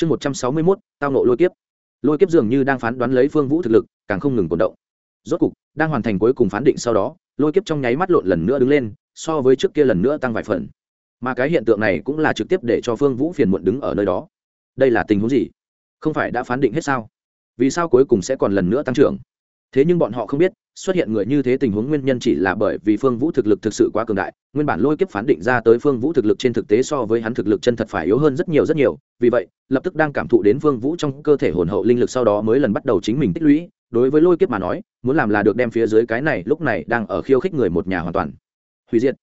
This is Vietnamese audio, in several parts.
chương một trăm sáu mươi mốt, tao nộ lôi kiếp. Lôi kiếp dường như đang phán đoán lấy phương vũ thực lực, càng không ngừng tồn động. Rốt cục, đang hoàn thành cuối cùng phán định sau đó, lôi kiếp trong nháy mắt lộn lần nữa đứng lên, so với trước kia lần nữa tăng vài phần. Mà cái hiện tượng này cũng là trực tiếp để cho phương vũ phiền muộn đứng ở nơi đó. Đây là tình huống gì? Không phải đã phán định hết sao? Vì sao cuối cùng sẽ còn lần nữa tăng trưởng? Thế nhưng bọn họ không biết, xuất hiện người như thế tình huống nguyên nhân chỉ là bởi vì phương vũ thực lực thực sự quá cường đại, nguyên bản lôi kiếp phán định ra tới phương vũ thực lực trên thực tế so với hắn thực lực chân thật phải yếu hơn rất nhiều rất nhiều, vì vậy, lập tức đang cảm thụ đến phương vũ trong cơ thể hồn hậu linh lực sau đó mới lần bắt đầu chính mình tích lũy. Đối với lôi kiếp mà nói, muốn làm là được đem phía dưới cái này lúc này đang ở khiêu khích người một nhà hoàn toàn. Hủy diệt.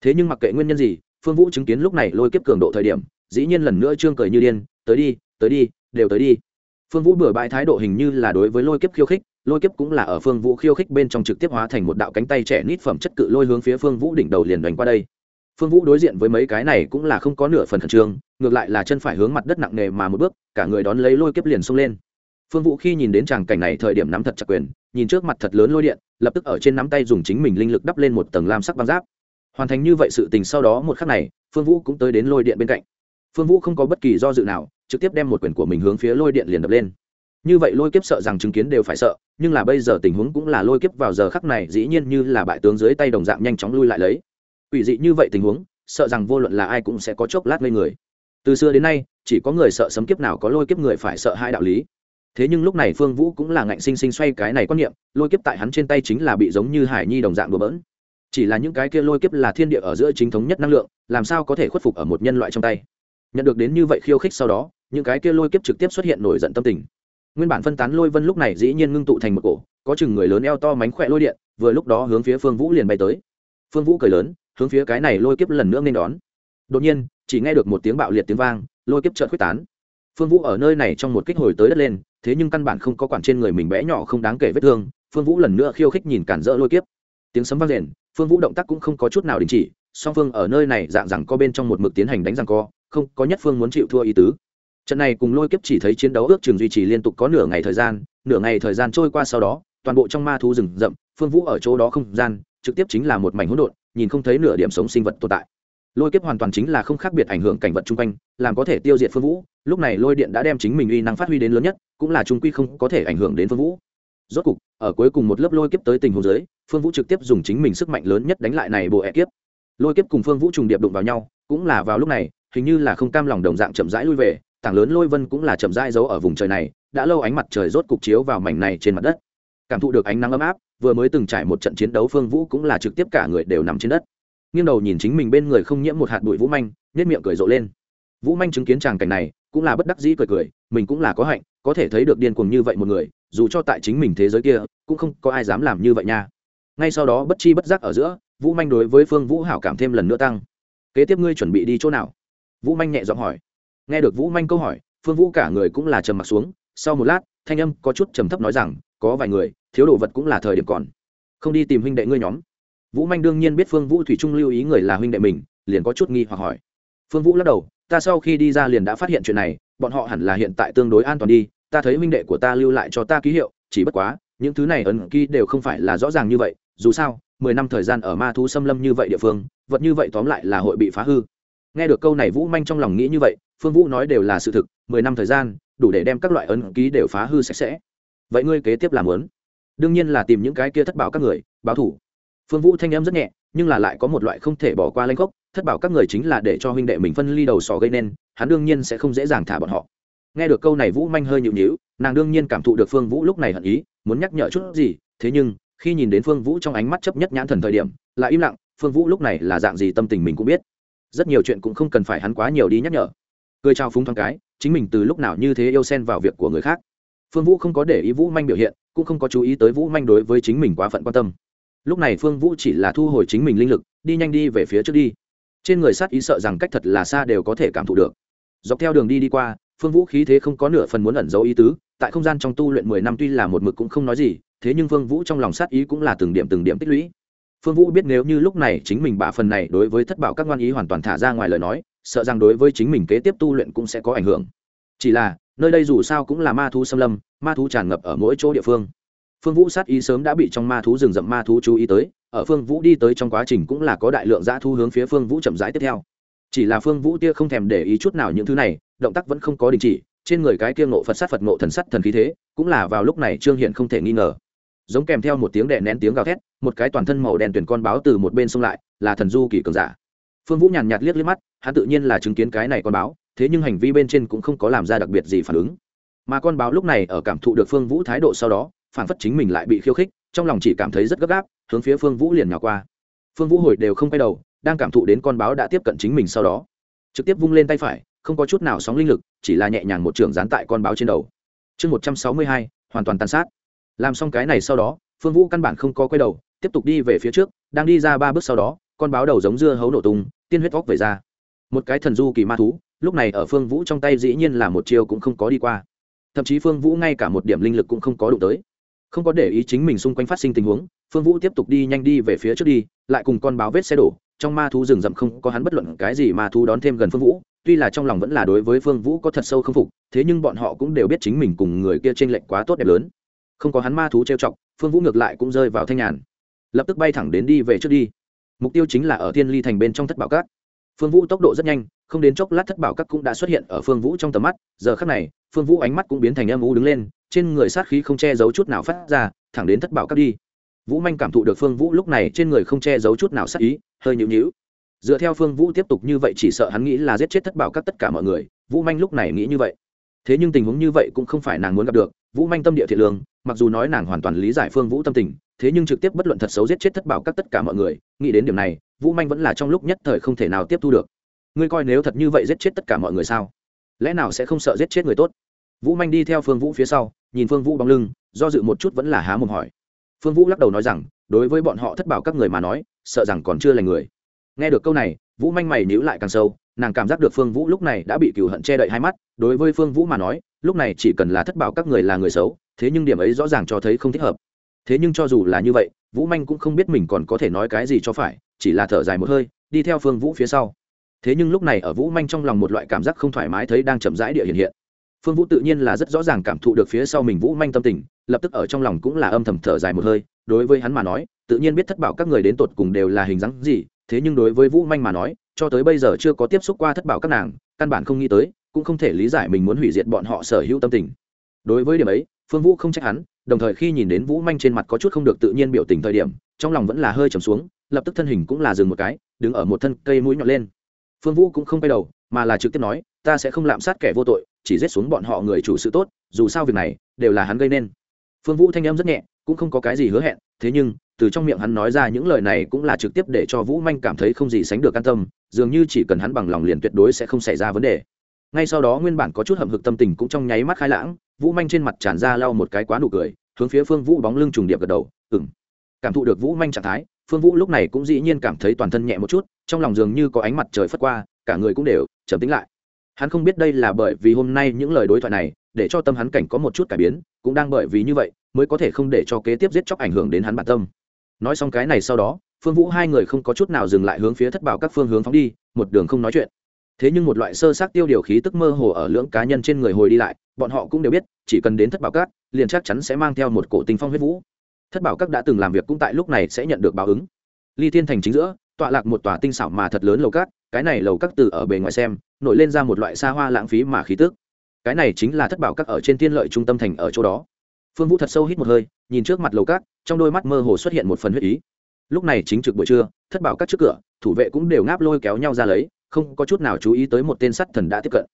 Thế nhưng mặc kệ nguyên nhân gì, phương vũ chứng kiến lúc này lôi kiếp cường độ thời điểm, dĩ nhiên lần nữa trương cười như điên, tới đi tới đi, đều tới đi. Phương vũ bừa bãi thái độ hình như là đối với lôi kiếp khiêu khích lôi kiếp cũng là ở phương vũ khiêu khích bên trong trực tiếp hóa thành một đạo cánh tay trẻ nít phẩm chất cự lôi hướng phía phương vũ đỉnh đầu liền đánh qua đây. Phương vũ đối diện với mấy cái này cũng là không có nửa phần khẩn trương, ngược lại là chân phải hướng mặt đất nặng nề mà một bước, cả người đón lấy lôi kiếp liền xông lên. Phương vũ khi nhìn đến tràng cảnh này thời điểm nắm thật chặt quyền, nhìn trước mặt thật lớn lôi điện, lập tức ở trên nắm tay dùng chính mình linh lực đắp lên một tầng lam sắc băng giáp. Hoàn thành như vậy sự tình sau đó một khắc này, phương vũ cũng tới đến lôi điện bên cạnh. Phương vũ không có bất kỳ do dự nào, trực tiếp đem một quyền của mình hướng phía lôi điện liền đập lên như vậy lôi kiếp sợ rằng chứng kiến đều phải sợ, nhưng là bây giờ tình huống cũng là lôi kiếp vào giờ khắc này, dĩ nhiên như là bại tướng dưới tay đồng dạng nhanh chóng lui lại lấy. Ủy dị như vậy tình huống, sợ rằng vô luận là ai cũng sẽ có chốc lát lên người. Từ xưa đến nay, chỉ có người sợ sấm kiếp nào có lôi kiếp người phải sợ hai đạo lý. Thế nhưng lúc này phương vũ cũng là ngạnh sinh sinh xoay cái này quan niệm, lôi kiếp tại hắn trên tay chính là bị giống như hải nhi đồng dạng đùa bỡn. Chỉ là những cái kia lôi kiếp là thiên địa ở giữa chính thống nhất năng lượng, làm sao có thể khuất phục ở một nhân loại trong tay? Nhận được đến như vậy khiêu khích sau đó, những cái kia lôi kiếp trực tiếp xuất hiện nổi giận tâm tình nguyên bản phân tán lôi vân lúc này dĩ nhiên ngưng tụ thành một cổ, có chừng người lớn eo to mánh khỏe lôi điện, vừa lúc đó hướng phía phương vũ liền bay tới. Phương vũ cười lớn, hướng phía cái này lôi kiếp lần nữa nên đón. Đột nhiên, chỉ nghe được một tiếng bạo liệt tiếng vang, lôi kiếp trợn quyết tán. Phương vũ ở nơi này trong một kích hồi tới đất lên, thế nhưng căn bản không có quản trên người mình bé nhỏ không đáng kể vết thương, phương vũ lần nữa khiêu khích nhìn cản rỡ lôi kiếp. Tiếng sấm vang rền, phương vũ động tác cũng không có chút nào đình chỉ, song phương ở nơi này dạng rằng có bên trong một mực tiến hành đánh rằng co, không có nhất phương muốn chịu thua ý tứ trận này cùng lôi kiếp chỉ thấy chiến đấu ước chừng duy trì liên tục có nửa ngày thời gian, nửa ngày thời gian trôi qua sau đó, toàn bộ trong ma thú rừng rậm, phương vũ ở chỗ đó không gian, trực tiếp chính là một mảnh hỗn độn, nhìn không thấy nửa điểm sống sinh vật tồn tại. Lôi kiếp hoàn toàn chính là không khác biệt ảnh hưởng cảnh vật chung quanh, làm có thể tiêu diệt phương vũ, lúc này lôi điện đã đem chính mình uy năng phát huy đến lớn nhất, cũng là trung quy không có thể ảnh hưởng đến phương vũ. Rốt cục, ở cuối cùng một lớp lôi kiếp tới tình huống dưới, phương vũ trực tiếp dùng chính mình sức mạnh lớn nhất đánh lại này bộ ẹ kiếp lôi kiếp cùng phương vũ trùng điệp đụng vào nhau, cũng là vào lúc này, hình như là không cam lòng đồng dạng chậm rãi lui về tảng lớn lôi vân cũng là chậm rãi giấu ở vùng trời này, đã lâu ánh mặt trời rốt cục chiếu vào mảnh này trên mặt đất. Cảm thụ được ánh nắng ấm áp, vừa mới từng trải một trận chiến đấu phương vũ cũng là trực tiếp cả người đều nằm trên đất. Nghiêng đầu nhìn chính mình bên người không nhiễm một hạt bụi vũ manh nhất miệng cười rộ lên. Vũ manh chứng kiến tràng cảnh này, cũng là bất đắc dĩ cười cười, mình cũng là có hạnh, có thể thấy được điên cuồng như vậy một người, dù cho tại chính mình thế giới kia, cũng không có ai dám làm như vậy nha. Ngay sau đó bất chi bất giác ở giữa, vũ manh đối với phương vũ hảo cảm thêm lần nữa tăng. Kế tiếp ngươi chuẩn bị đi chỗ nào? Vũ manh nhẹ giọng hỏi nghe được vũ manh câu hỏi, phương vũ cả người cũng là trầm m ặ t xuống. Sau một lát, thanh âm có chút trầm thấp nói rằng, có vài người, thiếu đồ vật cũng là thời điểm còn. Không đi tìm huynh đệ ngươi nhóm. Vũ manh đương nhiên biết phương vũ thủy trung lưu ý người là huynh đệ mình, liền có chút nghi hoặc hỏi. Phương vũ lắc đầu, ta sau khi đi ra liền đã phát hiện chuyện này, bọn họ hẳn là hiện tại tương đối an toàn đi, ta thấy huynh đệ của ta lưu lại cho ta ký hiệu, chỉ bất quá, những thứ này ấn ký đều không phải là rõ ràng như vậy, dù sao, mười năm thời gian ở ma thú xâm lâm như vậy địa phương, vật như vậy tóm lại là hội bị phá hư. Nghe được câu này vũ manh trong lòng nghĩ như vậy phương vũ nói đều là sự thực, mười năm thời gian, đủ để đem các loại ấn ký đều phá hư sạch sẽ. Vậy ngươi kế tiếp làm lớn đương nhiên là tìm những cái kia thất bảo các người, báo thủ. Phương vũ thanh em rất nhẹ, nhưng là lại có một loại không thể bỏ qua lanh gốc thất bảo các người chính là để cho huynh đệ mình phân ly đầu sò gây nên, hắn đương nhiên sẽ không dễ dàng thả bọn họ. Nghe được câu này vũ manh hơi nhịu nhịu, nàng đương nhiên cảm thụ được phương vũ lúc này hận ý, muốn nhắc nhở chút gì, thế nhưng, khi nhìn đến phương vũ trong ánh mắt chấp nhất nhãn thần thời điểm là im lặng, phương vũ lúc này là dạng gì tâm tình mình cũng biết. Rất nhiều chuyện cũng không cần phải hắn quá nhiều đi nhắc nhở cười trao phúng thoáng cái, chính mình từ lúc nào như thế yêu xen vào việc của người khác. Phương vũ không có để ý vũ manh biểu hiện, cũng không có chú ý tới vũ manh đối với chính mình quá phận quan tâm. Lúc này phương vũ chỉ là thu hồi chính mình linh lực, đi nhanh đi về phía trước đi. Trên người sát ý sợ rằng cách thật là xa đều có thể cảm thụ được. Dọc theo đường đi đi qua, phương vũ khí thế không có nửa phần muốn ẩn giấu ý tứ, tại không gian trong tu luyện mười năm tuy là một mực cũng không nói gì, thế nhưng phương vũ trong lòng sát ý cũng là từng điểm từng điểm tích lũy. Phương vũ biết nếu như lúc này chính mình bả phần này đối với thất bảo các ngoan ý hoàn toàn thả ra ngoài lời nói sợ rằng đối với chính mình kế tiếp tu luyện cũng sẽ có ảnh hưởng. Chỉ là, nơi đây dù sao cũng là ma thú xâm lâm, ma thú tràn ngập ở mỗi chỗ địa phương. Phương vũ sát ý sớm đã bị trong ma thú rừng rậm ma thú chú ý tới, ở phương vũ đi tới trong quá trình cũng là có đại lượng dã thu hướng phía phương vũ chậm rãi tiếp theo. Chỉ là phương vũ tia không thèm để ý chút nào những thứ này, động tác vẫn không có đình chỉ, trên người cái kia ngộ phật sát phật ngộ thần sắt thần khí thế, cũng là vào lúc này trương hiện không thể nghi ngờ. Giống kèm theo một tiếng đè nén tiếng gào thét, một cái toàn thân màu đen tuyển con báo từ một bên xông lại, là thần du kỳ cường giả. Phương vũ nhàn nhạt liếc liếc mắt hắn tự nhiên là chứng kiến cái này con báo, thế nhưng hành vi bên trên cũng không có làm ra đặc biệt gì phản ứng. Mà con báo lúc này ở cảm thụ được phương vũ thái độ sau đó, phản phất chính mình lại bị khiêu khích, trong lòng chỉ cảm thấy rất gấp gáp, hướng phía phương vũ liền nhỏ qua. Phương vũ hồi đều không quay đầu, đang cảm thụ đến con báo đã tiếp cận chính mình sau đó. Trực tiếp vung lên tay phải, không có chút nào sóng linh lực, chỉ là nhẹ nhàng một trường dán tại con báo trên đầu. Chương một trăm sáu mươi hai, hoàn toàn tàn sát. Làm xong cái này sau đó, phương vũ căn bản không có quay đầu, tiếp tục đi về phía trước, đang đi ra ba bước sau đó, con báo đầu giống dưa hấu nổ tung, tiên huyết vóc về ra một cái thần du kỳ ma thú, lúc này ở phương vũ trong tay dĩ nhiên là một chiêu cũng không có đi qua. Thậm chí phương vũ ngay cả một điểm linh lực cũng không có đụng tới. Không có để ý chính mình xung quanh phát sinh tình huống, phương vũ tiếp tục đi nhanh đi về phía trước đi, lại cùng con báo vết xe đổ, trong ma thú rừng rậm không có hắn bất luận cái gì ma thú đón thêm gần phương vũ, tuy là trong lòng vẫn là đối với phương vũ có thật sâu không phục, thế nhưng bọn họ cũng đều biết chính mình cùng người kia t r ê n lệch quá tốt đẹp lớn. Không có hắn ma thú trêu chọc, phương vũ ngược lại cũng rơi vào thanh nhàn. Lập tức bay thẳng đến đi về trước đi. Mục tiêu chính là ở thiên ly thành bên trong thất bảo cát phương vũ tốc độ rất nhanh, không đến chốc lát thất bảo các cũng đã xuất hiện ở phương vũ trong tầm mắt. Giờ khắc này, phương vũ ánh mắt cũng biến thành âm u đứng lên, trên người sát khí không che giấu chút nào phát ra, thẳng đến thất bảo các đi. Vũ manh cảm thụ được phương vũ lúc này trên người không che giấu chút nào sát ý, hơi nhịu nhịu dựa theo phương vũ tiếp tục như vậy chỉ sợ hắn nghĩ là giết chết thất bảo các tất cả mọi người, vũ manh lúc này nghĩ như vậy. Thế nhưng tình huống như vậy cũng không phải nàng muốn gặp được, vũ manh tâm địa thiện lương, mặc dù nói nàng hoàn toàn lý giải phương vũ tâm tình thế nhưng trực tiếp bất luận thật xấu giết chết thất bảo các tất cả mọi người, nghĩ đến điểm này, vũ manh vẫn là trong lúc nhất thời không thể nào tiếp thu được. Ngươi coi nếu thật như vậy giết chết tất cả mọi người sao? Lẽ nào sẽ không sợ giết chết người tốt? Vũ manh đi theo phương vũ phía sau, nhìn phương vũ bóng lưng, do dự một chút vẫn là há mồm hỏi. Phương vũ lắc đầu nói rằng, đối với bọn họ thất bảo các người mà nói, sợ rằng còn chưa là người. Nghe được câu này, vũ manh mày níu lại càng sâu, nàng cảm giác được phương vũ lúc này đã bị cựu hận che đậy hai mắt, đối với phương vũ mà nói, lúc này chỉ cần là thất bảo các người là người xấu, thế nhưng điểm ấy rõ ràng cho thấy không thích hợp thế nhưng cho dù là như vậy, vũ manh cũng không biết mình còn có thể nói cái gì cho phải, chỉ là thở dài một hơi, đi theo phương vũ phía sau. Thế nhưng lúc này ở vũ manh trong lòng một loại cảm giác không thoải mái thấy đang chậm rãi địa hiện hiện. Phương vũ tự nhiên là rất rõ ràng cảm thụ được phía sau mình vũ manh tâm tình, lập tức ở trong lòng cũng là âm thầm thở dài một hơi, đối với hắn mà nói, tự nhiên biết thất bảo các người đến tột cùng đều là hình dáng gì, thế nhưng đối với vũ manh mà nói, cho tới bây giờ chưa có tiếp xúc qua thất bảo các nàng, căn bản không nghĩ tới, cũng không thể lý giải mình muốn hủy diệt bọn họ sở hữu tâm tình. Đối với điểm ấy phương vũ không trách hắn, đồng thời khi nhìn đến vũ manh trên mặt có chút không được tự nhiên biểu tình thời điểm, trong lòng vẫn là hơi trầm xuống, lập tức thân hình cũng là dừng một cái, đứng ở một thân cây mũi nhọn lên. Phương vũ cũng không quay đầu, mà là trực tiếp nói, ta sẽ không lạm sát kẻ vô tội, chỉ giết xuống bọn họ người chủ sự tốt, dù sao việc này, đều là hắn gây nên. Phương vũ thanh âm rất nhẹ, cũng không có cái gì hứa hẹn, thế nhưng, từ trong miệng hắn nói ra những lời này cũng là trực tiếp để cho vũ manh cảm thấy không gì sánh được an tâm, dường như chỉ cần hắn bằng lòng liền tuyệt đối sẽ không xảy ra vấn đề. Ngay sau đó nguyên bản có chút hậm hực tâm tình cũng trong nháy mắt khai lãng vũ manh trên mặt tràn ra lau một cái quá nụ cười, hướng phía phương vũ bóng lưng trùng điệp gật đầu ừng cảm thụ được vũ manh trạng thái, phương vũ lúc này cũng dĩ nhiên cảm thấy toàn thân nhẹ một chút, trong lòng dường như có ánh mặt trời phất qua, cả người cũng đều trầm tính lại. Hắn không biết đây là bởi vì hôm nay những lời đối thoại này, để cho tâm hắn cảnh có một chút cải biến, cũng đang bởi vì như vậy, mới có thể không để cho kế tiếp giết chóc ảnh hưởng đến hắn bản tâm. Nói xong cái này sau đó, phương vũ hai người không có chút nào dừng lại hướng phía thất bảo các phương hướng phóng đi, một đường không nói chuyện thế nhưng một loại sơ sát tiêu điều khí tức mơ hồ ở lưỡng cá nhân trên người hồi đi lại, bọn họ cũng đều biết, chỉ cần đến thất bảo các, liền chắc chắn sẽ mang theo một cổ tinh phong huyết vũ. Thất bảo các đã từng làm việc cũng tại lúc này sẽ nhận được báo ứng. Ly thiên thành chính giữa, tọa lạc một tòa tinh xảo mà thật lớn lầu cát cái này lầu các từ ở bề ngoài xem, nổi lên ra một loại xa hoa lãng phí mà khí tức. Cái này chính là thất bảo các ở trên thiên lợi trung tâm thành ở chỗ đó. Phương vũ thật sâu hít một hơi, nhìn trước mặt lầu cát trong đôi mắt mơ hồ xuất hiện một phần huyết ý. Lúc này chính trực buổi trưa, thất bảo các trước cửa, thủ vệ cũng đều ngáp lôi kéo nhau ra lấy không có chút nào chú ý tới một tên sắt thần đã tiếp cận.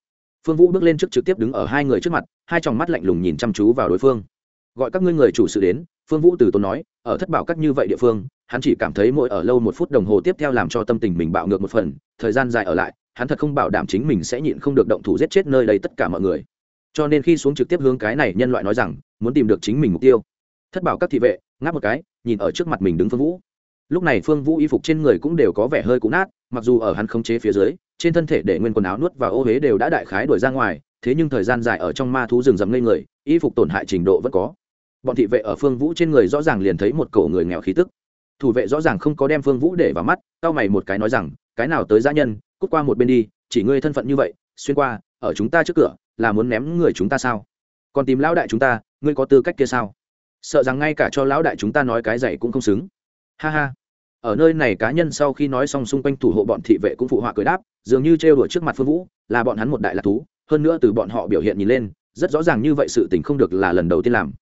Phương vũ bước lên trước trực tiếp đứng ở hai người trước mặt, hai tròng mắt lạnh lùng nhìn chăm chú vào đối phương. Gọi các ngươi người chủ sự đến, phương vũ từ tốn nói, ở thất bảo các như vậy địa phương, hắn chỉ cảm thấy mỗi ở lâu một phút đồng hồ tiếp theo làm cho tâm tình mình bạo ngược một phần, thời gian dài ở lại, hắn thật không bảo đảm chính mình sẽ nhịn không được động thủ giết chết nơi đây tất cả mọi người. Cho nên khi xuống trực tiếp hướng cái này nhân loại nói rằng, muốn tìm được chính mình mục tiêu, thất bảo các thị vệ, ngáp một cái, nhìn ở trước mặt mình đứng phương vũ lúc này phương vũ y phục trên người cũng đều có vẻ hơi cũ nát, mặc dù ở hắn khống chế phía dưới, trên thân thể để nguyên quần áo nuốt và ô huế đều đã đại khái đuổi ra ngoài, thế nhưng thời gian dài ở trong ma thú rừng rầm ngây người, y phục tổn hại trình độ vẫn có. Bọn thị vệ ở phương vũ trên người rõ ràng liền thấy một cổ người nghèo khí tức. Thủ vệ rõ ràng không có đem phương vũ để vào mắt tao mày một cái nói rằng, cái nào tới gia nhân, cút qua một bên đi, chỉ ngươi thân phận như vậy, xuyên qua, ở chúng ta trước cửa, là muốn ném người chúng ta sao? Còn tìm lão đại chúng ta, ngươi có tư cách kia sao? Sợ rằng ngay cả cho lão đại chúng ta nói cái dạy cũng không xứng ha ha. Ở nơi này cá nhân sau khi nói xong xung quanh thủ hộ bọn thị vệ cũng phụ họa cười đáp, dường như trêu đuổi trước mặt phương vũ, là bọn hắn một đại lạc thú, hơn nữa từ bọn họ biểu hiện nhìn lên, rất rõ ràng như vậy sự tình không được là lần đầu tiên làm.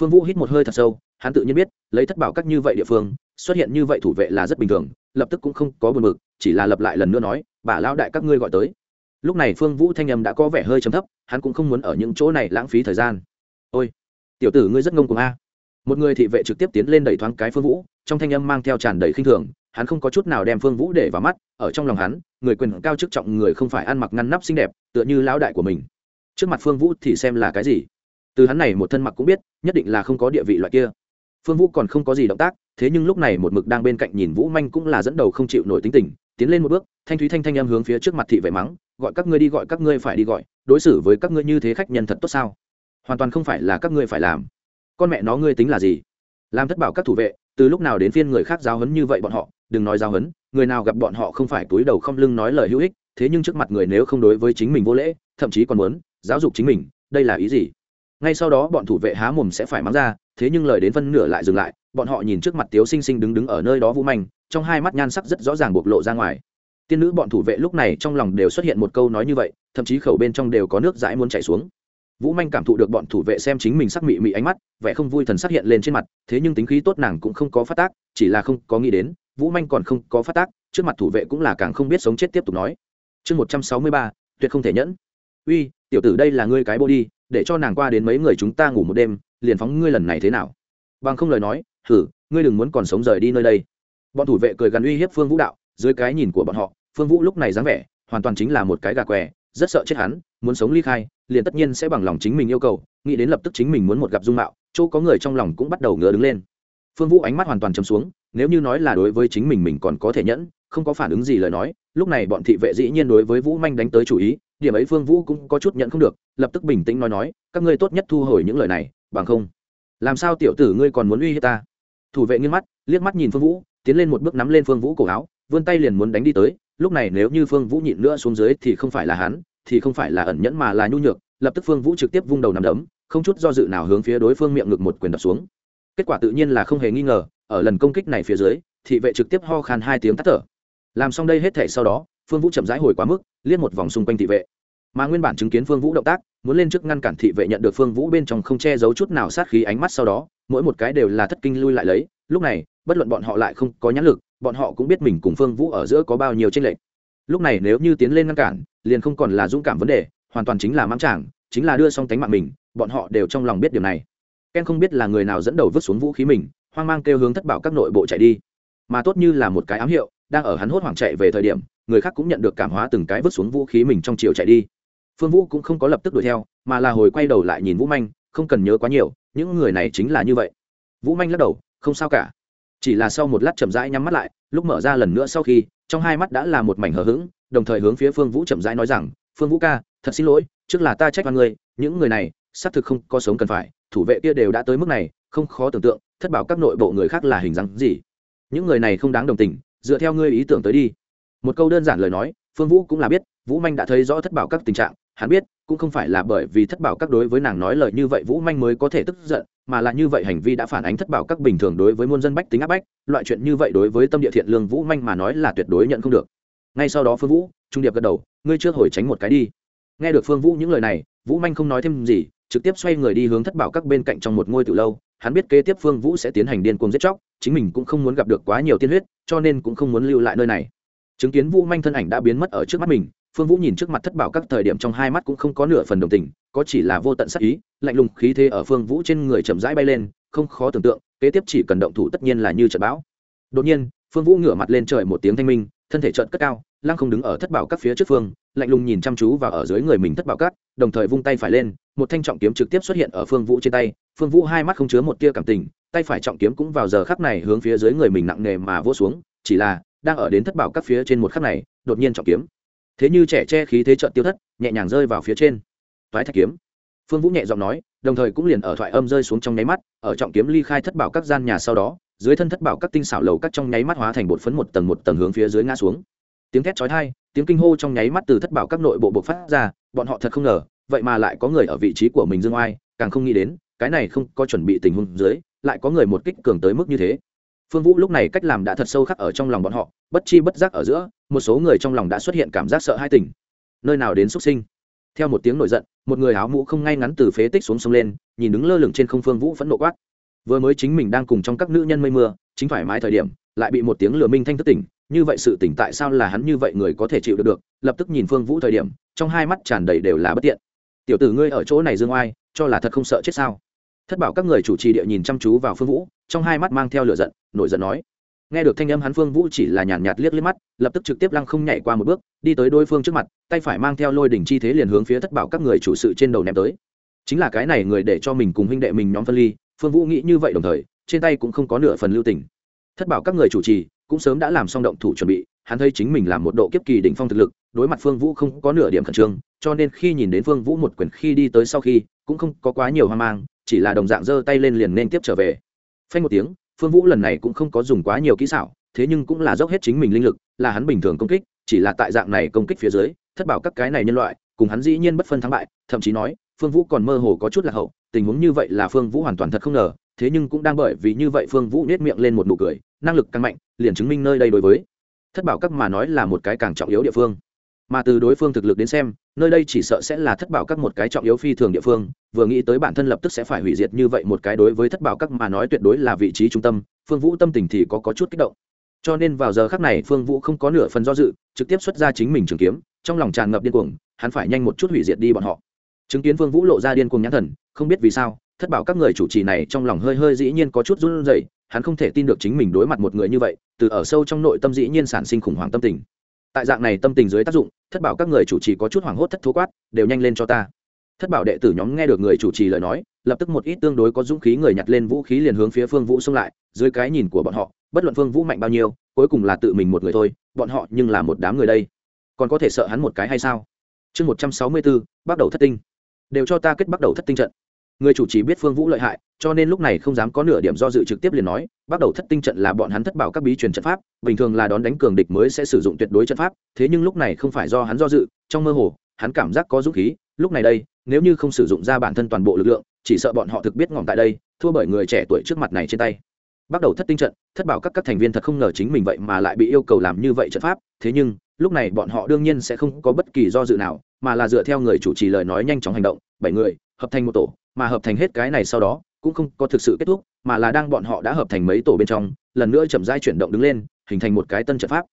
Phương vũ hít một hơi thật sâu, hắn tự nhiên biết, lấy thất bảo các như vậy địa phương, xuất hiện như vậy thủ vệ là rất bình thường, lập tức cũng không có buồn mực chỉ là lập lại lần nữa nói, bà lao đại các ngươi gọi tới. Lúc này phương vũ thanh âm đã có vẻ hơi chấm thấp, hắn cũng không muốn ở những chỗ này lãng phí thời gian. Ôi, tiểu tử ngươi rất ngông cuồng a một người thị vệ trực tiếp tiến lên đẩy thoáng cái phương vũ, trong thanh âm mang theo tràn đầy khinh thường, hắn không có chút nào đem phương vũ để vào mắt, ở trong lòng hắn, người quyền cao chức trọng người không phải ăn mặc ngăn nắp xinh đẹp, tựa như lão đại của mình. Trước mặt phương vũ thì xem là cái gì? Từ hắn này một thân mặc cũng biết, nhất định là không có địa vị loại kia. Phương vũ còn không có gì động tác, thế nhưng lúc này một mực đang bên cạnh nhìn vũ manh cũng là dẫn đầu không chịu nổi tính tình, tiến lên một bước, thanh thúy thanh thanh em hướng phía trước mặt thị vệ mắng, gọi các ngươi đi, gọi các ngươi phải đi, gọi, đối xử với các ngươi như thế khách nhân thật tốt sao? Hoàn toàn không phải là các ngươi phải làm con mẹ nó ngươi tính là gì? Làm thất bảo các thủ vệ, từ lúc nào đến phiên người khác giáo hấn như vậy bọn họ, đừng nói giáo hấn người nào gặp bọn họ không phải túi đầu không lưng nói lời hữu ích, thế nhưng trước mặt người nếu không đối với chính mình vô lễ, thậm chí còn muốn giáo dục chính mình, đây là ý gì? Ngay sau đó bọn thủ vệ há mồm sẽ phải mắng ra, thế nhưng lời đến phân nửa lại dừng lại, bọn họ nhìn trước mặt tiếu sinh sinh đứng đứng ở nơi đó vũ manh, trong hai mắt nhan sắc rất rõ ràng bộc lộ ra ngoài. Tiên nữ bọn thủ vệ lúc này trong lòng đều xuất hiện một câu nói như vậy, thậm chí khẩu bên trong đều có nước dãi muốn chảy xuống vũ manh cảm thụ được bọn thủ vệ xem chính mình sắc mị mị ánh mắt, vẻ không vui thần sắc hiện lên trên mặt, thế nhưng tính khí tốt nàng cũng không có phát tác, chỉ là không có nghĩ đến, vũ manh còn không có phát tác, trước mặt thủ vệ cũng là càng không biết sống chết tiếp tục nói. Chương một trăm sáu mươi ba, tuyệt không thể nhẫn. Uy, tiểu tử đây là ngươi cái bô đi, để cho nàng qua đến mấy người chúng ta ngủ một đêm, liền phóng ngươi lần này thế nào? Bằng không lời nói thử ngươi đừng muốn còn sống rời đi nơi đây. Bọn thủ vệ cười gắn uy hiếp phương vũ đạo, dưới cái nhìn của bọn họ, phương vũ lúc này dáng vẻ, hoàn toàn chính là một cái gà què, rất sợ chết hắn, muốn sống ly khai liền tất nhiên sẽ bằng lòng chính mình yêu cầu, nghĩ đến lập tức chính mình muốn một gặp dung mạo, chỗ có người trong lòng cũng bắt đầu ngứa đứng lên. Phương vũ ánh mắt hoàn toàn chấm xuống, nếu như nói là đối với chính mình mình còn có thể nhẫn, không có phản ứng gì lời nói, lúc này bọn thị vệ dĩ nhiên đối với vũ manh đánh tới chủ ý, điểm ấy phương vũ cũng có chút nhận không được, lập tức bình tĩnh nói nói, các ngươi tốt nhất thu hồi những lời này, bằng không, làm sao tiểu tử ngươi còn muốn uy hiếp ta? Thủ vệ nghiêng mắt, liếc mắt nhìn phương vũ, tiến lên một bước nắm lên phương vũ cổ áo, vươn tay liền muốn đánh đi tới, lúc này nếu như phương vũ nhịn nữa xuống dưới thì không phải là hắn thì không phải là ẩn nhẫn mà là nhu nhược, lập tức phương vũ trực tiếp vung đầu nằm đấm, không chút do dự nào hướng phía đối phương miệng ngực một quyền đập xuống. Kết quả tự nhiên là không hề nghi ngờ, ở lần công kích này phía dưới, thị vệ trực tiếp ho khan hai tiếng tắt thở. Làm xong đây hết thể sau đó, phương vũ chậm rãi hồi quá mức, liếc một vòng xung quanh thị vệ. Mà nguyên bản chứng kiến phương vũ động tác, muốn lên trước ngăn cản thị vệ nhận được phương vũ bên trong không che giấu chút nào sát khí ánh mắt sau đó, mỗi một cái đều là thất kinh lui lại lấy. Lúc này, bất luận bọn họ lại không có nhãn lực, bọn họ cũng biết mình cùng phương vũ ở giữa có bao nhiêu tranh lệch. Lúc này nếu như tiến lên ngăn cản liền không còn là dũng cảm vấn đề, hoàn toàn chính là mãng tràng chính là đưa xong tánh mạng mình, bọn họ đều trong lòng biết điều này. Ken không biết là người nào dẫn đầu vứt xuống vũ khí mình, hoang mang kêu hướng thất bảo các nội bộ chạy đi. Mà tốt như là một cái ám hiệu, đang ở hắn hốt hoảng chạy về thời điểm, người khác cũng nhận được cảm hóa từng cái vứt xuống vũ khí mình trong chiều chạy đi. Phương vũ cũng không có lập tức đuổi theo, mà là hồi quay đầu lại nhìn vũ manh, không cần nhớ quá nhiều, những người này chính là như vậy. Vũ manh lắc đầu, không sao cả. Chỉ là sau một lát chậm rãi nhắm mắt lại, lúc mở ra lần nữa sau khi trong hai mắt đã là một mảnh hờ hững, đồng thời hướng phía phương vũ chậm rãi nói rằng, phương vũ ca, thật xin lỗi, trước là ta trách vào ngươi, những người này, xác thực không có sống cần phải, thủ vệ kia đều đã tới mức này, không khó tưởng tượng, thất bảo các nội bộ người khác là hình dáng gì. Những người này không đáng đồng tình, dựa theo ngươi ý tưởng tới đi. Một câu đơn giản lời nói, phương vũ cũng là biết vũ manh đã thấy rõ thất bảo các tình trạng, hắn biết, cũng không phải là bởi vì thất bảo các đối với nàng nói lời như vậy vũ manh mới có thể tức giận, mà là như vậy hành vi đã phản ánh thất bảo các bình thường đối với muôn dân bách tính áp bách, loại chuyện như vậy đối với tâm địa thiện lương vũ manh mà nói là tuyệt đối nhận không được. Ngay sau đó phương vũ, trung điệp gật đầu, ngươi trước hồi tránh một cái đi. Nghe được phương vũ những lời này, vũ manh không nói thêm gì, trực tiếp xoay người đi hướng thất bảo các bên cạnh trong một ngôi từ lâu, hắn biết kế tiếp phương vũ sẽ tiến hành điên cuồng giết chóc, chính mình cũng không muốn gặp được quá nhiều tiên huyết, cho nên cũng không muốn lưu lại nơi này. Chứng kiến vũ manh thân ảnh đã biến mất ở trước mắt mình phương vũ nhìn trước mặt thất bảo các thời điểm trong hai mắt cũng không có nửa phần đồng tình, có chỉ là vô tận sắc ý, lạnh lùng khí thế ở phương vũ trên người chậm rãi bay lên, không khó tưởng tượng, kế tiếp chỉ cần động thủ tất nhiên là như trận bão. Đột nhiên, phương vũ ngửa mặt lên trời một tiếng thanh minh, thân thể trợn cất cao, lăng không đứng ở thất bảo các phía trước phương, lạnh lùng nhìn chăm chú vào ở dưới người mình thất bảo các, đồng thời vung tay phải lên, một thanh trọng kiếm trực tiếp xuất hiện ở phương vũ trên tay, phương vũ hai mắt không chứa một tia cảm tình, tay phải trọng kiếm cũng vào giờ khắc này hướng phía dưới người mình nặng nề mà vỗ xuống, chỉ là, đang ở đến thất bảo các phía trên một khắc này, đột nhiên trọng kiếm thế như trẻ che khí thế trận tiêu thất, nhẹ nhàng rơi vào phía trên. Toái thạch kiếm. Phương vũ nhẹ giọng nói, đồng thời cũng liền ở thoại âm rơi xuống trong nháy mắt, ở trọng kiếm ly khai thất bảo các gian nhà sau đó, dưới thân thất bảo các tinh xảo lầu các trong nháy mắt hóa thành bột phấn một tầng một tầng hướng phía dưới ngã xuống. Tiếng thét chói tai, tiếng kinh hô trong nháy mắt từ thất bảo các nội bộ bộc phát ra, bọn họ thật không ngờ, vậy mà lại có người ở vị trí của mình dương oai, càng không nghĩ đến, cái này không có chuẩn bị tình huống dưới, lại có người một kích cường tới mức như thế. Phương vũ lúc này cách làm đã thật sâu khắc ở trong lòng bọn họ, bất chi bất giác ở giữa một số người trong lòng đã xuất hiện cảm giác sợ hai tỉnh. nơi nào đến xuất sinh? Theo một tiếng nổi giận, một người áo mũ không ngay ngắn từ phế tích xuống sông lên, nhìn đứng lơ lửng trên không phương vũ phẫn nộ quát. Vừa mới chính mình đang cùng trong các nữ nhân mây mưa, chính thoải mái thời điểm, lại bị một tiếng lừa minh thanh thức tỉnh. Như vậy sự tỉnh tại sao là hắn như vậy người có thể chịu được được? Lập tức nhìn phương vũ thời điểm, trong hai mắt tràn đầy đều là bất tiện. Tiểu tử ngươi ở chỗ này dương oai, cho là thật không sợ chết sao? Thất bảo các người chủ trì địa nhìn chăm chú vào phương vũ, trong hai mắt mang theo lửa giận, nổi giận nói nghe được thanh âm hắn phương vũ chỉ là nhàn nhạt, nhạt liếc liếc mắt lập tức trực tiếp lăng không nhảy qua một bước đi tới đối phương trước mặt tay phải mang theo lôi đỉnh chi thế liền hướng phía thất bảo các người chủ sự trên đầu ném tới. Chính là cái này người để cho mình cùng huynh đệ mình nhóm phân ly phương vũ nghĩ như vậy đồng thời trên tay cũng không có nửa phần lưu tình. Thất bảo các người chủ trì cũng sớm đã làm xong động thủ chuẩn bị hắn thấy chính mình làm một độ kiếp kỳ đỉnh phong thực lực đối mặt phương vũ không có nửa điểm khẩn trương cho nên khi nhìn đến phương vũ một quyền khi đi tới sau khi cũng không có quá nhiều hoang mang chỉ là đồng dạng giơ tay lên liền nên tiếp trở về. Phanh một tiếng phương vũ lần này cũng không có dùng quá nhiều kỹ xảo, thế nhưng cũng là dốc hết chính mình linh lực, là hắn bình thường công kích, chỉ là tại dạng này công kích phía dưới, thất bảo các cái này nhân loại, cùng hắn dĩ nhiên bất phân thắng bại, thậm chí nói, phương vũ còn mơ hồ có chút là hậu, tình huống như vậy là phương vũ hoàn toàn thật không ngờ, thế nhưng cũng đang bởi vì như vậy phương vũ nết miệng lên một nụ cười, năng lực càng mạnh, liền chứng minh nơi đây đối với thất bảo các mà nói là một cái càng trọng yếu địa phương mà từ đối phương thực lực đến xem nơi đây chỉ sợ sẽ là thất bảo các một cái trọng yếu phi thường địa phương vừa nghĩ tới bản thân lập tức sẽ phải hủy diệt như vậy một cái đối với thất bảo các mà nói tuyệt đối là vị trí trung tâm phương vũ tâm tình thì có, có chút kích động. Cho nên vào giờ khắc này phương vũ không có nửa phần do dự trực tiếp xuất ra chính mình trường kiếm trong lòng tràn ngập điên cuồng hắn phải nhanh một chút hủy diệt đi bọn họ. Chứng kiến phương vũ lộ ra điên cuồng nhãn thần không biết vì sao thất bảo các người chủ trì này trong lòng hơi hơi dĩ nhiên có chút run rẩy hắn không thể tin được chính mình đối mặt một người như vậy từ ở sâu trong nội tâm dĩ nhiên sản sinh khủng hoảng tâm tình tại dạng này tâm tình dưới tác dụng, thất bảo các người chủ trì có chút hoảng hốt thất thố quát, đều nhanh lên cho ta. Thất bảo đệ tử nhóm nghe được người chủ trì lời nói, lập tức một ít tương đối có dũng khí người nhặt lên vũ khí liền hướng phía phương vũ xông lại, dưới cái nhìn của bọn họ, bất luận phương vũ mạnh bao nhiêu, cuối cùng là tự mình một người thôi, bọn họ nhưng là một đám người đây. Còn có thể sợ hắn một cái hay sao? Chương một trăm sáu mươi bốn, bắt đầu thất tinh. Đều cho ta kết bắt đầu thất tinh trận người chủ trì biết phương vũ lợi hại, cho nên lúc này không dám có nửa điểm do dự trực tiếp liền nói, bắt đầu thất tinh trận là bọn hắn thất bảo các bí truyền trận pháp, bình thường là đón đánh cường địch mới sẽ sử dụng tuyệt đối trận pháp, thế nhưng lúc này không phải do hắn do dự, trong mơ hồ, hắn cảm giác có dũng khí, lúc này đây, nếu như không sử dụng ra bản thân toàn bộ lực lượng, chỉ sợ bọn họ thực biết ngỏm tại đây, thua bởi người trẻ tuổi trước mặt này trên tay. Bắt đầu thất tinh trận, thất bảo các các thành viên thật không ngờ chính mình vậy mà lại bị yêu cầu làm như vậy trận pháp, thế nhưng, lúc này bọn họ đương nhiên sẽ không có bất kỳ do dự nào, mà là dựa theo người chủ trì lời nói nhanh chóng hành động, bảy người hợp thành một tổ, mà hợp thành hết cái này sau đó, cũng không có thực sự kết thúc, mà là đang bọn họ đã hợp thành mấy tổ bên trong, lần nữa chậm rãi chuyển động đứng lên, hình thành một cái tân trận pháp.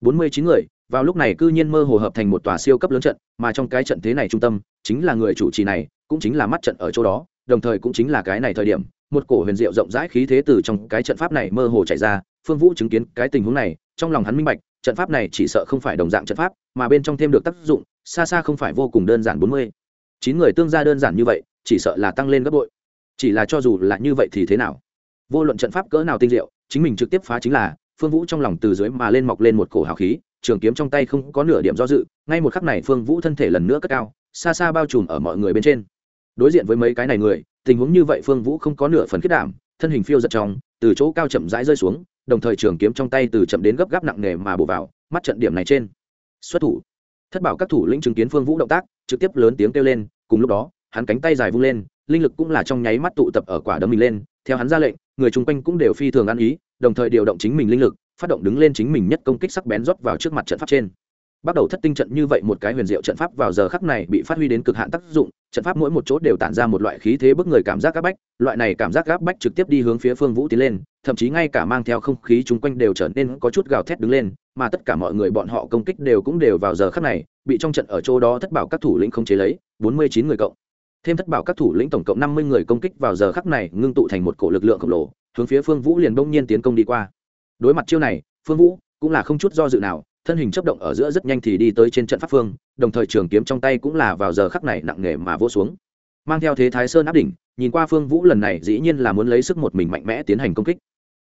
Bốn mươi chín người, vào lúc này cư nhiên mơ hồ hợp thành một tòa siêu cấp lớn trận, mà trong cái trận thế này trung tâm, chính là người chủ trì này, cũng chính là mắt trận ở chỗ đó, đồng thời cũng chính là cái này thời điểm, một cổ huyền diệu rộng rãi khí thế từ trong cái trận pháp này mơ hồ chạy ra, phương vũ chứng kiến cái tình huống này, trong lòng hắn minh bạch, trận pháp này chỉ sợ không phải đồng dạng trận pháp, mà bên trong thêm được tác dụng, xa xa không phải vô cùng đơn giản bốn mươi chín người tương gia đơn giản như vậy, chỉ sợ là tăng lên gấp bội. Chỉ là cho dù là như vậy thì thế nào? Vô luận trận pháp cỡ nào tinh diệu, chính mình trực tiếp phá chính là, phương vũ trong lòng từ dưới mà lên mọc lên một cổ hào khí, trường kiếm trong tay không có nửa điểm do dự, ngay một khắc này phương vũ thân thể lần nữa cất cao, xa xa bao trùm ở mọi người bên trên. Đối diện với mấy cái này người, tình huống như vậy phương vũ không có nửa phần kết đảm, thân hình phiêu giật trong, từ chỗ cao chậm rãi rơi xuống, đồng thời trường kiếm trong tay từ chậm đến gấp gáp nặng nề mà bổ vào, mắt trận điểm này trên. Xuất thủ. Thất bảo các thủ lĩnh chứng kiến phương vũ động tác, trực tiếp lớn tiếng kêu lên cùng lúc đó, hắn cánh tay dài vung lên, linh lực cũng là trong nháy mắt tụ tập ở quả đấm mình lên, theo hắn ra lệnh, người chung quanh cũng đều phi thường ăn ý, đồng thời điều động chính mình linh lực, phát động đứng lên chính mình nhất công kích sắc bén rót vào trước mặt trận pháp trên. Bắt đầu thất tinh trận như vậy một cái huyền diệu trận pháp vào giờ khắc này bị phát huy đến cực hạn tác dụng, trận pháp mỗi một chỗ đều tản ra một loại khí thế bức người cảm giác gáp bách, loại này cảm giác gáp bách trực tiếp đi hướng phía phương vũ tiến lên, thậm chí ngay cả mang theo không khí chung quanh đều trở nên có chút gào thét đứng lên, mà tất cả mọi người bọn họ công kích đều cũng đều vào giờ khắc này, bị trong trận ở chỗ đó thất bảo các thủ lĩnh không chế lấy bốn mươi chín người cộng. Thêm thất bảo các thủ lĩnh tổng cộng năm mươi người công kích vào giờ khắc này ngưng tụ thành một cổ lực lượng khổng lồ, hướng phía phương vũ liền bỗng nhiên tiến công đi qua. Đối mặt chiêu này, phương vũ cũng là không chút do dự nào, thân hình chấp động ở giữa rất nhanh thì đi tới trên trận pháp phương, đồng thời trường kiếm trong tay cũng là vào giờ khắc này nặng nề mà vỗ xuống. Mang theo thế thái sơn áp đỉnh, nhìn qua phương vũ lần này dĩ nhiên là muốn lấy sức một mình mạnh mẽ tiến hành công kích.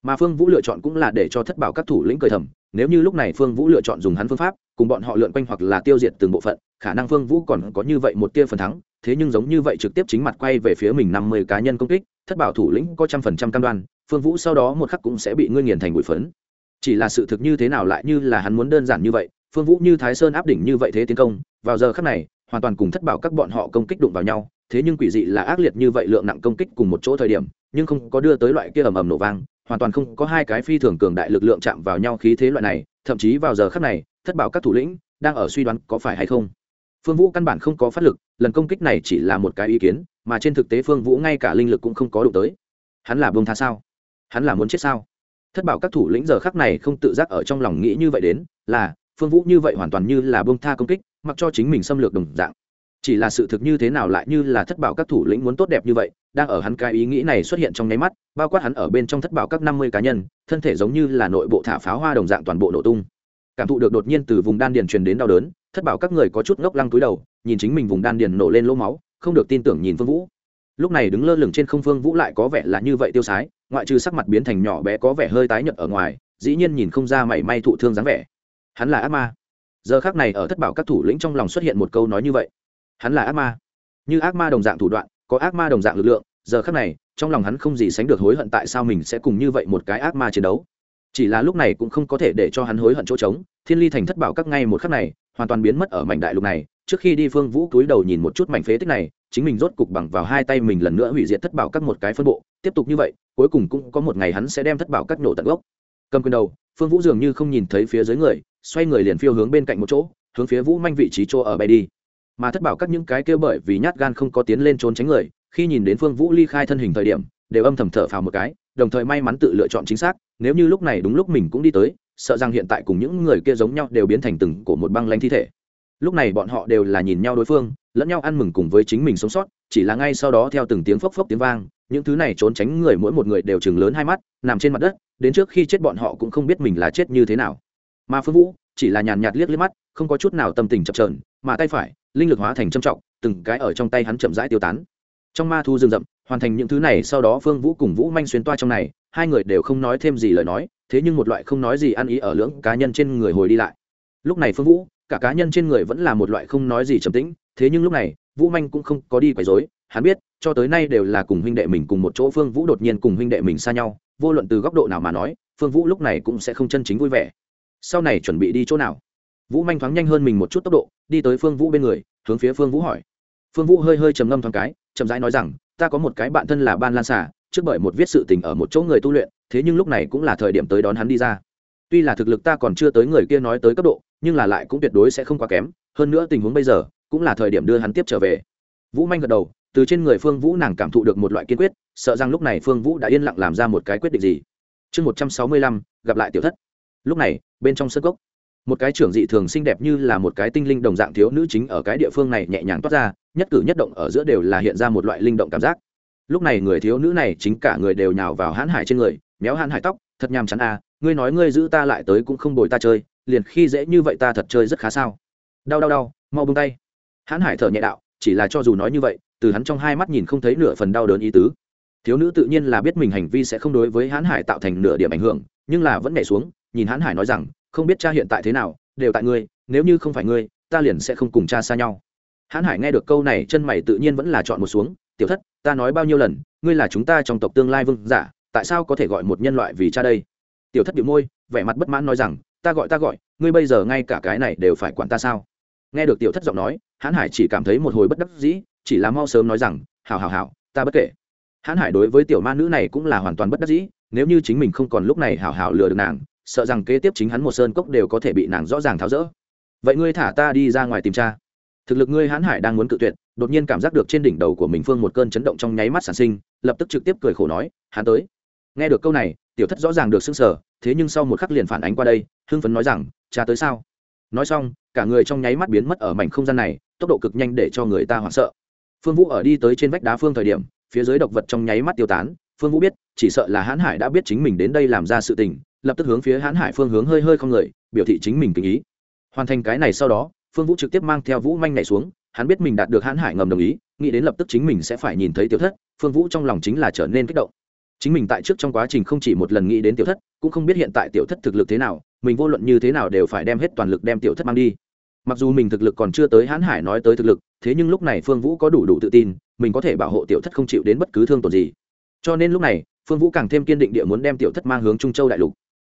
Mà phương vũ lựa chọn cũng là để cho thất bảo các thủ lĩnh cười thầm, nếu như lúc này phương vũ lựa chọn dùng hắn phương pháp cùng bọn họ lượn quanh hoặc là tiêu diệt từng bộ phận, khả năng phương vũ còn có như vậy một tia phần thắng, thế nhưng giống như vậy trực tiếp chính mặt quay về phía mình năm mươi cá nhân công kích, thất bảo thủ lĩnh có trăm phần trăm cam đoan, phương vũ sau đó một khắc cũng sẽ bị ngươi nghiền thành bụi phấn. Chỉ là sự thực như thế nào lại như là hắn muốn đơn giản như vậy, phương vũ như thái sơn áp đỉnh như vậy thế tiến công, vào giờ khắc này, hoàn toàn cùng thất bảo các bọn họ công kích đụng vào nhau, thế nhưng quỷ dị là ác liệt như vậy lượng nặng công kích cùng một chỗ thời điểm, nhưng không có đưa tới loại kia ầm ầm nổ vang, hoàn toàn không có hai cái phi thường cường đại lực lượng chạm vào nhau khí thế loại này, thậm chí vào giờ khắc này thất bảo các thủ lĩnh đang ở suy đoán có phải hay không. Phương vũ căn bản không có phát lực, lần công kích này chỉ là một cái ý kiến, mà trên thực tế phương vũ ngay cả linh lực cũng không có đụng tới. Hắn là bông tha sao? Hắn là muốn chết sao? Thất bảo các thủ lĩnh giờ khắc này không tự giác ở trong lòng nghĩ như vậy đến, là, phương vũ như vậy hoàn toàn như là bông tha công kích, mặc cho chính mình xâm lược đồng dạng. Chỉ là sự thực như thế nào lại như là thất bảo các thủ lĩnh muốn tốt đẹp như vậy, đang ở hắn cái ý nghĩ này xuất hiện trong nháy mắt, bao quát hắn ở bên trong thất bảo các năm mươi cá nhân, thân thể giống như là nội bộ thả pháo hoa đồng dạng toàn bộ nổ tung cảm thụ được đột nhiên từ vùng đan điền truyền đến đau đớn, thất bảo các người có chút ngốc lăng túi đầu, nhìn chính mình vùng đan điền nổ lên lỗ máu, không được tin tưởng nhìn phương vũ. Lúc này đứng lơ lửng trên không phương vũ lại có vẻ là như vậy tiêu sái, ngoại trừ sắc mặt biến thành nhỏ bé có vẻ hơi tái nhợt ở ngoài, dĩ nhiên nhìn không ra mảy may thụ thương dáng vẻ. Hắn là ác ma. Giờ khác này ở thất bảo các thủ lĩnh trong lòng xuất hiện một câu nói như vậy. Hắn là ác ma. Như ác ma đồng dạng thủ đoạn, có ác ma đồng dạng lực lượng, giờ khác này, trong lòng hắn không gì sánh được hối hận tại sao mình sẽ cùng như vậy một cái ác ma chiến đấu chỉ là lúc này cũng không có thể để cho hắn hối hận chỗ trống, thiên ly thành thất bảo các ngay một khắc này, hoàn toàn biến mất ở mảnh đại lục này. Trước khi đi phương vũ cúi đầu nhìn một chút mảnh phế tích này, chính mình rốt cục bằng vào hai tay mình lần nữa hủy diệt thất bảo các một cái phân bộ. Tiếp tục như vậy, cuối cùng cũng có một ngày hắn sẽ đem thất bảo các nổ tận gốc. Cầm quyền đầu, phương vũ dường như không nhìn thấy phía dưới người, xoay người liền phiêu hướng bên cạnh một chỗ, hướng phía vũ manh vị trí chỗ ở bay đi. Mà thất bảo các những cái kêu bởi vì nhát gan không có tiến lên trốn tránh người, khi nhìn đến phương vũ ly khai thân hình thời điểm, đều âm thầm thở phào một cái, đồng thời may mắn tự lựa chọn chính xác nếu như lúc này đúng lúc mình cũng đi tới, sợ rằng hiện tại cùng những người kia giống nhau đều biến thành từng của một băng lanh thi thể. Lúc này bọn họ đều là nhìn nhau đối phương, lẫn nhau ăn mừng cùng với chính mình sống sót, chỉ là ngay sau đó theo từng tiếng phốc phốc tiếng vang, những thứ này trốn tránh người mỗi một người đều chừng lớn hai mắt, nằm trên mặt đất, đến trước khi chết bọn họ cũng không biết mình là chết như thế nào. Mà phương vũ chỉ là nhàn nhạt liếc liếc mắt, không có chút nào tâm tình chập trờn mà tay phải, linh lực hóa thành trầm trọng, từng cái ở trong tay hắn chậm rãi tiêu tán. Trong ma thu rừng rậm, hoàn thành những thứ này, sau đó phương vũ cùng vũ manh xuyên toa trong này hai người đều không nói thêm gì lời nói, thế nhưng một loại không nói gì ăn ý ở lưỡng cá nhân trên người hồi đi lại. Lúc này phương vũ, cả cá nhân trên người vẫn là một loại không nói gì trầm tĩnh, thế nhưng lúc này, vũ manh cũng không có đi quấy dối hắn biết, cho tới nay đều là cùng huynh đệ mình cùng một chỗ, phương vũ đột nhiên cùng huynh đệ mình xa nhau, vô luận từ góc độ nào mà nói, phương vũ lúc này cũng sẽ không chân chính vui vẻ. Sau này chuẩn bị đi chỗ nào? Vũ manh thoáng nhanh hơn mình một chút tốc độ, đi tới phương vũ bên người, hướng phía phương vũ hỏi. Phương vũ hơi hơi trầm ngâm thoáng cái, chậm rãi nói rằng, ta có một cái bạn thân là ban lan xả trước bởi một viết sự tình ở một chỗ người tu luyện, thế nhưng lúc này cũng là thời điểm tới đón hắn đi ra. Tuy là thực lực ta còn chưa tới người kia nói tới cấp độ, nhưng là lại cũng tuyệt đối sẽ không quá kém, hơn nữa tình huống bây giờ, cũng là thời điểm đưa hắn tiếp trở về. Vũ manh gật đầu, từ trên người phương vũ nàng cảm thụ được một loại kiên quyết, sợ rằng lúc này phương vũ đã yên lặng làm ra một cái quyết định gì. Chương một trăm sáu mươi lăm, gặp lại tiểu thất. Lúc này, bên trong sân cốc, một cái trưởng dị thường xinh đẹp như là một cái tinh linh đồng dạng thiếu nữ chính ở cái địa phương này nhẹ nhàng toát ra, nhất cử nhất động ở giữa đều là hiện ra một loại linh động cảm giác lúc này người thiếu nữ này chính cả người đều nhào vào hãn hải trên người, méo hãn hải tóc, thật nhàm chán à ngươi nói ngươi giữ ta lại tới cũng không bồi ta chơi, liền khi dễ như vậy ta thật chơi rất khá sao. Đau đau đau, mau bông tay. Hãn hải thở nhẹ đạo, chỉ là cho dù nói như vậy, từ hắn trong hai mắt nhìn không thấy nửa phần đau đớn ý tứ. Thiếu nữ tự nhiên là biết mình hành vi sẽ không đối với hãn hải tạo thành nửa điểm ảnh hưởng, nhưng là vẫn nhảy xuống, nhìn hãn hải nói rằng, không biết cha hiện tại thế nào, đều tại ngươi, nếu như không phải ngươi, ta liền sẽ không cùng cha xa nhau. Hãn hải nghe được câu này, chân mày tự nhiên vẫn là chọn một xuống tiểu thất, ta nói bao nhiêu lần, ngươi là chúng ta trong tộc tương lai vương giả, tại sao có thể gọi một nhân loại vì cha đây? Tiểu thất bị môi, vẻ mặt bất mãn nói rằng, ta gọi ta gọi, ngươi bây giờ ngay cả cái này đều phải quản ta sao? Nghe được tiểu thất giọng nói, hãn hải chỉ cảm thấy một hồi bất đắc dĩ, chỉ là mau sớm nói rằng hào hào hào ta bất kể. Hãn hải đối với tiểu ma nữ này cũng là hoàn toàn bất đắc dĩ, nếu như chính mình không còn lúc này hào hào lừa được nàng, sợ rằng kế tiếp chính hắn một sơn cốc đều có thể bị nàng rõ ràng tháo rỡ. Vậy ngươi thả ta đi ra ngoài tìm cha. Thực lực ngươi hãn hải đang muốn cự tuyệt đột nhiên cảm giác được trên đỉnh đầu của mình phương một cơn chấn động trong nháy mắt sản sinh, lập tức trực tiếp cười khổ nói, hắn tới. Nghe được câu này, tiểu thất rõ ràng được s ư n g sở thế nhưng sau một khắc liền phản ánh qua đây, hưng phấn nói rằng, cha tới sao? Nói xong, cả người trong nháy mắt biến mất ở mảnh không gian này, tốc độ cực nhanh để cho người ta hoảng sợ. Phương vũ ở đi tới trên vách đá phương thời điểm, phía dưới độc vật trong nháy mắt tiêu tán, phương vũ biết, chỉ sợ là hãn hải đã biết chính mình đến đây làm ra sự tình, lập tức hướng phía hãn hải phương hướng hơi hơi không người, biểu thị chính mình tình ý. Hoàn thành cái này sau đó, phương vũ trực tiếp mang theo vũ manh này xuống hắn biết mình đạt được hãn hải ngầm đồng ý, nghĩ đến lập tức chính mình sẽ phải nhìn thấy tiểu thất, phương vũ trong lòng chính là trở nên kích động. Chính mình tại trước trong quá trình không chỉ một lần nghĩ đến tiểu thất, cũng không biết hiện tại tiểu thất thực lực thế nào, mình vô luận như thế nào đều phải đem hết toàn lực đem tiểu thất mang đi. Mặc dù mình thực lực còn chưa tới hãn hải nói tới thực lực, thế nhưng lúc này phương vũ có đủ đủ tự tin, mình có thể bảo hộ tiểu thất không chịu đến bất cứ thương tổn gì. Cho nên lúc này, phương vũ càng thêm kiên định địa muốn đem tiểu thất mang hướng trung châu đại lục.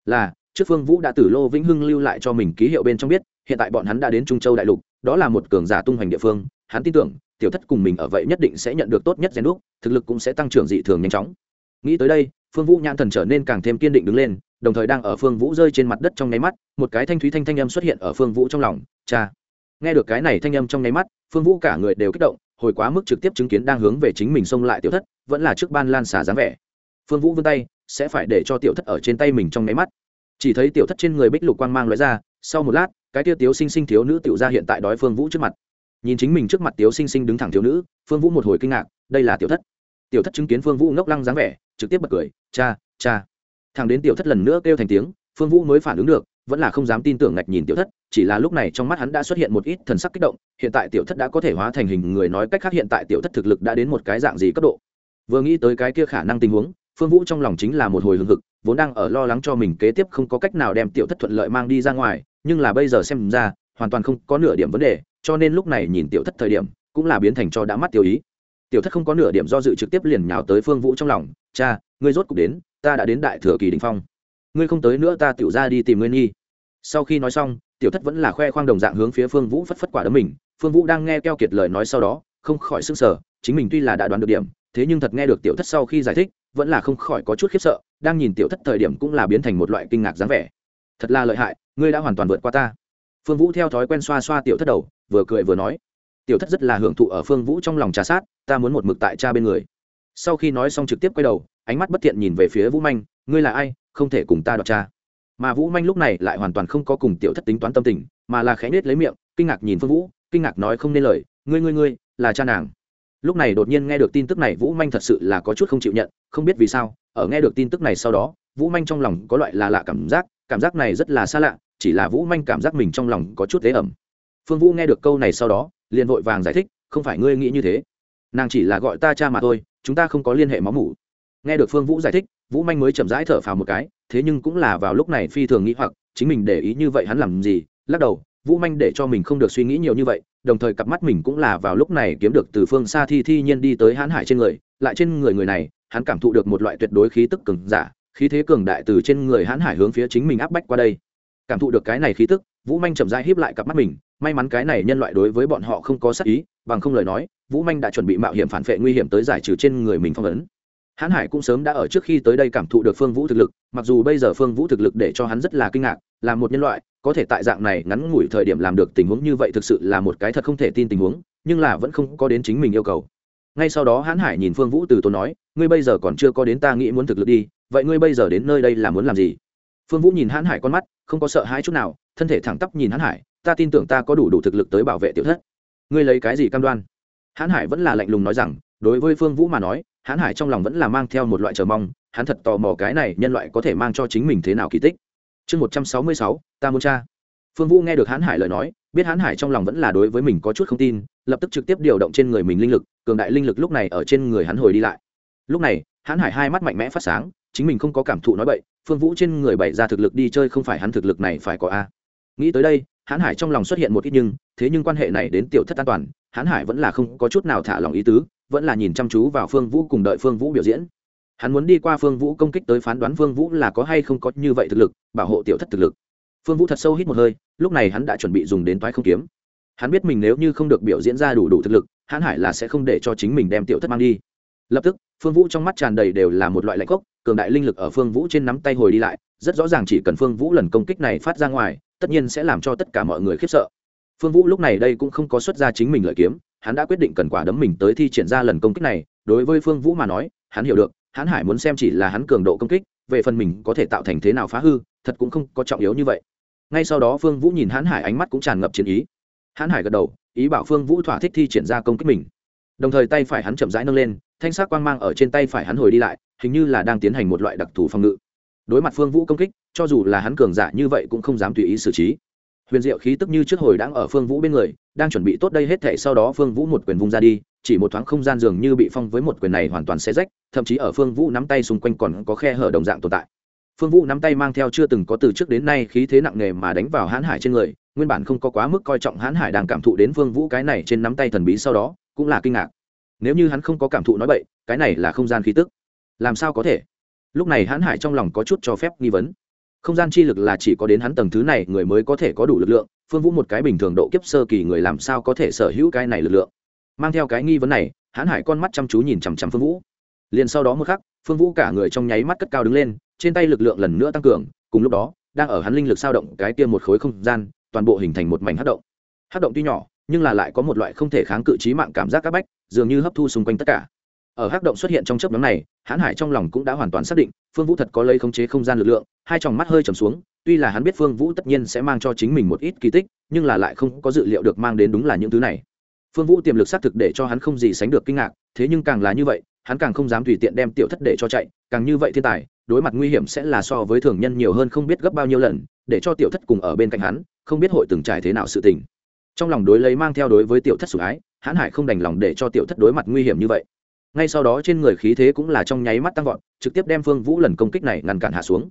Là, trước phương vũ đã từ lô vĩnh hưng lưu lại cho mình ký hiệu bên trong biết, hiện tại bọn hắn đã đến trung châu đại lục đó là một cường giả tung hoành địa phương, hắn tin tưởng, tiểu thất cùng mình ở vậy nhất định sẽ nhận được tốt nhất rèn đúc, thực lực cũng sẽ tăng trưởng dị thường nhanh chóng. Nghĩ tới đây, phương vũ nhãn thần trở nên càng thêm kiên định đứng lên, đồng thời đang ở phương vũ rơi trên mặt đất trong nháy mắt, một cái thanh thúy thanh thanh âm xuất hiện ở phương vũ trong lòng, cha! Nghe được cái này thanh âm trong nháy mắt, phương vũ cả người đều kích động, hồi quá mức trực tiếp chứng kiến đang hướng về chính mình xông lại tiểu thất, vẫn là trước ban lan xả dáng vẻ. Phương vũ vươn tay, sẽ phải để cho tiểu thất ở trên tay mình trong nháy mắt. Chỉ thấy tiểu thất trên người bích lục quang mang loại ra, sau một lát cái tia tiếu sinh sinh thiếu nữ tiểu ra hiện tại đói phương vũ trước mặt. Nhìn chính mình trước mặt tiếu sinh sinh đứng thẳng thiếu nữ, phương vũ một hồi kinh ngạc, đây là tiểu thất. Tiểu thất chứng kiến phương vũ ngốc lăng dáng vẻ, trực tiếp bật cười, cha cha. Thằng đến tiểu thất lần nữa kêu thành tiếng, phương vũ mới phản ứng được, vẫn là không dám tin tưởng ngạch nhìn tiểu thất, chỉ là lúc này trong mắt hắn đã xuất hiện một ít thần sắc kích động, hiện tại tiểu thất đã có thể hóa thành hình người nói cách khác hiện tại tiểu thất thực lực đã đến một cái dạng gì cấp độ. Vừa nghĩ tới cái kia khả năng tình huống, phương vũ trong lòng chính là một hồi hưng hực, vốn đang ở lo lắng cho mình kế tiếp không có cách nào đem tiểu thất thuận lợi mang đi ra ngoài nhưng là bây giờ xem ra, hoàn toàn không có nửa điểm vấn đề, cho nên lúc này nhìn tiểu thất thời điểm, cũng là biến thành cho đã mắt tiểu ý. Tiểu thất không có nửa điểm do dự trực tiếp liền nhào tới phương vũ trong lòng, cha, ngươi rốt cục đến, ta đã đến đại thừa kỳ đình phong. Ngươi không tới nữa ta tiểu ra đi tìm ngươi nghi. Sau khi nói xong, tiểu thất vẫn là khoe khoang đồng dạng hướng phía phương vũ phất phất quả đấm mình. Phương vũ đang nghe keo kiệt lời nói sau đó, không khỏi s ư n g sở chính mình tuy là đã đoán được điểm, thế nhưng thật nghe được tiểu thất sau khi giải thích, vẫn là không khỏi có chút khiếp sợ, đang nhìn tiểu thất thời điểm cũng là biến thành một loại kinh ngạc dáng vẻ. Thật là lợi hại ngươi đã hoàn toàn vượt qua ta. Phương vũ theo thói quen xoa xoa tiểu thất đầu, vừa cười vừa nói, tiểu thất rất là hưởng thụ ở phương vũ trong lòng trà sát, ta muốn một mực tại cha bên người. Sau khi nói xong trực tiếp quay đầu, ánh mắt bất thiện nhìn về phía vũ manh, ngươi là ai, không thể cùng ta đọc cha. Mà vũ manh lúc này lại hoàn toàn không có cùng tiểu thất tính toán tâm tình, mà là khẽ nết lấy miệng, kinh ngạc nhìn phương vũ, kinh ngạc nói không nên lời, ngươi ngươi ngươi, là cha nàng. Lúc này đột nhiên nghe được tin tức này, vũ manh thật sự là có chút không chịu nhận, không biết vì sao, ở nghe được tin tức này sau đó, vũ manh trong lòng có loại là lạ cảm giác cảm giác này rất là xa lạ chỉ là vũ manh cảm giác mình trong lòng có chút thế ẩm. Phương vũ nghe được câu này sau đó, liền vội vàng giải thích, không phải ngươi nghĩ như thế. Nàng chỉ là gọi ta cha mà thôi, chúng ta không có liên hệ máu mủ. Nghe được phương vũ giải thích, vũ manh mới chậm rãi thở phào một cái, thế nhưng cũng là vào lúc này phi thường nghĩ hoặc, chính mình để ý như vậy hắn làm gì? Lắc đầu, vũ manh để cho mình không được suy nghĩ nhiều như vậy, đồng thời cặp mắt mình cũng là vào lúc này kiếm được từ phương xa thi thi nhiên đi tới hãn hải trên người, lại trên người người này, hắn cảm thụ được một loại tuyệt đối khí tức cường giả, khí thế cường đại từ trên người hãn hải hướng phía chính mình áp bách qua đây cảm thụ được cái này khí tức, vũ manh chậm rãi híp lại cặp mắt mình, may mắn cái này nhân loại đối với bọn họ không có sắc ý, bằng không lời nói, vũ manh đã chuẩn bị mạo hiểm phản vệ nguy hiểm tới giải trừ trên người mình phong ấn. Hãn hải cũng sớm đã ở trước khi tới đây cảm thụ được phương vũ thực lực, mặc dù bây giờ phương vũ thực lực để cho hắn rất là kinh ngạc, là một nhân loại, có thể tại dạng này ngắn ngủi thời điểm làm được tình huống như vậy thực sự là một cái thật không thể tin tình huống, nhưng là vẫn không có đến chính mình yêu cầu. Ngay sau đó hãn hải nhìn phương vũ từ tốn nói, ngươi bây giờ còn chưa có đến ta nghĩ muốn thực lực đi, vậy ngươi bây giờ đến nơi đây là muốn làm gì? Phương vũ nhìn hãn hải con mắt không có sợ hãi chút nào, thân thể thẳng tắp nhìn hãn hải, ta tin tưởng ta có đủ đủ thực lực tới bảo vệ tiểu thất. Ngươi lấy cái gì cam đoan? Hãn hải vẫn là lạnh lùng nói rằng, đối với phương vũ mà nói, hãn hải trong lòng vẫn là mang theo một loại chờ mong, hắn thật tò mò cái này nhân loại có thể mang cho chính mình thế nào kỳ tích. Chương một trăm sáu mươi sáu, ta muốn cha phương vũ nghe được hãn hải lời nói, biết hãn hải trong lòng vẫn là đối với mình có chút không tin, lập tức trực tiếp điều động trên người mình linh lực, cường đại linh lực lúc này ở trên người hắn hồi đi lại. Lúc này, hãn hải hai mắt mạnh mẽ phát sáng chính mình không có cảm thụ nói bậy, phương vũ trên người bày ra thực lực đi chơi không phải hắn thực lực này phải có a. Nghĩ tới đây, hãn hải trong lòng xuất hiện một ít nhưng, thế nhưng quan hệ này đến tiểu thất an toàn, hãn hải vẫn là không có chút nào thả lòng ý tứ, vẫn là nhìn chăm chú vào phương vũ cùng đợi phương vũ biểu diễn. Hắn muốn đi qua phương vũ công kích tới phán đoán phương vũ là có hay không có như vậy thực lực, bảo hộ tiểu thất thực lực. Phương vũ thật sâu hít một hơi, lúc này hắn đã chuẩn bị dùng đến toái không kiếm. Hắn biết mình nếu như không được biểu diễn ra đủ đủ thực lực, hãn hải là sẽ không để cho chính mình đem tiểu thất mang đi. Lập tức phương vũ trong mắt tràn đầy đều là một loại lạnh cốc, cường đại linh lực ở phương vũ trên nắm tay hồi đi lại, rất rõ ràng chỉ cần phương vũ lần công kích này phát ra ngoài, tất nhiên sẽ làm cho tất cả mọi người khiếp sợ. Phương vũ lúc này đây cũng không có xuất ra chính mình lợi kiếm, hắn đã quyết định cần quả đấm mình tới thi triển ra lần công kích này, đối với phương vũ mà nói, hắn hiểu được, hắn hải muốn xem chỉ là hắn cường độ công kích, về phần mình có thể tạo thành thế nào phá hư, thật cũng không có trọng yếu như vậy. Ngay sau đó phương vũ nhìn hắn hải ánh mắt cũng tràn ngập chiến ý. Hắn hải gật đầu, ý bảo phương vũ thỏa thích thi triển ra công kích mình đồng thời tay phải hắn chậm rãi nâng lên, thanh sắc quang mang ở trên tay phải hắn hồi đi lại, hình như là đang tiến hành một loại đặc thù phòng ngự. Đối mặt phương vũ công kích, cho dù là hắn cường giả như vậy cũng không dám tùy ý xử trí. Huyền diệu khí tức như trước hồi đang ở phương vũ bên người, đang chuẩn bị tốt đây hết thể sau đó phương vũ một quyền vung ra đi, chỉ một thoáng không gian dường như bị phong với một quyền này hoàn toàn xe rách, thậm chí ở phương vũ nắm tay xung quanh còn có khe hở đồng dạng tồn tại. Phương vũ nắm tay mang theo chưa từng có từ trước đến nay khí thế nặng nề mà đánh vào hãn hải trên người, nguyên bản không có quá mức coi trọng hãn hải đang cảm thụ đến phương vũ cái này trên nắm tay thần bí sau đó cũng là kinh ngạc. Nếu như hắn không có cảm thụ nói bậy, cái này là không gian khí tức. Làm sao có thể? Lúc này hãn hải trong lòng có chút cho phép nghi vấn. Không gian chi lực là chỉ có đến hắn tầng thứ này người mới có thể có đủ lực lượng, phương vũ một cái bình thường độ kiếp sơ kỳ người làm sao có thể sở hữu cái này lực lượng? Mang theo cái nghi vấn này, hãn hải con mắt chăm chú nhìn chằm chằm phương vũ. Liền sau đó một khắc, phương vũ cả người trong nháy mắt cất cao đứng lên, trên tay lực lượng lần nữa tăng cường, cùng lúc đó, đang ở hắn linh lực sao động cái tiêm một khối không gian, toàn bộ hình thành một mảnh hát động. Hát động tuy nhỏ nhưng là lại có một loại không thể kháng cự trí mạng cảm giác các bách, dường như hấp thu xung quanh tất cả. Ở hắc động xuất hiện trong chớp nhóm này, hãn hải trong lòng cũng đã hoàn toàn xác định, phương vũ thật có lấy khống chế không gian lực lượng, hai tròng mắt hơi trầm xuống, tuy là hắn biết phương vũ tất nhiên sẽ mang cho chính mình một ít kỳ tích, nhưng là lại không có dự liệu được mang đến đúng là những thứ này. Phương vũ tiềm lực xác thực để cho hắn không gì sánh được kinh ngạc, thế nhưng càng là như vậy, hắn càng không dám tùy tiện đem tiểu thất để cho chạy, càng như vậy thiên tài, đối mặt nguy hiểm sẽ là so với thường nhân nhiều hơn không biết gấp bao nhiêu lần, để cho tiểu thất cùng ở bên cạnh hắn, không biết hội từng trải thế nào sự tình trong lòng đối lấy mang theo đối với tiểu thất sủng ái hãn hải không đành lòng để cho tiểu thất đối mặt nguy hiểm như vậy. Ngay sau đó trên người khí thế cũng là trong nháy mắt tăng vọt trực tiếp đem phương vũ lần công kích này ngăn cản hạ xuống.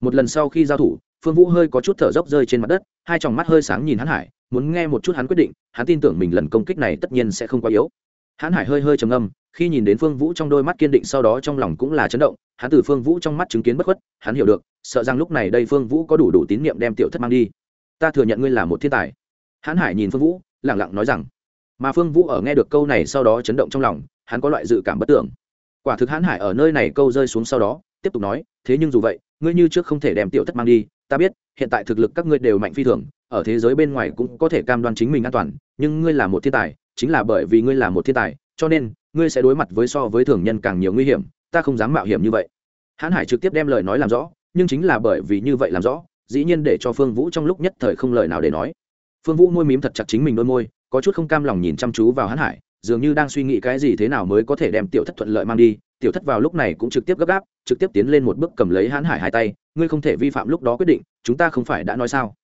Một lần sau khi giao thủ phương vũ hơi có chút thở dốc rơi trên mặt đất hai tròng mắt hơi sáng nhìn hắn hải muốn nghe một chút hắn quyết định hắn tin tưởng mình lần công kích này tất nhiên sẽ không quá yếu. Hắn hải hơi hơi trầm âm, khi nhìn đến phương vũ trong đôi mắt kiên định sau đó trong lòng cũng là chấn động hắn từ phương vũ trong mắt chứng kiến bất khuất hắn hiểu được sợ rằng lúc này đây phương vũ có đủ đủ tín nhiệm đem tiểu thất mang đi. Ta thừa nhận ngươi là một thiên tài hãn hải nhìn phương vũ, lẳng lặng nói rằng, mà phương vũ ở nghe được câu này sau đó chấn động trong lòng, hắn có loại dự cảm bất tưởng. Quả thực hãn hải ở nơi này câu rơi xuống sau đó, tiếp tục nói, thế nhưng dù vậy, ngươi như trước không thể đem tiểu thất mang đi, ta biết, hiện tại thực lực các ngươi đều mạnh phi thường, ở thế giới bên ngoài cũng có thể cam đoan chính mình an toàn, nhưng ngươi là một thiên tài, chính là bởi vì ngươi là một thiên tài, cho nên, ngươi sẽ đối mặt với so với thường nhân càng nhiều nguy hiểm, ta không dám mạo hiểm như vậy. Hãn hải trực tiếp đem lời nói làm rõ, nhưng chính là bởi vì như vậy làm rõ, dĩ nhiên để cho phương vũ trong lúc nhất thời không lời nào để nói phương vũ môi mím thật chặt chính mình đôi môi, có chút không cam lòng nhìn chăm chú vào hắn hải, dường như đang suy nghĩ cái gì thế nào mới có thể đem tiểu thất thuận lợi mang đi. Tiểu thất vào lúc này cũng trực tiếp gấp gáp, trực tiếp tiến lên một bước cầm lấy hãn hải hai tay. Ngươi không thể vi phạm lúc đó quyết định, chúng ta không phải đã nói sao?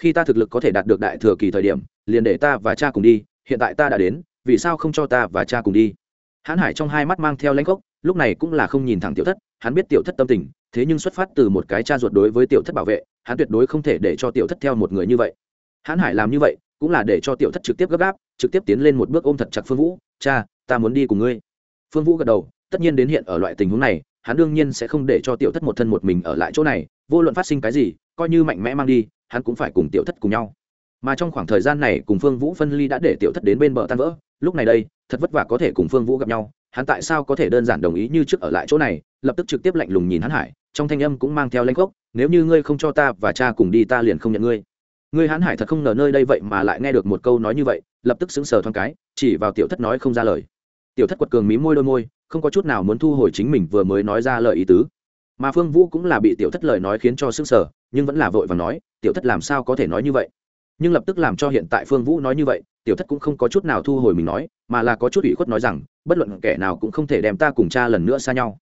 Khi ta thực lực có thể đạt được đại thừa kỳ thời điểm, liền để ta và cha cùng đi, hiện tại ta đã đến, vì sao không cho ta và cha cùng đi? Hãn hải trong hai mắt mang theo lãnh gốc lúc này cũng là không nhìn thẳng tiểu thất, hắn biết tiểu thất tâm tình, thế nhưng xuất phát từ một cái cha ruột đối với tiểu thất bảo vệ, hắn tuyệt đối không thể để cho tiểu thất theo một người như vậy hãn hải làm như vậy, cũng là để cho tiểu thất trực tiếp gấp gáp, trực tiếp tiến lên một bước ôm thật chặt phương vũ, cha, ta muốn đi cùng ngươi. Phương vũ gật đầu, tất nhiên đến hiện ở loại tình huống này, hắn đương nhiên sẽ không để cho tiểu thất một thân một mình ở lại chỗ này, vô luận phát sinh cái gì, coi như mạnh mẽ mang đi, hắn cũng phải cùng tiểu thất cùng nhau. Mà trong khoảng thời gian này cùng phương vũ phân ly đã để tiểu thất đến bên bờ tan vỡ, lúc này đây, thật vất vả có thể cùng phương vũ gặp nhau, hắn tại sao có thể đơn giản đồng ý như trước ở lại chỗ này, lập tức trực tiếp lạnh lùng nhìn hắn hải, trong thanh âm cũng mang theo lanh gốc nếu như ngươi không cho ta và cha cùng đi, ta liền không nhận ngươi ngươi hãn hải thật không ngờ nơi đây vậy mà lại nghe được một câu nói như vậy, lập tức sững sờ thoáng cái, chỉ vào tiểu thất nói không ra lời. Tiểu thất quật cường mí môi đôi môi, không có chút nào muốn thu hồi chính mình vừa mới nói ra lời ý tứ. Mà phương vũ cũng là bị tiểu thất lời nói khiến cho sững sờ, nhưng vẫn là vội và nói, tiểu thất làm sao có thể nói như vậy? Nhưng lập tức làm cho hiện tại phương vũ nói như vậy, tiểu thất cũng không có chút nào thu hồi mình nói, mà là có chút ủy khuất nói rằng, bất luận kẻ nào cũng không thể đem ta cùng cha lần nữa xa nhau.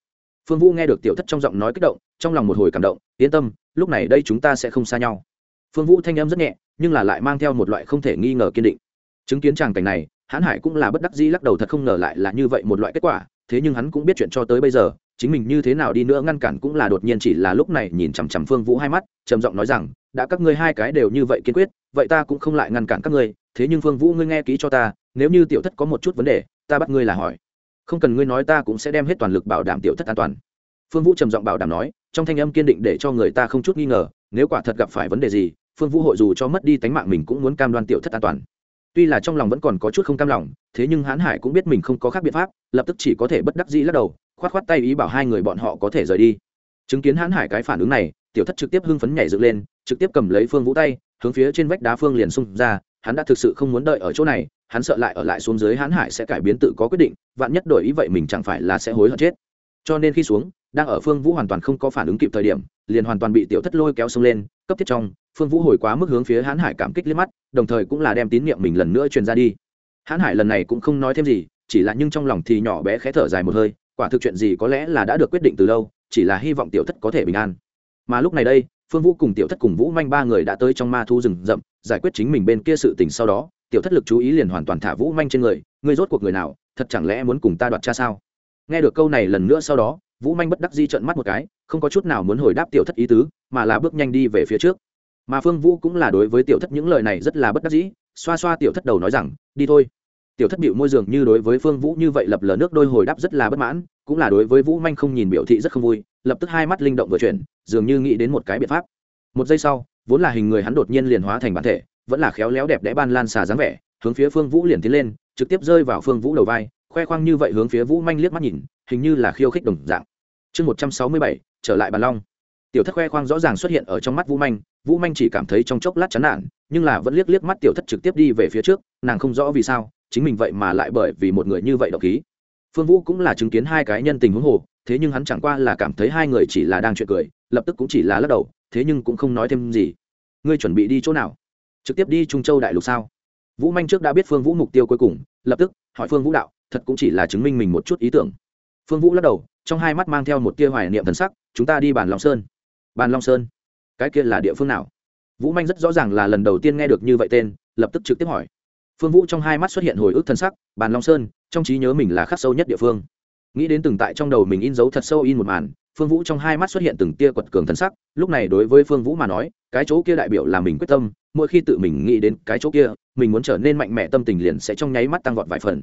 Phương vũ nghe được tiểu thất trong giọng nói kích động, trong lòng một hồi cảm động, yên tâm, lúc này đây chúng ta sẽ không xa nhau phương vũ thanh âm rất nhẹ, nhưng là lại mang theo một loại không thể nghi ngờ kiên định. Chứng kiến tràng cảnh này, hãn hải cũng là bất đắc dĩ lắc đầu thật không ngờ lại là như vậy một loại kết quả, thế nhưng hắn cũng biết chuyện cho tới bây giờ, chính mình như thế nào đi nữa ngăn cản cũng là đột nhiên chỉ là lúc này nhìn chằm chằm phương vũ hai mắt, trầm giọng nói rằng, đã các ngươi hai cái đều như vậy kiên quyết, vậy ta cũng không lại ngăn cản các ngươi, thế nhưng phương vũ ngươi nghe kỹ cho ta, nếu như tiểu thất có một chút vấn đề, ta bắt ngươi là hỏi. Không cần ngươi nói ta cũng sẽ đem hết toàn lực bảo đảm tiểu thất an toàn. Phương vũ trầm giọng bảo đảm nói, trong thanh âm kiên định để cho người ta không chút nghi ngờ, nếu quả thật gặp phải vấn đề gì phương vũ hội dù cho mất đi tánh mạng mình cũng muốn cam đoan tiểu thất an toàn. Tuy là trong lòng vẫn còn có chút không cam lòng, thế nhưng hãn hải cũng biết mình không có khác biện pháp, lập tức chỉ có thể bất đắc dĩ lắc đầu, khoát khoát tay ý bảo hai người bọn họ có thể rời đi. Chứng kiến hãn hải cái phản ứng này, tiểu thất trực tiếp hưng phấn nhảy dựng lên, trực tiếp cầm lấy phương vũ tay, hướng phía trên vách đá phương liền xung ra, hắn đã thực sự không muốn đợi ở chỗ này, hắn sợ lại ở lại xuống dưới hãn hải sẽ cải biến tự có quyết định, vạn nhất đổi ý vậy mình chẳng phải là sẽ hối hận chết. Cho nên khi xuống đang ở phương vũ hoàn toàn không có phản ứng kịp thời điểm, liền hoàn toàn bị tiểu thất lôi kéo xông lên, cấp thiết trong, phương vũ hồi quá mức hướng phía hãn hải cảm kích liếc mắt, đồng thời cũng là đem tín nhiệm mình lần nữa truyền ra đi. Hãn hải lần này cũng không nói thêm gì, chỉ là nhưng trong lòng thì nhỏ bé khẽ thở dài một hơi, quả thực chuyện gì có lẽ là đã được quyết định từ lâu, chỉ là hy vọng tiểu thất có thể bình an. Mà lúc này đây, phương vũ cùng tiểu thất cùng vũ manh ba người đã tới trong ma thu rừng rậm, giải quyết chính mình bên kia sự tình sau đó, tiểu thất lực chú ý liền hoàn toàn thả vũ manh trên người, ngươi rốt cuộc người nào, thật chẳng lẽ muốn cùng ta đoạt cha sao? Nghe được câu này lần nữa sau đó vũ manh bất đắc di trận mắt một cái, không có chút nào muốn hồi đáp tiểu thất ý tứ, mà là bước nhanh đi về phía trước. Mà phương vũ cũng là đối với tiểu thất những lời này rất là bất đắc dĩ, xoa xoa tiểu thất đầu nói rằng, đi thôi. Tiểu thất bịu môi dường như đối với phương vũ như vậy lập lờ nước đôi hồi đáp rất là bất mãn, cũng là đối với vũ manh không nhìn biểu thị rất không vui, lập tức hai mắt linh động vừa chuyển, dường như nghĩ đến một cái biện pháp. Một giây sau, vốn là hình người hắn đột nhiên liền hóa thành bản thể, vẫn là khéo léo đẹp đẽ ban lan xà dáng vẻ, hướng phía phương vũ liền tiến lên, trực tiếp rơi vào phương vũ đầu vai khoe khoang như vậy hướng phía vũ manh liếc mắt nhìn, hình như là khiêu khích đồng dạng. Chương một trăm sáu mươi bảy, trở lại bàn long. Tiểu thất khoe khoang rõ ràng xuất hiện ở trong mắt vũ manh vũ manh chỉ cảm thấy trong chốc lát chán nản, nhưng là vẫn liếc liếc mắt tiểu thất trực tiếp đi về phía trước, nàng không rõ vì sao, chính mình vậy mà lại bởi vì một người như vậy độc khí. Phương vũ cũng là chứng kiến hai cái nhân tình huống hồ, thế nhưng hắn chẳng qua là cảm thấy hai người chỉ là đang chuyện cười, lập tức cũng chỉ là lắc đầu, thế nhưng cũng không nói thêm gì. Ngươi chuẩn bị đi chỗ nào? Trực tiếp đi trung châu đại lục sao? Vũ manh trước đã biết phương vũ mục tiêu cuối cùng, lập tức hỏi phương vũ đạo thật cũng chỉ là chứng minh mình một chút ý tưởng. Phương vũ lắc đầu, trong hai mắt mang theo một tia hoài niệm thần sắc, chúng ta đi bàn long sơn. Bàn long sơn? Cái kia là địa phương nào? Vũ manh rất rõ ràng là lần đầu tiên nghe được như vậy tên, lập tức trực tiếp hỏi. Phương vũ trong hai mắt xuất hiện hồi ức thân sắc, bàn long sơn, trong trí nhớ mình là khắc sâu nhất địa phương. Nghĩ đến từng tại trong đầu mình in dấu thật sâu in một màn, phương vũ trong hai mắt xuất hiện từng tia quật cường thân sắc, lúc này đối với phương vũ mà nói, cái chỗ kia đại biểu là mình quyết tâm, mỗi khi tự mình nghĩ đến cái chỗ kia, mình muốn trở nên mạnh mẽ tâm tình liền sẽ trong nháy mắt tăng vọt vài phần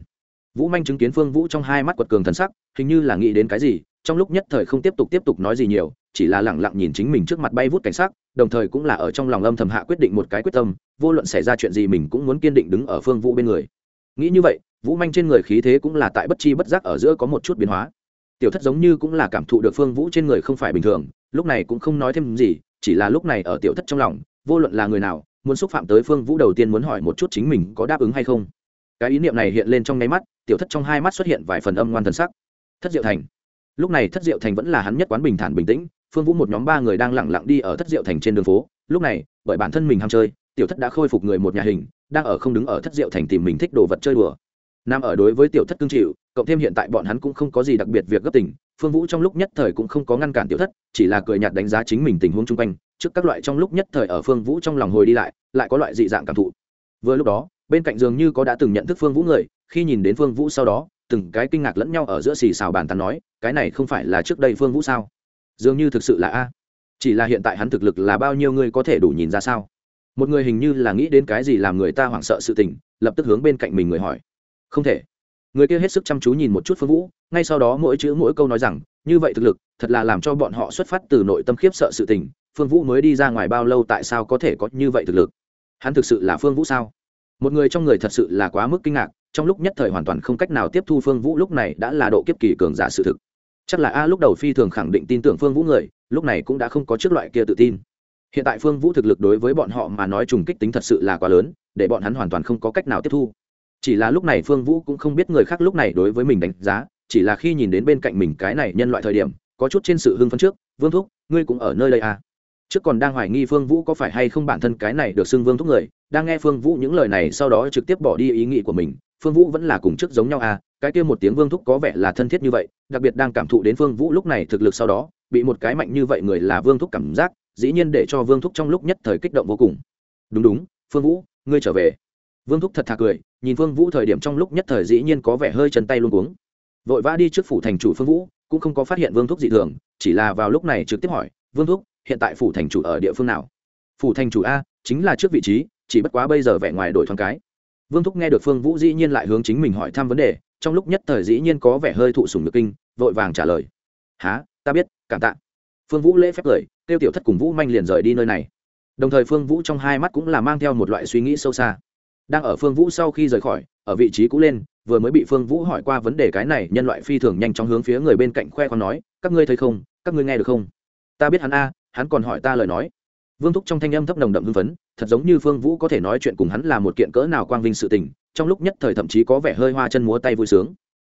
vũ manh chứng kiến phương vũ trong hai mắt quật cường thần sắc, hình như là nghĩ đến cái gì, trong lúc nhất thời không tiếp tục tiếp tục nói gì nhiều, chỉ là lẳng lặng nhìn chính mình trước mặt bay vút cảnh sắc, đồng thời cũng là ở trong lòng âm thầm hạ quyết định một cái quyết tâm, vô luận xảy ra chuyện gì mình cũng muốn kiên định đứng ở phương vũ bên người. Nghĩ như vậy, vũ manh trên người khí thế cũng là tại bất chi bất giác ở giữa có một chút biến hóa. Tiểu thất giống như cũng là cảm thụ được phương vũ trên người không phải bình thường, lúc này cũng không nói thêm gì, chỉ là lúc này ở tiểu thất trong lòng, vô luận là người nào, muốn xúc phạm tới phương vũ đầu tiên muốn hỏi một chút chính mình có đáp ứng hay không cái ý niệm này hiện lên trong nháy mắt, tiểu thất trong hai mắt xuất hiện vài phần âm ngoan thần sắc. Thất diệu thành. Lúc này thất diệu thành vẫn là hắn nhất quán bình thản bình tĩnh, phương vũ một nhóm ba người đang lẳng lặng đi ở thất diệu thành trên đường phố. Lúc này, bởi bản thân mình ham chơi, tiểu thất đã khôi phục người một nhà hình, đang ở không đứng ở thất diệu thành tìm mình thích đồ vật chơi đùa. Nam ở đối với tiểu thất cương chịu, cộng thêm hiện tại bọn hắn cũng không có gì đặc biệt việc gấp tình, phương vũ trong lúc nhất thời cũng không có ngăn cản tiểu thất, chỉ là cười nhạt đánh giá chính mình tình huống chung quanh. Trước các loại trong lúc nhất thời ở phương vũ trong lòng hồi đi lại lại có loại dị dạng cảm thụ. Vừa lúc đó bên cạnh dường như có đã từng nhận thức phương vũ người, khi nhìn đến phương vũ sau đó, từng cái kinh ngạc lẫn nhau ở giữa xì xào bàn tán nói, cái này không phải là trước đây phương vũ sao? Dường như thực sự là a. Chỉ là hiện tại hắn thực lực là bao nhiêu người có thể đủ nhìn ra sao? Một người hình như là nghĩ đến cái gì làm người ta hoảng sợ sự tình, lập tức hướng bên cạnh mình người hỏi. Không thể. Người kia hết sức chăm chú nhìn một chút phương vũ, ngay sau đó mỗi chữ mỗi câu nói rằng, như vậy thực lực, thật là làm cho bọn họ xuất phát từ nội tâm khiếp sợ sự tình, phương vũ mới đi ra ngoài bao lâu tại sao có thể có như vậy thực lực? Hắn thực sự là phương vũ sao? Một người trong người thật sự là quá mức kinh ngạc, trong lúc nhất thời hoàn toàn không cách nào tiếp thu phương vũ, lúc này đã là độ kiếp kỳ cường giả sự thực. Chắc là a lúc đầu phi thường khẳng định tin tưởng phương vũ người, lúc này cũng đã không có trước loại kia tự tin. Hiện tại phương vũ thực lực đối với bọn họ mà nói trùng kích tính thật sự là quá lớn, để bọn hắn hoàn toàn không có cách nào tiếp thu. Chỉ là lúc này phương vũ cũng không biết người khác lúc này đối với mình đánh giá, chỉ là khi nhìn đến bên cạnh mình cái này nhân loại thời điểm, có chút trên sự hưng phấn trước, vương thúc, ngươi cũng ở nơi đây à? Trước còn đang hoài nghi phương vũ có phải hay không bản thân cái này được xưng vương thúc người, đang nghe phương vũ những lời này sau đó trực tiếp bỏ đi ý nghĩ của mình. Phương vũ vẫn là cùng trước giống nhau à cái kia một tiếng vương thúc có vẻ là thân thiết như vậy, đặc biệt đang cảm thụ đến phương vũ lúc này thực lực sau đó, bị một cái mạnh như vậy người là vương thúc cảm giác, dĩ nhiên để cho vương thúc trong lúc nhất thời kích động vô cùng. Đúng đúng, phương vũ, ngươi trở về. Vương thúc thật thà cười, nhìn phương vũ thời điểm trong lúc nhất thời dĩ nhiên có vẻ hơi chân tay luôn cuống. Vội vã đi trước phủ thành chủ phương vũ, cũng không có phát hiện vương thúc dị thường, chỉ là vào lúc này trực tiếp hỏi, vương thúc hiện tại phủ thành chủ ở địa phương nào? Phủ thành chủ a, chính là trước vị trí, chỉ bất quá bây giờ vẻ ngoài đổi thoáng cái. Vương thúc nghe được phương vũ dĩ nhiên lại hướng chính mình hỏi thăm vấn đề, trong lúc nhất thời dĩ nhiên có vẻ hơi thụ sùng được kinh, vội vàng trả lời. Há ta biết, cảm tạ. Phương vũ lễ phép cười tiêu tiểu thất cùng vũ manh liền rời đi nơi này. Đồng thời phương vũ trong hai mắt cũng là mang theo một loại suy nghĩ sâu xa. Đang ở phương vũ sau khi rời khỏi, ở vị trí cũ lên, vừa mới bị phương vũ hỏi qua vấn đề cái này, nhân loại phi thường nhanh chóng hướng phía người bên cạnh khoe con nói, các ngươi thấy không? Các ngươi nghe được không? Ta biết hắn a hắn còn hỏi ta lời nói. Vương thúc trong thanh âm thấp nồng đậm hưng phấn, thật giống như phương vũ có thể nói chuyện cùng hắn là một kiện cỡ nào quang vinh sự tình, trong lúc nhất thời thậm chí có vẻ hơi hoa chân múa tay vui sướng.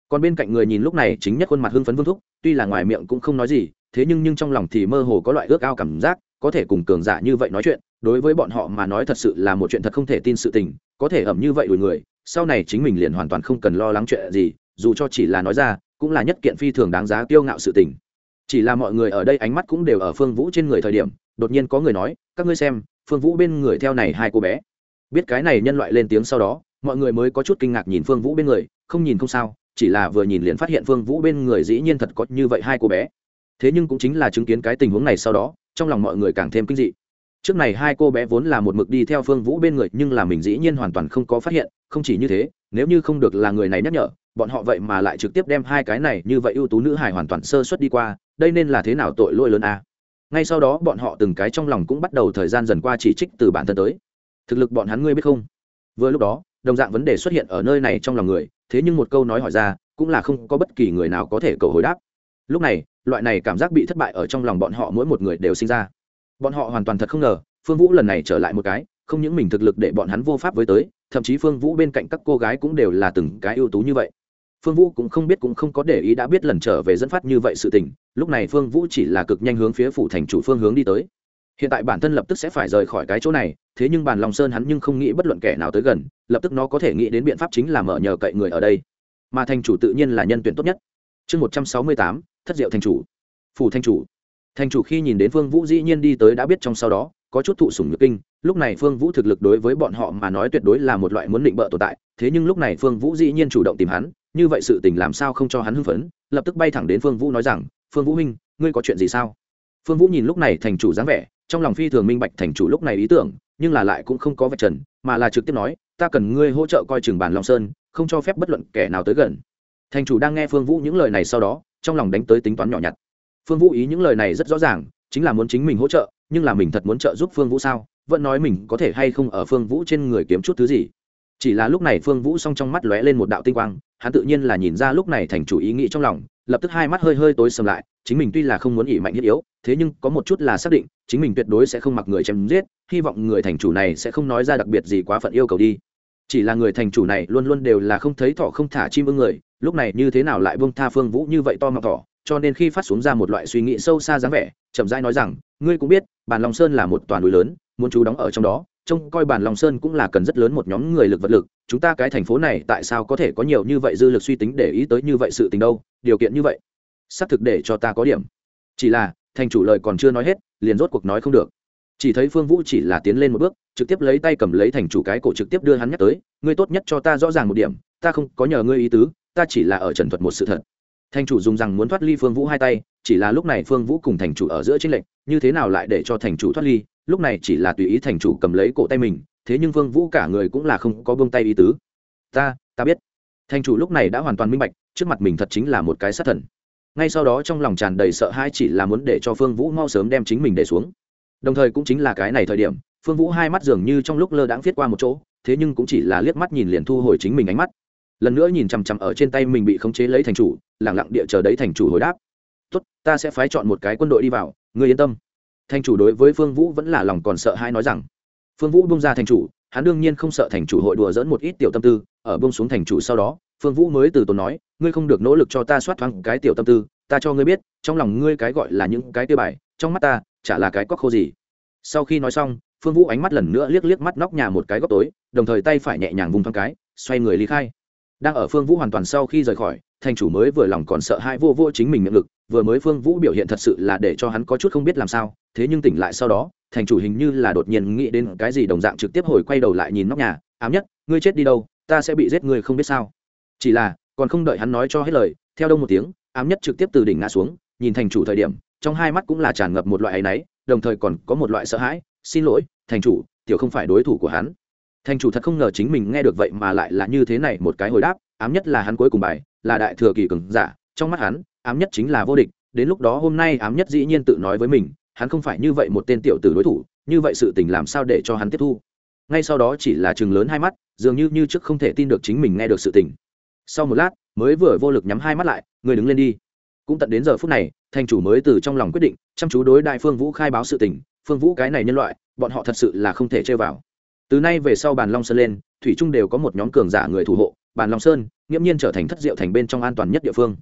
Còn bên cạnh người nhìn lúc này chính nhất khuôn mặt hưng phấn vương thúc, tuy là ngoài miệng cũng không nói gì, thế nhưng nhưng trong lòng thì mơ hồ có loại ước ao cảm giác, có thể cùng cường giả như vậy nói chuyện, đối với bọn họ mà nói thật sự là một chuyện thật không thể tin sự tình, có thể ẩm như vậy đuổi người, sau này chính mình liền hoàn toàn không cần lo lắng chuyện gì, dù cho chỉ là nói ra, cũng là nhất kiện phi thường đáng giá kiêu ngạo sự tình chỉ là mọi người ở đây ánh mắt cũng đều ở phương vũ trên người thời điểm, đột nhiên có người nói, các ngươi xem, phương vũ bên người theo này hai cô bé. Biết cái này nhân loại lên tiếng sau đó, mọi người mới có chút kinh ngạc nhìn phương vũ bên người, không nhìn không sao, chỉ là vừa nhìn liền phát hiện phương vũ bên người dĩ nhiên thật có như vậy hai cô bé. Thế nhưng cũng chính là chứng kiến cái tình huống này sau đó, trong lòng mọi người càng thêm kinh dị. Trước này hai cô bé vốn là một mực đi theo phương vũ bên người, nhưng là mình dĩ nhiên hoàn toàn không có phát hiện, không chỉ như thế, nếu như không được là người này nhắc nhở, bọn họ vậy mà lại trực tiếp đem hai cái này như vậy ưu tú nữ hải hoàn toàn sơ xuất đi qua đây nên là thế nào tội lỗi lớn a? À? ngay sau đó bọn họ từng cái trong lòng cũng bắt đầu thời gian dần qua chỉ trích từ bản thân tới. Thực lực bọn hắn ngươi biết không? Vừa lúc đó, đồng dạng vấn đề xuất hiện ở nơi này trong lòng người, thế nhưng một câu nói hỏi ra, cũng là không có bất kỳ người nào có thể cầu hồi đáp. Lúc này, loại này cảm giác bị thất bại ở trong lòng bọn họ mỗi một người đều sinh ra. Bọn họ hoàn toàn thật không ngờ, phương vũ lần này trở lại một cái, không những mình thực lực để bọn hắn vô pháp với tới, thậm chí phương vũ bên cạnh các cô gái cũng đều là từng cái ưu tú như vậy phương vũ cũng không biết cũng không có để ý đã biết lần trở về dẫn phát như vậy sự tình, lúc này phương vũ chỉ là cực nhanh hướng phía phủ thành chủ phương hướng đi tới. Hiện tại bản thân lập tức sẽ phải rời khỏi cái chỗ này, thế nhưng bàn lòng sơn hắn nhưng không nghĩ bất luận kẻ nào tới gần, lập tức nó có thể nghĩ đến biện pháp chính là mở nhờ cậy người ở đây. Mà thành chủ tự nhiên là nhân tuyển tốt nhất. Chương một trăm sáu mươi tám, thất diệu thành chủ. Phủ thành chủ. Thành chủ khi nhìn đến phương vũ dĩ nhiên đi tới đã biết trong sau đó, có chút thụ sủng nhược kinh, lúc này phương vũ thực lực đối với bọn họ mà nói tuyệt đối là một loại muốn định bợ tồn tại, thế nhưng lúc này phương vũ dĩ nhiên chủ động tìm hắn như vậy sự tình làm sao không cho hắn hưng phấn? Lập tức bay thẳng đến phương vũ nói rằng, phương vũ huynh, ngươi có chuyện gì sao? Phương vũ nhìn lúc này thành chủ dáng vẻ, trong lòng phi thường minh bạch thành chủ lúc này ý tưởng, nhưng là lại cũng không có vạch trần, mà là trực tiếp nói, ta cần ngươi hỗ trợ coi chừng bàn long sơn, không cho phép bất luận kẻ nào tới gần. Thành chủ đang nghe phương vũ những lời này sau đó, trong lòng đánh tới tính toán nhỏ nhặt. Phương vũ ý những lời này rất rõ ràng, chính là muốn chính mình hỗ trợ, nhưng là mình thật muốn trợ giúp phương vũ sao? Vẫn nói mình có thể hay không ở phương vũ trên người kiếm chút thứ gì? Chỉ là lúc này phương vũ s o n g trong mắt lóe lên một đạo tinh quang, hắn tự nhiên là nhìn ra lúc này thành chủ ý nghĩ trong lòng, lập tức hai mắt hơi hơi tối sầm lại, chính mình tuy là không muốn ỉ mạnh thiết yếu, thế nhưng có một chút là xác định, chính mình tuyệt đối sẽ không mặc người chém giết, hy vọng người thành chủ này sẽ không nói ra đặc biệt gì quá phận yêu cầu đi. Chỉ là người thành chủ này luôn luôn đều là không thấy thọ không thả chim ưng người, lúc này như thế nào lại bông tha phương vũ như vậy to mặc thỏ cho nên khi phát xuống ra một loại suy nghĩ sâu xa dáng vẻ, chậm rãi nói rằng, ngươi cũng biết, bàn long sơn là một toàn núi lớn muốn chú đóng ở trong đó, trông coi bản lòng sơn cũng là cần rất lớn một nhóm người lực vật lực. Chúng ta cái thành phố này tại sao có thể có nhiều như vậy dư lực suy tính để ý tới như vậy sự tình đâu? Điều kiện như vậy, xác thực để cho ta có điểm. Chỉ là, thành chủ lời còn chưa nói hết, liền rốt cuộc nói không được. Chỉ thấy phương vũ chỉ là tiến lên một bước, trực tiếp lấy tay cầm lấy thành chủ cái cổ trực tiếp đưa hắn nhắc tới, ngươi tốt nhất cho ta rõ ràng một điểm, ta không có nhờ ngươi ý tứ, ta chỉ là ở trần thuật một sự thật. Thành chủ dùng rằng muốn thoát ly phương vũ hai tay, chỉ là lúc này phương vũ cùng thành chủ ở giữa tranh lệch, như thế nào lại để cho thành chủ thoát ly lúc này chỉ là tùy ý thành chủ cầm lấy cổ tay mình, thế nhưng vương vũ cả người cũng là không có buông tay ý tứ. Ta ta biết. Thành chủ lúc này đã hoàn toàn minh bạch, trước mặt mình thật chính là một cái sát thần. Ngay sau đó trong lòng tràn đầy sợ hãi chỉ là muốn để cho phương vũ mau sớm đem chính mình để xuống. Đồng thời cũng chính là cái này thời điểm, phương vũ hai mắt dường như trong lúc lơ đãng viết qua một chỗ, thế nhưng cũng chỉ là liếc mắt nhìn liền thu hồi chính mình ánh mắt. Lần nữa nhìn chằm chằm ở trên tay mình bị khống chế lấy thành chủ lẳng lặng địa chờ đấy thành chủ hồi đáp. Tốt, ta sẽ phái chọn một cái quân đội đi vào, ngươi yên tâm thành chủ đối với phương vũ vẫn là lòng còn sợ hai nói rằng, phương vũ bung ra thành chủ, hắn đương nhiên không sợ thành chủ hội đùa dỡn một ít tiểu tâm tư, ở bung xuống thành chủ sau đó, phương vũ mới từ tốn nói, ngươi không được nỗ lực cho ta soát thoáng cái tiểu tâm tư, ta cho ngươi biết, trong lòng ngươi cái gọi là những cái tiêu bài, trong mắt ta, chả là cái cóc khô gì. Sau khi nói xong, phương vũ ánh mắt lần nữa liếc liếc mắt nóc nhà một cái góc tối, đồng thời tay phải nhẹ nhàng vùng thoáng cái, xoay người ly khai đang ở phương vũ hoàn toàn sau khi rời khỏi, thành chủ mới vừa lòng còn sợ hai vô vô chính mình miệng lực vừa mới phương vũ biểu hiện thật sự là để cho hắn có chút không biết làm sao, thế nhưng tỉnh lại sau đó, thành chủ hình như là đột nhiên nghĩ đến cái gì đồng dạng trực tiếp hồi quay đầu lại nhìn nóc nhà, ám nhất, ngươi chết đi đâu, ta sẽ bị giết ngươi không biết sao. Chỉ là, còn không đợi hắn nói cho hết lời, theo đông một tiếng, ám nhất trực tiếp từ đỉnh ngã xuống, nhìn thành chủ thời điểm, trong hai mắt cũng là tràn ngập một loại áy náy, đồng thời còn có một loại sợ hãi, xin lỗi, thành chủ, tiểu không phải đối thủ của hắn thành chủ thật không ngờ chính mình nghe được vậy mà lại là như thế này một cái hồi đáp, ám nhất là hắn cuối cùng bài, là đại thừa kỳ cường giả, trong mắt hắn, ám nhất chính là vô địch, đến lúc đó hôm nay ám nhất dĩ nhiên tự nói với mình, hắn không phải như vậy một tên tiểu tử đối thủ, như vậy sự tình làm sao để cho hắn tiếp thu. Ngay sau đó chỉ là chừng lớn hai mắt, dường như như trước không thể tin được chính mình nghe được sự tình. Sau một lát, mới vừa vô lực nhắm hai mắt lại, người đứng lên đi. Cũng tận đến giờ phút này, thành chủ mới từ trong lòng quyết định, chăm chú đối đại phương vũ khai báo sự tình, phương vũ cái này nhân loại, bọn họ thật sự là không thể chơi vào từ nay về sau bàn long sơn lên, thủy trung đều có một nhóm cường giả người thủ hộ, bàn long sơn, nghiễm nhiên trở thành thất diệu thành bên trong an toàn nhất địa phương.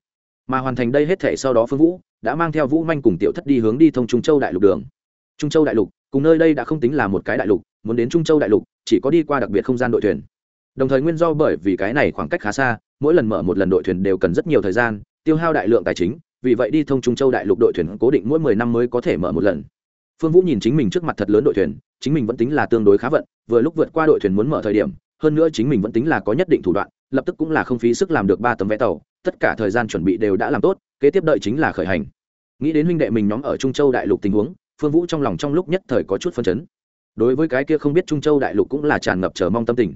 Mà hoàn thành đây hết thể sau đó phương vũ đã mang theo vũ manh cùng tiểu thất đi hướng đi thông trung châu đại lục đường. Trung châu đại lục, cùng nơi đây đã không tính là một cái đại lục, muốn đến trung châu đại lục, chỉ có đi qua đặc biệt không gian đội thuyền. Đồng thời nguyên do bởi vì cái này khoảng cách khá xa, mỗi lần mở một lần đội thuyền đều cần rất nhiều thời gian, tiêu hao đại lượng tài chính, vì vậy đi thông trung châu đại lục đội thuyền cố định mỗi mười năm mới có thể mở một lần. Phương vũ nhìn chính mình trước mặt thật lớn đội thuyền chính mình vẫn tính là tương đối khá vận, vừa lúc vượt qua đội thuyền muốn mở thời điểm, hơn nữa chính mình vẫn tính là có nhất định thủ đoạn, lập tức cũng là không phí sức làm được ba tấm vé tàu, tất cả thời gian chuẩn bị đều đã làm tốt, kế tiếp đợi chính là khởi hành. Nghĩ đến huynh đệ mình nhóm ở trung châu đại lục tình huống, phương vũ trong lòng trong lúc nhất thời có chút phân chấn. Đối với cái kia không biết trung châu đại lục cũng là tràn ngập chờ mong tâm tình.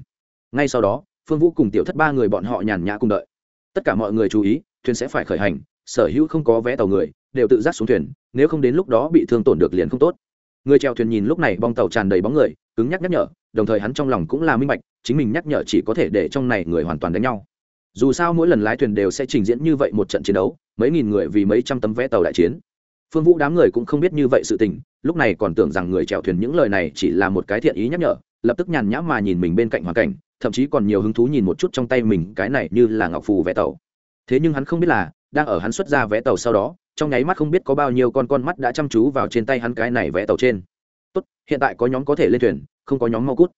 Ngay sau đó, phương vũ cùng tiểu thất ba người bọn họ nhàn nhã cùng đợi. Tất cả mọi người chú ý, thuyền sẽ phải khởi hành, sở hữu không có vé tàu người, đều tự giác xuống thuyền, nếu không đến lúc đó bị thương tổn được liền không tốt người chèo thuyền nhìn lúc này bong tàu tràn đầy bóng người, cứng nhắc nhắc nhở, đồng thời hắn trong lòng cũng là minh bạch, chính mình nhắc nhở chỉ có thể để trong này người hoàn toàn đánh nhau. Dù sao mỗi lần lái thuyền đều sẽ trình diễn như vậy một trận chiến đấu, mấy nghìn người vì mấy trăm tấm vé tàu đại chiến. Phương vũ đám người cũng không biết như vậy sự tình, lúc này còn tưởng rằng người chèo thuyền những lời này chỉ là một cái thiện ý nhắc nhở, lập tức nhàn nhã mà nhìn mình bên cạnh hoàn cảnh, thậm chí còn nhiều hứng thú nhìn một chút trong tay mình cái này như là ngọc phù vé tàu. Thế nhưng hắn không biết là, đang ở hắn xuất ra vé tàu sau đó trong nháy mắt không biết có bao nhiêu con con mắt đã chăm chú vào trên tay hắn cái này vẽ tàu trên. Tốt, hiện tại có nhóm có thể lên thuyền, không có nhóm mau cút.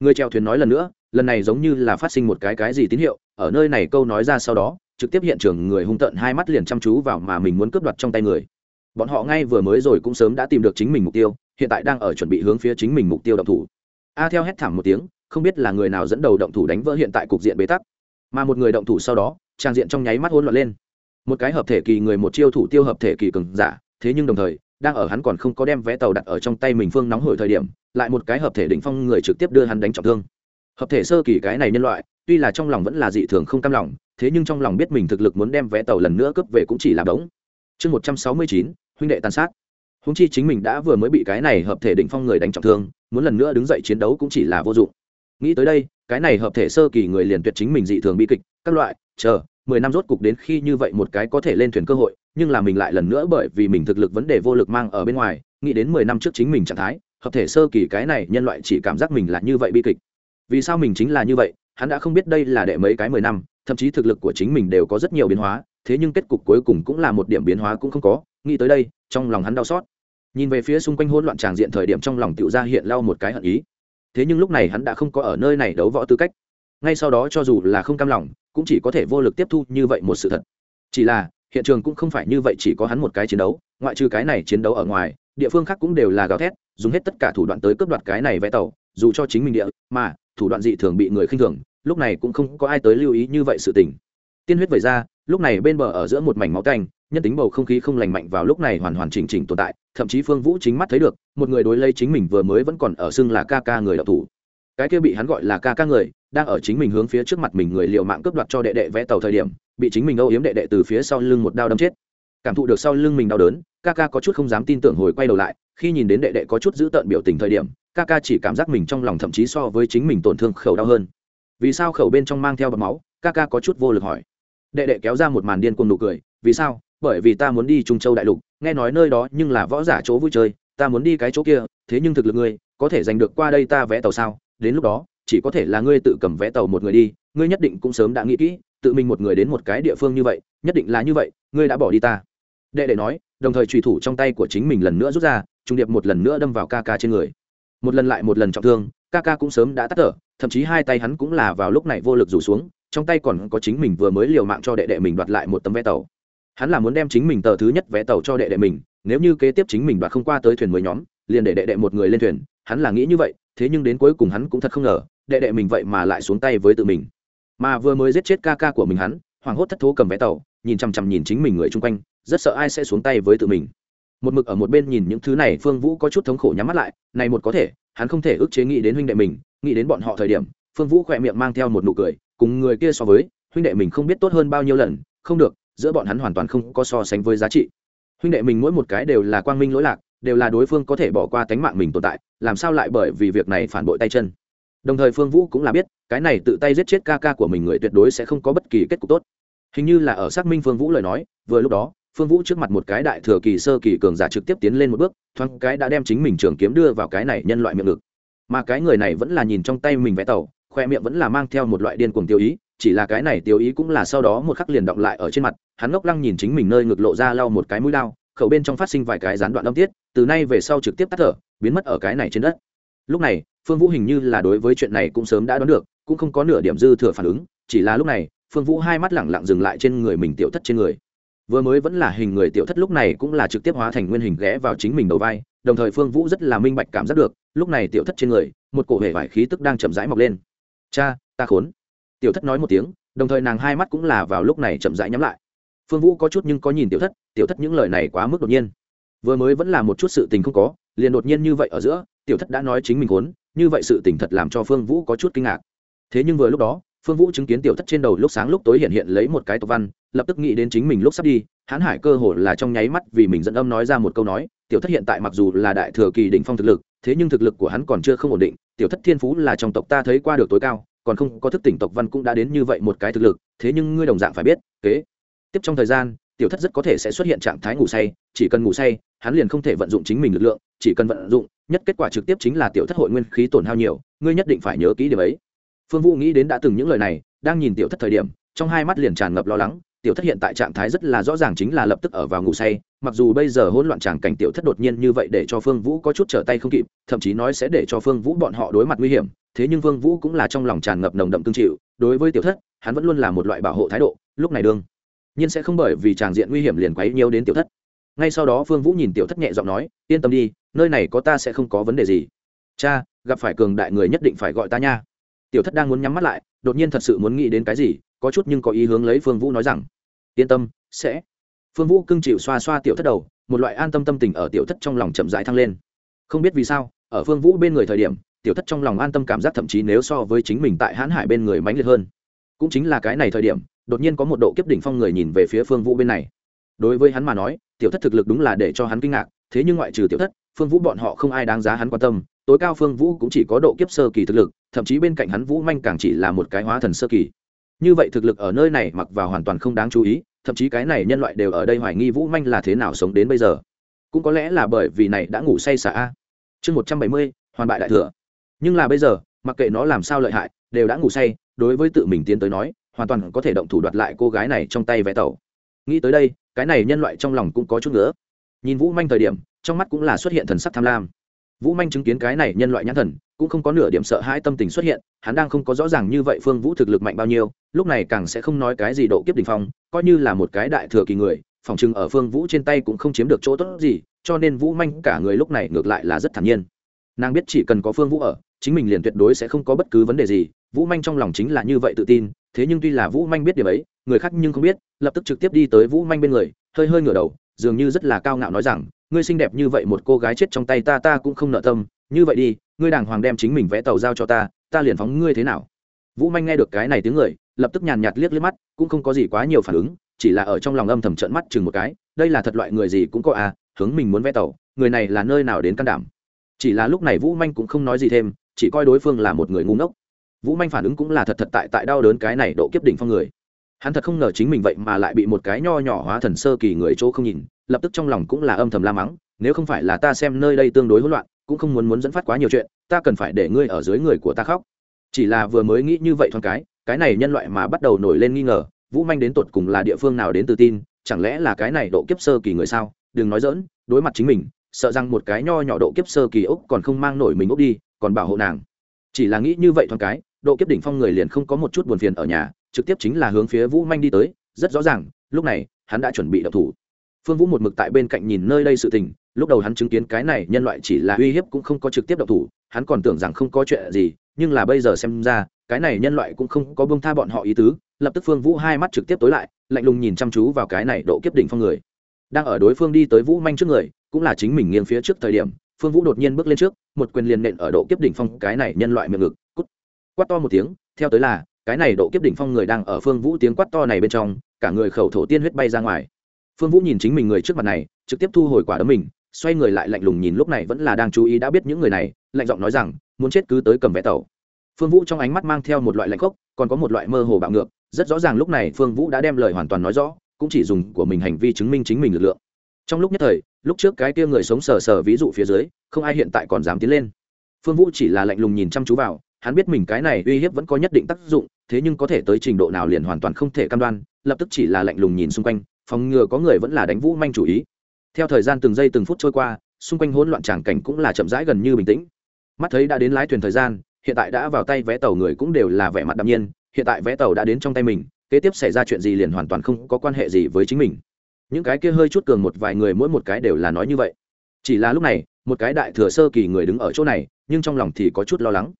Người chèo thuyền nói lần nữa, lần này giống như là phát sinh một cái cái gì tín hiệu, ở nơi này câu nói ra sau đó, trực tiếp hiện trường người hung tợn hai mắt liền chăm chú vào mà mình muốn cướp đoạt trong tay người. Bọn họ ngay vừa mới rồi cũng sớm đã tìm được chính mình mục tiêu, hiện tại đang ở chuẩn bị hướng phía chính mình mục tiêu động thủ. A theo hét thảm một tiếng, không biết là người nào dẫn đầu động thủ đánh vỡ hiện tại cục diện bế tắc. Mà một người động thủ sau đó, trang diện trong nháy mắt hỗn loạn lên một cái hợp thể kỳ người một chiêu thủ tiêu hợp thể kỳ cường giả, thế nhưng đồng thời, đang ở hắn còn không có đem vé tàu đặt ở trong tay mình phương nóng hổi thời điểm, lại một cái hợp thể đỉnh phong người trực tiếp đưa hắn đánh trọng thương. Hợp thể sơ kỳ cái này nhân loại, tuy là trong lòng vẫn là dị thường không cam lòng, thế nhưng trong lòng biết mình thực lực muốn đem vé tàu lần nữa cướp về cũng chỉ là đống. Chương một trăm sáu mươi chín, huynh đệ tàn sát. Húng chi chính mình đã vừa mới bị cái này hợp thể đỉnh phong người đánh trọng thương, muốn lần nữa đứng dậy chiến đấu cũng chỉ là vô dụng. Nghĩ tới đây, cái này hợp thể sơ kỳ người liền tuyệt chính mình dị thường bi kịch, các loại, chờ mười năm rốt cục đến khi như vậy một cái có thể lên thuyền cơ hội, nhưng là mình lại lần nữa bởi vì mình thực lực vấn đề vô lực mang ở bên ngoài, nghĩ đến mười năm trước chính mình trạng thái, hợp thể sơ kỳ cái này nhân loại chỉ cảm giác mình là như vậy bi kịch. Vì sao mình chính là như vậy, hắn đã không biết đây là đệ mấy cái mười năm, thậm chí thực lực của chính mình đều có rất nhiều biến hóa, thế nhưng kết cục cuối cùng cũng là một điểm biến hóa cũng không có, nghĩ tới đây, trong lòng hắn đau xót. Nhìn về phía xung quanh hỗn loạn tràng diện thời điểm trong lòng tựu ra hiện lau một cái hận ý. Thế nhưng lúc này hắn đã không có ở nơi này đấu võ tư cách. Ngay sau đó cho dù là không cam lòng cũng chỉ có thể vô lực tiếp thu như vậy một sự thật. Chỉ là, hiện trường cũng không phải như vậy chỉ có hắn một cái chiến đấu, ngoại trừ cái này chiến đấu ở ngoài, địa phương khác cũng đều là gào thét, dùng hết tất cả thủ đoạn tới cướp đoạt cái này vé tàu, dù cho chính mình địa, mà, thủ đoạn dị thường bị người khinh thường, lúc này cũng không có ai tới lưu ý như vậy sự tình. Tiên huyết vẩy ra, lúc này bên bờ ở giữa một mảnh máu canh nhân tính bầu không khí không lành mạnh vào lúc này hoàn hoàn chỉnh chỉnh tồn tại, thậm chí phương vũ chính mắt thấy được, một người đối lấy chính mình vừa mới vẫn còn ở xưng là ca ca người đạo thủ. Cái kia bị hắn gọi là ca ca người đang ở chính mình hướng phía trước mặt mình người liệu mạng cướp đoạt cho đệ đệ vẽ tàu thời điểm, bị chính mình âu yếm đệ đệ từ phía sau lưng một đao đâm chết. Cảm thụ được sau lưng mình đau đớn, ca ca có chút không dám tin tưởng hồi quay đầu lại, khi nhìn đến đệ đệ có chút giữ tợn biểu tình thời điểm, ca ca chỉ cảm giác mình trong lòng thậm chí so với chính mình tổn thương khẩu đau hơn. Vì sao khẩu bên trong mang theo bọc máu? Ca ca có chút vô lực hỏi. Đệ đệ kéo ra một màn điên cuồng nụ cười, vì sao? Bởi vì ta muốn đi trung châu đại lục, nghe nói nơi đó nhưng là võ giả chỗ vui chơi, ta muốn đi cái chỗ kia, thế nhưng thực lực ngươi, có thể giành được qua đây ta vẽ tàu sao? Đến lúc đó chỉ có thể là ngươi tự cầm vé tàu một người đi, ngươi nhất định cũng sớm đã nghĩ kỹ, tự mình một người đến một cái địa phương như vậy, nhất định là như vậy, ngươi đã bỏ đi ta. Đệ đệ nói, đồng thời trùy thủ trong tay của chính mình lần nữa rút ra trung điệp một lần nữa đâm vào ca ca trên người. Một lần lại một lần trọng thương, ca ca cũng sớm đã tắt thở, thậm chí hai tay hắn cũng là vào lúc này vô lực rủ xuống, trong tay còn có chính mình vừa mới liều mạng cho đệ đệ mình đoạt lại một tấm vé tàu. Hắn là muốn đem chính mình tờ thứ nhất vé tàu cho đệ đệ mình, nếu như kế tiếp chính mình đoạt không qua tới thuyền mới nhóm, liền để đệ đệ một người lên thuyền, hắn là nghĩ như vậy, thế nhưng đến cuối cùng hắn cũng thật không ngờ đệ đệ mình vậy mà lại xuống tay với tự mình. Mà vừa mới giết chết ca ca của mình hắn hoảng hốt thất thố cầm vé tàu, nhìn chằm chằm nhìn chính mình người chung quanh, rất sợ ai sẽ xuống tay với tự mình. Một mực ở một bên nhìn những thứ này, phương vũ có chút thống khổ nhắm mắt lại, này một có thể, hắn không thể ức chế nghĩ đến huynh đệ mình, nghĩ đến bọn họ thời điểm, phương vũ khỏe miệng mang theo một nụ cười, cùng người kia so với, huynh đệ mình không biết tốt hơn bao nhiêu lần, không được, giữa bọn hắn hoàn toàn không có so sánh với giá trị. Huynh đệ mình mỗi một cái đều là quang minh lỗi lạc, đều là đối phương có thể bỏ qua tánh mạng mình tồn tại, làm sao lại bởi vì việc này phản bội tay chân? Đồng thời phương vũ cũng là biết, cái này tự tay giết chết ca ca của mình người tuyệt đối sẽ không có bất kỳ kết cục tốt. Hình như là ở xác minh phương vũ lời nói, vừa lúc đó, phương vũ trước mặt một cái đại thừa kỳ sơ kỳ cường giả trực tiếp tiến lên một bước, thoáng cái đã đem chính mình trường kiếm đưa vào cái này nhân loại miệng ngực. Mà cái người này vẫn là nhìn trong tay mình vẽ tàu khoe miệng vẫn là mang theo một loại điên cuồng tiêu ý, chỉ là cái này tiêu ý cũng là sau đó một khắc liền động lại ở trên mặt, hắn ngốc lăng nhìn chính mình nơi ngực lộ ra lau một cái mũi lao khẩu bên trong phát sinh vài cái gián đoạn âm tiết, từ nay về sau trực tiếp tắt thở, biến mất ở cái này trên đất. Lúc này phương vũ hình như là đối với chuyện này cũng sớm đã đoán được, cũng không có nửa điểm dư thừa phản ứng, chỉ là lúc này, phương vũ hai mắt lẳng lặng dừng lại trên người mình tiểu thất trên người. Vừa mới vẫn là hình người tiểu thất lúc này cũng là trực tiếp hóa thành nguyên hình ghé vào chính mình đầu vai, đồng thời phương vũ rất là minh bạch cảm giác được, lúc này tiểu thất trên người, một cổ hệ vải khí tức đang chậm rãi mọc lên. Cha, ta khốn. Tiểu thất nói một tiếng, đồng thời nàng hai mắt cũng là vào lúc này chậm rãi nhắm lại. Phương vũ có chút nhưng có nhìn tiểu thất tiểu thất những lời này quá mức đột nhiên. Vừa mới vẫn là một chút sự tình không có liền đột nhiên như vậy ở giữa, tiểu thất đã nói chính mình khốn, như vậy sự tình thật làm cho phương vũ có chút kinh ngạc. Thế nhưng vừa lúc đó, phương vũ chứng kiến tiểu thất trên đầu lúc sáng lúc tối hiện hiện lấy một cái tộc văn, lập tức nghĩ đến chính mình lúc sắp đi, hãn hải cơ hồ là trong nháy mắt vì mình dẫn âm nói ra một câu nói, tiểu thất hiện tại mặc dù là đại thừa kỳ đỉnh phong thực lực, thế nhưng thực lực của hắn còn chưa không ổn định, tiểu thất thiên phú là trong tộc ta thấy qua được tối cao, còn không có thức tỉnh tộc văn cũng đã đến như vậy một cái thực lực, thế nhưng ngươi đồng dạng phải biết, kế. Tiếp trong thời gian tiểu thất rất có thể sẽ xuất hiện trạng thái ngủ say, chỉ cần ngủ say, hắn liền không thể vận dụng chính mình lực lượng, chỉ cần vận dụng, nhất kết quả trực tiếp chính là tiểu thất hội nguyên khí tổn hao nhiều, ngươi nhất định phải nhớ kỹ điều ấy. Phương vũ nghĩ đến đã từng những lời này, đang nhìn tiểu thất thời điểm, trong hai mắt liền tràn ngập lo lắng, tiểu thất hiện tại trạng thái rất là rõ ràng chính là lập tức ở vào ngủ say, mặc dù bây giờ hỗn loạn tràng cảnh tiểu thất đột nhiên như vậy để cho phương vũ có chút trở tay không kịp, thậm chí nói sẽ để cho phương vũ bọn họ đối mặt nguy hiểm, thế nhưng phương vũ cũng là trong lòng tràn ngập nồng đậm tương chịu, đối với tiểu thất, hắn vẫn luôn là một loại bảo hộ thái độ, lúc này đương nhiên sẽ không bởi vì tràng diện nguy hiểm liền quấy nhiều đến tiểu thất. Ngay sau đó phương vũ nhìn tiểu thất nhẹ giọng nói, yên tâm đi, nơi này có ta sẽ không có vấn đề gì. Cha, gặp phải cường đại người nhất định phải gọi ta nha. Tiểu thất đang muốn nhắm mắt lại, đột nhiên thật sự muốn nghĩ đến cái gì, có chút nhưng có ý hướng lấy phương vũ nói rằng, yên tâm, sẽ. Phương vũ cưng chịu xoa xoa tiểu thất đầu, một loại an tâm tâm tình ở tiểu thất trong lòng chậm rãi thăng lên. Không biết vì sao, ở phương vũ bên người thời điểm, tiểu thất trong lòng an tâm cảm giác thậm chí nếu so với chính mình tại hãn hải bên người mãnh liệt hơn cũng chính là cái này thời điểm, đột nhiên có một độ kiếp đỉnh phong người nhìn về phía phương vũ bên này. Đối với hắn mà nói, tiểu thất thực lực đúng là để cho hắn kinh ngạc, thế nhưng ngoại trừ tiểu thất, phương vũ bọn họ không ai đáng giá hắn quan tâm, tối cao phương vũ cũng chỉ có độ kiếp sơ kỳ thực lực, thậm chí bên cạnh hắn vũ manh càng chỉ là một cái hóa thần sơ kỳ. Như vậy thực lực ở nơi này mặc vào hoàn toàn không đáng chú ý, thậm chí cái này nhân loại đều ở đây hoài nghi vũ manh là thế nào sống đến bây giờ. Cũng có lẽ là bởi vì này đã ngủ say xả a. Chương một trăm bảy mươi, hoàn bại đại thừa. Nhưng là bây giờ, mặc kệ nó làm sao lợi hại, đều đã ngủ say đối với tự mình tiến tới nói, hoàn toàn có thể động thủ đoạt lại cô gái này trong tay vé tàu. Nghĩ tới đây, cái này nhân loại trong lòng cũng có chút nữa nhìn vũ manh thời điểm, trong mắt cũng là xuất hiện thần sắc tham lam. Vũ manh chứng kiến cái này nhân loại nhãn thần, cũng không có nửa điểm sợ hãi tâm tình xuất hiện, hắn đang không có rõ ràng như vậy phương vũ thực lực mạnh bao nhiêu, lúc này càng sẽ không nói cái gì độ kiếp đình phong, coi như là một cái đại thừa kỳ người, phòng chừng ở phương vũ trên tay cũng không chiếm được chỗ tốt gì, cho nên vũ manh cả người lúc này ngược lại là rất thản nhiên nàng biết chỉ cần có phương vũ ở, chính mình liền tuyệt đối sẽ không có bất cứ vấn đề gì. Vũ manh trong lòng chính là như vậy tự tin, thế nhưng tuy là vũ manh biết điều ấy, người khác nhưng không biết, lập tức trực tiếp đi tới vũ manh bên người, hơi hơi ngửa đầu, dường như rất là cao ngạo nói rằng, ngươi xinh đẹp như vậy một cô gái chết trong tay ta ta cũng không nợ tâm, như vậy đi, ngươi đàng hoàng đem chính mình vẽ tàu giao cho ta ta liền phóng ngươi thế nào? Vũ manh nghe được cái này tiếng người, lập tức nhàn nhạt liếc liếc mắt, cũng không có gì quá nhiều phản ứng, chỉ là ở trong lòng âm thầm trợn mắt chừng một cái, đây là thật loại người gì cũng có à hướng mình muốn vẽ tàu, người này là nơi nào đến can đảm? Chỉ là lúc này vũ manh cũng không nói gì thêm, chỉ coi đối phương là một người ngu ngốc. Vũ manh phản ứng cũng là thật thật tại tại đau đớn cái này độ kiếp đỉnh phong người. Hắn thật không ngờ chính mình vậy mà lại bị một cái nho nhỏ hóa thần sơ kỳ người chỗ không nhìn, lập tức trong lòng cũng là âm thầm la mắng, nếu không phải là ta xem nơi đây tương đối hỗn loạn, cũng không muốn muốn dẫn phát quá nhiều chuyện, ta cần phải để ngươi ở dưới người của ta khóc. Chỉ là vừa mới nghĩ như vậy thoáng cái cái này nhân loại mà bắt đầu nổi lên nghi ngờ, vũ manh đến tột cùng là địa phương nào đến tự tin, chẳng lẽ là cái này độ kiếp sơ kỳ người sao? Đừng nói dỡn đối mặt chính mình sợ rằng một cái nho nhỏ độ kiếp sơ kỳ ốc còn không mang nổi mình ốc đi, còn bảo hộ nàng. Chỉ là nghĩ như vậy thoáng cái, độ kiếp đỉnh phong người liền không có một chút buồn phiền ở nhà, trực tiếp chính là hướng phía vũ manh đi tới, rất rõ ràng, lúc này, hắn đã chuẩn bị đập thủ. Phương vũ một mực tại bên cạnh nhìn nơi đây sự tình, lúc đầu hắn chứng kiến cái này nhân loại chỉ là uy hiếp cũng không có trực tiếp đập thủ, hắn còn tưởng rằng không có chuyện gì, nhưng là bây giờ xem ra, cái này nhân loại cũng không có bông tha bọn họ ý tứ, lập tức phương vũ hai mắt trực tiếp tối lại, lạnh lùng nhìn chăm chú vào cái này độ kiếp đỉnh phong người đang ở đối phương đi tới vũ manh trước người, cũng là chính mình nghiêng phía trước thời điểm, phương vũ đột nhiên bước lên trước, một quyền liền nện ở độ kiếp đỉnh phong cái này nhân loại miệng ngực, cút, quát to một tiếng, theo tới là, cái này độ kiếp đỉnh phong người đang ở phương vũ tiếng quát to này bên trong, cả người khẩu thổ tiên huyết bay ra ngoài. Phương vũ nhìn chính mình người trước mặt này, trực tiếp thu hồi quả đấm mình, xoay người lại lạnh lùng nhìn lúc này vẫn là đang chú ý đã biết những người này, lạnh giọng nói rằng, muốn chết cứ tới cầm vé tàu. Phương vũ trong ánh mắt mang theo một loại lạnh khốc, còn có một loại mơ hồ bạo ngược, rất rõ ràng lúc này phương vũ đã đem lời hoàn toàn nói rõ cũng chỉ dùng của mình hành vi chứng minh chính mình lực lượng. Trong lúc nhất thời, lúc trước cái kia người sống sờ sờ ví dụ phía dưới, không ai hiện tại còn dám tiến lên. Phương vũ chỉ là lạnh lùng nhìn chăm chú vào, hắn biết mình cái này uy hiếp vẫn có nhất định tác dụng, thế nhưng có thể tới trình độ nào liền hoàn toàn không thể cam đoan, lập tức chỉ là lạnh lùng nhìn xung quanh, phòng ngừa có người vẫn là đánh vũ manh chủ ý. Theo thời gian từng giây từng phút trôi qua, xung quanh hỗn loạn tràng cảnh cũng là chậm rãi gần như bình tĩnh. Mắt thấy đã đến lái thuyền thời gian, hiện tại đã vào tay vé tàu người cũng đều là vẻ mặt đạm nhiên, hiện tại vé tàu đã đến trong tay mình kế tiếp xảy ra chuyện gì liền hoàn toàn không có quan hệ gì với chính mình. Những cái kia hơi chút cường một vài người mỗi một cái đều là nói như vậy. Chỉ là lúc này, một cái đại thừa sơ kỳ người đứng ở chỗ này, nhưng trong lòng thì có chút lo lắng.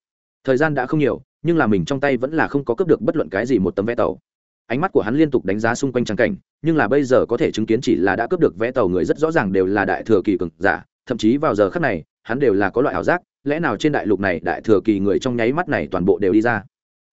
Thời gian đã không nhiều, nhưng là mình trong tay vẫn là không có cướp được bất luận cái gì một tấm vé tàu. Ánh mắt của hắn liên tục đánh giá xung quanh trang cảnh, nhưng là bây giờ có thể chứng kiến chỉ là đã cướp được vé tàu người rất rõ ràng đều là đại thừa kỳ cực giả, thậm chí vào giờ khác này, hắn đều là có loại ảo giác, lẽ nào trên đại lục này đại thừa kỳ người trong nháy mắt này toàn bộ đều đi ra?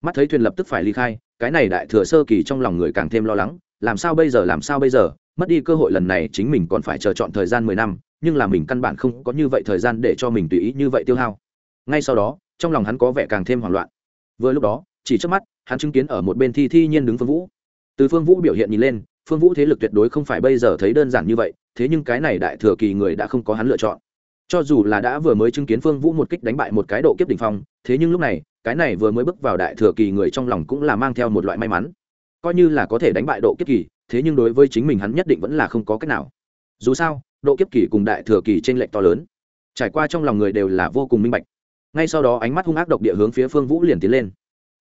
Mắt thấy thuyền lập tức phải ly khai, cái này đại thừa sơ kỳ trong lòng người càng thêm lo lắng, làm sao bây giờ, làm sao bây giờ? Mất đi cơ hội lần này chính mình còn phải chờ chọn thời gian mười năm, nhưng là mình căn bản không có như vậy thời gian để cho mình tùy ý như vậy tiêu hao. Ngay sau đó, trong lòng hắn có vẻ càng thêm hoảng loạn. Vừa lúc đó, chỉ trước mắt, hắn chứng kiến ở một bên thi thi nhiên đứng phương vũ. Từ phương vũ biểu hiện nhìn lên, phương vũ thế lực tuyệt đối không phải bây giờ thấy đơn giản như vậy, thế nhưng cái này đại thừa kỳ người đã không có hắn lựa chọn. Cho dù là đã vừa mới chứng kiến phương vũ một kích đánh bại một cái độ kiếp đ ỉ n h phong, thế nhưng lúc này cái này vừa mới bước vào đại thừa kỳ người trong lòng cũng là mang theo một loại may mắn. Coi như là có thể đánh bại độ kiếp kỳ, thế nhưng đối với chính mình hắn nhất định vẫn là không có cách nào. Dù sao, độ kiếp kỳ cùng đại thừa kỳ t r ê n lệch to lớn. Trải qua trong lòng người đều là vô cùng minh bạch. Ngay sau đó ánh mắt hung ác độc địa hướng phía phương vũ liền tiến lên.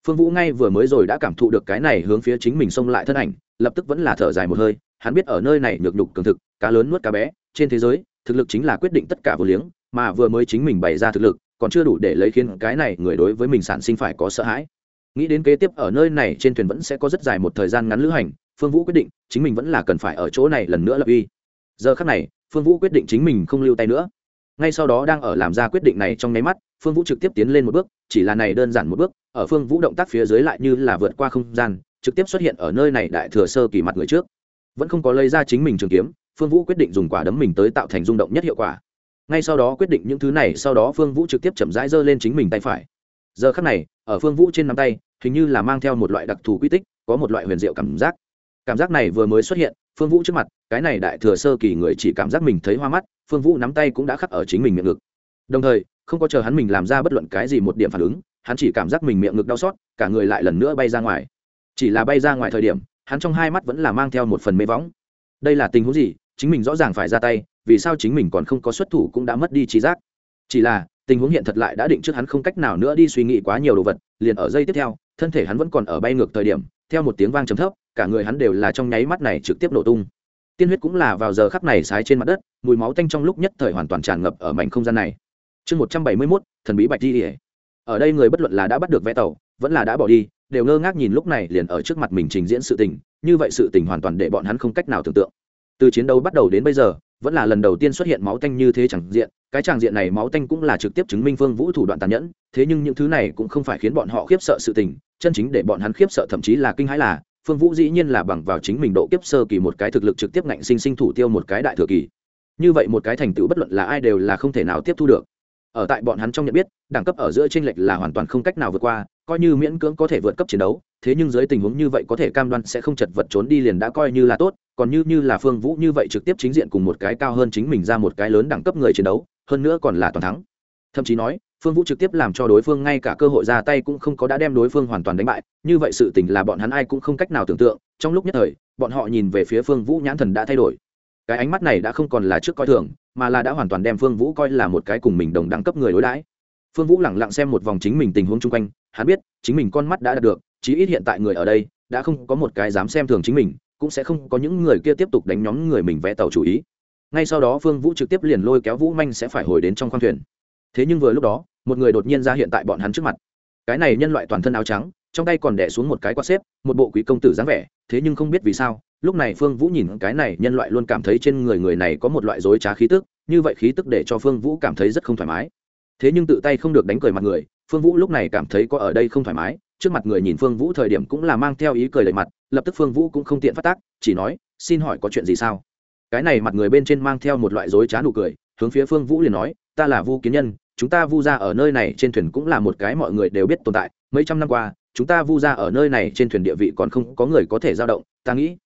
Phương vũ ngay vừa mới rồi đã cảm thụ được cái này hướng phía chính mình xông lại thân ảnh, lập tức vẫn là thở dài một hơi, hắn biết ở nơi này nhược nhục cường thực, cá lớn nuốt cá bé, trên thế giới, thực lực chính là quyết định tất cả vô liếng, mà vừa mới chính mình bày ra thực lực còn chưa đủ để lấy khiến cái này người đối với mình sản sinh phải có sợ hãi. Nghĩ đến kế tiếp ở nơi này trên thuyền vẫn sẽ có rất dài một thời gian ngắn lữ hành, phương vũ quyết định chính mình vẫn là cần phải ở chỗ này lần nữa lập uy. Giờ khắc này, phương vũ quyết định chính mình không lưu tay nữa. Ngay sau đó đang ở làm ra quyết định này trong nháy mắt, phương vũ trực tiếp tiến lên một bước, chỉ là này đơn giản một bước, ở phương vũ động tác phía dưới lại như là vượt qua không gian, trực tiếp xuất hiện ở nơi này đại thừa sơ kỳ mặt người trước. Vẫn không có lấy ra chính mình trường kiếm, phương vũ quyết định dùng quả đấm mình tới tạo thành rung động nhất hiệu quả ngay sau đó quyết định những thứ này, sau đó phương vũ trực tiếp chậm rãi giơ lên chính mình tay phải. Giờ khắc này, ở phương vũ trên nắm tay, hình như là mang theo một loại đặc thù quy tích, có một loại huyền diệu cảm giác. Cảm giác này vừa mới xuất hiện, phương vũ trước mặt, cái này đại thừa sơ kỳ người chỉ cảm giác mình thấy hoa mắt, phương vũ nắm tay cũng đã khắc ở chính mình miệng ngực. Đồng thời, không có chờ hắn mình làm ra bất luận cái gì một điểm phản ứng, hắn chỉ cảm giác mình miệng ngực đau xót, cả người lại lần nữa bay ra ngoài. Chỉ là bay ra ngoài thời điểm, hắn trong hai mắt vẫn là mang theo một phần mê võng. Đây là tình huống gì? Chính mình rõ ràng phải ra tay, vì sao chính mình còn không có xuất thủ cũng đã mất đi trí giác. Chỉ là, tình huống hiện thật lại đã định trước hắn không cách nào nữa đi suy nghĩ quá nhiều đồ vật, liền ở giây tiếp theo, thân thể hắn vẫn còn ở bay ngược thời điểm, theo một tiếng vang trầm thấp, cả người hắn đều là trong nháy mắt này trực tiếp nổ tung. Tiên huyết cũng là vào giờ khắc này sái trên mặt đất, mùi máu tanh trong lúc nhất thời hoàn toàn tràn ngập ở mảnh không gian này. Chương một trăm bảy mươi mốt, thần bí bạch di ở đây người bất luận là đã bắt được vé tàu, vẫn là đã bỏ đi, đều ngơ ngác nhìn lúc này liền ở trước mặt mình trình diễn sự tình, như vậy sự tình hoàn toàn để bọn hắn không cách nào tưởng tượng từ chiến đấu bắt đầu đến bây giờ, vẫn là lần đầu tiên xuất hiện máu tanh như thế chẳng diện, cái tràng diện này máu tanh cũng là trực tiếp chứng minh phương vũ thủ đoạn tàn nhẫn, thế nhưng những thứ này cũng không phải khiến bọn họ khiếp sợ sự tình, chân chính để bọn hắn khiếp sợ thậm chí là kinh hãi là, phương vũ dĩ nhiên là bằng vào chính mình độ kiếp sơ kỳ một cái thực lực trực tiếp ngạnh sinh sinh thủ tiêu một cái đại thừa kỳ. Như vậy một cái thành tựu bất luận là ai đều là không thể nào tiếp thu được. Ở tại bọn hắn trong nhận biết, đẳng cấp ở giữa tranh lệch là hoàn toàn không cách nào vượt qua, coi như miễn cưỡng có thể vượt cấp chiến đấu thế nhưng dưới tình huống như vậy có thể cam đoan sẽ không chật vật trốn đi liền đã coi như là tốt, còn như như là phương vũ như vậy trực tiếp chính diện cùng một cái cao hơn chính mình ra một cái lớn đẳng cấp người chiến đấu, hơn nữa còn là toàn thắng. Thậm chí nói, phương vũ trực tiếp làm cho đối phương ngay cả cơ hội ra tay cũng không có đã đem đối phương hoàn toàn đánh bại, như vậy sự tình là bọn hắn ai cũng không cách nào tưởng tượng, trong lúc nhất thời, bọn họ nhìn về phía phương vũ nhãn thần đã thay đổi. Cái ánh mắt này đã không còn là trước coi thường, mà là đã hoàn toàn đem phương vũ coi là một cái cùng mình đồng đẳng cấp người đối đãi. Phương vũ lẳng lặng xem một vòng chính mình tình huống chung quanh, hắn biết, chính mình con mắt đã đạt được chí ít hiện tại người ở đây đã không có một cái dám xem thường chính mình, cũng sẽ không có những người kia tiếp tục đánh nhóm người mình vẽ tàu chủ ý. Ngay sau đó phương vũ trực tiếp liền lôi kéo vũ manh sẽ phải hồi đến trong khoang thuyền. Thế nhưng vừa lúc đó, một người đột nhiên ra hiện tại bọn hắn trước mặt. Cái này nhân loại toàn thân áo trắng, trong tay còn đẻ xuống một cái quạt xếp, một bộ quý công tử dáng vẻ, thế nhưng không biết vì sao, lúc này phương vũ nhìn cái này nhân loại luôn cảm thấy trên người người này có một loại dối trá khí tức, như vậy khí tức để cho phương vũ cảm thấy rất không thoải mái. Thế nhưng tự tay không được đánh cười mặt người, phương vũ lúc này cảm thấy có ở đây không thoải mái trước mặt người nhìn phương vũ thời điểm cũng là mang theo ý cười lệ mặt, lập tức phương vũ cũng không tiện phát tác, chỉ nói, xin hỏi có chuyện gì sao? Cái này mặt người bên trên mang theo một loại dối trá nụ cười, hướng phía phương vũ liền nói, ta là vu kiến nhân, chúng ta vu ra ở nơi này trên thuyền cũng là một cái mọi người đều biết tồn tại, mấy trăm năm qua, chúng ta vu ra ở nơi này trên thuyền địa vị còn không có người có thể dao động, ta nghĩ.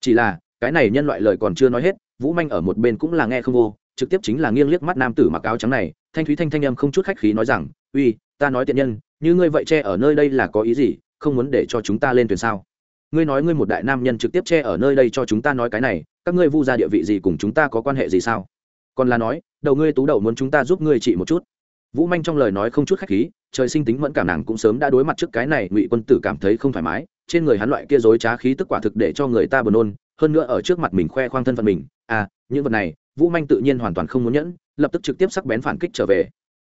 Chỉ là, cái này nhân loại lời còn chưa nói hết, vũ manh ở một bên cũng là nghe không vô, trực tiếp chính là nghiêng liếc mắt nam tử mặc áo trắng này, thanh thúy thanh thanh âm không chút khách khí nói rằng, uy ta nói tiện nhân, như ngươi vậy che ở nơi đây là có ý gì, không muốn để cho chúng ta lên thuyền sao? Ngươi nói ngươi một đại nam nhân trực tiếp che ở nơi đây cho chúng ta nói cái này, các ngươi vu ra địa vị gì cùng chúng ta có quan hệ gì sao? Còn là nói, đầu ngươi tú đầu muốn chúng ta giúp ngươi trị một chút. Vũ manh trong lời nói không chút khách khí, trời sinh tính mẫn cảm nàng cũng sớm đã đối mặt trước cái này, ngụy quân tử cảm thấy không thoải mái, trên người hắn loại kia dối trá khí tức quả thực để cho người ta buồn nôn, hơn nữa ở trước mặt mình khoe khoang thân phận mình. À những vật này, vũ manh tự nhiên hoàn toàn không muốn nhẫn, lập tức trực tiếp sắc bén phản kích trở về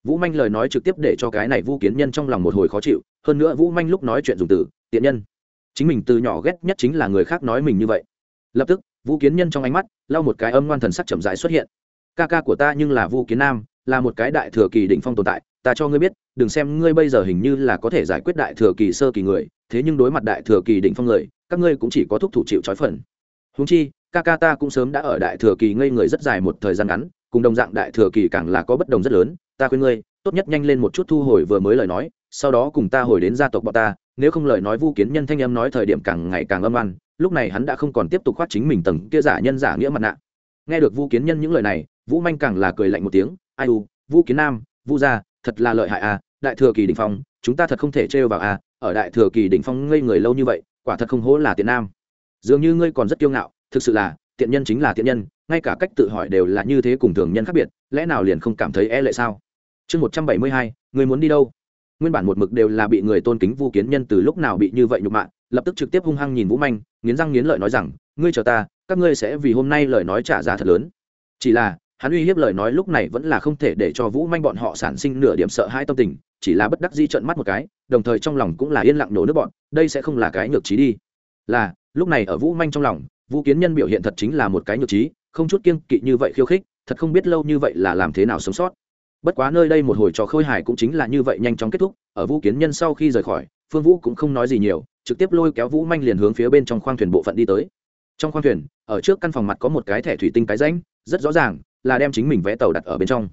vũ manh lời nói trực tiếp để cho cái này vũ kiến nhân trong lòng một hồi khó chịu, hơn nữa vũ manh lúc nói chuyện dùng từ, tiện nhân. Chính mình từ nhỏ ghét nhất chính là người khác nói mình như vậy. Lập tức, vũ kiến nhân trong ánh mắt, lau một cái âm ngoan thần sắc chậm dại xuất hiện. Ca ca của ta nhưng là vũ kiến nam, là một cái đại thừa kỳ đỉnh phong tồn tại, ta cho ngươi biết, đừng xem ngươi bây giờ hình như là có thể giải quyết đại thừa kỳ sơ kỳ người, thế nhưng đối mặt đại thừa kỳ đỉnh phong người, các ngươi cũng chỉ có thúc thủ chịu trói phần. Húng chi, ca ca ta cũng sớm đã ở đại thừa kỳ ngây người rất dài một thời gian ngắn, cùng đồng dạng đại thừa kỳ càng là có bất đồng rất lớn ta khuyên ngươi, tốt nhất nhanh lên một chút thu hồi vừa mới lời nói, sau đó cùng ta hồi đến gia tộc bọn ta, nếu không lời nói vu kiến nhân thanh em nói thời điểm càng ngày càng âm ăn lúc này hắn đã không còn tiếp tục khoát chính mình tầng kia giả nhân giả nghĩa mặt nạ. Nghe được vu kiến nhân những lời này, vũ manh càng là cười lạnh một tiếng, ai u vũ kiến nam, vu gia, thật là lợi hại à đại thừa kỳ đỉnh phong, chúng ta thật không thể trêu vào à ở đại thừa kỳ đỉnh phong ngây người lâu như vậy, quả thật không hố là tiện nam. Dường như ngươi còn rất kiêu ngạo, thực sự là tiện nhân chính là tiện nhân, ngay cả cách tự hỏi đều là như thế cùng thường nhân khác biệt, lẽ nào liền không cảm thấy e lệ sao? Chương một trăm bảy mươi hai, người muốn đi đâu? Nguyên bản một mực đều là bị người tôn kính vu kiến nhân từ lúc nào bị như vậy nhục mạ, lập tức trực tiếp hung hăng nhìn vũ manh, nghiến răng nghiến lợi nói rằng, ngươi chờ ta, các ngươi sẽ vì hôm nay lời nói trả giá thật lớn. Chỉ là, hắn uy hiếp lời nói lúc này vẫn là không thể để cho vũ manh bọn họ sản sinh nửa điểm sợ hai tâm tình, chỉ là bất đắc di trợn mắt một cái, đồng thời trong lòng cũng là yên lặng nổ nước bọn, đây sẽ không là cái nhược trí đi. Là, lúc này ở vũ manh trong lòng vũ kiến nhân biểu hiện thật chính là một cái nhược trí, không chút kiêng kỵ như vậy khiêu khích, thật không biết lâu như vậy là làm thế nào sống sót. Bất quá nơi đây một hồi trò khôi hài cũng chính là như vậy nhanh chóng kết thúc, ở vũ kiến nhân sau khi rời khỏi, phương vũ cũng không nói gì nhiều, trực tiếp lôi kéo vũ manh liền hướng phía bên trong khoang thuyền bộ phận đi tới. Trong khoang thuyền, ở trước căn phòng mặt có một cái thẻ thủy tinh cái rãnh, rất rõ ràng là đem chính mình vẽ tàu đặt ở bên trong.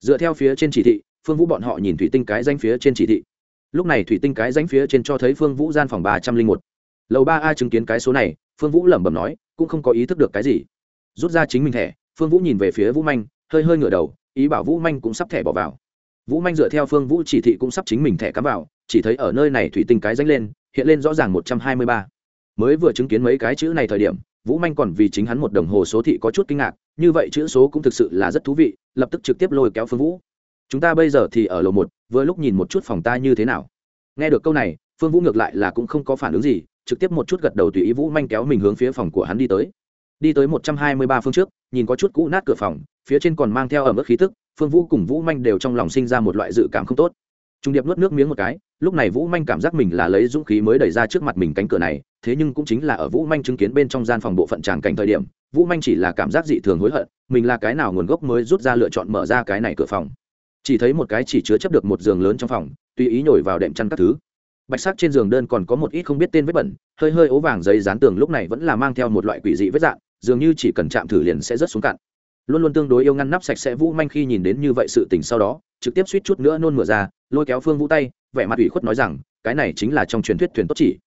Dựa theo phía trên chỉ thị, phương vũ bọn họ nhìn thủy tinh cái danh phía trên chỉ thị. Lúc này thủy tinh cái danh phía trên cho thấy phương vũ gian phòng ba trăm linh một lầu ba a chứng kiến cái số này, phương vũ lẩm bẩm nói, cũng không có ý thức được cái gì. Rút ra chính mình thẻ, phương vũ nhìn về phía vũ manh, hơi hơi ngửa đầu, ý bảo vũ manh cũng sắp thẻ bỏ vào. Vũ manh dựa theo phương vũ chỉ thị cũng sắp chính mình thẻ cắm vào, chỉ thấy ở nơi này thủy tinh cái danh lên, hiện lên rõ ràng một trăm hai mươi ba. Mới vừa chứng kiến mấy cái chữ này thời điểm, vũ manh còn vì chính hắn một đồng hồ số thị có chút kinh ngạc, như vậy chữ số cũng thực sự là rất thú vị, lập tức trực tiếp lôi kéo phương vũ. Chúng ta bây giờ thì ở lầu một, vừa lúc nhìn một chút phòng ta như thế nào. Nghe được câu này, phương vũ ngược lại là cũng không có phản ứng gì trực tiếp một chút gật đầu tùy ý vũ manh kéo mình hướng phía phòng của hắn đi tới. Đi tới một trăm hai mươi ba phương trước, nhìn có chút cũ nát cửa phòng, phía trên còn mang theo ở mức khí tức, phương vũ cùng vũ manh đều trong lòng sinh ra một loại dự cảm không tốt. Trung điệp nuốt nước miếng một cái, lúc này vũ manh cảm giác mình là lấy dũng khí mới đẩy ra trước mặt mình cánh cửa này, thế nhưng cũng chính là ở vũ manh chứng kiến bên trong gian phòng bộ phận tràng cảnh thời điểm, vũ manh chỉ là cảm giác dị thường hối hận, mình là cái nào nguồn gốc mới rút ra lựa chọn mở ra cái này cửa phòng. Chỉ thấy một cái chỉ chứa chấp được một giường lớn trong phòng, tùy ý nhồi vào đệm chăn các thứ bạch sắc trên giường đơn còn có một ít không biết tên vết bẩn, hơi hơi ố vàng giấy dán tường lúc này vẫn là mang theo một loại quỷ dị vết dạng, dường như chỉ cần chạm thử liền sẽ rớt xuống cạn luôn luôn tương đối yêu ngăn nắp sạch sẽ vũ manh khi nhìn đến như vậy sự tình sau đó, trực tiếp suýt chút nữa nôn mửa ra, lôi kéo phương vũ tay, vẻ mặt ủy khuất nói rằng, cái này chính là trong truyền thuyết thuyền tốt chỉ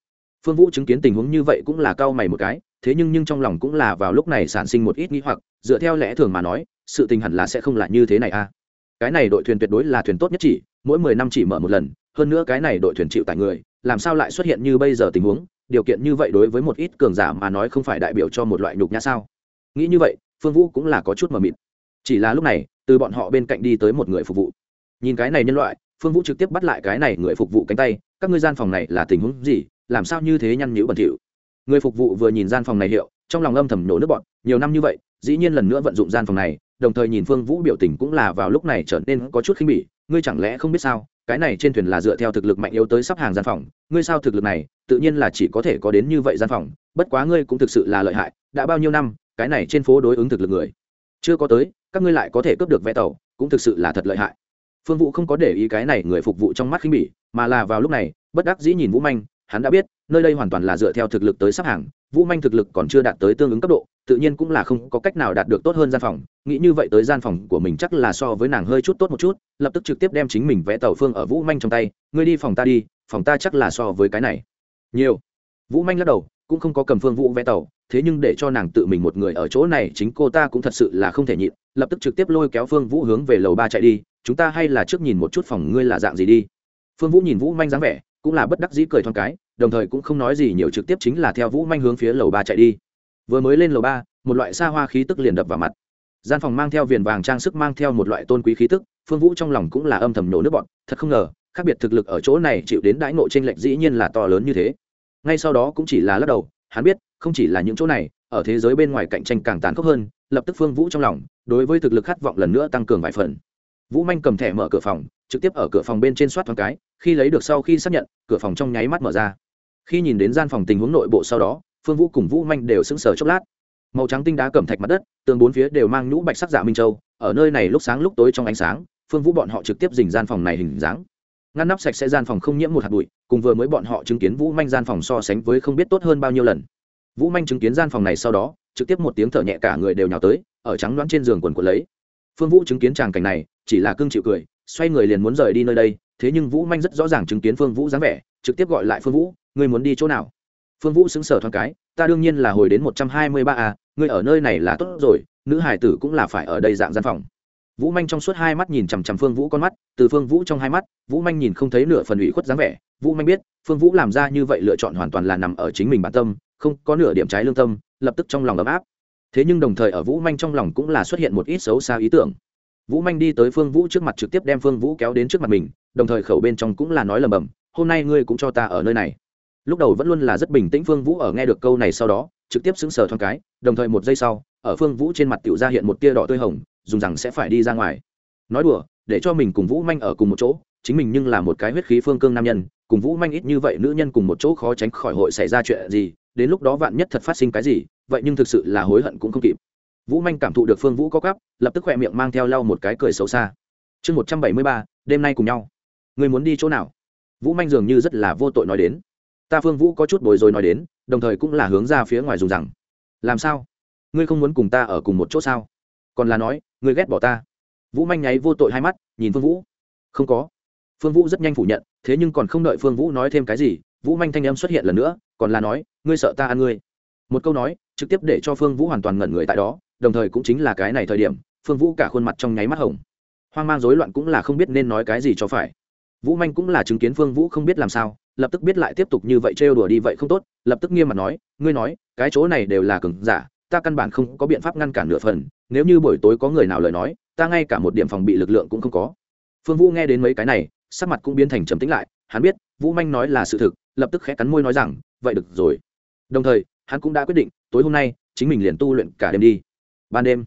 phương vũ chứng kiến tình huống như vậy cũng là cau mày một cái, thế nhưng nhưng trong lòng cũng là vào lúc này sản sinh một ít nghĩ hoặc, dựa theo lẽ thường mà nói, sự tình hẳn là sẽ không là như thế này a à. cái này đội thuyền tuyệt đối là thuyền tốt nhất chỉ, mỗi mười năm chỉ mở một lần hơn nữa cái này đội thuyền chịu tại người, làm sao lại xuất hiện như bây giờ tình huống? Điều kiện như vậy đối với một ít cường giả mà nói không phải đại biểu cho một loại nhục nhã sao? Nghĩ như vậy, phương vũ cũng là có chút mờ mịt. Chỉ là lúc này, từ bọn họ bên cạnh đi tới một người phục vụ. Nhìn cái này nhân loại, phương vũ trực tiếp bắt lại cái này người phục vụ cánh tay, các ngươi gian phòng này là tình huống gì? Làm sao như thế nhăn nhữ bẩn thỉu? Người phục vụ vừa nhìn gian phòng này hiệu, trong lòng âm thầm nổ nước bọn nhiều năm như vậy, dĩ nhiên lần nữa vận dụng gian phòng này, đồng thời nhìn phương vũ biểu tình cũng là vào lúc này trở nên có chút khinh bỉ, ngươi chẳng lẽ không biết sao? Cái này trên thuyền là dựa theo thực lực mạnh yếu tới sắp hàng gian phòng, ngươi sao thực lực này, tự nhiên là chỉ có thể có đến như vậy gian phòng, bất quá ngươi cũng thực sự là lợi hại, đã bao nhiêu năm, cái này trên phố đối ứng thực lực người, chưa có tới, các ngươi lại có thể cướp được vé tàu, cũng thực sự là thật lợi hại. Phương vũ không có để ý cái này người phục vụ trong mắt khinh bỉ, mà là vào lúc này, bất đắc dĩ nhìn vũ manh hắn đã biết, nơi đây hoàn toàn là dựa theo thực lực tới sắp hàng, vũ manh thực lực còn chưa đạt tới tương ứng cấp độ, tự nhiên cũng là không có cách nào đạt được tốt hơn gian phòng, nghĩ như vậy tới gian phòng của mình chắc là so với nàng hơi chút tốt một chút, lập tức trực tiếp đem chính mình vẽ tàu phương ở vũ manh trong tay, ngươi đi phòng ta đi, phòng ta chắc là so với cái này. Nhiều. Vũ manh lắc đầu, cũng không có cầm phương vũ vẽ tàu, thế nhưng để cho nàng tự mình một người ở chỗ này chính cô ta cũng thật sự là không thể nhịn, lập tức trực tiếp lôi kéo phương vũ hướng về lầu ba chạy đi, chúng ta hay là trước nhìn một chút phòng ngươi là dạng gì đi. Phương vũ nhìn vũ manh dáng vẻ, cũng là bất đắc dĩ cười thoáng cái đồng thời cũng không nói gì nhiều trực tiếp chính là theo vũ manh hướng phía lầu ba chạy đi. Vừa mới lên lầu ba, một loại xa hoa khí tức liền đập vào mặt. Gian phòng mang theo viền vàng trang sức mang theo một loại tôn quý khí tức, phương vũ trong lòng cũng là âm thầm nổ nước bọn thật không ngờ, khác biệt thực lực ở chỗ này chịu đến đãi ngộ t r ê n lệch dĩ nhiên là to lớn như thế. Ngay sau đó cũng chỉ là lắc đầu, hắn biết, không chỉ là những chỗ này, ở thế giới bên ngoài cạnh tranh càng tàn khốc hơn, lập tức phương vũ trong lòng, đối với thực lực khát vọng lần nữa tăng cường vài phần. Vũ manh cầm thẻ mở cửa phòng, trực tiếp ở cửa phòng bên trên soát thoáng cái, khi lấy được sau khi xác nhận, cửa phòng trong nháy mắt mở ra khi nhìn đến gian phòng tình huống nội bộ sau đó, phương vũ cùng vũ manh đều sững sờ chốc lát. Màu trắng tinh đá cẩm thạch mặt đất, tường bốn phía đều mang nhũ bạch sắc giả minh châu. Ở nơi này lúc sáng lúc tối trong ánh sáng, phương vũ bọn họ trực tiếp dình gian phòng này hình dáng. Ngăn nắp sạch sẽ gian phòng không nhiễm một hạt bụi, cùng vừa mới bọn họ chứng kiến vũ manh gian phòng so sánh với không biết tốt hơn bao nhiêu lần. Vũ manh chứng kiến gian phòng này sau đó, trực tiếp một tiếng thở nhẹ cả người đều nhào tới, ở trắng đoán trên giường quần quần lấy. Phương vũ chứng kiến tràng cảnh này, chỉ là cưng chịu cười, xoay người liền muốn rời đi nơi đây, thế nhưng vũ manh rất rõ ràng chứng kiến phương vũ dáng vẻ, trực tiếp gọi lại phương vũ ngươi muốn đi chỗ nào? Phương vũ xứng sở thoáng cái, ta đương nhiên là hồi đến một trăm hai mươi ba a ngươi ở nơi này là tốt rồi, nữ hải tử cũng là phải ở đây dạng gian phòng. Vũ manh trong suốt hai mắt nhìn chằm chằm phương vũ con mắt, từ phương vũ trong hai mắt, vũ manh nhìn không thấy nửa phần ủy khuất dáng vẻ. Vũ manh biết, phương vũ làm ra như vậy lựa chọn hoàn toàn là nằm ở chính mình bản tâm, không có nửa điểm trái lương tâm, lập tức trong lòng ấm áp. Thế nhưng đồng thời ở vũ manh trong lòng cũng là xuất hiện một ít xấu xa ý tưởng. Vũ manh đi tới phương vũ trước mặt trực tiếp đem phương vũ kéo đến trước mặt mình, đồng thời khẩu bên trong cũng là nói lầm bầm, hôm nay ngươi cũng cho ta ở nơi này lúc đầu vẫn luôn là rất bình tĩnh phương vũ ở nghe được câu này sau đó, trực tiếp xứng sờ thoáng cái, đồng thời một giây sau, ở phương vũ trên mặt tiểu ra hiện một tia đỏ tươi hồng, dùng rằng sẽ phải đi ra ngoài. Nói đùa, để cho mình cùng vũ manh ở cùng một chỗ, chính mình nhưng là một cái huyết khí phương cương nam nhân, cùng vũ manh ít như vậy nữ nhân cùng một chỗ khó tránh khỏi hội xảy ra chuyện gì, đến lúc đó vạn nhất thật phát sinh cái gì, vậy nhưng thực sự là hối hận cũng không kịp. Vũ manh cảm thụ được phương vũ có cắp lập tức khỏe miệng mang theo lau một cái cười xấu xa. Chương một trăm bảy mươi ba, đêm nay cùng nhau. Người muốn đi chỗ nào? Vũ manh dường như rất là vô tội nói đến ta phương vũ có chút bồi rối nói đến, đồng thời cũng là hướng ra phía ngoài dùng rằng, làm sao? Ngươi không muốn cùng ta ở cùng một chỗ sao? Còn là nói, ngươi ghét bỏ ta. Vũ manh nháy vô tội hai mắt, nhìn phương vũ. Không có. Phương vũ rất nhanh phủ nhận, thế nhưng còn không đợi phương vũ nói thêm cái gì, vũ manh thanh em xuất hiện lần nữa, còn là nói, ngươi sợ ta ăn ngươi. Một câu nói, trực tiếp để cho phương vũ hoàn toàn ngẩn người tại đó, đồng thời cũng chính là cái này thời điểm, phương vũ cả khuôn mặt trong nháy mắt hồng. Hoang mang rối loạn cũng là không biết nên nói cái gì cho phải. Vũ manh cũng là chứng kiến phương vũ không biết làm sao lập tức biết lại tiếp tục như vậy trêu đùa đi vậy không tốt, lập tức nghiêm mặt nói, ngươi nói, cái chỗ này đều là cứng giả, ta căn bản không có biện pháp ngăn cản nửa phần, nếu như buổi tối có người nào lời nói, ta ngay cả một điểm phòng bị lực lượng cũng không có. Phương vũ nghe đến mấy cái này, sắc mặt cũng biến thành trầm tĩnh lại, hắn biết, vũ manh nói là sự thực, lập tức khẽ cắn môi nói rằng, vậy được rồi. Đồng thời, hắn cũng đã quyết định, tối hôm nay, chính mình liền tu luyện cả đêm đi. Ban đêm,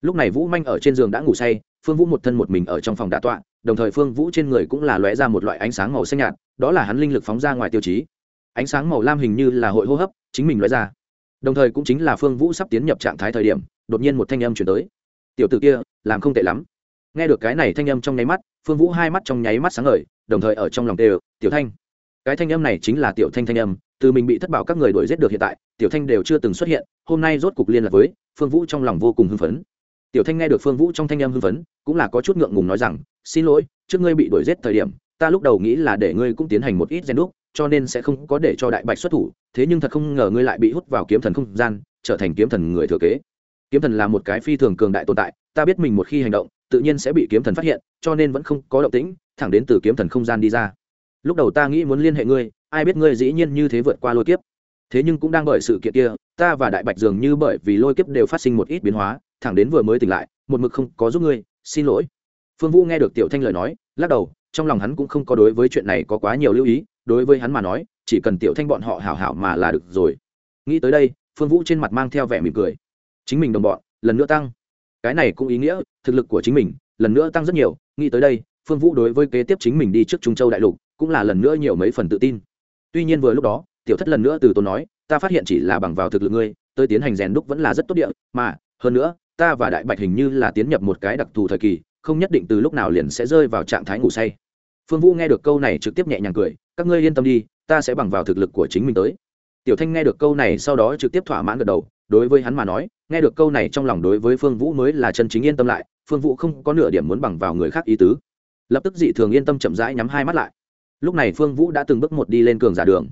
lúc này vũ manh ở trên giường đã ngủ say, phương vũ một thân một mình ở trong phòng đã tọa, đồng thời phương vũ trên người cũng là lóe ra một loại ánh sáng màu xanh nhạt đó là hắn linh lực phóng ra ngoài tiêu chí. Ánh sáng màu lam hình như là hội hô hấp, chính mình loại ra. Đồng thời cũng chính là phương vũ sắp tiến nhập trạng thái thời điểm, đột nhiên một thanh âm chuyển tới. Tiểu t ử kia, làm không tệ lắm. Nghe được cái này thanh âm trong nháy mắt, phương vũ hai mắt trong nháy mắt sáng ngời, đồng thời ở trong lòng tê tiểu thanh. Cái thanh âm này chính là tiểu thanh thanh âm, từ mình bị thất bảo các người đuổi giết được hiện tại, tiểu thanh đều chưa từng xuất hiện, hôm nay rốt cục liên lạc với phương vũ trong lòng vô cùng hưng phấn. Tiểu thanh nghe được phương vũ trong thanh âm hưng phấn, cũng là có chút ngượng ngùng nói rằng, xin lỗi, trước ngươi bị đuổi giết thời điểm ta lúc đầu nghĩ là để ngươi cũng tiến hành một ít gen đúc, cho nên sẽ không có để cho đại bạch xuất thủ, thế nhưng thật không ngờ ngươi lại bị hút vào kiếm thần không gian, trở thành kiếm thần người thừa kế. Kiếm thần là một cái phi thường cường đại tồn tại, ta biết mình một khi hành động, tự nhiên sẽ bị kiếm thần phát hiện, cho nên vẫn không có động tĩnh, thẳng đến từ kiếm thần không gian đi ra. Lúc đầu ta nghĩ muốn liên hệ ngươi, ai biết ngươi dĩ nhiên như thế vượt qua lôi kiếp. Thế nhưng cũng đang bởi sự kiện kia, ta và đại bạch dường như bởi vì lôi kiếp đều phát sinh một ít biến hóa, thẳng đến vừa mới tỉnh lại, một mực không có giúp ngươi, xin lỗi. Phương vũ nghe được tiểu thanh lời nói, lắc đầu trong lòng hắn cũng không có đối với chuyện này có quá nhiều lưu ý, đối với hắn mà nói, chỉ cần tiểu thanh bọn họ hảo hảo mà là được rồi. Nghĩ tới đây, phương vũ trên mặt mang theo vẻ mỉm cười. Chính mình đồng bọn, lần nữa tăng. Cái này cũng ý nghĩa, thực lực của chính mình, lần nữa tăng rất nhiều. Nghĩ tới đây, phương vũ đối với kế tiếp chính mình đi trước trung châu đại lục, cũng là lần nữa nhiều mấy phần tự tin. Tuy nhiên vừa lúc đó, tiểu thất lần nữa từ tôi nói, ta phát hiện chỉ là bằng vào thực lực ngươi tôi tiến hành rèn đúc vẫn là rất tốt địa, mà, hơn nữa, ta và đại bạch hình như là tiến nhập một cái đặc thù thời kỳ không nhất định từ lúc nào liền sẽ rơi vào trạng thái ngủ say. Phương vũ nghe được câu này trực tiếp nhẹ nhàng cười, các ngươi yên tâm đi, ta sẽ bằng vào thực lực của chính mình tới. Tiểu thanh nghe được câu này sau đó trực tiếp thỏa mãn gật đầu, đối với hắn mà nói, nghe được câu này trong lòng đối với phương vũ mới là chân chính yên tâm lại, phương vũ không có nửa điểm muốn bằng vào người khác ý tứ. Lập tức dị thường yên tâm chậm rãi nhắm hai mắt lại. Lúc này phương vũ đã từng bước một đi lên cường giả đường.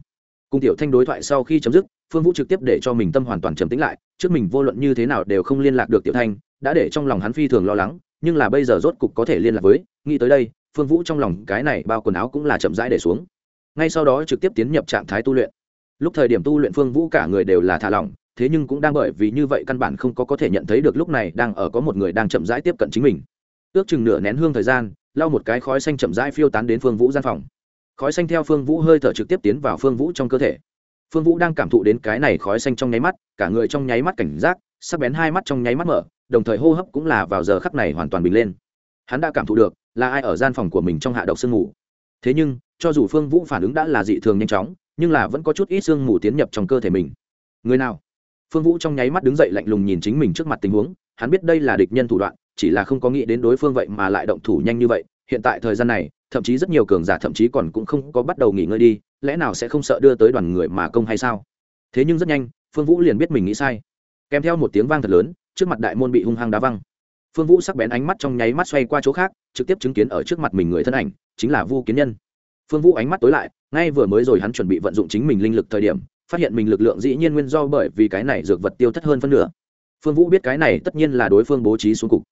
Cùng tiểu thanh đối thoại sau khi chấm dứt, phương vũ trực tiếp để cho mình tâm hoàn toàn trầm tĩnh lại, trước mình vô luận như thế nào đều không liên lạc được tiểu thanh, đã để trong lòng hắn phi thường lo lắng nhưng là bây giờ rốt cục có thể liên lạc với, nghĩ tới đây, phương vũ trong lòng cái này bao quần áo cũng là chậm rãi để xuống. Ngay sau đó trực tiếp tiến nhập trạng thái tu luyện. Lúc thời điểm tu luyện phương vũ cả người đều là thả lỏng, thế nhưng cũng đang bởi vì như vậy căn bản không có có thể nhận thấy được lúc này đang ở có một người đang chậm rãi tiếp cận chính mình. Ước chừng nửa nén hương thời gian, lau một cái khói xanh chậm rãi phiêu tán đến phương vũ gian phòng. Khói xanh theo phương vũ hơi thở trực tiếp tiến vào phương vũ trong cơ thể. Phương vũ đang cảm thụ đến cái này khói xanh trong nháy mắt, cả người trong nháy mắt cảnh giác, sắc bén hai mắt trong nháy mắt mở đồng thời hô hấp cũng là vào giờ khắc này hoàn toàn bình lên. Hắn đã cảm thụ được là ai ở gian phòng của mình trong hạ độc sương mù. Thế nhưng, cho dù phương vũ phản ứng đã là dị thường nhanh chóng, nhưng là vẫn có chút ít sương mù tiến nhập trong cơ thể mình. Người nào? Phương vũ trong nháy mắt đứng dậy lạnh lùng nhìn chính mình trước mặt tình huống, hắn biết đây là địch nhân thủ đoạn, chỉ là không có nghĩ đến đối phương vậy mà lại động thủ nhanh như vậy. Hiện tại thời gian này, thậm chí rất nhiều cường giả thậm chí còn cũng không có bắt đầu nghỉ ngơi đi, lẽ nào sẽ không sợ đưa tới đoàn người mà công hay sao? Thế nhưng rất nhanh, phương vũ liền biết mình nghĩ sai. Kèm theo một tiếng vang thật lớn trước mặt đại môn bị hung hăng đá văng. Phương vũ sắc bén ánh mắt trong nháy mắt xoay qua chỗ khác, trực tiếp chứng kiến ở trước mặt mình người thân ảnh, chính là vu kiến nhân. Phương vũ ánh mắt tối lại, ngay vừa mới rồi hắn chuẩn bị vận dụng chính mình linh lực thời điểm, phát hiện mình lực lượng dĩ nhiên nguyên do bởi vì cái này dược vật tiêu thất hơn phân nửa. Phương vũ biết cái này tất nhiên là đối phương bố trí xuống cục.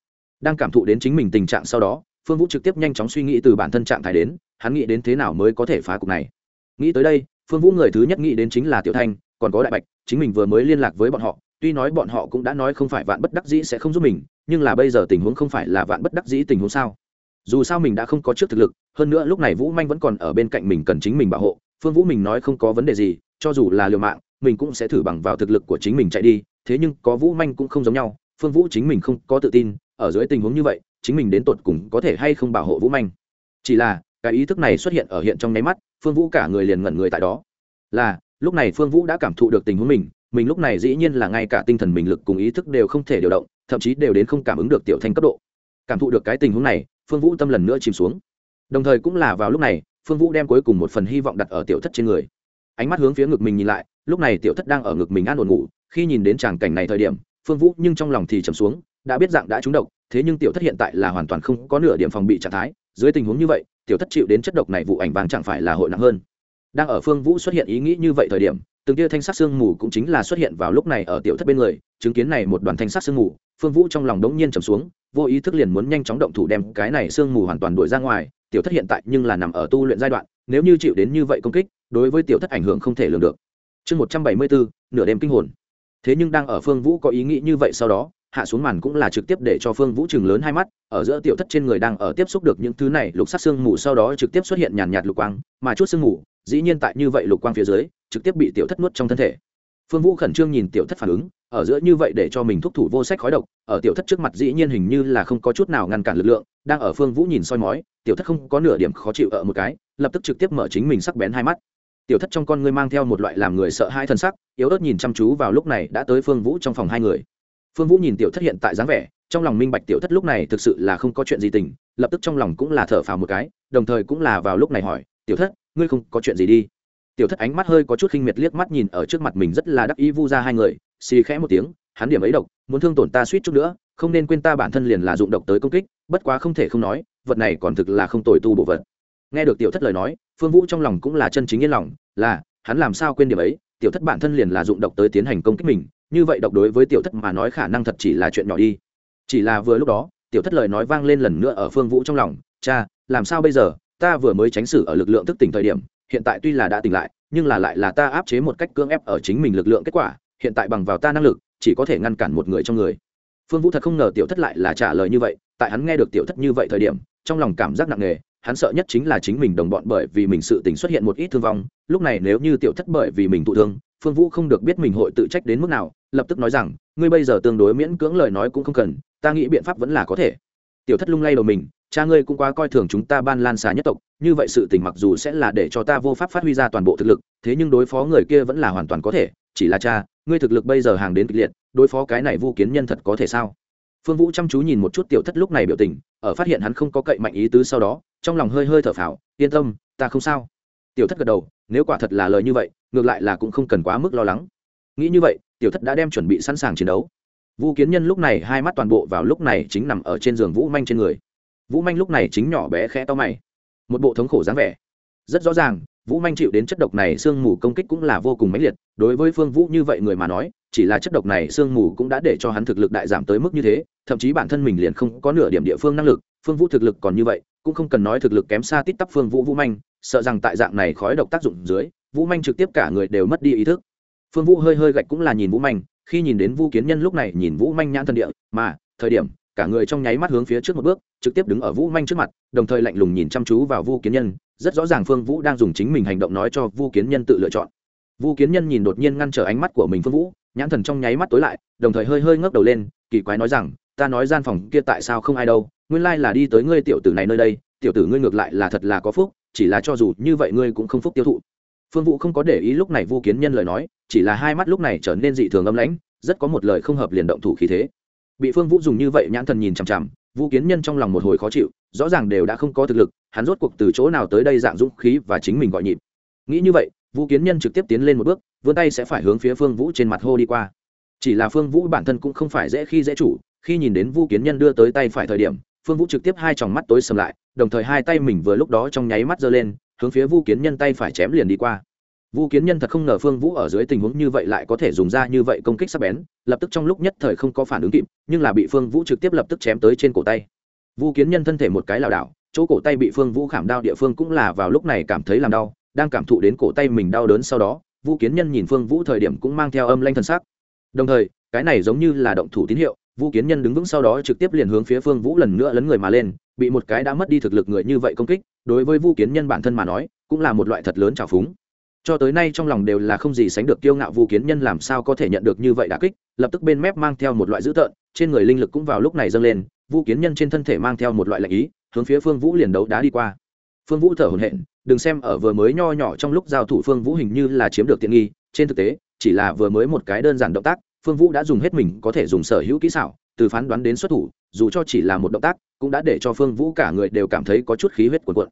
Đang cảm thụ đến chính mình tình trạng sau đó, phương vũ trực tiếp nhanh chóng suy nghĩ từ bản thân trạng thái đến, hắn nghĩ đến thế nào mới có thể phá cục này. Nghĩ tới đây, phương vũ người thứ nhất nghĩ đến chính là tiểu thanh, còn có đại bạch, chính mình vừa mới liên lạc với bọn họ tuy nói bọn họ cũng đã nói không phải vạn bất đắc dĩ sẽ không giúp mình, nhưng là bây giờ tình huống không phải là vạn bất đắc dĩ tình huống sao? Dù sao mình đã không có trước thực lực, hơn nữa lúc này vũ manh vẫn còn ở bên cạnh mình cần chính mình bảo hộ. Phương vũ mình nói không có vấn đề gì, cho dù là liều mạng, mình cũng sẽ thử bằng vào thực lực của chính mình chạy đi. Thế nhưng có vũ manh cũng không giống nhau, phương vũ chính mình không có tự tin, ở dưới tình huống như vậy, chính mình đến tột cùng có thể hay không bảo hộ vũ manh? Chỉ là, cái ý thức này xuất hiện ở hiện trong nháy mắt, phương vũ cả người liền ngẩn người tại đó. Là, lúc này phương vũ đã cảm thụ được tình huống mình mình lúc này dĩ nhiên là ngay cả tinh thần mình lực cùng ý thức đều không thể điều động, thậm chí đều đến không cảm ứng được tiểu thanh cấp độ. Cảm thụ được cái tình huống này, phương vũ tâm lần nữa chìm xuống. Đồng thời cũng là vào lúc này, phương vũ đem cuối cùng một phần hy vọng đặt ở tiểu thất trên người. Ánh mắt hướng phía ngực mình nhìn lại, lúc này tiểu thất đang ở ngực mình an ổn ngủ, khi nhìn đến tràng cảnh này thời điểm, phương vũ nhưng trong lòng thì trầm xuống, đã biết dạng đã trúng độc, thế nhưng tiểu thất hiện tại là hoàn toàn không có nửa điểm phòng bị trạng thái, dưới tình huống như vậy, tiểu thất chịu đến chất độc này vụ ảnh vàng chẳng phải là hội nặng hơn. Đang ở phương vũ xuất hiện ý nghĩ như vậy thời điểm từng tia thanh sắc sương mù cũng chính là xuất hiện vào lúc này ở tiểu thất bên người, chứng kiến này một đoàn thanh sắc sương mù, phương vũ trong lòng đống nhiên trầm xuống, vô ý thức liền muốn nhanh chóng động thủ đem cái này sương mù hoàn toàn đuổi ra ngoài, tiểu thất hiện tại nhưng là nằm ở tu luyện giai đoạn, nếu như chịu đến như vậy công kích, đối với tiểu thất ảnh hưởng không thể lường được. Chương một trăm bảy mươi bốn, nửa đêm kinh hồn. Thế nhưng đang ở phương vũ có ý nghĩ như vậy sau đó, hạ xuống màn cũng là trực tiếp để cho phương vũ chừng lớn hai mắt, ở giữa tiểu thất trên người đang ở tiếp xúc được những thứ này, lục sắc sương mù sau đó trực tiếp xuất hiện nhàn nhạt lục quang, mà chút sương mù dĩ nhiên tại như vậy lục quang phía dưới, trực tiếp bị tiểu thất nuốt trong thân thể. Phương vũ khẩn trương nhìn tiểu thất phản ứng, ở giữa như vậy để cho mình thúc thủ vô sách khói độc, ở tiểu thất trước mặt dĩ nhiên hình như là không có chút nào ngăn cản lực lượng, đang ở phương vũ nhìn soi mói, tiểu thất không có nửa điểm khó chịu ở một cái, lập tức trực tiếp mở chính mình sắc bén hai mắt. Tiểu thất trong con ngươi mang theo một loại làm người sợ hai thân sắc, yếu ớt nhìn chăm chú vào lúc này đã tới phương vũ trong phòng hai người. Phương vũ nhìn tiểu thất hiện tại dáng vẻ, trong lòng minh bạch tiểu thất lúc này thực sự là không có chuyện gì tình, lập tức trong lòng cũng là thở phào một cái, đồng thời cũng là vào lúc này hỏi, tiểu thất ngươi không có chuyện gì đi. Tiểu thất ánh mắt hơi có chút khinh miệt liếc mắt nhìn ở trước mặt mình rất là đắc ý vu ra hai người, xì khẽ một tiếng, hắn điểm ấy độc, muốn thương tổn ta suýt chút nữa, không nên quên ta bản thân liền là dụng độc tới công kích, bất quá không thể không nói, vật này còn thực là không tồi tu bộ vật. Nghe được tiểu thất lời nói, phương vũ trong lòng cũng là chân chính yên lòng, là, hắn làm sao quên điểm ấy, tiểu thất bản thân liền là dụng độc tới tiến hành công kích mình, như vậy độc đối với tiểu thất mà nói khả năng thật chỉ là chuyện nhỏ đi. Chỉ là vừa lúc đó, tiểu thất lời nói vang lên lần nữa ở phương vũ trong lòng, cha, làm sao bây giờ? Ta vừa mới tránh xử ở lực lượng thức tỉnh thời điểm, hiện tại tuy là đã tỉnh lại, nhưng là lại là ta áp chế một cách cưỡng ép ở chính mình lực lượng kết quả, hiện tại bằng vào ta năng lực, chỉ có thể ngăn cản một người trong người. Phương vũ thật không ngờ tiểu thất lại là trả lời như vậy, tại hắn nghe được tiểu thất như vậy thời điểm, trong lòng cảm giác nặng nề, hắn sợ nhất chính là chính mình đồng bọn bởi vì mình sự tình xuất hiện một ít thương vong, lúc này nếu như tiểu thất bởi vì mình thụ thương, phương vũ không được biết mình hội tự trách đến mức nào, lập tức nói rằng, ngươi bây giờ tương đối miễn cưỡng lời nói cũng không cần, ta nghĩ biện pháp vẫn là có thể tiểu thất lung lay đầu mình, cha ngươi cũng quá coi thường chúng ta ban lan xà nhất tộc, như vậy sự tình mặc dù sẽ là để cho ta vô pháp phát huy ra toàn bộ thực lực, thế nhưng đối phó người kia vẫn là hoàn toàn có thể, chỉ là cha, ngươi thực lực bây giờ hàng đến kịch liệt, đối phó cái này vu kiến nhân thật có thể sao? Phương vũ chăm chú nhìn một chút tiểu thất lúc này biểu tình, ở phát hiện hắn không có cậy mạnh ý tứ sau đó, trong lòng hơi hơi thở phào, yên tâm, ta không sao. Tiểu thất gật đầu, nếu quả thật là lời như vậy, ngược lại là cũng không cần quá mức lo lắng. Nghĩ như vậy, tiểu thất đã đem chuẩn bị sẵn sàng chiến đấu vũ kiến nhân lúc này hai mắt toàn bộ vào lúc này chính nằm ở trên giường vũ manh trên người. Vũ manh lúc này chính nhỏ bé khẽ to mày. Một bộ thống khổ dáng vẻ. Rất rõ ràng, vũ manh chịu đến chất độc này sương mù công kích cũng là vô cùng mãnh liệt. Đối với phương vũ như vậy người mà nói, chỉ là chất độc này sương mù cũng đã để cho hắn thực lực đại giảm tới mức như thế, thậm chí bản thân mình liền không có nửa điểm địa phương năng lực. Phương vũ thực lực còn như vậy, cũng không cần nói thực lực kém xa tít tắp phương vũ vũ manh, sợ rằng tại dạng này khói độc tác dụng dưới, vũ manh trực tiếp cả người đều mất đi ý thức. Phương vũ hơi hơi gạch cũng là nhìn vũ manh khi nhìn đến Vu kiến nhân lúc này nhìn vũ manh nhãn thân địa, mà, thời điểm, cả người trong nháy mắt hướng phía trước một bước, trực tiếp đứng ở vũ manh trước mặt, đồng thời lạnh lùng nhìn chăm chú vào Vu kiến nhân, rất rõ ràng phương vũ đang dùng chính mình hành động nói cho Vu kiến nhân tự lựa chọn. Vu kiến nhân nhìn đột nhiên ngăn trở ánh mắt của mình phương vũ, nhãn thần trong nháy mắt tối lại, đồng thời hơi hơi ngước đầu lên, kỳ quái nói rằng, ta nói gian phòng kia tại sao không ai đâu, nguyên lai là đi tới ngươi tiểu tử này nơi đây, tiểu tử ngươi ngược lại là thật là có phúc, chỉ là cho dù như vậy ngươi cũng không phúc tiêu thụ phương vũ không có để ý lúc này vu kiến nhân lời nói, chỉ là hai mắt lúc này trở nên dị thường âm lãnh, rất có một lời không hợp liền động thủ khí thế. Bị phương vũ dùng như vậy nhãn thần nhìn chằm chằm, vu kiến nhân trong lòng một hồi khó chịu, rõ ràng đều đã không có thực lực, hắn rốt cuộc từ chỗ nào tới đây dạng dũng khí và chính mình gọi nhịp. Nghĩ như vậy, vu kiến nhân trực tiếp tiến lên một bước, vươn tay sẽ phải hướng phía phương vũ trên mặt hô đi qua. Chỉ là phương vũ bản thân cũng không phải dễ khi dễ chủ, khi nhìn đến vu kiến nhân đưa tới tay phải thời điểm, phương vũ trực tiếp hai tròng mắt tối sầm lại, đồng thời hai tay mình vừa lúc đó trong nháy mắt giơ lên hướng phía vu kiến nhân tay phải chém liền đi qua. Vu kiến nhân thật không ngờ phương vũ ở dưới tình huống như vậy lại có thể dùng ra như vậy công kích sắc bén, lập tức trong lúc nhất thời không có phản ứng kịp, nhưng là bị phương vũ trực tiếp lập tức chém tới trên cổ tay. Vu kiến nhân thân thể một cái lảo đảo, chỗ cổ tay bị phương vũ khảm đau địa phương cũng là vào lúc này cảm thấy làm đau, đang cảm thụ đến cổ tay mình đau đớn sau đó, vu kiến nhân nhìn phương vũ thời điểm cũng mang theo âm lanh thân sắc. Đồng thời, cái này giống như là động thủ tín hiệu vu kiến nhân đứng vững sau đó trực tiếp liền hướng phía phương vũ lần nữa lấn người mà lên, bị một cái đã mất đi thực lực người như vậy công kích, đối với vu kiến nhân bản thân mà nói, cũng là một loại thật lớn trào phúng. Cho tới nay trong lòng đều là không gì sánh được kiêu ngạo vu kiến nhân làm sao có thể nhận được như vậy đả kích, lập tức bên mép mang theo một loại dữ tợn, trên người linh lực cũng vào lúc này dâng lên vu kiến nhân trên thân thể mang theo một loại lạnh ý, hướng phía phương vũ liền đấu đá đi qua. Phương vũ thở hổn hển, đừng xem ở vừa mới nho nhỏ trong lúc giao thủ phương vũ hình như là chiếm được tiện nghi, trên thực tế, chỉ là vừa mới một cái đơn giản động tác phương vũ đã dùng hết mình có thể dùng sở hữu kỹ xảo, từ phán đoán đến xuất thủ, dù cho chỉ là một động tác, cũng đã để cho phương vũ cả người đều cảm thấy có chút khí huyết cuồn cuộn.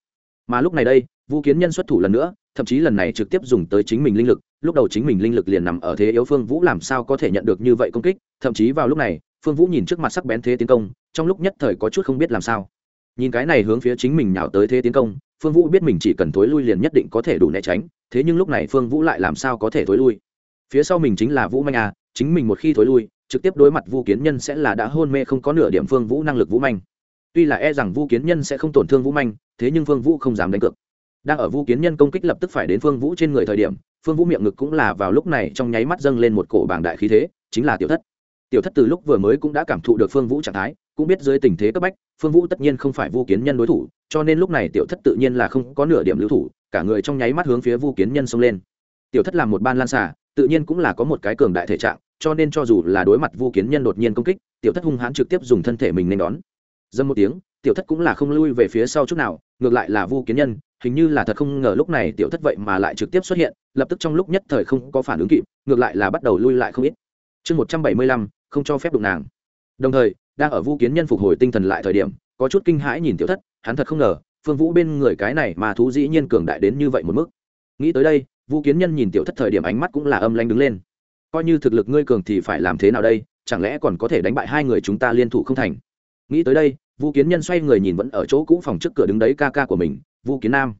Mà lúc này đây, vũ kiến nhân xuất thủ lần nữa, thậm chí lần này trực tiếp dùng tới chính mình linh lực, lúc đầu chính mình linh lực liền nằm ở thế yếu phương vũ làm sao có thể nhận được như vậy công kích, thậm chí vào lúc này, phương vũ nhìn trước mặt sắc bén thế tiến công, trong lúc nhất thời có chút không biết làm sao. Nhìn cái này hướng phía chính mình nhào tới thế tiến công, phương vũ biết mình chỉ cần thối lui liền nhất định có thể đủ né tránh, thế nhưng lúc này phương vũ lại làm sao có thể thối lui? Phía sau mình chính là vũ manh à chính mình một khi thối lui, trực tiếp đối mặt vu kiến nhân sẽ là đã hôn mê không có nửa điểm phương vũ năng lực vũ manh. Tuy là e rằng vu kiến nhân sẽ không tổn thương vũ manh, thế nhưng phương vũ không dám đánh cược. Đang ở vu kiến nhân công kích lập tức phải đến phương vũ trên người thời điểm phương vũ miệng ngực cũng là vào lúc này trong nháy mắt dâng lên một cổ bảng đại khí thế, chính là tiểu thất. Tiểu thất từ lúc vừa mới cũng đã cảm thụ được phương vũ trạng thái, cũng biết dưới tình thế cấp bách phương vũ tất nhiên không phải vu kiến nhân đối thủ, cho nên lúc này tiểu thất tự nhiên là không có nửa điểm lưu thủ, cả người trong nháy mắt hướng phía vu kiến nhân xông lên tiểu thất làm một ban lan xả tự nhiên cũng là có một cái cường đại thể trạng, cho nên cho dù là đối mặt vu kiến nhân đột nhiên công kích, tiểu thất hung hãn trực tiếp dùng thân thể mình nên đón. Dâm một tiếng, tiểu thất cũng là không lui về phía sau chút nào, ngược lại là vu kiến nhân, hình như là thật không ngờ lúc này tiểu thất vậy mà lại trực tiếp xuất hiện, lập tức trong lúc nhất thời không có phản ứng kịp, ngược lại là bắt đầu lui lại không ít. Chương một trăm bảy mươi lăm, không cho phép đụng nàng. Đồng thời, đang ở vu kiến nhân phục hồi tinh thần lại thời điểm, có chút kinh hãi nhìn tiểu thất, hắn thật không ngờ, phương vũ bên người cái này mà thú dĩ nhiên cường đại đến như vậy một mức. Nghĩ tới đây vu kiến nhân nhìn tiểu thất thời điểm ánh mắt cũng là âm lanh đứng lên. Coi như thực lực ngươi cường thì phải làm thế nào đây? Chẳng lẽ còn có thể đánh bại hai người chúng ta liên thủ không thành? Nghĩ tới đây vu kiến nhân xoay người nhìn vẫn ở chỗ cũ phòng trước cửa đứng đấy ca ca của mình vu kiến nam.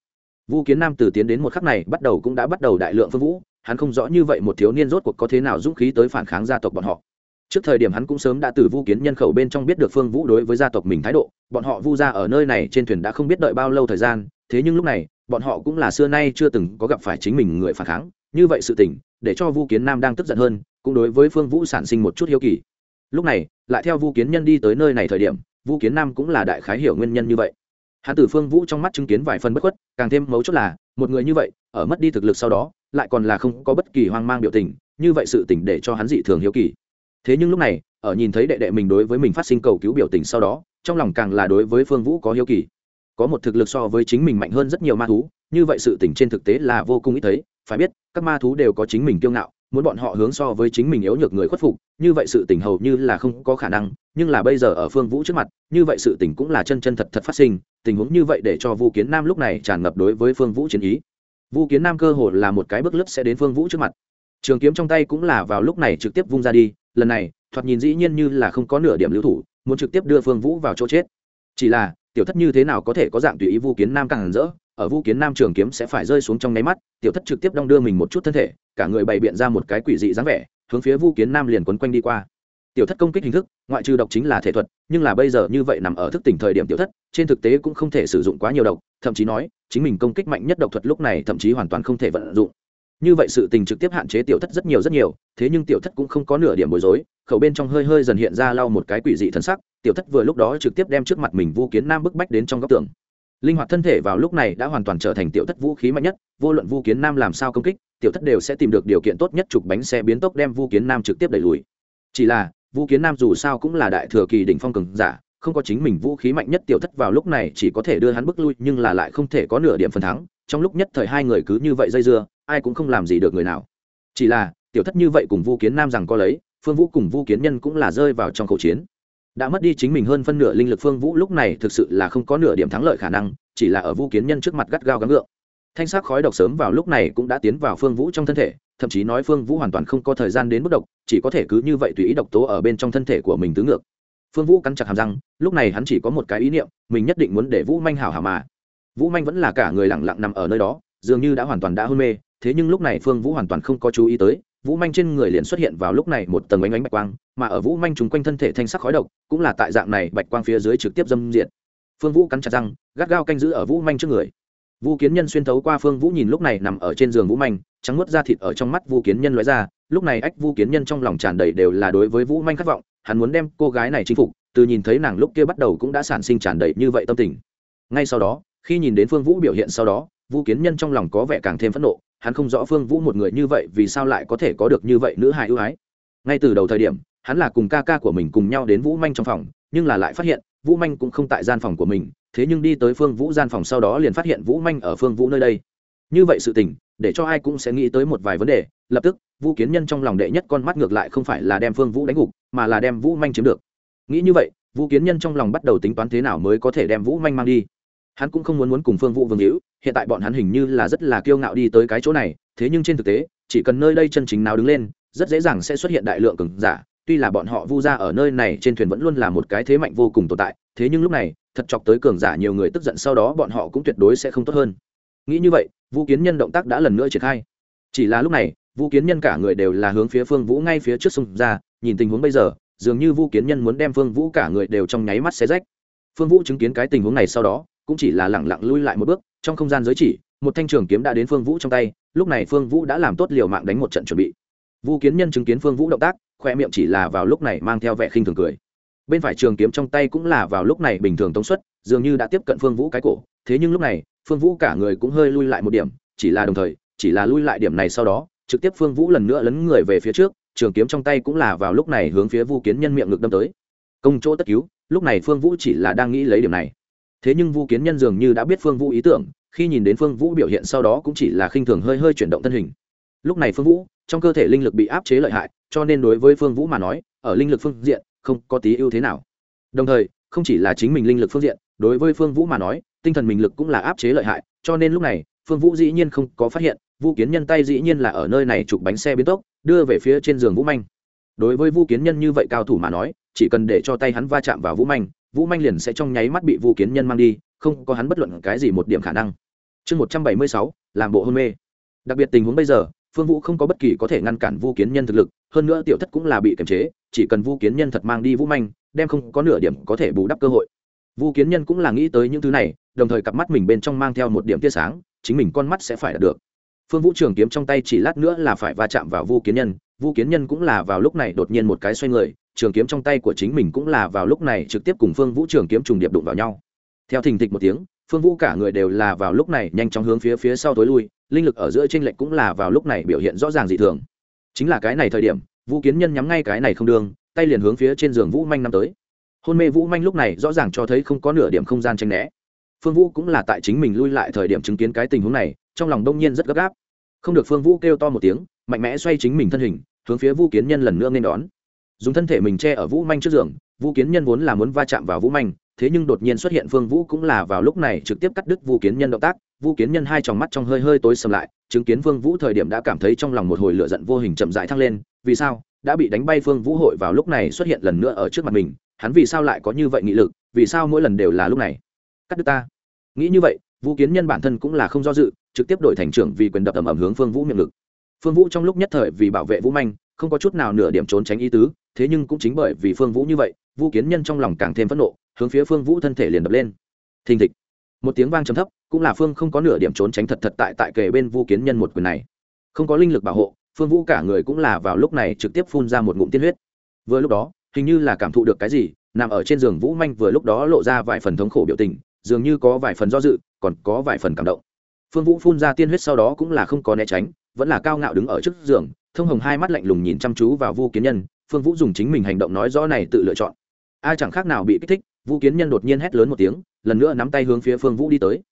Vu kiến nam từ tiến đến một khắc này bắt đầu cũng đã bắt đầu đại lượng phương vũ, hắn không rõ như vậy một thiếu niên rốt cuộc có thế nào dũng khí tới phản kháng gia tộc bọn họ. Trước thời điểm hắn cũng sớm đã từ vu kiến nhân khẩu bên trong biết được phương vũ đối với gia tộc mình thái độ, bọn họ vu ra ở nơi này trên thuyền đã không biết đợi bao lâu thời gian, thế nhưng lúc này bọn họ cũng là xưa nay chưa từng có gặp phải chính mình người phản kháng. Như vậy sự tình, để cho vu kiến nam đang tức giận hơn, cũng đối với phương vũ sản sinh một chút hiếu kỳ. Lúc này, lại theo vu kiến nhân đi tới nơi này thời điểm, vu kiến nam cũng là đại khái hiểu nguyên nhân như vậy. Hắn Tử phương vũ trong mắt chứng kiến vài phần bất khuất, càng thêm mấu chốt là, một người như vậy, ở mất đi thực lực sau đó, lại còn là không có bất kỳ hoang mang biểu tình, như vậy sự tình để cho hắn dị thường hiếu kỳ. Thế nhưng lúc này, ở nhìn thấy đệ đệ mình đối với mình phát sinh cầu cứu biểu tình sau đó, trong lòng càng là đối với phương vũ có hiếu kỳ có một thực lực so với chính mình mạnh hơn rất nhiều ma thú, như vậy sự tình trên thực tế là vô cùng ít thấy. Phải biết, các ma thú đều có chính mình kiêu ngạo, muốn bọn họ hướng so với chính mình yếu nhược người khuất phục, như vậy sự tình hầu như là không có khả năng. Nhưng là bây giờ ở phương vũ trước mặt, như vậy sự tình cũng là chân chân thật thật phát sinh. Tình huống như vậy để cho vu kiến nam lúc này tràn ngập đối với phương vũ chiến ý. Vu kiến nam cơ hồ là một cái bước lướt sẽ đến phương vũ trước mặt. Trường kiếm trong tay cũng là vào lúc này trực tiếp vung ra đi. Lần này, thoạt nhìn dĩ nhiên như là không có nửa điểm lưu thủ, muốn trực tiếp đưa phương vũ vào chỗ chết. Chỉ là tiểu thất như thế nào có thể có dạng tùy ý vu kiến nam càng hẳn rỡ, ở vu kiến nam trường kiếm sẽ phải rơi xuống trong nháy mắt, tiểu thất trực tiếp đong đưa mình một chút thân thể, cả người bày biện ra một cái quỷ dị dáng vẻ, hướng phía vu kiến nam liền quấn quanh đi qua. Tiểu thất công kích hình thức, ngoại trừ độc chính là thể thuật, nhưng là bây giờ như vậy nằm ở thức tỉnh thời điểm tiểu thất, trên thực tế cũng không thể sử dụng quá nhiều độc, thậm chí nói, chính mình công kích mạnh nhất độc thuật lúc này thậm chí hoàn toàn không thể vận dụng. Như vậy sự tình trực tiếp hạn chế tiểu thất rất nhiều rất nhiều, thế nhưng tiểu thất cũng không có nửa điểm bối rối, khẩu bên trong hơi hơi dần hiện ra lau một cái quỷ dị thân sắc tiểu thất vừa lúc đó trực tiếp đem trước mặt mình vu kiến nam bức bách đến trong góc tường. Linh hoạt thân thể vào lúc này đã hoàn toàn trở thành tiểu thất vũ khí mạnh nhất, vô luận vu kiến nam làm sao công kích, tiểu thất đều sẽ tìm được điều kiện tốt nhất chụp bánh xe biến tốc đem vu kiến nam trực tiếp đẩy lùi. Chỉ là, vu kiến nam dù sao cũng là đại thừa kỳ đỉnh phong cường giả, không có chính mình vũ khí mạnh nhất tiểu thất vào lúc này chỉ có thể đưa hắn bước lui, nhưng là lại không thể có nửa điểm phần thắng. Trong lúc nhất thời hai người cứ như vậy dây dưa, ai cũng không làm gì được người nào. Chỉ là, tiểu thất như vậy cùng vu kiến nam rằng có lấy, phương vũ cùng vu kiến nhân cũng là rơi vào trong khẩu chiến đã mất đi chính mình hơn phân nửa linh lực phương vũ lúc này thực sự là không có nửa điểm thắng lợi khả năng, chỉ là ở vu kiến nhân trước mặt gắt gao gắng ngượng thanh sắc khói độc sớm vào lúc này cũng đã tiến vào phương vũ trong thân thể, thậm chí nói phương vũ hoàn toàn không có thời gian đến mức độc, chỉ có thể cứ như vậy tùy ý độc tố ở bên trong thân thể của mình tứ ngược. Phương vũ cắn chặt hàm răng, lúc này hắn chỉ có một cái ý niệm, mình nhất định muốn để vũ manh hảo hảo mà. Vũ manh vẫn là cả người lặng lặng nằm ở nơi đó, dường như đã hoàn toàn đã hôn mê, thế nhưng lúc này phương vũ hoàn toàn không có chú ý tới vũ manh trên người liền xuất hiện vào lúc này một tầng ánh ánh bạch quang, mà ở vũ manh chung quanh thân thể thanh sắc khói độc, cũng là tại dạng này bạch quang phía dưới trực tiếp dâm diện phương vũ cắn chặt răng, gắt gao canh giữ ở vũ manh trước người. Vũ kiến nhân xuyên thấu qua phương vũ nhìn lúc này nằm ở trên giường vũ manh, trắng mất da thịt ở trong mắt vũ kiến nhân lóe ra, lúc này ách vũ kiến nhân trong lòng tràn đầy đều là đối với vũ manh khát vọng, hắn muốn đem cô gái này chinh phục, từ nhìn thấy nàng lúc kia bắt đầu cũng đã sản sinh tràn đầy như vậy tâm tình. Ngay sau đó, khi nhìn đến phương vũ biểu hiện sau đó vũ kiến nhân trong lòng có vẻ càng thêm phẫn nộ, hắn không rõ phương vũ một người như vậy vì sao lại có thể có được như vậy nữ hài ưu ái. Ngay từ đầu thời điểm, hắn là cùng ca ca của mình cùng nhau đến vũ manh trong phòng, nhưng là lại phát hiện, vũ manh cũng không tại gian phòng của mình, thế nhưng đi tới phương vũ gian phòng sau đó liền phát hiện vũ manh ở phương vũ nơi đây. Như vậy sự tình, để cho ai cũng sẽ nghĩ tới một vài vấn đề, lập tức, vũ kiến nhân trong lòng đệ nhất con mắt ngược lại không phải là đem phương vũ đánh gục, mà là đem vũ manh chiếm được. Nghĩ như vậy, vũ kiến nhân trong lòng bắt đầu tính toán thế nào mới có thể đem vũ manh mang đi hắn cũng không muốn muốn cùng phương vũ vương hữu, hiện tại bọn hắn hình như là rất là kiêu ngạo đi tới cái chỗ này, thế nhưng trên thực tế, chỉ cần nơi đây chân chính nào đứng lên, rất dễ dàng sẽ xuất hiện đại lượng cường giả, tuy là bọn họ vu ra ở nơi này trên thuyền vẫn luôn là một cái thế mạnh vô cùng tồn tại, thế nhưng lúc này, thật chọc tới cường giả nhiều người tức giận sau đó bọn họ cũng tuyệt đối sẽ không tốt hơn. Nghĩ như vậy, vũ kiến nhân động tác đã lần nữa triển khai. Chỉ là lúc này, vũ kiến nhân cả người đều là hướng phía phương vũ ngay phía trước sông ra, nhìn tình huống bây giờ, dường như vũ kiến nhân muốn đem phương vũ cả người đều trong nháy mắt xé rách. Phương vũ chứng kiến cái tình huống này sau đó cũng chỉ là lẳng lặng lui lại một bước, trong không gian giới chỉ, một thanh trường kiếm đã đến phương vũ trong tay, lúc này phương vũ đã làm tốt liều mạng đánh một trận chuẩn bị. Vũ kiến nhân chứng kiến phương vũ động tác, khoe miệng chỉ là vào lúc này mang theo vẻ khinh thường cười. Bên phải trường kiếm trong tay cũng là vào lúc này bình thường tống suất dường như đã tiếp cận phương vũ cái cổ, thế nhưng lúc này, phương vũ cả người cũng hơi lui lại một điểm, chỉ là đồng thời, chỉ là lui lại điểm này sau đó, trực tiếp phương vũ lần nữa lấn người về phía trước, trường kiếm trong tay cũng là vào lúc này hướng phía vu kiến nhân miệng ngực đâm tới. Công chỗ tất cứu, lúc này phương vũ chỉ là đang nghĩ lấy điểm này thế nhưng vu kiến nhân dường như đã biết phương vũ ý tưởng, khi nhìn đến phương vũ biểu hiện sau đó cũng chỉ là khinh thường hơi hơi chuyển động thân hình. Lúc này phương vũ, trong cơ thể linh lực bị áp chế lợi hại, cho nên đối với phương vũ mà nói, ở linh lực phương diện, không có tí ưu thế nào. Đồng thời, không chỉ là chính mình linh lực phương diện, đối với phương vũ mà nói, tinh thần mình lực cũng là áp chế lợi hại, cho nên lúc này, phương vũ dĩ nhiên không có phát hiện vũ kiến nhân tay dĩ nhiên là ở nơi này chụp bánh xe biến tốc, đưa về phía trên giường vũ manh. Đối với vũ kiến nhân như vậy cao thủ mà nói, chỉ cần để cho tay hắn va chạm vào vũ manh vũ manh liền sẽ trong nháy mắt bị vũ kiến nhân mang đi, không có hắn bất luận cái gì một điểm khả năng. Chương một trăm bảy mươi sáu, làm bộ hôn mê. Đặc biệt tình huống bây giờ, phương vũ không có bất kỳ có thể ngăn cản vũ kiến nhân thực lực, hơn nữa tiểu thất cũng là bị kiềm chế, chỉ cần vũ kiến nhân thật mang đi vũ manh, đem không có nửa điểm có thể bù đắp cơ hội. Vũ kiến nhân cũng là nghĩ tới những thứ này, đồng thời cặp mắt mình bên trong mang theo một điểm tia sáng, chính mình con mắt sẽ phải đạt được. Phương vũ trường kiếm trong tay chỉ lát nữa là phải va chạm vào vũ kiến nhân vũ kiến nhân cũng là vào lúc này đột nhiên một cái xoay người trường kiếm trong tay của chính mình cũng là vào lúc này trực tiếp cùng phương vũ trường kiếm trùng điệp đụng vào nhau. Theo thình thịch một tiếng, phương vũ cả người đều là vào lúc này nhanh chóng hướng phía phía sau tối lui, linh lực ở giữa tranh lệch cũng là vào lúc này biểu hiện rõ ràng dị thường. Chính là cái này thời điểm, vũ kiến nhân nhắm ngay cái này không đường, tay liền hướng phía trên giường vũ manh năm tới. Hôn mê vũ manh lúc này rõ ràng cho thấy không có nửa điểm không gian tranh né. Phương vũ cũng là tại chính mình lui lại thời điểm chứng kiến cái tình huống này, trong lòng đông nhiên rất gấp gáp. Không được phương vũ kêu to một tiếng, mạnh mẽ xoay chính mình thân hình, hướng phía vũ kiến nhân lần nữa nên đón dùng thân thể mình che ở vũ manh trước giường, vũ kiến nhân vốn là muốn va chạm vào vũ manh, thế nhưng đột nhiên xuất hiện phương vũ cũng là vào lúc này trực tiếp cắt đứt vũ kiến nhân động tác. Vũ kiến nhân hai tròng mắt trong hơi hơi tối sầm lại, chứng kiến phương vũ thời điểm đã cảm thấy trong lòng một hồi lửa giận vô hình chậm dại thăng lên. Vì sao? Đã bị đánh bay phương vũ hội vào lúc này xuất hiện lần nữa ở trước mặt mình. Hắn vì sao lại có như vậy nghị lực? Vì sao mỗi lần đều là lúc này? Cắt đứt ta. Nghĩ như vậy, vũ kiến nhân bản thân cũng là không do dự, trực tiếp đổi thành trưởng vì quyền đập ầm ầm hướng phương vũ miệng lực phương vũ trong lúc nhất thời vì bảo vệ vũ manh không có chút nào nửa điểm trốn tránh ý tứ, thế nhưng cũng chính bởi vì phương vũ như vậy, vũ kiến nhân trong lòng càng thêm phẫn nộ, hướng phía phương vũ thân thể liền đập lên. Thình thịch. Một tiếng vang trầm thấp, cũng là phương không có nửa điểm trốn tránh thật thật tại tại kề bên vũ kiến nhân một quyền này. Không có linh lực bảo hộ, phương vũ cả người cũng là vào lúc này trực tiếp phun ra một ngụm tiên huyết. Vừa lúc đó, hình như là cảm thụ được cái gì, nằm ở trên giường vũ manh vừa lúc đó lộ ra vài phần thống khổ biểu tình, dường như có vài phần do dự, còn có vài phần cảm động. Phương vũ phun ra tiên huyết sau đó cũng là không có né tránh, vẫn là cao ngạo đứng ở trước giường thông hồng hai mắt lạnh lùng nhìn chăm chú vào vu kiến nhân, phương vũ dùng chính mình hành động nói rõ này tự lựa chọn. Ai chẳng khác nào bị kích thích, vu kiến nhân đột nhiên hét lớn một tiếng, lần nữa nắm tay hướng phía phương vũ đi tới.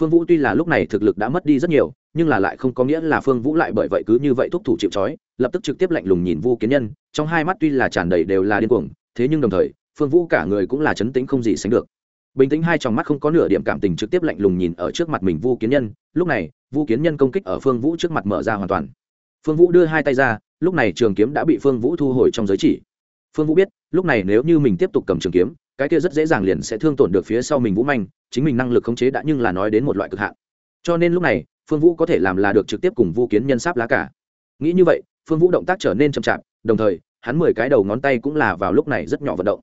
Phương vũ tuy là lúc này thực lực đã mất đi rất nhiều, nhưng là lại không có nghĩa là phương vũ lại bởi vậy cứ như vậy thúc thủ chịu trói, lập tức trực tiếp lạnh lùng nhìn vu kiến nhân, trong hai mắt tuy là tràn đầy đều là điên cuồng, thế nhưng đồng thời, phương vũ cả người cũng là chấn tĩnh không gì sánh được. Bình tĩnh hai trong mắt không có nửa điểm cảm tình trực tiếp lạnh lùng nhìn ở trước mặt mình vu kiến nhân, lúc này, vu kiến nhân công kích ở phương vũ trước mặt mở ra hoàn toàn phương vũ đưa hai tay ra, lúc này trường kiếm đã bị phương vũ thu hồi trong giới chỉ. Phương vũ biết, lúc này nếu như mình tiếp tục cầm trường kiếm, cái kia rất dễ dàng liền sẽ thương tổn được phía sau mình vũ manh, chính mình năng lực khống chế đã nhưng là nói đến một loại cực hạn. Cho nên lúc này, phương vũ có thể làm là được trực tiếp cùng vu kiến nhân sáp lá cả. Nghĩ như vậy, phương vũ động tác trở nên chậm chạp, đồng thời, hắn mười cái đầu ngón tay cũng là vào lúc này rất nhỏ vận động.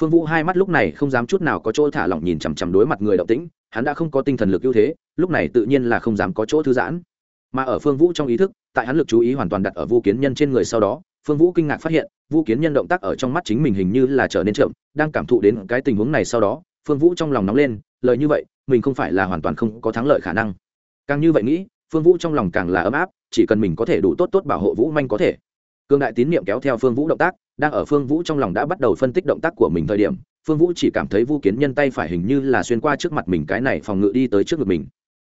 Phương vũ hai mắt lúc này không dám chút nào có chỗ thả lỏng nhìn chằm chằm đối mặt người động tĩnh, hắn đã không có tinh thần lực ưu thế, lúc này tự nhiên là không dám có chỗ thư giãn mà ở phương vũ trong ý thức, tại hắn lực chú ý hoàn toàn đặt ở vu kiến nhân trên người sau đó, phương vũ kinh ngạc phát hiện, vu kiến nhân động tác ở trong mắt chính mình hình như là trở nên chậm, đang cảm thụ đến cái tình huống này sau đó, phương vũ trong lòng nóng lên, lời như vậy, mình không phải là hoàn toàn không có thắng lợi khả năng. Càng như vậy nghĩ, phương vũ trong lòng càng là ấm áp, chỉ cần mình có thể đủ tốt tốt bảo hộ vũ manh có thể. Cương đại tín niệm kéo theo phương vũ động tác, đang ở phương vũ trong lòng đã bắt đầu phân tích động tác của mình thời điểm, phương vũ chỉ cảm thấy vu kiến nhân tay phải hình như là xuyên qua trước mặt mình cái này phòng ngự đi tới trước ngực mình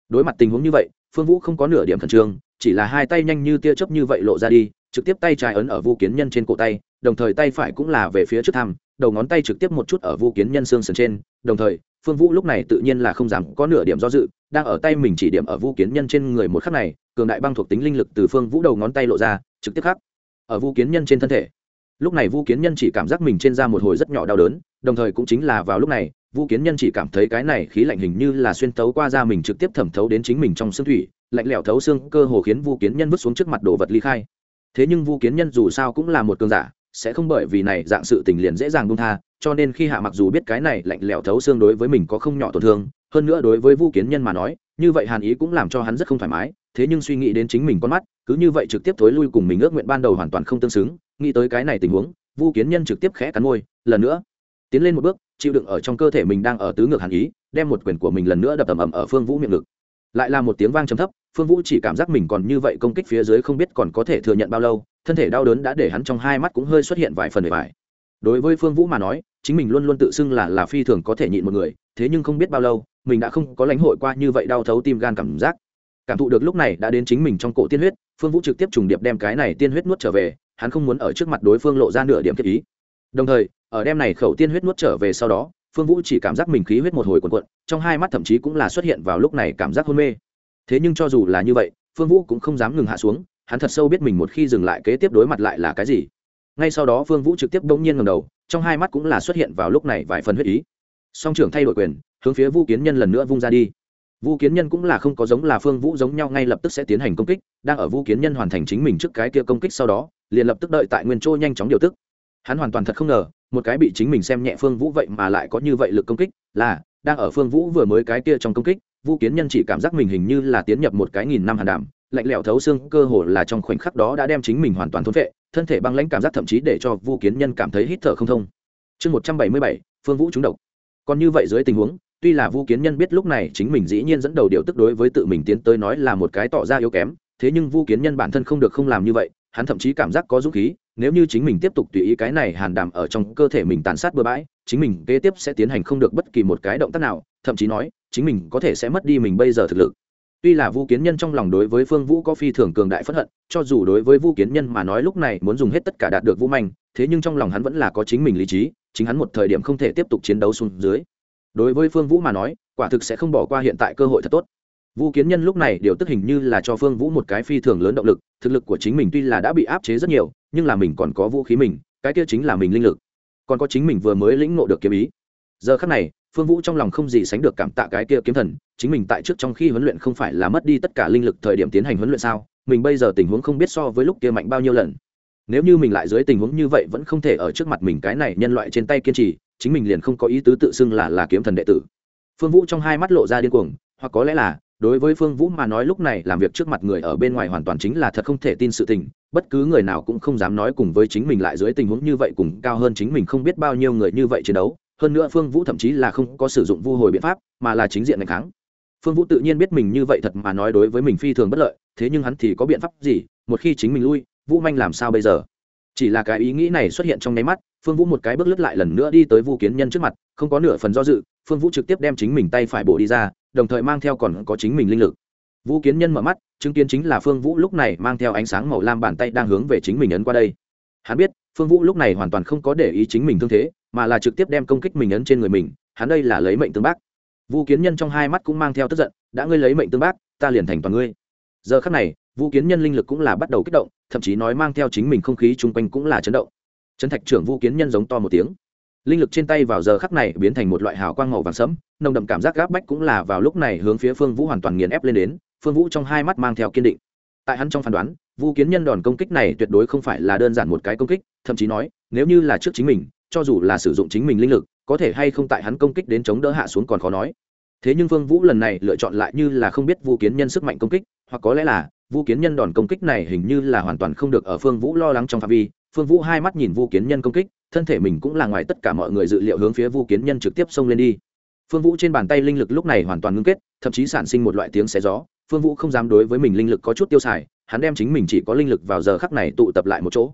đối mặt tình huống như vậy, phương vũ không có nửa điểm khẩn trương, chỉ là hai tay nhanh như tia chớp như vậy lộ ra đi, trực tiếp tay trái ấn ở vu kiến nhân trên cổ tay, đồng thời tay phải cũng là về phía trước thăm, đầu ngón tay trực tiếp một chút ở vu kiến nhân xương sườn trên, đồng thời, phương vũ lúc này tự nhiên là không dám có nửa điểm do dự, đang ở tay mình chỉ điểm ở vu kiến nhân trên người một khắc này, cường đại băng thuộc tính linh lực từ phương vũ đầu ngón tay lộ ra, trực tiếp khắc ở vu kiến nhân trên thân thể. Lúc này vu kiến nhân chỉ cảm giác mình trên da một hồi rất nhỏ đau đớn, đồng thời cũng chính là vào lúc này vu kiến nhân chỉ cảm thấy cái này khí lạnh hình như là xuyên tấu qua da mình trực tiếp thẩm thấu đến chính mình trong xương thủy, lạnh lẽo thấu xương cơ hồ khiến vu kiến nhân vứt xuống trước mặt đồ vật ly khai. Thế nhưng vu kiến nhân dù sao cũng là một cường giả, sẽ không bởi vì này dạng sự tình liền dễ dàng buông tha, cho nên khi hạ mặc dù biết cái này lạnh lẽo thấu xương đối với mình có không nhỏ tổn thương, hơn nữa đối với vu kiến nhân mà nói, như vậy hàn ý cũng làm cho hắn rất không thoải mái, thế nhưng suy nghĩ đến chính mình con mắt, cứ như vậy trực tiếp thối lui cùng mình ước nguyện ban đầu hoàn toàn không tương xứng, nghĩ tới cái này tình huống vu kiến nhân trực tiếp khẽ cắn môi, lần nữa, tiến lên một bước chịu đựng ở trong cơ thể mình đang ở tứ ngược hàn ý, đem một quyền của mình lần nữa đập ầm ầm ở phương vũ miệng ngực. Lại là một tiếng vang trầm thấp, phương vũ chỉ cảm giác mình còn như vậy công kích phía dưới không biết còn có thể thừa nhận bao lâu, thân thể đau đớn đã để hắn trong hai mắt cũng hơi xuất hiện vài phần bề vải đối với phương vũ mà nói, chính mình luôn luôn tự xưng là là phi thường có thể nhịn một người, thế nhưng không biết bao lâu, mình đã không có lãnh hội qua như vậy đau thấu tim gan cảm giác. Cảm thụ được lúc này đã đến chính mình trong cổ tiên huyết, phương vũ trực tiếp trùng điệp đem cái này tiên huyết nuốt trở về, hắn không muốn ở trước mặt đối phương lộ ra nửa điểm kết ý đồng thời, ở đem này khẩu tiên huyết nuốt trở về sau đó, phương vũ chỉ cảm giác mình khí huyết một hồi cuộn cuộn, trong hai mắt thậm chí cũng là xuất hiện vào lúc này cảm giác hôn mê. Thế nhưng cho dù là như vậy, phương vũ cũng không dám ngừng hạ xuống, hắn thật sâu biết mình một khi dừng lại kế tiếp đối mặt lại là cái gì. Ngay sau đó phương vũ trực tiếp bỗng nhiên ngầm đầu, trong hai mắt cũng là xuất hiện vào lúc này vài phần huyết ý. Song trưởng thay đổi quyền, hướng phía vu kiến nhân lần nữa vung ra đi. Vu kiến nhân cũng là không có giống là phương vũ giống nhau ngay lập tức sẽ tiến hành công kích, đang ở vu kiến nhân hoàn thành chính mình trước cái kia công kích sau đó, liền lập tức đợi tại nguyên trôi nhanh chóng điều tức hắn hoàn toàn thật không ngờ, một cái bị chính mình xem nhẹ phương vũ vậy mà lại có như vậy lực công kích, là, đang ở phương vũ vừa mới cái kia trong công kích vu kiến nhân chỉ cảm giác mình hình như là tiến nhập một cái nghìn năm hàn đảm, lạnh lẽo thấu xương cơ hồ là trong khoảnh khắc đó đã đem chính mình hoàn toàn thốn vệ thân thể băng lãnh cảm giác thậm chí để cho vu kiến nhân cảm thấy hít thở không thông. Chương một trăm bảy mươi bảy, phương vũ trúng độc. Còn như vậy dưới tình huống, tuy là vu kiến nhân biết lúc này chính mình dĩ nhiên dẫn đầu điều tức đối với tự mình tiến tới nói là một cái tỏ ra yếu kém, thế nhưng vu kiến nhân bản thân không được không làm như vậy hắn thậm chí cảm giác có dũng khí, nếu như chính mình tiếp tục tùy ý cái này hàn đàm ở trong cơ thể mình tàn sát bừa bãi, chính mình kế tiếp sẽ tiến hành không được bất kỳ một cái động tác nào, thậm chí nói, chính mình có thể sẽ mất đi mình bây giờ thực lực. Tuy là vu kiến nhân trong lòng đối với phương vũ có phi thường cường đại phất hận, cho dù đối với vu kiến nhân mà nói lúc này muốn dùng hết tất cả đạt được vũ manh, thế nhưng trong lòng hắn vẫn là có chính mình lý trí, chính hắn một thời điểm không thể tiếp tục chiến đấu xuống dưới. Đối với phương vũ mà nói, quả thực sẽ không bỏ qua hiện tại cơ hội thật tốt. Vu Kiến Nhân lúc này điều tức hình như là cho Phương Vũ một cái phi thường lớn động lực, thực lực của chính mình tuy là đã bị áp chế rất nhiều, nhưng là mình còn có vũ khí mình, cái kia chính là mình linh lực. Còn có chính mình vừa mới lĩnh ngộ được kiếm ý. Giờ khắc này, Phương Vũ trong lòng không gì sánh được cảm tạ cái kia kiếm thần, chính mình tại trước trong khi huấn luyện không phải là mất đi tất cả linh lực thời điểm tiến hành huấn luyện sao? Mình bây giờ tình huống không biết so với lúc kia mạnh bao nhiêu lần. Nếu như mình lại dưới tình huống như vậy vẫn không thể ở trước mặt mình cái này nhân loại trên tay kiên trì, chính mình liền không có ý tứ tự xưng là là kiếm thần đệ tử. Phương Vũ trong hai mắt lộ ra điên cuồng, hoặc có lẽ là đối với phương vũ mà nói lúc này làm việc trước mặt người ở bên ngoài hoàn toàn chính là thật không thể tin sự tình, bất cứ người nào cũng không dám nói cùng với chính mình lại dưới tình huống như vậy cùng cao hơn chính mình không biết bao nhiêu người như vậy chiến đấu. Hơn nữa phương vũ thậm chí là không có sử dụng vu hồi biện pháp, mà là chính diện ngày kháng. Phương vũ tự nhiên biết mình như vậy thật mà nói đối với mình phi thường bất lợi, thế nhưng hắn thì có biện pháp gì, một khi chính mình lui, vũ manh làm sao bây giờ? Chỉ là cái ý nghĩ này xuất hiện trong nháy mắt, phương vũ một cái bước lướt lại lần nữa đi tới vu kiến nhân trước mặt, không có nửa phần do dự, phương vũ trực tiếp đem chính mình tay phải bổ đi ra đồng thời mang theo còn có chính mình linh lực. Vũ kiến nhân mở mắt, chứng kiến chính là phương vũ lúc này mang theo ánh sáng màu lam bàn tay đang hướng về chính mình ấn qua đây. Hắn biết, phương vũ lúc này hoàn toàn không có để ý chính mình thương thế, mà là trực tiếp đem công kích mình ấn trên người mình, hắn đây là lấy mệnh tương bác. Vũ kiến nhân trong hai mắt cũng mang theo tức giận, đã ngươi lấy mệnh tương bác, ta liền thành toàn ngươi. Giờ khắc này, vũ kiến nhân linh lực cũng là bắt đầu kích động, thậm chí nói mang theo chính mình không khí chung quanh cũng là chấn động. Trấn thạch trưởng vũ kiến nhân giống to một tiếng linh lực trên tay vào giờ khắc này biến thành một loại hào quang màu vàng sẫm, nồng đậm cảm giác gáp bách cũng là vào lúc này hướng phía phương vũ hoàn toàn nghiền ép lên đến, phương vũ trong hai mắt mang theo kiên định. Tại hắn trong phán đoán, vu kiến nhân đòn công kích này tuyệt đối không phải là đơn giản một cái công kích, thậm chí nói, nếu như là trước chính mình, cho dù là sử dụng chính mình linh lực, có thể hay không tại hắn công kích đến chống đỡ hạ xuống còn khó nói. Thế nhưng phương vũ lần này lựa chọn lại như là không biết vu kiến nhân sức mạnh công kích, hoặc có lẽ là, vu kiến nhân đòn công kích này hình như là hoàn toàn không được ở phương vũ lo lắng trong phạm vi. Phương vũ hai mắt nhìn vu kiến nhân công kích thân thể mình cũng là ngoài tất cả mọi người dự liệu hướng phía vu kiến nhân trực tiếp xông lên đi. Phương vũ trên bàn tay linh lực lúc này hoàn toàn ngưng kết, thậm chí sản sinh một loại tiếng xé gió. Phương vũ không dám đối với mình linh lực có chút tiêu xài, hắn đem chính mình chỉ có linh lực vào giờ khắc này tụ tập lại một chỗ.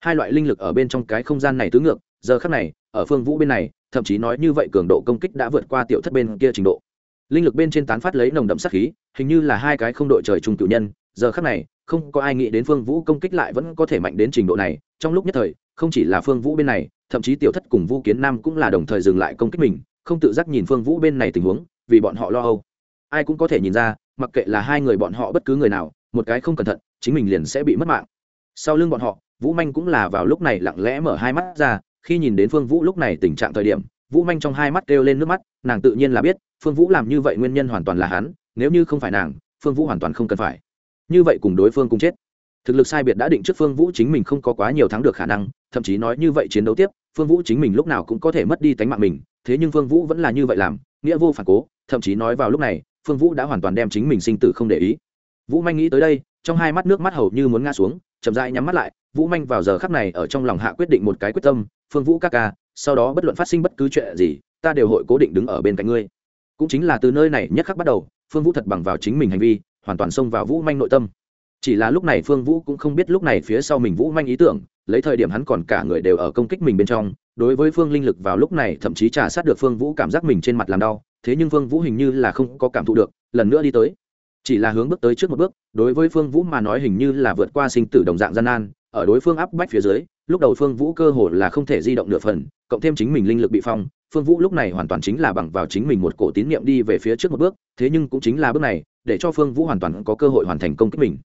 Hai loại linh lực ở bên trong cái không gian này tứ ngược, giờ khắc này, ở phương vũ bên này, thậm chí nói như vậy cường độ công kích đã vượt qua tiểu thất bên kia trình độ. Linh lực bên trên tán phát lấy nồng đậm sắc khí, hình như là hai cái không đội trời chung cựu nhân, giờ khắc này, không có ai nghĩ đến phương vũ công kích lại vẫn có thể mạnh đến trình độ này, trong lúc nhất thời không chỉ là phương vũ bên này, thậm chí tiểu thất cùng vũ kiến nam cũng là đồng thời dừng lại công kích mình, không tự giác nhìn phương vũ bên này tình huống, vì bọn họ lo âu. Ai cũng có thể nhìn ra, mặc kệ là hai người bọn họ bất cứ người nào, một cái không cẩn thận, chính mình liền sẽ bị mất mạng. Sau lưng bọn họ, vũ manh cũng là vào lúc này lặng lẽ mở hai mắt ra, khi nhìn đến phương vũ lúc này tình trạng thời điểm, vũ manh trong hai mắt kêu lên nước mắt, nàng tự nhiên là biết, phương vũ làm như vậy nguyên nhân hoàn toàn là hắn, nếu như không phải nàng, phương vũ hoàn toàn không cần phải. Như vậy cùng đối phương cùng chết. Thực lực sai biệt đã định trước phương vũ chính mình không có quá nhiều thắng được khả năng thậm chí nói như vậy chiến đấu tiếp, phương vũ chính mình lúc nào cũng có thể mất đi tánh mạng mình, thế nhưng phương vũ vẫn là như vậy làm, nghĩa vô phản cố, thậm chí nói vào lúc này, phương vũ đã hoàn toàn đem chính mình sinh tử không để ý. Vũ manh nghĩ tới đây, trong hai mắt nước mắt hầu như muốn ngã xuống, chậm rãi nhắm mắt lại, vũ manh vào giờ khắc này ở trong lòng hạ quyết định một cái quyết tâm, phương vũ các ca, sau đó bất luận phát sinh bất cứ chuyện gì, ta đều hội cố định đứng ở bên cạnh ngươi. Cũng chính là từ nơi này nhất khắc bắt đầu, phương vũ thật bằng vào chính mình hành vi, hoàn toàn xông vào vũ manh nội tâm. Chỉ là lúc này phương vũ cũng không biết lúc này phía sau mình vũ manh ý tưởng lấy thời điểm hắn còn cả người đều ở công kích mình bên trong, đối với phương linh lực vào lúc này thậm chí trả sát được phương vũ cảm giác mình trên mặt làm đau, thế nhưng phương vũ hình như là không có cảm thụ được, lần nữa đi tới. Chỉ là hướng bước tới trước một bước, đối với phương vũ mà nói hình như là vượt qua sinh tử đồng dạng gian nan, ở đối phương áp bách phía dưới, lúc đầu phương vũ cơ hồ là không thể di động nửa phần, cộng thêm chính mình linh lực bị phong, phương vũ lúc này hoàn toàn chính là bằng vào chính mình một cổ tín niệm đi về phía trước một bước, thế nhưng cũng chính là bước này, để cho phương vũ hoàn toàn có cơ hội hoàn thành công kích mình.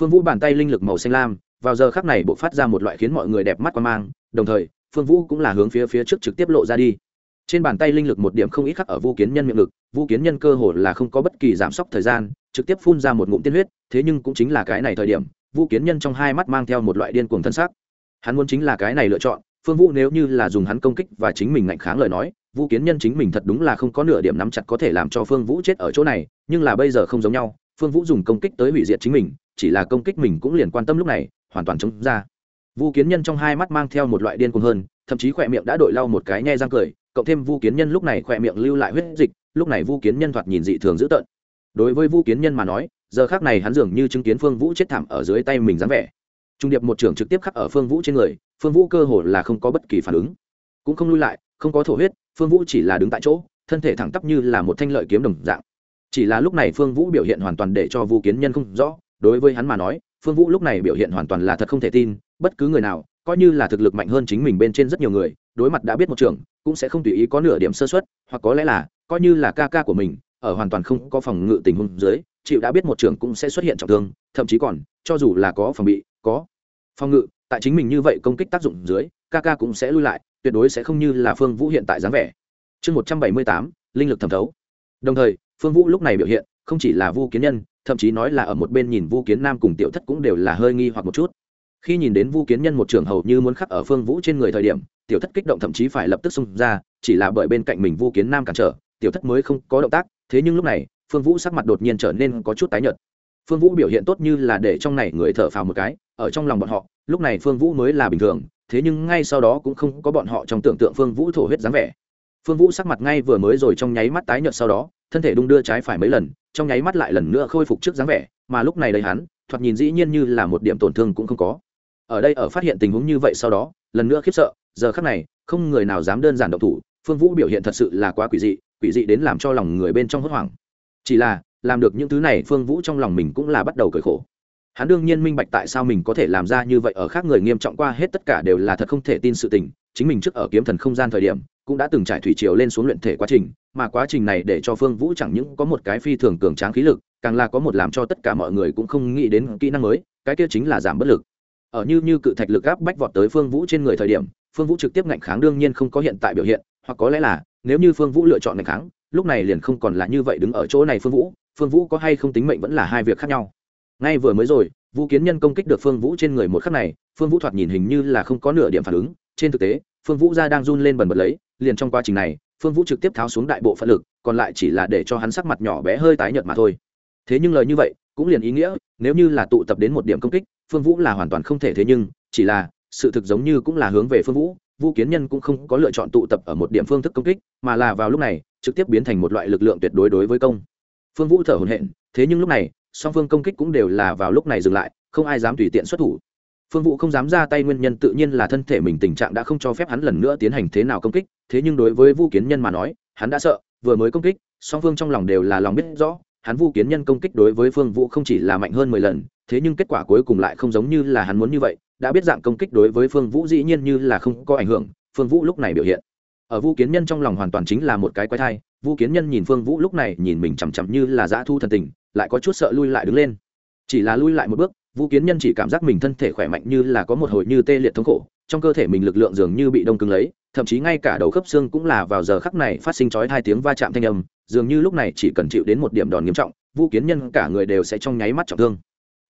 Phương vũ bàn tay linh lực màu xanh lam vào giờ khắc này bộ phát ra một loại khiến mọi người đẹp mắt quan mang, đồng thời, phương vũ cũng là hướng phía phía trước trực tiếp lộ ra đi. Trên bàn tay linh lực một điểm không ít khắc ở vu kiến nhân miệng lực, vu kiến nhân cơ hồ là không có bất kỳ giảm sốc thời gian, trực tiếp phun ra một ngụm tiên huyết, thế nhưng cũng chính là cái này thời điểm, vu kiến nhân trong hai mắt mang theo một loại điên cuồng thân xác hắn muốn chính là cái này lựa chọn, phương vũ nếu như là dùng hắn công kích và chính mình ngạnh kháng lời nói, vu kiến nhân chính mình thật đúng là không có nửa điểm nắm chặt có thể làm cho phương vũ chết ở chỗ này, nhưng là bây giờ không giống nhau, phương vũ dùng công kích tới hủy diệt chính mình, chỉ là công kích mình cũng liền quan tâm lúc này hoàn toàn chống ra. Vu kiến nhân trong hai mắt mang theo một loại điên cuồng hơn, thậm chí khỏe miệng đã đội lau một cái nhe răng cười, cộng thêm vu kiến nhân lúc này khỏe miệng lưu lại huyết dịch, lúc này vu kiến nhân thoạt nhìn dị thường dữ tợn. Đối với vu kiến nhân mà nói, giờ khác này hắn dường như chứng kiến phương vũ chết thảm ở dưới tay mình dáng vẻ. Trung điệp một trưởng trực tiếp khắc ở phương vũ trên người, phương vũ cơ hồ là không có bất kỳ phản ứng. Cũng không lui lại, không có thổ huyết, phương vũ chỉ là đứng tại chỗ, thân thể thẳng tắp như là một thanh lợi kiếm đồng dạng. Chỉ là lúc này phương vũ biểu hiện hoàn toàn để cho vu kiến nhân không rõ, đối với hắn mà nói phương vũ lúc này biểu hiện hoàn toàn là thật không thể tin, bất cứ người nào, coi như là thực lực mạnh hơn chính mình bên trên rất nhiều người, đối mặt đã biết một trường cũng sẽ không tùy ý có nửa điểm sơ xuất hoặc có lẽ là, coi như là ca ca của mình, ở hoàn toàn không có phòng ngự tình huống dưới, chịu đã biết một trường cũng sẽ xuất hiện trọng thương, thậm chí còn, cho dù là có phòng bị, có phòng ngự, tại chính mình như vậy công kích tác dụng dưới, ca ca cũng sẽ lui lại, tuyệt đối sẽ không như là phương vũ hiện tại dáng vẻ. Chương một trăm bảy mươi tám, linh lực thẩm thấu. Đồng thời, phương vũ lúc này biểu hiện không chỉ là vu kiến nhân, thậm chí nói là ở một bên nhìn vu kiến nam cùng tiểu thất cũng đều là hơi nghi hoặc một chút. Khi nhìn đến vu kiến nhân một trường hầu như muốn khắc ở phương vũ trên người thời điểm, tiểu thất kích động thậm chí phải lập tức xung ra, chỉ là bởi bên cạnh mình vu kiến nam cản trở, tiểu thất mới không có động tác, thế nhưng lúc này, phương vũ sắc mặt đột nhiên trở nên có chút tái nhợt. Phương vũ biểu hiện tốt như là để trong này người thở phào một cái, ở trong lòng bọn họ, lúc này phương vũ mới là bình thường, thế nhưng ngay sau đó cũng không có bọn họ trong tưởng tượng phương vũ thổ huyết dáng vẻ. Phương vũ sắc mặt ngay vừa mới rồi trong nháy mắt tái nhợt sau đó thân thể đung đưa trái phải mấy lần, trong nháy mắt lại lần nữa khôi phục trước dáng vẻ, mà lúc này đây hắn, thoạt nhìn dĩ nhiên như là một điểm tổn thương cũng không có. Ở đây ở phát hiện tình huống như vậy sau đó, lần nữa khiếp sợ, giờ khắc này, không người nào dám đơn giản động thủ, phương vũ biểu hiện thật sự là quá quỷ dị quỷ dị đến làm cho lòng người bên trong hốt hoảng. Chỉ là, làm được những thứ này phương vũ trong lòng mình cũng là bắt đầu cởi khổ. Hắn đương nhiên minh bạch tại sao mình có thể làm ra như vậy ở khác người nghiêm trọng qua hết tất cả đều là thật không thể tin sự tình, chính mình trước ở kiếm thần không gian thời điểm cũng đã từng trải thủy triều lên xuống luyện thể quá trình, mà quá trình này để cho phương vũ chẳng những có một cái phi thường cường tráng khí lực, càng là có một làm cho tất cả mọi người cũng không nghĩ đến kỹ năng mới, cái kia chính là giảm bất lực. Ở như như cự thạch lực áp bách vọt tới phương vũ trên người thời điểm, phương vũ trực tiếp ngạnh kháng đương nhiên không có hiện tại biểu hiện, hoặc có lẽ là, nếu như phương vũ lựa chọn ngạnh kháng, lúc này liền không còn là như vậy đứng ở chỗ này phương vũ phương vũ có hay không tính mệnh vẫn là hai việc khác nhau. Ngay vừa mới rồi, vũ kiến nhân công kích được phương vũ trên người một khắc này, phương vũ thoạt nhìn hình như là không có nửa điểm phản ứng, trên thực tế phương vũ ra đang run lên bần bật lấy, liền trong quá trình này, phương vũ trực tiếp tháo xuống đại bộ phận lực, còn lại chỉ là để cho hắn sắc mặt nhỏ bé hơi tái nhợt mà thôi. Thế nhưng lời như vậy, cũng liền ý nghĩa, nếu như là tụ tập đến một điểm công kích, phương vũ là hoàn toàn không thể thế nhưng, chỉ là, sự thực giống như cũng là hướng về phương vũ vũ kiến nhân cũng không có lựa chọn tụ tập ở một điểm phương thức công kích, mà là vào lúc này, trực tiếp biến thành một loại lực lượng tuyệt đối đối với công. Phương vũ thở hồn hện thế nhưng lúc này, song phương công kích cũng đều là vào lúc này dừng lại, không ai dám tùy tiện xuất thủ phương vũ không dám ra tay, nguyên nhân tự nhiên là thân thể mình tình trạng đã không cho phép hắn lần nữa tiến hành thế nào công kích, thế nhưng đối với vu kiến nhân mà nói, hắn đã sợ, vừa mới công kích, song phương trong lòng đều là lòng biết rõ, hắn vu kiến nhân công kích đối với phương vũ không chỉ là mạnh hơn mười lần, thế nhưng kết quả cuối cùng lại không giống như là hắn muốn như vậy, đã biết dạng công kích đối với phương vũ dĩ nhiên như là không có ảnh hưởng, phương vũ lúc này biểu hiện. Ở vu kiến nhân trong lòng hoàn toàn chính là một cái quái thai, vu kiến nhân nhìn phương vũ lúc này nhìn mình chằm chằm như là dã thu thần tình, lại có chút sợ lui lại đứng lên. Chỉ là lui lại một bước vu kiến nhân chỉ cảm giác mình thân thể khỏe mạnh như là có một hồi như tê liệt thống khổ, trong cơ thể mình lực lượng dường như bị đông cứng lấy, thậm chí ngay cả đầu khớp xương cũng là vào giờ khắc này phát sinh chói hai tiếng va chạm thanh âm, dường như lúc này chỉ cần chịu đến một điểm đòn nghiêm trọng vu kiến nhân cả người đều sẽ trong nháy mắt trọng thương.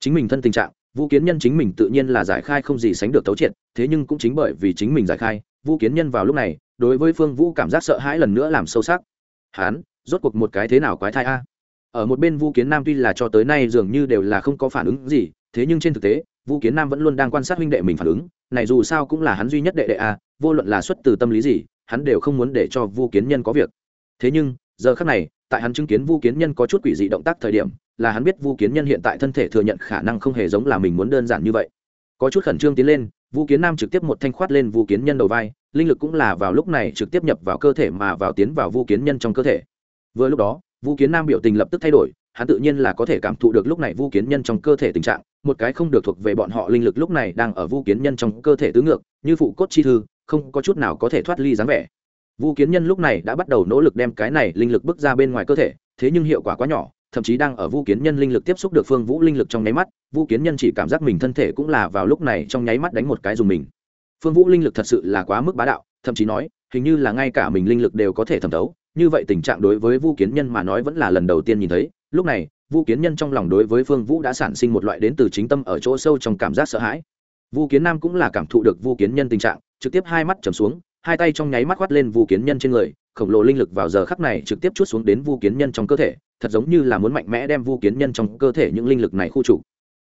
Chính mình thân tình trạng vu kiến nhân chính mình tự nhiên là giải khai không gì sánh được tấu triệt, thế nhưng cũng chính bởi vì chính mình giải khai vu kiến nhân vào lúc này, đối với phương vũ cảm giác sợ hãi lần nữa làm sâu sắc. Hán, rốt cuộc một cái thế nào quái thai a? Ở một bên vu kiến nam tuy là cho tới nay dường như đều là không có phản ứng gì thế nhưng trên thực tế vu kiến nam vẫn luôn đang quan sát huynh đệ mình phản ứng, này dù sao cũng là hắn duy nhất đệ đệ a vô luận là xuất từ tâm lý gì, hắn đều không muốn để cho vu kiến nhân có việc. Thế nhưng, giờ khác này, tại hắn chứng kiến vu kiến nhân có chút quỷ dị động tác thời điểm, là hắn biết vu kiến nhân hiện tại thân thể thừa nhận khả năng không hề giống là mình muốn đơn giản như vậy. Có chút khẩn trương tiến lên vu kiến nam trực tiếp một thanh khoát lên vu kiến nhân đầu vai, linh lực cũng là vào lúc này trực tiếp nhập vào cơ thể mà vào tiến vào vu kiến nhân trong cơ thể. Vừa lúc đó vu kiến nam biểu tình lập tức thay đổi, hắn tự nhiên là có thể cảm thụ được lúc này vu kiến nhân trong cơ thể tình trạng một cái không được thuộc về bọn họ linh lực lúc này đang ở vu kiến nhân trong cơ thể tứ ngược, như phụ cốt chi thư, không có chút nào có thể thoát ly dáng vẻ. Vu kiến nhân lúc này đã bắt đầu nỗ lực đem cái này linh lực bước ra bên ngoài cơ thể, thế nhưng hiệu quả quá nhỏ, thậm chí đang ở vu kiến nhân linh lực tiếp xúc được phương vũ linh lực trong nháy mắt, vu kiến nhân chỉ cảm giác mình thân thể cũng là vào lúc này trong nháy mắt đánh một cái dùng mình. Phương vũ linh lực thật sự là quá mức bá đạo, thậm chí nói, hình như là ngay cả mình linh lực đều có thể thẩm thấu, như vậy tình trạng đối với vu kiến nhân mà nói vẫn là lần đầu tiên nhìn thấy, lúc này vu kiến nhân trong lòng đối với phương vũ đã sản sinh một loại đến từ chính tâm ở chỗ sâu trong cảm giác sợ hãi. Vu kiến nam cũng là cảm thụ được vu kiến nhân tình trạng, trực tiếp hai mắt trầm xuống, hai tay trong nháy mắt quát lên vu kiến nhân trên người, khổng lồ linh lực vào giờ khắc này trực tiếp chút xuống đến vu kiến nhân trong cơ thể, thật giống như là muốn mạnh mẽ đem vu kiến nhân trong cơ thể những linh lực này khu trục.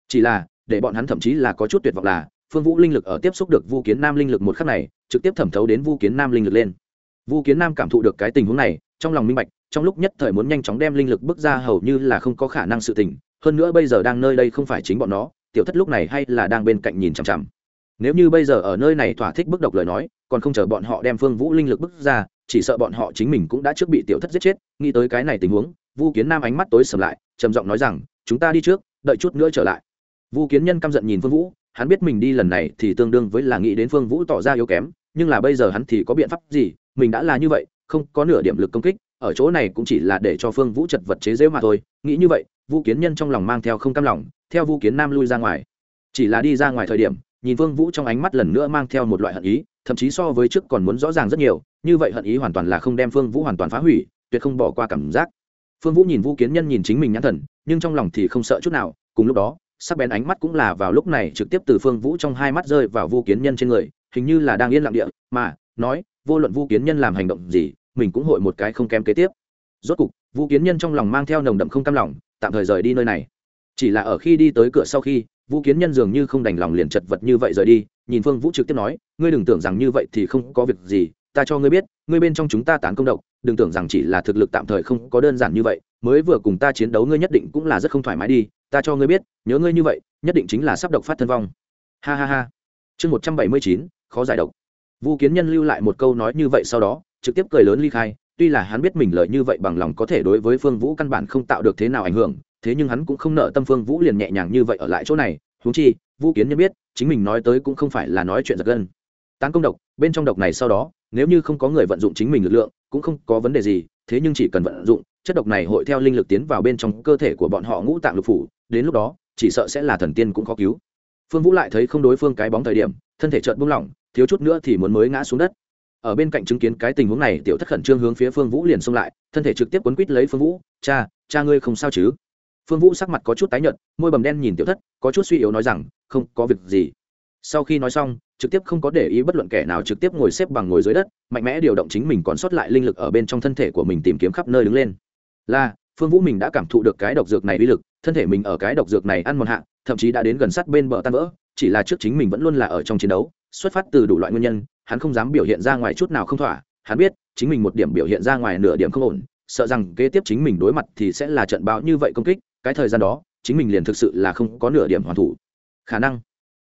Chỉ là, để bọn hắn thậm chí là có chút tuyệt vọng là, phương vũ linh lực ở tiếp xúc được vu kiến nam linh lực một khắc này, trực tiếp thẩm thấu đến vu kiến nam linh lực lên. Vu kiến nam cảm thụ được cái tình huống này, trong lòng minh bạch trong lúc nhất thời muốn nhanh chóng đem linh lực bước ra hầu như là không có khả năng sự tình, hơn nữa bây giờ đang nơi đây không phải chính bọn nó, tiểu thất lúc này hay là đang bên cạnh nhìn chằm chằm. Nếu như bây giờ ở nơi này thỏa thích bức độc lời nói, còn không chờ bọn họ đem phương vũ linh lực bước ra, chỉ sợ bọn họ chính mình cũng đã trước bị tiểu thất giết chết, nghĩ tới cái này tình huống, vu kiến nam ánh mắt tối sầm lại, trầm giọng nói rằng, chúng ta đi trước, đợi chút nữa trở lại. Vu kiến nhân căm giận nhìn phương vũ, hắn biết mình đi lần này thì tương đương với là nghĩ đến phương vũ tỏ ra yếu kém, nhưng là bây giờ hắn thì có biện pháp gì, mình đã là như vậy, không có nửa điểm lực công kích ở chỗ này cũng chỉ là để cho phương vũ chật vật chế dễu mà thôi. Nghĩ như vậy, vu kiến nhân trong lòng mang theo không cam lòng, theo vu kiến nam lui ra ngoài. Chỉ là đi ra ngoài thời điểm, nhìn phương vũ trong ánh mắt lần nữa mang theo một loại hận ý, thậm chí so với trước còn muốn rõ ràng rất nhiều, như vậy hận ý hoàn toàn là không đem phương vũ hoàn toàn phá hủy, tuyệt không bỏ qua cảm giác. Phương vũ nhìn vũ kiến nhân nhìn chính mình nhãn thần, nhưng trong lòng thì không sợ chút nào. Cùng lúc đó, sắc bén ánh mắt cũng là vào lúc này trực tiếp từ phương vũ trong hai mắt rơi vào vu kiến nhân trên người, hình như là đang yên lặng địa, mà, nói, vô luận vu kiến nhân làm hành động gì mình cũng hội một cái không kém kế tiếp. Rốt cục vu kiến nhân trong lòng mang theo nồng đậm không cam lòng, tạm thời rời đi nơi này. Chỉ là ở khi đi tới cửa sau khi, vũ kiến nhân dường như không đành lòng liền chật vật như vậy rời đi, nhìn phương vũ trực tiếp nói, ngươi đừng tưởng rằng như vậy thì không có việc gì, ta cho ngươi biết, ngươi bên trong chúng ta tán công độc, đừng tưởng rằng chỉ là thực lực tạm thời không có đơn giản như vậy, mới vừa cùng ta chiến đấu ngươi nhất định cũng là rất không thoải mái đi, ta cho ngươi biết, nhớ ngươi như vậy, nhất định chính là sắp độc phát thân vong. Ha ha ha. Chương một trăm bảy mươi chín, khó giải độc. Vu kiến nhân lưu lại một câu nói như vậy sau đó trực tiếp cười lớn ly khai, tuy là hắn biết mình lời như vậy bằng lòng có thể đối với phương vũ căn bản không tạo được thế nào ảnh hưởng, thế nhưng hắn cũng không nợ tâm phương vũ liền nhẹ nhàng như vậy ở lại chỗ này, huống chi, vũ kiến nhân biết, chính mình nói tới cũng không phải là nói chuyện giật gân. Tán công độc, bên trong độc này sau đó, nếu như không có người vận dụng chính mình lực lượng, cũng không có vấn đề gì, thế nhưng chỉ cần vận dụng, chất độc này hội theo linh lực tiến vào bên trong cơ thể của bọn họ ngũ tạng lục phủ, đến lúc đó, chỉ sợ sẽ là thần tiên cũng khó cứu. Phương vũ lại thấy không đối phương cái bóng thời điểm, thân thể trợn buông lỏng, thiếu chút nữa thì muốn mới ngã xuống đất ở bên cạnh chứng kiến cái tình huống này, tiểu thất khẩn trương hướng phía phương vũ liền xông lại, thân thể trực tiếp quấn quít lấy phương vũ, cha cha ngươi không sao chứ? Phương vũ sắc mặt có chút tái nhợt, môi bầm đen nhìn tiểu thất, có chút suy yếu nói rằng, không, có việc gì. Sau khi nói xong, trực tiếp không có để ý bất luận kẻ nào, trực tiếp ngồi xếp bằng ngồi dưới đất, mạnh mẽ điều động chính mình còn sót lại linh lực ở bên trong thân thể của mình tìm kiếm khắp nơi đứng lên. Là, phương vũ mình đã cảm thụ được cái độc dược này uy lực, thân thể mình ở cái độc dược này ăn một hạ, thậm chí đã đến gần sát bên bờ tan vỡ, chỉ là trước chính mình vẫn luôn là ở trong chiến đấu xuất phát từ đủ loại nguyên nhân, hắn không dám biểu hiện ra ngoài chút nào không thỏa. Hắn biết, chính mình một điểm biểu hiện ra ngoài nửa điểm không ổn, sợ rằng kế tiếp chính mình đối mặt thì sẽ là trận bão như vậy công kích, cái thời gian đó, chính mình liền thực sự là không có nửa điểm hoàn thủ. Khả năng.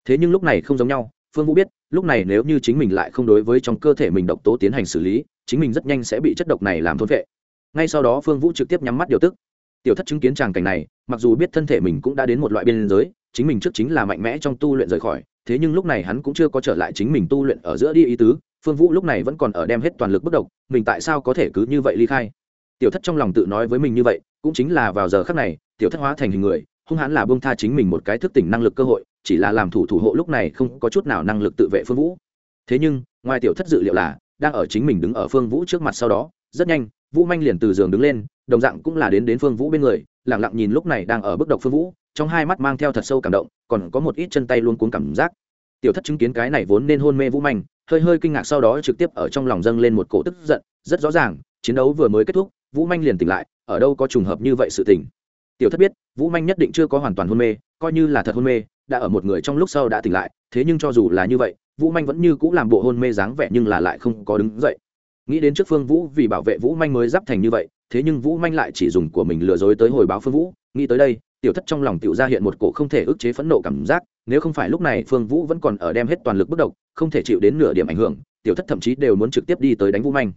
Thế nhưng lúc này không giống nhau, phương vũ biết, lúc này nếu như chính mình lại không đối với trong cơ thể mình độc tố tiến hành xử lý, chính mình rất nhanh sẽ bị chất độc này làm thôn vệ. Ngay sau đó phương vũ trực tiếp nhắm mắt điều tức. Tiểu thất chứng kiến tràng cảnh này, mặc dù biết thân thể mình cũng đã đến một loại biên giới, chính mình trước chính là mạnh mẽ trong tu luyện rời khỏi thế nhưng lúc này hắn cũng chưa có trở lại chính mình tu luyện ở giữa đi ý tứ, phương vũ lúc này vẫn còn ở đem hết toàn lực bất độc mình tại sao có thể cứ như vậy ly khai? Tiểu thất trong lòng tự nói với mình như vậy, cũng chính là vào giờ khắc này, tiểu thất hóa thành hình người, hung hãn là bông tha chính mình một cái thức tỉnh năng lực cơ hội, chỉ là làm thủ thủ hộ lúc này không có chút nào năng lực tự vệ phương vũ. Thế nhưng, ngoài tiểu thất dự liệu là, đang ở chính mình đứng ở phương vũ trước mặt sau đó, rất nhanh, vũ manh liền từ giường đứng lên, đồng dạng cũng là đến đến phương vũ bên người lẳng lặng nhìn lúc này đang ở bức độc phương vũ trong hai mắt mang theo thật sâu cảm động, còn có một ít chân tay luôn cuốn cảm giác. Tiểu thất chứng kiến cái này vốn nên hôn mê vũ manh, hơi hơi kinh ngạc sau đó trực tiếp ở trong lòng dâng lên một cổ tức giận, rất rõ ràng, chiến đấu vừa mới kết thúc, vũ manh liền tỉnh lại, ở đâu có trùng hợp như vậy sự tỉnh tiểu thất biết, vũ manh nhất định chưa có hoàn toàn hôn mê, coi như là thật hôn mê, đã ở một người trong lúc sau đã tỉnh lại, thế nhưng cho dù là như vậy, vũ manh vẫn như c ũ làm bộ hôn mê dáng vẻ nhưng là lại không có đứng dậy. Nghĩ đến trước phương vũ vì bảo vệ vũ manh mới giáp thành như vậy, thế nhưng vũ manh lại chỉ dùng của mình lừa dối tới hồi báo phương vũ, nghĩ tới đây tiểu thất trong lòng tiểu ra hiện một cổ không thể ức chế phẫn nộ cảm giác, nếu không phải lúc này phương vũ vẫn còn ở đem hết toàn lực bất độc, không thể chịu đến nửa điểm ảnh hưởng, tiểu thất thậm chí đều muốn trực tiếp đi tới đánh vũ manh.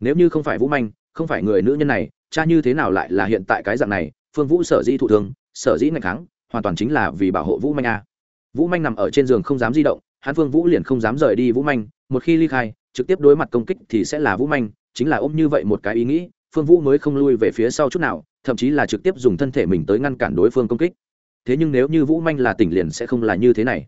Nếu như không phải vũ manh, không phải người nữ nhân này, cha như thế nào lại là hiện tại cái dạng này, phương vũ sở dĩ thụ thương, sở dĩ ngày kháng, hoàn toàn chính là vì bảo hộ vũ manh a. Vũ manh nằm ở trên giường không dám di động, hắn phương vũ liền không dám rời đi vũ manh, một khi ly khai, trực tiếp đối mặt công kích thì sẽ là vũ manh, chính là ôm như vậy một cái ý nghĩ, phương vũ mới không lui về phía sau chút nào thậm chí là trực tiếp dùng thân thể mình tới ngăn cản đối phương công kích. Thế nhưng nếu như vũ manh là tỉnh liền sẽ không là như thế này.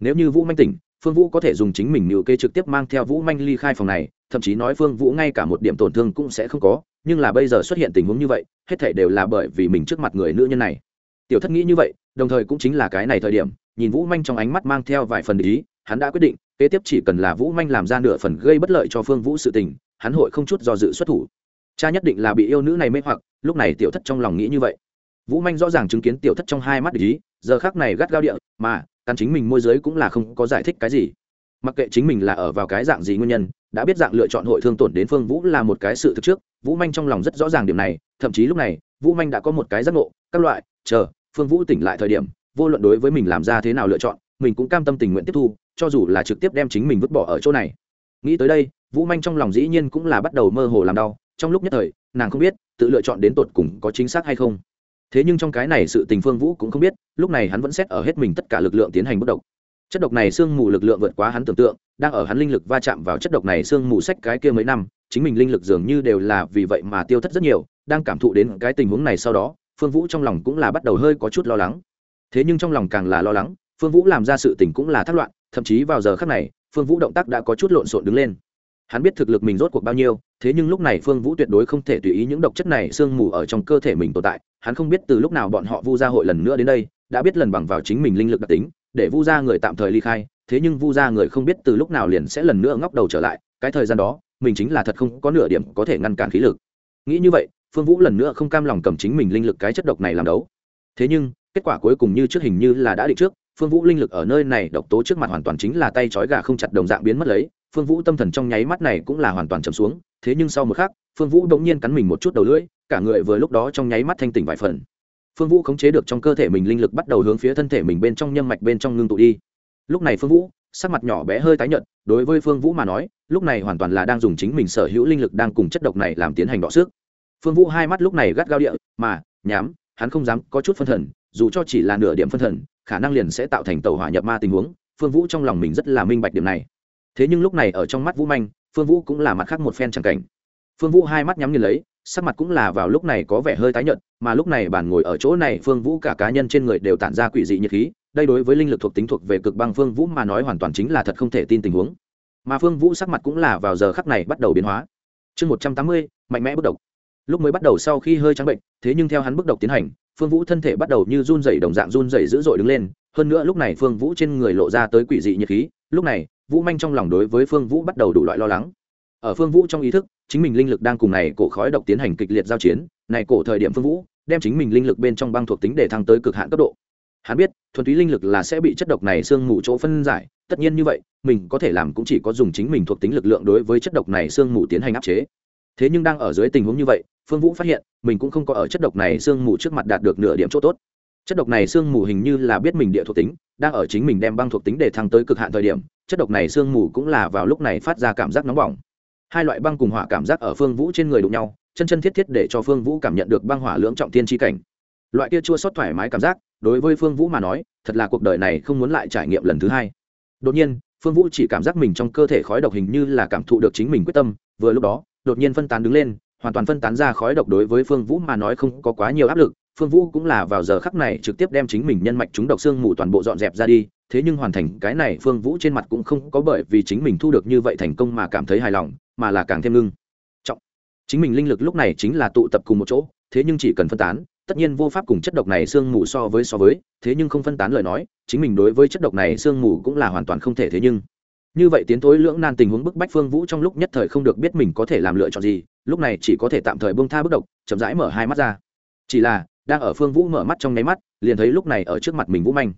Nếu như vũ manh tỉnh, phương vũ có thể dùng chính mình mưu kê trực tiếp mang theo vũ manh ly khai phòng này, thậm chí nói phương vũ ngay cả một điểm tổn thương cũng sẽ không có, nhưng là bây giờ xuất hiện tình huống như vậy, hết thể đều là bởi vì mình trước mặt người nữ nhân này. Tiểu thất nghĩ như vậy, đồng thời cũng chính là cái này thời điểm, nhìn vũ manh trong ánh mắt mang theo vài phần ý, hắn đã quyết định, kế tiếp chỉ cần là vũ manh làm ra nửa phần gây bất lợi cho phương vũ sự tình, hắn hội không chút do dự xuất thủ cha nhất định là bị yêu nữ này mê hoặc, lúc này tiểu thất trong lòng nghĩ như vậy. Vũ manh rõ ràng chứng kiến tiểu thất trong hai mắt ý, giờ khác này gắt gao địa, mà căn chính mình môi giới cũng là không có giải thích cái gì. Mặc kệ chính mình là ở vào cái dạng gì nguyên nhân, đã biết dạng lựa chọn hội thương tổn đến phương vũ là một cái sự thực trước, vũ manh trong lòng rất rõ ràng điểm này, thậm chí lúc này, vũ manh đã có một cái giác ngộ, các loại, chờ, phương vũ tỉnh lại thời điểm, vô luận đối với mình làm ra thế nào lựa chọn, mình cũng cam tâm tình nguyện tiếp thu, cho dù là trực tiếp đem chính mình vứt bỏ ở chỗ này. Nghĩ tới đây, vũ manh trong lòng dĩ nhiên cũng là bắt đầu mơ hồ làm đau trong lúc nhất thời, nàng không biết, tự lựa chọn đến tột cùng có chính xác hay không. Thế nhưng trong cái này sự tình phương vũ cũng không biết, lúc này hắn vẫn xét ở hết mình tất cả lực lượng tiến hành bất độc chất độc này sương mù lực lượng vượt quá hắn tưởng tượng, đang ở hắn linh lực va chạm vào chất độc này sương mù sách cái kia mấy năm, chính mình linh lực dường như đều là vì vậy mà tiêu thất rất nhiều, đang cảm thụ đến cái tình huống này sau đó, phương vũ trong lòng cũng là bắt đầu hơi có chút lo lắng. Thế nhưng trong lòng càng là lo lắng, phương vũ làm ra sự tình cũng là thất loạn, thậm chí vào giờ khác này, phương vũ động tác đã có chút lộn xộn đứng lên hắn biết thực lực mình rốt cuộc bao nhiêu, thế nhưng lúc này phương vũ tuyệt đối không thể tùy ý những độc chất này sương mù ở trong cơ thể mình tồn tại, hắn không biết từ lúc nào bọn họ vu gia hội lần nữa đến đây, đã biết lần bằng vào chính mình linh lực đặc tính, để vu gia người tạm thời ly khai, thế nhưng vu gia người không biết từ lúc nào liền sẽ lần nữa ngóc đầu trở lại, cái thời gian đó, mình chính là thật không có nửa điểm có thể ngăn cản khí lực. Nghĩ như vậy, phương vũ lần nữa không cam lòng cầm chính mình linh lực cái chất độc này làm đấu. Thế nhưng, kết quả cuối cùng như trước hình như là đã định trước, phương vũ linh lực ở nơi này độc tố trước mặt hoàn toàn chính là tay trói gà không chặt đồng dạng biến mất lấy phương vũ tâm thần trong nháy mắt này cũng là hoàn toàn chầm xuống, thế nhưng sau một khắc, phương vũ đ ỗ n g nhiên cắn mình một chút đầu lưỡi, cả người vừa lúc đó trong nháy mắt thanh tỉnh vài phần. Phương vũ khống chế được trong cơ thể mình linh lực bắt đầu hướng phía thân thể mình bên trong nhâm mạch bên trong ngưng tụ đi. Lúc này phương vũ, sắc mặt nhỏ bé hơi tái nhợt, đối với phương vũ mà nói, lúc này hoàn toàn là đang dùng chính mình sở hữu linh lực đang cùng chất độc này làm tiến hành đọ xước phương vũ hai mắt lúc này gắt gao địa, mà, nhám, hắn không dám có chút phân thần, dù cho chỉ là nửa điểm phân thần, khả năng liền sẽ tạo thành tàu hỏa nhập ma tình huống. Phương vũ trong lòng mình rất là minh bạch điểm này thế nhưng lúc này ở trong mắt vũ manh, phương vũ cũng là mặt khác một phen c cảnh. Phương vũ hai mắt nhắm nhìn lấy, sắc mặt cũng là vào lúc này có vẻ hơi tái nhợt, mà lúc này bàn ngồi ở chỗ này phương vũ cả cá nhân trên người đều tản ra quỷ dị nhiệt khí, đây đối với linh lực thuộc tính thuộc về cực băng phương vũ mà nói hoàn toàn chính là thật không thể tin tình huống. Mà phương vũ sắc mặt cũng là vào giờ khắc này bắt đầu biến hóa. Chương một trăm tám mươi, mạnh mẽ bất độc. Lúc mới bắt đầu sau khi hơi trắng bệnh, thế nhưng theo hắn bước độc tiến hành, phương vũ thân thể bắt đầu như run dày đồng dạng run dày dữ dội đứng lên, hơn nữa lúc này phương vũ trên người lộ ra tới quỷ dị nhiệt khí, lúc này vũ manh trong lòng đối với phương vũ bắt đầu đủ loại lo lắng. Ở phương vũ trong ý thức, chính mình linh lực đang cùng này cổ khói độc tiến hành kịch liệt giao chiến, này cổ thời điểm phương vũ đem chính mình linh lực bên trong băng thuộc tính để thăng tới cực hạn cấp độ. Hắn biết, thuần túy linh lực là sẽ bị chất độc này sương mù chỗ phân giải, tất nhiên như vậy, mình có thể làm cũng chỉ có dùng chính mình thuộc tính lực lượng đối với chất độc này sương mù tiến hành áp chế. Thế nhưng đang ở dưới tình huống như vậy, phương vũ phát hiện, mình cũng không có ở chất độc này sương mù trước mặt đạt được nửa điểm chỗ tốt. Chất độc này sương mù hình như là biết mình địa thuộc tính, đang ở chính mình đem băng thuộc tính để thăng tới cực hạn thời điểm chất độc này sương mù cũng là vào lúc này phát ra cảm giác nóng bỏng. Hai loại băng cùng hỏa cảm giác ở phương vũ trên người đụng nhau, chân chân thiết thiết để cho phương vũ cảm nhận được băng hỏa lưỡng trọng tiên tri cảnh. Loại kia chua sót thoải mái cảm giác, đối với phương vũ mà nói, thật là cuộc đời này không muốn lại trải nghiệm lần thứ hai. Đột nhiên, phương vũ chỉ cảm giác mình trong cơ thể khói độc hình như là cảm thụ được chính mình quyết tâm, vừa lúc đó, đột nhiên phân tán đứng lên, hoàn toàn phân tán ra khói độc đối với phương vũ mà nói không có quá nhiều áp lực, phương vũ cũng là vào giờ khắc này trực tiếp đem chính mình nhân mạch chúng độc xương mù toàn bộ dọn dẹp ra đi thế nhưng hoàn thành cái này phương vũ trên mặt cũng không có bởi vì chính mình thu được như vậy thành công mà cảm thấy hài lòng, mà là càng thêm ngưng. Trọng. Chính mình linh lực lúc này chính là tụ tập cùng một chỗ, thế nhưng chỉ cần phân tán, tất nhiên vô pháp cùng chất độc này sương mù so với so với, thế nhưng không phân tán lời nói, chính mình đối với chất độc này sương mù cũng là hoàn toàn không thể thế nhưng. Như vậy tiến thối lưỡng nan tình huống bức bách phương vũ trong lúc nhất thời không được biết mình có thể làm lựa chọn gì, lúc này chỉ có thể tạm thời bông tha bức độc, chậm rãi mở hai mắt ra. Chỉ là, đang ở phương vũ mở mắt trong nháy mắt, liền thấy lúc này ở trước mặt mình vũ manh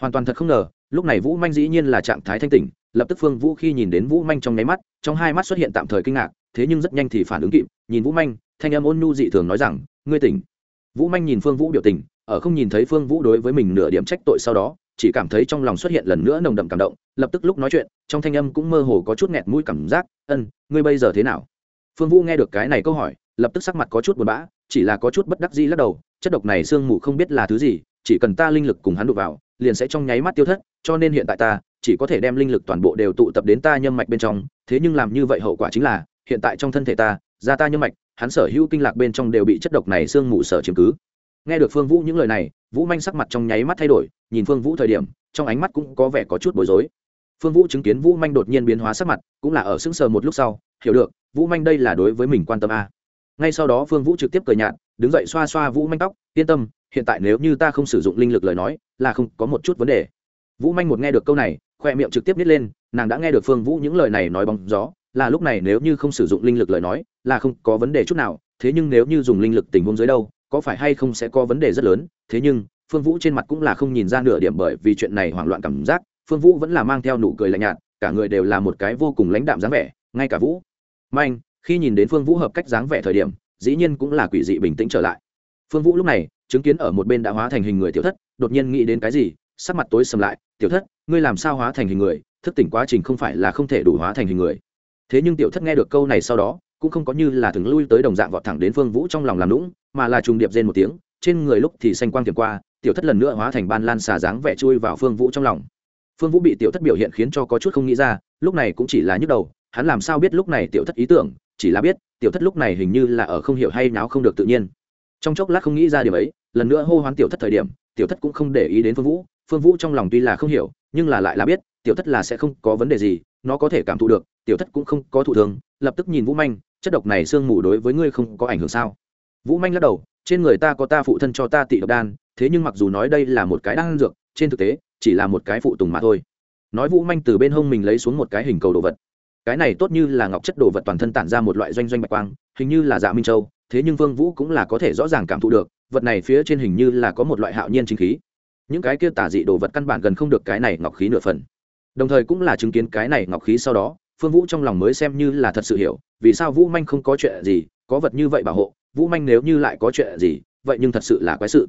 hoàn toàn thật không ngờ, lúc này vũ manh dĩ nhiên là trạng thái thanh tỉnh, lập tức phương vũ khi nhìn đến vũ manh trong nháy mắt, trong hai mắt xuất hiện tạm thời kinh ngạc, thế nhưng rất nhanh thì phản ứng kịp, nhìn vũ manh, thanh âm ôn nhu dị thường nói rằng, ngươi tỉnh. Vũ manh nhìn phương vũ biểu tình, ở không nhìn thấy phương vũ đối với mình nửa điểm trách tội sau đó, chỉ cảm thấy trong lòng xuất hiện lần nữa nồng đậm cảm động, lập tức lúc nói chuyện, trong thanh âm cũng mơ hồ có chút nghẹt mũi cảm giác, ân, ngươi bây giờ thế nào? Phương vũ nghe được cái này câu hỏi, lập tức sắc mặt có chút buồn bã, chỉ là có chút bất đắc dĩ lắc đầu, chất độc này sương mù không biết là thứ gì, chỉ cần ta linh lực cùng hắn đụng vào liền sẽ trong nháy mắt tiêu thất, cho nên hiện tại ta chỉ có thể đem linh lực toàn bộ đều tụ tập đến ta nhâm mạch bên trong, thế nhưng làm như vậy hậu quả chính là, hiện tại trong thân thể ta, ra ta nhâm mạch, hắn sở hữu kinh lạc bên trong đều bị chất độc này sương mù sở chiếm cứ. Nghe được phương vũ những lời này, vũ manh sắc mặt trong nháy mắt thay đổi, nhìn phương vũ thời điểm, trong ánh mắt cũng có vẻ có chút bối rối. Phương vũ chứng kiến vũ manh đột nhiên biến hóa sắc mặt, cũng là ở sững sờ một lúc sau, hiểu được, vũ manh đây là đối với mình quan tâm a. Ngay sau đó phương vũ trực tiếp cười nhạt đứng dậy xoa xoa vũ manh tóc, yên tâm, hiện tại nếu như ta không sử dụng linh lực lời nói, là không có một chút vấn đề. Vũ manh một nghe được câu này, khoe miệng trực tiếp nít lên, nàng đã nghe được phương vũ những lời này nói bóng gió, là lúc này nếu như không sử dụng linh lực lời nói, là không có vấn đề chút nào, thế nhưng nếu như dùng linh lực tình huống dưới đâu, có phải hay không sẽ có vấn đề rất lớn? Thế nhưng, phương vũ trên mặt cũng là không nhìn ra nửa điểm bởi vì chuyện này hoảng loạn cảm giác, phương vũ vẫn là mang theo nụ cười lạnh nhạt, cả người đều là một cái vô cùng lãnh đạm dáng vẻ, ngay cả vũ. Manh, khi nhìn đến phương vũ hợp cách dáng vẻ thời điểm dĩ nhiên cũng là quỷ dị bình tĩnh trở lại. Phương vũ lúc này, chứng kiến ở một bên đã hóa thành hình người tiểu thất, đột nhiên nghĩ đến cái gì, sắc mặt tối sầm lại, tiểu thất, ngươi làm sao hóa thành hình người? Thức tỉnh quá trình không phải là không thể đủ hóa thành hình người. Thế nhưng tiểu thất nghe được câu này sau đó, cũng không có như là thường lui tới đồng dạng vọt thẳng đến phương vũ trong lòng làm lũng mà là trùng điệp rên một tiếng, trên người lúc thì xanh quang tiềm qua, tiểu thất lần nữa hóa thành ban lan xà dáng vẻ chui vào phương vũ trong lòng. Phương vũ bị tiểu thất biểu hiện khiến cho có chút không nghĩ ra, lúc này cũng chỉ là nhức đầu, hắn làm sao biết lúc này tiểu thất ý tưởng chỉ là biết, tiểu thất lúc này hình như là ở không hiểu hay náo không được tự nhiên. Trong chốc lát không nghĩ ra điều ấy, lần nữa hô hoán tiểu thất thời điểm, tiểu thất cũng không để ý đến phương vũ. Phương vũ trong lòng tuy là không hiểu, nhưng là lại là biết, tiểu thất là sẽ không có vấn đề gì, nó có thể cảm thụ được, tiểu thất cũng không có thụ thường lập tức nhìn vũ manh, chất độc này sương mù đối với ngươi không có ảnh hưởng sao? Vũ manh lắc đầu, trên người ta có ta phụ thân cho ta tị độc đan, thế nhưng mặc dù nói đây là một cái đan dược, trên thực tế, chỉ là một cái phụ tùng mà thôi. Nói vũ manh từ bên hông mình lấy xuống một cái hình cầu đồ vật cái này tốt như là ngọc chất đồ vật toàn thân tản ra một loại doanh doanh bạch quang, hình như là dạ minh châu, thế nhưng vương vũ cũng là có thể rõ ràng cảm thụ được, vật này phía trên hình như là có một loại hạo nhiên chính khí. Những cái kia tả dị đồ vật căn bản gần không được cái này ngọc khí nửa phần. Đồng thời cũng là chứng kiến cái này ngọc khí sau đó, phương vũ trong lòng mới xem như là thật sự hiểu, vì sao vũ manh không có chuyện gì, có vật như vậy bảo hộ, vũ manh nếu như lại có chuyện gì, vậy nhưng thật sự là quái sự.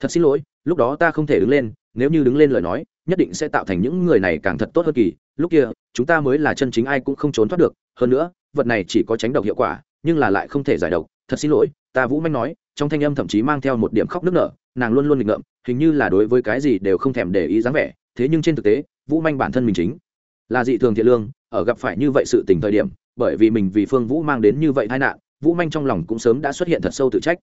Thật xin lỗi, lúc đó ta không thể đứng lên, nếu như đứng lên lời nói, nhất định sẽ tạo thành những người này càng thật tốt hơn kỳ, lúc kia chúng ta mới là chân chính ai cũng không trốn thoát được, hơn nữa, vật này chỉ có tránh độc hiệu quả, nhưng là lại không thể giải độc. Thật xin lỗi, ta vũ manh nói, trong thanh âm thậm chí mang theo một điểm khóc nức nở, nàng luôn luôn nghịch ngợm, hình như là đối với cái gì đều không thèm để ý dáng vẻ, thế nhưng trên thực tế, vũ manh bản thân mình chính là dị thường thiện lương, ở gặp phải như vậy sự tình thời điểm, bởi vì mình vì phương vũ mang đến như vậy tai nạn, vũ manh trong lòng cũng sớm đã xuất hiện thật sâu tự trách.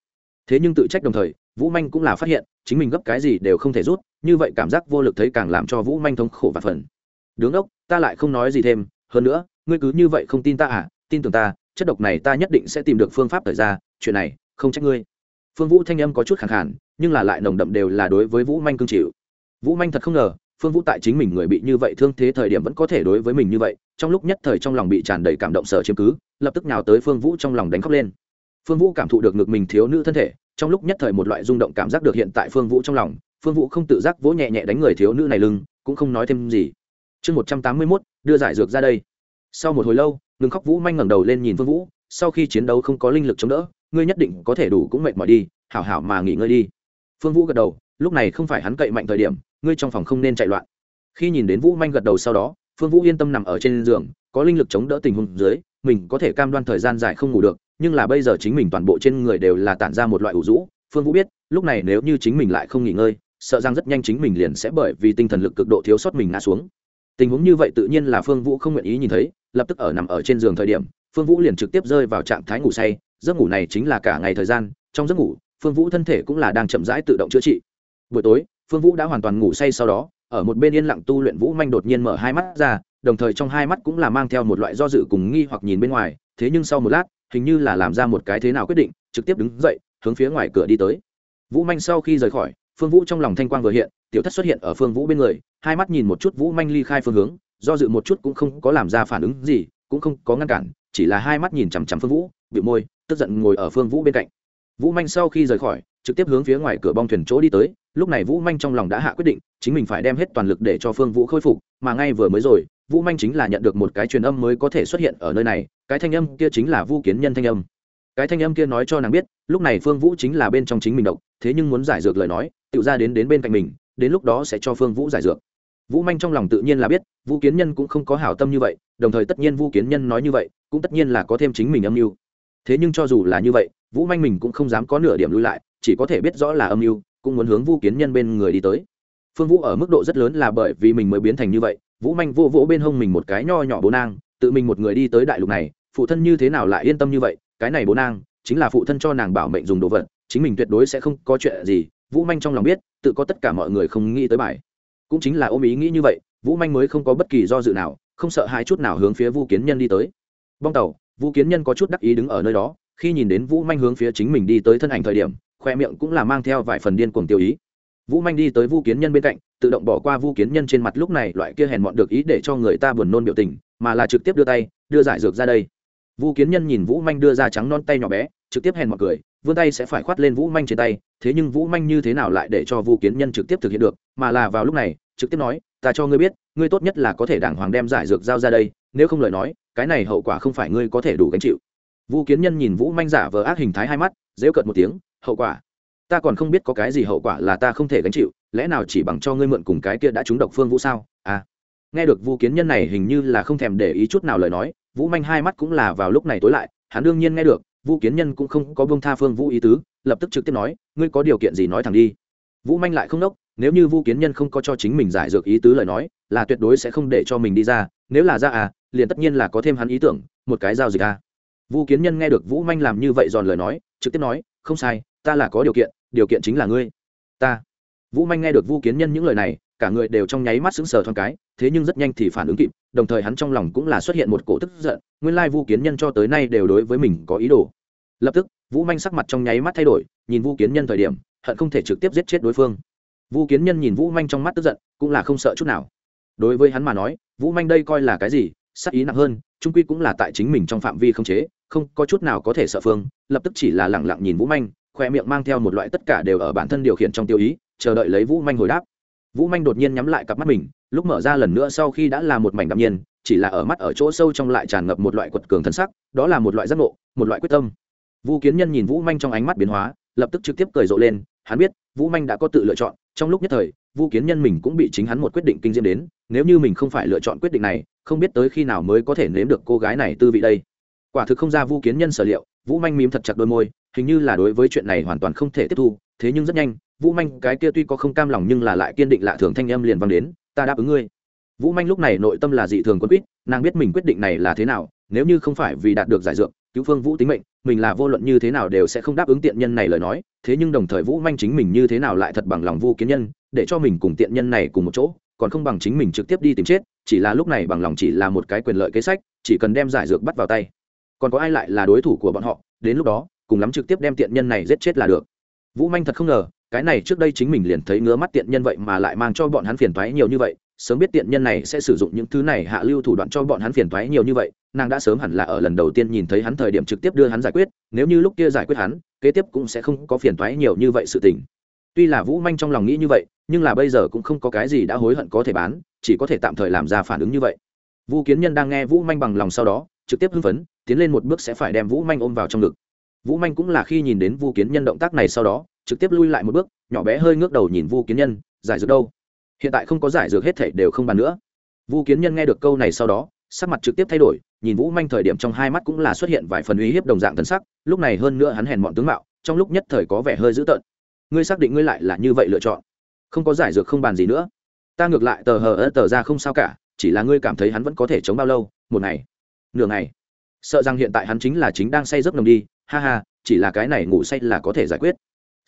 Thế nhưng tự trách đồng thời, vũ manh cũng là phát hiện, chính mình gấp cái gì đều không thể rút, như vậy cảm giác vô lực thấy càng làm cho vũ manh thống khổ và phần. Đứng ốc ta lại không nói gì thêm, hơn nữa, ngươi cứ như vậy không tin ta à? Tin tưởng ta, chất độc này ta nhất định sẽ tìm được phương pháp thời ra, chuyện này, không trách ngươi. Phương vũ thanh âm có chút khẳng khản nhưng là lại nồng đậm đều là đối với vũ manh cương chịu. Vũ manh thật không ngờ, phương vũ tại chính mình người bị như vậy thương thế thời điểm vẫn có thể đối với mình như vậy, trong lúc nhất thời trong lòng bị tràn đầy cảm động sở chiếm cứ, lập tức nào tới phương vũ trong lòng đánh khóc lên. Phương vũ cảm thụ được ngực mình thiếu nữ thân thể, trong lúc nhất thời một loại rung động cảm giác được hiện tại phương vũ trong lòng, phương vũ không tự giác vỗ nhẹ nhẹ đánh người thiếu nữ này lưng, cũng không nói thêm gì chương một trăm tám mươi mốt, đưa giải dược ra đây. Sau một hồi lâu ngừng khóc vũ manh ngẩng đầu lên nhìn phương vũ, sau khi chiến đấu không có linh lực chống đỡ, ngươi nhất định có thể đủ cũng mệt mỏi đi, hảo hảo mà nghỉ ngơi đi. Phương vũ gật đầu, lúc này không phải hắn cậy mạnh thời điểm, ngươi trong phòng không nên chạy loạn. Khi nhìn đến vũ manh gật đầu sau đó, phương vũ yên tâm nằm ở trên giường, có linh lực chống đỡ tình huống dưới, mình có thể cam đoan thời gian dài không ngủ được, nhưng là bây giờ chính mình toàn bộ trên người đều là tản ra một loại ủ rũ. Phương vũ biết, lúc này nếu như chính mình lại không nghỉ ngơi, sợ rằng rất nhanh chính mình liền sẽ bởi vì tinh thần lực cực độ thiếu sót mình ngã xuống tình huống như vậy tự nhiên là phương vũ không nguyện ý nhìn thấy, lập tức ở nằm ở trên giường thời điểm, phương vũ liền trực tiếp rơi vào trạng thái ngủ say, giấc ngủ này chính là cả ngày thời gian, trong giấc ngủ, phương vũ thân thể cũng là đang chậm rãi tự động chữa trị. Buổi tối, phương vũ đã hoàn toàn ngủ say sau đó, ở một bên yên lặng tu luyện vũ manh đột nhiên mở hai mắt ra, đồng thời trong hai mắt cũng là mang theo một loại do dự cùng nghi hoặc nhìn bên ngoài, thế nhưng sau một lát, hình như là làm ra một cái thế nào quyết định, trực tiếp đứng dậy, hướng phía ngoài cửa đi tới. Vũ manh sau khi rời khỏi phương vũ trong lòng thanh quang vừa hiện, tiểu thất xuất hiện ở phương vũ bên người, hai mắt nhìn một chút vũ manh ly khai phương hướng, do dự một chút cũng không có làm ra phản ứng gì, cũng không có ngăn cản, chỉ là hai mắt nhìn chằm chằm phương vũ bị môi, tức giận ngồi ở phương vũ bên cạnh. Vũ manh sau khi rời khỏi, trực tiếp hướng phía ngoài cửa bong thuyền chỗ đi tới, lúc này vũ manh trong lòng đã hạ quyết định, chính mình phải đem hết toàn lực để cho phương vũ khôi phục, mà ngay vừa mới rồi, vũ manh chính là nhận được một cái truyền âm mới có thể xuất hiện ở nơi này, cái thanh âm kia chính là vu kiến nhân thanh âm cái thanh âm kia nói cho nàng biết, lúc này phương vũ chính là bên trong chính mình độc, thế nhưng muốn giải dược lời nói, tự ra đến đến bên cạnh mình, đến lúc đó sẽ cho phương vũ giải dược. Vũ manh trong lòng tự nhiên là biết, vũ kiến nhân cũng không có hảo tâm như vậy, đồng thời tất nhiên vũ kiến nhân nói như vậy, cũng tất nhiên là có thêm chính mình âm mưu. Thế nhưng cho dù là như vậy, vũ manh mình cũng không dám có nửa điểm lui lại, chỉ có thể biết rõ là âm mưu, cũng muốn hướng vũ kiến nhân bên người đi tới. Phương vũ ở mức độ rất lớn là bởi vì mình mới biến thành như vậy, vũ manh vô vỗ bên hông mình một cái nho nhỏ bố nang, tự mình một người đi tới đại lục này, phụ thân như thế nào lại yên tâm như vậy cái này bố nang chính là phụ thân cho nàng bảo mệnh dùng đồ vật, chính mình tuyệt đối sẽ không có chuyện gì. Vũ manh trong lòng biết, tự có tất cả mọi người không nghĩ tới bài. Cũng chính là ôm ý nghĩ như vậy, vũ manh mới không có bất kỳ do dự nào, không sợ hai chút nào hướng phía vũ kiến nhân đi tới. Bong tàu vũ kiến nhân có chút đắc ý đứng ở nơi đó, khi nhìn đến vũ manh hướng phía chính mình đi tới thân ảnh thời điểm, khoe miệng cũng là mang theo vài phần điên cuồng tiêu ý. Vũ manh đi tới vũ kiến nhân bên cạnh, tự động bỏ qua vũ kiến nhân trên mặt lúc này loại kia hèn mọn được ý để cho người ta buồn nôn biểu tình, mà là trực tiếp đưa tay, đưa giải dược ra đây vũ kiến nhân nhìn vũ manh đưa ra trắng non tay nhỏ bé, trực tiếp hèn mọi cười, vươn tay sẽ phải khoát lên vũ manh trên tay, thế nhưng vũ manh như thế nào lại để cho vũ kiến nhân trực tiếp thực hiện được, mà là vào lúc này, trực tiếp nói, ta cho ngươi biết, ngươi tốt nhất là có thể đảng hoàng đem giải dược giao ra đây, nếu không lời nói, cái này hậu quả không phải ngươi có thể đủ gánh chịu. Vũ kiến nhân nhìn vũ manh giả vờ ác hình thái hai mắt dễu cợt một tiếng, hậu quả? Ta còn không biết có cái gì hậu quả là ta không thể gánh chịu, lẽ nào chỉ bằng cho ngươi mượn cùng cái kia đã trúng độc phương vũ sao? À. Nghe được vũ kiến nhân này hình như là không thèm để ý chút nào lời nói vũ manh hai mắt cũng là vào lúc này tối lại, hắn đương nhiên nghe được, vũ kiến nhân cũng không có bông tha phương vũ ý tứ, lập tức trực tiếp nói, ngươi có điều kiện gì nói thẳng đi. Vũ manh lại không đốc nếu như vũ kiến nhân không có cho chính mình giải dược ý tứ lời nói, là tuyệt đối sẽ không để cho mình đi ra, nếu là ra à liền tất nhiên là có thêm hắn ý tưởng, một cái giao dịch à. Vũ kiến nhân nghe được vũ manh làm như vậy giòn lời nói, trực tiếp nói, không sai, ta là có điều kiện điều kiện chính là ngươi. Ta. Vũ manh nghe được vũ kiến nhân những lời này, cả người đều trong nháy mắt sững sờ thoáng cái thế nhưng rất nhanh thì phản ứng kịp, đồng thời hắn trong lòng cũng là xuất hiện một cổ tức giận, nguyên lai vũ kiến nhân cho tới nay đều đối với mình có ý đồ. Lập tức, vũ manh sắc mặt trong nháy mắt thay đổi, nhìn vũ kiến nhân thời điểm, hận không thể trực tiếp giết chết đối phương. Vũ kiến nhân nhìn vũ manh trong mắt tức giận, cũng là không sợ chút nào. Đối với hắn mà nói, vũ manh đây coi là cái gì, sắc ý nặng hơn, trung quy cũng là tại chính mình trong phạm vi không chế, không có chút nào có thể sợ phương, lập tức chỉ là lẳng lặng nhìn vũ manh, khoe miệng mang theo một loại tất cả đều ở bản thân điều khiển trong tiêu ý, chờ đợi lấy vũ manh hồi đáp. Vũ manh đột nhiên nhắm lại cặp mắt mình lúc mở ra lần nữa sau khi đã là một mảnh đạm nhiên, chỉ là ở mắt ở chỗ sâu trong lại tràn ngập một loại quật cường thân sắc, đó là một loại giác ngộ, một loại quyết tâm. Vũ kiến nhân nhìn vũ manh trong ánh mắt biến hóa, lập tức trực tiếp cười rộ lên, hắn biết, vũ manh đã có tự lựa chọn, trong lúc nhất thời vũ kiến nhân mình cũng bị chính hắn một quyết định kinh diễm đến, nếu như mình không phải lựa chọn quyết định này, không biết tới khi nào mới có thể nếm được cô gái này tư vị đây. Quả thực không ra vũ kiến nhân sở liệu, vũ manh mím thật chặt đôi môi, hình như là đối với chuyện này hoàn toàn không thể tiếp thu, thế nhưng rất nhanh, vũ manh cái kia tuy có không cam lòng nhưng là lại kiên định lạ thường thanh âm liền vang đến ta đáp ứng ngươi. Vũ manh lúc này nội tâm là dị thường quân quýt, nàng biết mình quyết định này là thế nào, nếu như không phải vì đạt được giải dượng cứu phương vũ tính mệnh, mình là vô luận như thế nào đều sẽ không đáp ứng tiện nhân này lời nói, thế nhưng đồng thời vũ manh chính mình như thế nào lại thật bằng lòng vu kiến nhân, để cho mình cùng tiện nhân này cùng một chỗ, còn không bằng chính mình trực tiếp đi tìm chết, chỉ là lúc này bằng lòng chỉ là một cái quyền lợi kế sách, chỉ cần đem giải dược bắt vào tay. Còn có ai lại là đối thủ của bọn họ, đến lúc đó, cùng lắm trực tiếp đem tiện nhân này giết chết là được. Vũ manh thật không ngờ cái này trước đây chính mình liền thấy ngứa mắt tiện nhân vậy mà lại mang cho bọn hắn phiền toái nhiều như vậy, sớm biết tiện nhân này sẽ sử dụng những thứ này hạ lưu thủ đoạn cho bọn hắn phiền toái nhiều như vậy, nàng đã sớm hẳn là ở lần đầu tiên nhìn thấy hắn thời điểm trực tiếp đưa hắn giải quyết, nếu như lúc kia giải quyết hắn, kế tiếp cũng sẽ không có phiền toái nhiều như vậy sự tình. Tuy là vũ manh trong lòng nghĩ như vậy, nhưng là bây giờ cũng không có cái gì đã hối hận có thể bán, chỉ có thể tạm thời làm ra phản ứng như vậy. Vũ kiến nhân đang nghe vũ manh bằng lòng sau đó, trực tiếp hưng phấn, tiến lên một bước sẽ phải đem vũ manh ôm vào trong ngực. Vũ manh cũng là khi nhìn đến vũ kiến nhân động tác này sau đó trực tiếp lui lại một bước, nhỏ bé hơi ngước đầu nhìn Vu kiến nhân, giải dược đâu? Hiện tại không có giải dược hết thể đều không bàn nữa. Vu kiến nhân nghe được câu này sau đó, sắc mặt trực tiếp thay đổi, nhìn vũ manh thời điểm trong hai mắt cũng là xuất hiện vài phần uy hiếp đồng dạng thân sắc, lúc này hơn nữa hắn hèn mọn tướng mạo, trong lúc nhất thời có vẻ hơi dữ tợn. Ngươi xác định ngươi lại là như vậy lựa chọn? Không có giải dược không bàn gì nữa. Ta ngược lại tờ hờ tờ ra không sao cả, chỉ là ngươi cảm thấy hắn vẫn có thể chống bao lâu, một ngày, nửa ngày. Sợ rằng hiện tại hắn chính là chính đang say giấc nồng đi, ha ha, chỉ là cái này ngủ say là có thể giải quyết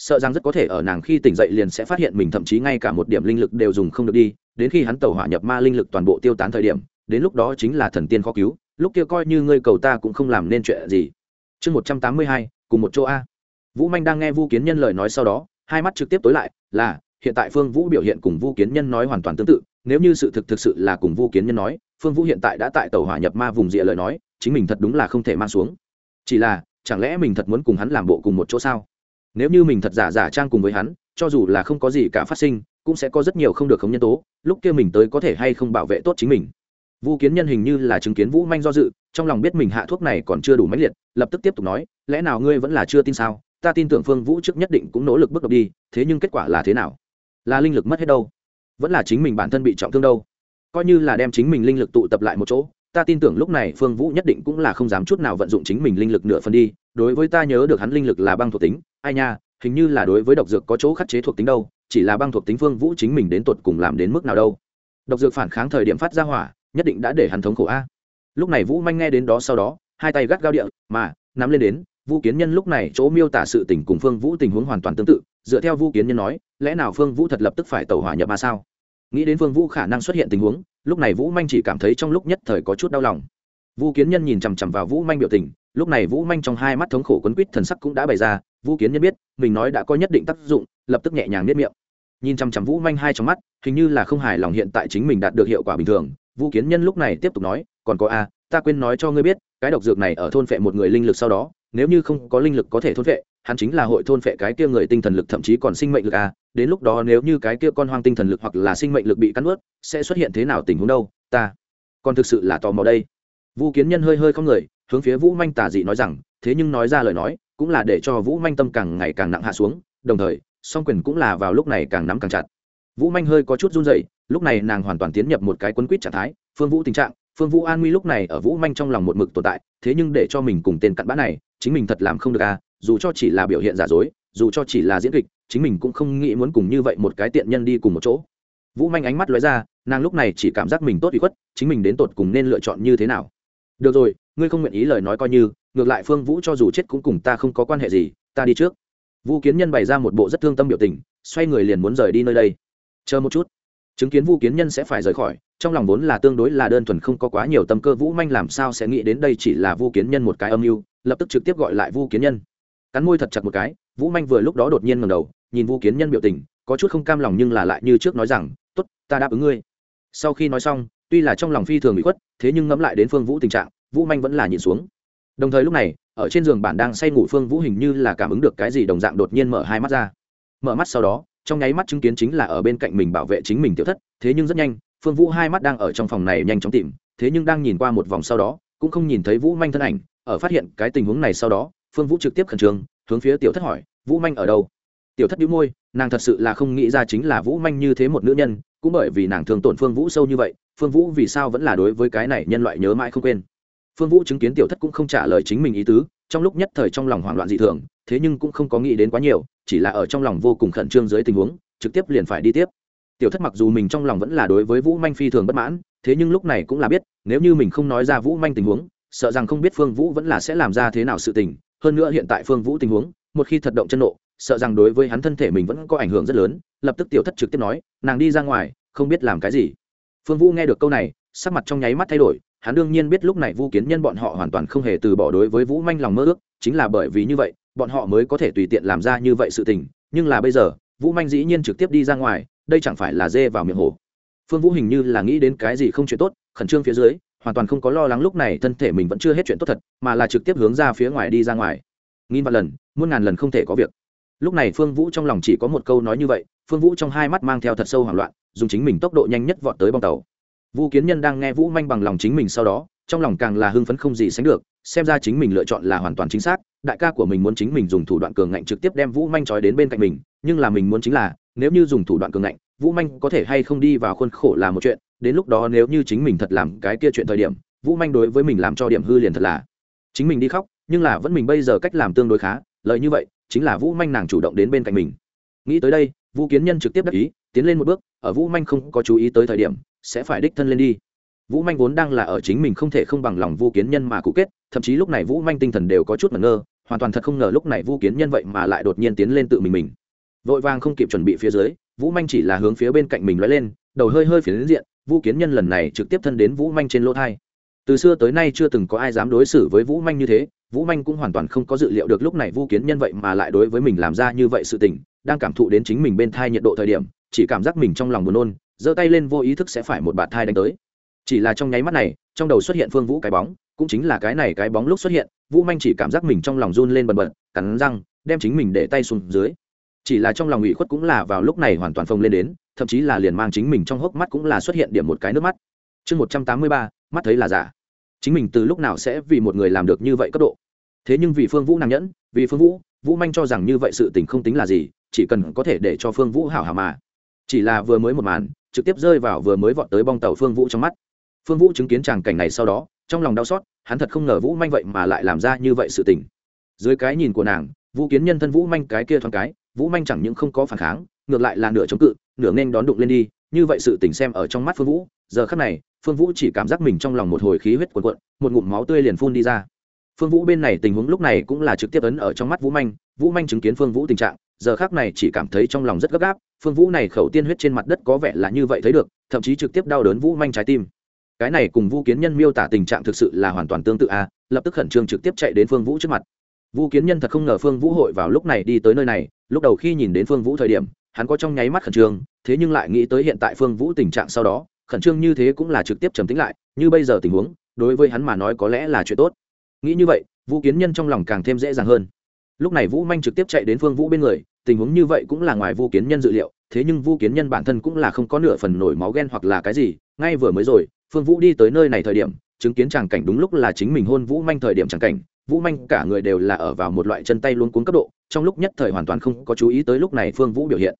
sợ rằng rất có thể ở nàng khi tỉnh dậy liền sẽ phát hiện mình thậm chí ngay cả một điểm linh lực đều dùng không được đi, đến khi hắn tàu hỏa nhập ma linh lực toàn bộ tiêu tán thời điểm, đến lúc đó chính là thần tiên khó cứu, lúc kia coi như ngươi cầu ta cũng không làm nên chuyện gì. Chương một trăm tám mươi hai, cùng một chỗ a. Vũ manh đang nghe vu kiến nhân lời nói sau đó, hai mắt trực tiếp tối lại, là, hiện tại phương vũ biểu hiện cùng vu kiến nhân nói hoàn toàn tương tự, nếu như sự thực thực sự là cùng vu kiến nhân nói, phương vũ hiện tại đã tại tàu hỏa nhập ma vùng rịa lời nói, chính mình thật đúng là không thể mang xuống. Chỉ là, chẳng lẽ mình thật muốn cùng hắn làm bộ cùng một chỗ sao? Nếu như mình thật giả giả trang cùng với hắn, cho dù là không có gì cả phát sinh, cũng sẽ có rất nhiều không được khống nhân tố, lúc kia mình tới có thể hay không bảo vệ tốt chính mình. Vu kiến nhân hình như là chứng kiến vũ manh do dự, trong lòng biết mình hạ thuốc này còn chưa đủ mãnh liệt, lập tức tiếp tục nói, lẽ nào ngươi vẫn là chưa tin sao? Ta tin tưởng phương vũ trước nhất định cũng nỗ lực bước đầu đi, thế nhưng kết quả là thế nào? Là linh lực mất hết đâu? Vẫn là chính mình bản thân bị trọng thương đâu? Coi như là đem chính mình linh lực tụ tập lại một chỗ, ta tin tưởng lúc này phương vũ nhất định cũng là không dám chút nào vận dụng chính mình linh lực nửa phần đi đối với ta nhớ được hắn linh lực là băng thuộc tính, ai nha, hình như là đối với độc dược có chỗ khắc chế thuộc tính đâu, chỉ là băng thuộc tính phương vũ chính mình đến tột cùng làm đến mức nào đâu. Độc dược phản kháng thời điểm phát ra hỏa, nhất định đã để hắn thống khổ a. Lúc này vũ manh nghe đến đó sau đó, hai tay gắt gao địa, mà, nắm lên đến vũ kiến nhân lúc này chỗ miêu tả sự tình cùng phương vũ tình huống hoàn toàn tương tự, dựa theo vũ kiến nhân nói, lẽ nào phương vũ thật lập tức phải tẩu hỏa nhập ma sao? Nghĩ đến phương vũ khả năng xuất hiện tình huống, lúc này vũ manh chỉ cảm thấy trong lúc nhất thời có chút đau lòng. Vũ kiến nhân nhìn chằm chằm vào vũ manh biểu tình lúc này vũ manh trong hai mắt thống khổ quấn quýt thần sắc cũng đã bày ra, vũ kiến nhân biết, mình nói đã có nhất định tác dụng, lập tức nhẹ nhàng nếp miệng. Nhìn chằm chằm vũ manh hai trong mắt, hình như là không hài lòng hiện tại chính mình đạt được hiệu quả bình thường. Vũ kiến nhân lúc này tiếp tục nói, còn có a, ta quên nói cho ngươi biết, cái độc dược này ở thôn phệ một người linh lực sau đó, nếu như không có linh lực có thể thôn phệ, hắn chính là hội thôn phệ cái kia người tinh thần lực, thậm chí còn sinh mệnh lực a. Đến lúc đó nếu như cái kia con hoang tinh thần lực hoặc là sinh mệnh lực bị cắn ướt sẽ xuất hiện thế nào tình huống đâu, ta còn thực sự là tò mò đây. Vũ kiến nhân hơi hơi không người hướng phía vũ manh tà dị nói rằng, thế nhưng nói ra lời nói, cũng là để cho vũ manh tâm càng ngày càng nặng hạ xuống, đồng thời, song quyền cũng là vào lúc này càng nắm càng chặt. Vũ manh hơi có chút run dậy lúc này nàng hoàn toàn tiến nhập một cái quấn quýt trạng thái, phương vũ tình trạng, phương vũ an nguy lúc này ở vũ manh trong lòng một mực tồn tại, thế nhưng để cho mình cùng tên cặn bã này, chính mình thật làm không được à dù cho chỉ là biểu hiện giả dối, dù cho chỉ là diễn kịch, chính mình cũng không nghĩ muốn cùng như vậy một cái tiện nhân đi cùng một chỗ. Vũ manh ánh mắt lóe ra, nàng lúc này chỉ cảm giác mình tốt bị khuất, chính mình đến tột cùng nên lựa chọn như thế nào? Được rồi, ngươi không nguyện ý lời nói coi như, ngược lại phương vũ cho dù chết cũng cùng ta không có quan hệ gì, ta đi trước. Vũ kiến nhân bày ra một bộ rất thương tâm biểu tình, xoay người liền muốn rời đi nơi đây. Chờ một chút. Chứng kiến vũ kiến nhân sẽ phải rời khỏi, trong lòng vốn là tương đối là đơn thuần không có quá nhiều tâm cơ vũ manh làm sao sẽ nghĩ đến đây chỉ là vũ kiến nhân một cái âm mưu, lập tức trực tiếp gọi lại vũ kiến nhân. Cắn môi thật chặt một cái, vũ manh vừa lúc đó đột nhiên ngầm đầu, nhìn vũ kiến nhân biểu tình, có chút không cam lòng nhưng là lại như trước nói rằng t ố t ta đáp ứng ngươi. Sau khi nói xong tuy là trong lòng phi thường bị khuất, thế nhưng ngẫm lại đến phương vũ tình trạng, vũ manh vẫn là nhìn xuống. Đồng thời lúc này, ở trên giường bản đang say ngủ phương vũ hình như là cảm ứng được cái gì đồng dạng đột nhiên mở hai mắt ra. Mở mắt sau đó, trong nháy mắt chứng kiến chính là ở bên cạnh mình bảo vệ chính mình tiểu thất, thế nhưng rất nhanh, phương vũ hai mắt đang ở trong phòng này nhanh chóng tìm, thế nhưng đang nhìn qua một vòng sau đó, cũng không nhìn thấy vũ manh thân ảnh, ở phát hiện cái tình huống này sau đó, phương vũ trực tiếp khẩn trương, hướng phía tiểu thất hỏi, vũ manh ở đâu? Tiểu thất đĩu môi, nàng thật sự là không nghĩ ra chính là vũ manh như thế một nữ nhân, cũng bởi vì nàng thường tổn phương vũ sâu như vậy, phương vũ vì sao vẫn là đối với cái này nhân loại nhớ mãi không quên. Phương vũ chứng kiến tiểu thất cũng không trả lời chính mình ý tứ, trong lúc nhất thời trong lòng hoảng loạn dị thường, thế nhưng cũng không có nghĩ đến quá nhiều, chỉ là ở trong lòng vô cùng khẩn trương dưới tình huống, trực tiếp liền phải đi tiếp. Tiểu thất mặc dù mình trong lòng vẫn là đối với vũ manh phi thường bất mãn, thế nhưng lúc này cũng là biết, nếu như mình không nói ra vũ manh tình huống, sợ rằng không biết phương vũ vẫn là sẽ làm ra thế nào sự tình. Hơn nữa hiện tại phương vũ tình huống, một khi thật động chân nộ sợ rằng đối với hắn thân thể mình vẫn có ảnh hưởng rất lớn, lập tức tiểu thất trực tiếp nói, nàng đi ra ngoài, không biết làm cái gì. Phương vũ nghe được câu này, sắc mặt trong nháy mắt thay đổi, hắn đương nhiên biết lúc này vu kiến nhân bọn họ hoàn toàn không hề từ bỏ đối với vũ manh lòng mơ ước, chính là bởi vì như vậy, bọn họ mới có thể tùy tiện làm ra như vậy sự tình, nhưng là bây giờ, vũ manh dĩ nhiên trực tiếp đi ra ngoài, đây chẳng phải là dê vào miệng hổ. Phương vũ hình như là nghĩ đến cái gì không chuyện tốt, khẩn trương phía dưới, hoàn toàn không có lo lắng lúc này thân thể mình vẫn chưa hết chuyện tốt thật, mà là trực tiếp hướng ra phía ngoài đi ra ngoài. Nghìn vạn lần, muôn ngàn lần không thể có việc lúc này phương vũ trong lòng chỉ có một câu nói như vậy, phương vũ trong hai mắt mang theo thật sâu hoảng loạn, dùng chính mình tốc độ nhanh nhất vọt tới bong tàu. Vu kiến nhân đang nghe vũ manh bằng lòng chính mình sau đó, trong lòng càng là hưng phấn không gì sánh được, xem ra chính mình lựa chọn là hoàn toàn chính xác, đại ca của mình muốn chính mình dùng thủ đoạn cường ngạnh trực tiếp đem vũ manh trói đến bên cạnh mình, nhưng là mình muốn chính là, nếu như dùng thủ đoạn cường ngạnh, vũ manh có thể hay không đi vào khuôn khổ là một chuyện, đến lúc đó nếu như chính mình thật làm cái kia chuyện thời điểm, vũ manh đối với mình làm cho điểm hư liền thật là. Chính mình đi khóc, nhưng là vẫn mình bây giờ cách làm tương đối khá lợi như vậy chính là vũ manh nàng chủ động đến bên cạnh mình. Nghĩ tới đây, vũ kiến nhân trực tiếp đắc ý, tiến lên một bước, ở vũ manh không có chú ý tới thời điểm, sẽ phải đích thân lên đi. Vũ manh vốn đang là ở chính mình không thể không bằng lòng vũ kiến nhân mà cụ kết, thậm chí lúc này vũ manh tinh thần đều có chút mẩn ngơ, hoàn toàn thật không ngờ lúc này vũ kiến nhân vậy mà lại đột nhiên tiến lên tự mình mình. Vội vàng không kịp chuẩn bị phía dưới, vũ manh chỉ là hướng phía bên cạnh mình lóe lên, đầu hơi hơi phía đến diện, vũ kiến nhân lần này trực tiếp thân đến vũ manh trên lỗ thai. Từ xưa tới nay chưa từng có ai dám đối xử với vũ manh như thế vũ manh cũng hoàn toàn không có dự liệu được lúc này vũ kiến nhân vậy mà lại đối với mình làm ra như vậy sự tình, đang cảm thụ đến chính mình bên thai nhiệt độ thời điểm, chỉ cảm giác mình trong lòng buồn nôn, giơ tay lên vô ý thức sẽ phải một bạt thai đánh tới. Chỉ là trong nháy mắt này, trong đầu xuất hiện phương vũ cái bóng, cũng chính là cái này cái bóng lúc xuất hiện, vũ manh chỉ cảm giác mình trong lòng run lên bần bật, cắn răng, đem chính mình để tay xuống dưới. Chỉ là trong lòng ủy khuất cũng là vào lúc này hoàn toàn phồng lên đến, thậm chí là liền mang chính mình trong hốc mắt cũng là xuất hiện điểm một cái nước mắt. Chương một trăm tám mươi ba, mắt thấy là giả. Chính mình từ lúc nào sẽ vì một người làm được như vậy cấp độ? Thế nhưng vì phương vũ nàng nhẫn, vì phương vũ vũ manh cho rằng như vậy sự tình không tính là gì, chỉ cần có thể để cho phương vũ hảo hảo mà. Chỉ là vừa mới một màn, trực tiếp rơi vào vừa mới vọt tới bong tàu phương vũ trong mắt. Phương vũ chứng kiến tràng cảnh này sau đó, trong lòng đau xót, hắn thật không ngờ vũ manh vậy mà lại làm ra như vậy sự tình. Dưới cái nhìn của nàng, vũ kiến nhân thân vũ manh cái kia thoáng cái, vũ manh chẳng những không có phản kháng, ngược lại là nửa chống cự, nửa nên đón đụng lên đi, như vậy sự tình xem ở trong mắt phương vũ, giờ khắc này, phương vũ chỉ cảm giác mình trong lòng một hồi khí huyết cuộn cuộn, một ngụm máu tươi liền phun đi ra phương vũ bên này tình huống lúc này cũng là trực tiếp ấn ở trong mắt vũ manh. Vũ manh chứng kiến phương vũ tình trạng, giờ khác này chỉ cảm thấy trong lòng rất gấp gáp. Phương vũ này khẩu tiên huyết trên mặt đất có vẻ là như vậy thấy được, thậm chí trực tiếp đau đớn vũ manh trái tim. Cái này cùng vũ kiến nhân miêu tả tình trạng thực sự là hoàn toàn tương tự a lập tức khẩn trương trực tiếp chạy đến phương vũ trước mặt. Vũ kiến nhân thật không ngờ phương vũ hội vào lúc này đi tới nơi này, lúc đầu khi nhìn đến phương vũ thời điểm, hắn có trong nháy mắt khẩn trương, thế nhưng lại nghĩ tới hiện tại phương vũ tình trạng sau đó, khẩn trương như thế cũng là trực tiếp trầm tính lại, như bây giờ tình huống, đối với hắn mà nói có lẽ là chuyện tốt nghĩ như vậy, vũ kiến nhân trong lòng càng thêm dễ dàng hơn. Lúc này vũ manh trực tiếp chạy đến phương vũ bên người, tình huống như vậy cũng là ngoài vũ kiến nhân dự liệu, thế nhưng vũ kiến nhân bản thân cũng là không có nửa phần nổi máu ghen hoặc là cái gì, ngay vừa mới rồi, phương vũ đi tới nơi này thời điểm, chứng kiến tràng cảnh đúng lúc là chính mình hôn vũ manh thời điểm tràng cảnh, vũ manh cả người đều là ở vào một loại chân tay luôn cuốn cấp độ, trong lúc nhất thời hoàn toàn không có chú ý tới lúc này phương vũ biểu hiện.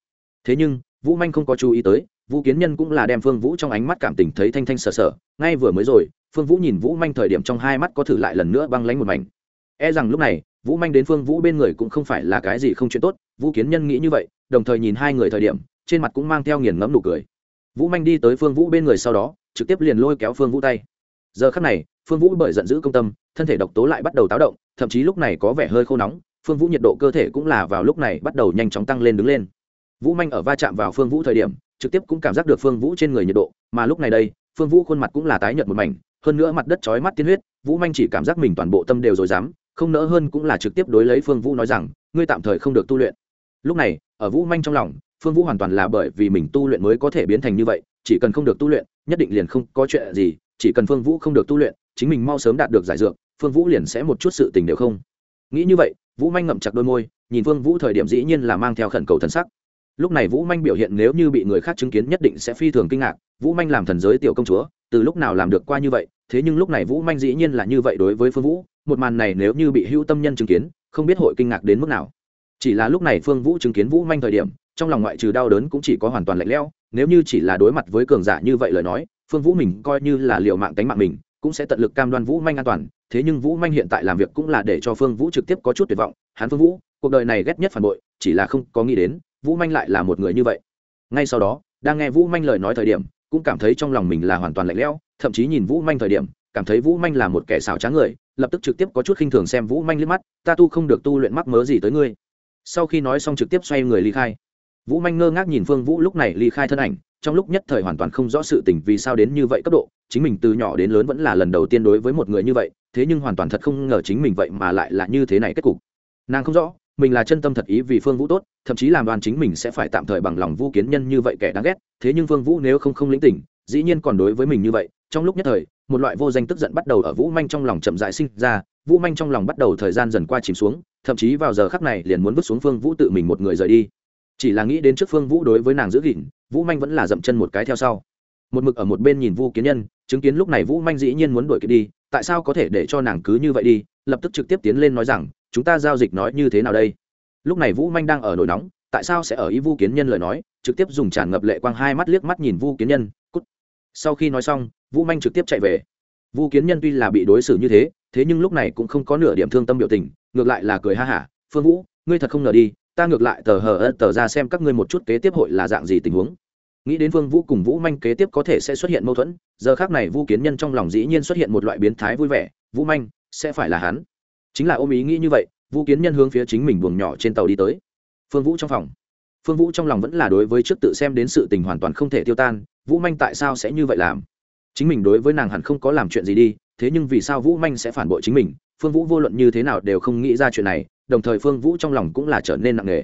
Thế nhưng, vũ manh không có chú ý tới, vũ kiến nhân cũng là đem phương vũ trong ánh mắt cảm tình thấy thanh thanh sờ sờ, ngay vừa mới rồi phương vũ nhìn vũ manh thời điểm trong hai mắt có thử lại lần nữa băng lánh một mảnh. E rằng lúc này, vũ manh đến phương vũ bên người cũng không phải là cái gì không chuyện tốt, vũ kiến nhân nghĩ như vậy, đồng thời nhìn hai người thời điểm, trên mặt cũng mang theo nghiền ngẫm nụ cười. Vũ manh đi tới phương vũ bên người sau đó, trực tiếp liền lôi kéo phương vũ tay. Giờ khắc này, phương vũ bởi giận dữ công tâm, thân thể độc tố lại bắt đầu táo động, thậm chí lúc này có vẻ hơi khô nóng, phương vũ nhiệt độ cơ thể cũng là vào lúc này bắt đầu nhanh chóng tăng lên đứng lên. Vũ manh ở va chạm vào phương vũ thời điểm, trực tiếp cũng cảm giác được phương vũ trên người nhiệt độ, mà lúc này đây, phương vũ khuôn mặt cũng là tái nhợt một mảnh hơn nữa mặt đất chói mắt tiên huyết, vũ manh chỉ cảm giác mình toàn bộ tâm đều rồi dám, không nỡ hơn cũng là trực tiếp đối lấy phương vũ nói rằng, ngươi tạm thời không được tu luyện. Lúc này, ở vũ manh trong lòng, phương vũ hoàn toàn là bởi vì mình tu luyện mới có thể biến thành như vậy, chỉ cần không được tu luyện, nhất định liền không có chuyện gì, chỉ cần phương vũ không được tu luyện, chính mình mau sớm đạt được giải dược, phương vũ liền sẽ một chút sự tình đều không. Nghĩ như vậy, vũ manh ngậm chặt đôi môi, nhìn phương vũ thời điểm dĩ nhiên là mang theo khẩn cầu thần sắc. Lúc này vũ manh biểu hiện nếu như bị người khác chứng kiến nhất định sẽ phi thường kinh ngạc, vũ manh làm thần giới tiểu công chúa từ lúc nào làm được qua như vậy, thế nhưng lúc này vũ manh dĩ nhiên là như vậy đối với phương vũ, một màn này nếu như bị hữu tâm nhân chứng kiến, không biết hội kinh ngạc đến mức nào. Chỉ là lúc này phương vũ chứng kiến vũ manh thời điểm, trong lòng ngoại trừ đau đớn cũng chỉ có hoàn toàn lạnh lẽo, nếu như chỉ là đối mặt với cường giả như vậy lời nói, phương vũ mình coi như là liệu mạng tánh mạng mình, cũng sẽ tận lực cam đoan vũ manh an toàn, thế nhưng vũ manh hiện tại làm việc cũng là để cho phương vũ trực tiếp có chút tuyệt vọng, hắn phương vũ, cuộc đời này ghét nhất phản bội, chỉ là không có nghĩ đến, vũ manh lại là một người như vậy. Ngay sau đó, đang nghe vũ manh lời nói thời điểm cũng cảm thấy trong lòng mình là hoàn toàn lạnh lẽo, thậm chí nhìn vũ manh thời điểm, cảm thấy vũ manh là một kẻ xảo trá người, lập tức trực tiếp có chút khinh thường xem vũ manh liếc mắt, ta tu không được tu luyện mắc mớ gì tới ngươi. Sau khi nói xong trực tiếp xoay người ly khai. Vũ manh ngơ ngác nhìn phương vũ lúc này ly khai thân ảnh, trong lúc nhất thời hoàn toàn không rõ sự tình vì sao đến như vậy cấp độ, chính mình từ nhỏ đến lớn vẫn là lần đầu tiên đối với một người như vậy, thế nhưng hoàn toàn thật không ngờ chính mình vậy mà lại là như thế này kết cục. Nàng không rõ mình là chân tâm thật ý vì phương vũ tốt, thậm chí làm đoàn chính mình sẽ phải tạm thời bằng lòng vu kiến nhân như vậy kẻ đáng ghét, thế nhưng phương vũ nếu không không lĩnh tỉnh, dĩ nhiên còn đối với mình như vậy. Trong lúc nhất thời, một loại vô danh tức giận bắt đầu ở vũ manh trong lòng chậm dại sinh ra, vũ manh trong lòng bắt đầu thời gian dần qua chìm xuống, thậm chí vào giờ khắc này liền muốn vứt xuống phương vũ tự mình một người rời đi. Chỉ là nghĩ đến trước phương vũ đối với nàng giữ gìn, vũ manh vẫn là dậm chân một cái theo sau. Một mực ở một bên nhìn vu kiến nhân, chứng kiến lúc này vũ manh dĩ nhiên muốn đuổi kịp đi, tại sao có thể để cho nàng cứ như vậy đi? Lập tức trực tiếp tiến lên nói rằng chúng ta giao dịch nói như thế nào đây? Lúc này vũ manh đang ở nổi nóng, tại sao sẽ ở ý vu kiến nhân lời nói, trực tiếp dùng tràn ngập lệ quang hai mắt liếc mắt nhìn vu kiến nhân, cút. Sau khi nói xong, vũ manh trực tiếp chạy về. Vu kiến nhân tuy là bị đối xử như thế thế nhưng lúc này cũng không có nửa điểm thương tâm biểu tình, ngược lại là cười ha hả, phương vũ, ngươi thật không ngờ đi, ta ngược lại tờ hờ ớt tờ ra xem các ngươi một chút kế tiếp hội là dạng gì tình huống. Nghĩ đến phương vũ cùng vũ manh kế tiếp có thể sẽ xuất hiện mâu thuẫn, giờ khác này vu kiến nhân trong lòng dĩ nhiên xuất hiện một loại biến thái vui vẻ, vũ manh, sẽ phải là hắn chính là ôm ý nghĩ như vậy, vũ kiến nhân hướng phía chính mình buồng nhỏ trên tàu đi tới. Phương vũ trong phòng. Phương vũ trong lòng vẫn là đối với trước tự xem đến sự tình hoàn toàn không thể tiêu tan, vũ manh tại sao sẽ như vậy làm? Chính mình đối với nàng hẳn không có làm chuyện gì đi, thế nhưng vì sao vũ manh sẽ phản bội chính mình? Phương vũ vô luận như thế nào đều không nghĩ ra chuyện này, đồng thời phương vũ trong lòng cũng là trở nên nặng nề.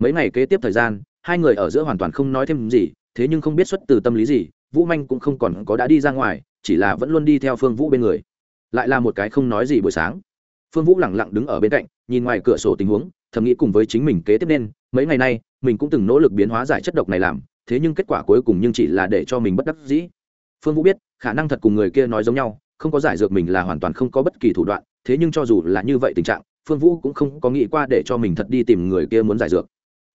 Mấy ngày kế tiếp thời gian, hai người ở giữa hoàn toàn không nói thêm gì, thế nhưng không biết xuất từ tâm lý gì, vũ manh cũng không còn có đã đi ra ngoài, chỉ là vẫn luôn đi theo phương vũ bên người. Lại là một cái không nói gì buổi sáng phương vũ lẳng lặng đứng ở bên cạnh, nhìn ngoài cửa sổ tình huống, thầm nghĩ cùng với chính mình kế tiếp nên, mấy ngày nay, mình cũng từng nỗ lực biến hóa giải chất độc này làm, thế nhưng kết quả cuối cùng nhưng chỉ là để cho mình bất đắc dĩ. Phương vũ biết, khả năng thật cùng người kia nói giống nhau, không có giải dược mình là hoàn toàn không có bất kỳ thủ đoạn, thế nhưng cho dù là như vậy tình trạng, phương vũ cũng không có nghĩ qua để cho mình thật đi tìm người kia muốn giải dược.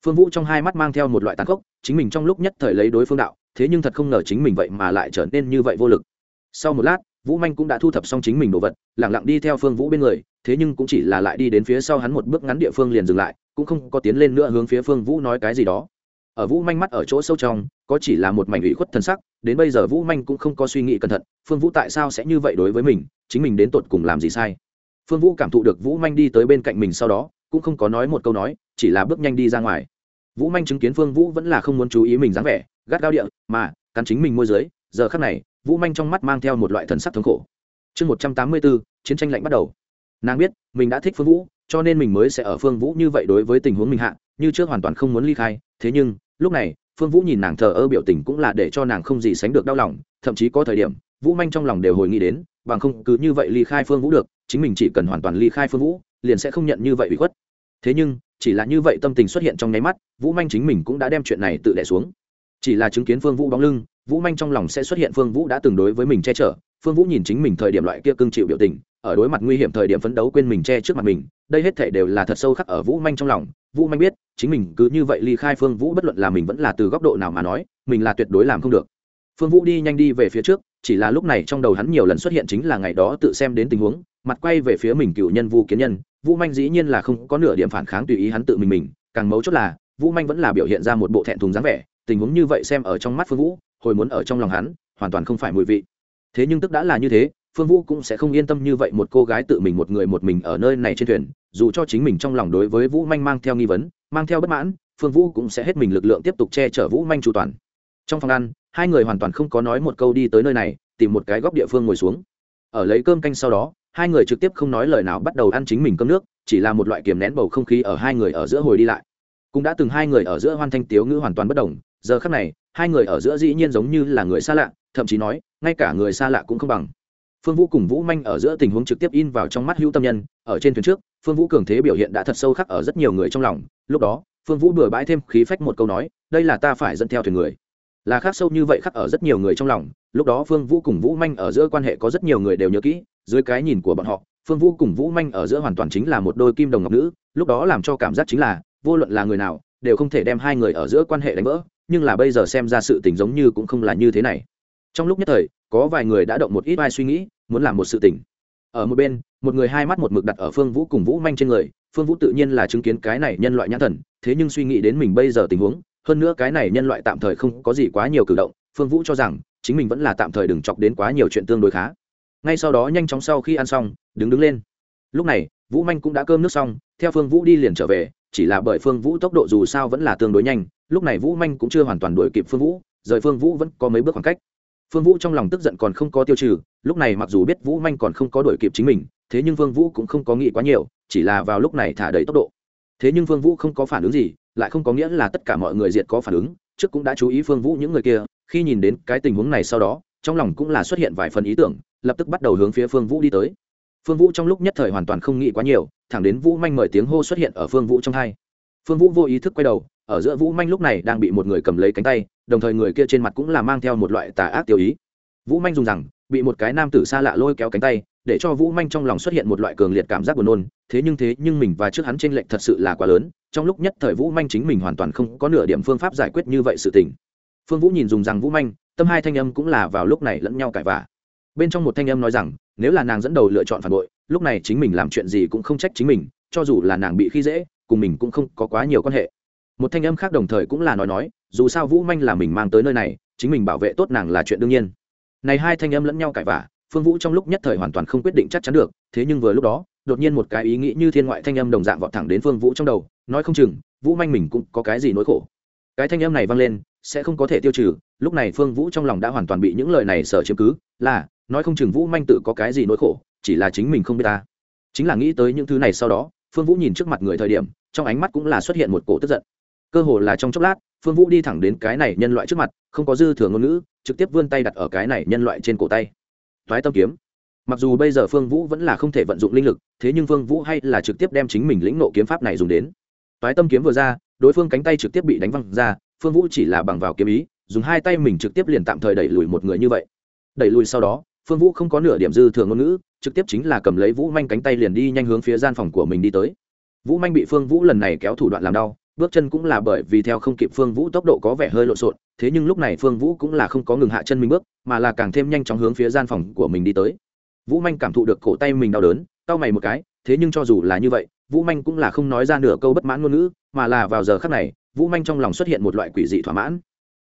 Phương vũ trong hai mắt mang theo một loại tàn khốc, chính mình trong lúc nhất thời lấy đối phương đạo, thế nhưng thật không ngờ chính mình vậy mà lại trở nên như vậy vô lực. Sau một lát vũ manh cũng đã thu thập xong chính mình đồ vật lẳng lặng đi theo phương vũ bên người, thế nhưng cũng chỉ là lại đi đến phía sau hắn một bước ngắn địa phương liền dừng lại, cũng không có tiến lên nữa hướng phía phương vũ nói cái gì đó. Ở vũ manh mắt ở chỗ sâu trong, có chỉ là một mảnh ủy khuất thân sắc, đến bây giờ vũ manh cũng không có suy nghĩ cẩn thận, phương vũ tại sao sẽ như vậy đối với mình, chính mình đến tột cùng làm gì sai. Phương vũ cảm thụ được vũ manh đi tới bên cạnh mình sau đó, cũng không có nói một câu nói, chỉ là bước nhanh đi ra ngoài. Vũ manh chứng kiến phương vũ vẫn là không muốn chú ý mình dáng vẻ, gắt gao địa, mà, cắn chính mình môi dưới giờ khắc này, vũ manh trong mắt mang theo một loại thần sắc thống khổ. Chương một trăm tám mươi bốn, chiến tranh lạnh bắt đầu. Nàng biết, mình đã thích phương vũ, cho nên mình mới sẽ ở phương vũ như vậy đối với tình huống mình hạ, như trước hoàn toàn không muốn ly khai. Thế nhưng, lúc này, phương vũ nhìn nàng thờ ơ biểu tình cũng là để cho nàng không gì sánh được đau lòng, thậm chí có thời điểm, vũ manh trong lòng đều hồi nghĩ đến, bằng không cứ như vậy ly khai phương vũ được, chính mình chỉ cần hoàn toàn ly khai phương vũ, liền sẽ không nhận như vậy bị khuất. Thế nhưng, chỉ là như vậy tâm tình xuất hiện trong nháy mắt, vũ manh chính mình cũng đã đem chuyện này tự đẻ xuống. Chỉ là chứng kiến phương vũ bóng lưng vũ manh trong lòng sẽ xuất hiện phương vũ đã từng đối với mình che chở. Phương vũ nhìn chính mình thời điểm loại kia cưng chịu biểu tình, ở đối mặt nguy hiểm thời điểm phấn đấu quên mình che trước mặt mình, đây hết thể đều là thật sâu khắc ở vũ manh trong lòng. Vũ manh biết, chính mình cứ như vậy ly khai phương vũ bất luận là mình vẫn là từ góc độ nào mà nói, mình là tuyệt đối làm không được. Phương vũ đi nhanh đi về phía trước, chỉ là lúc này trong đầu hắn nhiều lần xuất hiện chính là ngày đó tự xem đến tình huống, mặt quay về phía mình cựu nhân vu kiến nhân. Vũ manh dĩ nhiên là không có nửa điểm phản kháng tùy ý hắn tự mình mình, càng mấu chốt là, vũ manh vẫn là biểu hiện ra một bộ thẹn thùng dáng vẻ, tình huống như vậy xem ở trong mắt phương vũ hồi muốn ở trong lòng hắn, hoàn toàn không phải mùi vị. Thế nhưng tức đã là như thế, phương vũ cũng sẽ không yên tâm như vậy một cô gái tự mình một người một mình ở nơi này trên thuyền, dù cho chính mình trong lòng đối với vũ manh mang theo nghi vấn, mang theo bất mãn, phương vũ cũng sẽ hết mình lực lượng tiếp tục che chở vũ manh chu toàn. Trong phòng ăn, hai người hoàn toàn không có nói một câu đi tới nơi này, tìm một cái góc địa phương ngồi xuống. Ở lấy cơm canh sau đó, hai người trực tiếp không nói lời nào bắt đầu ăn chính mình cơm nước, chỉ là một loại kiềm nén bầu không khí ở hai người ở giữa hồi đi lại. Cũng đã từng hai người ở giữa hoan thanh tiếu ngữ hoàn toàn bất đồng giờ khắc này, hai người ở giữa dĩ nhiên giống như là người xa lạ, thậm chí nói, ngay cả người xa lạ cũng không bằng. Phương vũ cùng vũ manh ở giữa tình huống trực tiếp in vào trong mắt hữu tâm nhân, ở trên thuyền trước, phương vũ cường thế biểu hiện đã thật sâu khắc ở rất nhiều người trong lòng. Lúc đó, phương vũ bừa bãi thêm khí phách một câu nói, đây là ta phải dẫn theo thuyền người. Là khắc sâu như vậy khắc ở rất nhiều người trong lòng. Lúc đó phương vũ cùng vũ manh ở giữa quan hệ có rất nhiều người đều nhớ kỹ, dưới cái nhìn của bọn họ, phương vũ cùng vũ manh ở giữa hoàn toàn chính là một đôi kim đồng ngọc nữ, lúc đó làm cho cảm giác chính là, vô luận là người nào, đều không thể đem hai người ở giữa quan hệ đánh vỡ nhưng là bây giờ xem ra sự tình giống như cũng không là như thế này. Trong lúc nhất thời, có vài người đã động một ít vai suy nghĩ, muốn làm một sự tình. Ở một bên, một người hai mắt một mực đặt ở phương vũ cùng vũ manh trên người, phương vũ tự nhiên là chứng kiến cái này nhân loại nhãn thần, thế nhưng suy nghĩ đến mình bây giờ tình huống, hơn nữa cái này nhân loại tạm thời không có gì quá nhiều cử động, phương vũ cho rằng, chính mình vẫn là tạm thời đừng chọc đến quá nhiều chuyện tương đối khá. Ngay sau đó nhanh chóng sau khi ăn xong, đứng đứng lên. Lúc này, vũ manh cũng đã cơm nước xong, theo phương vũ đi liền trở về chỉ là bởi phương vũ tốc độ dù sao vẫn là tương đối nhanh, lúc này vũ manh cũng chưa hoàn toàn đuổi kịp phương vũ, rời phương vũ vẫn có mấy bước khoảng cách. Phương vũ trong lòng tức giận còn không có tiêu trừ, lúc này mặc dù biết vũ manh còn không có đuổi kịp chính mình, thế nhưng phương vũ cũng không có nghĩ quá nhiều, chỉ là vào lúc này thả đầy tốc độ. Thế nhưng phương vũ không có phản ứng gì, lại không có nghĩa là tất cả mọi người diệt có phản ứng, trước cũng đã chú ý phương vũ những người kia, khi nhìn đến cái tình huống này sau đó, trong lòng cũng là xuất hiện vài phần ý tưởng, lập tức bắt đầu hướng phía phương vũ đi tới phương vũ trong lúc nhất thời hoàn toàn không nghĩ quá nhiều, thẳng đến vũ manh mời tiếng hô xuất hiện ở phương vũ trong hai. Phương vũ vô ý thức quay đầu, ở giữa vũ manh lúc này đang bị một người cầm lấy cánh tay, đồng thời người kia trên mặt cũng là mang theo một loại tà ác tiêu ý. Vũ manh dùng rằng, bị một cái nam tử xa lạ lôi kéo cánh tay, để cho vũ manh trong lòng xuất hiện một loại cường liệt cảm giác buồn nôn, thế nhưng thế nhưng mình và trước hắn trên lệnh thật sự là quá lớn, trong lúc nhất thời vũ manh chính mình hoàn toàn không có nửa điểm phương pháp giải quyết như vậy sự tình. Phương vũ nhìn dùng rằng vũ manh, tâm hai thanh âm cũng là vào lúc này lẫn nhau cãi vả bên trong một thanh âm nói rằng nếu là nàng dẫn đầu lựa chọn phản bội, lúc này chính mình làm chuyện gì cũng không trách chính mình, cho dù là nàng bị khi dễ, cùng mình cũng không có quá nhiều quan hệ. Một thanh âm khác đồng thời cũng là nói nói, dù sao vũ manh là mình mang tới nơi này, chính mình bảo vệ tốt nàng là chuyện đương nhiên. Này hai thanh âm lẫn nhau cãi vả phương vũ trong lúc nhất thời hoàn toàn không quyết định chắc chắn được, thế nhưng vừa lúc đó, đột nhiên một cái ý nghĩ như thiên ngoại thanh âm đồng dạng vọt thẳng đến phương vũ trong đầu, nói không chừng, vũ manh mình cũng có cái gì nỗi khổ. Cái thanh âm này vang lên, sẽ không có thể tiêu trừ, lúc này phương vũ trong lòng đã hoàn toàn bị những lời này sở chiếm cứ, là nói không chừng vũ manh tự có cái gì nỗi khổ, chỉ là chính mình không biết ta. Chính là nghĩ tới những thứ này sau đó, phương vũ nhìn trước mặt người thời điểm, trong ánh mắt cũng là xuất hiện một cổ tức giận. Cơ hồ là trong chốc lát, phương vũ đi thẳng đến cái này nhân loại trước mặt, không có dư thừa ngôn ngữ, trực tiếp vươn tay đặt ở cái này nhân loại trên cổ tay. Thoái tâm kiếm. Mặc dù bây giờ phương vũ vẫn là không thể vận dụng linh lực, thế nhưng phương vũ hay là trực tiếp đem chính mình lĩnh nộ kiếm pháp này dùng đến. Thoái tâm kiếm vừa ra, đối phương cánh tay trực tiếp bị đánh văng ra, phương vũ chỉ là bằng vào kiếm ý, dùng hai tay mình trực tiếp liền tạm thời đẩy lùi một người như vậy. Đẩy lùi sau đó phương vũ không có nửa điểm dư thừa ngôn ngữ, trực tiếp chính là cầm lấy vũ manh cánh tay liền đi nhanh hướng phía gian phòng của mình đi tới. Vũ manh bị phương vũ lần này kéo thủ đoạn làm đau, bước chân cũng là bởi vì theo không kịp phương vũ tốc độ có vẻ hơi lộn xộn, thế nhưng lúc này phương vũ cũng là không có ngừng hạ chân mình bước, mà là càng thêm nhanh chóng hướng phía gian phòng của mình đi tới. Vũ manh cảm thụ được cổ tay mình đau đớn, cau mày một cái, thế nhưng cho dù là như vậy, vũ manh cũng là không nói ra nửa câu bất mãn ngôn ngữ, mà là vào giờ khắc này, vũ manh trong lòng xuất hiện một loại quỷ dị thỏa mãn.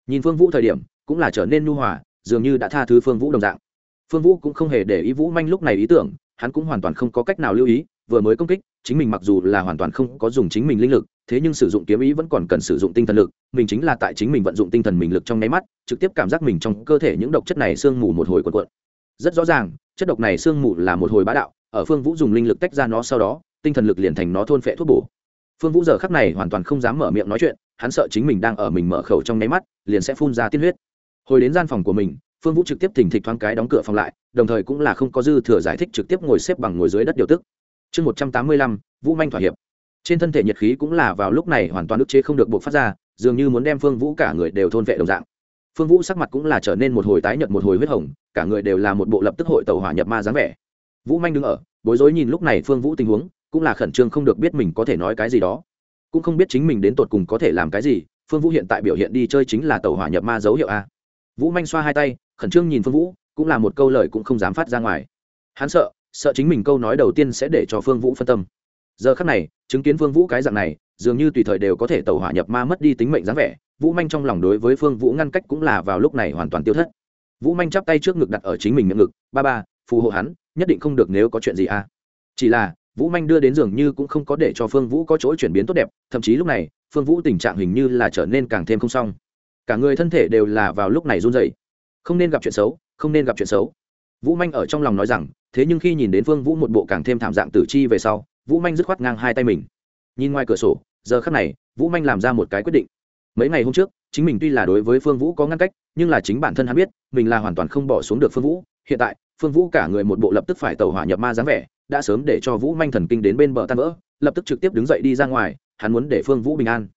Nhìn phương vũ thời điểm, cũng là trở nên nhu hòa, dường như đã tha thứ phương vũ đồng dạng phương vũ cũng không hề để ý vũ manh lúc này ý tưởng, hắn cũng hoàn toàn không có cách nào lưu ý, vừa mới công kích, chính mình mặc dù là hoàn toàn không có dùng chính mình linh lực, thế nhưng sử dụng kiếm ý vẫn còn cần sử dụng tinh thần lực, mình chính là tại chính mình vận dụng tinh thần mình lực trong nháy mắt, trực tiếp cảm giác mình trong cơ thể những độc chất này sương mù một hồi cuộn quận rất rõ ràng, chất độc này sương mù là một hồi bá đạo, ở phương vũ dùng linh lực tách ra nó sau đó, tinh thần lực liền thành nó thôn phệ thuốc bổ. Phương vũ giờ khắc này hoàn toàn không dám mở miệng nói chuyện, hắn sợ chính mình đang ở mình mở khẩu trong nháy mắt, liền sẽ phun ra tiên huyết. Hồi đến gian phòng của mình phương vũ trực tiếp thỉnh thịch thoáng cái đóng cửa phòng lại, đồng thời cũng là không có dư thừa giải thích trực tiếp ngồi xếp bằng ngồi dưới đất điều tức. Chương một trăm tám mươi lăm, vũ manh thỏa hiệp. Trên thân thể nhiệt khí cũng là vào lúc này hoàn toàn ức chế không được buộc phát ra, dường như muốn đem phương vũ cả người đều thôn vệ đồng dạng. Phương vũ sắc mặt cũng là trở nên một hồi tái nhợt một hồi huyết hồng, cả người đều là một bộ lập tức hội tàu hỏa nhập ma dáng vẻ. Vũ manh đứng ở, bối rối nhìn lúc này phương vũ tình huống, cũng là khẩn trương không được biết mình có thể nói cái gì đó. Cũng không biết chính mình đến tột cùng có thể làm cái gì, phương vũ hiện tại biểu hiện đi chơi chính là tàu hỏa nhập ma dấu hiệu a. Vũ manh xoa hai tay khẩn trương nhìn phương vũ, cũng là một câu lời cũng không dám phát ra ngoài. Hắn sợ sợ chính mình câu nói đầu tiên sẽ để cho phương vũ phân tâm. Giờ khắc này, chứng kiến phương vũ cái dạng này, dường như tùy thời đều có thể tàu hỏa nhập ma mất đi tính mệnh dáng vẻ, vũ manh trong lòng đối với phương vũ ngăn cách cũng là vào lúc này hoàn toàn tiêu thất. Vũ manh chắp tay trước ngực đặt ở chính mình miệng ngực, ba ba, phù hộ hắn, nhất định không được nếu có chuyện gì à. Chỉ là, vũ manh đưa đến dường như cũng không có để cho phương vũ có chỗ chuyển biến tốt đẹp, thậm chí lúc này, phương vũ tình trạng hình như là trở nên càng thêm không xong. Cả người thân thể đều là vào lúc này run dậy không nên gặp chuyện xấu, không nên gặp chuyện xấu. Vũ manh ở trong lòng nói rằng, thế nhưng khi nhìn đến phương vũ một bộ càng thêm thảm dạng tử chi về sau, vũ manh dứt khoát ngang hai tay mình. Nhìn ngoài cửa sổ, giờ khắc này, vũ manh làm ra một cái quyết định. Mấy ngày hôm trước, chính mình tuy là đối với phương vũ có ngăn cách, nhưng là chính bản thân hắn biết, mình là hoàn toàn không bỏ xuống được phương vũ. Hiện tại, phương vũ cả người một bộ lập tức phải tàu hỏa nhập ma dáng vẻ, đã sớm để cho vũ manh thần kinh đến bên bờ tan vỡ, lập tức trực tiếp đứng dậy đi ra ngoài, hắn muốn để phương vũ bình an.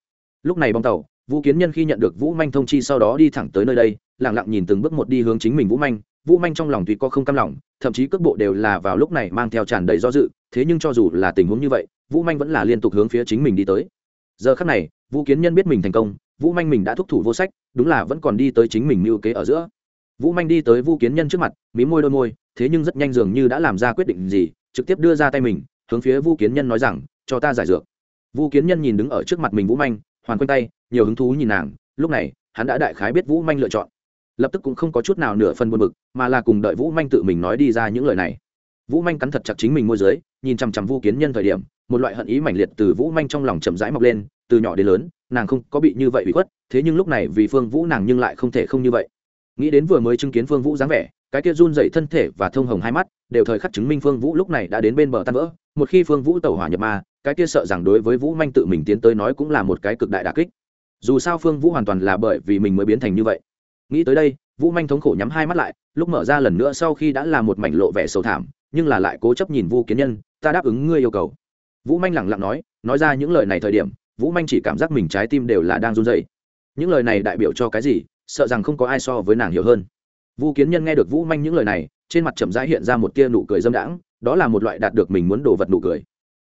Lúc này bong tàu vũ kiến nhân khi nhận được vũ manh thông chi sau đó đi thẳng tới nơi đây lẳng lặng nhìn từng bước một đi hướng chính mình vũ manh. Vũ manh trong lòng tuy có không cam lòng, thậm chí cước bộ đều là vào lúc này mang theo tràn đầy do dự, thế nhưng cho dù là tình huống như vậy, vũ manh vẫn là liên tục hướng phía chính mình đi tới. Giờ khắc này, vũ kiến nhân biết mình thành công, vũ manh mình đã thúc thủ vô sách, đúng là vẫn còn đi tới chính mình mưu kế ở giữa. Vũ manh đi tới vũ kiến nhân trước mặt, mí môi đôi môi, thế nhưng rất nhanh dường như đã làm ra quyết định gì, trực tiếp đưa ra tay mình, hướng phía vũ kiến nhân nói rằng, cho ta giải dược. Vũ kiến nhân nhìn đứng ở trước mặt mình vũ manh hoàn quanh tay, nhiều hứng thú nhìn nàng, lúc này, hắn đã đại khái biết vũ manh lựa chọn. Lập tức cũng không có chút nào nửa phân buồn bực, mà là cùng đợi vũ manh tự mình nói đi ra những lời này. Vũ manh cắn thật chặt chính mình môi giới nhìn chằm chằm vu kiến nhân thời điểm, một loại hận ý mãnh liệt từ vũ manh trong lòng chậm rãi mọc lên, từ nhỏ đến lớn, nàng không có bị như vậy bị khuất, thế nhưng lúc này vì phương vũ nàng nhưng lại không thể không như vậy. Nghĩ đến vừa mới chứng kiến phương vũ dáng vẻ, cái kia run dậy thân thể và thông hồng hai mắt, đều thời khắc chứng minh phương vũ lúc này đã đến bên bờ tan vỡ một khi phương vũ tẩu hỏa nhập ma, cái kia sợ rằng đối với vũ manh tự mình tiến tới nói cũng là một cái cực đại đà kích. Dù sao phương vũ hoàn toàn là bởi vì mình mới biến thành như vậy. Nghĩ tới đây, vũ manh thống khổ nhắm hai mắt lại, lúc mở ra lần nữa sau khi đã là một mảnh lộ vẻ sầu thảm, nhưng là lại cố chấp nhìn vu kiến nhân, ta đáp ứng ngươi yêu cầu. Vũ manh lẳng lặng nói nói ra những lời này thời điểm, vũ manh chỉ cảm giác mình trái tim đều là đang run dậy những lời này đại biểu cho cái gì? Sợ rằng không có ai so với nàng hiểu hơn. Vu kiến nhân nghe được vũ manh những lời này, trên mặt chậm rãi hiện ra một tia nụ cười dâm đãng đó là một loại đạt được mình muốn đồ vật nụ cười.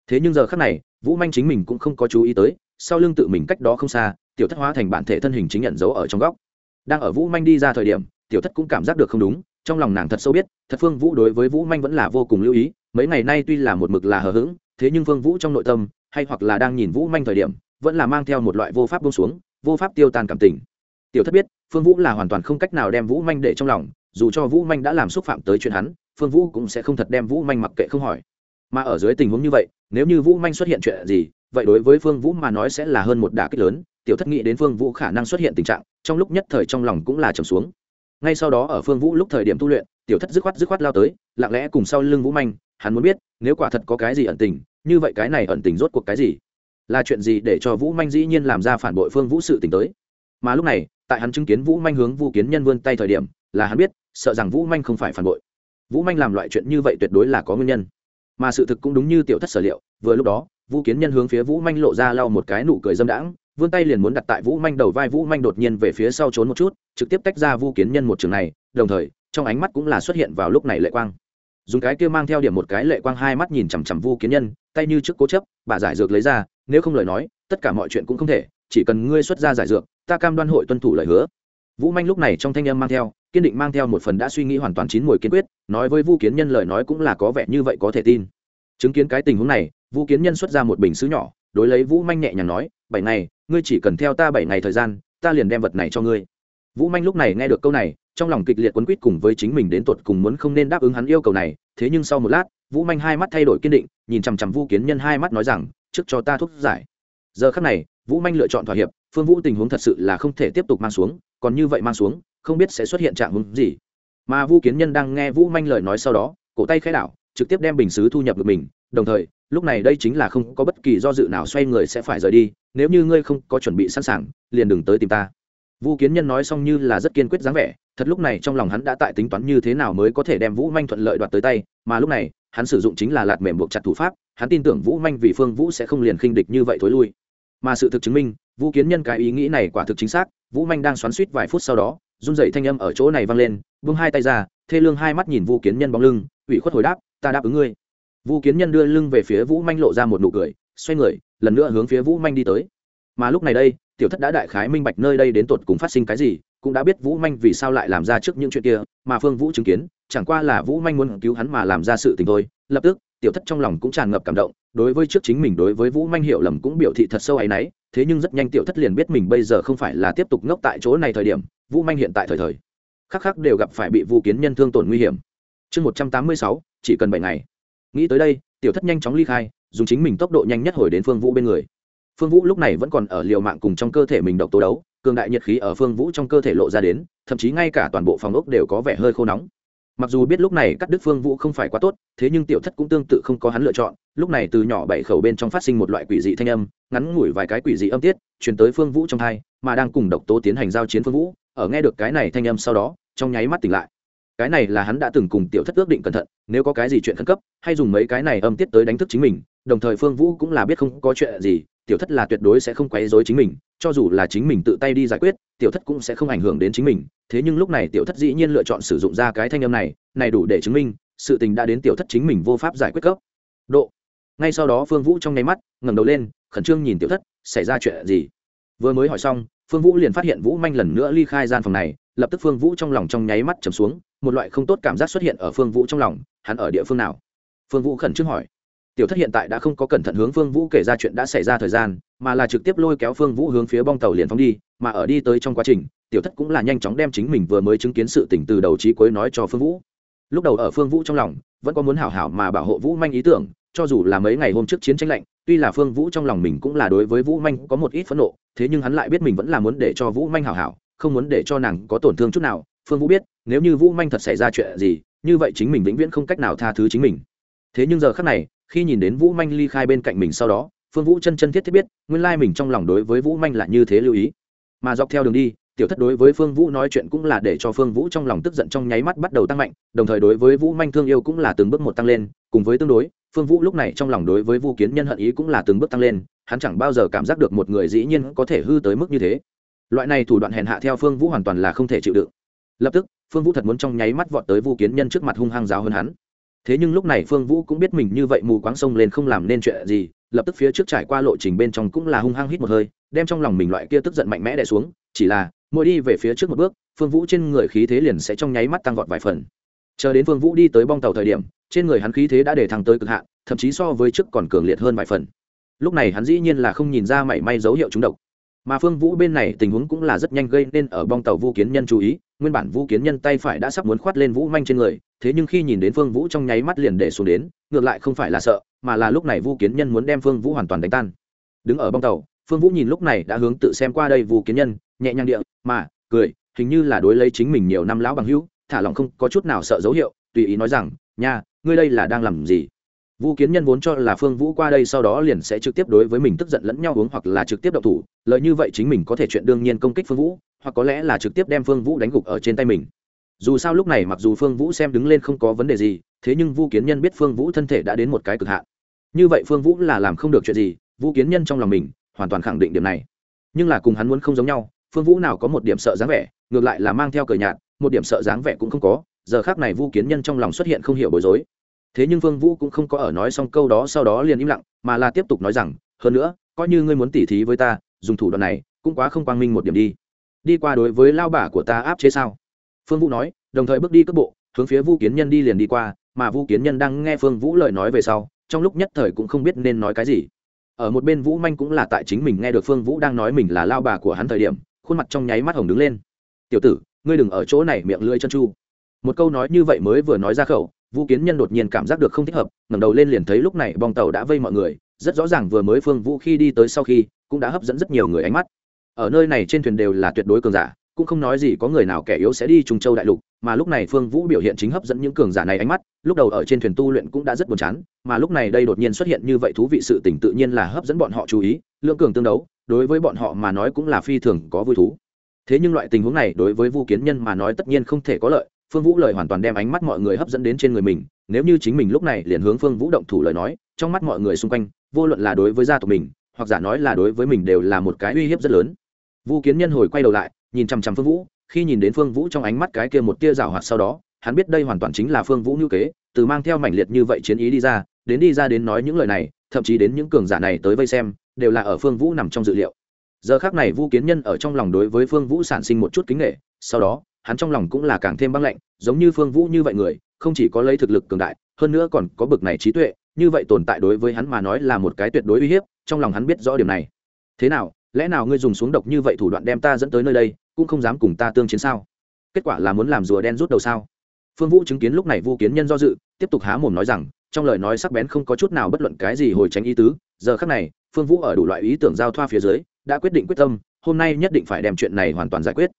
Thế nhưng giờ khác này, vũ manh chính mình cũng không có chú ý tới, sau lưng tự mình cách đó không xa, tiểu thất hóa thành bản thể thân hình chính nhận dấu ở trong góc. Đang ở vũ manh đi ra thời điểm, tiểu thất cũng cảm giác được không đúng, trong lòng nàng thật sâu biết, thật phương vũ đối với vũ manh vẫn là vô cùng lưu ý, mấy ngày nay tuy là một mực là hờ hững, thế nhưng phương vũ trong nội tâm, hay hoặc là đang nhìn vũ manh thời điểm, vẫn là mang theo một loại vô pháp bông xuống, vô pháp tiêu tan cảm tình. Tiểu thất biết, phương vũ là hoàn toàn không cách nào đem vũ manh để trong lòng, dù cho vũ manh đã làm xúc phạm tới chuyện hắn phương vũ cũng sẽ không thật đem vũ manh mặc kệ không hỏi. Mà ở dưới tình huống như vậy, nếu như vũ manh xuất hiện chuyện gì, vậy đối với phương vũ mà nói sẽ là hơn một đả kích lớn, tiểu thất nghĩ đến phương vũ khả năng xuất hiện tình trạng, trong lúc nhất thời trong lòng cũng là trầm xuống. Ngay sau đó ở phương vũ lúc thời điểm tu luyện, tiểu thất dứt khoát dứt khoát lao tới, lặng lẽ cùng sau lưng vũ manh, hắn muốn biết, nếu quả thật có cái gì ẩn tình, như vậy cái này ẩn tình rốt cuộc cái gì? Là chuyện gì để cho vũ manh dĩ nhiên làm ra phản bội phương vũ sự t tới? Mà lúc này, tại hắn chứng kiến vũ manh hướng vũ kiến nhân vươn tay thời điểm, là hắn biết, sợ rằng vũ manh không phải phản bội vũ manh làm loại chuyện như vậy tuyệt đối là có nguyên nhân. Mà sự thực cũng đúng như tiểu thất sở liệu, vừa lúc đó, vũ kiến nhân hướng phía vũ manh lộ ra lau một cái nụ cười dâm đãng, vươn tay liền muốn đặt tại vũ manh đầu vai, vũ manh đột nhiên về phía sau trốn một chút, trực tiếp tách ra vũ kiến nhân một trường này, đồng thời, trong ánh mắt cũng là xuất hiện vào lúc này lệ quang. Dùng cái kia mang theo điểm một cái lệ quang hai mắt nhìn chằm chằm vu kiến nhân, tay như trước cố chấp, bà giải dược lấy ra, nếu không lời nói, tất cả mọi chuyện cũng không thể, chỉ cần ngươi xuất ra giải dược, ta cam đoan hội tuân thủ lời hứa vũ manh lúc này trong thanh âm mang theo, kiên định mang theo một phần đã suy nghĩ hoàn toàn chín mùi kiên quyết, nói với vu kiến nhân lời nói cũng là có vẻ như vậy có thể tin. Chứng kiến cái tình huống này vũ kiến nhân xuất ra một bình xứ nhỏ, đối lấy vũ manh nhẹ nhàng nói, bảy ngày, ngươi chỉ cần theo ta bảy ngày thời gian, ta liền đem vật này cho ngươi. Vũ manh lúc này nghe được câu này, trong lòng kịch liệt quấn quýt cùng với chính mình đến tột cùng muốn không nên đáp ứng hắn yêu cầu này, thế nhưng sau một lát, vũ manh hai mắt thay đổi kiên định, nhìn chằm chằm vu kiến nhân hai mắt nói rằng, trước cho ta thuốc giải. Giờ khắc này, vũ manh lựa chọn thỏa hiệp, phương vũ tình huống thật sự là không thể tiếp tục mang xuống còn như vậy mang xuống, không biết sẽ xuất hiện trạng hứng gì. Mà vu kiến nhân đang nghe vũ manh lời nói sau đó, cổ tay khai đảo, trực tiếp đem bình xứ thu nhập được mình, đồng thời, lúc này đây chính là không có bất kỳ do dự nào xoay người sẽ phải rời đi, nếu như ngươi không có chuẩn bị sẵn sàng, liền đừng tới tìm ta. Vu kiến nhân nói xong như là rất kiên quyết dáng vẻ, thật lúc này trong lòng hắn đã tại tính toán như thế nào mới có thể đem vũ manh thuận lợi đoạt tới tay, mà lúc này, hắn sử dụng chính là lạt mềm buộc chặt thủ pháp, hắn tin tưởng vũ manh vì phương vũ sẽ không liền khinh địch như vậy thối lui. Mà sự thực chứng minh vũ kiến nhân cái ý nghĩ này quả thực chính xác vũ manh đang xoắn suýt vài phút sau đó, run dậy thanh âm ở chỗ này vang lên, vung hai tay ra, thê lương hai mắt nhìn vũ kiến nhân bóng lưng, ủy khuất hồi đáp, ta đáp ứng ngươi. Vũ kiến nhân đưa lưng về phía vũ manh lộ ra một nụ cười, xoay người, lần nữa hướng phía vũ manh đi tới. Mà lúc này đây, tiểu thất đã đại khái minh bạch nơi đây đến tột cùng phát sinh cái gì, cũng đã biết vũ manh vì sao lại làm ra trước những chuyện kia, mà phương vũ chứng kiến, chẳng qua là vũ manh muốn cứu hắn mà làm ra sự tình thôi, lập tức tiểu thất trong lòng cũng tràn ngập cảm động, đối với trước chính mình đối với vũ manh hiểu lầm cũng biểu thị thật sâu ấ y n ấ y thế nhưng rất nhanh tiểu thất liền biết mình bây giờ không phải là tiếp tục ngốc tại chỗ này thời điểm, vũ manh hiện tại thời thời, khắc khắc đều gặp phải bị vũ kiến nhân thương tổn nguy hiểm. Chương một trăm tám mươi sáu, chỉ cần bảy ngày. Nghĩ tới đây, tiểu thất nhanh chóng ly khai, dùng chính mình tốc độ nhanh nhất hồi đến phương vũ bên người. Phương vũ lúc này vẫn còn ở liều mạng cùng trong cơ thể mình độc tố đấu, cường đại nhiệt khí ở phương vũ trong cơ thể lộ ra đến, thậm chí ngay cả toàn bộ phòng ốc đều có vẻ hơi khô nóng mặc dù biết lúc này cắt Đức phương vũ không phải quá tốt, thế nhưng tiểu thất cũng tương tự không có hắn lựa chọn. Lúc này từ nhỏ bảy khẩu bên trong phát sinh một loại quỷ dị thanh âm, ngắn ngủi vài cái quỷ dị âm tiết, truyền tới phương vũ trong thai, mà đang cùng độc tố tiến hành giao chiến phương vũ, ở nghe được cái này thanh âm sau đó, trong nháy mắt tỉnh lại. Cái này là hắn đã từng cùng tiểu thất ước định cẩn thận, nếu có cái gì chuyện khẩn cấp, hay dùng mấy cái này âm tiết tới đánh thức chính mình, đồng thời phương vũ cũng là biết không có chuyện gì, tiểu thất là tuyệt đối sẽ không quấy dối chính mình cho dù là chính mình tự tay đi giải quyết, tiểu thất cũng sẽ không ảnh hưởng đến chính mình. Thế nhưng lúc này tiểu thất dĩ nhiên lựa chọn sử dụng ra cái thanh âm này này đủ để chứng minh, sự tình đã đến tiểu thất chính mình vô pháp giải quyết cấp độ. Ngay sau đó phương vũ trong nháy mắt, ngẩng đầu lên, khẩn trương nhìn tiểu thất, xảy ra chuyện gì? Vừa mới hỏi xong, phương vũ liền phát hiện vũ manh lần nữa ly khai gian phòng này, lập tức phương vũ trong lòng trong nháy mắt trầm xuống, một loại không tốt cảm giác xuất hiện ở phương vũ trong lòng, hắn ở địa phương nào? Phương vũ khẩn trương hỏi tiểu thất hiện tại đã không có cẩn thận hướng phương vũ kể ra chuyện đã xảy ra thời gian, mà là trực tiếp lôi kéo phương vũ hướng phía bong tàu liền phóng đi, mà ở đi tới trong quá trình, tiểu thất cũng là nhanh chóng đem chính mình vừa mới chứng kiến sự tỉnh từ đầu trí cuối nói cho phương vũ. Lúc đầu ở phương vũ trong lòng, vẫn có muốn hảo hảo mà bảo hộ vũ manh ý tưởng, cho dù là mấy ngày hôm trước chiến tranh lạnh, tuy là phương vũ trong lòng mình cũng là đối với vũ manh có một ít phẫn nộ, thế nhưng hắn lại biết mình vẫn là muốn để cho vũ manh hảo hảo, không muốn để cho nàng có tổn thương chút nào. Phương vũ biết, nếu như vũ manh thật xảy ra chuyện gì, như vậy chính mình vĩnh viễn không cách nào tha thứ chính mình. Thế nhưng giờ khác này khi nhìn đến vũ manh ly khai bên cạnh mình sau đó, phương vũ chân chân thiết thiết biết, nguyên lai mình trong lòng đối với vũ manh là như thế lưu ý. Mà dọc theo đường đi, tiểu thất đối với phương vũ nói chuyện cũng là để cho phương vũ trong lòng tức giận trong nháy mắt bắt đầu tăng mạnh, đồng thời đối với vũ manh thương yêu cũng là từng bước một tăng lên, cùng với tương đối, phương vũ lúc này trong lòng đối với vu kiến nhân hận ý cũng là từng bước tăng lên, hắn chẳng bao giờ cảm giác được một người dĩ nhiên có thể hư tới mức như thế. Loại này thủ đoạn hèn hạ theo phương vũ hoàn toàn là không thể chịu đựng. Lập tức, phương vũ thật muốn trong nháy mắt vọt tới vu kiến nhân trước mặt hung hăng giáo hơn hắn thế nhưng lúc này phương vũ cũng biết mình như vậy mù quáng sông lên không làm nên chuyện gì, lập tức phía trước trải qua lộ trình bên trong cũng là hung hăng hít một hơi, đem trong lòng mình loại kia tức giận mạnh mẽ đè xuống, chỉ là, mỗi đi về phía trước một bước, phương vũ trên người khí thế liền sẽ trong nháy mắt tăng vọt vài phần. Chờ đến phương vũ đi tới bong tàu thời điểm, trên người hắn khí thế đã để thăng tới cực hạn, thậm chí so với trước còn cường liệt hơn vài phần. Lúc này hắn dĩ nhiên là không nhìn ra mảy may dấu hiệu trúng độc mà phương vũ bên này tình huống cũng là rất nhanh gây nên ở bong tàu vu kiến nhân chú ý, nguyên bản vu kiến nhân tay phải đã sắp muốn khoát lên vũ manh trên người, thế nhưng khi nhìn đến phương vũ trong nháy mắt liền để xuống đến, ngược lại không phải là sợ, mà là lúc này vu kiến nhân muốn đem phương vũ hoàn toàn đánh tan. Đứng ở bong tàu, phương vũ nhìn lúc này đã hướng tự xem qua đây vu kiến nhân, nhẹ nhàng địa, mà, cười, hình như là đối lấy chính mình nhiều năm lão bằng hữu, thả lòng không có chút nào sợ dấu hiệu, tùy ý nói rằng, nha, ngươi đây là đang làm gì? Vu Kiến Nhân vốn cho là Phương Vũ qua đây sau đó liền sẽ trực tiếp đối với mình tức giận lẫn nhau uống hoặc là trực tiếp động thủ, lợi như vậy chính mình có thể chuyện đương nhiên công kích Phương Vũ, hoặc có lẽ là trực tiếp đem Phương Vũ đánh gục ở trên tay mình. Dù sao lúc này mặc dù Phương Vũ xem đứng lên không có vấn đề gì, thế nhưng Vu Kiến Nhân biết Phương Vũ thân thể đã đến một cái cực hạn. Như vậy Phương Vũ là làm không được chuyện gì, Vu Kiến Nhân trong lòng mình hoàn toàn khẳng định điểm này. Nhưng là cùng hắn muốn không giống nhau, Phương Vũ nào có một điểm sợ dáng vẻ, ngược lại là mang theo cờ nhạt, một điểm sợ dáng vẻ cũng không có, giờ khắc này Vu Kiến Nhân trong lòng xuất hiện không hiểu bối rối thế nhưng vương vũ cũng không có ở nói xong câu đó sau đó liền im lặng, mà là tiếp tục nói rằng, hơn nữa, coi như ngươi muốn tỉ thí với ta, dùng thủ đoạn này cũng quá không quang minh một điểm đi. Đi qua đối với lao bả của ta áp chế sao? Phương vũ nói, đồng thời bước đi cất bộ, hướng phía vu kiến nhân đi liền đi qua, mà vu kiến nhân đang nghe phương vũ lời nói về sau, trong lúc nhất thời cũng không biết nên nói cái gì. Ở một bên vũ manh cũng là tại chính mình nghe được phương vũ đang nói mình là lao bà của hắn thời điểm, khuôn mặt trong nháy mắt hồng đứng lên. Tiểu tử, ngươi đừng ở chỗ này miệng lưỡi chân chu. Một câu nói như vậy mới vừa nói ra khẩu vũ kiến nhân đột nhiên cảm giác được không thích hợp, ngẩng đầu lên liền thấy lúc này bong tàu đã vây mọi người, rất rõ ràng vừa mới phương vũ khi đi tới sau khi, cũng đã hấp dẫn rất nhiều người ánh mắt. Ở nơi này trên thuyền đều là tuyệt đối cường giả, cũng không nói gì có người nào kẻ yếu sẽ đi trung châu đại lục, mà lúc này phương vũ biểu hiện chính hấp dẫn những cường giả này ánh mắt, lúc đầu ở trên thuyền tu luyện cũng đã rất buồn chán, mà lúc này đây đột nhiên xuất hiện như vậy thú vị sự tình tự nhiên là hấp dẫn bọn họ chú ý, lượng cường tương đấu, đối với bọn họ mà nói cũng là phi thường có vui thú. Thế nhưng loại tình huống này đối với vu kiến nhân mà nói tất nhiên không thể có lợi phương vũ lời hoàn toàn đem ánh mắt mọi người hấp dẫn đến trên người mình, nếu như chính mình lúc này liền hướng phương vũ động thủ lời nói, trong mắt mọi người xung quanh, vô luận là đối với gia tộc mình, hoặc giả nói là đối với mình đều là một cái uy hiếp rất lớn. Vu kiến nhân hồi quay đầu lại, nhìn chằm chằm phương vũ, khi nhìn đến phương vũ trong ánh mắt cái kia một tia rào hoạt sau đó, hắn biết đây hoàn toàn chính là phương vũ ngữ kế, từ mang theo mảnh liệt như vậy chiến ý đi ra, đến đi ra đến nói những lời này, thậm chí đến những cường giả này tới vây xem, đều là ở phương vũ nằm trong dự liệu. Giờ khác này vu kiến nhân ở trong lòng đối với phương vũ sản sinh một chút kính nghệ sau đó hắn trong lòng cũng là càng thêm băng lạnh, giống như phương vũ như vậy người, không chỉ có lấy thực lực cường đại, hơn nữa còn có bực này trí tuệ, như vậy tồn tại đối với hắn mà nói là một cái tuyệt đối uy hiếp, trong lòng hắn biết rõ điểm này. Thế nào, lẽ nào ngươi dùng xuống độc như vậy thủ đoạn đem ta dẫn tới nơi đây, cũng không dám cùng ta tương chiến sao? Kết quả là muốn làm rùa đen rút đầu sao? Phương vũ chứng kiến lúc này vu kiến nhân do dự, tiếp tục há mồm nói rằng, trong lời nói sắc bén không có chút nào bất luận cái gì hồi tránh ý tứ, giờ khác này, phương vũ ở đủ loại ý tưởng giao thoa phía dưới, đã quyết định quyết tâm, hôm nay nhất định phải đem chuyện này hoàn toàn giải quyết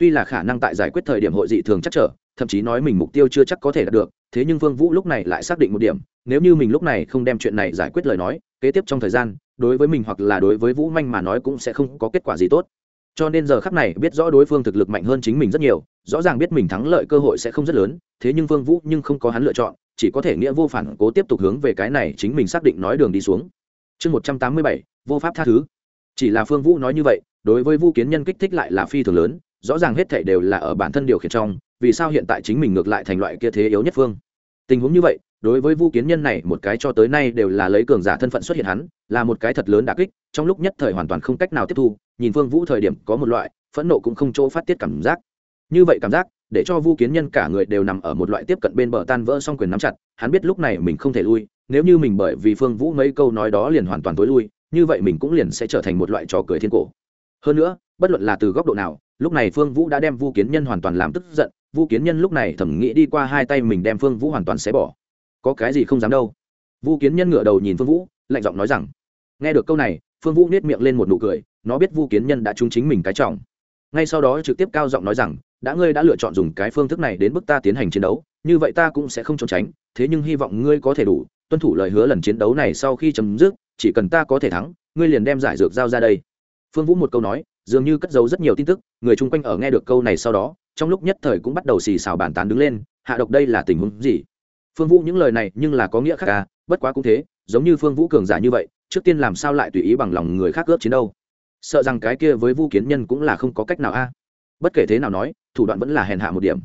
tuy là khả năng tại giải quyết thời điểm hội dị thường chắc trở, thậm chí nói mình mục tiêu chưa chắc có thể đạt được, thế nhưng vương vũ lúc này lại xác định một điểm, nếu như mình lúc này không đem chuyện này giải quyết lời nói, kế tiếp trong thời gian, đối với mình hoặc là đối với vũ manh mà nói cũng sẽ không có kết quả gì tốt. Cho nên giờ khắc này biết rõ đối phương thực lực mạnh hơn chính mình rất nhiều, rõ ràng biết mình thắng lợi cơ hội sẽ không rất lớn, thế nhưng vương vũ nhưng không có hắn lựa chọn, chỉ có thể nghĩa vô phản cố tiếp tục hướng về cái này chính mình xác định nói đường đi xuống. Chương một trăm tám mươi bảy, vô pháp tha thứ. Chỉ là phương vũ nói như vậy, đối với vu kiến nhân kích thích lại là phi thường lớn rõ ràng hết thảy đều là ở bản thân điều khiển trong, vì sao hiện tại chính mình ngược lại thành loại kia thế yếu nhất phương? Tình huống như vậy, đối với vu kiến nhân này, một cái cho tới nay đều là lấy cường giả thân phận xuất hiện hắn, là một cái thật lớn đả kích, trong lúc nhất thời hoàn toàn không cách nào tiếp thu, nhìn phương vũ thời điểm có một loại phẫn nộ cũng không chỗ phát tiết cảm giác. Như vậy cảm giác, để cho vu kiến nhân cả người đều nằm ở một loại tiếp cận bên bờ tan vỡ song quyền nắm chặt, hắn biết lúc này mình không thể lui, nếu như mình bởi vì phương vũ mấy câu nói đó liền hoàn toàn tối lui, như vậy mình cũng liền sẽ trở thành một loại trò cười thiên cổ. Hơn nữa, bất luận là từ góc độ nào lúc này phương vũ đã đem vu kiến nhân hoàn toàn làm tức giận, vu kiến nhân lúc này thẩm nghĩ đi qua hai tay mình đem phương vũ hoàn toàn xé bỏ. Có cái gì không dám đâu? Vu kiến nhân ngửa đầu nhìn phương vũ, lạnh giọng nói rằng, nghe được câu này, phương vũ nết miệng lên một nụ cười, nó biết vu kiến nhân đã trúng chính mình cái trọng. Ngay sau đó trực tiếp cao giọng nói rằng, đã ngươi đã lựa chọn dùng cái phương thức này đến bức ta tiến hành chiến đấu, như vậy ta cũng sẽ không trốn tránh, thế nhưng hy vọng ngươi có thể đủ, tuân thủ lời hứa lần chiến đấu này sau khi chấm dứt, chỉ cần ta có thể thắng, ngươi liền đem giải dược giao ra đây. Phương vũ một câu nói dường như cất giấu rất nhiều tin tức, người chung quanh ở nghe được câu này sau đó, trong lúc nhất thời cũng bắt đầu xì xào bàn tán đứng lên, hạ độc đây là tình huống gì? Phương vũ những lời này nhưng là có nghĩa khác à bất quá cũng thế, giống như phương vũ cường giả như vậy, trước tiên làm sao lại tùy ý bằng lòng người khác ướp chiến đâu? Sợ rằng cái kia với vu kiến nhân cũng là không có cách nào a. Bất kể thế nào nói, thủ đoạn vẫn là hèn hạ một điểm.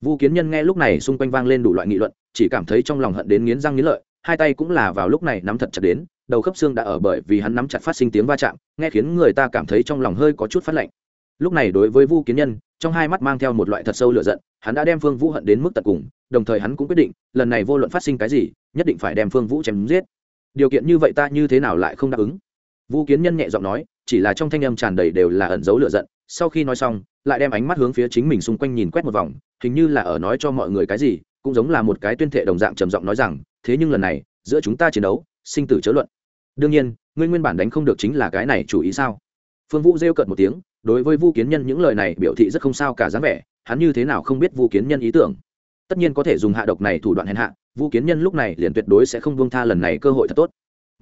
Vu kiến nhân nghe lúc này xung quanh vang lên đủ loại nghị luận, chỉ cảm thấy trong lòng hận đến nghiến răng nghiến lợi, hai tay cũng là vào lúc này nắm thật chặt đến đầu khớp xương đã ở bởi vì hắn nắm chặt phát sinh tiếng va chạm, nghe khiến người ta cảm thấy trong lòng hơi có chút phát lạnh. Lúc này đối với vu kiến nhân, trong hai mắt mang theo một loại thật sâu lửa giận, hắn đã đem phương vũ hận đến mức tận cùng, đồng thời hắn cũng quyết định, lần này vô luận phát sinh cái gì, nhất định phải đem phương vũ chém giết. Điều kiện như vậy ta như thế nào lại không đáp ứng? Vu kiến nhân nhẹ giọng nói, chỉ là trong thanh âm tràn đầy đều là ẩn dấu lửa giận, sau khi nói xong, lại đem ánh mắt hướng phía chính mình xung quanh nhìn quét một vòng, hình như là ở nói cho mọi người cái gì, cũng giống là một cái tuyên thệ đồng dạng trầm giọng nói rằng, thế nhưng lần này, giữa chúng ta chiến đấu, sinh tử chớ luận đương nhiên ngươi nguyên bản đánh không được chính là cái này chủ ý sao? Phương vũ rêu cợt một tiếng, đối với vu kiến nhân những lời này biểu thị rất không sao cả dáng vẻ, hắn như thế nào không biết vu kiến nhân ý tưởng? Tất nhiên có thể dùng hạ độc này thủ đoạn hèn hạ, vu kiến nhân lúc này liền tuyệt đối sẽ không buông tha lần này cơ hội thật tốt.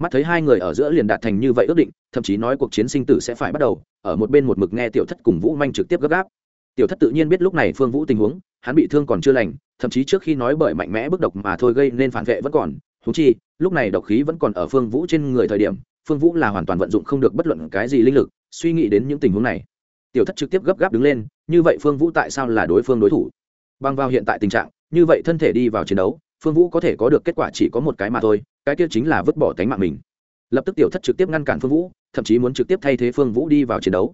Mắt thấy hai người ở giữa liền đạt thành như vậy ước định, thậm chí nói cuộc chiến sinh tử sẽ phải bắt đầu, ở một bên một mực nghe tiểu thất cùng vũ manh trực tiếp gấp gáp. Tiểu thất tự nhiên biết lúc này phương vũ tình huống, hắn bị thương còn chưa lành, thậm chí trước khi nói bởi mạnh mẽ bức độc mà thôi gây nên phản vệ vẫn còn thú chi, lúc này độc khí vẫn còn ở phương vũ trên người thời điểm, phương vũ là hoàn toàn vận dụng không được bất luận cái gì linh lực, suy nghĩ đến những tình huống này. Tiểu thất trực tiếp gấp gáp đứng lên, như vậy phương vũ tại sao là đối phương đối thủ? Bằng vào hiện tại tình trạng, như vậy thân thể đi vào chiến đấu, phương vũ có thể có được kết quả chỉ có một cái mà thôi, cái kia chính là vứt bỏ tánh mạng mình. Lập tức tiểu thất trực tiếp ngăn cản phương vũ, thậm chí muốn trực tiếp thay thế phương vũ đi vào chiến đấu.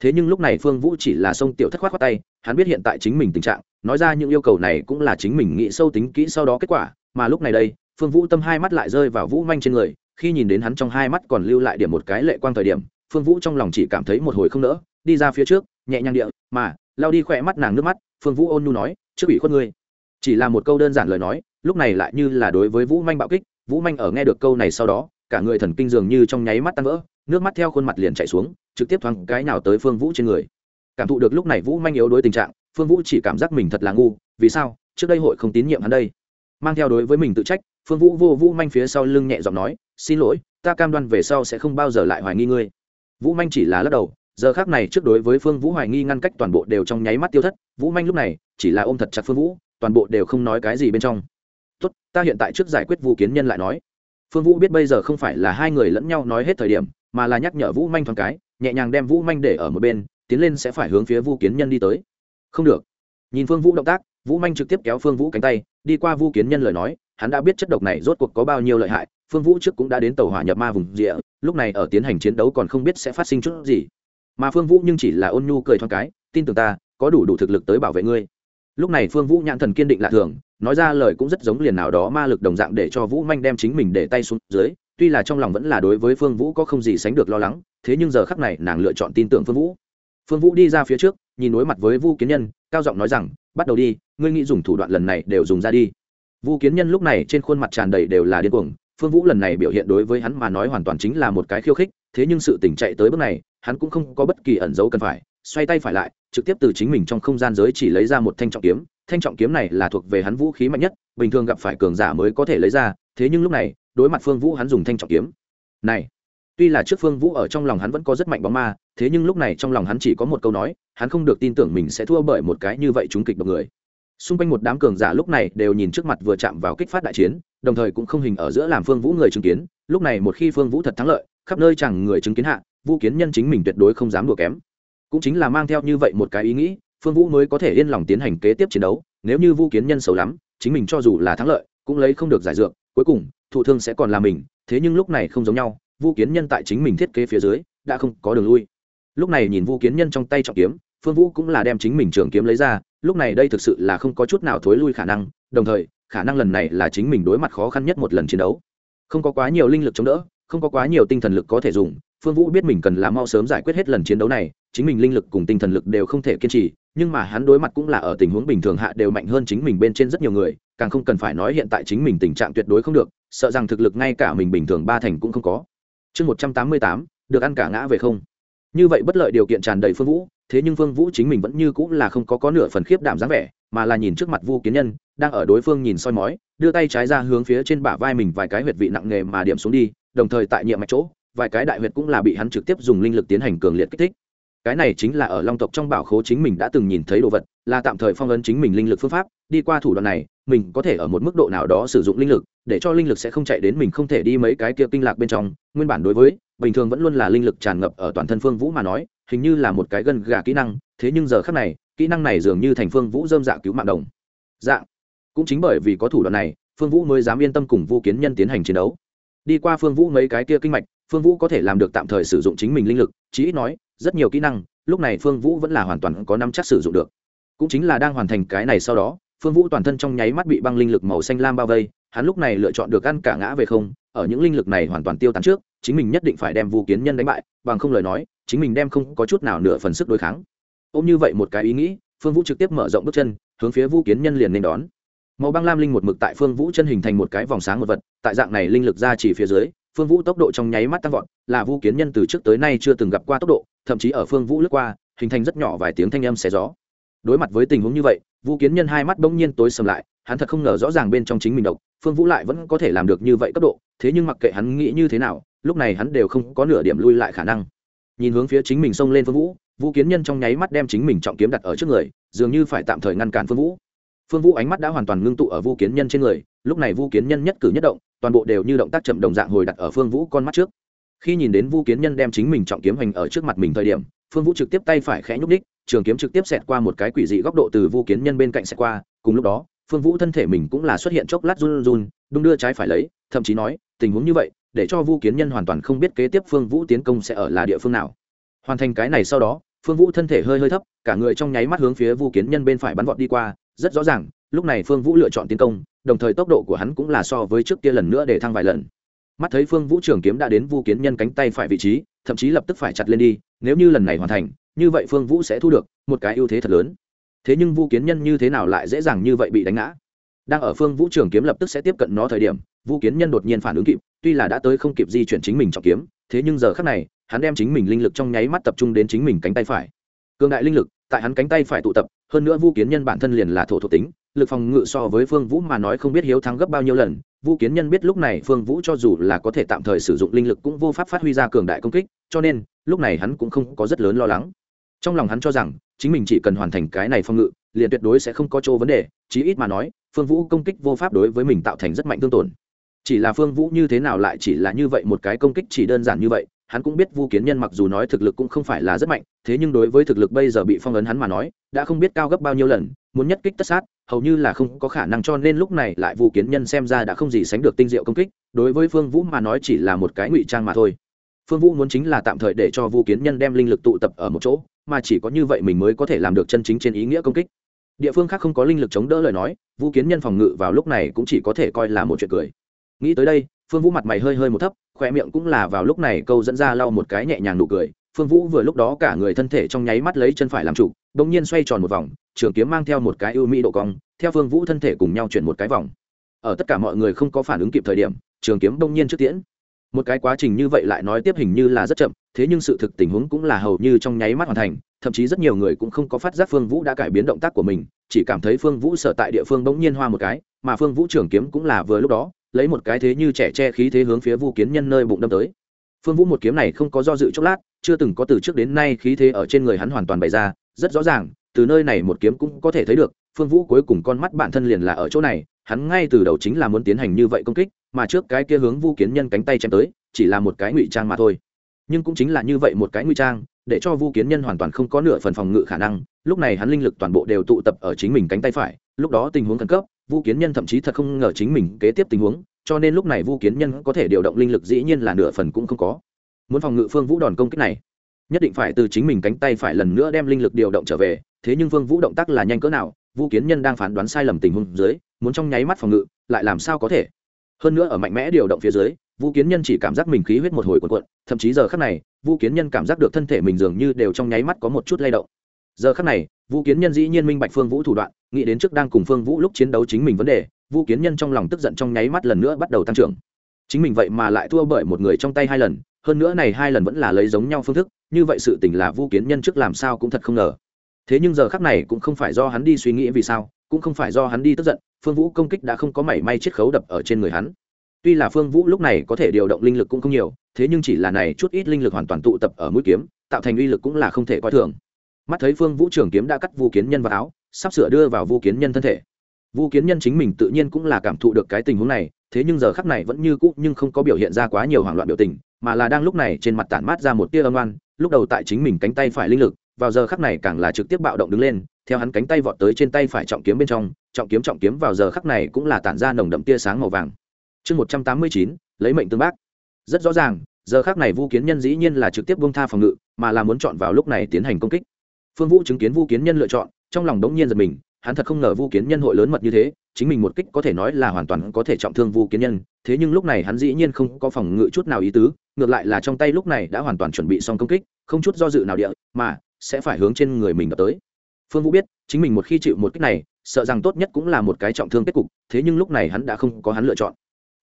Thế nhưng lúc này phương vũ chỉ là xông tiểu thất khoát khoát tay, hắn biết hiện tại chính mình tình trạng, nói ra những yêu cầu này cũng là chính mình nghĩ sâu tính kỹ sau đó kết quả, mà lúc này đây phương vũ tâm hai mắt lại rơi vào vũ manh trên người, khi nhìn đến hắn trong hai mắt còn lưu lại điểm một cái lệ quang thời điểm, phương vũ trong lòng chỉ cảm thấy một hồi không nỡ, đi ra phía trước, nhẹ nhàng địa, mà, lao đi khỏe mắt nàng nước mắt, phương vũ ôn nhu nói, trước ủy khuất ngươi. Chỉ là một câu đơn giản lời nói, lúc này lại như là đối với vũ manh bạo kích, vũ manh ở nghe được câu này sau đó, cả người thần kinh dường như trong nháy mắt tan vỡ, nước mắt theo khuôn mặt liền chạy xuống, trực tiếp thoáng cái nào tới phương vũ trên người. Cảm thụ được lúc này vũ manh yếu đối tình trạng, phương vũ chỉ cảm giác mình thật là ngu, vì sao? Trước đây hội không tín nhiệm hắn đây mang theo đối với mình tự trách, phương vũ vô vũ manh phía sau lưng nhẹ giọng nói, xin lỗi, ta cam đoan về sau sẽ không bao giờ lại hoài nghi ngươi. Vũ manh chỉ là lắc đầu, giờ khác này trước đối với phương vũ hoài nghi ngăn cách toàn bộ đều trong nháy mắt tiêu thất, vũ manh lúc này chỉ là ôm thật chặt phương vũ, toàn bộ đều không nói cái gì bên trong. Tốt, ta hiện tại trước giải quyết vũ kiến nhân lại nói. Phương vũ biết bây giờ không phải là hai người lẫn nhau nói hết thời điểm, mà là nhắc nhở vũ manh thoáng cái, nhẹ nhàng đem vũ manh để ở một bên, tiến lên sẽ phải hướng phía vũ kiến nhân đi tới. Không được. Nhìn phương vũ động tác, vũ manh trực tiếp kéo phương vũ cánh tay đi qua Vu kiến nhân lời nói, hắn đã biết chất độc này rốt cuộc có bao nhiêu lợi hại, phương vũ trước cũng đã đến tàu hỏa nhập ma vùng rìa, lúc này ở tiến hành chiến đấu còn không biết sẽ phát sinh chút gì. Mà phương vũ nhưng chỉ là ôn nhu cười thoáng cái, tin tưởng ta, có đủ đủ thực lực tới bảo vệ ngươi. Lúc này phương vũ nhãn thần kiên định lạ thường, nói ra lời cũng rất giống liền nào đó ma lực đồng dạng để cho vũ manh đem chính mình để tay xuống dưới, tuy là trong lòng vẫn là đối với phương vũ có không gì sánh được lo lắng, thế nhưng giờ khắc này nàng lựa chọn tin tưởng phương vũ. Phương vũ đi ra phía trước, nhìn đối mặt với vu kiến nhân, cao giọng nói rằng bắt đầu đi, ngươi nghĩ dùng thủ đoạn lần này đều dùng ra đi. Vu kiến nhân lúc này trên khuôn mặt tràn đầy đều là điên cuồng, phương vũ lần này biểu hiện đối với hắn mà nói hoàn toàn chính là một cái khiêu khích, thế nhưng sự tỉnh chạy tới bước này, hắn cũng không có bất kỳ ẩn dấu cần phải, xoay tay phải lại, trực tiếp từ chính mình trong không gian giới chỉ lấy ra một thanh trọng kiếm, thanh trọng kiếm này là thuộc về hắn vũ khí mạnh nhất, bình thường gặp phải cường giả mới có thể lấy ra, thế nhưng lúc này, đối mặt phương vũ hắn dùng thanh trọng kiếm. Này, tuy là trước phương vũ ở trong lòng hắn vẫn có rất mạnh bóng ma thế nhưng lúc này trong lòng hắn chỉ có một câu nói, hắn không được tin tưởng mình sẽ thua bởi một cái như vậy chúng kịch độc người. Xung quanh một đám cường giả lúc này đều nhìn trước mặt vừa chạm vào kích phát đại chiến, đồng thời cũng không hình ở giữa làm phương vũ người chứng kiến. Lúc này một khi phương vũ thật thắng lợi, khắp nơi chẳng người chứng kiến hạ, vũ kiến nhân chính mình tuyệt đối không dám đùa kém. Cũng chính là mang theo như vậy một cái ý nghĩ, phương vũ mới có thể yên lòng tiến hành kế tiếp chiến đấu. Nếu như vũ kiến nhân xấu lắm, chính mình cho dù là thắng lợi, cũng lấy không được giải dược, cuối cùng, thụ thương sẽ còn là mình. Thế nhưng lúc này không giống nhau, vũ kiến nhân tại chính mình thiết kế phía dưới, đã không có đường lui lúc này nhìn vũ kiến nhân trong tay trọng kiếm, phương vũ cũng là đem chính mình trường kiếm lấy ra, lúc này đây thực sự là không có chút nào thối lui khả năng, đồng thời, khả năng lần này là chính mình đối mặt khó khăn nhất một lần chiến đấu. Không có quá nhiều linh lực chống đỡ, không có quá nhiều tinh thần lực có thể dùng, phương vũ biết mình cần là mau sớm giải quyết hết lần chiến đấu này, chính mình linh lực cùng tinh thần lực đều không thể kiên trì, nhưng mà hắn đối mặt cũng là ở tình huống bình thường hạ đều mạnh hơn chính mình bên trên rất nhiều người, càng không cần phải nói hiện tại chính mình tình trạng tuyệt đối không được, sợ rằng thực lực ngay cả mình bình thường ba thành cũng không có. Chương một trăm tám mươi tám, được ăn cả ngã về không như vậy bất lợi điều kiện tràn đầy phương vũ, thế nhưng phương vũ chính mình vẫn như cũng là không có có nửa phần khiếp đảm dáng vẻ, mà là nhìn trước mặt vu kiến nhân, đang ở đối phương nhìn soi mói, đưa tay trái ra hướng phía trên bả vai mình vài cái huyệt vị nặng nghề mà điểm xuống đi, đồng thời tại nhiệm mạch chỗ, vài cái đại huyệt cũng là bị hắn trực tiếp dùng linh lực tiến hành cường liệt kích thích. Cái này chính là ở long tộc trong bảo khố chính mình đã từng nhìn thấy đồ vật, là tạm thời phong ấn chính mình linh lực phương pháp, đi qua thủ đoạn này mình có thể ở một mức độ nào đó sử dụng linh lực, để cho linh lực sẽ không chạy đến mình không thể đi mấy cái kia kinh lạc bên trong. Nguyên bản đối với, bình thường vẫn luôn là linh lực tràn ngập ở toàn thân phương vũ mà nói, hình như là một cái gân gà kỹ năng, thế nhưng giờ khác này, kỹ năng này dường như thành phương vũ dơm dạ cứu mạng đồng. Dạng. Cũng chính bởi vì có thủ đoạn này, phương vũ mới dám yên tâm cùng vu kiến nhân tiến hành chiến đấu. Đi qua phương vũ mấy cái kia kinh mạch, phương vũ có thể làm được tạm thời sử dụng chính mình linh lực, chí ít nói, rất nhiều kỹ năng, lúc này phương vũ vẫn là hoàn toàn có năm chắc sử dụng được. Cũng chính là đang hoàn thành cái này sau đó phương vũ toàn thân trong nháy mắt bị băng linh lực màu xanh lam bao vây, hắn lúc này lựa chọn được ăn cả ngã về không, ở những linh lực này hoàn toàn tiêu tán trước, chính mình nhất định phải đem vu kiến nhân đánh bại, bằng không lời nói, chính mình đem không có chút nào nửa phần sức đối kháng. Ôm như vậy một cái ý nghĩ, phương vũ trực tiếp mở rộng bước chân, hướng phía vu kiến nhân liền nên đón. Màu băng lam linh một mực tại phương vũ chân hình thành một cái vòng sáng một vật, tại dạng này linh lực ra chỉ phía dưới, phương vũ tốc độ trong nháy mắt tăng vọt, là vu kiến nhân từ trước tới nay chưa từng gặp qua tốc độ, thậm chí ở phương vũ lướt qua, hình thành rất nhỏ vài tiếng thanh âm xé gió đối mặt với tình huống như vậy vu kiến nhân hai mắt bỗng nhiên tối sầm lại, hắn thật không ngờ rõ ràng bên trong chính mình độc, phương vũ lại vẫn có thể làm được như vậy cấp độ, thế nhưng mặc kệ hắn nghĩ như thế nào, lúc này hắn đều không có nửa điểm lui lại khả năng. Nhìn hướng phía chính mình xông lên phương vũ vũ kiến nhân trong nháy mắt đem chính mình trọng kiếm đặt ở trước người, dường như phải tạm thời ngăn cản phương vũ. Phương vũ ánh mắt đã hoàn toàn ngưng tụ ở vũ kiến nhân trên người, lúc này vũ kiến nhân nhất cử nhất động, toàn bộ đều như động tác chậm đồng dạng hồi đặt ở phương vũ con mắt trước. Khi nhìn đến vũ kiến nhân đem chính mình trọng kiếm hành ở trước mặt mình thời điểm phương vũ trực tiếp tay phải khẽ nhúc ních trường kiếm trực tiếp xẹt qua một cái quỷ dị góc độ từ vu kiến nhân bên cạnh xẹt qua, cùng lúc đó, phương vũ thân thể mình cũng là xuất hiện chốc lát run run, đung đưa trái phải lấy, thậm chí nói, tình huống như vậy, để cho vu kiến nhân hoàn toàn không biết kế tiếp phương vũ tiến công sẽ ở là địa phương nào. Hoàn thành cái này sau đó, phương vũ thân thể hơi hơi thấp, cả người trong nháy mắt hướng phía vu kiến nhân bên phải bắn vọt đi qua, rất rõ ràng, lúc này phương vũ lựa chọn tiến công, đồng thời tốc độ của hắn cũng là so với trước kia lần nữa để thăng vài lần mắt thấy phương vũ trường kiếm đã đến vu kiến nhân cánh tay phải vị trí, thậm chí lập tức phải chặt lên đi, nếu như lần này hoàn thành, như vậy phương vũ sẽ thu được một cái ưu thế thật lớn. Thế nhưng vu kiến nhân như thế nào lại dễ dàng như vậy bị đánh ngã? Đang ở phương vũ trường kiếm lập tức sẽ tiếp cận nó thời điểm, vu kiến nhân đột nhiên phản ứng kịp, tuy là đã tới không kịp di chuyển chính mình trọng kiếm, thế nhưng giờ khác này, hắn đem chính mình linh lực trong nháy mắt tập trung đến chính mình cánh tay phải. Cường đại linh lực, tại hắn cánh tay phải tụ tập, hơn nữa vu kiến nhân bản thân liền là thổ thuộc tính, lực phòng ngự so với phương vũ mà nói không biết hiếu thắng gấp bao nhiêu lần vu kiến nhân biết lúc này phương vũ cho dù là có thể tạm thời sử dụng linh lực cũng vô pháp phát huy ra cường đại công kích, cho nên, lúc này hắn cũng không có rất lớn lo lắng. Trong lòng hắn cho rằng, chính mình chỉ cần hoàn thành cái này phong ngự, liền tuyệt đối sẽ không có chỗ vấn đề, chí ít mà nói, phương vũ công kích vô pháp đối với mình tạo thành rất mạnh thương tổn. Chỉ là phương vũ như thế nào lại chỉ là như vậy một cái công kích chỉ đơn giản như vậy, hắn cũng biết vu kiến nhân mặc dù nói thực lực cũng không phải là rất mạnh, thế nhưng đối với thực lực bây giờ bị phong ấn hắn mà nói, đã không biết cao gấp bao nhiêu lần, muốn nhất kích tất sát hầu như là không có khả năng cho nên lúc này lại vu kiến nhân xem ra đã không gì sánh được tinh diệu công kích, đối với phương vũ mà nói chỉ là một cái ngụy trang mà thôi. Phương vũ muốn chính là tạm thời để cho vu kiến nhân đem linh lực tụ tập ở một chỗ, mà chỉ có như vậy mình mới có thể làm được chân chính trên ý nghĩa công kích. Địa phương khác không có linh lực chống đỡ lời nói, vu kiến nhân phòng ngự vào lúc này cũng chỉ có thể coi là một chuyện cười. Nghĩ tới đây, phương vũ mặt mày hơi hơi một thấp khoe miệng cũng là vào lúc này câu dẫn ra lau một cái nhẹ nhàng nụ cười phương vũ vừa lúc đó cả người thân thể trong nháy mắt lấy chân phải làm trụ đ ỗ n g nhiên xoay tròn một vòng, trường kiếm mang theo một cái ưu mỹ độ cong, theo phương vũ thân thể cùng nhau chuyển một cái vòng. Ở tất cả mọi người không có phản ứng kịp thời điểm, trường kiếm đông nhiên trước tiễn. Một cái quá trình như vậy lại nói tiếp hình như là rất chậm, thế nhưng sự thực tình huống cũng là hầu như trong nháy mắt hoàn thành, thậm chí rất nhiều người cũng không có phát giác phương vũ đã cải biến động tác của mình, chỉ cảm thấy phương vũ sở tại địa phương bỗng nhiên hoa một cái, mà phương vũ trường kiếm cũng là vừa lúc đó, lấy một cái thế như trẻ che khí thế hướng phía vu kiến nhân nơi bụng đâm tới phương vũ một kiếm này không có do dự chốc lát, chưa từng có từ trước đến nay khí thế ở trên người hắn hoàn toàn bày ra, rất rõ ràng, từ nơi này một kiếm cũng có thể thấy được, phương vũ cuối cùng con mắt bản thân liền là ở chỗ này, hắn ngay từ đầu chính là muốn tiến hành như vậy công kích, mà trước cái kia hướng vu kiến nhân cánh tay chém tới, chỉ là một cái ngụy trang mà thôi. Nhưng cũng chính là như vậy một cái ngụy trang, để cho vu kiến nhân hoàn toàn không có nửa phần phòng ngự khả năng, lúc này hắn linh lực toàn bộ đều tụ tập ở chính mình cánh tay phải, lúc đó tình huống khẩn cấp, vu kiến nhân thậm chí thật không ngờ chính mình kế tiếp tình huống cho nên lúc này vu kiến nhân có thể điều động linh lực dĩ nhiên là nửa phần cũng không có. Muốn phòng ngự phương vũ đòn công kích này, nhất định phải từ chính mình cánh tay phải lần nữa đem linh lực điều động trở về, thế nhưng phương vũ động tác là nhanh cỡ nào, vu kiến nhân đang phán đoán sai lầm tình huống dưới, muốn trong nháy mắt phòng ngự, lại làm sao có thể? Hơn nữa ở mạnh mẽ điều động phía dưới, vu kiến nhân chỉ cảm giác mình khí huyết một hồi cuộn cuộn, thậm chí giờ khắc này, vu kiến nhân cảm giác được thân thể mình dường như đều trong nháy mắt có một chút lay động. Giờ khắc này, vu kiến nhân dĩ nhiên minh bạch phương vũ thủ đoạn, nghĩ đến trước đang cùng phương vũ lúc chiến đấu chính mình vấn đề vu kiến nhân trong lòng tức giận trong nháy mắt lần nữa bắt đầu tăng trưởng. Chính mình vậy mà lại thua bởi một người trong tay hai lần, hơn nữa này hai lần vẫn là lấy giống nhau phương thức, như vậy sự tình là vu kiến nhân trước làm sao cũng thật không ngờ. Thế nhưng giờ khắc này cũng không phải do hắn đi suy nghĩ vì sao, cũng không phải do hắn đi tức giận, phương vũ công kích đã không có mảy may chiết khấu đập ở trên người hắn. Tuy là phương vũ lúc này có thể điều động linh lực cũng không nhiều, thế nhưng chỉ là này chút ít linh lực hoàn toàn tụ tập ở mũi kiếm, tạo thành uy lực cũng là không thể coi thường. Mắt thấy phương vũ trường kiếm đã cắt vu kiến nhân vào áo, sắp sửa đưa vào vu kiến nhân thân thể vu kiến nhân chính mình tự nhiên cũng là cảm thụ được cái tình huống này, thế nhưng giờ khắc này vẫn như cũ nhưng không có biểu hiện ra quá nhiều hoảng loạn biểu tình, mà là đang lúc này trên mặt tản mát ra một tia âm oan, lúc đầu tại chính mình cánh tay phải linh lực, vào giờ khắc này càng là trực tiếp bạo động đứng lên, theo hắn cánh tay vọt tới trên tay phải trọng kiếm bên trong, trọng kiếm trọng kiếm vào giờ khắc này cũng là tản ra nồng đậm tia sáng màu vàng. Chương một trăm tám mươi chín, lấy mệnh tương bác. Rất rõ ràng, giờ khắc này vu kiến nhân dĩ nhiên là trực tiếp buông tha phòng ngự, mà là muốn chọn vào lúc này tiến hành công kích. Phương vũ chứng kiến vu kiến nhân lựa chọn, trong lòng đống nhiên giật mình hắn thật không ngờ vu kiến nhân hội lớn mật như thế, chính mình một kích có thể nói là hoàn toàn có thể trọng thương vu kiến nhân, thế nhưng lúc này hắn dĩ nhiên không có phòng ngự chút nào ý tứ, ngược lại là trong tay lúc này đã hoàn toàn chuẩn bị xong công kích, không chút do dự nào địa, mà sẽ phải hướng trên người mình đập tới. Phương vũ biết, chính mình một khi chịu một kích này, sợ rằng tốt nhất cũng là một cái trọng thương kết cục, thế nhưng lúc này hắn đã không có hắn lựa chọn.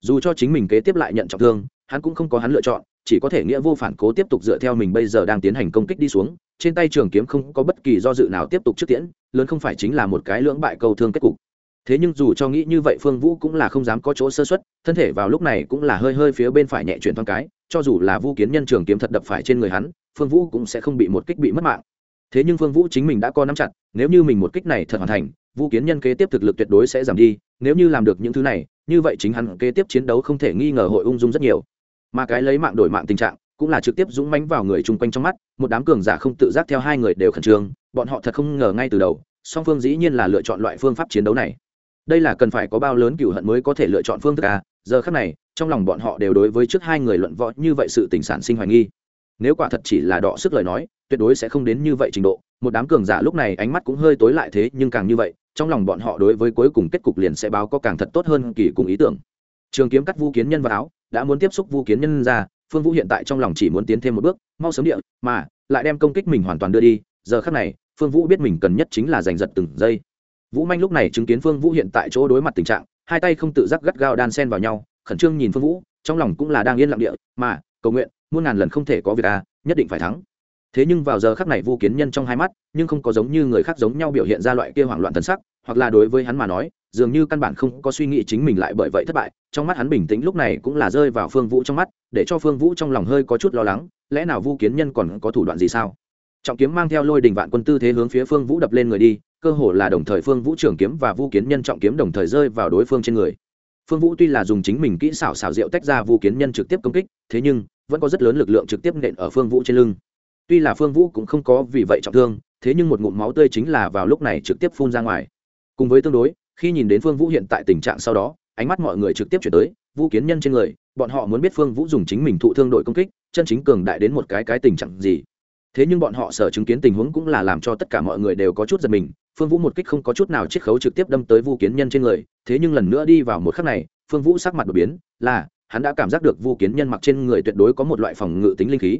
Dù cho chính mình kế tiếp lại nhận trọng thương, hắn cũng không có hắn lựa chọn, chỉ có thể nghĩa vô phản cố tiếp tục dựa theo mình bây giờ đang tiến hành công kích đi xuống trên tay trường kiếm không có bất kỳ do dự nào tiếp tục trước tiễn, lớn không phải chính là một cái lưỡng bại câu thương kết cục. Thế nhưng dù cho nghĩ như vậy, phương vũ cũng là không dám có chỗ sơ xuất thân thể vào lúc này cũng là hơi hơi phía bên phải nhẹ chuyển thoáng cái, cho dù là vu kiến nhân trường kiếm thật đập phải trên người hắn, phương vũ cũng sẽ không bị một kích bị mất mạng. Thế nhưng phương vũ chính mình đã có nắm chặt, nếu như mình một kích này thật hoàn thành, vu kiến nhân kế tiếp thực lực tuyệt đối sẽ giảm đi, nếu như làm được những thứ này, như vậy chính hắn kế tiếp chiến đấu không thể nghi ngờ hội ung dung rất nhiều. Mà cái lấy mạng đổi mạng tình trạng cũng là trực tiếp dũng mãnh vào người chung quanh trong mắt, một đám cường giả không tự giác theo hai người đều khẩn trương, bọn họ thật không ngờ ngay từ đầu, song phương dĩ nhiên là lựa chọn loại phương pháp chiến đấu này. Đây là cần phải có bao lớn cựu hận mới có thể lựa chọn phương thức à? Giờ khác này, trong lòng bọn họ đều đối với trước hai người luận võ như vậy sự tình sản sinh hoài nghi. Nếu quả thật chỉ là đọ sức lời nói, tuyệt đối sẽ không đến như vậy trình độ. Một đám cường giả lúc này ánh mắt cũng hơi tối lại thế, nhưng càng như vậy, trong lòng bọn họ đối với cuối cùng kết cục liền sẽ báo có càng thật tốt hơn kỳ cùng ý tưởng. Trường kiếm cắt vu kiến nhân vào áo, đã muốn tiếp xúc vu kiến nhân ra phương vũ hiện tại trong lòng chỉ muốn tiến thêm một bước, mau sớm địa, mà lại đem công kích mình hoàn toàn đưa đi. Giờ khác này, phương vũ biết mình cần nhất chính là giành giật từng giây. Vũ manh lúc này chứng kiến phương vũ hiện tại chỗ đối mặt tình trạng, hai tay không tự giác gắt gao đan sen vào nhau, khẩn trương nhìn phương vũ, trong lòng cũng là đang yên lặng địa, mà cầu nguyện, muôn ngàn lần không thể có việc à nhất định phải thắng thế nhưng vào giờ khắc này vu kiến nhân trong hai mắt, nhưng không có giống như người khác giống nhau biểu hiện ra loại kia hoảng loạn thần sắc, hoặc là đối với hắn mà nói, dường như căn bản không có suy nghĩ chính mình lại bởi vậy thất bại, trong mắt hắn bình tĩnh lúc này cũng là rơi vào phương vũ trong mắt, để cho phương vũ trong lòng hơi có chút lo lắng, lẽ nào vu kiến nhân còn có thủ đoạn gì sao? Trọng kiếm mang theo lôi đình vạn quân tư thế hướng phía phương vũ đập lên người đi, cơ hồ là đồng thời phương vũ trường kiếm và vu kiến nhân trọng kiếm đồng thời rơi vào đối phương trên người. Phương vũ tuy là dùng chính mình kỹ xảo xảo diệu tách ra vu kiến nhân trực tiếp công kích, thế nhưng vẫn có rất lớn lực lượng trực tiếp nện ở phương vũ trên lưng tuy là phương vũ cũng không có vì vậy trọng thương, thế nhưng một ngụm máu tươi chính là vào lúc này trực tiếp phun ra ngoài. Cùng với tương đối, khi nhìn đến phương vũ hiện tại tình trạng sau đó, ánh mắt mọi người trực tiếp chuyển tới, vũ kiến nhân trên người, bọn họ muốn biết phương vũ dùng chính mình thụ thương đội công kích, chân chính cường đại đến một cái cái tình trạng gì. Thế nhưng bọn họ sở chứng kiến tình huống cũng là làm cho tất cả mọi người đều có chút giật mình, phương vũ một kích không có chút nào chiết khấu trực tiếp đâm tới vu kiến nhân trên người, thế nhưng lần nữa đi vào một khắc này, phương vũ sắc mặt đột biến, là, hắn đã cảm giác được vu kiến nhân mặc trên người tuyệt đối có một loại phòng ngự tính linh khí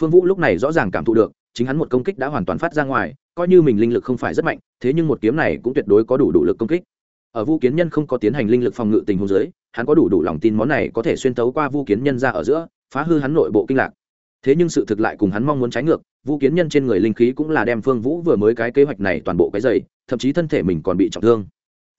phương vũ lúc này rõ ràng cảm thụ được, chính hắn một công kích đã hoàn toàn phát ra ngoài, coi như mình linh lực không phải rất mạnh, thế nhưng một kiếm này cũng tuyệt đối có đủ đủ lực công kích. Ở vu kiến nhân không có tiến hành linh lực phòng ngự tình huống dưới, hắn có đủ đủ lòng tin món này có thể xuyên tấu qua vu kiến nhân ra ở giữa, phá hư hắn nội bộ kinh lạc. Thế nhưng sự thực lại cùng hắn mong muốn trái ngược, vu kiến nhân trên người linh khí cũng là đem phương vũ vừa mới cái kế hoạch này toàn bộ cái dày thậm chí thân thể mình còn bị trọng thương.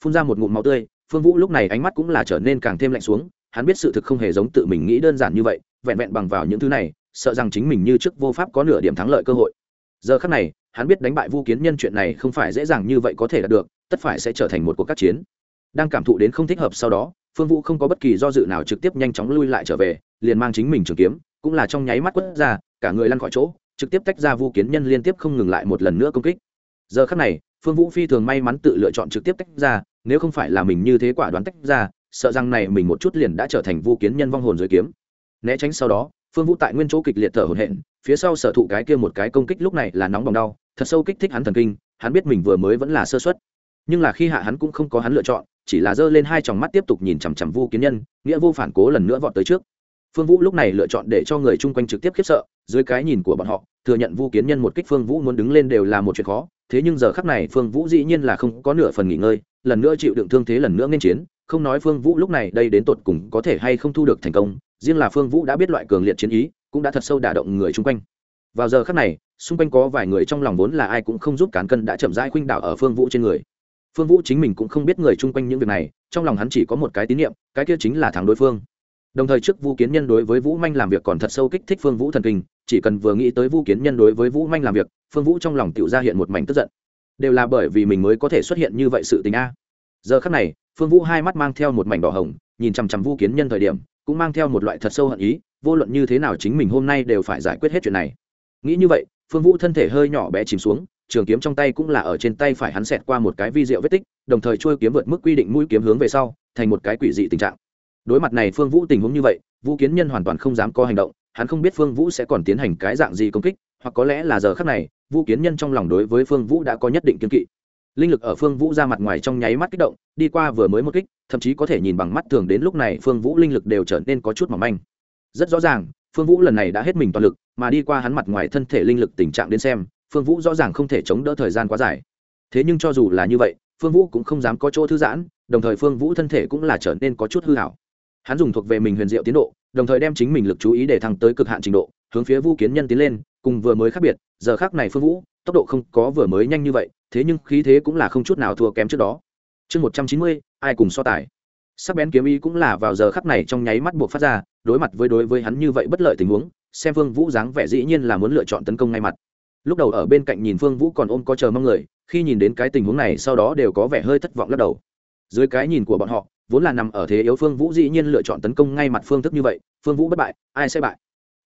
Phun ra một ngụm máu tươi, phương vũ lúc này ánh mắt cũng là trở nên càng thêm lạnh xuống, hắn biết sự thực không hề giống tự mình nghĩ đơn giản như vậy, vẹn vẹn bằng vào những thứ này sợ rằng chính mình như trước vô pháp có nửa điểm thắng lợi cơ hội. Giờ khắc này, hắn biết đánh bại vu kiến nhân chuyện này không phải dễ dàng như vậy có thể đạt được, tất phải sẽ trở thành một cuộc các chiến. Đang cảm thụ đến không thích hợp sau đó, phương vũ không có bất kỳ do dự nào trực tiếp nhanh chóng lui lại trở về, liền mang chính mình trường kiếm, cũng là trong nháy mắt quất ra, cả người lăn khỏi chỗ, trực tiếp tách ra vu kiến nhân liên tiếp không ngừng lại một lần nữa công kích. Giờ khắc này, phương vũ phi thường may mắn tự lựa chọn trực tiếp tách ra, nếu không phải là mình như thế quả đoán tách ra, sợ rằng này mình một chút liền đã trở thành vu kiến nhân vong hồn dưới kiếm. Né tránh sau đó phương vũ tại nguyên chỗ kịch liệt thở hổn hển, phía sau sở thụ cái kia một cái công kích lúc này là nóng bỏng đau, thật sâu kích thích hắn thần kinh, hắn biết mình vừa mới vẫn là sơ suất. Nhưng là khi hạ hắn cũng không có hắn lựa chọn, chỉ là giơ lên hai tròng mắt tiếp tục nhìn chằm chằm vu kiến nhân, nghĩa vô phản cố lần nữa vọt tới trước. Phương vũ lúc này lựa chọn để cho người chung quanh trực tiếp khiếp sợ, dưới cái nhìn của bọn họ, thừa nhận vu kiến nhân một kích phương vũ muốn đứng lên đều là một chuyện khó, thế nhưng giờ khắc này phương vũ dĩ nhiên là không có nửa phần nghỉ ngơi, lần nữa chịu đựng thương thế lần nữa nên chiến, không nói phương vũ lúc này đây đến tột cùng có thể hay không thu được thành công riêng là phương vũ đã biết loại cường liệt chiến ý, cũng đã thật sâu đả động người chung quanh. Vào giờ khắc này, xung quanh có vài người trong lòng vốn là ai cũng không giúp cán cân đã chậm rãi khuynh đảo ở phương vũ trên người. Phương vũ chính mình cũng không biết người chung quanh những việc này, trong lòng hắn chỉ có một cái tín nhiệm cái kia chính là thắng đối phương. Đồng thời trước vũ kiến nhân đối với vũ manh làm việc còn thật sâu kích thích phương vũ thần kinh, chỉ cần vừa nghĩ tới vũ kiến nhân đối với vũ manh làm việc, phương vũ trong lòng tự ra hiện một mảnh tức giận. Đều là bởi vì mình mới có thể xuất hiện như vậy sự tình a. Giờ khắc này, phương vũ hai mắt mang theo một mảnh đỏ hồng, nhìn chằm chằm vũ kiến nhân thời điểm cũng mang theo một loại thật sâu hận ý, vô luận như thế nào chính mình hôm nay đều phải giải quyết hết chuyện này. Nghĩ như vậy, phương vũ thân thể hơi nhỏ bé chìm xuống, trường kiếm trong tay cũng là ở trên tay phải hắn xẹt qua một cái vi diệu vết tích, đồng thời trôi kiếm vượt mức quy định mũi kiếm hướng về sau, thành một cái quỷ dị tình trạng. Đối mặt này phương vũ tình huống như vậy, vũ kiến nhân hoàn toàn không dám có hành động, hắn không biết phương vũ sẽ còn tiến hành cái dạng gì công kích, hoặc có lẽ là giờ khắc này, vũ kiến nhân trong lòng đối với phương vũ đã có nhất định kiên kỵ linh lực ở phương vũ ra mặt ngoài trong nháy mắt kích động, đi qua vừa mới một kích, thậm chí có thể nhìn bằng mắt thường đến lúc này phương vũ linh lực đều trở nên có chút mỏng manh. Rất rõ ràng, phương vũ lần này đã hết mình toàn lực, mà đi qua hắn mặt ngoài thân thể linh lực tình trạng đến xem, phương vũ rõ ràng không thể chống đỡ thời gian quá dài. Thế nhưng cho dù là như vậy, phương vũ cũng không dám có chỗ thư giãn, đồng thời phương vũ thân thể cũng là trở nên có chút hư hảo hắn dùng thuộc về mình huyền diệu tiến độ, đồng thời đem chính mình lực chú ý để thăng tới cực hạn trình độ, hướng phía vũ kiến nhân tiến lên, cùng vừa mới khác biệt, giờ khác này phương vũ, tốc độ không có vừa mới nhanh như vậy thế nhưng khí thế cũng là không chút nào thua kém trước đó. Chương một trăm chín mươi, ai cùng so tài? Sắc bén kiếm ý cũng là vào giờ khắc này trong nháy mắt buộc phát ra, đối mặt với đối với hắn như vậy bất lợi tình huống, xem phương vũ dáng vẻ dĩ nhiên là muốn lựa chọn tấn công ngay mặt. Lúc đầu ở bên cạnh nhìn phương vũ còn ôm có chờ mong người, khi nhìn đến cái tình huống này sau đó đều có vẻ hơi thất vọng lắc đầu. Dưới cái nhìn của bọn họ, vốn là nằm ở thế yếu phương vũ dĩ nhiên lựa chọn tấn công ngay mặt phương thức như vậy phương vũ bất bại, ai sẽ bại?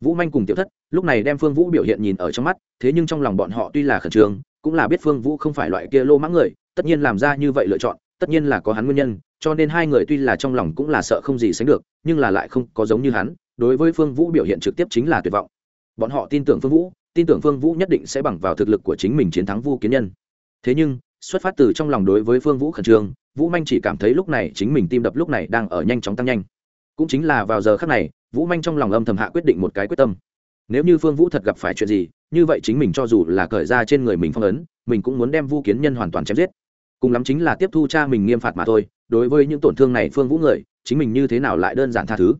Vũ manh cùng tiểu thất, lúc này đem phương vũ biểu hiện nhìn ở trong mắt, thế nhưng trong lòng bọn họ tuy là khẩn trương cũng là biết phương vũ không phải loại kia lô mãng người, tất nhiên làm ra như vậy lựa chọn, tất nhiên là có hắn nguyên nhân, cho nên hai người tuy là trong lòng cũng là sợ không gì sánh được, nhưng là lại không có giống như hắn, đối với phương vũ biểu hiện trực tiếp chính là tuyệt vọng. Bọn họ tin tưởng phương vũ, tin tưởng phương vũ nhất định sẽ bằng vào thực lực của chính mình chiến thắng vu kiến nhân. Thế nhưng, xuất phát từ trong lòng đối với phương vũ khẩn trương, vũ manh chỉ cảm thấy lúc này chính mình tim đập lúc này đang ở nhanh chóng tăng nhanh. Cũng chính là vào giờ khắc này, vũ manh trong lòng âm thầm hạ quyết định một cái quyết tâm. Nếu như phương vũ thật gặp phải chuyện gì như vậy chính mình cho dù là cởi ra trên người mình phong ấn, mình cũng muốn đem vu kiến nhân hoàn toàn chém giết. Cùng lắm chính là tiếp thu cha mình nghiêm phạt mà thôi, đối với những tổn thương này phương vũ người, chính mình như thế nào lại đơn giản tha thứ?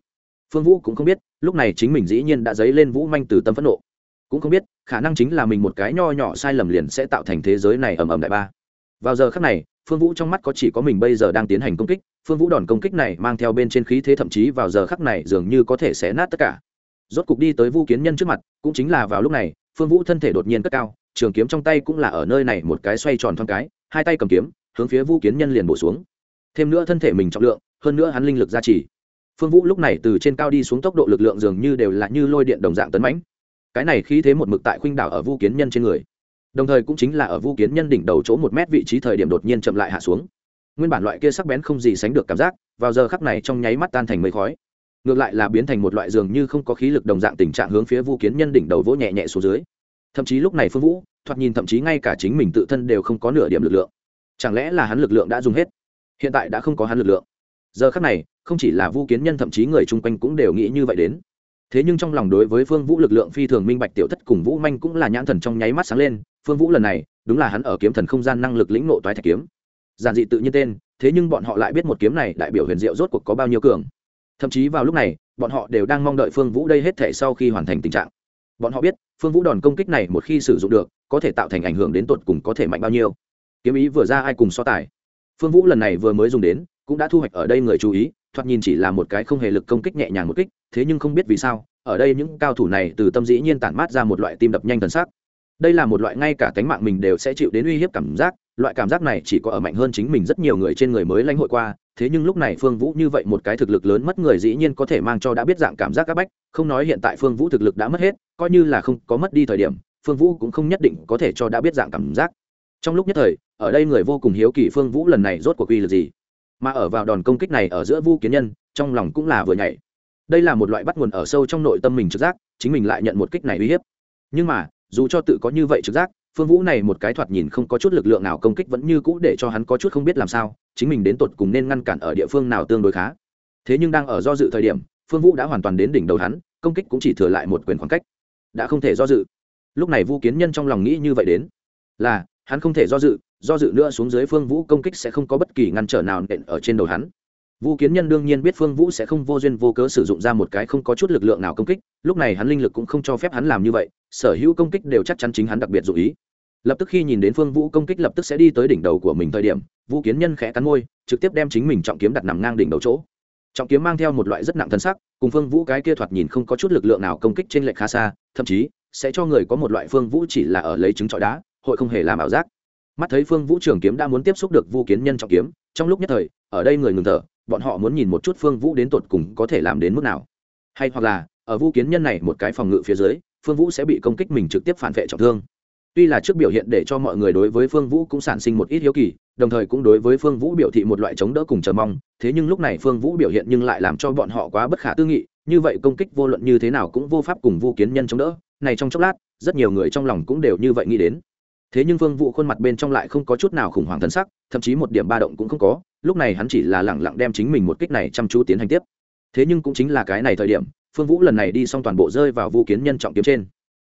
Phương vũ cũng không biết, lúc này chính mình dĩ nhiên đã dấy lên vũ manh từ tâm phẫn nộ. Cũng không biết, khả năng chính là mình một cái nho nhỏ sai lầm liền sẽ tạo thành thế giới này ầm ầm đại ba. Vào giờ khắc này, phương vũ trong mắt có chỉ có mình bây giờ đang tiến hành công kích, phương vũ đòn công kích này mang theo bên trên khí thế thậm chí vào giờ khắc này dường như có thể xé nát tất cả. Rốt cục đi tới vu kiến nhân trước mặt, cũng chính là vào lúc này phương vũ thân thể đột nhiên cất cao, trường kiếm trong tay cũng là ở nơi này một cái xoay tròn thoáng cái, hai tay cầm kiếm, hướng phía vu kiến nhân liền bổ xuống. Thêm nữa thân thể mình trọng lượng, hơn nữa hắn linh lực gia trì. Phương vũ lúc này từ trên cao đi xuống tốc độ lực lượng dường như đều là như lôi điện đồng dạng tấn mãnh. Cái này khí thế một mực tại khuynh đảo ở vu kiến nhân trên người. Đồng thời cũng chính là ở vu kiến nhân đỉnh đầu chỗ một mét vị trí thời điểm đột nhiên chậm lại hạ xuống. Nguyên bản loại kia sắc bén không gì sánh được cảm giác, vào giờ khắc này trong nháy mắt tan thành mây khói ngược lại là biến thành một loại dường như không có khí lực đồng dạng tình trạng hướng phía vu kiến nhân đỉnh đầu vỗ nhẹ nhẹ xuống dưới. Thậm chí lúc này phương vũ, thoạt nhìn thậm chí ngay cả chính mình tự thân đều không có nửa điểm lực lượng. Chẳng lẽ là hắn lực lượng đã dùng hết? Hiện tại đã không có hắn lực lượng. Giờ khắc này, không chỉ là vu kiến nhân thậm chí người chung quanh cũng đều nghĩ như vậy đến. Thế nhưng trong lòng đối với phương vũ lực lượng phi thường minh bạch tiểu thất cùng vũ manh cũng là nhãn thần trong nháy mắt sáng lên. Phương vũ lần này, đúng là hắn ở kiếm thần không gian năng lực lĩnh nộ toái thạch kiếm. Giản dị tự nhiên tên, thế nhưng bọn họ lại biết một kiếm này đại biểu huyền diệu rốt cuộc có bao nhiêu cường thậm chí vào lúc này, bọn họ đều đang mong đợi phương vũ đây hết thể sau khi hoàn thành tình trạng. Bọn họ biết, phương vũ đòn công kích này một khi sử dụng được, có thể tạo thành ảnh hưởng đến tột cùng có thể mạnh bao nhiêu. Kiếm ý vừa ra ai cùng so tài. Phương vũ lần này vừa mới dùng đến, cũng đã thu hoạch ở đây người chú ý, thoạt nhìn chỉ là một cái không hề lực công kích nhẹ nhàng một kích, thế nhưng không biết vì sao, ở đây những cao thủ này từ tâm dĩ nhiên tản mát ra một loại tim đập nhanh thần sắc. Đây là một loại ngay cả tánh mạng mình đều sẽ chịu đến uy hiếp cảm giác, loại cảm giác này chỉ có ở mạnh hơn chính mình rất nhiều người trên người mới lãnh hội qua thế nhưng lúc này phương vũ như vậy một cái thực lực lớn mất người dĩ nhiên có thể mang cho đã biết dạng cảm giác các bách, không nói hiện tại phương vũ thực lực đã mất hết, coi như là không có mất đi thời điểm, phương vũ cũng không nhất định có thể cho đã biết dạng cảm giác. Trong lúc nhất thời, ở đây người vô cùng hiếu kỳ phương vũ lần này rốt cuộc quy lực gì. Mà ở vào đòn công kích này ở giữa vu kiến nhân, trong lòng cũng là vừa nhảy. Đây là một loại bắt nguồn ở sâu trong nội tâm mình trực giác, chính mình lại nhận một kích này uy hiếp. Nhưng mà, dù cho tự có như vậy trực giác, phương vũ này một cái thoạt nhìn không có chút lực lượng nào công kích vẫn như cũ để cho hắn có chút không biết làm sao chính mình đến tột cùng nên ngăn cản ở địa phương nào tương đối khá. Thế nhưng đang ở do dự thời điểm phương vũ đã hoàn toàn đến đỉnh đầu hắn công kích cũng chỉ thừa lại một quyền khoảng cách. Đã không thể do dự. Lúc này vu kiến nhân trong lòng nghĩ như vậy đến. Là hắn không thể do dự do dự nữa xuống dưới phương vũ công kích sẽ không có bất kỳ ngăn trở nào nện ở trên đầu hắn. Vu Kiến Nhân đương nhiên biết Phương Vũ sẽ không vô duyên vô cớ sử dụng ra một cái không có chút lực lượng nào công kích, lúc này hắn linh lực cũng không cho phép hắn làm như vậy, sở hữu công kích đều chắc chắn chính hắn đặc biệt dụ ý. Lập tức khi nhìn đến Phương Vũ công kích lập tức sẽ đi tới đỉnh đầu của mình thời điểm, Vu Kiến Nhân khẽ cắn môi, trực tiếp đem chính mình trọng kiếm đặt nằm ngang đỉnh đầu chỗ. Trọng kiếm mang theo một loại rất nặng thân sắc, cùng Phương Vũ cái kia thoạt nhìn không có chút lực lượng nào công kích trên lệch khá xa, thậm chí sẽ cho người có một loại Phương Vũ chỉ là ở lấy trứng trọi đá, hội không hề làm ảo giác. Mắt thấy Phương Vũ trường kiếm đã muốn tiếp xúc được Vu Kiến Nhân trọng kiếm, trong lúc nhất thời, ở đây người ngừng thở, bọn họ muốn nhìn một chút phương vũ đến tột cùng có thể làm đến mức nào hay hoặc là ở vũ kiến nhân này một cái phòng ngự phía dưới phương vũ sẽ bị công kích mình trực tiếp phản vệ trọng thương tuy là trước biểu hiện để cho mọi người đối với phương vũ cũng sản sinh một ít hiếu kỳ, đồng thời cũng đối với phương vũ biểu thị một loại chống đỡ cùng chờ mong, thế nhưng lúc này phương vũ biểu hiện nhưng lại làm cho bọn họ quá bất khả tư nghị, như vậy công kích vô luận như thế nào cũng vô pháp cùng vu kiến nhân chống đỡ, này trong chốc lát, rất nhiều người trong lòng cũng đều như vậy nghĩ đến. Thế nhưng phương vũ khuôn mặt bên trong lại không có chút nào khủng hoảng thân sắc, thậm chí một điểm ba động cũng không có, lúc này hắn chỉ là lẳng lặng đem chính mình một kích này chăm chú tiến hành tiếp. Thế nhưng cũng chính là cái này thời điểm, phương vũ lần này đi xong toàn bộ rơi vào vu kiến nhân trọng kiếm trên.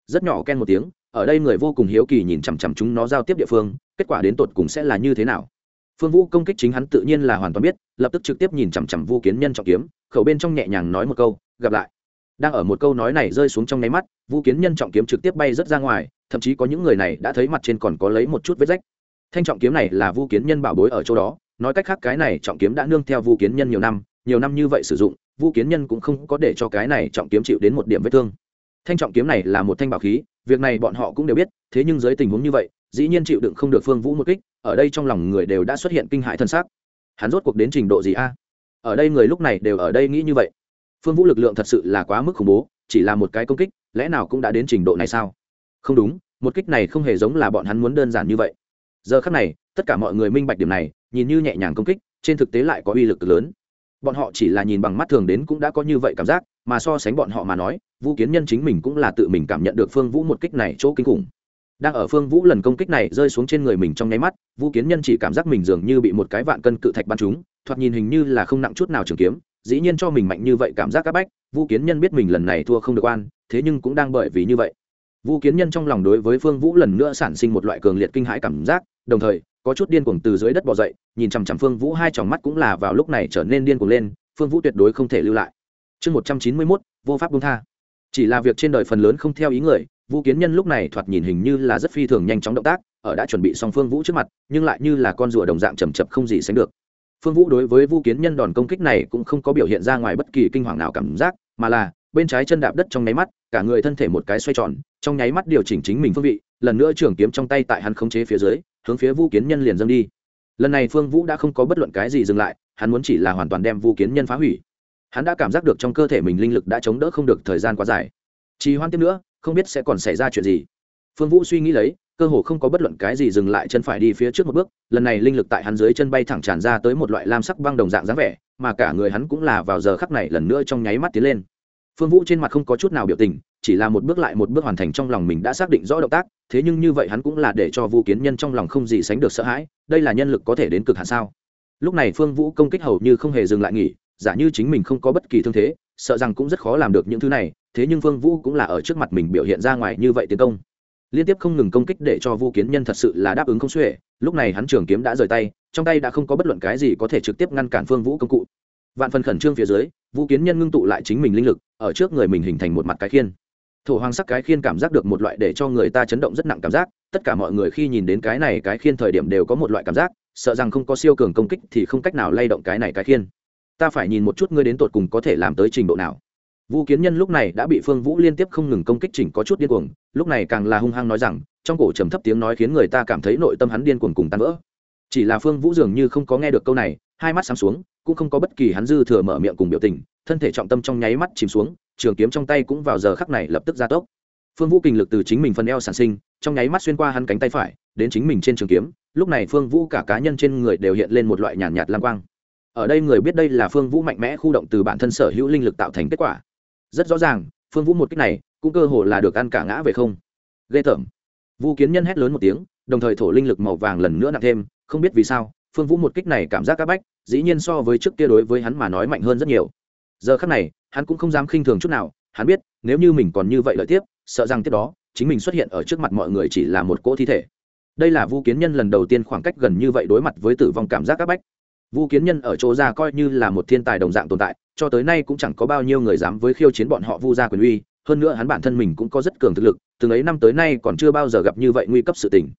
Rất nhỏ ken một tiếng ở đây người vô cùng hiếu kỳ nhìn chằm chằm chúng nó giao tiếp địa phương, kết quả đến tột cùng sẽ là như thế nào? Phương vũ công kích chính hắn tự nhiên là hoàn toàn biết, lập tức trực tiếp nhìn chằm chằm vu kiến nhân trọng kiếm, khẩu bên trong nhẹ nhàng nói một câu, gặp lại. Đang ở một câu nói này rơi xuống trong nháy mắt, vu kiến nhân trọng kiếm trực tiếp bay rất ra ngoài, thậm chí có những người này đã thấy mặt trên còn có lấy một chút vết rách. Thanh trọng kiếm này là vu kiến nhân bảo bối ở chỗ đó, nói cách khác cái này trọng kiếm đã nương theo vu kiến nhân nhiều năm nhiều năm như vậy sử dụng, vu kiến nhân cũng không có để cho cái này trọng kiếm chịu đến một điểm vết thương. Thanh trọng kiếm này là một thanh bảo khí việc này bọn họ cũng đều biết, thế nhưng dưới tình huống như vậy, dĩ nhiên chịu đựng không được phương vũ một kích, ở đây trong lòng người đều đã xuất hiện kinh hãi thân xác. Hắn rốt cuộc đến trình độ gì a? Ở đây người lúc này đều ở đây nghĩ như vậy. Phương vũ lực lượng thật sự là quá mức khủng bố, chỉ là một cái công kích, lẽ nào cũng đã đến trình độ này sao? Không đúng, một kích này không hề giống là bọn hắn muốn đơn giản như vậy. Giờ khắc này, tất cả mọi người minh bạch điểm này, nhìn như nhẹ nhàng công kích, trên thực tế lại có uy lực lớn bọn họ chỉ là nhìn bằng mắt thường đến cũng đã có như vậy cảm giác, mà so sánh bọn họ mà nói, vũ kiến nhân chính mình cũng là tự mình cảm nhận được phương vũ một kích này chỗ kinh khủng. Đang ở phương vũ lần công kích này rơi xuống trên người mình trong nháy mắt, vũ kiến nhân chỉ cảm giác mình dường như bị một cái vạn cân cự thạch bắn trúng, thoạt nhìn hình như là không nặng chút nào trường kiếm, dĩ nhiên cho mình mạnh như vậy cảm giác các bách, vũ kiến nhân biết mình lần này thua không được an thế nhưng cũng đang bởi vì như vậy. Vũ kiến nhân trong lòng đối với phương vũ lần nữa sản sinh một loại cường liệt kinh hãi cảm giác, đồng thời có chút điên cuồng từ dưới đất bò dậy, nhìn chằm chằm phương vũ, hai tròng mắt cũng là vào lúc này trở nên điên cuồng lên, phương vũ tuyệt đối không thể lưu lại. Chương một trăm chín mươi mốt, vô pháp bung tha. Chỉ là việc trên đời phần lớn không theo ý người, vũ kiến nhân lúc này thoạt nhìn hình như là rất phi thường nhanh chóng động tác, ở đã chuẩn bị xong phương vũ trước mặt, nhưng lại như là con rùa đồng dạng chầm chập không gì sánh được. Phương vũ đối với vũ kiến nhân đòn công kích này cũng không có biểu hiện ra ngoài bất kỳ kinh hoàng nào cảm giác, mà là, bên trái chân đạp đất trong nháy mắt, cả người thân thể một cái xoay tròn, trong nháy mắt điều chỉnh chính mình phương vị, lần nữa trường kiếm trong tay tại hắn khống chế phía dưới hướng phía vu kiến nhân liền dâng đi. Lần này phương vũ đã không có bất luận cái gì dừng lại, hắn muốn chỉ là hoàn toàn đem vu kiến nhân phá hủy. Hắn đã cảm giác được trong cơ thể mình linh lực đã chống đỡ không được thời gian quá dài. Trì hoãn tiếp nữa, không biết sẽ còn xảy ra chuyện gì. Phương vũ suy nghĩ lấy, cơ hồ không có bất luận cái gì dừng lại chân phải đi phía trước một bước, lần này linh lực tại hắn dưới chân bay thẳng tràn ra tới một loại lam sắc băng đồng dạng dáng vẻ, mà cả người hắn cũng là vào giờ khắc này lần nữa trong nháy mắt tiến lên. Phương vũ trên mặt không có chút nào biểu tình chỉ là một bước lại một bước hoàn thành trong lòng mình đã xác định rõ động tác, thế nhưng như vậy hắn cũng là để cho vũ kiến nhân trong lòng không gì sánh được sợ hãi, đây là nhân lực có thể đến cực hạn sao? Lúc này phương vũ công kích hầu như không hề dừng lại nghỉ, giả như chính mình không có bất kỳ thương thế, sợ rằng cũng rất khó làm được những thứ này, thế nhưng phương vũ cũng là ở trước mặt mình biểu hiện ra ngoài như vậy tiến công. Liên tiếp không ngừng công kích để cho vũ kiến nhân thật sự là đáp ứng không xuể, lúc này hắn trường kiếm đã rời tay, trong tay đã không có bất luận cái gì có thể trực tiếp ngăn cản phương vũ công cụ. Vạn phần khẩn trương phía dưới vũ kiến nhân ngưng tụ lại chính mình linh lực, ở trước người mình hình thành một mặt cái khiên thổ hoàng sắc cái khiên cảm giác được một loại để cho người ta chấn động rất nặng cảm giác. Tất cả mọi người khi nhìn đến cái này cái khiên thời điểm đều có một loại cảm giác, sợ rằng không có siêu cường công kích thì không cách nào lay động cái này cái khiên. Ta phải nhìn một chút ngươi đến tột cùng có thể làm tới trình độ nào. Vũ kiến nhân lúc này đã bị phương vũ liên tiếp không ngừng công kích chỉnh có chút điên cuồng, lúc này càng là hung hăng nói rằng, trong cổ trầm thấp tiếng nói khiến người ta cảm thấy nội tâm hắn điên cuồng cùng tan vỡ. Chỉ là phương vũ dường như không có nghe được câu này, hai mắt sáng xuống, cũng không có bất kỳ hắn dư thừa mở miệng cùng biểu tình, thân thể trọng tâm trong nháy mắt chìm xuống trường kiếm trong tay cũng vào giờ khắc này lập tức gia tốc. Phương vũ kinh lực từ chính mình phần eo sản sinh trong nháy mắt xuyên qua hắn cánh tay phải đến chính mình trên trường kiếm lúc này phương vũ cả cá nhân trên người đều hiện lên một loại nhàn nhạt, nhạt lam quang. Ở đây người biết đây là phương vũ mạnh mẽ khu động từ bản thân sở hữu linh lực tạo thành kết quả. Rất rõ ràng phương vũ một cách này cũng cơ hồ là được ăn cả ngã về không. Ghê tởm. Vu kiến nhân hét lớn một tiếng đồng thời thổ linh lực màu vàng lần nữa nặng thêm không biết vì sao phương vũ một kích này cảm giác c áp bách dĩ nhiên so với trước kia đối với hắn mà nói mạnh hơn rất nhiều. Giờ khắc này hắn cũng không dám khinh thường chút nào, hắn biết, nếu như mình còn như vậy lợi tiếp, sợ rằng tiếp đó, chính mình xuất hiện ở trước mặt mọi người chỉ là một cỗ thi thể. Đây là vu kiến nhân lần đầu tiên khoảng cách gần như vậy đối mặt với tử vong cảm giác áp bách. Vu kiến nhân ở chỗ ra coi như là một thiên tài đồng dạng tồn tại, cho tới nay cũng chẳng có bao nhiêu người dám với khiêu chiến bọn họ vu gia quyền uy, hơn nữa hắn bản thân mình cũng có rất cường thực lực từng ấy năm tới nay còn chưa bao giờ gặp như vậy nguy cấp sự tình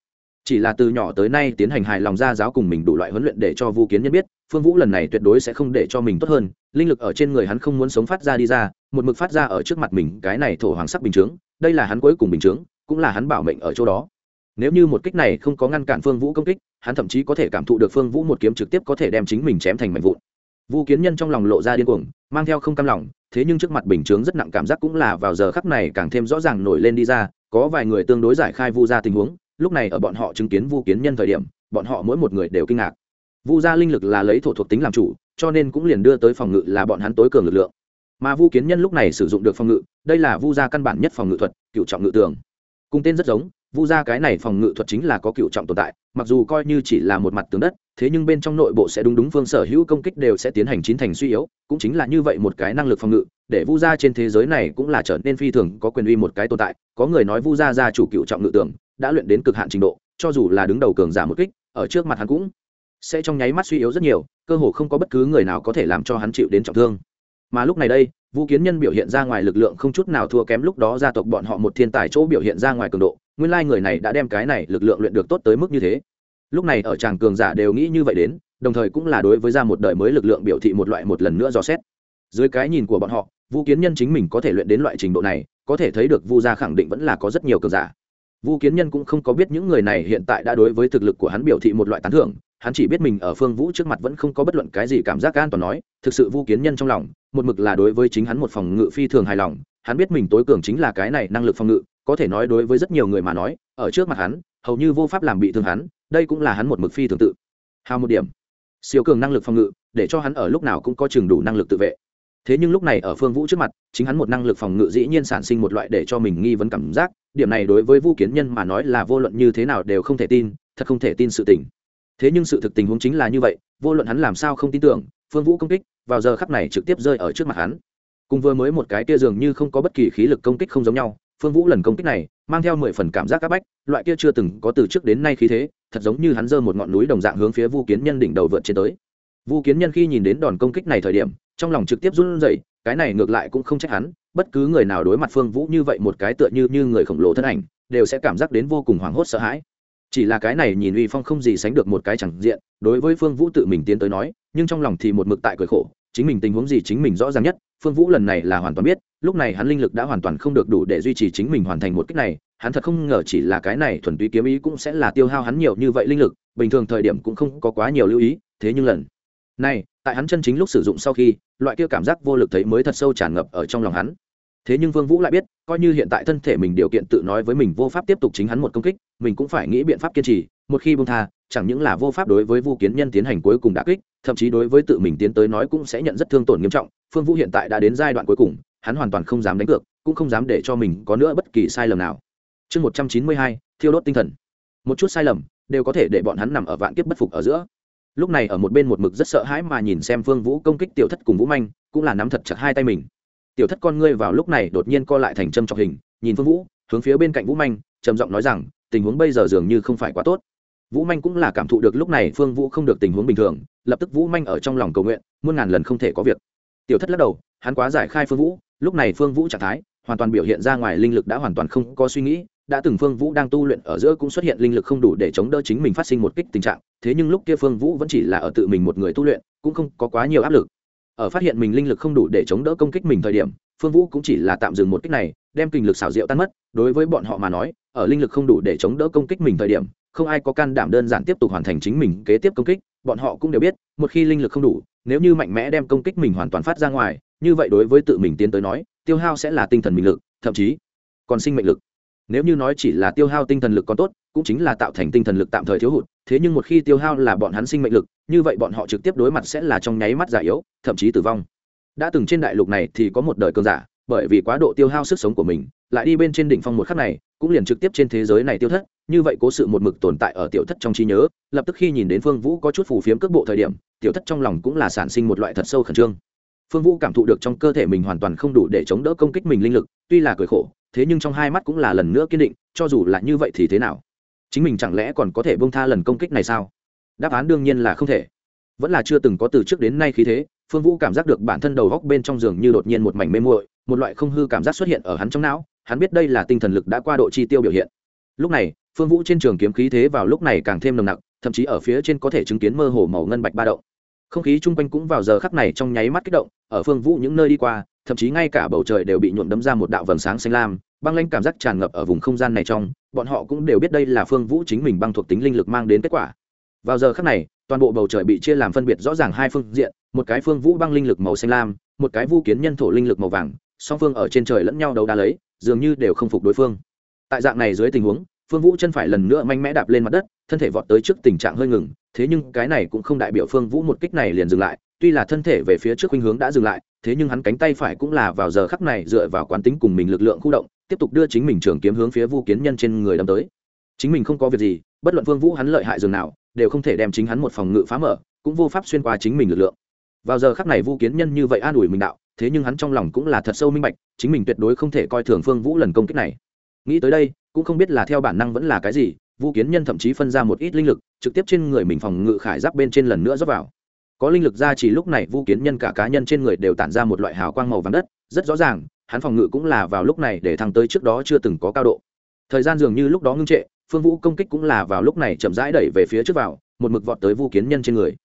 chỉ là từ nhỏ tới nay tiến hành hài lòng gia giáo cùng mình đủ loại huấn luyện để cho vu kiến nhân biết, phương vũ lần này tuyệt đối sẽ không để cho mình tốt hơn, linh lực ở trên người hắn không muốn sống phát ra đi ra, một mực phát ra ở trước mặt mình, cái này thổ hoàng sắc bình chướng, đây là hắn cuối cùng bình chướng, cũng là hắn bảo mệnh ở chỗ đó. Nếu như một kích này không có ngăn cản phương vũ công kích, hắn thậm chí có thể cảm thụ được phương vũ một kiếm trực tiếp có thể đem chính mình chém thành mảnh vụn. Vu kiến nhân trong lòng lộ ra điên cuồng, mang theo không cam lòng, thế nhưng trước mặt bình chướng rất nặng cảm giác cũng là vào giờ khắc này càng thêm rõ ràng nổi lên đi ra, có vài người tương đối giải khai vu ra tình huống lúc này ở bọn họ chứng kiến vu kiến nhân thời điểm, bọn họ mỗi một người đều kinh ngạc. Vu gia linh lực là lấy thổ thuộc tính làm chủ, cho nên cũng liền đưa tới phòng ngự là bọn hắn tối cường lực lượng. Mà vu kiến nhân lúc này sử dụng được phòng ngự, đây là vu gia căn bản nhất phòng ngự thuật, cựu trọng ngự tường. Cùng tên rất giống, vu gia cái này phòng ngự thuật chính là có cựu trọng tồn tại, mặc dù coi như chỉ là một mặt tướng đất, thế nhưng bên trong nội bộ sẽ đúng đúng phương sở hữu công kích đều sẽ tiến hành chín thành suy yếu, cũng chính là như vậy một cái năng lực phòng ngự, để vu gia trên thế giới này cũng là trở nên phi thường có quyền uy một cái tồn tại, có người nói vu gia gia chủ cựu trọng ngự tưởng đã luyện đến cực hạn trình độ, cho dù là đứng đầu cường giả một kích, ở trước mặt hắn cũng sẽ trong nháy mắt suy yếu rất nhiều, cơ hồ không có bất cứ người nào có thể làm cho hắn chịu đến trọng thương. Mà lúc này đây, vũ kiến nhân biểu hiện ra ngoài lực lượng không chút nào thua kém lúc đó gia tộc bọn họ một thiên tài chỗ biểu hiện ra ngoài cường độ, nguyên lai người này đã đem cái này lực lượng luyện được tốt tới mức như thế. Lúc này ở tràng cường giả đều nghĩ như vậy đến, đồng thời cũng là đối với ra một đời mới lực lượng biểu thị một loại một lần nữa dò xét. Dưới cái nhìn của bọn họ, vũ kiến nhân chính mình có thể luyện đến loại trình độ này, có thể thấy được vu gia khẳng định vẫn là có rất nhiều cường giả vu kiến nhân cũng không có biết những người này hiện tại đã đối với thực lực của hắn biểu thị một loại tán thưởng, hắn chỉ biết mình ở phương vũ trước mặt vẫn không có bất luận cái gì cảm giác an toàn nói, thực sự vu kiến nhân trong lòng, một mực là đối với chính hắn một phòng ngự phi thường hài lòng, hắn biết mình tối cường chính là cái này năng lực phòng ngự, có thể nói đối với rất nhiều người mà nói, ở trước mặt hắn, hầu như vô pháp làm bị thương hắn, đây cũng là hắn một mực phi thường tự. Hào một điểm. Siêu cường năng lực phòng ngự, để cho hắn ở lúc nào cũng có chừng đủ năng lực tự vệ. Thế nhưng lúc này ở phương vũ trước mặt, chính hắn một năng lực phòng ngự dĩ nhiên sản sinh một loại để cho mình nghi vấn cảm giác điểm này đối với vu kiến nhân mà nói là vô luận như thế nào đều không thể tin, thật không thể tin sự tình. Thế nhưng sự thực tình huống chính là như vậy, vô luận hắn làm sao không tin tưởng, phương vũ công kích, vào giờ khắc này trực tiếp rơi ở trước mặt hắn. Cùng vừa mới một cái kia dường như không có bất kỳ khí lực công kích không giống nhau, phương vũ lần công kích này, mang theo mười phần cảm giác áp bách, loại kia chưa từng có từ trước đến nay khí thế, thật giống như hắn giơ một ngọn núi đồng dạng hướng phía vu kiến nhân đỉnh đầu vượt trên tới. Vu kiến nhân khi nhìn đến đòn công kích này thời điểm, trong lòng trực tiếp run rẩy, cái này ngược lại cũng không trách hắn bất cứ người nào đối mặt phương vũ như vậy một cái tựa như như người khổng lồ thân ảnh, đều sẽ cảm giác đến vô cùng hoảng hốt sợ hãi. Chỉ là cái này nhìn uy phong không gì sánh được một cái chẳng diện, đối với phương vũ tự mình tiến tới nói, nhưng trong lòng thì một mực tại cười khổ, chính mình tình huống gì chính mình rõ ràng nhất, phương vũ lần này là hoàn toàn biết, lúc này hắn linh lực đã hoàn toàn không được đủ để duy trì chính mình hoàn thành một cách này, hắn thật không ngờ chỉ là cái này thuần túy kiếm ý cũng sẽ là tiêu hao hắn nhiều như vậy linh lực, bình thường thời điểm cũng không có quá nhiều lưu ý, thế nhưng lần này, tại hắn chân chính lúc sử dụng sau khi, loại kia cảm giác vô lực thấy mới thật sâu tràn ngập ở trong lòng hắn thế nhưng vương vũ lại biết, coi như hiện tại thân thể mình điều kiện tự nói với mình vô pháp tiếp tục chính hắn một công kích, mình cũng phải nghĩ biện pháp kiên trì, một khi buông tha, chẳng những là vô pháp đối với vu kiến nhân tiến hành cuối cùng đả kích, thậm chí đối với tự mình tiến tới nói cũng sẽ nhận rất thương tổn nghiêm trọng. Phương vũ hiện tại đã đến giai đoạn cuối cùng, hắn hoàn toàn không dám đánh cược, cũng không dám để cho mình có nữa bất kỳ sai lầm nào. Chương một trăm chín mươi hai, thiêu đốt tinh thần. Một chút sai lầm, đều có thể để bọn hắn nằm ở vạn kiếp bất phục ở giữa. Lúc này ở một bên một mực rất sợ hãi mà nhìn xem phương vũ công kích tiểu thất cùng vũ manh, cũng là nắm thật chặt hai tay mình tiểu thất con ngươi vào lúc này đột nhiên co lại thành châm trọng hình, nhìn phương vũ, hướng phía bên cạnh vũ manh, trầm giọng nói rằng, tình huống bây giờ dường như không phải quá tốt. Vũ manh cũng là cảm thụ được lúc này phương vũ không được tình huống bình thường, lập tức vũ manh ở trong lòng cầu nguyện, muôn ngàn lần không thể có việc. Tiểu thất lắc đầu, hắn quá giải khai phương vũ, lúc này phương vũ trạng thái hoàn toàn biểu hiện ra ngoài linh lực đã hoàn toàn không có suy nghĩ, đã từng phương vũ đang tu luyện ở giữa cũng xuất hiện linh lực không đủ để chống đỡ chính mình phát sinh một kích tình trạng, thế nhưng lúc kia phương vũ vẫn chỉ là ở tự mình một người tu luyện, cũng không có quá nhiều áp lực ở phát hiện mình linh lực không đủ để chống đỡ công kích mình thời điểm, phương vũ cũng chỉ là tạm dừng một kích này, đem kinh lực xảo diệu tan mất. Đối với bọn họ mà nói, ở linh lực không đủ để chống đỡ công kích mình thời điểm, không ai có can đảm đơn giản tiếp tục hoàn thành chính mình kế tiếp công kích. Bọn họ cũng đều biết, một khi linh lực không đủ, nếu như mạnh mẽ đem công kích mình hoàn toàn phát ra ngoài, như vậy đối với tự mình tiến tới nói, tiêu hao sẽ là tinh thần mình lực, thậm chí còn sinh mệnh lực. Nếu như nói chỉ là tiêu hao tinh thần lực còn tốt cũng chính là tạo thành tinh thần lực tạm thời thiếu hụt, thế nhưng một khi tiêu hao là bọn hắn sinh mệnh lực, như vậy bọn họ trực tiếp đối mặt sẽ là trong nháy mắt già yếu, thậm chí tử vong. Đã từng trên đại lục này thì có một đời cường giả, bởi vì quá độ tiêu hao sức sống của mình, lại đi bên trên đỉnh phong một khắc này, cũng liền trực tiếp trên thế giới này tiêu thất, như vậy cố sự một mực tồn tại ở tiểu thất trong trí nhớ, lập tức khi nhìn đến phương vũ có chút phù phiếm cước bộ thời điểm, tiểu thất trong lòng cũng là sản sinh một loại thật sâu khẩn trương. Phương vũ cảm thụ được trong cơ thể mình hoàn toàn không đủ để chống đỡ công kích mình linh lực, tuy là cười khổ, thế nhưng trong hai mắt cũng là lần nữa kiên định, cho dù là như vậy thì thế nào? Chính mình chẳng lẽ còn có thể bông tha lần công kích này sao? Đáp án đương nhiên là không thể. Vẫn là chưa từng có từ trước đến nay khí thế, phương vũ cảm giác được bản thân đầu góc bên trong giường như đột nhiên một mảnh mê muội, một loại không hư cảm giác xuất hiện ở hắn trong não, hắn biết đây là tinh thần lực đã qua độ chi tiêu biểu hiện. Lúc này, phương vũ trên trường kiếm khí thế vào lúc này càng thêm nồng nặc, thậm chí ở phía trên có thể chứng kiến mơ hồ màu ngân bạch ba động. Không khí chung quanh cũng vào giờ khắc này trong nháy mắt kích động, ở phương vũ những nơi đi qua, thậm chí ngay cả bầu trời đều bị nhuộm đấm ra một đạo vầng sáng xanh lam băng lanh cảm giác tràn ngập ở vùng không gian này trong, bọn họ cũng đều biết đây là phương vũ chính mình băng thuộc tính linh lực mang đến kết quả. Vào giờ khắc này, toàn bộ bầu trời bị chia làm phân biệt rõ ràng hai phương diện, một cái phương vũ băng linh lực màu xanh lam, một cái vu kiến nhân thổ linh lực màu vàng, song phương ở trên trời lẫn nhau đấu đá lấy, dường như đều không phục đối phương. Tại dạng này dưới tình huống, phương vũ chân phải lần nữa mạnh mẽ đạp lên mặt đất, thân thể vọt tới trước tình trạng hơi ngừng, thế nhưng cái này cũng không đại biểu phương vũ một kích này liền dừng lại, tuy là thân thể về phía trước khuynh hướng đã dừng lại, thế nhưng hắn cánh tay phải cũng là vào giờ khắc này dựa vào quán tính cùng mình lực lượng khu động tiếp tục đưa chính mình trường kiếm hướng phía vu kiến nhân trên người đâm tới. Chính mình không có việc gì, bất luận phương vũ hắn lợi hại dường nào, đều không thể đem chính hắn một phòng ngự phá mở, cũng vô pháp xuyên qua chính mình lực lượng. Vào giờ khắc này vu kiến nhân như vậy an ủi mình đạo, thế nhưng hắn trong lòng cũng là thật sâu minh bạch, chính mình tuyệt đối không thể coi thường phương vũ lần công kích này. Nghĩ tới đây, cũng không biết là theo bản năng vẫn là cái gì, vu kiến nhân thậm chí phân ra một ít linh lực, trực tiếp trên người mình phòng ngự khải giáp bên trên lần nữa rót vào. Có linh lực ra chỉ lúc này vu kiến nhân cả cá nhân trên người đều tản ra một loại hào quang màu vàng đất, rất rõ ràng hắn phòng ngự cũng là vào lúc này để thăng tới trước đó chưa từng có cao độ. Thời gian dường như lúc đó ngưng trệ, phương vũ công kích cũng là vào lúc này chậm rãi đẩy về phía trước vào, một mực vọt tới vu kiến nhân trên người.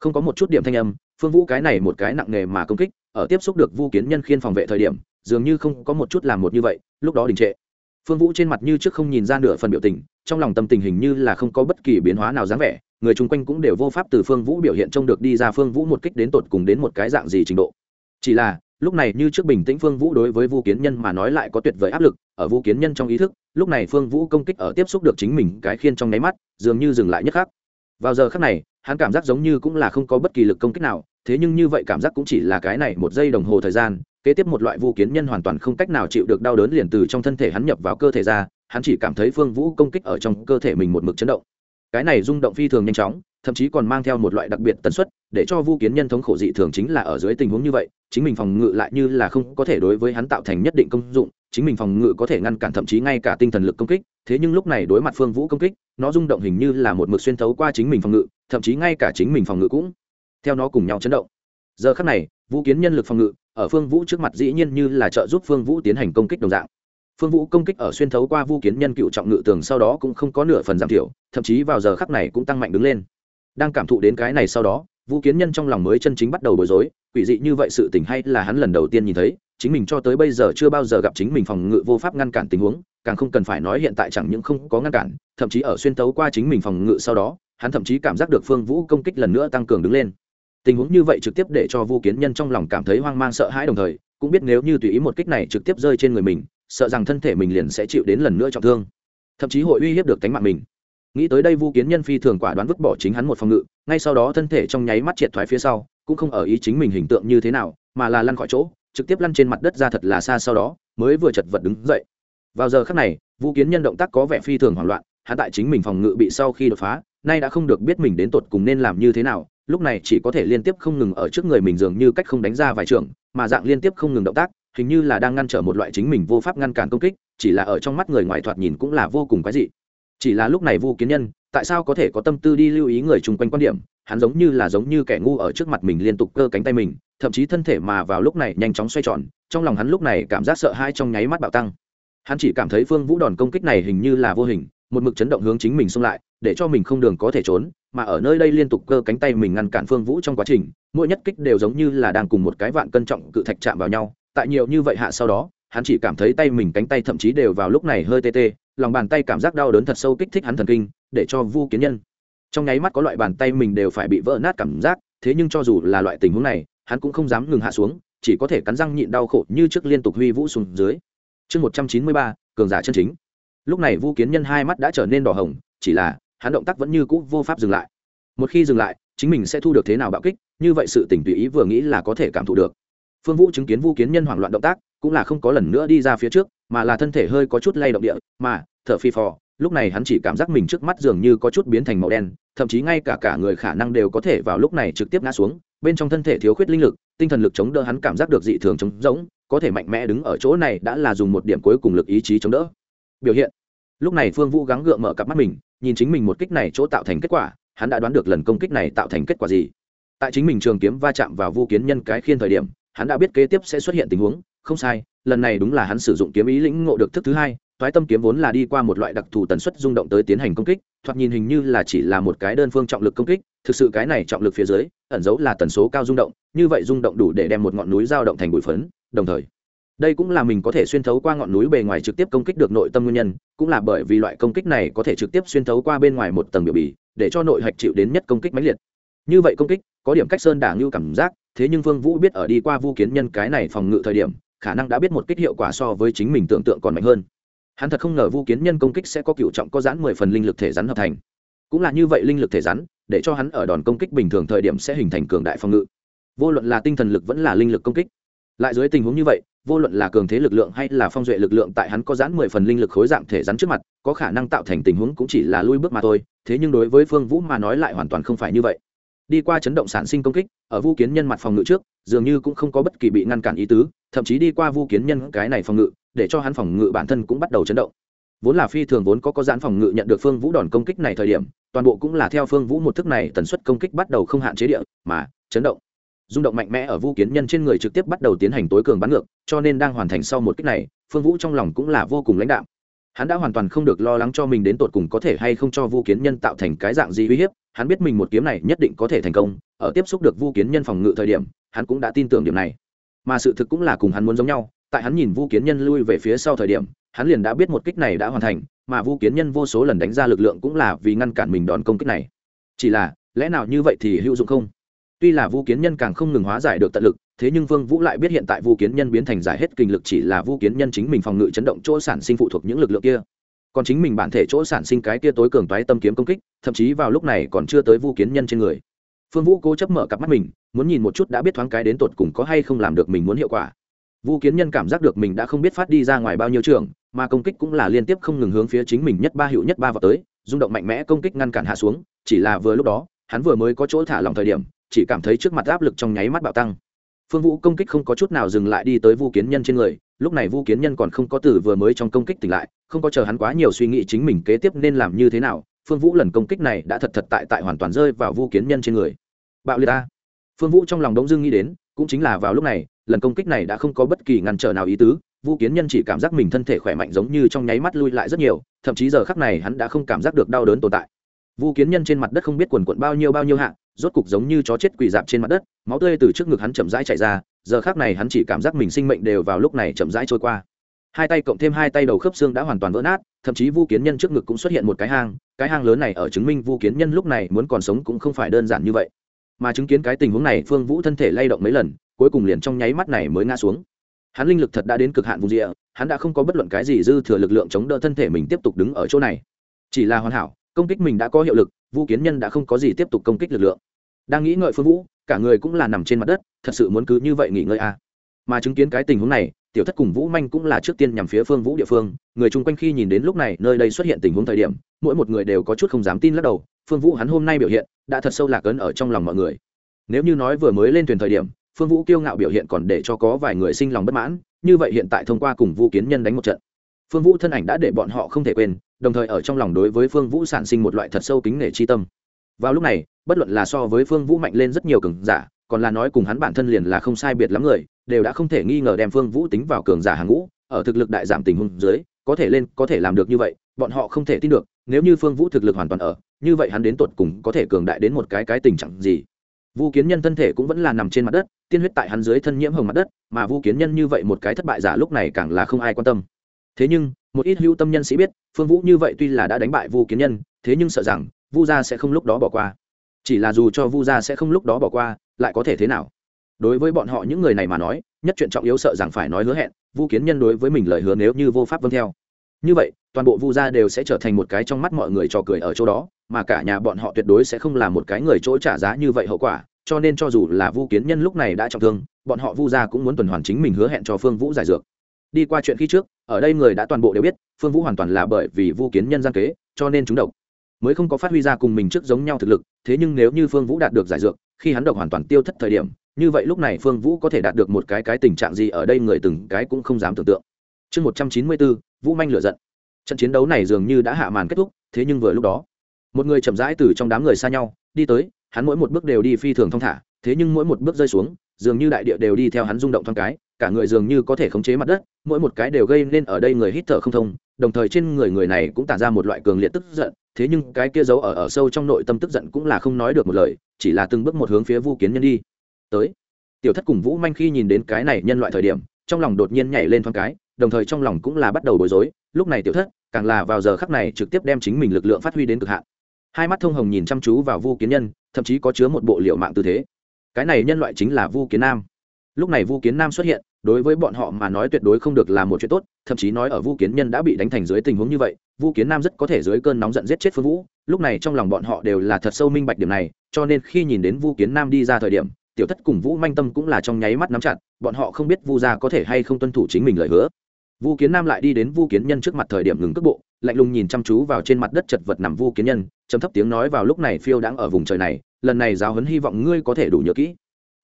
Không có một chút điểm thanh âm, phương vũ cái này một cái nặng nề mà công kích, ở tiếp xúc được vu kiến nhân khiên phòng vệ thời điểm, dường như không có một chút làm một như vậy, lúc đó đình trệ. Phương vũ trên mặt như trước không nhìn ra nửa phần biểu tình, trong lòng tâm tình hình như là không có bất kỳ biến hóa nào dáng vẻ, người chung quanh cũng đều vô pháp từ phương vũ biểu hiện trông được đi ra phương vũ một kích đến tột cùng đến một cái dạng gì trình độ. Chỉ là lúc này như trước bình tĩnh phương vũ đối với vu kiến nhân mà nói lại có tuyệt vời áp lực, ở vu kiến nhân trong ý thức, lúc này phương vũ công kích ở tiếp xúc được chính mình cái khiên trong nháy mắt, dường như dừng lại nhất khác vào giờ khắc này, hắn cảm giác giống như cũng là không có bất kỳ lực công kích nào, thế nhưng như vậy cảm giác cũng chỉ là cái này một giây đồng hồ thời gian, kế tiếp một loại vu kiến nhân hoàn toàn không cách nào chịu được đau đớn liền từ trong thân thể hắn nhập vào cơ thể ra, hắn chỉ cảm thấy phương vũ công kích ở trong cơ thể mình một mực chấn động cái này rung động phi thường nhanh chóng, thậm chí còn mang theo một loại đặc biệt tần suất, để cho vu kiến nhân thống khổ dị thường chính là ở dưới tình huống như vậy, chính mình phòng ngự lại như là không có thể đối với hắn tạo thành nhất định công dụng, chính mình phòng ngự có thể ngăn cản thậm chí ngay cả tinh thần lực công kích, thế nhưng lúc này đối mặt phương vũ công kích, nó rung động hình như là một mực xuyên thấu qua chính mình phòng ngự, thậm chí ngay cả chính mình phòng ngự cũng theo nó cùng nhau chấn động. Giờ khắc này vũ kiến nhân lực phòng ngự ở phương vũ trước mặt dĩ nhiên như là trợ giúp phương vũ tiến hành công kích đồng dạng phương vũ công kích ở xuyên thấu qua Vu kiến nhân cựu trọng ngự tường sau đó cũng không có nửa phần giảm thiểu, thậm chí vào giờ khắc này cũng tăng mạnh đứng lên. Đang cảm thụ đến cái này sau đó vũ kiến nhân trong lòng mới chân chính bắt đầu bối rối, quỷ dị như vậy sự tình hay là hắn lần đầu tiên nhìn thấy, chính mình cho tới bây giờ chưa bao giờ gặp chính mình phòng ngự vô pháp ngăn cản tình huống, càng không cần phải nói hiện tại chẳng những không có ngăn cản, thậm chí ở xuyên tấu qua chính mình phòng ngự sau đó, hắn thậm chí cảm giác được phương vũ công kích lần nữa tăng cường đứng lên. Tình huống như vậy trực tiếp để cho vu kiến nhân trong lòng cảm thấy hoang mang sợ hãi đồng thời, cũng biết nếu như tùy ý một kích này trực tiếp rơi trên người mình sợ rằng thân thể mình liền sẽ chịu đến lần nữa trọng thương. Thậm chí hội uy hiếp được tính mạng mình. Nghĩ tới đây vu kiến nhân phi thường quả đoán vứt bỏ chính hắn một phòng ngự, ngay sau đó thân thể trong nháy mắt triệt thoái phía sau, cũng không ở ý chính mình hình tượng như thế nào, mà là lăn khỏi chỗ, trực tiếp lăn trên mặt đất ra thật là xa sau đó, mới vừa chật vật đứng dậy. Vào giờ khắc này, vu kiến nhân động tác có vẻ phi thường hoảng loạn hạ tại chính mình phòng ngự bị sau khi đột phá, nay đã không được biết mình đến tột cùng nên làm như thế nào, lúc này chỉ có thể liên tiếp không ngừng ở trước người mình dường như cách không đánh ra vài trường, mà dạng liên tiếp không ngừng động tác hình như là đang ngăn trở một loại chính mình vô pháp ngăn cản công kích, chỉ là ở trong mắt người ngoài thoạt nhìn cũng là vô cùng quái dị. Chỉ là lúc này vu kiến nhân, tại sao có thể có tâm tư đi lưu ý người chung quanh quan điểm? Hắn giống như là giống như kẻ ngu ở trước mặt mình liên tục cơ cánh tay mình, thậm chí thân thể mà vào lúc này nhanh chóng xoay tròn, trong lòng hắn lúc này cảm giác sợ hãi trong nháy mắt bạo tăng. Hắn chỉ cảm thấy phương vũ đòn công kích này hình như là vô hình, một mực chấn động hướng chính mình xông lại, để cho mình không đường có thể trốn, mà ở nơi đây liên tục cơ cánh tay mình ngăn cản phương vũ trong quá trình, mỗi nhất kích đều giống như là đang cùng một cái vạn cân trọng cự thạch chạm vào nhau tại nhiều như vậy hạ sau đó, hắn chỉ cảm thấy tay mình cánh tay thậm chí đều vào lúc này hơi tê tê, lòng bàn tay cảm giác đau đớn thật sâu kích thích hắn thần kinh, để cho vu kiến nhân. Trong nháy mắt có loại bàn tay mình đều phải bị vỡ nát cảm giác, thế nhưng cho dù là loại tình huống này, hắn cũng không dám ngừng hạ xuống, chỉ có thể cắn răng nhịn đau khổ như trước liên tục huy vũ xuống dưới. Chương một trăm chín mươi ba, cường giả chân chính. Lúc này vu kiến nhân hai mắt đã trở nên đỏ hồng, chỉ là, hắn động tác vẫn như cũ vô pháp dừng lại. Một khi dừng lại, chính mình sẽ thu được thế nào bạo kích, như vậy sự tỉnh tùy ý vừa nghĩ là có thể cảm thụ được phương vũ chứng kiến vu kiến nhân hoảng loạn động tác, cũng là không có lần nữa đi ra phía trước, mà là thân thể hơi có chút lay động địa, mà, thở phi phò, lúc này hắn chỉ cảm giác mình trước mắt dường như có chút biến thành màu đen, thậm chí ngay cả cả người khả năng đều có thể vào lúc này trực tiếp ngã xuống, bên trong thân thể thiếu khuyết linh lực, tinh thần lực chống đỡ hắn cảm giác được dị thường chống rỗng, có thể mạnh mẽ đứng ở chỗ này đã là dùng một điểm cuối cùng lực ý chí chống đỡ. Biểu hiện. Lúc này phương vũ gắng gượng mở cặp mắt mình, nhìn chính mình một kích này chỗ tạo thành kết quả, hắn đã đoán được lần công kích này tạo thành kết quả gì. Tại chính mình trường kiếm va chạm vào vu kiến nhân cái khiên thời điểm hắn đã biết kế tiếp sẽ xuất hiện tình huống, không sai, lần này đúng là hắn sử dụng kiếm ý lĩnh ngộ được thức thứ hai thoái tâm kiếm vốn là đi qua một loại đặc thù tần suất rung động tới tiến hành công kích, thoạt nhìn hình như là chỉ là một cái đơn phương trọng lực công kích, thực sự cái này trọng lực phía dưới, ẩn dấu là tần số cao rung động, như vậy rung động đủ để đem một ngọn núi dao động thành bụi phấn, đồng thời, đây cũng là mình có thể xuyên thấu qua ngọn núi bề ngoài trực tiếp công kích được nội tâm nguyên nhân, cũng là bởi vì loại công kích này có thể trực tiếp xuyên thấu qua bên ngoài một tầng biểu bì, để cho nội hạch chịu đến nhất công kích mãnh liệt. Như vậy công kích có điểm cách sơn đả như cảm giác, thế nhưng vương vũ biết ở đi qua vu kiến nhân cái này phòng ngự thời điểm, khả năng đã biết một kích hiệu quả so với chính mình tưởng tượng còn mạnh hơn. Hắn thật không ngờ vu kiến nhân công kích sẽ có cựu trọng có giãn mười phần linh lực thể rắn hợp thành. Cũng là như vậy linh lực thể rắn, để cho hắn ở đòn công kích bình thường thời điểm sẽ hình thành cường đại phòng ngự. Vô luận là tinh thần lực vẫn là linh lực công kích. Lại dưới tình huống như vậy, vô luận là cường thế lực lượng hay là phong duệ lực lượng tại hắn có giãn mười phần linh lực khối dạng thể rắn trước mặt, có khả năng tạo thành tình huống cũng chỉ là lui bước mà thôi, thế nhưng đối với phương vũ mà nói lại hoàn toàn không phải như vậy đi qua chấn động sản sinh công kích, ở vu kiến nhân mặt phòng ngự trước, dường như cũng không có bất kỳ bị ngăn cản ý tứ, thậm chí đi qua vu kiến nhân cái này phòng ngự, để cho hắn phòng ngự bản thân cũng bắt đầu chấn động. Vốn là phi thường vốn có có giãn phòng ngự nhận được phương vũ đòn công kích này thời điểm, toàn bộ cũng là theo phương vũ một thức này tần suất công kích bắt đầu không hạn chế địa, mà chấn động. Rung động mạnh mẽ ở vu kiến nhân trên người trực tiếp bắt đầu tiến hành tối cường bắn ngược, cho nên đang hoàn thành sau một kích này, phương vũ trong lòng cũng là vô cùng lãnh đạo hắn đã hoàn toàn không được lo lắng cho mình đến tột cùng có thể hay không cho vu kiến nhân tạo thành cái dạng gì uy hiếp hắn biết mình một kiếm này nhất định có thể thành công, ở tiếp xúc được vu kiến nhân phòng ngự thời điểm, hắn cũng đã tin tưởng điểm này. Mà sự thực cũng là cùng hắn muốn giống nhau, tại hắn nhìn vu kiến nhân lui về phía sau thời điểm, hắn liền đã biết một kích này đã hoàn thành, mà vu kiến nhân vô số lần đánh ra lực lượng cũng là vì ngăn cản mình đón công kích này. Chỉ là, lẽ nào như vậy thì hữu dụng không? Tuy là vu kiến nhân càng không ngừng hóa giải được tận lực, thế nhưng vương vũ lại biết hiện tại vu kiến nhân biến thành giải hết kinh lực chỉ là vu kiến nhân chính mình phòng ngự chấn động chỗ sản sinh phụ thuộc những lực lượng kia còn chính mình bản thể chỗ sản sinh cái kia tối cường toái tâm kiếm công kích, thậm chí vào lúc này còn chưa tới vu kiến nhân trên người. Phương vũ cố chấp mở cặp mắt mình, muốn nhìn một chút đã biết thoáng cái đến tột cùng có hay không làm được mình muốn hiệu quả. Vu kiến nhân cảm giác được mình đã không biết phát đi ra ngoài bao nhiêu trường, mà công kích cũng là liên tiếp không ngừng hướng phía chính mình nhất ba hiệu nhất ba vào tới, rung động mạnh mẽ công kích ngăn cản hạ xuống, chỉ là vừa lúc đó, hắn vừa mới có chỗ thả lòng thời điểm, chỉ cảm thấy trước mặt áp lực trong nháy mắt bạo tăng phương vũ công kích không có chút nào dừng lại đi tới vu kiến nhân trên người, lúc này vu kiến nhân còn không có từ vừa mới trong công kích tỉnh lại, không có chờ hắn quá nhiều suy nghĩ chính mình kế tiếp nên làm như thế nào, phương vũ lần công kích này đã thật thật tại tại hoàn toàn rơi vào vu kiến nhân trên người. Bạo liệt ta phương vũ trong lòng đống dưng nghĩ đến, cũng chính là vào lúc này, lần công kích này đã không có bất kỳ ngăn trở nào ý tứ, vu kiến nhân chỉ cảm giác mình thân thể khỏe mạnh giống như trong nháy mắt lui lại rất nhiều, thậm chí giờ khắc này hắn đã không cảm giác được đau đớn tồn tại. Vu kiến nhân trên mặt đất không biết quần quận bao nhiêu bao nhiêu hạ rốt cục giống như chó chết quỳ dạp trên mặt đất, máu tươi từ trước ngực hắn chậm rãi chạy ra, giờ khác này hắn chỉ cảm giác mình sinh mệnh đều vào lúc này chậm rãi trôi qua. Hai tay cộng thêm hai tay đầu khớp xương đã hoàn toàn vỡ nát, thậm chí vu kiến nhân trước ngực cũng xuất hiện một cái hang cái hang lớn này ở chứng minh vu kiến nhân lúc này muốn còn sống cũng không phải đơn giản như vậy. Mà chứng kiến cái tình huống này, phương vũ thân thể lay động mấy lần, cuối cùng liền trong nháy mắt này mới ngã xuống. Hắn linh lực thật đã đến cực hạn vùng địa hắn đã không có bất luận cái gì dư thừa lực lượng chống đỡ thân thể mình tiếp tục đứng ở chỗ này. Chỉ là hoàn hảo, công kích mình đã có hiệu lực vu kiến nhân đã không có gì tiếp tục công kích lực lượng. Đang nghĩ ngợi phương vũ, cả người cũng là nằm trên mặt đất, thật sự muốn cứ như vậy nghỉ ngơi à. mà chứng kiến cái tình huống này, tiểu thất cùng vũ manh cũng là trước tiên nhằm phía phương vũ địa phương. Người chung quanh khi nhìn đến lúc này, nơi đây xuất hiện tình huống thời điểm, mỗi một người đều có chút không dám tin lắc đầu. Phương vũ hắn hôm nay biểu hiện, đã thật sâu lạc ấn ở trong lòng mọi người. Nếu như nói vừa mới lên thuyền thời điểm, phương vũ kiêu ngạo biểu hiện còn để cho có vài người sinh lòng bất mãn, như vậy hiện tại thông qua cùng vũ kiến nhân đánh một trận phương vũ thân ảnh đã để bọn họ không thể quên, đồng thời ở trong lòng đối với phương vũ sản sinh một loại thật sâu kính nể chi tâm. Vào lúc này, bất luận là so với phương vũ mạnh lên rất nhiều cường giả, còn là nói cùng hắn bản thân liền là không sai biệt lắm người, đều đã không thể nghi ngờ đem phương vũ tính vào cường giả hàng ngũ, ở thực lực đại giảm tình huống dưới, có thể lên, có thể làm được như vậy, bọn họ không thể tin được, nếu như phương vũ thực lực hoàn toàn ở, như vậy hắn đến tột cùng có thể cường đại đến một cái cái tình trạng gì? Vu kiến nhân thân thể cũng vẫn là nằm trên mặt đất, tiên huyết tại hắn dưới thân nhiễm hồng mặt đất, mà vu kiến nhân như vậy một cái thất bại giả lúc này càng là không ai quan tâm thế nhưng, một ít hữu tâm nhân sĩ biết, phương vũ như vậy tuy là đã đánh bại vu kiến nhân, thế nhưng sợ rằng, vu gia sẽ không lúc đó bỏ qua. Chỉ là dù cho vu gia sẽ không lúc đó bỏ qua, lại có thể thế nào? Đối với bọn họ những người này mà nói, nhất chuyện trọng yếu sợ rằng phải nói hứa hẹn, vu kiến nhân đối với mình lời hứa nếu như vô pháp vâng theo. Như vậy, toàn bộ vu gia đều sẽ trở thành một cái trong mắt mọi người trò cười ở chỗ đó, mà cả nhà bọn họ tuyệt đối sẽ không là một cái người chỗ trả giá như vậy hậu quả, cho nên cho dù là vu kiến nhân lúc này đã trọng thương, bọn họ vu gia cũng muốn tuần hoàn chính mình hứa hẹn cho phương vũ giải dược đi qua chuyện khi trước, ở đây người đã toàn bộ đều biết, phương vũ hoàn toàn là bởi vì vu kiến nhân gian kế, cho nên chúng độc. Mới không có phát huy ra cùng mình trước giống nhau thực lực, thế nhưng nếu như phương vũ đạt được giải dược, khi hắn độc hoàn toàn tiêu thất thời điểm, như vậy lúc này phương vũ có thể đạt được một cái cái tình trạng gì ở đây người từng cái cũng không dám tưởng tượng. Chương một trăm chín mươi bốn vũ manh lựa giận. Trận chiến đấu này dường như đã hạ màn kết thúc, thế nhưng vừa lúc đó, một người chậm rãi từ trong đám người xa nhau, đi tới, hắn mỗi một bước đều đi phi thường thong thả, thế nhưng mỗi một bước rơi xuống, dường như đại địa đều đi theo hắn rung động thoáng cái cả người dường như có thể khống chế mặt đất, mỗi một cái đều gây nên ở đây người hít thở không thông, đồng thời trên người người này cũng tản ra một loại cường liệt tức giận, thế nhưng cái kia giấu ở ở sâu trong nội tâm tức giận cũng là không nói được một lời, chỉ là từng bước một hướng phía vu kiến nhân đi. Tới. Tiểu thất cùng vũ manh khi nhìn đến cái này nhân loại thời điểm, trong lòng đột nhiên nhảy lên thoáng cái, đồng thời trong lòng cũng là bắt đầu bối rối, lúc này tiểu thất, càng là vào giờ khắc này trực tiếp đem chính mình lực lượng phát huy đến cực hạn. Hai mắt thông hồng nhìn chăm chú vào vu kiến nhân, thậm chí có chứa một bộ liệu mạng tư thế. Cái này nhân loại chính là vu kiến nam lúc này vu kiến nam xuất hiện, đối với bọn họ mà nói tuyệt đối không được là một chuyện tốt, thậm chí nói ở vu kiến nhân đã bị đánh thành dưới tình huống như vậy, vu kiến nam rất có thể dưới cơn nóng giận giết chết phương vũ. Lúc này trong lòng bọn họ đều là thật sâu minh bạch điểm này, cho nên khi nhìn đến vu kiến nam đi ra thời điểm, tiểu thất cùng vũ manh tâm cũng là trong nháy mắt nắm chặt, bọn họ không biết vu gia có thể hay không tuân thủ chính mình lời hứa. Vu kiến nam lại đi đến vu kiến nhân trước mặt thời điểm ngừng cước bộ, lạnh lùng nhìn chăm chú vào trên mặt đất chật vật nằm vu kiến nhân chấm thấp tiếng nói vào lúc này phiêu đang ở vùng trời này, lần này giáo huấn hy vọng ngươi có thể đủ nhớ kỹ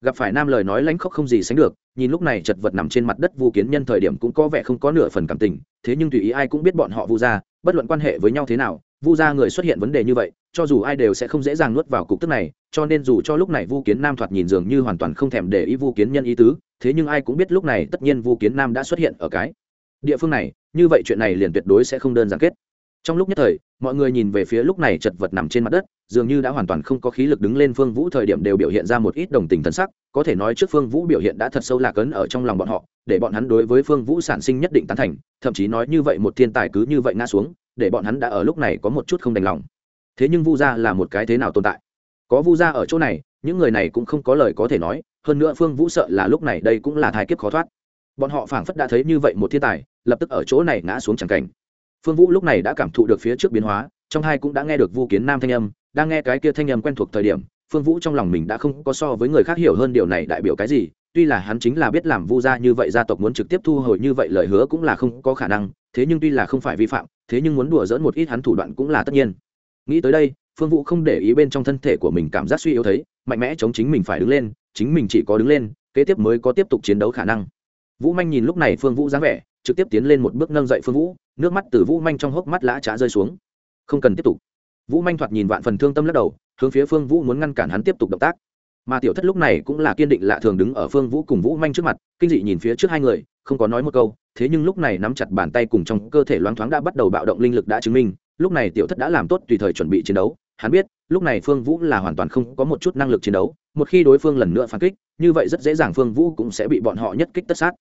gặp phải nam lời nói lãnh khốc không gì sánh được, nhìn lúc này chật vật nằm trên mặt đất vu kiến nhân thời điểm cũng có vẻ không có nửa phần cảm tình, thế nhưng tùy ý ai cũng biết bọn họ vu gia, bất luận quan hệ với nhau thế nào, vu gia người xuất hiện vấn đề như vậy, cho dù ai đều sẽ không dễ dàng nuốt vào cục tức này, cho nên dù cho lúc này vu kiến nam thoạt nhìn dường như hoàn toàn không thèm để ý vu kiến nhân ý tứ, thế nhưng ai cũng biết lúc này tất nhiên vu kiến nam đã xuất hiện ở cái địa phương này, như vậy chuyện này liền tuyệt đối sẽ không đơn giản kết. Trong lúc nhất thời, mọi người nhìn về phía lúc này chật vật nằm trên mặt đất dường như đã hoàn toàn không có khí lực đứng lên phương vũ thời điểm đều biểu hiện ra một ít đồng tình thân sắc, có thể nói trước phương vũ biểu hiện đã thật sâu lạc ấn ở trong lòng bọn họ, để bọn hắn đối với phương vũ sản sinh nhất định tán thành, thậm chí nói như vậy một thiên tài cứ như vậy ngã xuống, để bọn hắn đã ở lúc này có một chút không đành lòng. Thế nhưng vu gia là một cái thế nào tồn tại? Có vu gia ở chỗ này, những người này cũng không có lời có thể nói, hơn nữa phương vũ sợ là lúc này đây cũng là thai kiếp khó thoát. Bọn họ phảng phất đã thấy như vậy một thiên tài, lập tức ở chỗ này ngã xuống chẳng cảnh. Phương vũ lúc này đã cảm thụ được phía trước biến hóa, trong hai cũng đã nghe được vu kiến nam thanh âm đang nghe cái kia thanh âm quen thuộc thời điểm, phương vũ trong lòng mình đã không có so với người khác hiểu hơn điều này đại biểu cái gì, tuy là hắn chính là biết làm vu gia như vậy gia tộc muốn trực tiếp thu hồi như vậy lời hứa cũng là không có khả năng, thế nhưng tuy là không phải vi phạm, thế nhưng muốn đùa dỡn một ít hắn thủ đoạn cũng là tất nhiên. Nghĩ tới đây, phương vũ không để ý bên trong thân thể của mình cảm giác suy yếu thấy, mạnh mẽ chống chính mình phải đứng lên, chính mình chỉ có đứng lên, kế tiếp mới có tiếp tục chiến đấu khả năng. Vũ manh nhìn lúc này phương vũ dáng vẻ, trực tiếp tiến lên một bước nâng dậy phương vũ, nước mắt từ vũ manh trong hốc mắt lã trá rơi xuống. Không cần tiếp tục vũ manh thoạt nhìn vạn phần thương tâm lắc đầu, hướng phía phương vũ muốn ngăn cản hắn tiếp tục động tác. Mà tiểu thất lúc này cũng là kiên định lạ thường đứng ở phương vũ cùng vũ manh trước mặt, kinh dị nhìn phía trước hai người, không có nói một câu, thế nhưng lúc này nắm chặt bàn tay cùng trong cơ thể loáng thoáng đã bắt đầu bạo động linh lực đã chứng minh, lúc này tiểu thất đã làm tốt tùy thời chuẩn bị chiến đấu. Hắn biết, lúc này phương vũ là hoàn toàn không có một chút năng lực chiến đấu, một khi đối phương lần nữa phản kích, như vậy rất dễ dàng phương vũ cũng sẽ bị bọn họ nhất kích tất sát.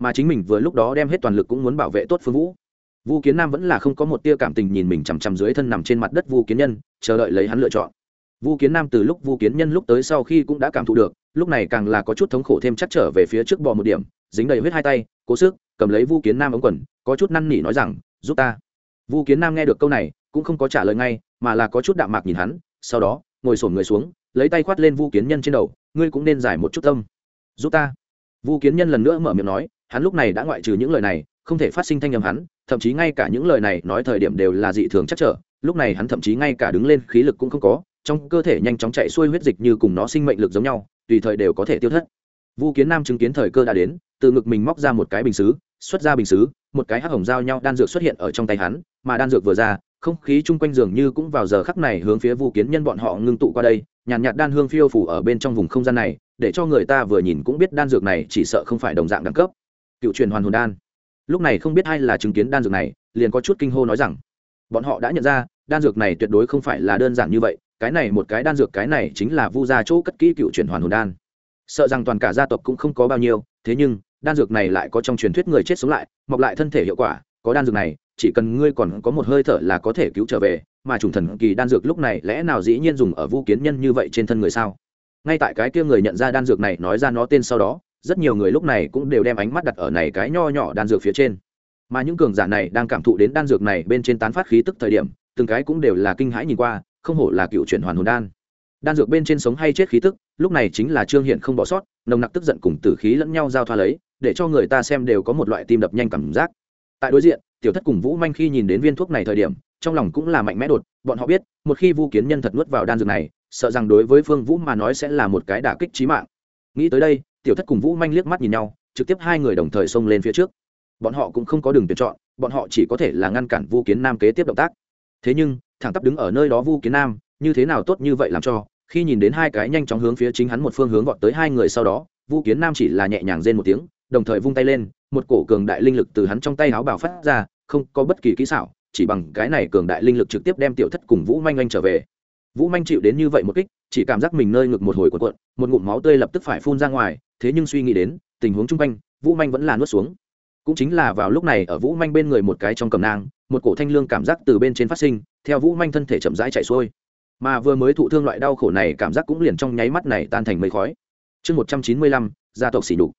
Mà chính mình vừa lúc đó đem hết toàn lực cũng muốn bảo vệ tốt phương vũ vu kiến nam vẫn là không có một tia cảm tình nhìn mình chằm chằm dưới thân nằm trên mặt đất vu kiến nhân, chờ đợi lấy hắn lựa chọn. Vu kiến nam từ lúc vu kiến nhân lúc tới sau khi cũng đã cảm thụ được, lúc này càng là có chút thống khổ thêm chắc trở về phía trước bò một điểm, dính đầy huyết hai tay, cố sức, cầm lấy vu kiến nam ống quần, có chút năn nỉ nói rằng, giúp ta. Vu kiến nam nghe được câu này, cũng không có trả lời ngay, mà là có chút đạm mạc nhìn hắn, sau đó, ngồi sổn người xuống, lấy tay khoát lên vu kiến nhân trên đầu, ngươi cũng nên giải một chút tâm. Giúp ta. Vu kiến nhân lần nữa mở miệng nói, hắn lúc này đã ngoại trừ những lời này không thể phát sinh thanh âm hắn thậm chí ngay cả những lời này nói thời điểm đều là dị thường chắc trở. Lúc này hắn thậm chí ngay cả đứng lên khí lực cũng không có trong cơ thể nhanh chóng chạy xuôi huyết dịch như cùng nó sinh mệnh lực giống nhau tùy thời đều có thể tiêu thất. Vu kiến nam chứng kiến thời cơ đã đến từ ngực mình móc ra một cái bình xứ xuất ra bình xứ một cái hắc hồng giao nhau đan dược xuất hiện ở trong tay hắn mà đan dược vừa ra không khí chung quanh dường như cũng vào giờ khắc này hướng phía vu kiến nhân bọn họ ngưng tụ qua đây nhàn nhạt, nhạt đan hương phiêu phủ ở bên trong vùng không gian này để cho người ta vừa nhìn cũng biết đan dược này chỉ sợ không phải đồng dạng đẳng cấp. Cựu truyền hoàn hồn đan lúc này không biết ai là chứng kiến đan dược này, liền có chút kinh hô nói rằng, bọn họ đã nhận ra, đan dược này tuyệt đối không phải là đơn giản như vậy, cái này một cái đan dược, cái này chính là vu gia chỗ cất kỹ cựu truyền hoàn hồn đan. Sợ rằng toàn cả gia tộc cũng không có bao nhiêu, thế nhưng, đan dược này lại có trong truyền thuyết người chết sống lại, mọc lại thân thể hiệu quả, có đan dược này, chỉ cần ngươi còn có một hơi thở là có thể cứu trở về, mà trùng thần kỳ đan dược lúc này lẽ nào dĩ nhiên dùng ở vu kiến nhân như vậy trên thân người sao? Ngay tại cái kia người nhận ra đan dược này nói ra nó tên sau đó rất nhiều người lúc này cũng đều đem ánh mắt đặt ở này cái nho nhỏ đan dược phía trên. Mà những cường giả này đang cảm thụ đến đan dược này bên trên tán phát khí tức thời điểm, từng cái cũng đều là kinh hãi nhìn qua, không hổ là cựu chuyển hoàn hồn đan. Đan dược bên trên sống hay chết khí tức, lúc này chính là trương hiện không bỏ sót, nồng nặc tức giận cùng tử khí lẫn nhau giao thoa lấy, để cho người ta xem đều có một loại tim đập nhanh cảm giác. Tại đối diện, tiểu thất cùng vũ manh khi nhìn đến viên thuốc này thời điểm, trong lòng cũng là mạnh mẽ đột, bọn họ biết, một khi vu kiến nhân thật nuốt vào đan dược này, sợ rằng đối với phương vũ mà nói sẽ là một cái đả kích trí mạng. Nghĩ tới đây tiểu thất cùng vũ manh liếc mắt nhìn nhau, trực tiếp hai người đồng thời xông lên phía trước. Bọn họ cũng không có đường tuyển chọn, bọn họ chỉ có thể là ngăn cản vu kiến nam kế tiếp động tác. Thế nhưng, thẳng tắp đứng ở nơi đó vu kiến nam, như thế nào tốt như vậy làm cho, khi nhìn đến hai cái nhanh chóng hướng phía chính hắn một phương hướng vọt tới hai người sau đó, vu kiến nam chỉ là nhẹ nhàng rên một tiếng, đồng thời vung tay lên, một cổ cường đại linh lực từ hắn trong tay áo bào phát ra, không có bất kỳ kỹ xảo, chỉ bằng cái này cường đại linh lực trực tiếp đem tiểu thất cùng vũ manh anh trở về vũ manh chịu đến như vậy một kích, chỉ cảm giác mình nơi ngực một hồi cuộn cuộn, một ngụm máu tươi lập tức phải phun ra ngoài, thế nhưng suy nghĩ đến, tình huống chung quanh, vũ manh vẫn là nuốt xuống. Cũng chính là vào lúc này ở vũ manh bên người một cái trong cầm nang, một cổ thanh lương cảm giác từ bên trên phát sinh, theo vũ manh thân thể chậm rãi chạy xuôi. Mà vừa mới thụ thương loại đau khổ này cảm giác cũng liền trong nháy mắt này tan thành mây khói. Chương một trăm chín mươi lăm, gia tộc xỉ đục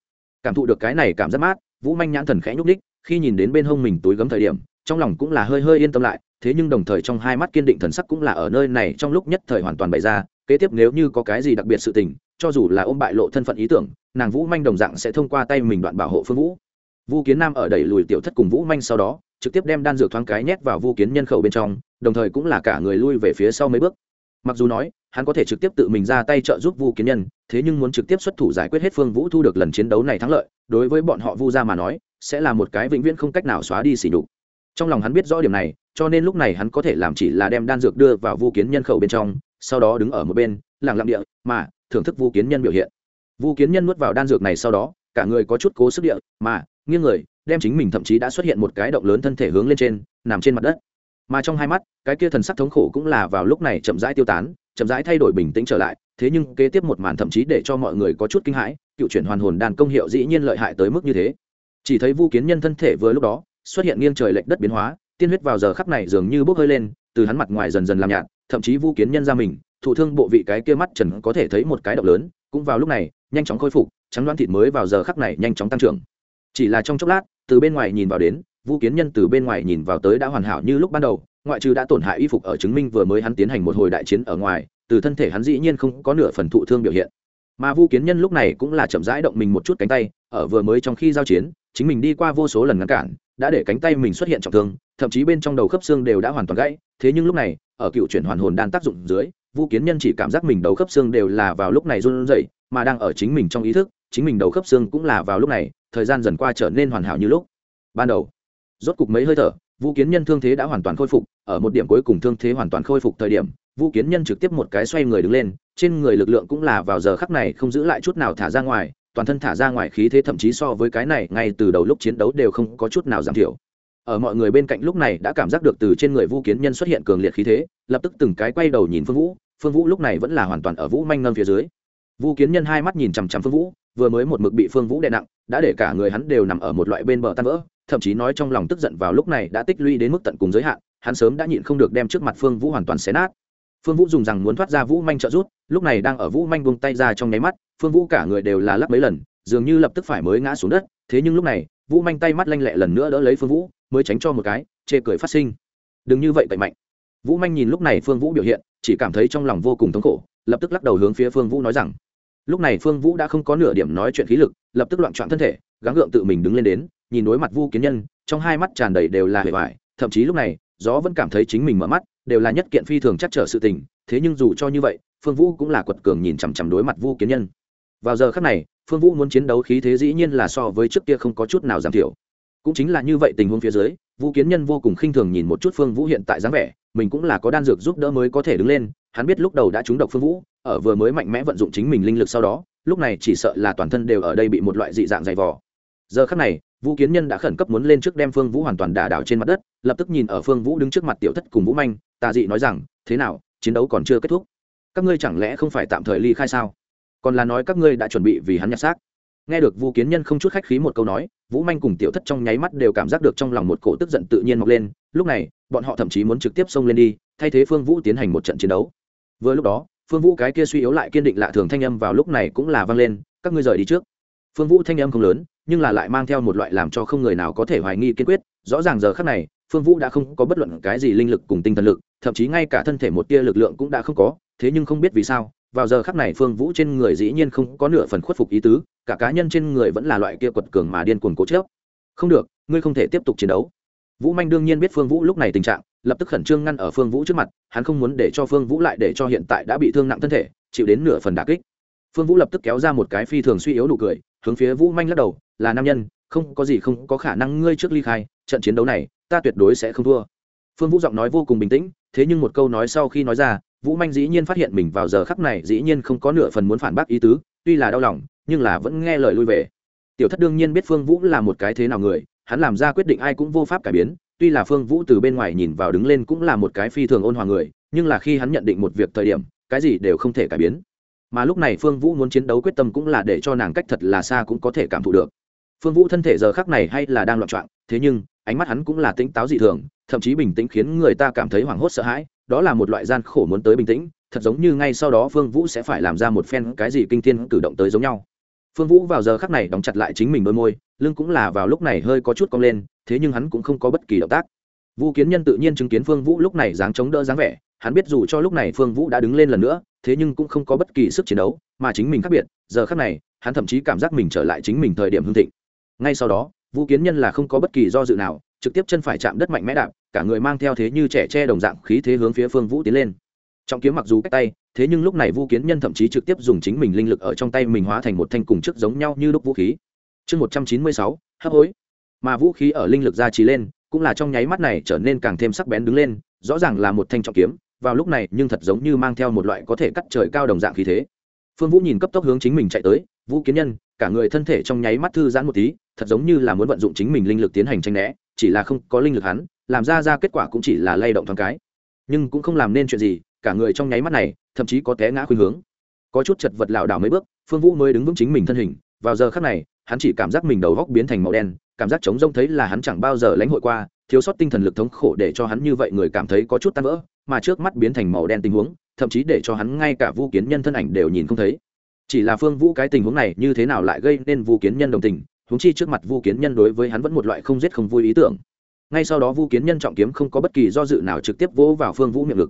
cảm thụ được cái này cảm giác mát, vũ manh nhãn thần khẽ nhúc ních khi nhìn đến bên hông mình túi gấm thời điểm, trong lòng cũng là hơi hơi yên tâm lại thế nhưng đồng thời trong hai mắt kiên định thần sắc cũng là ở nơi này trong lúc nhất thời hoàn toàn bày ra, kế tiếp nếu như có cái gì đặc biệt sự tình, cho dù là ôm bại lộ thân phận ý tưởng, nàng vũ manh đồng dạng sẽ thông qua tay mình đoạn bảo hộ phương vũ. Vu kiến nam ở đẩy lùi tiểu thất cùng vũ manh sau đó, trực tiếp đem đan dược thoáng cái nhét vào vu kiến nhân khẩu bên trong, đồng thời cũng là cả người lui về phía sau mấy bước. Mặc dù nói, hắn có thể trực tiếp tự mình ra tay trợ giúp vu kiến nhân, thế nhưng muốn trực tiếp xuất thủ giải quyết hết phương vũ thu được lần chiến đấu này thắng lợi, đối với bọn họ vu ra mà nói, sẽ là một cái vĩnh viễn không cách nào xóa đi xỉ đục trong lòng hắn biết rõ điểm này, cho nên lúc này hắn có thể làm chỉ là đem đan dược đưa vào vu kiến nhân khẩu bên trong, sau đó đứng ở một bên, lặng lặng địa, mà, thưởng thức vu kiến nhân biểu hiện. Vu kiến nhân nuốt vào đan dược này sau đó, cả người có chút cố sức địa, mà, nghiêng người, đem chính mình thậm chí đã xuất hiện một cái động lớn thân thể hướng lên trên, nằm trên mặt đất. Mà trong hai mắt, cái kia thần sắc thống khổ cũng là vào lúc này chậm rãi tiêu tán, chậm rãi thay đổi bình tĩnh trở lại, thế nhưng kế tiếp một màn thậm chí để cho mọi người có chút kinh hãi, cựu chuyển hoàn hồn đàn công hiệu dĩ nhiên lợi hại tới mức như thế. Chỉ thấy vu kiến nhân thân thể vừa lúc đó xuất hiện nghiêng trời lệch đất biến hóa, tiên huyết vào giờ khắc này dường như bốc hơi lên, từ hắn mặt ngoài dần dần làm nhạt, thậm chí vu kiến nhân ra mình, thụ thương bộ vị cái kia mắt trần có thể thấy một cái động lớn, cũng vào lúc này, nhanh chóng khôi phục, trắng đoán thịt mới vào giờ khắc này nhanh chóng tăng trưởng. Chỉ là trong chốc lát, từ bên ngoài nhìn vào đến, vu kiến nhân từ bên ngoài nhìn vào tới đã hoàn hảo như lúc ban đầu, ngoại trừ đã tổn hại y phục ở chứng minh vừa mới hắn tiến hành một hồi đại chiến ở ngoài, từ thân thể hắn dĩ nhiên không có nửa phần thụ thương biểu hiện. Mà vu kiến nhân lúc này cũng là chậm rãi động mình một chút cánh tay, ở vừa mới trong khi giao chiến, chính mình đi qua vô số lần ngăn cản đã để cánh tay mình xuất hiện trọng thương, thậm chí bên trong đầu khớp xương đều đã hoàn toàn gãy. Thế nhưng lúc này, ở cựu chuyển hoàn hồn đan tác dụng dưới, vu kiến nhân chỉ cảm giác mình đầu khớp xương đều là vào lúc này run rẩy, mà đang ở chính mình trong ý thức, chính mình đầu khớp xương cũng là vào lúc này, thời gian dần qua trở nên hoàn hảo như lúc. Ban đầu, rốt cục mấy hơi thở vũ kiến nhân thương thế đã hoàn toàn khôi phục. Ở một điểm cuối cùng thương thế hoàn toàn khôi phục thời điểm vũ kiến nhân trực tiếp một cái xoay người đứng lên, trên người lực lượng cũng là vào giờ khắc này không giữ lại chút nào thả ra ngoài toàn thân thả ra ngoài khí thế thậm chí so với cái này ngay từ đầu lúc chiến đấu đều không có chút nào giảm thiểu. Ở mọi người bên cạnh lúc này đã cảm giác được từ trên người Vu kiến nhân xuất hiện cường liệt khí thế, lập tức từng cái quay đầu nhìn phương vũ phương vũ lúc này vẫn là hoàn toàn ở vũ manh ngâm phía dưới. Vu kiến nhân hai mắt nhìn chằm chằm phương vũ, vừa mới một mực bị phương vũ đè nặng, đã để cả người hắn đều nằm ở một loại bên bờ tan vỡ, thậm chí nói trong lòng tức giận vào lúc này đã tích lũy đến mức tận cùng giới hạn, hắn sớm đã nhịn không được đem trước mặt phương vũ hoàn toàn xé nát phương vũ dùng rằng muốn thoát ra vũ manh trợ rút lúc này đang ở vũ manh buông tay ra trong nháy mắt, phương vũ cả người đều là lắp mấy lần, dường như lập tức phải mới ngã xuống đất, thế nhưng lúc này, vũ manh tay mắt lanh lẹ lần nữa đỡ lấy phương vũ, mới tránh cho một cái, chê cười phát sinh. Đừng như vậy cậy mạnh. Vũ manh nhìn lúc này phương vũ biểu hiện, chỉ cảm thấy trong lòng vô cùng thống khổ, lập tức lắc đầu hướng phía phương vũ nói rằng, lúc này phương vũ đã không có nửa điểm nói chuyện khí lực, lập tức loạn trọn thân thể, gắng gượng tự mình đứng lên đến, nhìn đối mặt vu kiến nhân, trong hai mắt tràn đầy đều là hề vải thậm chí lúc này, gió vẫn cảm thấy chính mình mở mắt đều là nhất kiện phi thường chắc trở sự tình, thế nhưng dù cho như vậy, phương vũ cũng là quật cường nhìn chằm chằm đối mặt vu kiến nhân. Vào giờ khắc này, phương vũ muốn chiến đấu khí thế dĩ nhiên là so với trước kia không có chút nào giảm thiểu. Cũng chính là như vậy tình huống phía dưới vũ kiến nhân vô cùng khinh thường nhìn một chút phương vũ hiện tại dáng vẻ, mình cũng là có đan dược giúp đỡ mới có thể đứng lên, hắn biết lúc đầu đã trúng độc phương vũ, ở vừa mới mạnh mẽ vận dụng chính mình linh lực sau đó, lúc này chỉ sợ là toàn thân đều ở đây bị một loại dị dạng dày vò. Giờ khắc này vũ kiến nhân đã khẩn cấp muốn lên trước đem phương vũ hoàn toàn đả đảo trên mặt đất, lập tức nhìn ở phương vũ đứng trước mặt tiểu thất cùng vũ manh, tà dị nói rằng, thế nào, chiến đấu còn chưa kết thúc? Các ngươi chẳng lẽ không phải tạm thời ly khai sao? Còn là nói các ngươi đã chuẩn bị vì hắn nhặt xác. Nghe được vũ kiến nhân không chút khách khí một câu nói, vũ manh cùng tiểu thất trong nháy mắt đều cảm giác được trong lòng một cổ tức giận tự nhiên mọc lên, lúc này, bọn họ thậm chí muốn trực tiếp xông lên đi, thay thế phương vũ tiến hành một trận chiến đấu. Vừa lúc đó, phương vũ cái kia suy yếu lại kiên định lạ thường thanh âm vào lúc này cũng là vang lên, các ngươi rời đi trước. Phương vũ thanh âm không lớn nhưng là lại mang theo một loại làm cho không người nào có thể hoài nghi kiên quyết. Rõ ràng giờ khác này, phương vũ đã không có bất luận cái gì linh lực cùng tinh thần lực, thậm chí ngay cả thân thể một tia lực lượng cũng đã không có, thế nhưng không biết vì sao, vào giờ khắc này phương vũ trên người dĩ nhiên không có nửa phần khuất phục ý tứ, cả cá nhân trên người vẫn là loại kia quật cường mà điên cuồng cố chớp không được, ngươi không thể tiếp tục chiến đấu. Vũ manh đương nhiên biết phương vũ lúc này tình trạng, lập tức khẩn trương ngăn ở phương vũ trước mặt, hắn không muốn để cho phương vũ lại để cho hiện tại đã bị thương nặng thân thể, chịu đến nửa phần đà kích. Phương vũ lập tức kéo ra một cái phi thường suy yếu nụ cười, hướng phía vũ manh lắc đầu là nam nhân, không có gì không có khả năng ngươi trước ly khai, trận chiến đấu này, ta tuyệt đối sẽ không thua. Phương vũ giọng nói vô cùng bình tĩnh, thế nhưng một câu nói sau khi nói ra, vũ manh dĩ nhiên phát hiện mình vào giờ khắc này dĩ nhiên không có nửa phần muốn phản bác ý tứ, tuy là đau lòng, nhưng là vẫn nghe lời lui về. Tiểu thất đương nhiên biết phương vũ là một cái thế nào người, hắn làm ra quyết định ai cũng vô pháp cải biến, tuy là phương vũ từ bên ngoài nhìn vào đứng lên cũng là một cái phi thường ôn hòa người, nhưng là khi hắn nhận định một việc thời điểm, cái gì đều không thể cải biến. Mà lúc này phương vũ muốn chiến đấu quyết tâm cũng là để cho nàng cách thật là xa cũng có thể cảm thụ được phương vũ thân thể giờ khắc này hay là đang loạn trọng thế nhưng, ánh mắt hắn cũng là tỉnh táo dị thường, thậm chí bình tĩnh khiến người ta cảm thấy hoảng hốt sợ hãi, đó là một loại gian khổ muốn tới bình tĩnh, thật giống như ngay sau đó phương vũ sẽ phải làm ra một phen cái gì kinh thiên cử động tới giống nhau. Phương vũ vào giờ khắc này đóng chặt lại chính mình đôi môi, lưng cũng là vào lúc này hơi có chút cong lên, thế nhưng hắn cũng không có bất kỳ động tác. Vũ kiến nhân tự nhiên chứng kiến phương vũ lúc này dáng chống đỡ dáng vẻ, hắn biết dù cho lúc này phương vũ đã đứng lên lần nữa, thế nhưng cũng không có bất kỳ sức chiến đấu, mà chính mình khác biệt, giờ khắc này, hắn thậm chí cảm giác mình trở lại chính mình thời điểm hưng thịnh ngay sau đó, vũ kiến nhân là không có bất kỳ do dự nào, trực tiếp chân phải chạm đất mạnh mẽ đạp, cả người mang theo thế như trẻ tre đồng dạng khí thế hướng phía phương vũ tiến lên. Trọng kiếm mặc dù cách tay, thế nhưng lúc này vũ kiến nhân thậm chí trực tiếp dùng chính mình linh lực ở trong tay mình hóa thành một thanh cùng chức giống nhau như lúc vũ khí. Chương một trăm chín mươi sáu, hấp hối. Mà vũ khí ở linh lực ra trí lên, cũng là trong nháy mắt này trở nên càng thêm sắc bén đứng lên, rõ ràng là một thanh trọng kiếm, vào lúc này nhưng thật giống như mang theo một loại có thể cắt trời cao đồng dạng khí thế. Phương vũ nhìn cấp tốc hướng chính mình chạy tới, vũ kiến nhân cả người thân thể trong nháy mắt thư giãn một tí, thật giống như là muốn vận dụng chính mình linh lực tiến hành tranh né, chỉ là không có linh lực hắn, làm ra ra kết quả cũng chỉ là lay động thoáng cái. Nhưng cũng không làm nên chuyện gì, cả người trong nháy mắt này, thậm chí có té ngã khuynh hướng. Có chút chật vật lảo đảo mấy bước, phương vũ mới đứng vững chính mình thân hình, vào giờ khắc này, hắn chỉ cảm giác mình đầu góc biến thành màu đen, cảm giác trống rông thấy là hắn chẳng bao giờ lãnh hội qua, thiếu sót tinh thần lực thống khổ để cho hắn như vậy người cảm thấy có chút tan vỡ, mà trước mắt biến thành màu đen tình huống, thậm chí để cho hắn ngay cả vu kiến nhân thân ảnh đều nhìn không thấy chỉ là phương vũ cái tình huống này như thế nào lại gây nên vu kiến nhân đồng tình, huống chi trước mặt vu kiến nhân đối với hắn vẫn một loại không giết không vui ý tưởng. Ngay sau đó vu kiến nhân trọng kiếm không có bất kỳ do dự nào trực tiếp vỗ vào phương vũ miệng lực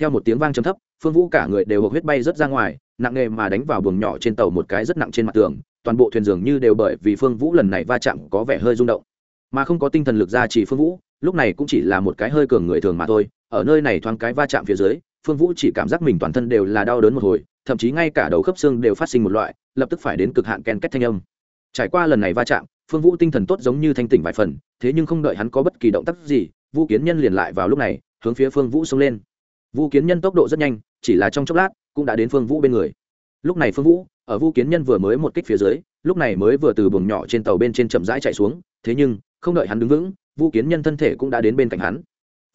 theo một tiếng vang trầm thấp, phương vũ cả người đều hộp huyết bay rớt ra ngoài, nặng nề mà đánh vào buồng nhỏ trên tàu một cái rất nặng trên mặt tường, toàn bộ thuyền dường như đều bởi vì phương vũ lần này va chạm có vẻ hơi rung động. Mà không có tinh thần lực ra chỉ phương vũ, lúc này cũng chỉ là một cái hơi cường người thường mà thôi, ở nơi này thoáng cái va chạm phía dưới, phương vũ chỉ cảm giác mình toàn thân đều là đau đớn một hồi thậm chí ngay cả đầu khớp xương đều phát sinh một loại, lập tức phải đến cực hạn ken kết thanh âm. Trải qua lần này va chạm, phương vũ tinh thần tốt giống như thanh tỉnh vài phần, thế nhưng không đợi hắn có bất kỳ động tác gì vũ kiến nhân liền lại vào lúc này, hướng phía phương vũ xông lên. Vũ kiến nhân tốc độ rất nhanh, chỉ là trong chốc lát, cũng đã đến phương vũ bên người. Lúc này phương vũ, ở vũ kiến nhân vừa mới một kích phía dưới, lúc này mới vừa từ buồng nhỏ trên tàu bên trên chậm rãi chạy xuống, thế nhưng, không đợi hắn đứng vững vũ kiến nhân thân thể cũng đã đến bên cạnh hắn.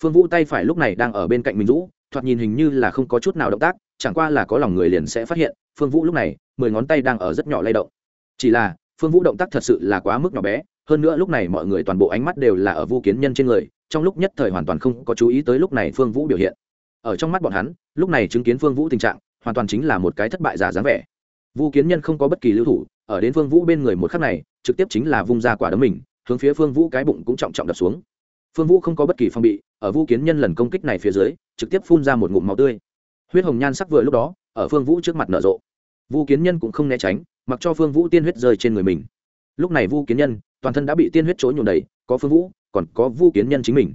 Phương vũ tay phải lúc này đang ở bên cạnh mình rũ, thoạt nhìn hình như là không có chút nào động tác chẳng qua là có lòng người liền sẽ phát hiện, phương vũ lúc này, mười ngón tay đang ở rất nhỏ lay động. Chỉ là, phương vũ động tác thật sự là quá mức nhỏ bé, hơn nữa lúc này mọi người toàn bộ ánh mắt đều là ở vu kiến nhân trên người, trong lúc nhất thời hoàn toàn không có chú ý tới lúc này phương vũ biểu hiện. Ở trong mắt bọn hắn, lúc này chứng kiến phương vũ tình trạng, hoàn toàn chính là một cái thất bại giả dáng vẻ. Vu kiến nhân không có bất kỳ lưu thủ, ở đến phương vũ bên người một khắc này, trực tiếp chính là vung ra quả đấm mình, hướng phía phương vũ cái bụng cũng trọng trọng đập xuống. Phương vũ không có bất kỳ phong bị, ở vu kiến nhân lần công kích này phía dưới, trực tiếp phun ra một ngụm máu tươi huyết hồng nhan sắc vừa lúc đó, ở phương vũ trước mặt nở rộ. Vu kiến nhân cũng không né tránh, mặc cho phương vũ tiên huyết rơi trên người mình. Lúc này vu kiến nhân, toàn thân đã bị tiên huyết chối nhuộm đầy, có phương vũ, còn có vu kiến nhân chính mình.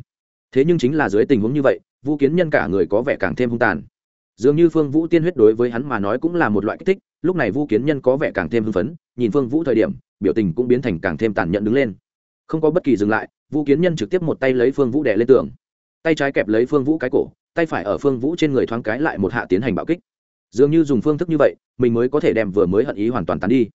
Thế nhưng chính là dưới tình huống như vậy, vu kiến nhân cả người có vẻ càng thêm hung tàn. Dường như phương vũ tiên huyết đối với hắn mà nói cũng là một loại kích thích, lúc này vu kiến nhân có vẻ càng thêm hưng phấn, nhìn phương vũ thời điểm, biểu tình cũng biến thành càng thêm tàn nhẫn đứng lên. Không có bất kỳ dừng lại, vu kiến nhân trực tiếp một tay lấy phương vũ đè lên tường. Tay trái kẹp lấy phương vũ cái cổ tay phải ở phương vũ trên người thoáng cái lại một hạ tiến hành bạo kích. Dường như dùng phương thức như vậy, mình mới có thể đem vừa mới hận ý hoàn toàn tán đi.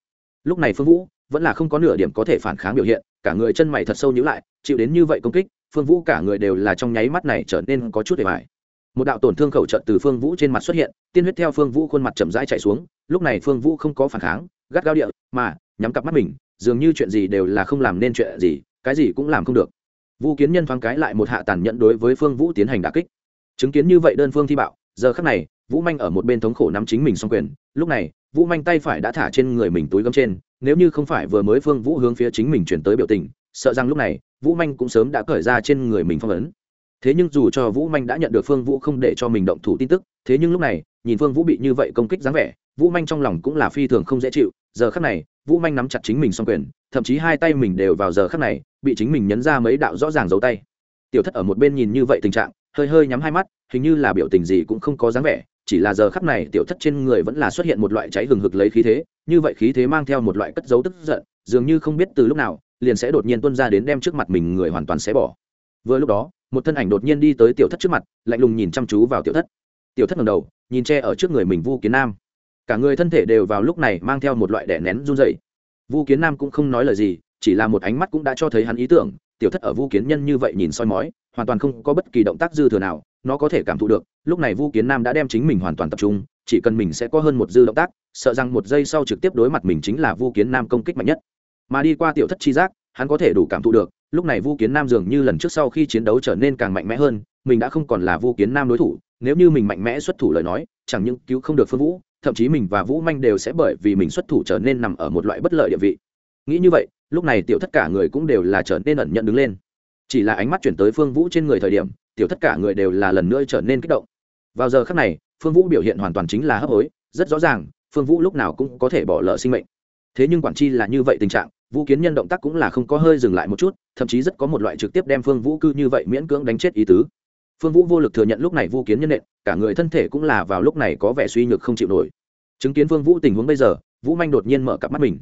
Lúc này phương vũ vẫn là không có nửa điểm có thể phản kháng biểu hiện, cả người chân mày thật sâu nhữ lại, chịu đến như vậy công kích, phương vũ cả người đều là trong nháy mắt này trở nên có chút để bài một đạo tổn thương khẩu trận từ phương vũ trên mặt xuất hiện, tiên huyết theo phương vũ khuôn mặt chậm rãi chạy xuống, lúc này phương vũ không có phản kháng, gắt gao địa, mà, nhắm cặp mắt mình, dường như chuyện gì đều là không làm nên chuyện gì, cái gì cũng làm không được. Vũ kiến nhân thoáng cái lại một hạ tàn nhẫn đối với phương vũ tiến hành đà kích chứng kiến như vậy đơn phương thi bạo, giờ khắc này, vũ manh ở một bên thống khổ nắm chính mình xong quyền. Lúc này, vũ manh tay phải đã thả trên người mình túi gấm trên, nếu như không phải vừa mới phương vũ hướng phía chính mình chuyển tới biểu tình, sợ rằng lúc này, vũ manh cũng sớm đã cởi ra trên người mình phong ấn. Thế nhưng dù cho vũ manh đã nhận được phương vũ không để cho mình động thủ tin tức, thế nhưng lúc này, nhìn phương vũ bị như vậy công kích dáng vẻ, vũ manh trong lòng cũng là phi thường không dễ chịu. Giờ khắc này, vũ manh nắm chặt chính mình xong quyền, thậm chí hai tay mình đều vào giờ khắc này, bị chính mình nhấn ra mấy đạo rõ ràng dấu tay. Tiểu thất ở một bên nhìn như vậy tình trạng hơi hơi nhắm hai mắt, hình như là biểu tình gì cũng không có dáng vẻ, chỉ là giờ khắc này tiểu thất trên người vẫn là xuất hiện một loại cháy hừng hực lấy khí thế, như vậy khí thế mang theo một loại cất dấu tức giận, dường như không biết từ lúc nào, liền sẽ đột nhiên tuân ra đến đem trước mặt mình người hoàn toàn xé bỏ. Vừa lúc đó, một thân ảnh đột nhiên đi tới tiểu thất trước mặt, lạnh lùng nhìn chăm chú vào tiểu thất. Tiểu thất ngầm đầu, nhìn che ở trước người mình vu kiến nam. Cả người thân thể đều vào lúc này mang theo một loại đẻ nén run dày vu kiến nam cũng không nói lời gì, chỉ là một ánh mắt cũng đã cho thấy hắn ý tưởng, tiểu thất ở vu kiến nhân như vậy nhìn soi mói hoàn toàn không có bất kỳ động tác dư thừa nào, nó có thể cảm thụ được, lúc này vu kiến nam đã đem chính mình hoàn toàn tập trung, chỉ cần mình sẽ có hơn một dư động tác, sợ rằng một giây sau trực tiếp đối mặt mình chính là vu kiến nam công kích mạnh nhất. Mà đi qua tiểu thất chi giác, hắn có thể đủ cảm thụ được, lúc này vu kiến nam dường như lần trước sau khi chiến đấu trở nên càng mạnh mẽ hơn, mình đã không còn là vu kiến nam đối thủ, nếu như mình mạnh mẽ xuất thủ lời nói, chẳng những cứu không được phương vũ, thậm chí mình và vũ manh đều sẽ bởi vì mình xuất thủ trở nên nằm ở một loại bất lợi địa vị. Nghĩ như vậy, lúc này tiểu thất cả người cũng đều là trở nên ẩn nhận đứng lên chỉ là ánh mắt chuyển tới phương vũ trên người thời điểm, tiểu thất cả người đều là lần nữa trở nên kích động. Vào giờ khắc này, phương vũ biểu hiện hoàn toàn chính là hấp hối, rất rõ ràng, phương vũ lúc nào cũng có thể bỏ lỡ sinh mệnh. Thế nhưng quản chi là như vậy tình trạng, vũ kiến nhân động tác cũng là không có hơi dừng lại một chút, thậm chí rất có một loại trực tiếp đem phương vũ cư như vậy miễn cưỡng đánh chết ý tứ. Phương vũ vô lực thừa nhận lúc này vũ kiến nhân nện, cả người thân thể cũng là vào lúc này có vẻ suy nhược không chịu nổi. Chứng kiến phương vũ tình huống bây giờ, vũ manh đột nhiên mở cặp mắt mình.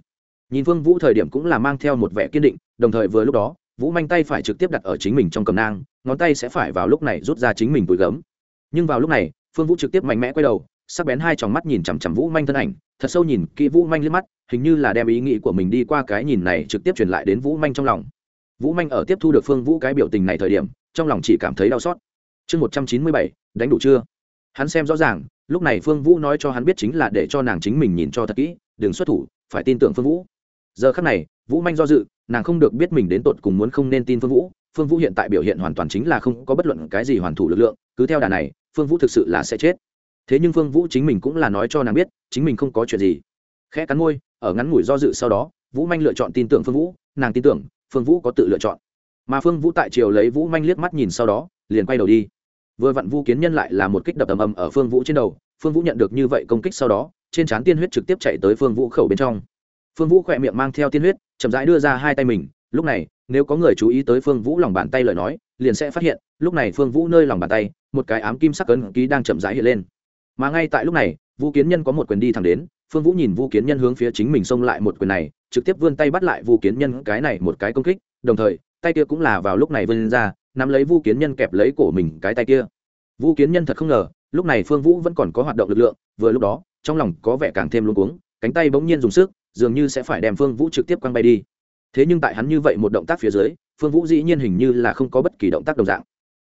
Nhìn phương vũ thời điểm cũng là mang theo một vẻ kiên định, đồng thời vừa lúc đó vũ manh tay phải trực tiếp đặt ở chính mình trong cầm nang, ngón tay sẽ phải vào lúc này rút ra chính mình túi gấm. Nhưng vào lúc này, phương vũ trực tiếp mạnh mẽ quay đầu, sắc bén hai tròng mắt nhìn chằm chằm vũ manh thân ảnh, thật sâu nhìn kỹ vũ manh liếc mắt, hình như là đem ý nghĩ của mình đi qua cái nhìn này trực tiếp truyền lại đến vũ manh trong lòng. Vũ manh ở tiếp thu được phương vũ cái biểu tình này thời điểm, trong lòng chỉ cảm thấy đau xót. Chương một trăm chín mươi bảy, đánh đủ chưa? Hắn xem rõ ràng, lúc này phương vũ nói cho hắn biết chính là để cho nàng chính mình nhìn cho thật kỹ, đừng xuất thủ, phải tin tưởng phương vũ. Giờ khắc này, vũ manh do dự nàng không được biết mình đến tột cùng muốn không nên tin phương vũ. Phương vũ hiện tại biểu hiện hoàn toàn chính là không có bất luận cái gì hoàn thủ lực lượng, cứ theo đà này, phương vũ thực sự là sẽ chết. Thế nhưng phương vũ chính mình cũng là nói cho nàng biết, chính mình không có chuyện gì. Khẽ cắn môi, ở ngắn ngủi do dự sau đó, vũ manh lựa chọn tin tưởng phương vũ, nàng tin tưởng, phương vũ có tự lựa chọn. Mà phương vũ tại triều lấy vũ manh liếc mắt nhìn sau đó, liền quay đầu đi. Vừa vặn vu kiến nhân lại là một kích đập ầm ầm ở phương vũ trên đầu, phương vũ nhận được như vậy công kích sau đó, trên trán tiên huyết trực tiếp chạy tới phương vũ khẩu bên trong phương vũ khỏe miệng mang theo tiên huyết, chậm rãi đưa ra hai tay mình, lúc này, nếu có người chú ý tới phương vũ lòng bàn tay lời nói, liền sẽ phát hiện, lúc này phương vũ nơi lòng bàn tay, một cái ám kim sắc cấn ký đang chậm rãi hiện lên. Mà ngay tại lúc này, vũ kiến nhân có một quyền đi thẳng đến, phương vũ nhìn vũ kiến nhân hướng phía chính mình xông lại một quyền này, trực tiếp vươn tay bắt lại vũ kiến nhân cái này một cái công kích, đồng thời, tay kia cũng là vào lúc này vươn ra, nắm lấy vũ kiến nhân kẹp lấy cổ mình cái tay kia. Vũ kiến nhân thật không ngờ, lúc này phương vũ vẫn còn có hoạt động lực lượng, vừa lúc đó, trong lòng có vẻ càng thêm luống cuống, cánh tay bỗng nhiên dùng sức dường như sẽ phải đem phương vũ trực tiếp quăng bay đi. Thế nhưng tại hắn như vậy một động tác phía dưới, phương vũ dĩ nhiên hình như là không có bất kỳ động tác đồng dạng.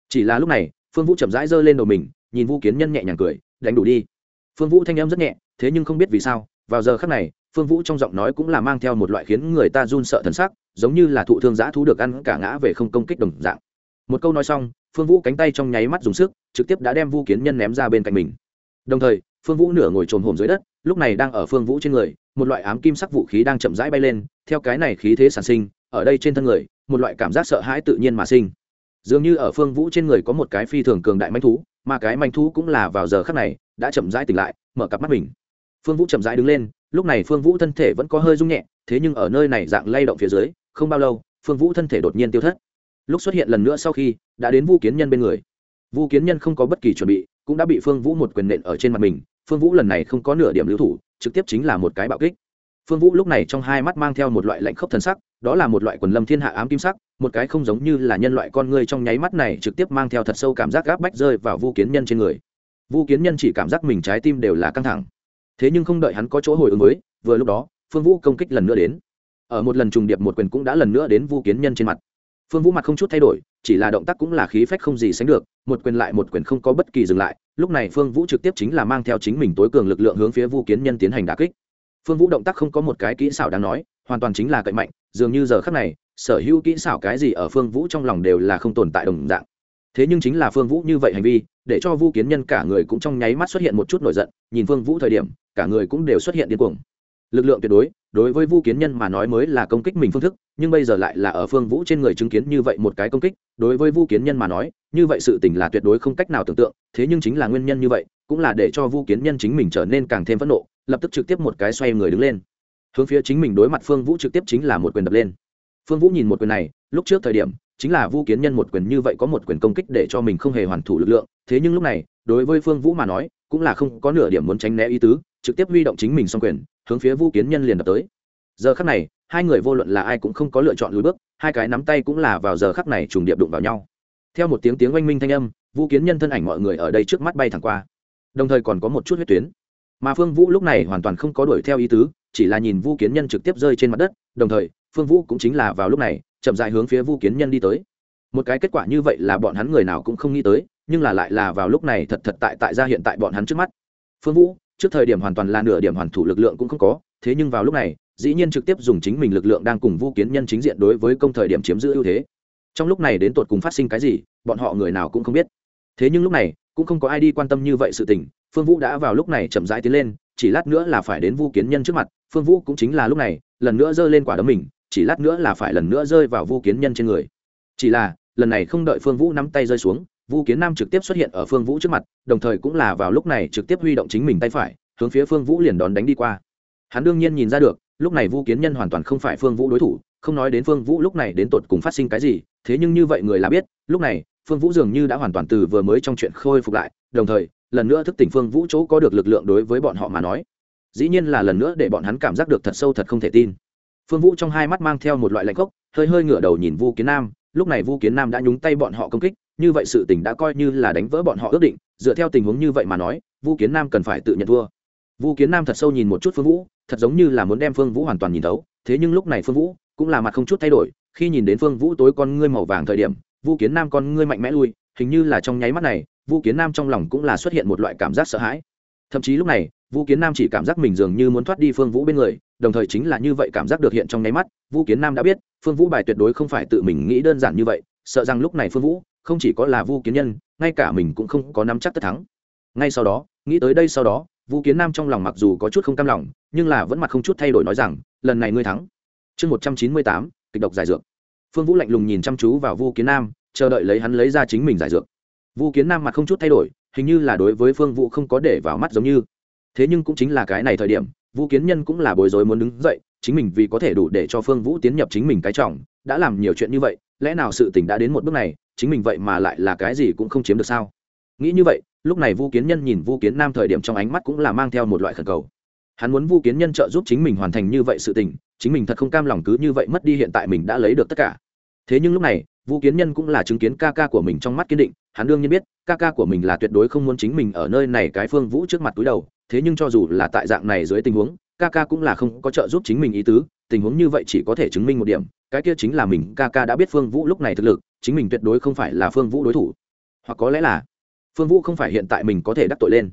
Chỉ là lúc này, phương vũ chậm rãi giơ lên đầu mình, nhìn vũ kiến nhân nhẹ nhàng cười, đánh đủ đi. Phương vũ thanh em rất nhẹ, thế nhưng không biết vì sao, vào giờ khắc này, phương vũ trong giọng nói cũng là mang theo một loại khiến người ta run sợ thần sắc, giống như là thụ thương giã thú được ăn cả ngã về không công kích đồng dạng. Một câu nói xong, phương vũ cánh tay trong nháy mắt dùng sức, trực tiếp đã đem vu kiến nhân ném ra bên cạnh mình. Đồng thời, phương vũ nửa ngồi trồm hồm dưới đất lúc này đang ở phương vũ trên người, một loại ám kim sắc vũ khí đang chậm rãi bay lên, theo cái này khí thế sản sinh, ở đây trên thân người, một loại cảm giác sợ hãi tự nhiên mà sinh. Dường như ở phương vũ trên người có một cái phi thường cường đại manh thú, mà cái manh thú cũng là vào giờ khắc này, đã chậm rãi tỉnh lại, mở cặp mắt mình. Phương vũ chậm rãi đứng lên, lúc này phương vũ thân thể vẫn có hơi rung nhẹ, thế nhưng ở nơi này dạng lay động phía dưới, không bao lâu, phương vũ thân thể đột nhiên tiêu thất. Lúc xuất hiện lần nữa sau khi, đã đến vu kiến nhân bên người. Vu kiến nhân không có bất kỳ chuẩn bị, cũng đã bị phương vũ một quyền nện ở trên mặt mình phương vũ lần này không có nửa điểm lưu thủ, trực tiếp chính là một cái bạo kích. Phương vũ lúc này trong hai mắt mang theo một loại lạnh khốc thần sắc, đó là một loại quần lâm thiên hạ ám kim sắc, một cái không giống như là nhân loại con người trong nháy mắt này trực tiếp mang theo thật sâu cảm giác gáp bách rơi vào vu kiến nhân trên người. Vu kiến nhân chỉ cảm giác mình trái tim đều là căng thẳng. Thế nhưng không đợi hắn có chỗ hồi ứng với, vừa lúc đó, phương vũ công kích lần nữa đến. Ở một lần trùng điệp một quyền cũng đã lần nữa đến vu kiến nhân trên mặt. Phương vũ mặt không chút thay đổi, chỉ là động tác cũng là khí phách không gì sánh được, một quyền lại một quyền không có bất kỳ dừng lại lúc này phương vũ trực tiếp chính là mang theo chính mình tối cường lực lượng hướng phía vu kiến nhân tiến hành đà kích. Phương vũ động tác không có một cái kỹ xảo đáng nói, hoàn toàn chính là cậy mạnh, dường như giờ khắc này, sở hữu kỹ xảo cái gì ở phương vũ trong lòng đều là không tồn tại đồng dạng. Thế nhưng chính là phương vũ như vậy hành vi, để cho vu kiến nhân cả người cũng trong nháy mắt xuất hiện một chút nổi giận, nhìn phương vũ thời điểm, cả người cũng đều xuất hiện điên cuồng lực lượng tuyệt đối đối với vu kiến nhân mà nói mới là công kích mình phương thức, nhưng bây giờ lại là ở phương vũ trên người chứng kiến như vậy một cái công kích, đối với vu kiến nhân mà nói, như vậy sự tình là tuyệt đối không cách nào tưởng tượng, thế nhưng chính là nguyên nhân như vậy, cũng là để cho vu kiến nhân chính mình trở nên càng thêm phẫn nộ, lập tức trực tiếp một cái xoay người đứng lên. Hướng phía chính mình đối mặt phương vũ trực tiếp chính là một quyền đập lên. Phương vũ nhìn một quyền này, lúc trước thời điểm, chính là vu kiến nhân một quyền như vậy có một quyền công kích để cho mình không hề hoàn thủ lực lượng, thế nhưng lúc này, đối với phương vũ mà nói cũng là không có nửa điểm muốn tránh né ý tứ, trực tiếp huy động chính mình xong quyền, hướng phía vu kiến nhân liền đập tới. Giờ khắc này, hai người vô luận là ai cũng không có lựa chọn lùi bước, hai cái nắm tay cũng là vào giờ khắc này trùng điệp đụng vào nhau. Theo một tiếng tiếng oanh minh thanh âm, vu kiến nhân thân ảnh mọi người ở đây trước mắt bay thẳng qua. Đồng thời còn có một chút huyết tuyến. Mà phương vũ lúc này hoàn toàn không có đuổi theo ý tứ, chỉ là nhìn vu kiến nhân trực tiếp rơi trên mặt đất, đồng thời, phương vũ cũng chính là vào lúc này, chậm dại hướng phía vu kiến nhân đi tới. Một cái kết quả như vậy là bọn hắn người nào cũng không nghĩ tới nhưng là lại là vào lúc này thật thật tại tại ra hiện tại bọn hắn trước mắt. Phương vũ, trước thời điểm hoàn toàn là nửa điểm hoàn thủ lực lượng cũng không có, thế nhưng vào lúc này, dĩ nhiên trực tiếp dùng chính mình lực lượng đang cùng vu kiến nhân chính diện đối với công thời điểm chiếm giữ ưu thế. Trong lúc này đến tột cùng phát sinh cái gì, bọn họ người nào cũng không biết. Thế nhưng lúc này, cũng không có ai đi quan tâm như vậy sự tình, phương vũ đã vào lúc này chậm rãi tiến lên, chỉ lát nữa là phải đến vu kiến nhân trước mặt, phương vũ cũng chính là lúc này, lần nữa giơ lên quả đấm mình, chỉ lát nữa là phải lần nữa rơi vào vu kiến nhân trên người. Chỉ là, lần này không đợi phương vũ nắm tay rơi xuống vu kiến nam trực tiếp xuất hiện ở phương vũ trước mặt, đồng thời cũng là vào lúc này trực tiếp huy động chính mình tay phải, hướng phía phương vũ liền đón đánh đi qua. Hắn đương nhiên nhìn ra được, lúc này vu kiến nhân hoàn toàn không phải phương vũ đối thủ, không nói đến phương vũ lúc này đến tột cùng phát sinh cái gì, thế nhưng như vậy người là biết, lúc này, phương vũ dường như đã hoàn toàn từ vừa mới trong chuyện khôi phục lại, đồng thời, lần nữa thức tỉnh phương vũ chỗ có được lực lượng đối với bọn họ mà nói. Dĩ nhiên là lần nữa để bọn hắn cảm giác được thật sâu thật không thể tin. Phương vũ trong hai mắt mang theo một loại lạnh cốc hơi hơi ngửa đầu nhìn vu kiến nam, lúc này vu kiến nam đã nhúng tay bọn họ công kích như vậy sự tình đã coi như là đánh vỡ bọn họ ước định, dựa theo tình huống như vậy mà nói, vu kiến nam cần phải tự nhận thua. Vu kiến nam thật sâu nhìn một chút phương vũ, thật giống như là muốn đem phương vũ hoàn toàn nhìn thấu, thế nhưng lúc này phương vũ cũng là mặt không chút thay đổi, khi nhìn đến phương vũ tối con ngươi màu vàng thời điểm, vu kiến nam con ngươi mạnh mẽ lui, hình như là trong nháy mắt này, vu kiến nam trong lòng cũng là xuất hiện một loại cảm giác sợ hãi. Thậm chí lúc này, vu kiến nam chỉ cảm giác mình dường như muốn thoát đi phương vũ bên người, đồng thời chính là như vậy cảm giác được hiện trong nháy mắt, vu kiến nam đã biết, phương vũ bài tuyệt đối không phải tự mình nghĩ đơn giản như vậy, sợ rằng lúc này phương vũ không chỉ có là vu kiến nhân, ngay cả mình cũng không có nắm chắc tất thắng. Ngay sau đó, nghĩ tới đây sau đó, vu kiến nam trong lòng mặc dù có chút không cam lòng, nhưng là vẫn mặt không chút thay đổi nói rằng, lần này ngươi thắng. Chương một trăm chín mươi tám, kịch độc giải dược. Phương vũ lạnh lùng nhìn chăm chú vào vu kiến nam, chờ đợi lấy hắn lấy ra chính mình giải dược. Vu kiến nam mặt không chút thay đổi, hình như là đối với phương vũ không có để vào mắt giống như. Thế nhưng cũng chính là cái này thời điểm, vu kiến nhân cũng là bối rối muốn đứng dậy, chính mình vì có thể đủ để cho phương vũ tiến nhập chính mình cái trọng, đã làm nhiều chuyện như vậy, lẽ nào sự tình đã đến một bước này chính mình vậy mà lại là cái gì cũng không chiếm được sao? Nghĩ như vậy, lúc này vu kiến nhân nhìn vu kiến nam thời điểm trong ánh mắt cũng là mang theo một loại khẩn cầu. Hắn muốn vu kiến nhân trợ giúp chính mình hoàn thành như vậy sự tình, chính mình thật không cam lòng cứ như vậy mất đi hiện tại mình đã lấy được tất cả. Thế nhưng lúc này, vu kiến nhân cũng là chứng kiến ca ca của mình trong mắt kiên định, hắn đương nhiên biết, ca ca của mình là tuyệt đối không muốn chính mình ở nơi này cái phương vũ trước mặt túi đầu, thế nhưng cho dù là tại dạng này dưới tình huống, ca ca cũng là không có trợ giúp chính mình ý tứ tình huống như vậy chỉ có thể chứng minh một điểm, cái kia chính là mình, ca ca đã biết phương vũ lúc này thực lực, chính mình tuyệt đối không phải là phương vũ đối thủ. Hoặc có lẽ là, phương vũ không phải hiện tại mình có thể đắc tội lên.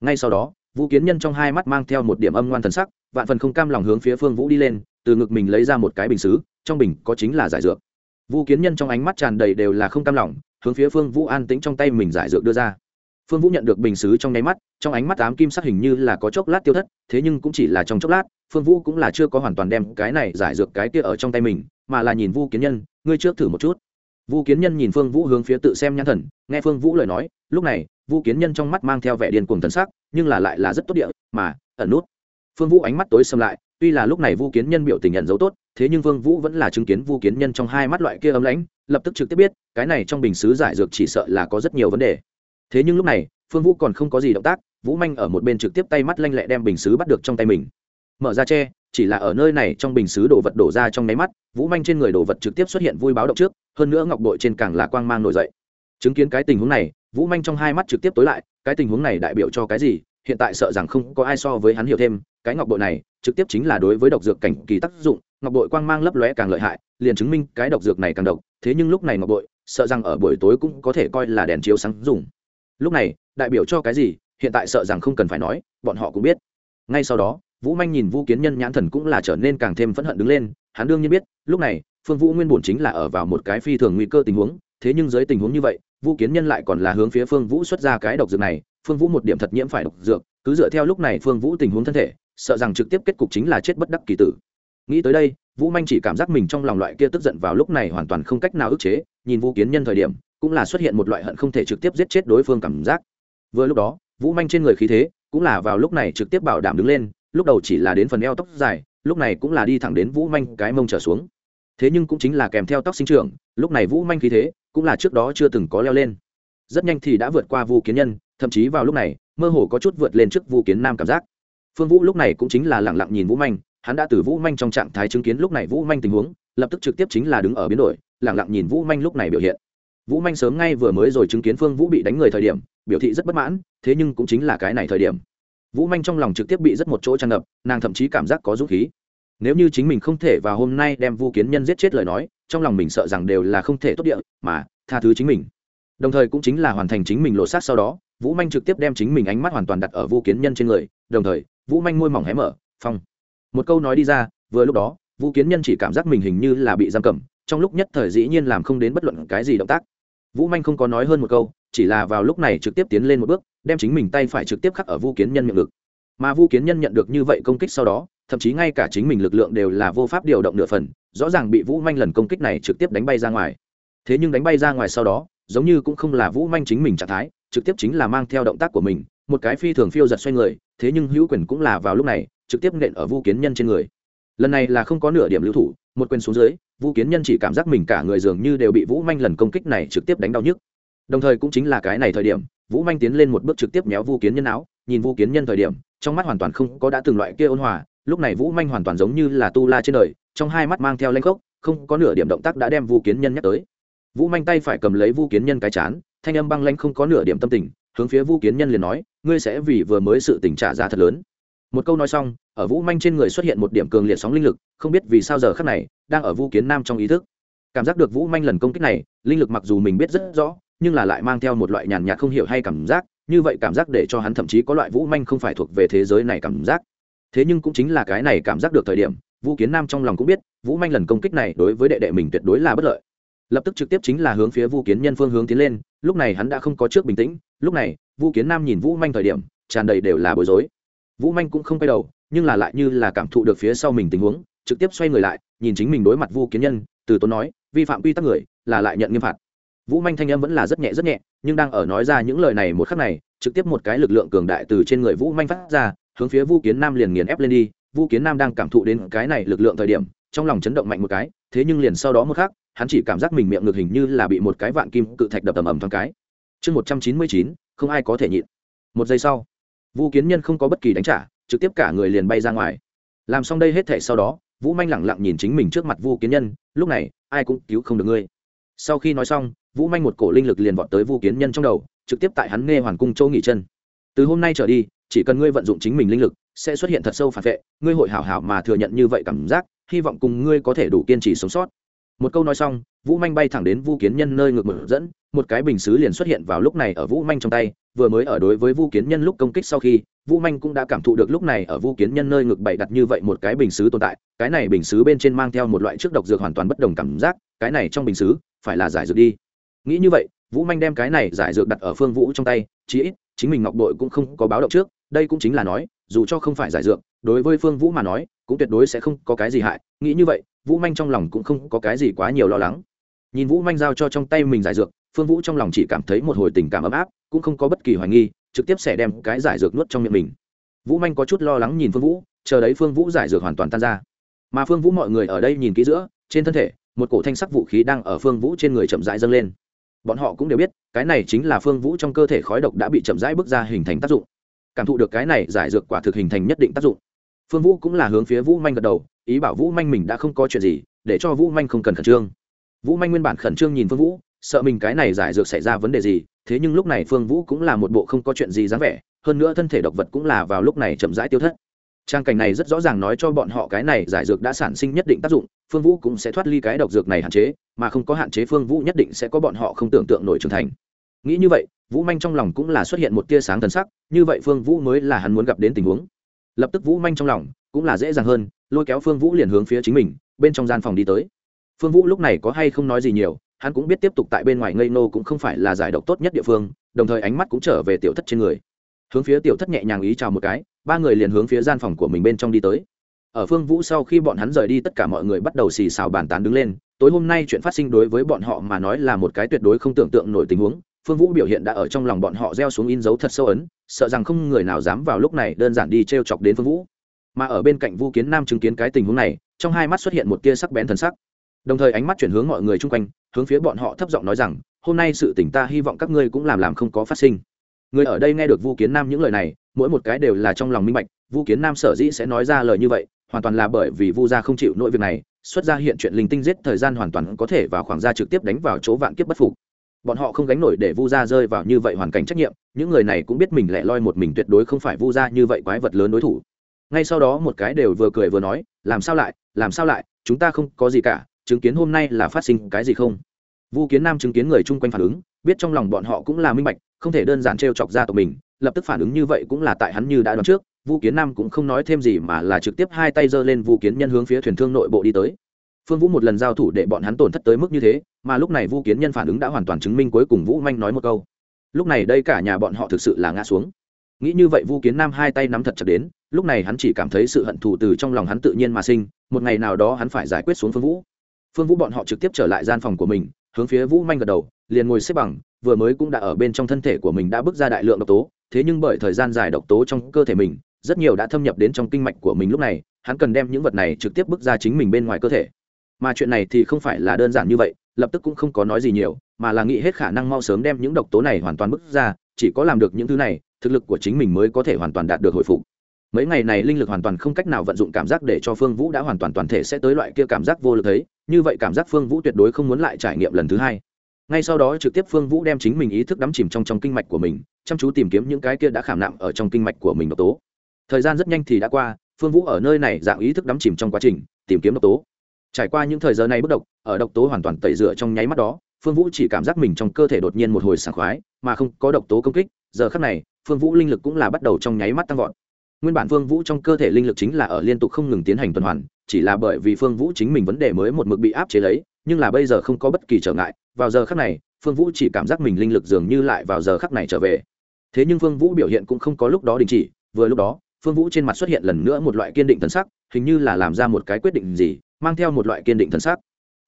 Ngay sau đó, vũ kiến nhân trong hai mắt mang theo một điểm âm ngoan thần sắc, vạn phần không cam lòng hướng phía phương vũ đi lên, từ ngực mình lấy ra một cái bình xứ, trong bình có chính là giải dược. Vũ kiến nhân trong ánh mắt tràn đầy đều là không cam lòng, hướng phía phương vũ an tĩnh trong tay mình giải dược đưa ra phương vũ nhận được bình xứ trong nháy mắt, trong ánh mắt ám kim sắc hình như là có chốc lát tiêu thất, thế nhưng cũng chỉ là trong chốc lát, phương vũ cũng là chưa có hoàn toàn đem cái này giải dược cái kia ở trong tay mình, mà là nhìn vu kiến nhân, ngươi trước thử một chút. Vu kiến nhân nhìn phương vũ hướng phía tự xem nhãn thần, nghe phương vũ lời nói, lúc này, vu kiến nhân trong mắt mang theo vẻ điên cuồng thần sắc, nhưng là lại là rất tốt địa, mà, ẩn nút. Phương vũ ánh mắt tối xâm lại, tuy là lúc này vu kiến nhân biểu tình nhận dấu tốt, thế nhưng phương vũ vẫn là chứng kiến vu kiến nhân trong hai mắt loại kia ấm lãnh, lập tức trực tiếp biết, cái này trong bình xứ giải dược chỉ sợ là có rất nhiều vấn đề thế nhưng lúc này, phương vũ còn không có gì động tác, vũ manh ở một bên trực tiếp tay mắt lanh lẹ đem bình xứ bắt được trong tay mình. Mở ra che, chỉ là ở nơi này trong bình xứ đồ vật đổ ra trong nháy mắt, vũ manh trên người đồ vật trực tiếp xuất hiện vui báo động trước, hơn nữa ngọc bội trên càng là quang mang nổi dậy. Chứng kiến cái tình huống này, vũ manh trong hai mắt trực tiếp tối lại, cái tình huống này đại biểu cho cái gì? Hiện tại sợ rằng không có ai so với hắn hiểu thêm, cái ngọc bội này trực tiếp chính là đối với độc dược cảnh kỳ tác dụng, ngọc bội quang mang lấp lóe càng lợi hại, liền chứng minh cái độc dược này càng độc, thế nhưng lúc này ngọc bội, sợ rằng ở buổi tối cũng có thể coi là đèn chiếu sáng dùng lúc này, đại biểu cho cái gì, hiện tại sợ rằng không cần phải nói, bọn họ cũng biết. Ngay sau đó, vũ manh nhìn vũ kiến nhân nhãn thần cũng là trở nên càng thêm phẫn hận đứng lên, hắn đương nhiên biết, lúc này, phương vũ nguyên bổn chính là ở vào một cái phi thường nguy cơ tình huống, thế nhưng dưới tình huống như vậy, vũ kiến nhân lại còn là hướng phía phương vũ xuất ra cái độc dược này, phương vũ một điểm thật nhiễm phải độc dược, cứ dựa theo lúc này phương vũ tình huống thân thể, sợ rằng trực tiếp kết cục chính là chết bất đắc kỳ tử. Nghĩ tới đây, vũ manh chỉ cảm giác mình trong lòng loại kia tức giận vào lúc này hoàn toàn không cách nào ức chế, nhìn vũ kiến nhân thời điểm cũng là xuất hiện một loại hận không thể trực tiếp giết chết đối phương cảm giác. Vừa lúc đó, vũ manh trên người khí thế cũng là vào lúc này trực tiếp bảo đảm đứng lên, lúc đầu chỉ là đến phần eo tóc dài, lúc này cũng là đi thẳng đến vũ manh cái mông trở xuống. Thế nhưng cũng chính là kèm theo tóc sinh trưởng, lúc này vũ manh khí thế cũng là trước đó chưa từng có leo lên. Rất nhanh thì đã vượt qua vu kiến nhân, thậm chí vào lúc này, mơ hồ có chút vượt lên trước vu kiến nam cảm giác. Phương vũ lúc này cũng chính là lẳng lặng nhìn vũ manh, hắn đã từ vũ manh trong trạng thái chứng kiến lúc này vũ manh tình huống, lập tức trực tiếp chính là đứng ở biến đổi lẳng lặng nhìn vũ manh lúc này biểu hiện vũ manh sớm ngay vừa mới rồi chứng kiến phương vũ bị đánh người thời điểm, biểu thị rất bất mãn, thế nhưng cũng chính là cái này thời điểm. Vũ manh trong lòng trực tiếp bị rất một chỗ tràn ngập, nàng thậm chí cảm giác có dũng khí. Nếu như chính mình không thể vào hôm nay đem vu kiến nhân giết chết lời nói, trong lòng mình sợ rằng đều là không thể tốt địa, mà, tha thứ chính mình. Đồng thời cũng chính là hoàn thành chính mình lộ sát sau đó, vũ manh trực tiếp đem chính mình ánh mắt hoàn toàn đặt ở vu kiến nhân trên người, đồng thời, vũ manh môi mỏng hé mở, phong. Một câu nói đi ra, vừa lúc đó, vu kiến nhân chỉ cảm giác mình hình như là bị giam cầm, trong lúc nhất thời dĩ nhiên làm không đến bất luận cái gì động tác vũ manh không có nói hơn một câu, chỉ là vào lúc này trực tiếp tiến lên một bước, đem chính mình tay phải trực tiếp khắc ở vu kiến nhân miệng ngực. Mà vu kiến nhân nhận được như vậy công kích sau đó, thậm chí ngay cả chính mình lực lượng đều là vô pháp điều động nửa phần, rõ ràng bị vũ manh lần công kích này trực tiếp đánh bay ra ngoài. Thế nhưng đánh bay ra ngoài sau đó, giống như cũng không là vũ manh chính mình trạng thái, trực tiếp chính là mang theo động tác của mình, một cái phi thường phiêu giật xoay người, thế nhưng hữu quyền cũng là vào lúc này, trực tiếp nện ở vu kiến nhân trên người. Lần này là không có nửa điểm lưu thủ một quyền xuống dưới vu kiến nhân chỉ cảm giác mình cả người dường như đều bị vũ manh lần công kích này trực tiếp đánh đau nhức. Đồng thời cũng chính là cái này thời điểm, vũ manh tiến lên một bước trực tiếp méo vu kiến nhân áo, nhìn vu kiến nhân thời điểm, trong mắt hoàn toàn không có đã từng loại kia ôn hòa, lúc này vũ manh hoàn toàn giống như là tu la trên đời, trong hai mắt mang theo lanh khốc, không có nửa điểm động tác đã đem vu kiến nhân nhắc tới. Vũ manh tay phải cầm lấy vu kiến nhân cái chán, thanh âm băng lanh không có nửa điểm tâm tình, hướng phía vu kiến nhân liền nói, ngươi sẽ vì vừa mới sự tình trả giá thật lớn một câu nói xong, ở vũ manh trên người xuất hiện một điểm cường liệt sóng linh lực, không biết vì sao giờ khắc này, đang ở vu kiến nam trong ý thức. Cảm giác được vũ manh lần công kích này, linh lực mặc dù mình biết rất rõ, nhưng là lại mang theo một loại nhàn nhạt không hiểu hay cảm giác, như vậy cảm giác để cho hắn thậm chí có loại vũ manh không phải thuộc về thế giới này cảm giác. Thế nhưng cũng chính là cái này cảm giác được thời điểm vũ kiến nam trong lòng cũng biết, vũ manh lần công kích này đối với đệ đệ mình tuyệt đối là bất lợi. Lập tức trực tiếp chính là hướng phía vu kiến nhân phương hướng tiến lên, lúc này hắn đã không có trước bình tĩnh, lúc này, vu kiến nam nhìn vũ manh thời điểm, tràn đầy đều là bối rối vũ manh cũng không quay đầu, nhưng là lại như là cảm thụ được phía sau mình tình huống, trực tiếp xoay người lại, nhìn chính mình đối mặt vu kiến nhân, từ tốn nói, vi phạm quy tắc người, là lại nhận nghiêm phạt. Vũ manh thanh âm vẫn là rất nhẹ rất nhẹ, nhưng đang ở nói ra những lời này một khắc này, trực tiếp một cái lực lượng cường đại từ trên người vũ manh phát ra, hướng phía vu kiến nam liền nghiền ép lên đi. Vu kiến nam đang cảm thụ đến cái này lực lượng thời điểm, trong lòng chấn động mạnh một cái, thế nhưng liền sau đó một khắc, hắn chỉ cảm giác mình miệng ngực hình như là bị một cái vạn kim cự thạch đập tầm ầm thoáng cái. Chương một trăm chín mươi chín, không ai có thể nhịn. Một giây sau vu kiến nhân không có bất kỳ đánh trả, trực tiếp cả người liền bay ra ngoài. Làm xong đây hết thể sau đó, vũ manh lẳng lặng nhìn chính mình trước mặt vu kiến nhân, lúc này, ai cũng cứu không được ngươi. Sau khi nói xong, vũ manh một cổ linh lực liền vọt tới vu kiến nhân trong đầu, trực tiếp tại hắn nghe hoàn cung châu nghỉ chân. Từ hôm nay trở đi, chỉ cần ngươi vận dụng chính mình linh lực, sẽ xuất hiện thật sâu phản vệ, ngươi hội hảo hảo mà thừa nhận như vậy cảm giác, hy vọng cùng ngươi có thể đủ kiên trì sống sót. Một câu nói xong, vũ manh bay thẳng đến vu kiến nhân nơi ngược mở dẫn, một cái bình xứ liền xuất hiện vào lúc này ở vũ manh trong tay vừa mới ở đối với vu kiến nhân lúc công kích sau khi vũ manh cũng đã cảm thụ được lúc này ở vu kiến nhân nơi ngực bày đặt như vậy một cái bình xứ tồn tại, cái này bình xứ bên trên mang theo một loại trước độc dược hoàn toàn bất đồng cảm giác, cái này trong bình xứ, phải là giải dược đi. Nghĩ như vậy vũ manh đem cái này giải dược đặt ở phương vũ trong tay, chí ít, chính mình ngọc đội cũng không có báo động trước, đây cũng chính là nói, dù cho không phải giải dược, đối với phương vũ mà nói, cũng tuyệt đối sẽ không có cái gì hại. Nghĩ như vậy vũ manh trong lòng cũng không có cái gì quá nhiều lo lắng. Nhìn vũ manh giao cho trong tay mình giải dược phương vũ trong lòng chỉ cảm thấy một hồi tình cảm ấm áp, cũng không có bất kỳ hoài nghi, trực tiếp sẽ đem cái giải dược nuốt trong miệng mình. Vũ manh có chút lo lắng nhìn phương vũ, chờ đấy phương vũ giải dược hoàn toàn tan ra. Mà phương vũ mọi người ở đây nhìn kỹ giữa, trên thân thể, một cổ thanh sắc vũ khí đang ở phương vũ trên người chậm rãi dâng lên. Bọn họ cũng đều biết, cái này chính là phương vũ trong cơ thể khói độc đã bị chậm rãi bước ra hình thành tác dụng. Cảm thụ được cái này giải dược quả thực hình thành nhất định tác dụng. Phương vũ cũng là hướng phía vũ manh gật đầu, ý bảo vũ manh mình đã không có chuyện gì, để cho vũ manh không cần khẩn trương. Vũ manh nguyên bản khẩn trương nhìn phương vũ sợ mình cái này giải dược xảy ra vấn đề gì, thế nhưng lúc này phương vũ cũng là một bộ không có chuyện gì dáng vẻ, hơn nữa thân thể độc vật cũng là vào lúc này chậm rãi tiêu thất. Trang cảnh này rất rõ ràng nói cho bọn họ cái này giải dược đã sản sinh nhất định tác dụng, phương vũ cũng sẽ thoát ly cái độc dược này hạn chế, mà không có hạn chế phương vũ nhất định sẽ có bọn họ không tưởng tượng nổi trưởng thành. Nghĩ như vậy, vũ manh trong lòng cũng là xuất hiện một tia sáng thần sắc, như vậy phương vũ mới là hắn muốn gặp đến tình huống. Lập tức vũ manh trong lòng cũng là dễ dàng hơn, lôi kéo phương vũ liền hướng phía chính mình, bên trong gian phòng đi tới. Phương vũ lúc này có hay không nói gì nhiều hắn cũng biết tiếp tục tại bên ngoài ngây nô cũng không phải là giải độc tốt nhất địa phương, đồng thời ánh mắt cũng trở về tiểu thất trên người. Hướng phía tiểu thất nhẹ nhàng ý chào một cái, ba người liền hướng phía gian phòng của mình bên trong đi tới. Ở phương vũ sau khi bọn hắn rời đi, tất cả mọi người bắt đầu xì xào bàn tán đứng lên. Tối hôm nay chuyện phát sinh đối với bọn họ mà nói là một cái tuyệt đối không tưởng tượng nổi tình huống. Phương vũ biểu hiện đã ở trong lòng bọn họ gieo xuống in dấu thật sâu ấn, sợ rằng không người nào dám vào lúc này đơn giản đi t r e o chọc đến phương vũ. Mà ở bên cạnh vu kiến nam chứng kiến cái tình huống này, trong hai mắt xuất hiện một tia sắc bén thần sắc đồng thời ánh mắt chuyển hướng mọi người chung quanh, hướng phía bọn họ thấp giọng nói rằng, hôm nay sự tỉnh ta hy vọng các ngươi cũng làm làm không có phát sinh. Người ở đây nghe được vu kiến nam những lời này, mỗi một cái đều là trong lòng minh bạch, vu kiến nam sở dĩ sẽ nói ra lời như vậy, hoàn toàn là bởi vì vu gia không chịu nỗi việc này, xuất ra hiện chuyện linh tinh giết thời gian hoàn toàn có thể vào khoảng gia trực tiếp đánh vào chỗ vạn kiếp bất phục. Bọn họ không gánh nổi để vu gia rơi vào như vậy hoàn cảnh trách nhiệm, những người này cũng biết mình lẻ loi một mình tuyệt đối không phải vu gia như vậy quái vật lớn đối thủ. Ngay sau đó một cái đều vừa cười vừa nói, làm sao lại, làm sao lại, chúng ta không có gì cả chứng kiến hôm nay là phát sinh cái gì không? Vu kiến nam chứng kiến người chung quanh phản ứng, biết trong lòng bọn họ cũng là minh bạch, không thể đơn giản t r e o chọc ra tộc mình, lập tức phản ứng như vậy cũng là tại hắn như đã đoán trước, vu kiến nam cũng không nói thêm gì mà là trực tiếp hai tay giơ lên vu kiến nhân hướng phía thuyền thương nội bộ đi tới. Phương vũ một lần giao thủ để bọn hắn tổn thất tới mức như thế, mà lúc này vu kiến nhân phản ứng đã hoàn toàn chứng minh cuối cùng vũ manh nói một câu. Lúc này đây cả nhà bọn họ thực sự là ngã xuống. Nghĩ như vậy vu kiến nam hai tay nắm thật chặt đến, lúc này hắn chỉ cảm thấy sự hận thù từ trong lòng hắn tự nhiên mà sinh, một ngày nào đó hắn phải giải quyết xuống phương vũ phương vũ bọn họ trực tiếp trở lại gian phòng của mình, hướng phía vũ manh gật đầu, liền ngồi xếp bằng, vừa mới cũng đã ở bên trong thân thể của mình đã bước ra đại lượng độc tố, thế nhưng bởi thời gian dài độc tố trong cơ thể mình, rất nhiều đã thâm nhập đến trong kinh mạch của mình lúc này, hắn cần đem những vật này trực tiếp bước ra chính mình bên ngoài cơ thể. Mà chuyện này thì không phải là đơn giản như vậy, lập tức cũng không có nói gì nhiều, mà là nghĩ hết khả năng mau sớm đem những độc tố này hoàn toàn bước ra, chỉ có làm được những thứ này, thực lực của chính mình mới có thể hoàn toàn đạt được hồi phục mấy ngày này linh lực hoàn toàn không cách nào vận dụng cảm giác để cho phương vũ đã hoàn toàn toàn thể sẽ tới loại kia cảm giác vô lực thấy, như vậy cảm giác phương vũ tuyệt đối không muốn lại trải nghiệm lần thứ hai. Ngay sau đó trực tiếp phương vũ đem chính mình ý thức đắm chìm trong trong kinh mạch của mình, chăm chú tìm kiếm những cái kia đã khảm nạm ở trong kinh mạch của mình độc tố. Thời gian rất nhanh thì đã qua, phương vũ ở nơi này dạng ý thức đắm chìm trong quá trình, tìm kiếm độc tố. Trải qua những thời giờ này bất độc ở độc tố hoàn toàn tẩy rửa trong nháy mắt đó, phương vũ chỉ cảm giác mình trong cơ thể đột nhiên một hồi sảng khoái, mà không có độc tố công kích. Giờ khắc này, phương vũ linh lực cũng là bắt đầu trong nháy mắt tăng vọt nguyên bản phương vũ trong cơ thể linh lực chính là ở liên tục không ngừng tiến hành tuần hoàn, chỉ là bởi vì phương vũ chính mình vấn đề mới một mực bị áp chế lấy, nhưng là bây giờ không có bất kỳ trở ngại. Vào giờ khắc này, phương vũ chỉ cảm giác mình linh lực dường như lại vào giờ khắc này trở về. Thế nhưng phương vũ biểu hiện cũng không có lúc đó đình chỉ, vừa lúc đó, phương vũ trên mặt xuất hiện lần nữa một loại kiên định thần sắc, hình như là làm ra một cái quyết định gì, mang theo một loại kiên định thần sắc.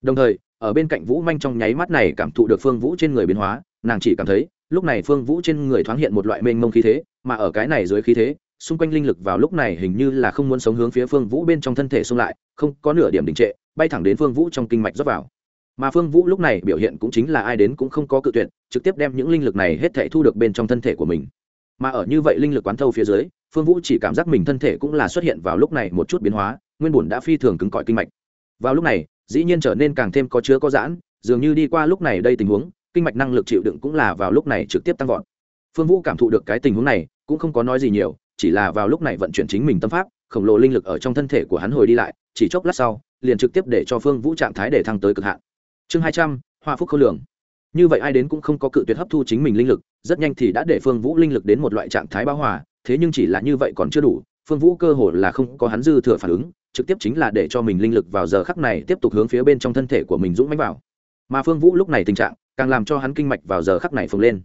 Đồng thời, ở bên cạnh vũ manh trong nháy mắt này cảm thụ được phương vũ trên người biến hóa, nàng chỉ cảm thấy, lúc này phương vũ trên người thoáng hiện một loại mênh mông khí thế, mà ở cái này dưới khí thế xung quanh linh lực vào lúc này hình như là không muốn sống hướng phía phương vũ bên trong thân thể xung lại, không, có nửa điểm đình trệ, bay thẳng đến phương vũ trong kinh mạch rót vào. Mà phương vũ lúc này biểu hiện cũng chính là ai đến cũng không có cự tuyệt, trực tiếp đem những linh lực này hết thể thu được bên trong thân thể của mình. Mà ở như vậy linh lực quán thâu phía dưới, phương vũ chỉ cảm giác mình thân thể cũng là xuất hiện vào lúc này một chút biến hóa, nguyên bùn đã phi thường cứng cỏi kinh mạch. Vào lúc này, dĩ nhiên trở nên càng thêm có chứa có giãn, dường như đi qua lúc này đây tình huống, kinh mạch năng lực chịu đựng cũng là vào lúc này trực tiếp tăng vọt. Phương vũ cảm thụ được cái tình huống này, cũng không có nói gì nhiều chỉ là vào lúc này vận chuyển chính mình tâm pháp, khổng lồ linh lực ở trong thân thể của hắn hồi đi lại, chỉ chốc lát sau, liền trực tiếp để cho phương vũ trạng thái để thăng tới cực hạn. Chương hai trăm, hoa phúc khâu lường. Như vậy ai đến cũng không có cự tuyệt hấp thu chính mình linh lực, rất nhanh thì đã để phương vũ linh lực đến một loại trạng thái bão hòa, thế nhưng chỉ là như vậy còn chưa đủ, phương vũ cơ hồ là không có hắn dư thừa phản ứng, trực tiếp chính là để cho mình linh lực vào giờ khắc này tiếp tục hướng phía bên trong thân thể của mình dũng mánh vào. Mà phương vũ lúc này tình trạng, càng làm cho hắn kinh mạch vào giờ khắc này phồng lên.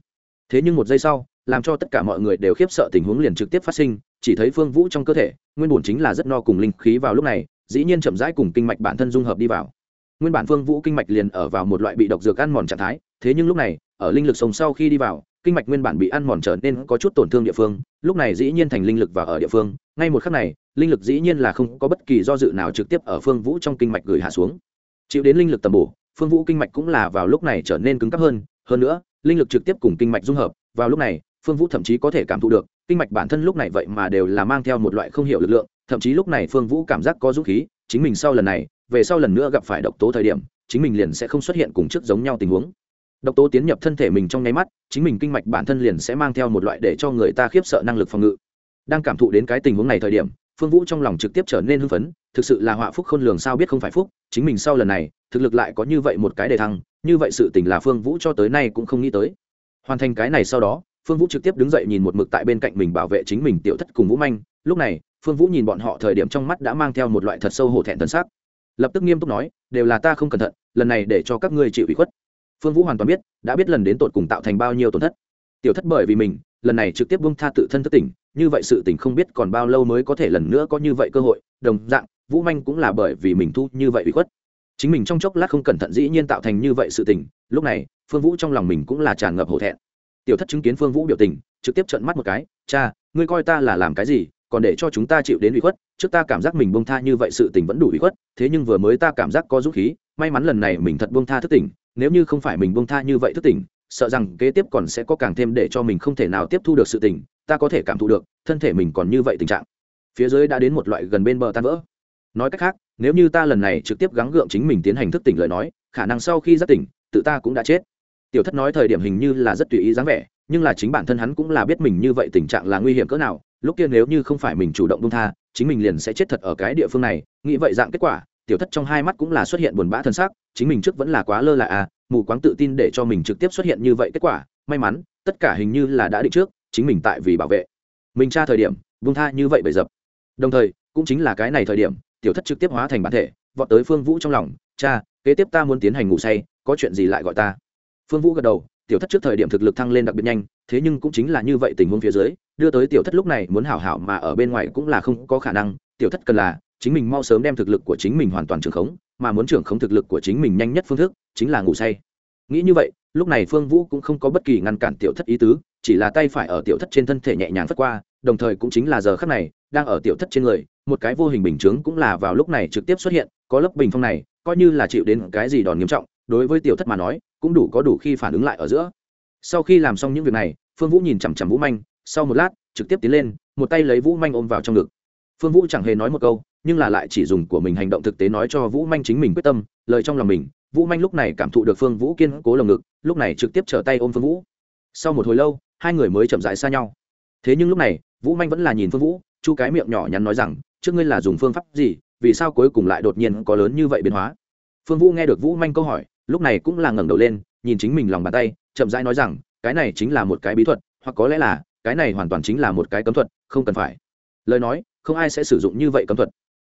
Thế nhưng một giây sau làm cho tất cả mọi người đều khiếp sợ tình huống liền trực tiếp phát sinh, chỉ thấy phương vũ trong cơ thể, nguyên bổn chính là rất no cùng linh khí vào lúc này, dĩ nhiên chậm rãi cùng kinh mạch bản thân dung hợp đi vào. Nguyên bản phương vũ kinh mạch liền ở vào một loại bị độc dược ăn mòn trạng thái, thế nhưng lúc này, ở linh lực sống sau khi đi vào, kinh mạch nguyên bản bị ăn mòn trở nên có chút tổn thương địa phương, lúc này dĩ nhiên thành linh lực và ở địa phương, ngay một khắc này, linh lực dĩ nhiên là không có bất kỳ do dự nào trực tiếp ở phương vũ trong kinh mạch gửi hạ xuống. Chịu đến linh lực tầm bổ, phương vũ kinh mạch cũng là vào lúc này trở nên cứng cấp hơn hơn nữa, linh lực trực tiếp cùng kinh mạch dung hợp, vào lúc này phương vũ thậm chí có thể cảm thụ được, kinh mạch bản thân lúc này vậy mà đều là mang theo một loại không hiểu lực lượng, thậm chí lúc này phương vũ cảm giác có dũng khí, chính mình sau lần này, về sau lần nữa gặp phải độc tố thời điểm, chính mình liền sẽ không xuất hiện cùng trước giống nhau tình huống. Độc tố tiến nhập thân thể mình trong nháy mắt, chính mình kinh mạch bản thân liền sẽ mang theo một loại để cho người ta khiếp sợ năng lực phòng ngự. Đang cảm thụ đến cái tình huống này thời điểm, phương vũ trong lòng trực tiếp trở nên hưng phấn, thực sự là họa phúc khôn lường sao biết không phải phúc, chính mình sau lần này, thực lực lại có như vậy một cái đề thăng, như vậy sự tình là phương vũ cho tới nay cũng không nghĩ tới. Hoàn thành cái này sau đó phương vũ trực tiếp đứng dậy nhìn một mực tại bên cạnh mình bảo vệ chính mình tiểu thất cùng vũ manh. Lúc này, phương vũ nhìn bọn họ thời điểm trong mắt đã mang theo một loại thật sâu hổ thẹn tân sắc. Lập tức nghiêm túc nói, đều là ta không cẩn thận, lần này để cho các ngươi chịu ủy khuất. Phương vũ hoàn toàn biết, đã biết lần đến tột cùng tạo thành bao nhiêu tổn thất. Tiểu thất bởi vì mình, lần này trực tiếp bung tha tự thân thất tỉnh như vậy sự tỉnh không biết còn bao lâu mới có thể lần nữa có như vậy cơ hội. Đồng dạng, vũ manh cũng là bởi vì mình thu như vậy ủy khuất. Chính mình trong chốc lát không cẩn thận dĩ nhiên tạo thành như vậy sự tình, lúc này, phương vũ trong lòng mình cũng là tràn ngập hổ thẹn tiểu thất chứng kiến phương vũ biểu tình, trực tiếp trận mắt một cái, cha, ngươi coi ta là làm cái gì, còn để cho chúng ta chịu đến ủy khuất, trước ta cảm giác mình bông tha như vậy sự tình vẫn đủ ủy khuất, thế nhưng vừa mới ta cảm giác có dũng khí, may mắn lần này mình thật bông tha thức tỉnh nếu như không phải mình bông tha như vậy thức tỉnh sợ rằng kế tiếp còn sẽ có càng thêm để cho mình không thể nào tiếp thu được sự tình, ta có thể cảm thụ được, thân thể mình còn như vậy tình trạng. Phía dưới đã đến một loại gần bên bờ tan vỡ. Nói cách khác, nếu như ta lần này trực tiếp gắng gượng chính mình tiến hành thức tỉnh lời nói, khả năng sau khi giác tỉnh, tự ta cũng đã chết tiểu thất nói thời điểm hình như là rất tùy ý dáng vẻ, nhưng là chính bản thân hắn cũng là biết mình như vậy tình trạng là nguy hiểm cỡ nào, lúc kia nếu như không phải mình chủ động bung tha, chính mình liền sẽ chết thật ở cái địa phương này. Nghĩ vậy dạng kết quả, tiểu thất trong hai mắt cũng là xuất hiện buồn bã thân xác chính mình trước vẫn là quá lơ là à mù quáng tự tin để cho mình trực tiếp xuất hiện như vậy kết quả, may mắn, tất cả hình như là đã định trước, chính mình tại vì bảo vệ. Mình tra thời điểm bung tha như vậy bậy dập. Đồng thời, cũng chính là cái này thời điểm, tiểu thất trực tiếp hóa thành bản thể, vọt tới phương vũ trong lòng, cha, kế tiếp ta muốn tiến hành ngủ say, có chuyện gì lại gọi ta? Phương vũ gật đầu, tiểu thất trước thời điểm thực lực thăng lên đặc biệt nhanh, thế nhưng cũng chính là như vậy tình huống phía dưới, đưa tới tiểu thất lúc này muốn hảo hảo mà ở bên ngoài cũng là không có khả năng, tiểu thất cần là chính mình mau sớm đem thực lực của chính mình hoàn toàn trưởng khống, mà muốn trưởng khống thực lực của chính mình nhanh nhất phương thức chính là ngủ say. Nghĩ như vậy, lúc này phương vũ cũng không có bất kỳ ngăn cản tiểu thất ý tứ, chỉ là tay phải ở tiểu thất trên thân thể nhẹ nhàng phất qua, đồng thời cũng chính là giờ khắc này, đang ở tiểu thất trên người, một cái vô hình bình chướng cũng là vào lúc này trực tiếp xuất hiện, có lớp bình phong này, coi như là chịu đến cái gì đòn nghiêm trọng, đối với tiểu thất mà nói cũng đủ có đủ khi phản ứng lại ở giữa. Sau khi làm xong những việc này, phương vũ nhìn chằm chằm vũ manh, sau một lát, trực tiếp tiến lên, một tay lấy vũ manh ôm vào trong ngực. Phương vũ chẳng hề nói một câu, nhưng là lại chỉ dùng của mình hành động thực tế nói cho vũ manh chính mình quyết tâm, lời trong lòng mình, vũ manh lúc này cảm thụ được phương vũ kiên cố lồng ngực, lúc này trực tiếp trở tay ôm phương vũ. Sau một hồi lâu, hai người mới chậm rãi xa nhau. Thế nhưng lúc này, vũ manh vẫn là nhìn phương vũ, chu cái miệng nhỏ nhắn nói rằng, trước ngươi là dùng phương pháp gì, vì sao cuối cùng lại đột nhiên có lớn như vậy biến hóa? Phương vũ nghe được vũ manh câu hỏi lúc này cũng là ngẩng đầu lên, nhìn chính mình lòng bàn tay, chậm rãi nói rằng, cái này chính là một cái bí thuật, hoặc có lẽ là, cái này hoàn toàn chính là một cái cấm thuật, không cần phải. Lời nói, không ai sẽ sử dụng như vậy cấm thuật.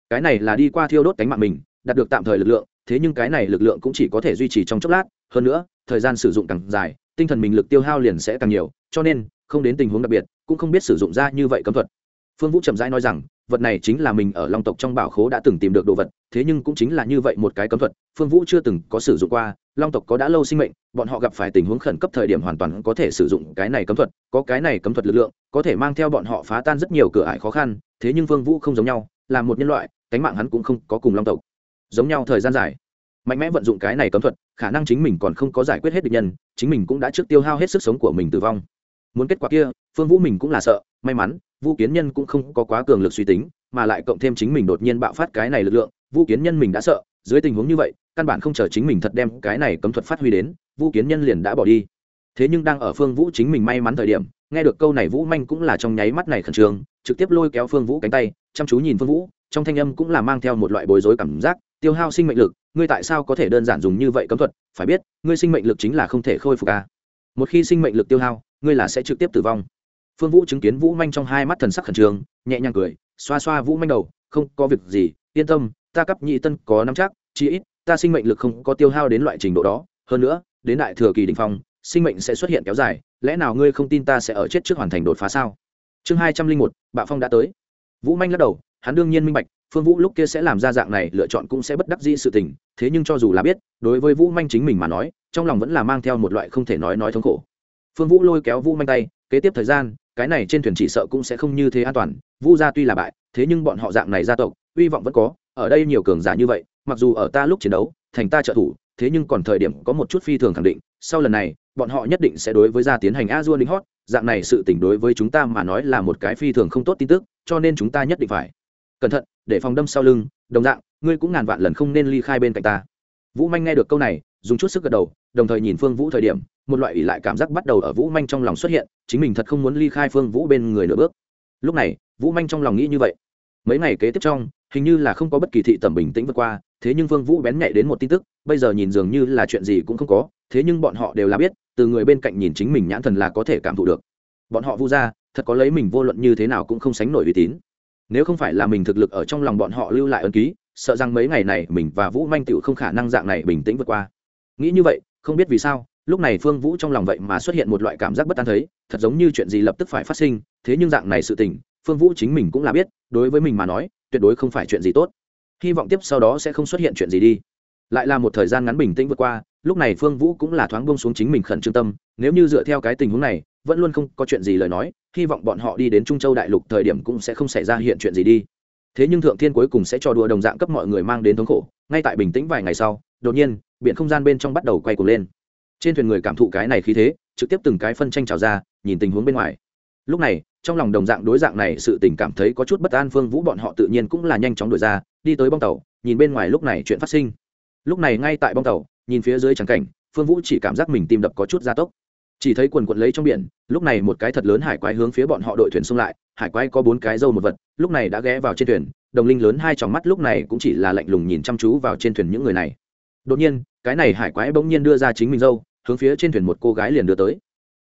Cái này là đi qua thiêu đốt cánh mạng mình, đạt được tạm thời lực lượng, thế nhưng cái này lực lượng cũng chỉ có thể duy trì trong chốc lát, hơn nữa, thời gian sử dụng càng dài, tinh thần mình lực tiêu hao liền sẽ càng nhiều, cho nên, không đến tình huống đặc biệt, cũng không biết sử dụng ra như vậy cấm thuật. Phương vũ chậm rãi nói rằng vật này chính là mình ở long tộc trong bảo khố đã từng tìm được đồ vật, thế nhưng cũng chính là như vậy một cái cấm thuật, phương vũ chưa từng có sử dụng qua, long tộc có đã lâu sinh mệnh, bọn họ gặp phải tình huống khẩn cấp thời điểm hoàn toàn có thể sử dụng cái này cấm thuật, có cái này cấm thuật lực lượng, có thể mang theo bọn họ phá tan rất nhiều cửa ải khó khăn, thế nhưng phương vũ không giống nhau, là một nhân loại, cánh mạng hắn cũng không có cùng long tộc. Giống nhau thời gian dài, mạnh mẽ vận dụng cái này cấm thuật, khả năng chính mình còn không có giải quyết hết được nhân, chính mình cũng đã trước tiêu hao hết sức sống của mình tử vong. Muốn kết quả kia, phương vũ mình cũng là sợ, may mắn vũ kiến nhân cũng không có quá cường lực suy tính, mà lại cộng thêm chính mình đột nhiên bạo phát cái này lực lượng vũ kiến nhân mình đã sợ, dưới tình huống như vậy, căn bản không chờ chính mình thật đem cái này cấm thuật phát huy đến vũ kiến nhân liền đã bỏ đi. Thế nhưng đang ở phương vũ chính mình may mắn thời điểm, nghe được câu này vũ manh cũng là trong nháy mắt này khẩn trương, trực tiếp lôi kéo phương vũ cánh tay, chăm chú nhìn phương vũ, trong thanh âm cũng là mang theo một loại bối rối cảm giác, tiêu hao sinh mệnh lực, ngươi tại sao có thể đơn giản dùng như vậy cấm thuật? Phải biết, ngươi sinh mệnh lực chính là không thể khôi phục a một khi sinh mệnh lực tiêu hao, ngươi là sẽ trực tiếp tử vong phương vũ chứng kiến vũ manh trong hai mắt thần sắc khẩn trương, nhẹ nhàng cười, xoa xoa vũ manh đầu, không có việc gì, yên tâm, ta cấp nhị tân có nắm chắc, chí ít ta sinh mệnh lực không có tiêu hao đến loại trình độ đó. Hơn nữa, đến đại thừa kỳ đình phong, sinh mệnh sẽ xuất hiện kéo dài, lẽ nào ngươi không tin ta sẽ ở chết trước hoàn thành đột phá sao? Chương hai trăm linh một, bạo phong đã tới. Vũ manh lắc đầu, hắn đương nhiên minh bạch, phương vũ lúc kia sẽ làm ra dạng này lựa chọn cũng sẽ bất đắc dĩ sự tình, thế nhưng cho dù là biết, đối với vũ manh chính mình mà nói, trong lòng vẫn là mang theo một loại không thể nói nói thống khổ. Phương vũ lôi kéo vũ manh tay, kế tiếp thời gian cái này trên thuyền chỉ sợ cũng sẽ không như thế an toàn, vu gia tuy là bại, thế nhưng bọn họ dạng này gia tộc, hy vọng vẫn có, ở đây nhiều cường giả như vậy, mặc dù ở ta lúc chiến đấu, thành ta trợ thủ, thế nhưng còn thời điểm có một chút phi thường khẳng định, sau lần này, bọn họ nhất định sẽ đối với gia tiến hành a dua lính hót dạng này sự tình đối với chúng ta mà nói là một cái phi thường không tốt tin tức, cho nên chúng ta nhất định phải cẩn thận, để phòng đâm sau lưng, đồng dạng, ngươi cũng ngàn vạn lần không nên ly khai bên cạnh ta. Vũ manh nghe được câu này, dùng chút sức gật đầu, đồng thời nhìn phương vũ thời điểm một loại ỷ lại cảm giác bắt đầu ở vũ manh trong lòng xuất hiện, chính mình thật không muốn ly khai phương vũ bên người nửa bước. Lúc này, vũ manh trong lòng nghĩ như vậy. Mấy ngày kế tiếp trong, hình như là không có bất kỳ thị tẩm bình tĩnh vượt qua, thế nhưng phương vũ bén nhạy đến một tin tức, bây giờ nhìn dường như là chuyện gì cũng không có, thế nhưng bọn họ đều là biết, từ người bên cạnh nhìn chính mình nhãn thần là có thể cảm thụ được. Bọn họ vu ra, thật có lấy mình vô luận như thế nào cũng không sánh nổi uy tín. Nếu không phải là mình thực lực ở trong lòng bọn họ lưu lại ân ký, sợ rằng mấy ngày này mình và vũ manh tựu không khả năng dạng này bình tĩnh vượt qua. Nghĩ như vậy, không biết vì sao lúc này phương vũ trong lòng vậy mà xuất hiện một loại cảm giác bất an thấy, thật giống như chuyện gì lập tức phải phát sinh, thế nhưng dạng này sự tình, phương vũ chính mình cũng là biết, đối với mình mà nói, tuyệt đối không phải chuyện gì tốt. Hy vọng tiếp sau đó sẽ không xuất hiện chuyện gì đi. Lại là một thời gian ngắn bình tĩnh vượt qua, lúc này phương vũ cũng là thoáng bông xuống chính mình khẩn trương tâm, nếu như dựa theo cái tình huống này, vẫn luôn không có chuyện gì lời nói, hy vọng bọn họ đi đến trung châu đại lục thời điểm cũng sẽ không xảy ra hiện chuyện gì đi. Thế nhưng thượng thiên cuối cùng sẽ cho đùa đồng dạng cấp mọi người mang đến thống khổ, ngay tại bình tĩnh vài ngày sau, đột nhiên, biển không gian bên trong bắt đầu quay cuồng lên trên thuyền người cảm thụ cái này khí thế, trực tiếp từng cái phân tranh trào ra, nhìn tình huống bên ngoài. Lúc này, trong lòng đồng dạng đối dạng này sự tình cảm thấy có chút bất an phương vũ bọn họ tự nhiên cũng là nhanh chóng đổi ra, đi tới bong tàu, nhìn bên ngoài lúc này chuyện phát sinh. Lúc này ngay tại bong tàu, nhìn phía dưới trắng cảnh, phương vũ chỉ cảm giác mình tim đập có chút gia tốc. Chỉ thấy quần quận lấy trong biển, lúc này một cái thật lớn hải quái hướng phía bọn họ đội thuyền xung lại, hải quái có bốn cái dâu một vật, lúc này đã ghé vào trên thuyền, đồng linh lớn hai tròng mắt lúc này cũng chỉ là lạnh lùng nhìn chăm chú vào trên thuyền những người này. Đột nhiên cái này hải quái bỗng nhiên đưa ra chính mình dâu, hướng phía trên thuyền một cô gái liền đưa tới.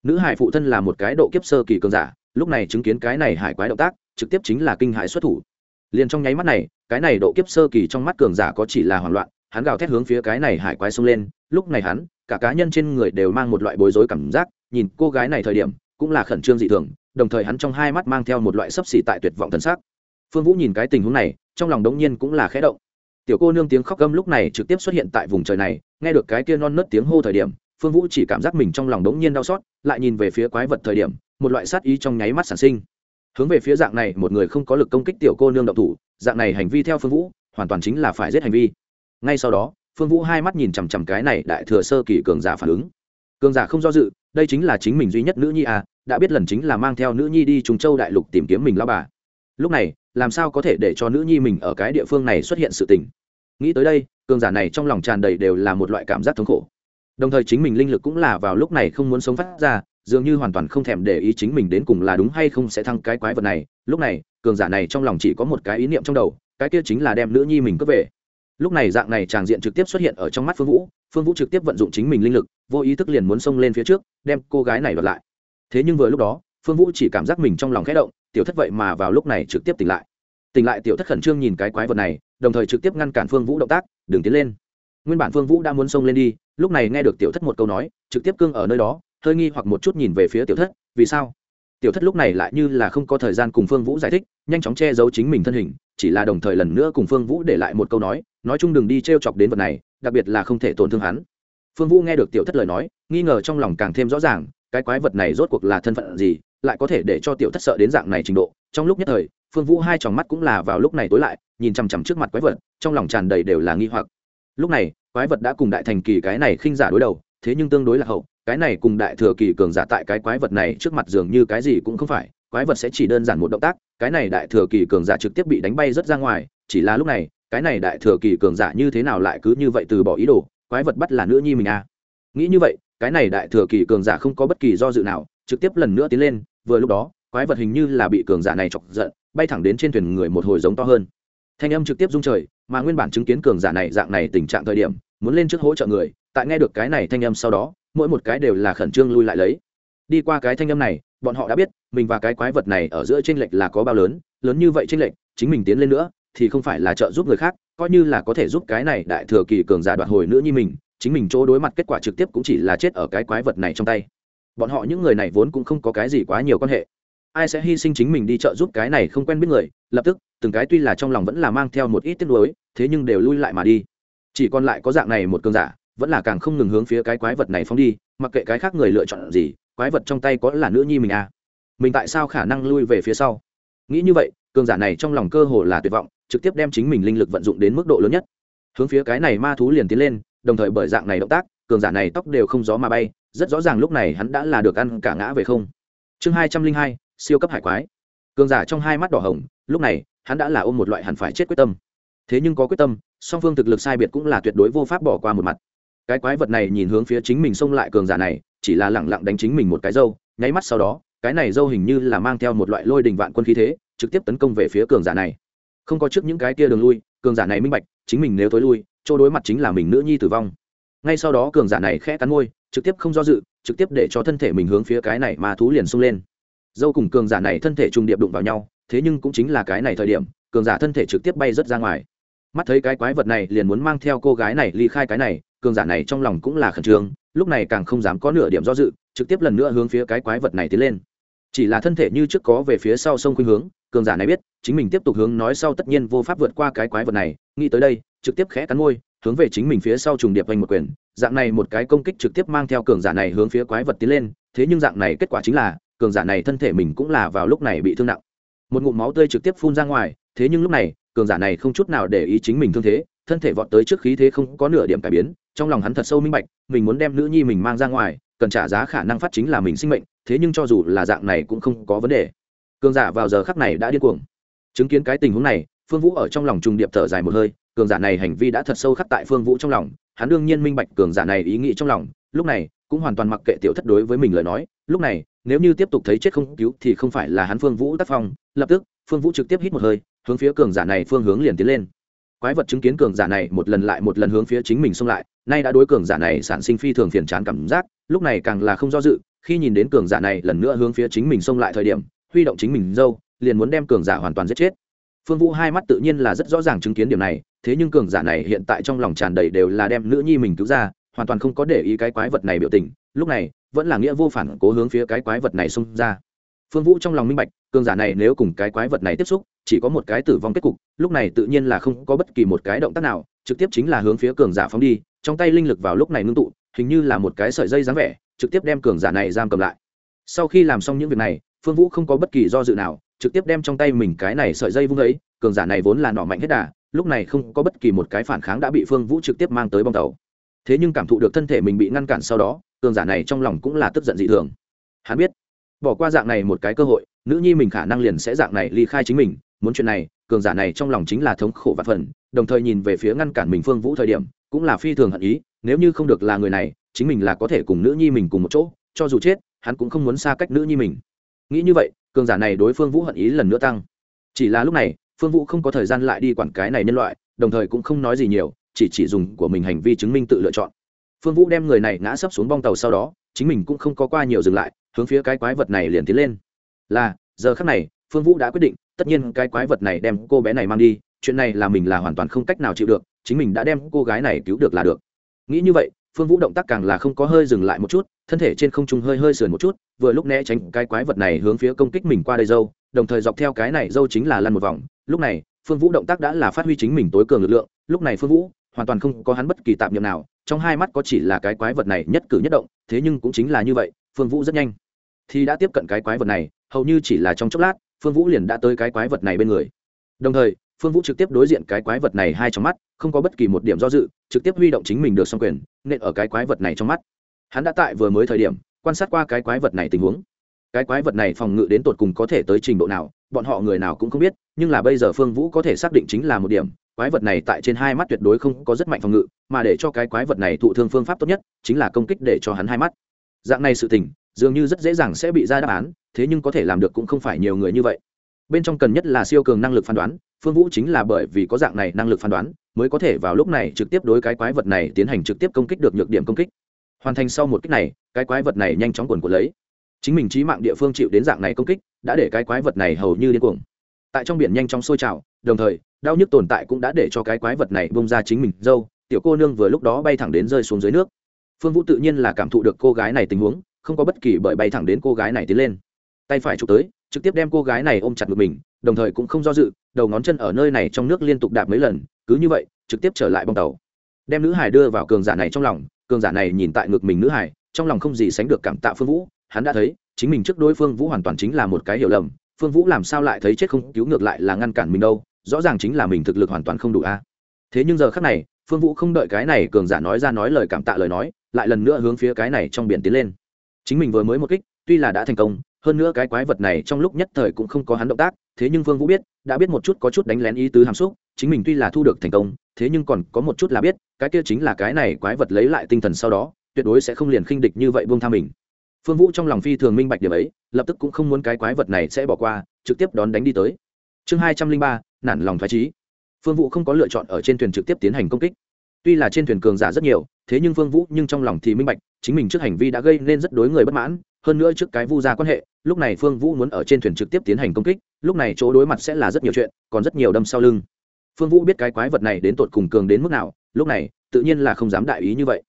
Nữ hải phụ thân là một cái độ kiếp sơ kỳ cường giả, lúc này chứng kiến cái này hải quái động tác, trực tiếp chính là kinh hãi xuất thủ. Liền trong nháy mắt này, cái này độ kiếp sơ kỳ trong mắt cường giả có chỉ là hoảng loạn, hắn gào thét hướng phía cái này hải quái xông lên, lúc này hắn, cả cá nhân trên người đều mang một loại bối rối cảm giác, nhìn cô gái này thời điểm, cũng là khẩn trương dị thường, đồng thời hắn trong hai mắt mang theo một loại sấp xỉ tại tuyệt vọng thân xác phương vũ nhìn cái tình huống này, trong lòng đống nhiên cũng là khẽ động tiểu cô nương tiếng khóc gâm lúc này trực tiếp xuất hiện tại vùng trời này, nghe được cái kia non nớt tiếng hô thời điểm, phương vũ chỉ cảm giác mình trong lòng đống nhiên đau xót, lại nhìn về phía quái vật thời điểm, một loại sát ý trong nháy mắt sản sinh. Hướng về phía dạng này, một người không có lực công kích tiểu cô nương động thủ, dạng này hành vi theo phương vũ, hoàn toàn chính là phải giết hành vi. Ngay sau đó, phương vũ hai mắt nhìn chằm chằm cái này đại thừa sơ kỳ cường giả phản ứng. Cường giả không do dự, đây chính là chính mình duy nhất nữ nhi à đã biết lần chính là mang theo nữ nhi đi trùng châu đại lục tìm kiếm mình lao bà lúc này, làm sao có thể để cho nữ nhi mình ở cái địa phương này xuất hiện sự tình? Nghĩ tới đây, cường giả này trong lòng tràn đầy đều là một loại cảm giác thống khổ. Đồng thời chính mình linh lực cũng là vào lúc này không muốn sống phát ra, dường như hoàn toàn không thèm để ý chính mình đến cùng là đúng hay không sẽ thăng cái quái vật này. Lúc này, cường giả này trong lòng chỉ có một cái ý niệm trong đầu, cái kia chính là đem nữ nhi mình cướp về. Lúc này dạng này tràng diện trực tiếp xuất hiện ở trong mắt phương vũ phương vũ trực tiếp vận dụng chính mình linh lực, vô ý thức liền muốn xông lên phía trước, đem cô gái này đoạt lại. Thế nhưng vừa lúc đó, phương vũ chỉ cảm giác mình trong lòng khẽ động tiểu thất vậy mà vào lúc này trực tiếp tỉnh lại. Tỉnh lại tiểu thất khẩn trương nhìn cái quái vật này, đồng thời trực tiếp ngăn cản phương vũ động tác, đừng tiến lên. Nguyên bản phương vũ đã muốn xông lên đi, lúc này nghe được tiểu thất một câu nói, trực tiếp cương ở nơi đó, hơi nghi hoặc một chút nhìn về phía tiểu thất, vì sao? Tiểu thất lúc này lại như là không có thời gian cùng phương vũ giải thích, nhanh chóng che giấu chính mình thân hình, chỉ là đồng thời lần nữa cùng phương vũ để lại một câu nói nói chung đừng đi t r e o chọc đến vật này, đặc biệt là không thể tổn thương hắn. Phương vũ nghe được tiểu thất lời nói, nghi ngờ trong lòng càng thêm rõ ràng, cái quái vật này rốt cuộc là thân phận gì lại có thể để cho tiểu thất sợ đến dạng này trình độ. Trong lúc nhất thời, phương vũ hai tròng mắt cũng là vào lúc này tối lại, nhìn chằm chằm trước mặt quái vật, trong lòng tràn đầy đều là nghi hoặc. Lúc này, quái vật đã cùng đại thành kỳ cái này khinh giả đối đầu, thế nhưng tương đối là hậu, cái này cùng đại thừa kỳ cường giả tại cái quái vật này trước mặt dường như cái gì cũng không phải, quái vật sẽ chỉ đơn giản một động tác, cái này đại thừa kỳ cường giả trực tiếp bị đánh bay rất ra ngoài, chỉ là lúc này, cái này đại thừa kỳ cường giả như thế nào lại cứ như vậy từ bỏ ý đồ, quái vật bắt là nữ nhi mình à. Nghĩ như vậy, cái này đại thừa kỳ cường giả không có bất kỳ do dự nào, trực tiếp lần nữa tiến lên vừa lúc đó, quái vật hình như là bị cường giả này chọc giận, bay thẳng đến trên thuyền người một hồi giống to hơn. Thanh âm trực tiếp rung trời, mà nguyên bản chứng kiến cường giả này dạng này tình trạng thời điểm, muốn lên trước hỗ trợ người, tại nghe được cái này thanh âm sau đó, mỗi một cái đều là khẩn trương lui lại lấy. Đi qua cái thanh âm này, bọn họ đã biết, mình và cái quái vật này ở giữa tranh lệch là có bao lớn lớn như vậy tranh lệch, chính mình tiến lên nữa, thì không phải là trợ giúp người khác, coi như là có thể giúp cái này đại thừa kỳ cường giả đoạt hồi nữa như mình, chính mình chỗ đối mặt kết quả trực tiếp cũng chỉ là chết ở cái quái vật này trong tay bọn họ những người này vốn cũng không có cái gì quá nhiều quan hệ. Ai sẽ hy sinh chính mình đi chợ giúp cái này không quen biết người, lập tức, từng cái tuy là trong lòng vẫn là mang theo một ít tiếc nuối, thế nhưng đều lui lại mà đi. Chỉ còn lại có dạng này một cơn giả, vẫn là càng không ngừng hướng phía cái quái vật này phóng đi, mặc kệ cái khác người lựa chọn gì, quái vật trong tay có là nữ nhi mình à? Mình tại sao khả năng lui về phía sau? Nghĩ như vậy, cường giả này trong lòng cơ hồ là tuyệt vọng, trực tiếp đem chính mình linh lực vận dụng đến mức độ lớn nhất. Hướng phía cái này ma thú liền tiến lên, đồng thời bởi dạng này động tác, cường giả này tóc đều không gió mà bay rất rõ ràng lúc này hắn đã là được ăn cả ngã về không. Chương hai trăm linh hai, siêu cấp hải quái. Cường giả trong hai mắt đỏ hồng, lúc này, hắn đã là ôm một loại hẳn phải chết quyết tâm. Thế nhưng có quyết tâm, song phương thực lực sai biệt cũng là tuyệt đối vô pháp bỏ qua một mặt. Cái quái vật này nhìn hướng phía chính mình xông lại cường giả này, chỉ là lẳng lặng đánh chính mình một cái dâu, nháy mắt sau đó, cái này dâu hình như là mang theo một loại lôi đình vạn quân khí thế, trực tiếp tấn công về phía cường giả này. Không có trước những cái kia đường lui, cường giả này minh bạch, chính mình nếu tối lui, chỗ đối mặt chính là mình nữ nhi tử vong ngay sau đó cường giả này khẽ cắn môi, trực tiếp không do dự, trực tiếp để cho thân thể mình hướng phía cái này mà thú liền sung lên. Dâu cùng cường giả này thân thể trùng điệp đụng vào nhau, thế nhưng cũng chính là cái này thời điểm, cường giả thân thể trực tiếp bay rất ra ngoài. Mắt thấy cái quái vật này liền muốn mang theo cô gái này ly khai cái này, cường giả này trong lòng cũng là khẩn trương, lúc này càng không dám có nửa điểm do dự, trực tiếp lần nữa hướng phía cái quái vật này tiến lên. Chỉ là thân thể như trước có về phía sau sông khuynh hướng, cường giả này biết, chính mình tiếp tục hướng nói sau tất nhiên vô pháp vượt qua cái quái vật này, nghĩ tới đây, trực tiếp khẽ cắn môi hướng về chính mình phía sau trùng điệp vành một quyền, dạng này một cái công kích trực tiếp mang theo cường giả này hướng phía quái vật tiến lên, thế nhưng dạng này kết quả chính là, cường giả này thân thể mình cũng là vào lúc này bị thương nặng. Một ngụm máu tươi trực tiếp phun ra ngoài, thế nhưng lúc này, cường giả này không chút nào để ý chính mình thương thế, thân thể vọt tới trước khí thế không có nửa điểm cải biến, trong lòng hắn thật sâu minh bạch, mình muốn đem nữ nhi mình mang ra ngoài, cần trả giá khả năng phát chính là mình sinh mệnh, thế nhưng cho dù là dạng này cũng không có vấn đề. Cường giả vào giờ khắc này đã điên cuồng. Chứng kiến cái tình huống này, phương vũ ở trong lòng trùng điệp thở dài một hơi cường giả này hành vi đã thật sâu khắc tại phương vũ trong lòng, hắn đương nhiên minh bạch cường giả này ý nghĩ trong lòng, lúc này cũng hoàn toàn mặc kệ tiểu thất đối với mình lời nói, lúc này, nếu như tiếp tục thấy chết không cứu thì không phải là hắn phương vũ tác phong, lập tức, phương vũ trực tiếp hít một hơi, hướng phía cường giả này phương hướng liền tiến lên. Quái vật chứng kiến cường giả này một lần lại một lần hướng phía chính mình xông lại, nay đã đối cường giả này sản sinh phi thường phiền chán cảm giác, lúc này càng là không do dự, khi nhìn đến cường giả này lần nữa hướng phía chính mình xông lại thời điểm, huy động chính mình dâu, liền muốn đem cường giả hoàn toàn giết chết. Phương vũ hai mắt tự nhiên là rất rõ ràng chứng kiến điểm này thế nhưng cường giả này hiện tại trong lòng tràn đầy đều là đem nữ nhi mình cứu ra, hoàn toàn không có để ý cái quái vật này biểu tình, lúc này, vẫn là nghĩa vô phản cố hướng phía cái quái vật này xông ra. Phương vũ trong lòng minh bạch, cường giả này nếu cùng cái quái vật này tiếp xúc, chỉ có một cái tử vong kết cục, lúc này tự nhiên là không có bất kỳ một cái động tác nào, trực tiếp chính là hướng phía cường giả phóng đi, trong tay linh lực vào lúc này ngưng tụ, hình như là một cái sợi dây dáng vẻ, trực tiếp đem cường giả này giam cầm lại. Sau khi làm xong những việc này, phương vũ không có bất kỳ do dự nào, trực tiếp đem trong tay mình cái này sợi dây vung ấy, cường giả này vốn là nọ mạnh hết đà lúc này không có bất kỳ một cái phản kháng đã bị phương vũ trực tiếp mang tới bong tàu. Thế nhưng cảm thụ được thân thể mình bị ngăn cản sau đó, cường giả này trong lòng cũng là tức giận dị thường. Hắn biết, bỏ qua dạng này một cái cơ hội, nữ nhi mình khả năng liền sẽ dạng này ly khai chính mình. Muốn chuyện này, cường giả này trong lòng chính là thống khổ và phần đồng thời nhìn về phía ngăn cản mình phương vũ thời điểm, cũng là phi thường hận ý, nếu như không được là người này, chính mình là có thể cùng nữ nhi mình cùng một chỗ, cho dù chết, hắn cũng không muốn xa cách nữ nhi mình. Nghĩ như vậy, cường giả này đối phương vũ hận ý lần nữa tăng. Chỉ là lúc này phương vũ không có thời gian lại đi quản cái này nhân loại, đồng thời cũng không nói gì nhiều, chỉ chỉ dùng của mình hành vi chứng minh tự lựa chọn. Phương vũ đem người này ngã sấp xuống bong tàu sau đó, chính mình cũng không có qua nhiều dừng lại, hướng phía cái quái vật này liền tiến lên. Là, giờ khắc này, phương vũ đã quyết định, tất nhiên cái quái vật này đem cô bé này mang đi, chuyện này là mình là hoàn toàn không cách nào chịu được, chính mình đã đem cô gái này cứu được là được. Nghĩ như vậy, phương vũ động tác càng là không có hơi dừng lại một chút, thân thể trên không trung hơi hơi sườn một chút, vừa lúc né tránh cái quái vật này hướng phía công kích mình qua đây dâu, đồng thời dọc theo cái này dâu chính là lăn một vòng lúc này, phương vũ động tác đã là phát huy chính mình tối cường lực lượng, lúc này phương vũ hoàn toàn không có hắn bất kỳ tạm nhiệm nào, trong hai mắt có chỉ là cái quái vật này nhất cử nhất động, thế nhưng cũng chính là như vậy, phương vũ rất nhanh thì đã tiếp cận cái quái vật này, hầu như chỉ là trong chốc lát, phương vũ liền đã tới cái quái vật này bên người. Đồng thời, phương vũ trực tiếp đối diện cái quái vật này hai trong mắt, không có bất kỳ một điểm do dự, trực tiếp huy động chính mình được xong quyền nên ở cái quái vật này trong mắt. Hắn đã tại vừa mới thời điểm, quan sát qua cái quái vật này tình huống. Cái quái vật này phòng ngự đến tột cùng có thể tới trình độ nào bọn họ người nào cũng không biết, nhưng là bây giờ phương vũ có thể xác định chính là một điểm, quái vật này tại trên hai mắt tuyệt đối không có rất mạnh phòng ngự, mà để cho cái quái vật này thụ thương phương pháp tốt nhất chính là công kích để cho hắn hai mắt. Dạng này sự tình, dường như rất dễ dàng sẽ bị ra đáp án, thế nhưng có thể làm được cũng không phải nhiều người như vậy. Bên trong cần nhất là siêu cường năng lực phán đoán, phương vũ chính là bởi vì có dạng này năng lực phán đoán, mới có thể vào lúc này trực tiếp đối cái quái vật này tiến hành trực tiếp công kích được nhược điểm công kích. Hoàn thành sau một kích này, cái quái vật này nhanh chóng quần của lấy chính mình trí mạng địa phương chịu đến dạng này công kích, đã để cái quái vật này hầu như điên cuồng. Tại trong biển nhanh chóng sôi trào, đồng thời, đau nhức tồn tại cũng đã để cho cái quái vật này bông ra chính mình dâu, tiểu cô nương vừa lúc đó bay thẳng đến rơi xuống dưới nước. Phương vũ tự nhiên là cảm thụ được cô gái này tình huống, không có bất kỳ bởi bay thẳng đến cô gái này tiến lên. Tay phải chụp tới, trực tiếp đem cô gái này ôm chặt ngực mình, đồng thời cũng không do dự, đầu ngón chân ở nơi này trong nước liên tục đạp mấy lần, cứ như vậy, trực tiếp trở lại bong tàu. Đem nữ hải đưa vào cường giả này trong lòng, cường giả này nhìn tại ngực mình nữ hải, trong lòng không gì sánh được cảm tạ phương vũ hắn đã thấy, chính mình trước đối phương vũ hoàn toàn chính là một cái hiểu lầm, phương vũ làm sao lại thấy chết không cứu ngược lại là ngăn cản mình đâu, rõ ràng chính là mình thực lực hoàn toàn không đủ a. Thế nhưng giờ khác này, phương vũ không đợi cái này cường giả nói ra nói lời cảm tạ lời nói, lại lần nữa hướng phía cái này trong biển tiến lên. Chính mình vừa mới một kích, tuy là đã thành công, hơn nữa cái quái vật này trong lúc nhất thời cũng không có hắn động tác, thế nhưng phương vũ biết, đã biết một chút có chút đánh lén ý tứ hàm xúc, chính mình tuy là thu được thành công, thế nhưng còn có một chút là biết, cái kia chính là cái này quái vật lấy lại tinh thần sau đó, tuyệt đối sẽ không liền khinh địch như vậy buông tha mình phương vũ trong lòng phi thường minh bạch điểm ấy, lập tức cũng không muốn cái quái vật này sẽ bỏ qua, trực tiếp đón đánh đi tới. Chương hai trăm linh ba, nản lòng thoái trí phương vũ không có lựa chọn ở trên thuyền trực tiếp tiến hành công kích. Tuy là trên thuyền cường giả rất nhiều, thế nhưng phương vũ nhưng trong lòng thì minh bạch, chính mình trước hành vi đã gây nên rất đối người bất mãn, hơn nữa trước cái vu gia quan hệ, lúc này phương vũ muốn ở trên thuyền trực tiếp tiến hành công kích, lúc này chỗ đối mặt sẽ là rất nhiều chuyện, còn rất nhiều đâm sau lưng. Phương vũ biết cái quái vật này đến tột cùng cường đến mức nào, lúc này, tự nhiên là không dám đại ý như vậy.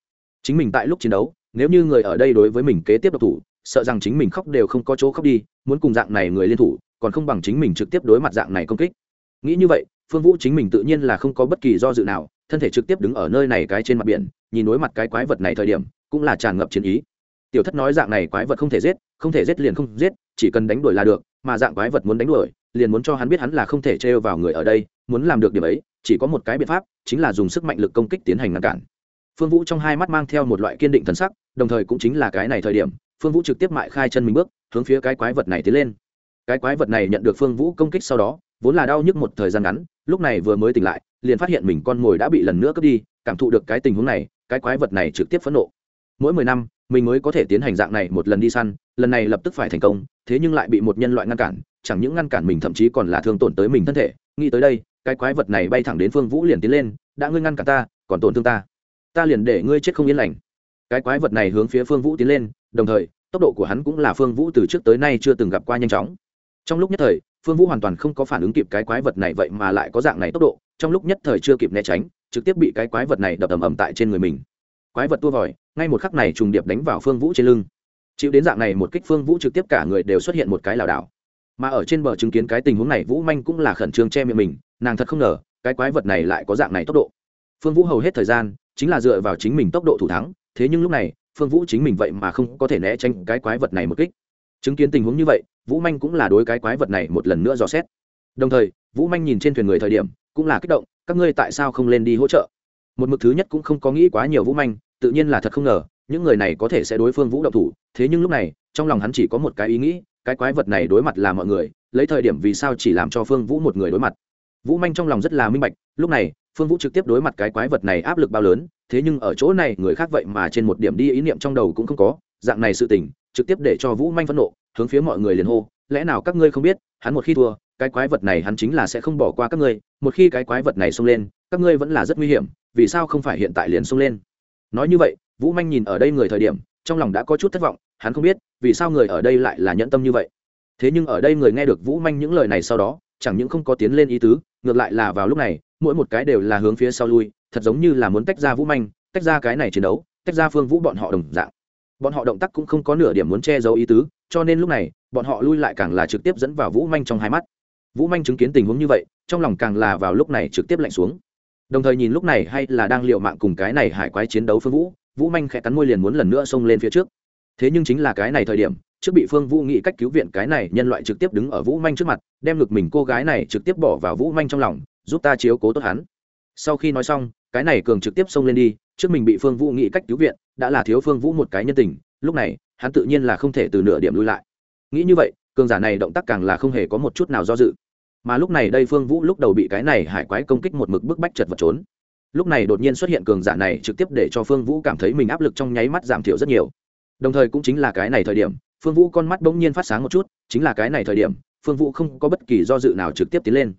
Chính mình tại lúc chiến đấu nếu như người ở đây đối với mình kế tiếp độc thủ, sợ rằng chính mình khóc đều không có chỗ khóc đi, muốn cùng dạng này người liên thủ, còn không bằng chính mình trực tiếp đối mặt dạng này công kích. Nghĩ như vậy, phương vũ chính mình tự nhiên là không có bất kỳ do dự nào, thân thể trực tiếp đứng ở nơi này cái trên mặt biển, nhìn đối mặt cái quái vật này thời điểm, cũng là tràn ngập chiến ý. Tiểu thất nói dạng này quái vật không thể giết, không thể giết liền không giết, chỉ cần đánh đuổi là được, mà dạng quái vật muốn đánh đuổi, liền muốn cho hắn biết hắn là không thể trêu vào người ở đây, muốn làm được điểm ấy, chỉ có một cái biện pháp, chính là dùng sức mạnh lực công kích tiến hành ngăn cản. Phương vũ trong hai mắt mang theo một loại kiên định thần sắc đồng thời cũng chính là cái này thời điểm, phương vũ trực tiếp mại khai chân mình bước, hướng phía cái quái vật này tiến lên. Cái quái vật này nhận được phương vũ công kích sau đó, vốn là đau nhức một thời gian ngắn, lúc này vừa mới tỉnh lại, liền phát hiện mình con mồi đã bị lần nữa cướp đi, cảm thụ được cái tình huống này, cái quái vật này trực tiếp phẫn nộ. Mỗi mười năm, mình mới có thể tiến hành dạng này một lần đi săn, lần này lập tức phải thành công, thế nhưng lại bị một nhân loại ngăn cản, chẳng những ngăn cản mình thậm chí còn là thương tổn tới mình thân thể. Nghĩ tới đây, cái quái vật này bay thẳng đến phương vũ liền tiến lên, đã ngươi ngăn cản ta, còn tổn thương ta. Ta liền để ngươi chết không yên lành cái quái vật này hướng phía phương vũ tiến lên, đồng thời, tốc độ của hắn cũng là phương vũ từ trước tới nay chưa từng gặp qua nhanh chóng. Trong lúc nhất thời, phương vũ hoàn toàn không có phản ứng kịp cái quái vật này vậy mà lại có dạng này tốc độ, trong lúc nhất thời chưa kịp né tránh, trực tiếp bị cái quái vật này đập ầm ầm tại trên người mình. Quái vật tua vòi, ngay một khắc này trùng điệp đánh vào phương vũ trên lưng. Chịu đến dạng này một kích phương vũ trực tiếp cả người đều xuất hiện một cái lảo đảo. Mà ở trên bờ chứng kiến cái tình huống này, vũ manh cũng là khẩn trương che miệng mình, nàng thật không ngờ, cái quái vật này lại có dạng này tốc độ. Phương vũ hầu hết thời gian, chính là dựa vào chính mình tốc độ thủ thắng thế nhưng lúc này, phương vũ chính mình vậy mà không có thể né tránh cái quái vật này một kích. Chứng kiến tình huống như vậy, vũ manh cũng là đối cái quái vật này một lần nữa dò xét. Đồng thời, vũ manh nhìn trên thuyền người thời điểm, cũng là kích động, các ngươi tại sao không lên đi hỗ trợ? Một mực thứ nhất cũng không có nghĩ quá nhiều vũ manh, tự nhiên là thật không ngờ, những người này có thể sẽ đối phương vũ động thủ, thế nhưng lúc này, trong lòng hắn chỉ có một cái ý nghĩ, cái quái vật này đối mặt là mọi người, lấy thời điểm vì sao chỉ làm cho phương vũ một người đối mặt. Vũ manh trong lòng rất là minh bạch, lúc này, phương vũ trực tiếp đối mặt cái quái vật này áp lực bao lớn thế nhưng ở chỗ này người khác vậy mà trên một điểm đi ý niệm trong đầu cũng không có, dạng này sự tình, trực tiếp để cho vũ manh phẫn nộ, hướng phía mọi người liền hô, lẽ nào các ngươi không biết, hắn một khi thua, cái quái vật này hắn chính là sẽ không bỏ qua các ngươi, một khi cái quái vật này xông lên, các ngươi vẫn là rất nguy hiểm, vì sao không phải hiện tại liền xông lên? Nói như vậy, vũ manh nhìn ở đây người thời điểm, trong lòng đã có chút thất vọng, hắn không biết, vì sao người ở đây lại là nhẫn tâm như vậy. Thế nhưng ở đây người nghe được vũ manh những lời này sau đó, chẳng những không có tiến lên ý tứ, ngược lại là vào lúc này, mỗi một cái đều là hướng phía sau lui thật giống như là muốn tách ra vũ manh, tách ra cái này chiến đấu, tách ra phương vũ bọn họ đồng dạng. Bọn họ động tác cũng không có nửa điểm muốn che giấu ý tứ, cho nên lúc này, bọn họ lui lại càng là trực tiếp dẫn vào vũ manh trong hai mắt. Vũ manh chứng kiến tình huống như vậy, trong lòng càng là vào lúc này trực tiếp lạnh xuống. Đồng thời nhìn lúc này hay là đang liệu mạng cùng cái này hải quái chiến đấu phương vũ vũ manh khẽ cắn môi liền muốn lần nữa xông lên phía trước. Thế nhưng chính là cái này thời điểm, trước bị phương vũ nghĩ cách cứu viện cái này nhân loại trực tiếp đứng ở vũ manh trước mặt, đem ngực mình cô gái này trực tiếp bỏ vào vũ manh trong lòng, giúp ta chiếu cố tốt hắn sau khi nói xong, cái này cường trực tiếp xông lên đi, trước mình bị phương vũ nghĩ cách cứu viện, đã là thiếu phương vũ một cái nhân tình, lúc này, hắn tự nhiên là không thể từ nửa điểm lui lại. Nghĩ như vậy, cường giả này động tác càng là không hề có một chút nào do dự. Mà lúc này đây phương vũ lúc đầu bị cái này hải quái công kích một mực bức bách chật vật trốn. Lúc này đột nhiên xuất hiện cường giả này trực tiếp để cho phương vũ cảm thấy mình áp lực trong nháy mắt giảm thiểu rất nhiều. Đồng thời cũng chính là cái này thời điểm, phương vũ con mắt bỗng nhiên phát sáng một chút, chính là cái này thời điểm, phương vũ không có bất kỳ do dự nào trực tiếp tiến lên.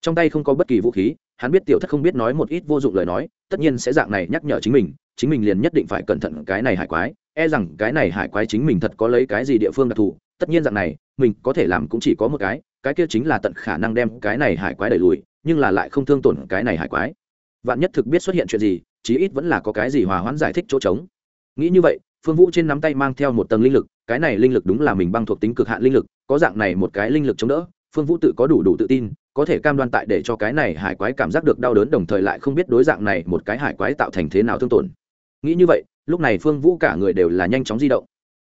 Trong tay không có bất kỳ vũ khí hắn biết tiểu thất không biết nói một ít vô dụng lời nói, tất nhiên sẽ dạng này nhắc nhở chính mình chính mình liền nhất định phải cẩn thận cái này hải quái e rằng cái này hải quái chính mình thật có lấy cái gì địa phương đặc thù, tất nhiên dạng này, mình có thể làm cũng chỉ có một cái cái kia chính là tận khả năng đem cái này hải quái đẩy lùi, nhưng là lại không thương tổn cái này hải quái. Vạn nhất thực biết xuất hiện chuyện gì, chí ít vẫn là có cái gì hòa hoãn giải thích chỗ trống. Nghĩ như vậy, phương vũ trên nắm tay mang theo một tầng linh lực, cái này linh lực đúng là mình băng thuộc tính cực hạn linh lực, có dạng này một cái linh lực chống đỡ, phương vũ tự có đủ đủ tự tin có thể cam đoan tại để cho cái này hải quái cảm giác được đau đớn đồng thời lại không biết đối dạng này một cái hải quái tạo thành thế nào thương tổn. Nghĩ như vậy, lúc này phương vũ cả người đều là nhanh chóng di động.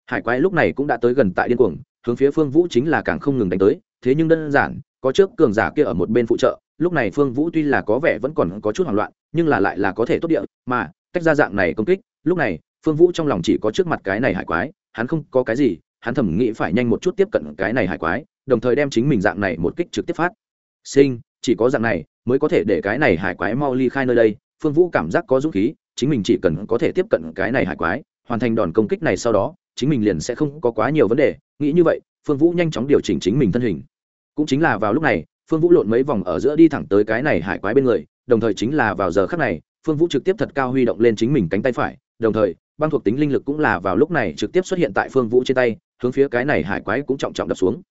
Hải quái lúc này cũng đã tới gần tại điên cuồng, hướng phía phương vũ chính là càng không ngừng đánh tới, thế nhưng đơn giản, có trước cường giả kia ở một bên phụ trợ, lúc này phương vũ tuy là có vẻ vẫn còn có chút hoảng loạn, nhưng là lại là có thể tốt địa, mà, tách ra dạng này công kích, lúc này, phương vũ trong lòng chỉ có trước mặt cái này hải quái, hắn không có cái gì, hắn thầm nghĩ phải nhanh một chút tiếp cận cái này hải quái, đồng thời đem chính mình dạng này một kích trực tiếp phát sinh, chỉ có dạng này mới có thể để cái này hải quái mau ly khai nơi đây. Phương vũ cảm giác có dũng khí, chính mình chỉ cần có thể tiếp cận cái này hải quái, hoàn thành đòn công kích này sau đó, chính mình liền sẽ không có quá nhiều vấn đề. Nghĩ như vậy, phương vũ nhanh chóng điều chỉnh chính mình thân hình. Cũng chính là vào lúc này, phương vũ lộn mấy vòng ở giữa đi thẳng tới cái này hải quái bên người, đồng thời chính là vào giờ khắc này, phương vũ trực tiếp thật cao huy động lên chính mình cánh tay phải, đồng thời, băng thuộc tính linh lực cũng là vào lúc này trực tiếp xuất hiện tại phương vũ trên tay, hướng phía cái này hải quái cũng trọng trọng đập xuống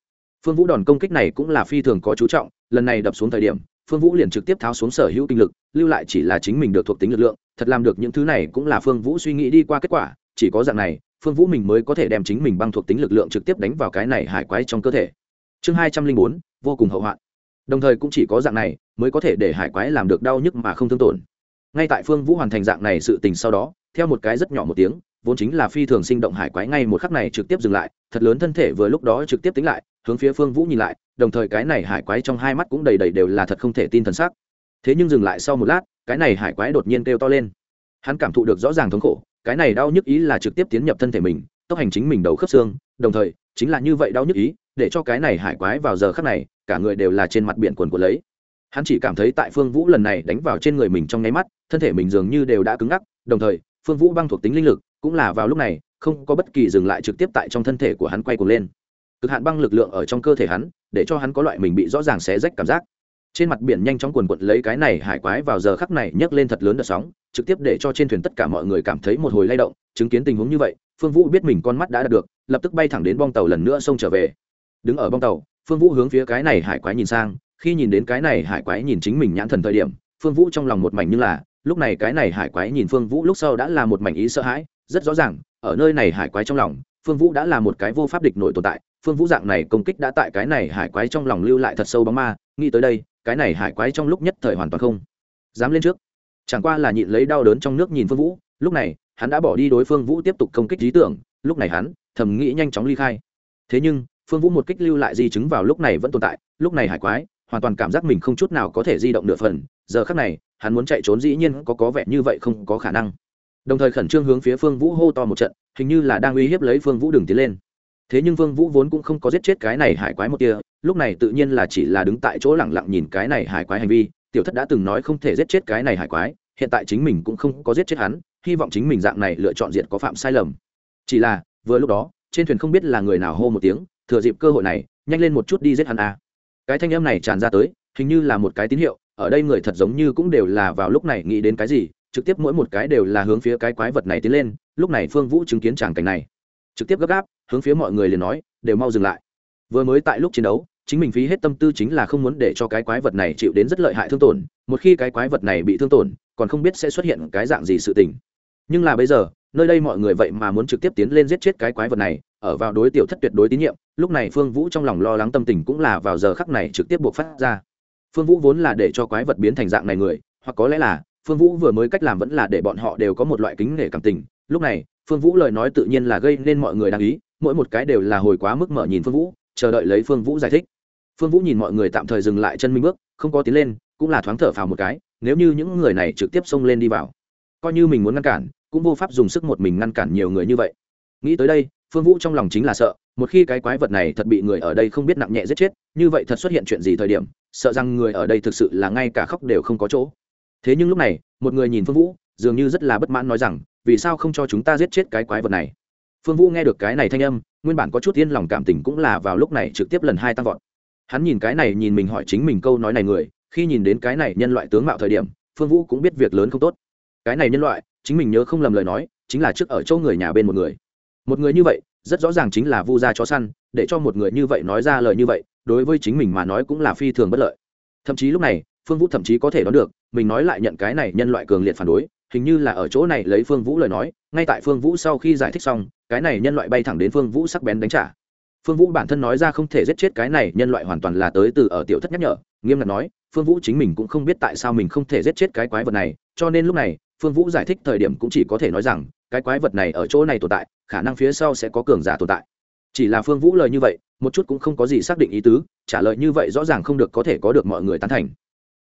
phương vũ đòn công kích này cũng là phi thường có chú trọng, lần này đập xuống thời điểm, phương vũ liền trực tiếp tháo xuống sở hữu kinh lực, lưu lại chỉ là chính mình được thuộc tính lực lượng, thật làm được những thứ này cũng là phương vũ suy nghĩ đi qua kết quả, chỉ có dạng này, phương vũ mình mới có thể đem chính mình băng thuộc tính lực lượng trực tiếp đánh vào cái này hải quái trong cơ thể. Chương hai trăm linh bốn, vô cùng hậu hoạn. Đồng thời cũng chỉ có dạng này, mới có thể để hải quái làm được đau nhức mà không thương tổn. Ngay tại phương vũ hoàn thành dạng này sự tình sau đó, theo một cái rất nhỏ một tiếng, vốn chính là phi thường sinh động hải quái ngay một khắc này trực tiếp dừng lại, thật lớn thân thể vừa lúc đó trực tiếp tính lại hướng phía phương vũ nhìn lại, đồng thời cái này hải quái trong hai mắt cũng đầy đầy đều là thật không thể tin thần sắc. Thế nhưng dừng lại sau một lát, cái này hải quái đột nhiên kêu to lên. Hắn cảm thụ được rõ ràng thống khổ, cái này đau nhức ý là trực tiếp tiến nhập thân thể mình, tốc hành chính mình đầu khớp xương, đồng thời, chính là như vậy đau nhức ý, để cho cái này hải quái vào giờ khắc này, cả người đều là trên mặt biển quần của lấy. Hắn chỉ cảm thấy tại phương vũ lần này đánh vào trên người mình trong nháy mắt, thân thể mình dường như đều đã cứng ngắc, đồng thời, phương vũ băng thuộc tính linh lực cũng là vào lúc này, không có bất kỳ dừng lại trực tiếp tại trong thân thể của hắn quay cuồng lên cực hạn băng lực lượng ở trong cơ thể hắn, để cho hắn có loại mình bị rõ ràng xé rách cảm giác. Trên mặt biển nhanh chóng quần quận lấy cái này hải quái vào giờ khắc này nhấc lên thật lớn đợt sóng, trực tiếp để cho trên thuyền tất cả mọi người cảm thấy một hồi lay động, chứng kiến tình huống như vậy, phương vũ biết mình con mắt đã đạt được, lập tức bay thẳng đến bong tàu lần nữa xông trở về. Đứng ở bong tàu, phương vũ hướng phía cái này hải quái nhìn sang, khi nhìn đến cái này hải quái nhìn chính mình nhãn thần thời điểm, phương vũ trong lòng một mảnh như là, lúc này cái này hải quái nhìn phương vũ lúc sau đã là một mảnh ý sợ hãi, rất rõ ràng, ở nơi này hải quái trong lòng, phương vũ đã là một cái vô pháp địch nổi tồn tại phương vũ dạng này công kích đã tại cái này hải quái trong lòng lưu lại thật sâu bóng ma, nghĩ tới đây, cái này hải quái trong lúc nhất thời hoàn toàn không dám lên trước. Chẳng qua là nhịn lấy đau đớn trong nước nhìn phương vũ, lúc này, hắn đã bỏ đi đối phương vũ tiếp tục công kích lý tưởng, lúc này hắn, thầm nghĩ nhanh chóng ly khai. Thế nhưng, phương vũ một kích lưu lại di chứng vào lúc này vẫn tồn tại, lúc này hải quái, hoàn toàn cảm giác mình không chút nào có thể di động nửa phần, giờ khác này, hắn muốn chạy trốn dĩ nhiên có có vẻ như vậy không có khả năng. Đồng thời khẩn trương hướng phía phương vũ hô to một trận, hình như là đang uy hiếp lấy phương vũ đừng tiến lên thế nhưng vương vũ vốn cũng không có giết chết cái này hải quái một tia lúc này tự nhiên là chỉ là đứng tại chỗ lẳng lặng nhìn cái này hải quái hành vi. Tiểu thất đã từng nói không thể giết chết cái này hải quái, hiện tại chính mình cũng không có giết chết hắn, hy vọng chính mình dạng này lựa chọn diện có phạm sai lầm. Chỉ là, vừa lúc đó, trên thuyền không biết là người nào hô một tiếng, thừa dịp cơ hội này, nhanh lên một chút đi giết hắn a. Cái thanh âm này tràn ra tới, hình như là một cái tín hiệu, ở đây người thật giống như cũng đều là vào lúc này nghĩ đến cái gì, trực tiếp mỗi một cái đều là hướng phía cái quái vật này tiến lên, lúc này phương vũ chứng kiến tràng cảnh này. Trực tiếp gấp gáp hướng phía mọi người liền nói, đều mau dừng lại. Vừa mới tại lúc chiến đấu, chính mình phí hết tâm tư chính là không muốn để cho cái quái vật này chịu đến rất lợi hại thương tổn, một khi cái quái vật này bị thương tổn, còn không biết sẽ xuất hiện cái dạng gì sự tình. Nhưng là bây giờ, nơi đây mọi người vậy mà muốn trực tiếp tiến lên giết chết cái quái vật này, ở vào đối tiểu thất tuyệt đối tín nhiệm, lúc này phương vũ trong lòng lo lắng tâm tình cũng là vào giờ khắc này trực tiếp buộc phát ra. Phương vũ vốn là để cho quái vật biến thành dạng này người, hoặc có lẽ là phương vũ vừa mới cách làm vẫn là để bọn họ đều có một loại kính nể cảm tình. Lúc này, phương vũ lời nói tự nhiên là gây nên mọi người đáng ý mỗi một cái đều là hồi quá mức mở nhìn phương vũ, chờ đợi lấy phương vũ giải thích. Phương vũ nhìn mọi người tạm thời dừng lại chân minh bước, không có tiến lên, cũng là thoáng thở phào một cái, nếu như những người này trực tiếp xông lên đi vào, coi như mình muốn ngăn cản, cũng vô pháp dùng sức một mình ngăn cản nhiều người như vậy. Nghĩ tới đây, phương vũ trong lòng chính là sợ, một khi cái quái vật này thật bị người ở đây không biết nặng nhẹ giết chết, như vậy thật xuất hiện chuyện gì thời điểm, sợ rằng người ở đây thực sự là ngay cả khóc đều không có chỗ. Thế nhưng lúc này, một người nhìn phương vũ, dường như rất là bất mãn nói rằng, vì sao không cho chúng ta giết chết cái quái vật này? Phương vũ nghe được cái này thanh âm, nguyên bản có chút yên lòng cảm tình cũng là vào lúc này trực tiếp lần hai tăng vọt. Hắn nhìn cái này nhìn mình hỏi chính mình câu nói này người, khi nhìn đến cái này nhân loại tướng mạo thời điểm, phương vũ cũng biết việc lớn không tốt. Cái này nhân loại, chính mình nhớ không lầm lời nói, chính là trước ở chỗ người nhà bên một người. Một người như vậy, rất rõ ràng chính là vu gia chó săn, để cho một người như vậy nói ra lời như vậy, đối với chính mình mà nói cũng là phi thường bất lợi. Thậm chí lúc này, phương vũ thậm chí có thể đoán được, mình nói lại nhận cái này nhân loại cường liệt phản đối hình như là ở chỗ này lấy phương vũ lời nói, ngay tại phương vũ sau khi giải thích xong, cái này nhân loại bay thẳng đến phương vũ sắc bén đánh trả. Phương vũ bản thân nói ra không thể giết chết cái này nhân loại hoàn toàn là tới từ ở tiểu thất nhắc nhở, nghiêm ngặt nói, phương vũ chính mình cũng không biết tại sao mình không thể giết chết cái quái vật này, cho nên lúc này, phương vũ giải thích thời điểm cũng chỉ có thể nói rằng, cái quái vật này ở chỗ này tồn tại, khả năng phía sau sẽ có cường giả tồn tại. Chỉ là phương vũ lời như vậy, một chút cũng không có gì xác định ý tứ, trả lời như vậy rõ ràng không được có thể có được mọi người tán thành.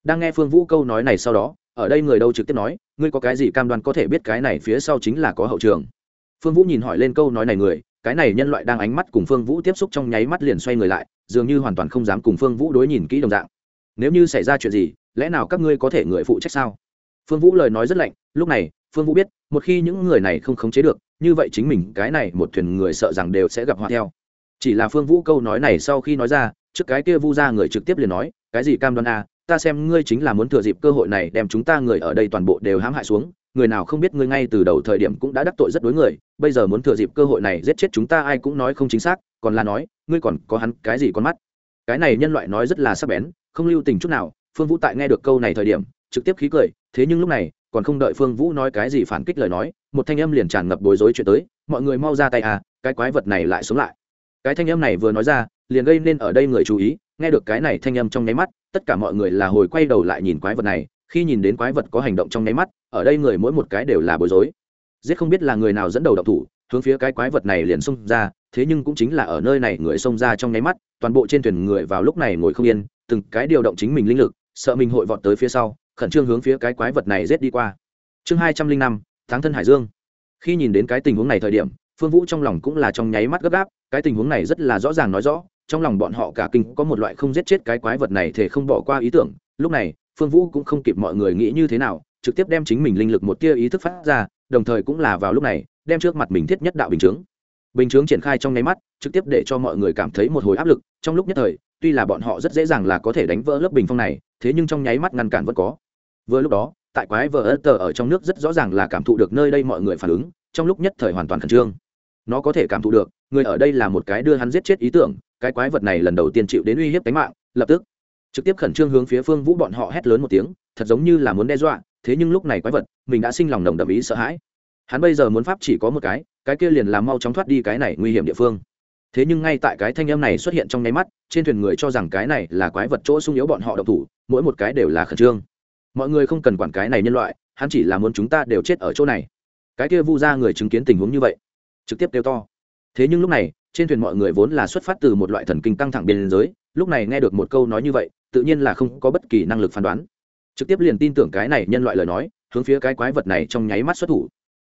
Đang nghe phương vũ câu nói này sau đó ở đây người đâu trực tiếp nói, ngươi có cái gì cam đoan có thể biết cái này phía sau chính là có hậu trường? Phương vũ nhìn hỏi lên câu nói này người, cái này nhân loại đang ánh mắt cùng phương vũ tiếp xúc trong nháy mắt liền xoay người lại, dường như hoàn toàn không dám cùng phương vũ đối nhìn kỹ đồng dạng. Nếu như xảy ra chuyện gì, lẽ nào các ngươi có thể người phụ trách sao? Phương vũ lời nói rất lạnh, lúc này, phương vũ biết, một khi những người này không khống chế được, như vậy chính mình cái này một thuyền người sợ rằng đều sẽ gặp họa theo. Chỉ là phương vũ câu nói này sau khi nói ra, trước cái kia vu ra người trực tiếp liền nói, cái gì cam đoan a ta xem ngươi chính là muốn thừa dịp cơ hội này đem chúng ta người ở đây toàn bộ đều hãm hại xuống, người nào không biết ngươi ngay từ đầu thời điểm cũng đã đắc tội rất đối người, bây giờ muốn thừa dịp cơ hội này giết chết chúng ta ai cũng nói không chính xác, còn là nói, ngươi còn có hắn cái gì con mắt? Cái này nhân loại nói rất là sắc bén, không lưu tình chút nào, phương vũ tại nghe được câu này thời điểm, trực tiếp khí cười, thế nhưng lúc này, còn không đợi phương vũ nói cái gì phản kích lời nói, một thanh âm liền tràn ngập bối rối chuyện tới, mọi người mau ra tay à cái quái vật này lại sống lại. Cái thanh âm này vừa nói ra, liền gây nên ở đây người chú ý, nghe được cái này thanh âm trong nháy mắt tất cả mọi người là hồi quay đầu lại nhìn quái vật này, khi nhìn đến quái vật có hành động trong nháy mắt, ở đây người mỗi một cái đều là bối rối. Giết không biết là người nào dẫn đầu động thủ, hướng phía cái quái vật này liền xông ra, thế nhưng cũng chính là ở nơi này người xông ra trong nháy mắt, toàn bộ trên thuyền người vào lúc này ngồi không yên, từng cái điều động chính mình linh lực, sợ mình hội vọt tới phía sau, khẩn trương hướng phía cái quái vật này rết đi qua. Chương hai trăm linh năm tháng thân hải dương. Khi nhìn đến cái tình huống này thời điểm, phương vũ trong lòng cũng là trong nháy mắt gấp gáp, cái tình huống này rất là rõ ràng nói rõ trong lòng bọn họ cả kinh có một loại không giết chết cái quái vật này thể không bỏ qua ý tưởng. Lúc này, phương vũ cũng không kịp mọi người nghĩ như thế nào, trực tiếp đem chính mình linh lực một tia ý thức phát ra, đồng thời cũng là vào lúc này, đem trước mặt mình thiết nhất đạo bình chướng. Bình chướng triển khai trong nháy mắt, trực tiếp để cho mọi người cảm thấy một hồi áp lực. Trong lúc nhất thời, tuy là bọn họ rất dễ dàng là có thể đánh vỡ lớp bình phong này, thế nhưng trong nháy mắt ngăn cản vẫn có. Vừa lúc đó, tại quái vờ ớt tờ ở trong nước rất rõ ràng là cảm thụ được nơi đây mọi người phản ứng, trong lúc nhất thời hoàn toàn khẩn trương. Nó có thể cảm thụ được, người ở đây là một cái đưa hắn giết chết ý tưởng cái quái vật này lần đầu tiên chịu đến uy hiếp tính mạng, lập tức, trực tiếp khẩn trương hướng phía phương vũ bọn họ hét lớn một tiếng, thật giống như là muốn đe dọa, thế nhưng lúc này quái vật, mình đã sinh lòng đồng đậm ý sợ hãi. Hắn bây giờ muốn pháp chỉ có một cái cái kia liền làm mau chóng thoát đi cái này nguy hiểm địa phương. Thế nhưng ngay tại cái thanh âm này xuất hiện trong nháy mắt, trên thuyền người cho rằng cái này là quái vật chỗ sung yếu bọn họ động thủ, mỗi một cái đều là khẩn trương. Mọi người không cần quản cái này nhân loại, hắn chỉ là muốn chúng ta đều chết ở chỗ này. Cái kia vu ra người chứng kiến tình huống như vậy, trực tiếp kêu to thế nhưng lúc này, trên thuyền mọi người vốn là xuất phát từ một loại thần kinh căng thẳng biên giới, lúc này nghe được một câu nói như vậy, tự nhiên là không có bất kỳ năng lực phán đoán. Trực tiếp liền tin tưởng cái này nhân loại lời nói, hướng phía cái quái vật này trong nháy mắt xuất thủ.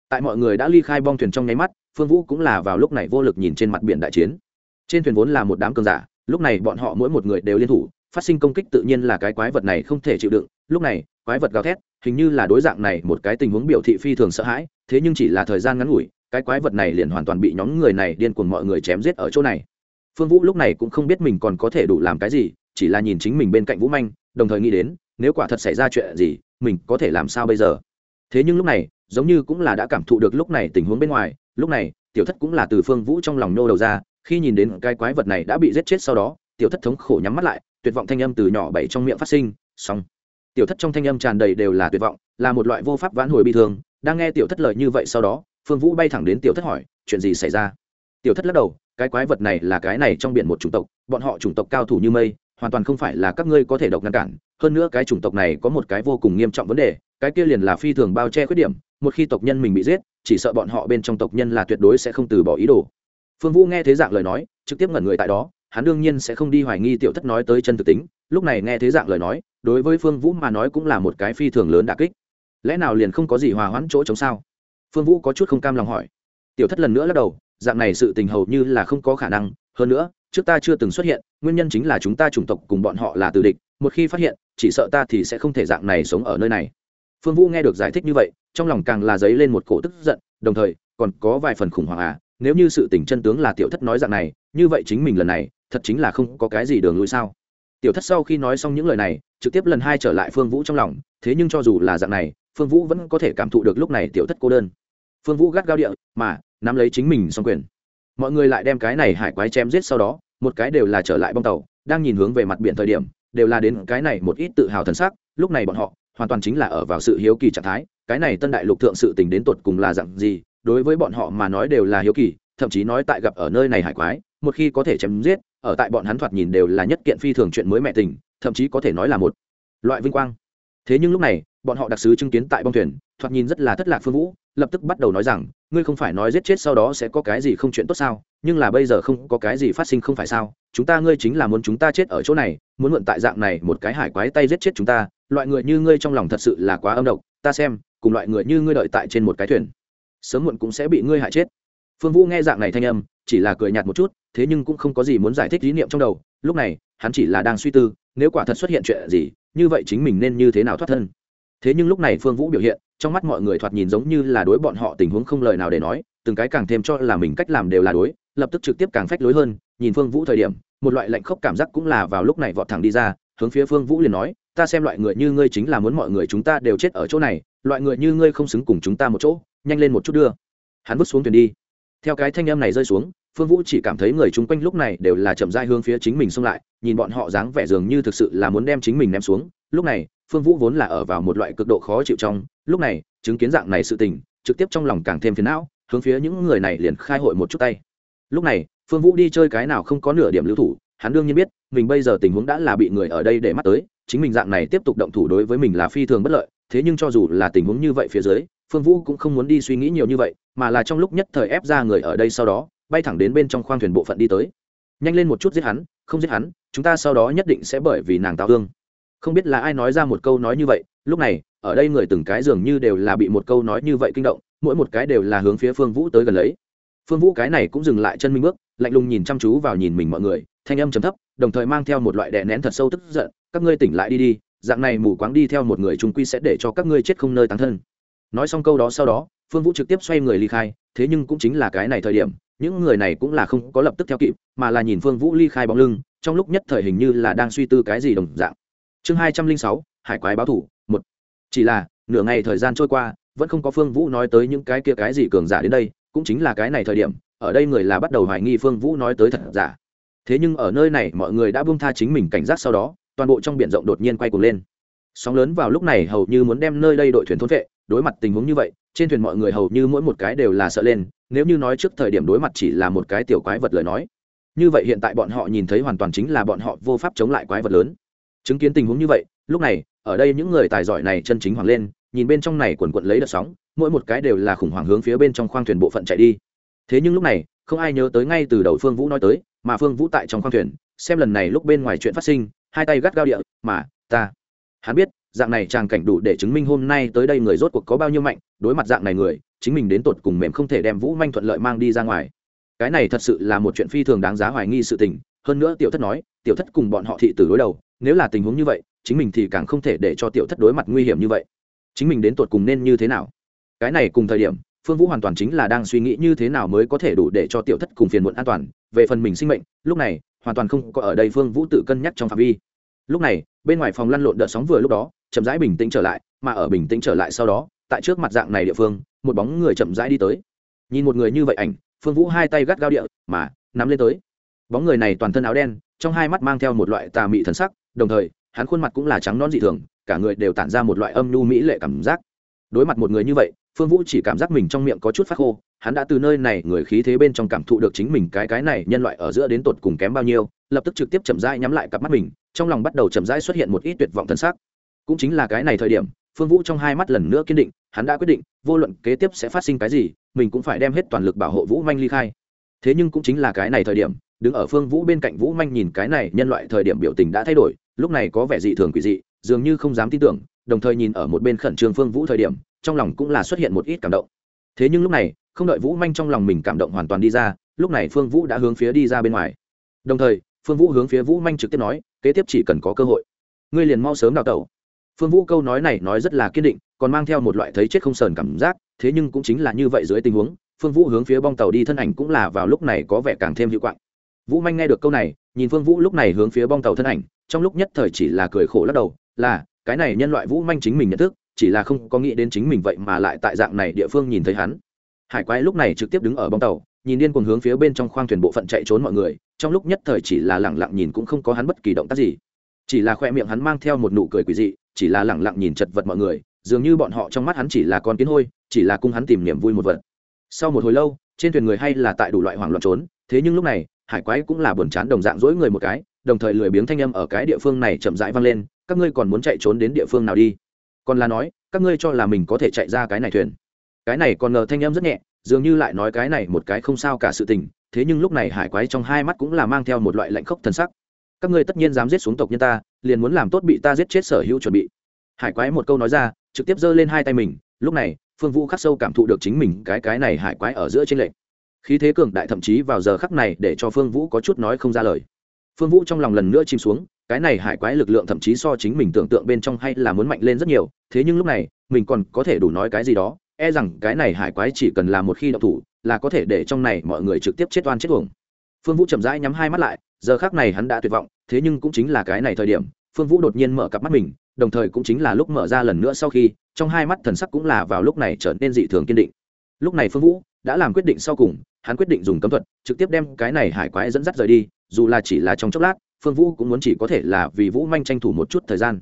Tại mọi người đã ly khai bong thuyền trong nháy mắt, phương vũ cũng là vào lúc này vô lực nhìn trên mặt biển đại chiến. Trên thuyền vốn là một đám cường giả, lúc này bọn họ mỗi một người đều liên thủ, phát sinh công kích tự nhiên là cái quái vật này không thể chịu đựng. Lúc này, quái vật gào thét, hình như là đối dạng này một cái tình huống biểu thị phi thường sợ hãi, thế nhưng chỉ là thời gian ngắn ngủi cái quái vật này liền hoàn toàn bị nhóm người này điên cuồng mọi người chém giết ở chỗ này. Phương vũ lúc này cũng không biết mình còn có thể đủ làm cái gì, chỉ là nhìn chính mình bên cạnh vũ manh, đồng thời nghĩ đến, nếu quả thật xảy ra chuyện gì, mình có thể làm sao bây giờ? Thế nhưng lúc này, giống như cũng là đã cảm thụ được lúc này tình huống bên ngoài, lúc này, tiểu thất cũng là từ phương vũ trong lòng nô đầu ra, khi nhìn đến cái quái vật này đã bị giết chết sau đó, tiểu thất thống khổ nhắm mắt lại, tuyệt vọng thanh âm từ nhỏ bảy trong miệng phát sinh, xong. Tiểu thất trong thanh âm tràn đầy đều là tuyệt vọng, là một loại vô pháp vãn hồi bi thương, đang nghe tiểu thất lời như vậy sau đó phương vũ bay thẳng đến tiểu thất hỏi, chuyện gì xảy ra? Tiểu thất lắc đầu, cái quái vật này là cái này trong biển một chủng tộc, bọn họ chủng tộc cao thủ như mây, hoàn toàn không phải là các ngươi có thể độc ngăn cản. Hơn nữa cái chủng tộc này có một cái vô cùng nghiêm trọng vấn đề, cái kia liền là phi thường bao che khuyết điểm, một khi tộc nhân mình bị giết, chỉ sợ bọn họ bên trong tộc nhân là tuyệt đối sẽ không từ bỏ ý đồ. Phương vũ nghe thế dạng lời nói, trực tiếp ngẩn người tại đó, hắn đương nhiên sẽ không đi hoài nghi tiểu thất nói tới chân thực tính, lúc này nghe thế dạng lời nói, đối với phương vũ mà nói cũng là một cái phi thường lớn đà kích. Lẽ nào liền không có gì hòa hoãn chỗ chống sao? Phương vũ có chút không cam lòng hỏi. Tiểu thất lần nữa lắc đầu, dạng này sự tình hầu như là không có khả năng. Hơn nữa, trước ta chưa từng xuất hiện, nguyên nhân chính là chúng ta chủng tộc cùng bọn họ là từ địch. Một khi phát hiện, chỉ sợ ta thì sẽ không thể dạng này sống ở nơi này. Phương vũ nghe được giải thích như vậy, trong lòng càng là dấy lên một cổ tức giận, đồng thời, còn có vài phần khủng hoảng à. Nếu như sự tình chân tướng là tiểu thất nói dạng này, như vậy chính mình lần này, thật chính là không có cái gì đường lui sao? Tiểu thất sau khi nói xong những lời này, trực tiếp lần hai trở lại phương vũ trong lòng, thế nhưng cho dù là dạng này phương vũ vẫn có thể cảm thụ được lúc này tiểu thất cô đơn. Phương vũ gắt gao địa, mà, nắm lấy chính mình xong quyền. Mọi người lại đem cái này hải quái chém giết sau đó, một cái đều là trở lại bong tàu, đang nhìn hướng về mặt biển thời điểm, đều là đến cái này một ít tự hào thần sắc, lúc này bọn họ, hoàn toàn chính là ở vào sự hiếu kỳ trạng thái, cái này tân đại lục thượng sự tình đến tột cùng là dạng gì, đối với bọn họ mà nói đều là hiếu kỳ, thậm chí nói tại gặp ở nơi này hải quái, một khi có thể chém giết, ở tại bọn hắn thoạt nhìn đều là nhất kiện phi thường chuyện mới mẹ tình, thậm chí có thể nói là một loại vinh quang. Thế nhưng lúc này bọn họ đặc sứ chứng kiến tại bong thuyền, thoạt nhìn rất là thất lạc phương vũ, lập tức bắt đầu nói rằng, ngươi không phải nói giết chết sau đó sẽ có cái gì không chuyện tốt sao? Nhưng là bây giờ không có cái gì phát sinh không phải sao? Chúng ta, ngươi chính là muốn chúng ta chết ở chỗ này, muốn mượn tại dạng này một cái hải quái tay giết chết chúng ta. Loại người như ngươi trong lòng thật sự là quá âm độc. Ta xem, cùng loại người như ngươi đợi tại trên một cái thuyền, sớm muộn cũng sẽ bị ngươi hại chết. Phương vũ nghe dạng này thanh âm, chỉ là cười nhạt một chút, thế nhưng cũng không có gì muốn giải thích lý niệm trong đầu. Lúc này, hắn chỉ là đang suy tư, nếu quả thật xuất hiện chuyện gì, như vậy chính mình nên như thế nào thoát thân? Thế nhưng lúc này phương vũ biểu hiện, trong mắt mọi người thoạt nhìn giống như là đối bọn họ tình huống không lời nào để nói, từng cái càng thêm cho là mình cách làm đều là đối, lập tức trực tiếp càng phách lối hơn, nhìn phương vũ thời điểm, một loại lạnh khốc cảm giác cũng là vào lúc này vọt thẳng đi ra, hướng phía phương vũ liền nói, ta xem loại người như ngươi chính là muốn mọi người chúng ta đều chết ở chỗ này, loại người như ngươi không xứng cùng chúng ta một chỗ, nhanh lên một chút đưa. Hắn vứt xuống thuyền đi. Theo cái thanh âm này rơi xuống, phương vũ chỉ cảm thấy người chung quanh lúc này đều là chậm dai hướng phía chính mình xông lại, nhìn bọn họ dáng vẻ dường như thực sự là muốn đem chính mình ném xuống. Lúc này phương vũ vốn là ở vào một loại cực độ khó chịu trong, lúc này, chứng kiến dạng này sự tình, trực tiếp trong lòng càng thêm phiền não, hướng phía những người này liền khai hội một chút tay. Lúc này, phương vũ đi chơi cái nào không có nửa điểm lưu thủ, hắn đương nhiên biết, mình bây giờ tình huống đã là bị người ở đây để mắt tới, chính mình dạng này tiếp tục động thủ đối với mình là phi thường bất lợi, thế nhưng cho dù là tình huống như vậy phía dưới, phương vũ cũng không muốn đi suy nghĩ nhiều như vậy, mà là trong lúc nhất thời ép ra người ở đây sau đó, bay thẳng đến bên trong khoang thuyền bộ phận đi tới. Nhanh lên một chút giết hắn, không giết hắn, chúng ta sau đó nhất định sẽ bởi vì nàng tao thương không biết là ai nói ra một câu nói như vậy, lúc này, ở đây người từng cái dường như đều là bị một câu nói như vậy kinh động, mỗi một cái đều là hướng phía phương vũ tới gần lấy. Phương vũ cái này cũng dừng lại chân minh bước, lạnh lùng nhìn chăm chú vào nhìn mình mọi người, thanh âm chấm thấp, đồng thời mang theo một loại đè nén thật sâu tức giận, các ngươi tỉnh lại đi đi, dạng này mù quáng đi theo một người trung quy sẽ để cho các ngươi chết không nơi tán thân. Nói xong câu đó sau đó, phương vũ trực tiếp xoay người ly khai, thế nhưng cũng chính là cái này thời điểm, những người này cũng là không có lập tức theo kịp, mà là nhìn phương vũ ly khai bóng lưng, trong lúc nhất thời hình như là đang suy tư cái gì đồng dạng chương hai trăm linh sáu, hải quái báo thủ, một. Chỉ là, nửa ngày thời gian trôi qua, vẫn không có phương vũ nói tới những cái kia cái gì cường giả đến đây, cũng chính là cái này thời điểm, ở đây người là bắt đầu hoài nghi phương vũ nói tới thật giả. Thế nhưng ở nơi này, mọi người đã buông tha chính mình cảnh giác sau đó, toàn bộ trong biển rộng đột nhiên quay cuồng lên. Sóng lớn vào lúc này hầu như muốn đem nơi đây đội thuyền thôn vệ, đối mặt tình huống như vậy, trên thuyền mọi người hầu như mỗi một cái đều là sợ lên, nếu như nói trước thời điểm đối mặt chỉ là một cái tiểu quái vật lời nói. Như vậy hiện tại bọn họ nhìn thấy hoàn toàn chính là bọn họ vô pháp chống lại quái vật lớn chứng kiến tình huống như vậy, lúc này, ở đây những người tài giỏi này chân chính hoàng lên, nhìn bên trong này quần quận lấy đợt sóng, mỗi một cái đều là khủng hoảng hướng phía bên trong khoang thuyền bộ phận chạy đi. Thế nhưng lúc này, không ai nhớ tới ngay từ đầu phương vũ nói tới, mà phương vũ tại trong khoang thuyền, xem lần này lúc bên ngoài chuyện phát sinh, hai tay gắt gao địa, mà, ta. Hắn biết, dạng này tràng cảnh đủ để chứng minh hôm nay tới đây người rốt cuộc có bao nhiêu mạnh, đối mặt dạng này người, chính mình đến tột cùng mềm không thể đem vũ manh thuận lợi mang đi ra ngoài. Cái này thật sự là một chuyện phi thường đáng giá hoài nghi sự tình, hơn nữa tiểu thất nói tiểu thất cùng bọn họ thị tử đối đầu, nếu là tình huống như vậy, chính mình thì càng không thể để cho tiểu thất đối mặt nguy hiểm như vậy. Chính mình đến tột cùng nên như thế nào? Cái này cùng thời điểm, phương vũ hoàn toàn chính là đang suy nghĩ như thế nào mới có thể đủ để cho tiểu thất cùng phiền muộn an toàn. Về phần mình sinh mệnh, lúc này, hoàn toàn không có ở đây phương vũ tự cân nhắc trong phạm vi. Lúc này, bên ngoài phòng lăn lộn đợt sóng vừa lúc đó, chậm rãi bình tĩnh trở lại, mà ở bình tĩnh trở lại sau đó, tại trước mặt dạng này địa phương, một bóng người chậm rãi đi tới. Nhìn một người như vậy ảnh, phương vũ hai tay gắt gao địa, mà, nắm lên tới bóng người này toàn thân áo đen, trong hai mắt mang theo một loại tà mị thần sắc, đồng thời, hắn khuôn mặt cũng là trắng non dị thường, cả người đều tản ra một loại âm nhu mỹ lệ cảm giác. Đối mặt một người như vậy, phương vũ chỉ cảm giác mình trong miệng có chút phát khô, hắn đã từ nơi này người khí thế bên trong cảm thụ được chính mình cái cái này nhân loại ở giữa đến tột cùng kém bao nhiêu, lập tức trực tiếp chậm rãi nhắm lại cặp mắt mình, trong lòng bắt đầu chậm rãi xuất hiện một ít tuyệt vọng thân xác cũng chính là cái này thời điểm, phương vũ trong hai mắt lần nữa kiên định, hắn đã quyết định, vô luận kế tiếp sẽ phát sinh cái gì, mình cũng phải đem hết toàn lực bảo hộ vũ manh ly khai. Thế nhưng cũng chính là cái này thời điểm đứng ở phương vũ bên cạnh vũ manh nhìn cái này nhân loại thời điểm biểu tình đã thay đổi, lúc này có vẻ dị thường quỷ dị, dường như không dám tin tưởng, đồng thời nhìn ở một bên khẩn trương phương vũ thời điểm, trong lòng cũng là xuất hiện một ít cảm động. Thế nhưng lúc này, không đợi vũ manh trong lòng mình cảm động hoàn toàn đi ra, lúc này phương vũ đã hướng phía đi ra bên ngoài. Đồng thời, phương vũ hướng phía vũ manh trực tiếp nói, kế tiếp chỉ cần có cơ hội, ngươi liền mau sớm đào tẩu. Phương vũ câu nói này nói rất là kiên định, còn mang theo một loại thấy chết không sờn cảm giác, thế nhưng cũng chính là như vậy dưới tình huống, phương vũ hướng phía bong tàu đi thân ảnh cũng là vào lúc này có vẻ càng thêm hiệu quạng vũ manh nghe được câu này, nhìn phương vũ lúc này hướng phía bong tàu thân ảnh, trong lúc nhất thời chỉ là cười khổ lắc đầu, là, cái này nhân loại vũ manh chính mình nhận thức, chỉ là không có nghĩ đến chính mình vậy mà lại tại dạng này địa phương nhìn thấy hắn. Hải quái lúc này trực tiếp đứng ở bong tàu, nhìn điên cuồng hướng phía bên trong khoang thuyền bộ phận chạy trốn mọi người, trong lúc nhất thời chỉ là lẳng lặng nhìn cũng không có hắn bất kỳ động tác gì. Chỉ là khoe miệng hắn mang theo một nụ cười quỷ dị, chỉ là lẳng lặng nhìn chật vật mọi người, dường như bọn họ trong mắt hắn chỉ là con kiến hôi, chỉ là cung hắn tìm niềm vui một vật. Sau một hồi lâu, trên thuyền người hay là tại đủ loại hoảng loạn trốn, thế nhưng lúc này hải quái cũng là buồn chán đồng dạng dỗi người một cái, đồng thời lười biếng thanh âm ở cái địa phương này chậm rãi vang lên, các ngươi còn muốn chạy trốn đến địa phương nào đi? Còn là nói, các ngươi cho là mình có thể chạy ra cái này thuyền. Cái này còn ngờ thanh âm rất nhẹ, dường như lại nói cái này một cái không sao cả sự tình, thế nhưng lúc này hải quái trong hai mắt cũng là mang theo một loại lạnh khốc thần sắc. Các ngươi tất nhiên dám giết xuống tộc nhân ta, liền muốn làm tốt bị ta giết chết sở hữu chuẩn bị. Hải quái một câu nói ra, trực tiếp giơ lên hai tay mình, lúc này, phương vũ khắc sâu cảm thụ được chính mình cái cái này hải quái ở giữa trên lệnh khí thế cường đại thậm chí vào giờ khắc này để cho phương vũ có chút nói không ra lời. Phương vũ trong lòng lần nữa chìm xuống, cái này hải quái lực lượng thậm chí so chính mình tưởng tượng bên trong hay là muốn mạnh lên rất nhiều, thế nhưng lúc này, mình còn có thể đủ nói cái gì đó e rằng cái này hải quái chỉ cần làm một khi đậu thủ, là có thể để trong này mọi người trực tiếp chết oan chết uổng. Phương vũ chậm rãi nhắm hai mắt lại, giờ khác này hắn đã tuyệt vọng, thế nhưng cũng chính là cái này thời điểm, phương vũ đột nhiên mở cặp mắt mình, đồng thời cũng chính là lúc mở ra lần nữa sau khi, trong hai mắt thần sắc cũng là vào lúc này trở nên dị thường kiên định. Lúc này phương vũ đã làm quyết định sau cùng hắn quyết định dùng cấm thuật, trực tiếp đem cái này hải quái dẫn dắt rời đi, dù là chỉ là trong chốc lát, phương vũ cũng muốn chỉ có thể là vì vũ manh tranh thủ một chút thời gian.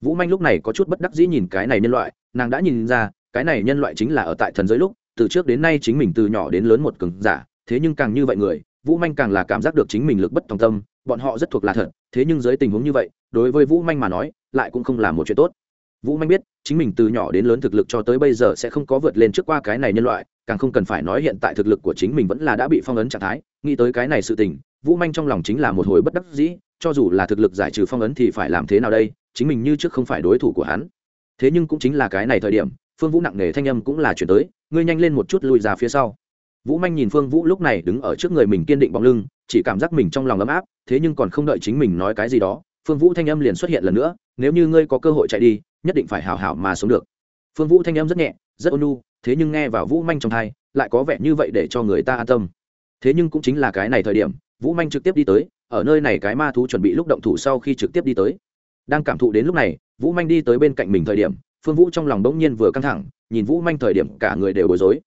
Vũ manh lúc này có chút bất đắc dĩ nhìn cái này nhân loại, nàng đã nhìn ra, cái này nhân loại chính là ở tại thần giới lúc, từ trước đến nay chính mình từ nhỏ đến lớn một cường giả, thế nhưng càng như vậy người, vũ manh càng là cảm giác được chính mình lực bất tòng tâm, bọn họ rất thuộc là thật, thế nhưng dưới tình huống như vậy, đối với vũ manh mà nói, lại cũng không là một chuyện tốt. Vũ manh biết, chính mình từ nhỏ đến lớn thực lực cho tới bây giờ sẽ không có vượt lên trước qua cái này nhân loại càng không cần phải nói hiện tại thực lực của chính mình vẫn là đã bị phong ấn trạng thái, nghĩ tới cái này sự tình, vũ manh trong lòng chính là một hồi bất đắc dĩ, cho dù là thực lực giải trừ phong ấn thì phải làm thế nào đây, chính mình như trước không phải đối thủ của hắn. Thế nhưng cũng chính là cái này thời điểm, phương vũ nặng nề thanh âm cũng là chuyển tới, ngươi nhanh lên một chút lùi ra phía sau. Vũ manh nhìn phương vũ lúc này đứng ở trước người mình kiên định bóng lưng, chỉ cảm giác mình trong lòng ấm áp, thế nhưng còn không đợi chính mình nói cái gì đó, phương vũ thanh âm liền xuất hiện lần nữa, nếu như ngươi có cơ hội chạy đi, nhất định phải hào hảo mà sống được phương vũ thanh em rất nhẹ, rất ôn thế nhưng nghe vào vũ manh trong thai lại có vẻ như vậy để cho người ta an tâm. Thế nhưng cũng chính là cái này thời điểm, vũ manh trực tiếp đi tới, ở nơi này cái ma thú chuẩn bị lúc động thủ sau khi trực tiếp đi tới. Đang cảm thụ đến lúc này, vũ manh đi tới bên cạnh mình thời điểm, phương vũ trong lòng bỗng nhiên vừa căng thẳng, nhìn vũ manh thời điểm cả người đều bối rối.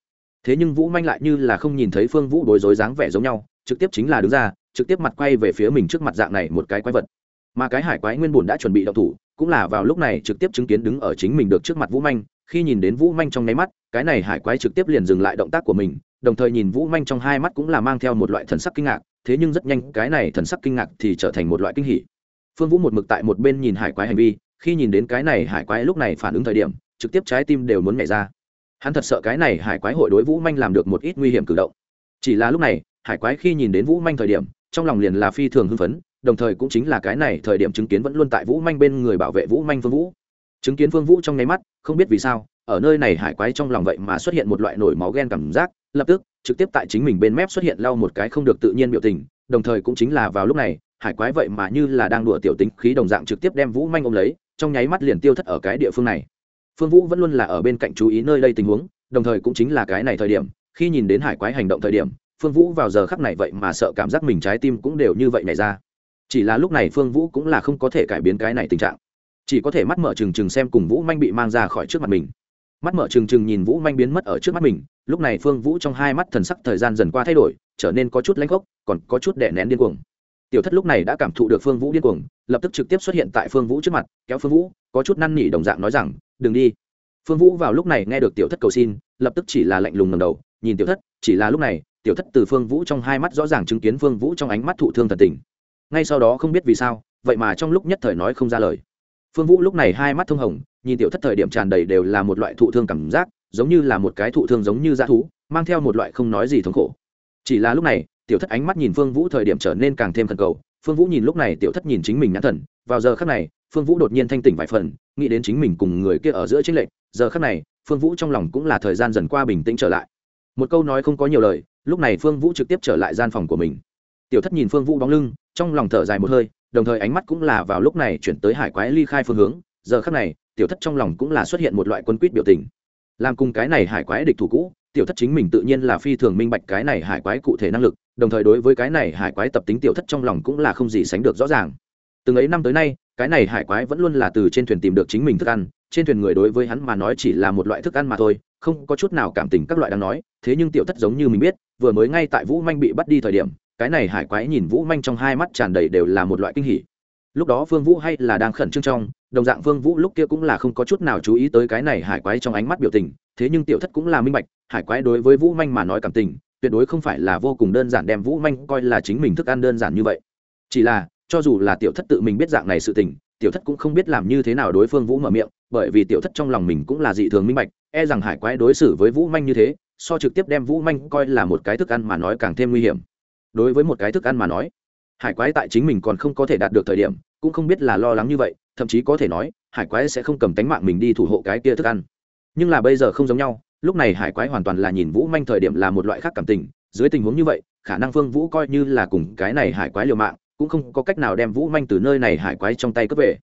Thế nhưng vũ manh lại như là không nhìn thấy phương vũ bối rối dáng vẻ giống nhau, trực tiếp chính là đứng ra, trực tiếp mặt quay về phía mình trước mặt dạng này một cái quái vật. Mà cái hải quái nguyên bùn đã chuẩn bị động thủ, cũng là vào lúc này trực tiếp chứng kiến đứng ở chính mình được trước mặt vũ manh khi nhìn đến vũ manh trong nháy mắt, cái này hải quái trực tiếp liền dừng lại động tác của mình, đồng thời nhìn vũ manh trong hai mắt cũng là mang theo một loại thần sắc kinh ngạc, thế nhưng rất nhanh, cái này thần sắc kinh ngạc thì trở thành một loại kinh hỉ. Phương vũ một mực tại một bên nhìn hải quái hành vi, khi nhìn đến cái này hải quái lúc này phản ứng thời điểm, trực tiếp trái tim đều muốn nhảy ra. Hắn thật sợ cái này hải quái hội đối vũ manh làm được một ít nguy hiểm cử động. Chỉ là lúc này, hải quái khi nhìn đến vũ manh thời điểm, trong lòng liền là phi thường hưng phấn, đồng thời cũng chính là cái này thời điểm chứng kiến vẫn luôn tại vũ manh bên người bảo vệ vũ manh phương vũ chứng kiến phương vũ trong nháy mắt, không biết vì sao, ở nơi này hải quái trong lòng vậy mà xuất hiện một loại nổi máu ghen cảm giác, lập tức, trực tiếp tại chính mình bên mép xuất hiện lau một cái không được tự nhiên biểu tình, đồng thời cũng chính là vào lúc này, hải quái vậy mà như là đang đùa tiểu tính khí đồng dạng trực tiếp đem vũ manh ôm lấy, trong nháy mắt liền tiêu thất ở cái địa phương này. Phương vũ vẫn luôn là ở bên cạnh chú ý nơi đây tình huống, đồng thời cũng chính là cái này thời điểm, khi nhìn đến hải quái hành động thời điểm, phương vũ vào giờ khắc này vậy mà sợ cảm giác mình trái tim cũng đều như vậy này ra. Chỉ là lúc này phương vũ cũng là không có thể cải biến cái này tình trạng chỉ có thể mắt mở trừng trừng xem cùng vũ manh bị mang ra khỏi trước mặt mình. Mắt mở trừng trừng nhìn vũ manh biến mất ở trước mắt mình, lúc này phương vũ trong hai mắt thần sắc thời gian dần qua thay đổi, trở nên có chút lãnh gốc còn có chút đẻ nén điên cuồng. Tiểu thất lúc này đã cảm thụ được phương vũ điên cuồng, lập tức trực tiếp xuất hiện tại phương vũ trước mặt, kéo phương vũ, có chút năn nỉ đồng dạng nói rằng, đừng đi. Phương vũ vào lúc này nghe được tiểu thất cầu xin, lập tức chỉ là lạnh lùng ngầm đầu, nhìn tiểu thất, chỉ là lúc này, tiểu thất từ phương vũ trong hai mắt rõ ràng chứng kiến phương vũ trong ánh mắt thụ thương thần tình. Ngay sau đó không biết vì sao, vậy mà trong lúc nhất thời nói không ra lời phương vũ lúc này hai mắt thông hồng, nhìn tiểu thất thời điểm tràn đầy đều là một loại thụ thương cảm giác, giống như là một cái thụ thương giống như dã thú, mang theo một loại không nói gì thống khổ. Chỉ là lúc này, tiểu thất ánh mắt nhìn phương vũ thời điểm trở nên càng thêm thần cầu, phương vũ nhìn lúc này tiểu thất nhìn chính mình nhãn thần, vào giờ khắc này, phương vũ đột nhiên thanh tỉnh vài phần, nghĩ đến chính mình cùng người kia ở giữa chính lệnh giờ khắc này, phương vũ trong lòng cũng là thời gian dần qua bình tĩnh trở lại. Một câu nói không có nhiều lời, lúc này phương vũ trực tiếp trở lại gian phòng của mình. Tiểu thất nhìn phương vũ bóng lưng, trong lòng thở dài một hơi đồng thời ánh mắt cũng là vào lúc này chuyển tới hải quái ly khai phương hướng, giờ khắc này, tiểu thất trong lòng cũng là xuất hiện một loại quân quýt biểu tình. Làm cùng cái này hải quái địch thủ cũ, tiểu thất chính mình tự nhiên là phi thường minh bạch cái này hải quái cụ thể năng lực, đồng thời đối với cái này hải quái tập tính tiểu thất trong lòng cũng là không gì sánh được rõ ràng. Từng ấy năm tới nay, cái này hải quái vẫn luôn là từ trên thuyền tìm được chính mình thức ăn, trên thuyền người đối với hắn mà nói chỉ là một loại thức ăn mà thôi, không có chút nào cảm tình các loại đang nói, thế nhưng tiểu thất giống như mình biết, vừa mới ngay tại vũ manh bị bắt đi thời điểm cái này hải quái nhìn vũ manh trong hai mắt tràn đầy đều là một loại kinh hỉ. Lúc đó phương vũ hay là đang khẩn trương trong, đồng dạng phương vũ lúc kia cũng là không có chút nào chú ý tới cái này hải quái trong ánh mắt biểu tình, thế nhưng tiểu thất cũng là minh bạch, hải quái đối với vũ manh mà nói cảm tình, tuyệt đối không phải là vô cùng đơn giản đem vũ manh coi là chính mình thức ăn đơn giản như vậy. Chỉ là, cho dù là tiểu thất tự mình biết dạng này sự tình, tiểu thất cũng không biết làm như thế nào đối phương vũ mở miệng, bởi vì tiểu thất trong lòng mình cũng là dị thường minh bạch e rằng hải quái đối xử với vũ manh như thế, so trực tiếp đem vũ manh coi là một cái thức ăn mà nói càng thêm nguy hiểm đối với một cái thức ăn mà nói. Hải quái tại chính mình còn không có thể đạt được thời điểm, cũng không biết là lo lắng như vậy, thậm chí có thể nói, hải quái sẽ không cầm tánh mạng mình đi thủ hộ cái kia thức ăn. Nhưng là bây giờ không giống nhau, lúc này hải quái hoàn toàn là nhìn vũ manh thời điểm là một loại khác cảm tình, dưới tình huống như vậy, khả năng phương vũ coi như là cùng cái này hải quái liều mạng, cũng không có cách nào đem vũ manh từ nơi này hải quái trong tay cướp về.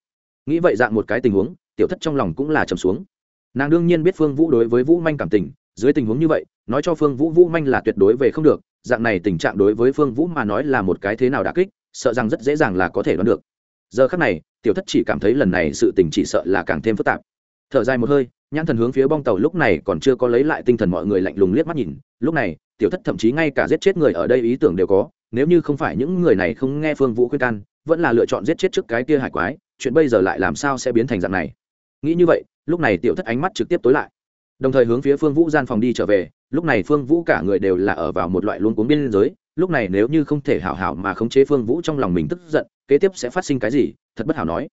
Nghĩ vậy dạng một cái tình huống, tiểu thất trong lòng cũng là trầm xuống. Nàng đương nhiên biết phương vũ đối với vũ manh cảm tình, dưới tình huống như vậy, nói cho phương vũ vũ manh là tuyệt đối về không được dạng này tình trạng đối với phương vũ mà nói là một cái thế nào đã kích, sợ rằng rất dễ dàng là có thể đoán được. Giờ khắc này, tiểu thất chỉ cảm thấy lần này sự tình chỉ sợ là càng thêm phức tạp. Thở dài một hơi, nhãn thần hướng phía bong tàu lúc này còn chưa có lấy lại tinh thần mọi người lạnh lùng liếc mắt nhìn. Lúc này, tiểu thất thậm chí ngay cả giết chết người ở đây ý tưởng đều có, nếu như không phải những người này không nghe phương vũ khuyên can, vẫn là lựa chọn giết chết trước cái kia hải quái, chuyện bây giờ lại làm sao sẽ biến thành dạng này? Nghĩ như vậy, lúc này tiểu thất ánh mắt trực tiếp tối lại đồng thời hướng phía phương vũ gian phòng đi trở về, lúc này phương vũ cả người đều là ở vào một loại luôn cuốn biên giới, lúc này nếu như không thể hảo hảo mà khống chế phương vũ trong lòng mình tức giận, kế tiếp sẽ phát sinh cái gì, thật bất hảo nói.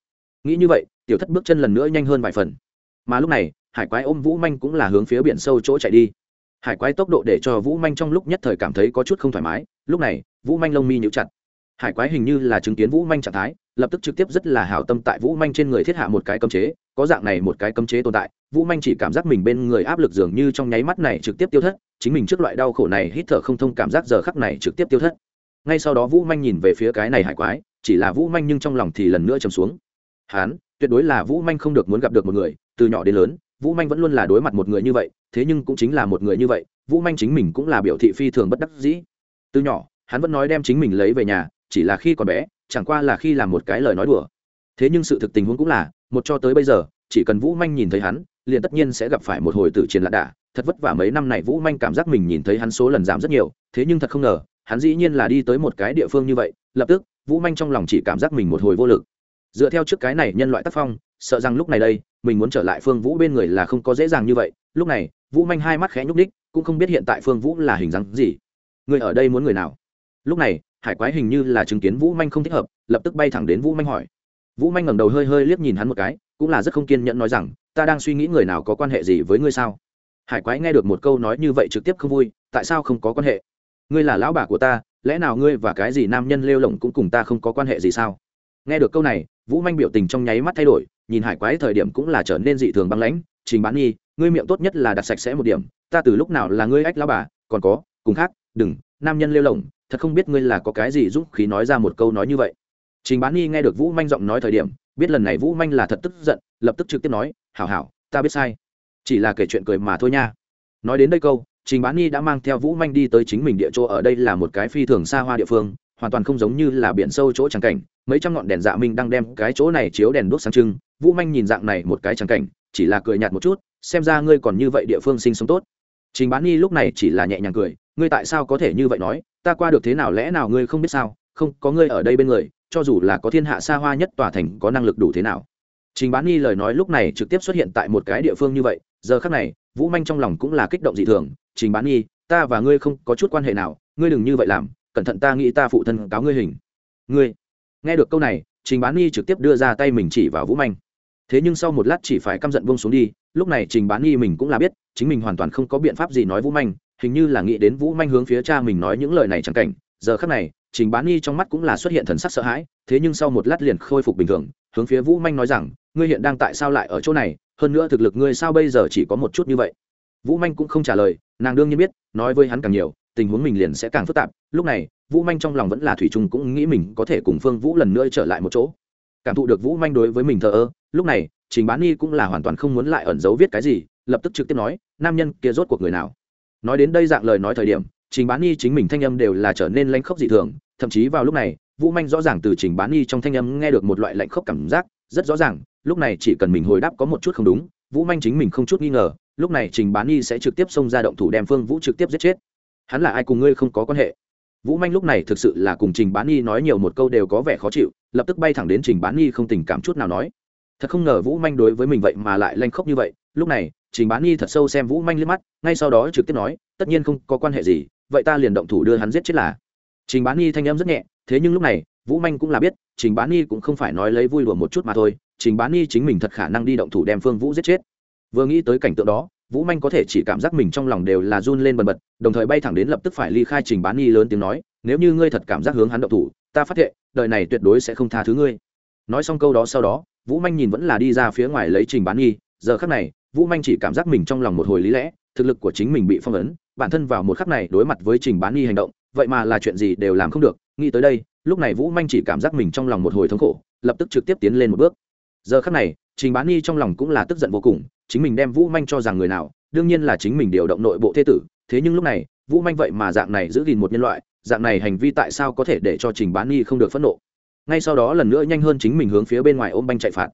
Nghĩ như vậy, tiểu thất bước chân lần nữa nhanh hơn vài phần. Mà lúc này, hải quái ôm vũ manh cũng là hướng phía biển sâu chỗ chạy đi. Hải quái tốc độ để cho vũ manh trong lúc nhất thời cảm thấy có chút không thoải mái, lúc này, vũ manh lông mi nhũ chặt hải quái hình như là chứng kiến vũ manh trạng thái, lập tức trực tiếp rất là hảo tâm tại vũ manh trên người thiết hạ một cái cấm chế, có dạng này một cái cấm chế tồn tại, vũ manh chỉ cảm giác mình bên người áp lực dường như trong nháy mắt này trực tiếp tiêu thất, chính mình trước loại đau khổ này hít thở không thông cảm giác giờ khắc này trực tiếp tiêu thất. Ngay sau đó vũ manh nhìn về phía cái này hải quái, chỉ là vũ manh nhưng trong lòng thì lần nữa trầm xuống. Hán, tuyệt đối là vũ manh không được muốn gặp được một người, từ nhỏ đến lớn, vũ manh vẫn luôn là đối mặt một người như vậy, thế nhưng cũng chính là một người như vậy, vũ manh chính mình cũng là biểu thị phi thường bất đắc dĩ. Từ nhỏ, hắn vẫn nói đem chính mình lấy về nhà chỉ là khi còn bé, chẳng qua là khi làm một cái lời nói đùa. Thế nhưng sự thực tình huống cũng là, một cho tới bây giờ, chỉ cần vũ manh nhìn thấy hắn, liền tất nhiên sẽ gặp phải một hồi tử chiến lạ đà thật vất vả mấy năm này vũ manh cảm giác mình nhìn thấy hắn số lần giảm rất nhiều, thế nhưng thật không ngờ, hắn dĩ nhiên là đi tới một cái địa phương như vậy, lập tức, vũ manh trong lòng chỉ cảm giác mình một hồi vô lực. Dựa theo trước cái này nhân loại tác phong, sợ rằng lúc này đây, mình muốn trở lại phương vũ bên người là không có dễ dàng như vậy. Lúc này, vũ manh hai mắt khẽ nhúc đích cũng không biết hiện tại phương vũ là hình dáng gì. Người ở đây muốn người nào? Lúc này hải quái hình như là chứng kiến vũ manh không thích hợp, lập tức bay thẳng đến vũ manh hỏi. Vũ manh ngẩng đầu hơi hơi liếc nhìn hắn một cái, cũng là rất không kiên nhẫn nói rằng, ta đang suy nghĩ người nào có quan hệ gì với ngươi sao? Hải quái nghe được một câu nói như vậy trực tiếp không vui, tại sao không có quan hệ? Ngươi là lão bà của ta, lẽ nào ngươi và cái gì nam nhân lêu lỏng cũng cùng ta không có quan hệ gì sao? Nghe được câu này, vũ manh biểu tình trong nháy mắt thay đổi, nhìn hải quái thời điểm cũng là trở nên dị thường băng lãnh, trình bán nghi ngươi miệng tốt nhất là đặt sạch sẽ một điểm, ta từ lúc nào là ngươi ách lão bà, còn có, cùng khác, đừng, nam nhân lêu lỏng thật không biết ngươi là có cái gì dũng khí nói ra một câu nói như vậy. Trình bán nghi nghe được vũ manh giọng nói thời điểm, biết lần này vũ manh là thật tức giận, lập tức trực tiếp nói, hảo hảo, ta biết sai. Chỉ là kể chuyện cười mà thôi nha. Nói đến đây câu, trình bán nghi đã mang theo vũ manh đi tới chính mình địa chỗ ở đây là một cái phi thường xa hoa địa phương, hoàn toàn không giống như là biển sâu chỗ trắng cảnh. Mấy trăm ngọn đèn dạ minh đang đem cái chỗ này chiếu đèn đuốc sáng trưng. Vũ manh nhìn dạng này một cái trắng cảnh, chỉ là cười nhạt một chút, xem ra ngươi còn như vậy địa phương sinh sống tốt. Trình bán nghi lúc này chỉ là nhẹ nhàng cười ngươi tại sao có thể như vậy nói? Ta qua được thế nào lẽ nào ngươi không biết sao? Không, có ngươi ở đây bên người, cho dù là có thiên hạ xa hoa nhất tòa thành có năng lực đủ thế nào? Trình bán nghi lời nói lúc này trực tiếp xuất hiện tại một cái địa phương như vậy, giờ khác này, vũ manh trong lòng cũng là kích động dị thường. Trình bán nghi, ta và ngươi không có chút quan hệ nào, ngươi đừng như vậy làm, cẩn thận ta nghĩ ta phụ thân cáo ngươi hình. Ngươi, nghe được câu này, trình bán nghi trực tiếp đưa ra tay mình chỉ vào vũ manh. Thế nhưng sau một lát chỉ phải căm giận vung xuống đi, lúc này trình bán nghi mình cũng là biết, chính mình hoàn toàn không có biện pháp gì nói vũ manh hình như là nghĩ đến vũ manh hướng phía cha mình nói những lời này chẳng cảnh. Giờ khắc này, trình bán nghi trong mắt cũng là xuất hiện thần sắc sợ hãi, thế nhưng sau một lát liền khôi phục bình thường, hướng phía vũ manh nói rằng, ngươi hiện đang tại sao lại ở chỗ này? Hơn nữa thực lực ngươi sao bây giờ chỉ có một chút như vậy? Vũ manh cũng không trả lời, nàng đương nhiên biết, nói với hắn càng nhiều, tình huống mình liền sẽ càng phức tạp. Lúc này, vũ manh trong lòng vẫn là thủy trung cũng nghĩ mình có thể cùng phương vũ lần nữa trở lại một chỗ. Cảm thụ được vũ manh đối với mình thờ ơ, lúc này, trình bán nghi cũng là hoàn toàn không muốn lại ẩn giấu viết cái gì, lập tức trực tiếp nói, nam nhân kia rốt cuộc người nào? Nói đến đây dạng lời nói thời điểm, trình bán y chính mình thanh âm đều là trở nên lanh khốc dị thường, thậm chí vào lúc này, vũ manh rõ ràng từ trình bán y trong thanh âm nghe được một loại lạnh khốc cảm giác, rất rõ ràng, lúc này chỉ cần mình hồi đáp có một chút không đúng, vũ manh chính mình không chút nghi ngờ, lúc này trình bán y sẽ trực tiếp xông ra động thủ đem phương vũ trực tiếp giết chết. Hắn là ai cùng ngươi không có quan hệ? Vũ manh lúc này thực sự là cùng trình bán y nói nhiều một câu đều có vẻ khó chịu, lập tức bay thẳng đến trình bán y không tình cảm chút nào nói. Thật không ngờ vũ manh đối với mình vậy mà lại lanh khốc như vậy, lúc này trình bán nghi thật sâu xem vũ manh liếc mắt, ngay sau đó trực tiếp nói, tất nhiên không có quan hệ gì, vậy ta liền động thủ đưa hắn giết chết là. Trình bán nghi thanh âm rất nhẹ, thế nhưng lúc này, vũ manh cũng là biết, trình bán nghi cũng không phải nói lấy vui đùa một chút mà thôi, trình bán nghi chính mình thật khả năng đi động thủ đem phương vũ giết chết. Vừa nghĩ tới cảnh tượng đó, vũ manh có thể chỉ cảm giác mình trong lòng đều là run lên bần bật, đồng thời bay thẳng đến lập tức phải ly khai trình bán nghi lớn tiếng nói, nếu như ngươi thật cảm giác hướng hắn động thủ, ta phát hiện, đời này tuyệt đối sẽ không tha thứ ngươi. Nói xong câu đó sau đó, vũ manh nhìn vẫn là đi ra phía ngoài lấy trình bán nghi giờ khắc này vũ manh chỉ cảm giác mình trong lòng một hồi lý lẽ, thực lực của chính mình bị phong ấn, bản thân vào một khắc này đối mặt với trình bán nghi hành động, vậy mà là chuyện gì đều làm không được. Nghĩ tới đây, lúc này vũ manh chỉ cảm giác mình trong lòng một hồi thống khổ, lập tức trực tiếp tiến lên một bước. Giờ khắc này, trình bán nghi trong lòng cũng là tức giận vô cùng, chính mình đem vũ manh cho rằng người nào, đương nhiên là chính mình điều động nội bộ thế tử. Thế nhưng lúc này, vũ manh vậy mà dạng này giữ gìn một nhân loại, dạng này hành vi tại sao có thể để cho trình bán nghi không được phẫn nộ? Ngay sau đó lần nữa nhanh hơn chính mình hướng phía bên ngoài ôm banh chạy phạt.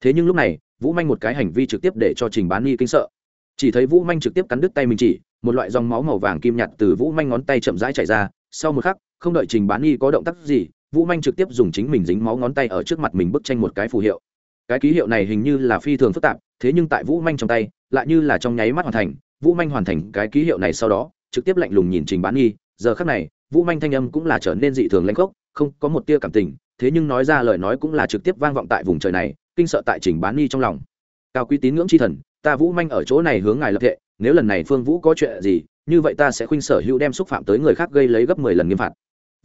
Thế nhưng lúc này vũ manh một cái hành vi trực tiếp để cho trình bán nghi kinh sợ. Chỉ thấy vũ manh trực tiếp cắn đứt tay mình chỉ, một loại dòng máu màu vàng kim nhạt từ vũ manh ngón tay chậm rãi chạy ra. Sau một khắc, không đợi trình bán nghi có động tác gì, vũ manh trực tiếp dùng chính mình dính máu ngón tay ở trước mặt mình bức tranh một cái phù hiệu. Cái ký hiệu này hình như là phi thường phức tạp, thế nhưng tại vũ manh trong tay, lại như là trong nháy mắt hoàn thành. Vũ manh hoàn thành cái ký hiệu này sau đó, trực tiếp lạnh lùng nhìn trình bán nghi. Giờ khắc này, vũ manh thanh âm cũng là trở nên dị thường lanh khốc, không có một tia cảm tình, thế nhưng nói ra lời nói cũng là trực tiếp vang vọng tại vùng trời này kinh sợ tại trình bán ni trong lòng. Cao quý tín ngưỡng chi thần, ta vũ manh ở chỗ này hướng ngài lập thệ, nếu lần này phương vũ có chuyện gì, như vậy ta sẽ khuynh sở hữu đem xúc phạm tới người khác gây lấy gấp mười lần nghiêm phạt.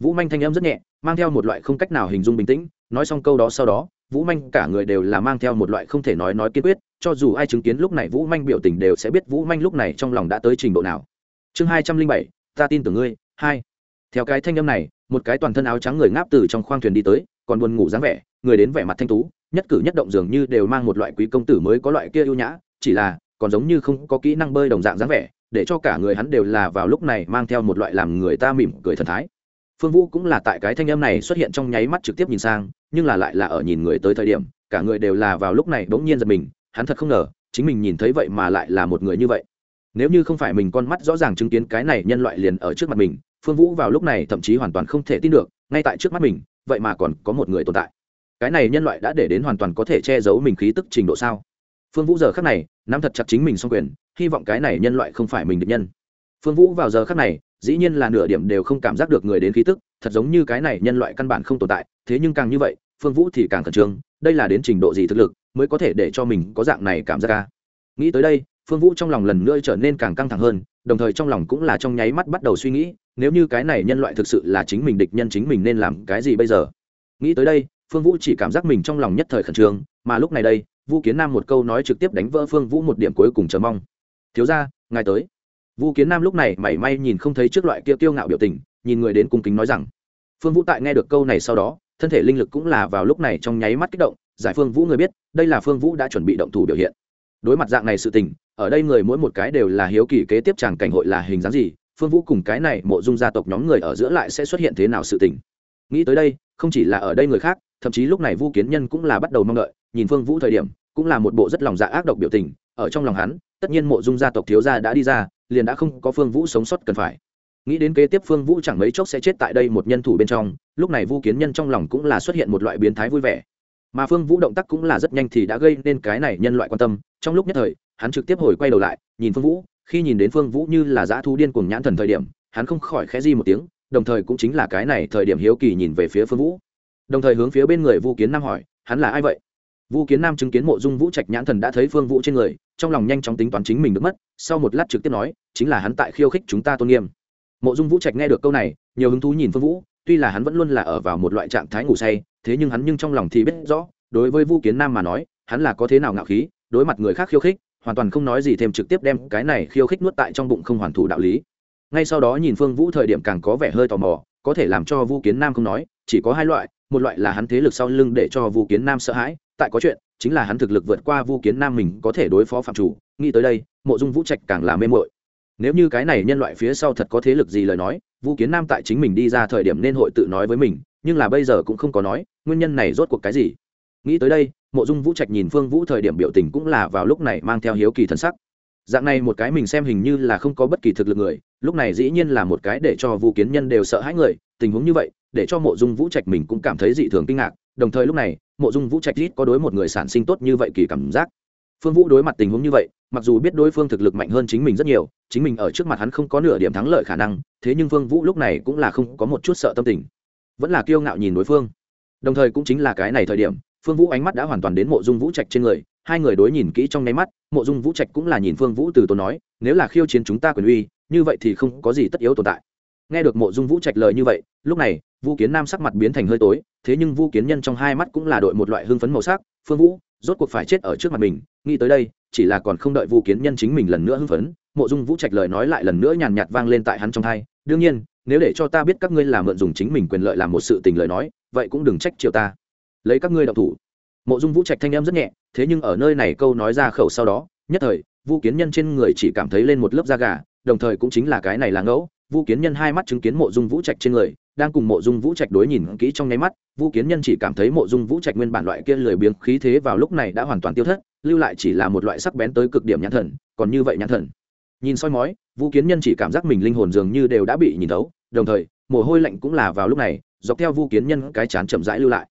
Vũ manh thanh âm rất nhẹ, mang theo một loại không cách nào hình dung bình tĩnh, nói xong câu đó sau đó, vũ manh cả người đều là mang theo một loại không thể nói nói kiên quyết, cho dù ai chứng kiến lúc này vũ manh biểu tình đều sẽ biết vũ manh lúc này trong lòng đã tới trình độ nào. Chương hai trăm linh bảy, ta tin tưởng ngươi, hai. Theo cái thanh âm này, một cái toàn thân áo trắng người ngáp từ trong khoang thuyền đi tới, còn buồn ngủ dáng vẻ, người đến vẻ mặt thanh tú nhất cử nhất động dường như đều mang một loại quý công tử mới có loại kia ưu nhã, chỉ là, còn giống như không có kỹ năng bơi đồng dạng dáng vẻ, để cho cả người hắn đều là vào lúc này mang theo một loại làm người ta mỉm cười thần thái. Phương vũ cũng là tại cái thanh âm này xuất hiện trong nháy mắt trực tiếp nhìn sang, nhưng là lại là ở nhìn người tới thời điểm, cả người đều là vào lúc này bỗng nhiên giật mình, hắn thật không ngờ, chính mình nhìn thấy vậy mà lại là một người như vậy. Nếu như không phải mình con mắt rõ ràng chứng kiến cái này nhân loại liền ở trước mặt mình, phương vũ vào lúc này thậm chí hoàn toàn không thể tin được, ngay tại trước mắt mình, vậy mà còn có một người tồn tại cái này nhân loại đã để đến hoàn toàn có thể che giấu mình khí tức trình độ sao? Phương vũ giờ khắc này, nắm thật chặt chính mình xong quyền, hy vọng cái này nhân loại không phải mình định nhân. Phương vũ vào giờ khắc này, dĩ nhiên là nửa điểm đều không cảm giác được người đến khí tức, thật giống như cái này nhân loại căn bản không tồn tại, thế nhưng càng như vậy, phương vũ thì càng khẩn trương, đây là đến trình độ gì thực lực mới có thể để cho mình có dạng này cảm giác ca nghĩ tới đây, phương vũ trong lòng lần nữa trở nên càng căng thẳng hơn, đồng thời trong lòng cũng là trong nháy mắt bắt đầu suy nghĩ, nếu như cái này nhân loại thực sự là chính mình địch nhân chính mình nên làm cái gì bây giờ? Nghĩ tới đây phương vũ chỉ cảm giác mình trong lòng nhất thời khẩn trương, mà lúc này đây, vu kiến nam một câu nói trực tiếp đánh vỡ phương vũ một điểm cuối cùng chờ mong. Thiếu ra ngài tới. Vu kiến nam lúc này mảy may nhìn không thấy trước loại kia kiêu ngạo biểu tình, nhìn người đến cung kính nói rằng, phương vũ tại nghe được câu này sau đó, thân thể linh lực cũng là vào lúc này trong nháy mắt kích động, giải phương vũ người biết, đây là phương vũ đã chuẩn bị động thủ biểu hiện. Đối mặt dạng này sự tình, ở đây người mỗi một cái đều là hiếu kỳ kế tiếp chàng cảnh hội là hình dáng gì, phương vũ cùng cái này mộ dung gia tộc nhóm người ở giữa lại sẽ xuất hiện thế nào sự tình. Nghĩ tới đây, không chỉ là ở đây người khác thậm chí lúc này vu kiến nhân cũng là bắt đầu mong đợi, nhìn phương vũ thời điểm, cũng là một bộ rất lòng dạ ác độc biểu tình, ở trong lòng hắn, tất nhiên mộ dung gia tộc thiếu gia đã đi ra, liền đã không có phương vũ sống sót cần phải. Nghĩ đến kế tiếp phương vũ chẳng mấy chốc sẽ chết tại đây một nhân thủ bên trong, lúc này vu kiến nhân trong lòng cũng là xuất hiện một loại biến thái vui vẻ. Mà phương vũ động tác cũng là rất nhanh thì đã gây nên cái này nhân loại quan tâm, trong lúc nhất thời, hắn trực tiếp hồi quay đầu lại, nhìn phương vũ, khi nhìn đến phương vũ như là dã thu điên cuồng nhãn thần thời điểm, hắn không khỏi khẽ di một tiếng, đồng thời cũng chính là cái này thời điểm hiếu kỳ nhìn về phía phương vũ đồng thời hướng phía bên người vu kiến nam hỏi, hắn là ai vậy? Vu kiến nam chứng kiến mộ dung vũ trạch nhãn thần đã thấy phương vũ trên người, trong lòng nhanh chóng tính toán chính mình được mất, sau một lát trực tiếp nói, chính là hắn tại khiêu khích chúng ta tôn nghiêm. Mộ dung vũ trạch nghe được câu này, nhiều hứng thú nhìn phương vũ, tuy là hắn vẫn luôn là ở vào một loại trạng thái ngủ say, thế nhưng hắn nhưng trong lòng thì biết rõ, đối với vu kiến nam mà nói, hắn là có thế nào ngạo khí, đối mặt người khác khiêu khích, hoàn toàn không nói gì thêm trực tiếp đem cái này khiêu khích nuốt tại trong bụng không hoàn thủ đạo lý. Ngay sau đó nhìn phương vũ thời điểm càng có vẻ hơi tò mò, có thể làm cho vu kiến nam không nói, chỉ có hai loại một loại là hắn thế lực sau lưng để cho vu kiến nam sợ hãi, tại có chuyện, chính là hắn thực lực vượt qua vu kiến nam mình có thể đối phó phạm chủ, nghĩ tới đây, mộ dung vũ trạch càng là mê muội. nếu như cái này nhân loại phía sau thật có thế lực gì lời nói, vu kiến nam tại chính mình đi ra thời điểm nên hội tự nói với mình, nhưng là bây giờ cũng không có nói, nguyên nhân này rốt cuộc cái gì nghĩ tới đây, mộ dung vũ trạch nhìn phương vũ thời điểm biểu tình cũng là vào lúc này mang theo hiếu kỳ thân sắc dạng này một cái mình xem hình như là không có bất kỳ thực lực người, lúc này dĩ nhiên là một cái để cho vũ kiến nhân đều sợ hãi người, tình huống như vậy, để cho mộ dung vũ trạch mình cũng cảm thấy dị thường kinh ngạc, đồng thời lúc này, mộ dung vũ trạch ít có đối một người sản sinh tốt như vậy kỳ cảm giác. Phương vũ đối mặt tình huống như vậy, mặc dù biết đối phương thực lực mạnh hơn chính mình rất nhiều, chính mình ở trước mặt hắn không có nửa điểm thắng lợi khả năng, thế nhưng phương vũ lúc này cũng là không có một chút sợ tâm tình. Vẫn là kiêu ngạo nhìn đối phương. Đồng thời cũng chính là cái này thời điểm, phương vũ ánh mắt đã hoàn toàn đến mộ dung vũ trạch trên người hai người đối nhìn kỹ trong nháy mắt, mộ dung vũ trạch cũng là nhìn phương vũ từ tốn nói, nếu là khiêu chiến chúng ta quyền uy, như vậy thì không có gì tất yếu tồn tại. Nghe được mộ dung vũ trạch lời như vậy, lúc này, vu kiến nam sắc mặt biến thành hơi tối, thế nhưng vu kiến nhân trong hai mắt cũng là đội một loại hưng phấn màu sắc, phương vũ, rốt cuộc phải chết ở trước mặt mình, nghĩ tới đây, chỉ là còn không đợi vu kiến nhân chính mình lần nữa hưng phấn. Mộ dung vũ trạch lời nói lại lần nữa nhàn nhạt vang lên tại hắn trong hai, đương nhiên, nếu để cho ta biết các ngươi làm mượn dùng chính mình quyền lợi làm một sự tình lời nói, vậy cũng đừng trách chiều ta. Lấy các ngươi đọc thủ mộ dung vũ trạch thanh em rất nhẹ, thế nhưng ở nơi này câu nói ra khẩu sau đó, nhất thời vu kiến nhân trên người chỉ cảm thấy lên một lớp da gà, đồng thời cũng chính là cái này là ngẫu vu kiến nhân hai mắt chứng kiến mộ dung vũ trạch trên người, đang cùng mộ dung vũ trạch đối nhìn kỹ trong nháy mắt vu kiến nhân chỉ cảm thấy mộ dung vũ trạch nguyên bản loại kia lười biếng khí thế vào lúc này đã hoàn toàn tiêu thất, lưu lại chỉ là một loại sắc bén tới cực điểm nhãn thần, còn như vậy nhãn thần. Nhìn soi mói vu kiến nhân chỉ cảm giác mình linh hồn dường như đều đã bị nhìn thấu, đồng thời, mồ hôi lạnh cũng là vào lúc này, dọc theo vu kiến nhân cái chán chậm rãi lưu lại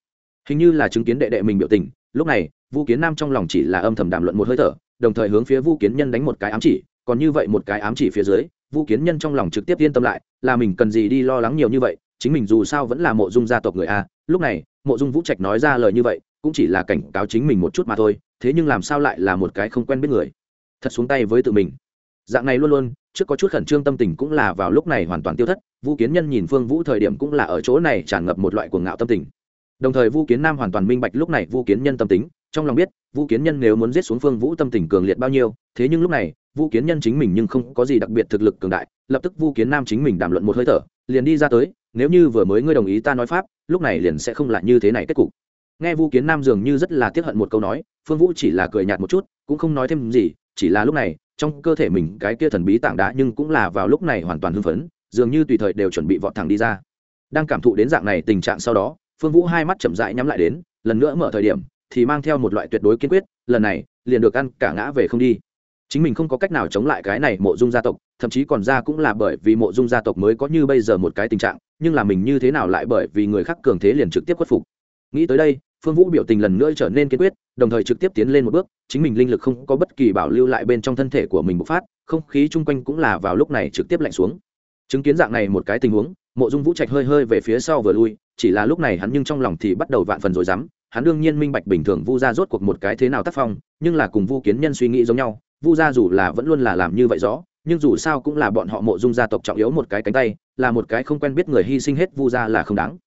hình như là chứng kiến đệ đệ mình biểu tình, lúc này vu kiến nam trong lòng chỉ là âm thầm đàm luận một hơi thở, đồng thời hướng phía vu kiến nhân đánh một cái ám chỉ, còn như vậy một cái ám chỉ phía dưới vu kiến nhân trong lòng trực tiếp yên tâm lại, là mình cần gì đi lo lắng nhiều như vậy, chính mình dù sao vẫn là mộ dung gia tộc người a, lúc này, mộ dung vũ trạch nói ra lời như vậy, cũng chỉ là cảnh cáo chính mình một chút mà thôi, thế nhưng làm sao lại là một cái không quen biết người. Thật xuống tay với tự mình. Dạng này luôn luôn, trước có chút khẩn trương tâm tình cũng là vào lúc này hoàn toàn tiêu thất vu kiến nhân nhìn phương vũ thời điểm cũng là ở chỗ này tràn ngập một loại cuồng ngạo tâm tình đồng thời vu kiến nam hoàn toàn minh bạch lúc này vu kiến nhân tâm tính, trong lòng biết, vu kiến nhân nếu muốn giết xuống phương vũ tâm tình cường liệt bao nhiêu, thế nhưng lúc này, vu kiến nhân chính mình nhưng không có gì đặc biệt thực lực cường đại, lập tức vu kiến nam chính mình đàm luận một hơi thở, liền đi ra tới, nếu như vừa mới ngươi đồng ý ta nói pháp, lúc này liền sẽ không lại như thế này kết cục. Nghe vu kiến nam dường như rất là tiếc hận một câu nói, phương vũ chỉ là cười nhạt một chút, cũng không nói thêm gì, chỉ là lúc này, trong cơ thể mình cái kia thần bí tảng đá nhưng cũng là vào lúc này hoàn toàn hưng phấn, dường như tùy thời đều chuẩn bị vọt thẳng đi ra. Đang cảm thụ đến dạng này tình trạng sau đó phương vũ hai mắt chậm rãi nhắm lại đến, lần nữa mở thời điểm, thì mang theo một loại tuyệt đối kiên quyết, lần này, liền được ăn cả ngã về không đi. Chính mình không có cách nào chống lại cái này mộ dung gia tộc, thậm chí còn ra cũng là bởi vì mộ dung gia tộc mới có như bây giờ một cái tình trạng, nhưng là mình như thế nào lại bởi vì người khác cường thế liền trực tiếp khuất phục. Nghĩ tới đây, phương vũ biểu tình lần nữa trở nên kiên quyết, đồng thời trực tiếp tiến lên một bước, chính mình linh lực không có bất kỳ bảo lưu lại bên trong thân thể của mình bộc phát, không khí chung quanh cũng là vào lúc này trực tiếp lạnh xuống. Chứng kiến dạng này một cái tình huống, mộ dung vũ trạch hơi hơi về phía sau vừa lui chỉ là lúc này hắn nhưng trong lòng thì bắt đầu vạn phần rồi dám hắn đương nhiên minh bạch bình thường vu gia rốt cuộc một cái thế nào tác phong, nhưng là cùng vu kiến nhân suy nghĩ giống nhau, vu gia dù là vẫn luôn là làm như vậy rõ, nhưng dù sao cũng là bọn họ mộ dung gia tộc trọng yếu một cái cánh tay, là một cái không quen biết người hy sinh hết vu gia là không đáng.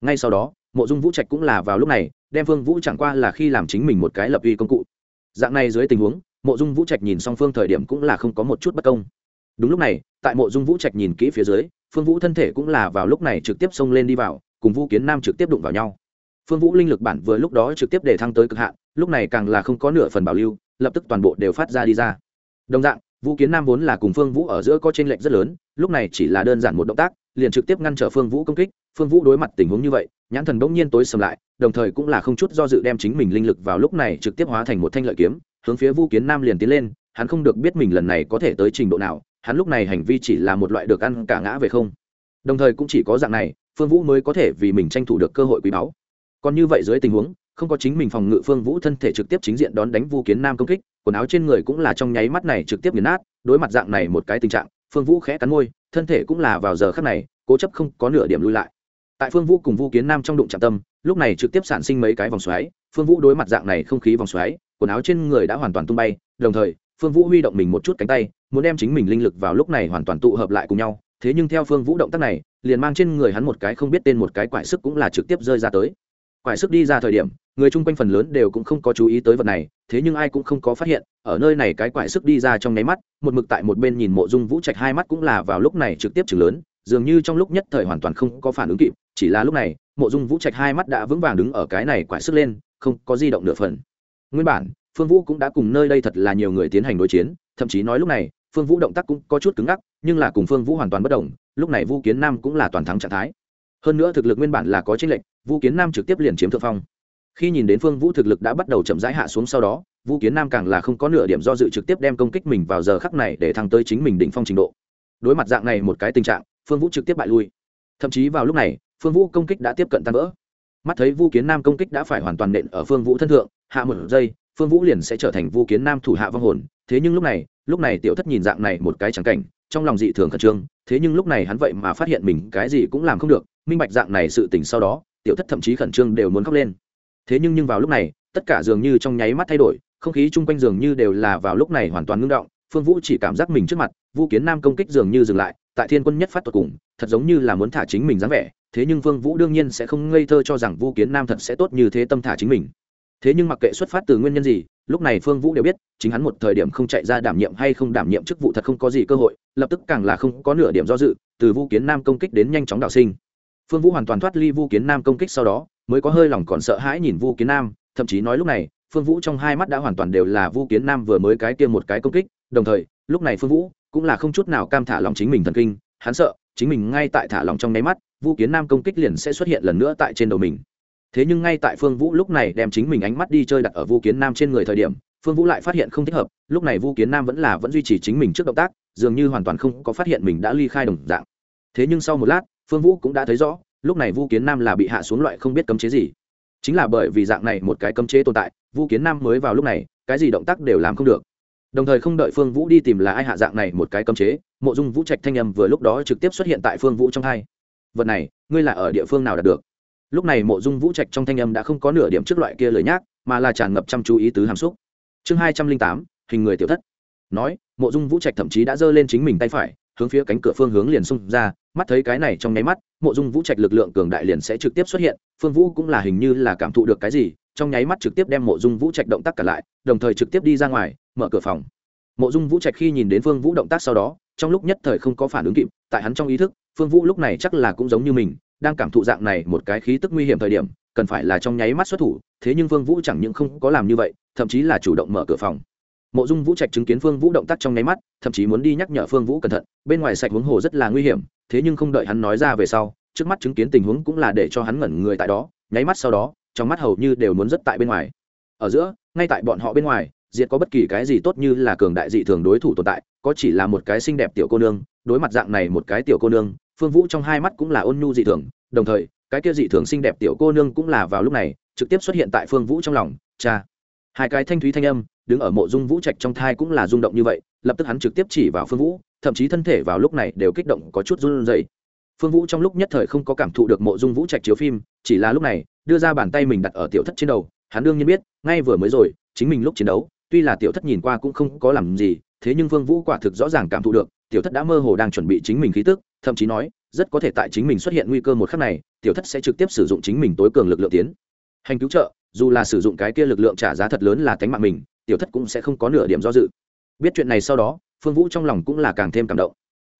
Ngay sau đó, mộ dung vũ trạch cũng là vào lúc này, đem phương vũ chẳng qua là khi làm chính mình một cái lập uy công cụ. Dạng này dưới tình huống, mộ dung vũ trạch nhìn song phương thời điểm cũng là không có một chút bất công. Đúng lúc này, tại mộ dung vũ trạch nhìn kỹ phía dưới, phương vũ thân thể cũng là vào lúc này trực tiếp xông lên đi vào cùng vũ kiến nam trực tiếp đụng vào nhau. Phương vũ linh lực bản vừa lúc đó trực tiếp để thăng tới cực hạn, lúc này càng là không có nửa phần bảo lưu, lập tức toàn bộ đều phát ra đi ra. Đồng dạng, vũ kiến nam vốn là cùng phương vũ ở giữa có chênh lệch rất lớn, lúc này chỉ là đơn giản một động tác, liền trực tiếp ngăn trở phương vũ công kích. Phương vũ đối mặt tình huống như vậy, nhãn thần bỗng nhiên tối sầm lại, đồng thời cũng là không chút do dự đem chính mình linh lực vào lúc này trực tiếp hóa thành một thanh lợi kiếm, hướng phía vũ kiến nam liền tiến lên, hắn không được biết mình lần này có thể tới trình độ nào, hắn lúc này hành vi chỉ là một loại được ăn cả ngã về không. Đồng thời cũng chỉ có dạng này phương vũ mới có thể vì mình tranh thủ được cơ hội quý báu. Còn như vậy dưới tình huống, không có chính mình phòng ngự, phương vũ thân thể trực tiếp chính diện đón đánh vu kiến nam công kích, quần áo trên người cũng là trong nháy mắt này trực tiếp nghiền nát, đối mặt dạng này một cái tình trạng, phương vũ khẽ cắn môi, thân thể cũng là vào giờ khắc này, cố chấp không có nửa điểm lui lại. Tại phương vũ cùng vu kiến nam trong đụng trạm tâm, lúc này trực tiếp sản sinh mấy cái vòng xoáy, phương vũ đối mặt dạng này không khí vòng xoáy, quần áo trên người đã hoàn toàn tung bay, đồng thời, phương vũ huy động mình một chút cánh tay, muốn đem chính mình linh lực vào lúc này hoàn toàn tụ hợp lại cùng nhau thế nhưng theo phương vũ động tác này, liền mang trên người hắn một cái không biết tên một cái quải sức cũng là trực tiếp rơi ra tới. Quải sức đi ra thời điểm, người chung quanh phần lớn đều cũng không có chú ý tới vật này, thế nhưng ai cũng không có phát hiện, ở nơi này cái quải sức đi ra trong nháy mắt, một mực tại một bên nhìn mộ dung vũ trạch hai mắt cũng là vào lúc này trực tiếp chừng lớn, dường như trong lúc nhất thời hoàn toàn không có phản ứng kịp, chỉ là lúc này, mộ dung vũ trạch hai mắt đã vững vàng đứng ở cái này quải sức lên, không có di động nửa phần. Nguyên bản, phương vũ cũng đã cùng nơi đây thật là nhiều người tiến hành đối chiến, thậm chí nói lúc này phương vũ động tác cũng có chút cứng ngắc, nhưng là cùng phương vũ hoàn toàn bất đồng, lúc này vũ kiến nam cũng là toàn thắng trạng thái. Hơn nữa thực lực nguyên bản là có tranh lệch vũ kiến nam trực tiếp liền chiếm thượng phong. Khi nhìn đến phương vũ thực lực đã bắt đầu chậm rãi hạ xuống sau đó vũ kiến nam càng là không có nửa điểm do dự trực tiếp đem công kích mình vào giờ khắc này để thăng tới chính mình đỉnh phong trình độ. Đối mặt dạng này một cái tình trạng, phương vũ trực tiếp bại lui. Thậm chí vào lúc này, phương vũ công kích đã tiếp cận tan vỡ. Mắt thấy vũ kiến nam công kích đã phải hoàn toàn nện ở phương vũ thân thượng, hạ một giây, phương vũ liền sẽ trở thành vũ kiến nam thủ hạ vong hồn. Thế nhưng lúc này lúc này tiểu thất nhìn dạng này một cái trắng cảnh, trong lòng dị thường khẩn trương, thế nhưng lúc này hắn vậy mà phát hiện mình cái gì cũng làm không được, minh bạch dạng này sự tỉnh sau đó, tiểu thất thậm chí khẩn trương đều muốn khóc lên. Thế nhưng nhưng vào lúc này, tất cả dường như trong nháy mắt thay đổi, không khí chung quanh dường như đều là vào lúc này hoàn toàn ngưng động, phương vũ chỉ cảm giác mình trước mặt vũ kiến nam công kích dường như dừng lại, tại thiên quân nhất phát tột cùng, thật giống như là muốn thả chính mình dáng vẻ, thế nhưng phương vũ đương nhiên sẽ không ngây thơ cho rằng vũ kiến nam thật sẽ tốt như thế tâm thả chính mình thế nhưng mặc kệ xuất phát từ nguyên nhân gì, lúc này phương vũ đều biết, chính hắn một thời điểm không chạy ra đảm nhiệm hay không đảm nhiệm chức vụ thật không có gì cơ hội, lập tức càng là không có nửa điểm do dự, từ vũ kiến nam công kích đến nhanh chóng đạo sinh. Phương vũ hoàn toàn thoát ly vũ kiến nam công kích sau đó, mới có hơi lòng còn sợ hãi nhìn vũ kiến nam, thậm chí nói lúc này, phương vũ trong hai mắt đã hoàn toàn đều là vũ kiến nam vừa mới cái kia một cái công kích, đồng thời, lúc này phương vũ cũng là không chút nào cam thả lòng chính mình thần kinh, hắn sợ, chính mình ngay tại thả lòng trong nháy mắt vũ kiến nam công kích liền sẽ xuất hiện lần nữa tại trên đầu mình thế nhưng ngay tại phương vũ lúc này đem chính mình ánh mắt đi chơi đặt ở vũ kiến nam trên người thời điểm, phương vũ lại phát hiện không thích hợp, lúc này vũ kiến nam vẫn là vẫn duy trì chính mình trước động tác, dường như hoàn toàn không có phát hiện mình đã ly khai đồng dạng. Thế nhưng sau một lát, phương vũ cũng đã thấy rõ, lúc này vu kiến nam là bị hạ xuống loại không biết cấm chế gì. Chính là bởi vì dạng này một cái cấm chế tồn tại, vu kiến nam mới vào lúc này, cái gì động tác đều làm không được. Đồng thời không đợi phương vũ đi tìm là ai hạ dạng này một cái cấm chế, mộ dung vũ trạch thanh âm vừa lúc đó trực tiếp xuất hiện tại phương vũ trong hai. Vật này, ngươi là ở địa phương nào đạt được? Lúc này mộ dung vũ trạch trong thanh âm đã không có nửa điểm trước loại kia lời nhác, mà là tràn ngập chăm chú ý tứ hàm xúc. Chương hai trăm linh tám, hình người tiểu thất. Nói, mộ dung vũ trạch thậm chí đã giơ lên chính mình tay phải, hướng phía cánh cửa phương hướng liền xung ra. Mắt thấy cái này trong nháy mắt, mộ dung vũ trạch lực lượng cường đại liền sẽ trực tiếp xuất hiện. Phương vũ cũng là hình như là cảm thụ được cái gì, trong nháy mắt trực tiếp đem mộ dung vũ trạch động tác cả lại, đồng thời trực tiếp đi ra ngoài, mở cửa phòng. Mộ dung vũ trạch khi nhìn đến phương vũ động tác sau đó, trong lúc nhất thời không có phản ứng kịp, tại hắn trong ý thức, phương vũ lúc này chắc là cũng giống như mình đang cảm thụ dạng này một cái khí tức nguy hiểm thời điểm, cần phải là trong nháy mắt xuất thủ, thế nhưng Vương vũ chẳng những không có làm như vậy, thậm chí là chủ động mở cửa phòng. Mộ dung vũ trạch chứng kiến phương vũ động tác trong nháy mắt, thậm chí muốn đi nhắc nhở phương vũ cẩn thận, bên ngoài sạch huống hồ rất là nguy hiểm, thế nhưng không đợi hắn nói ra về sau, trước mắt chứng kiến tình huống cũng là để cho hắn ngẩn người tại đó, nháy mắt sau đó, trong mắt hầu như đều muốn rất tại bên ngoài. Ở giữa, ngay tại bọn họ bên ngoài, diệt có bất kỳ cái gì tốt như là cường đại dị thường đối thủ tồn tại, có chỉ là một cái xinh đẹp tiểu cô nương, đối mặt dạng này một cái tiểu cô nương phương vũ trong hai mắt cũng là ôn nhu dị thường, đồng thời, cái kia dị thường xinh đẹp tiểu cô nương cũng là vào lúc này, trực tiếp xuất hiện tại phương vũ trong lòng. Cha. Hai cái thanh thúy thanh âm, đứng ở mộ dung vũ trạch trong thai cũng là rung động như vậy, lập tức hắn trực tiếp chỉ vào phương vũ, thậm chí thân thể vào lúc này đều kích động có chút run rẩy. Phương vũ trong lúc nhất thời không có cảm thụ được mộ dung vũ trạch chiếu phim, chỉ là lúc này, đưa ra bàn tay mình đặt ở tiểu thất trên đầu, hắn đương nhiên biết, ngay vừa mới rồi, chính mình lúc chiến đấu, tuy là tiểu thất nhìn qua cũng không có làm gì thế nhưng Vương vũ quả thực rõ ràng cảm thụ được, tiểu thất đã mơ hồ đang chuẩn bị chính mình khí tức, thậm chí nói, rất có thể tại chính mình xuất hiện nguy cơ một khắc này, tiểu thất sẽ trực tiếp sử dụng chính mình tối cường lực lượng tiến. Hành cứu trợ, dù là sử dụng cái kia lực lượng trả giá thật lớn là cánh mạng mình, tiểu thất cũng sẽ không có nửa điểm do dự. Biết chuyện này sau đó, phương vũ trong lòng cũng là càng thêm cảm động.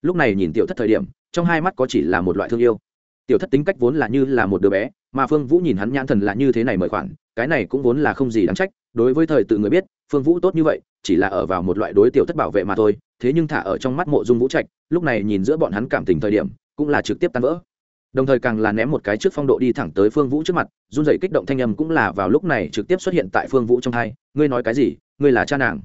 Lúc này nhìn tiểu thất thời điểm, trong hai mắt có chỉ là một loại thương yêu. Tiểu thất tính cách vốn là như là một đứa bé, mà phương vũ nhìn hắn nhãn thần là như thế này mời khoản, cái này cũng vốn là không gì đáng trách, đối với thời tự người biết, phương vũ tốt như vậy chỉ là ở vào một loại đối tiểu thất bảo vệ mà thôi, thế nhưng thả ở trong mắt mộ dung vũ trạch, lúc này nhìn giữa bọn hắn cảm tình thời điểm, cũng là trực tiếp tan vỡ. Đồng thời càng là ném một cái trước phong độ đi thẳng tới phương vũ trước mặt, run dậy kích động thanh âm cũng là vào lúc này trực tiếp xuất hiện tại phương vũ trong hai ngươi nói cái gì? Ngươi là cha nàng?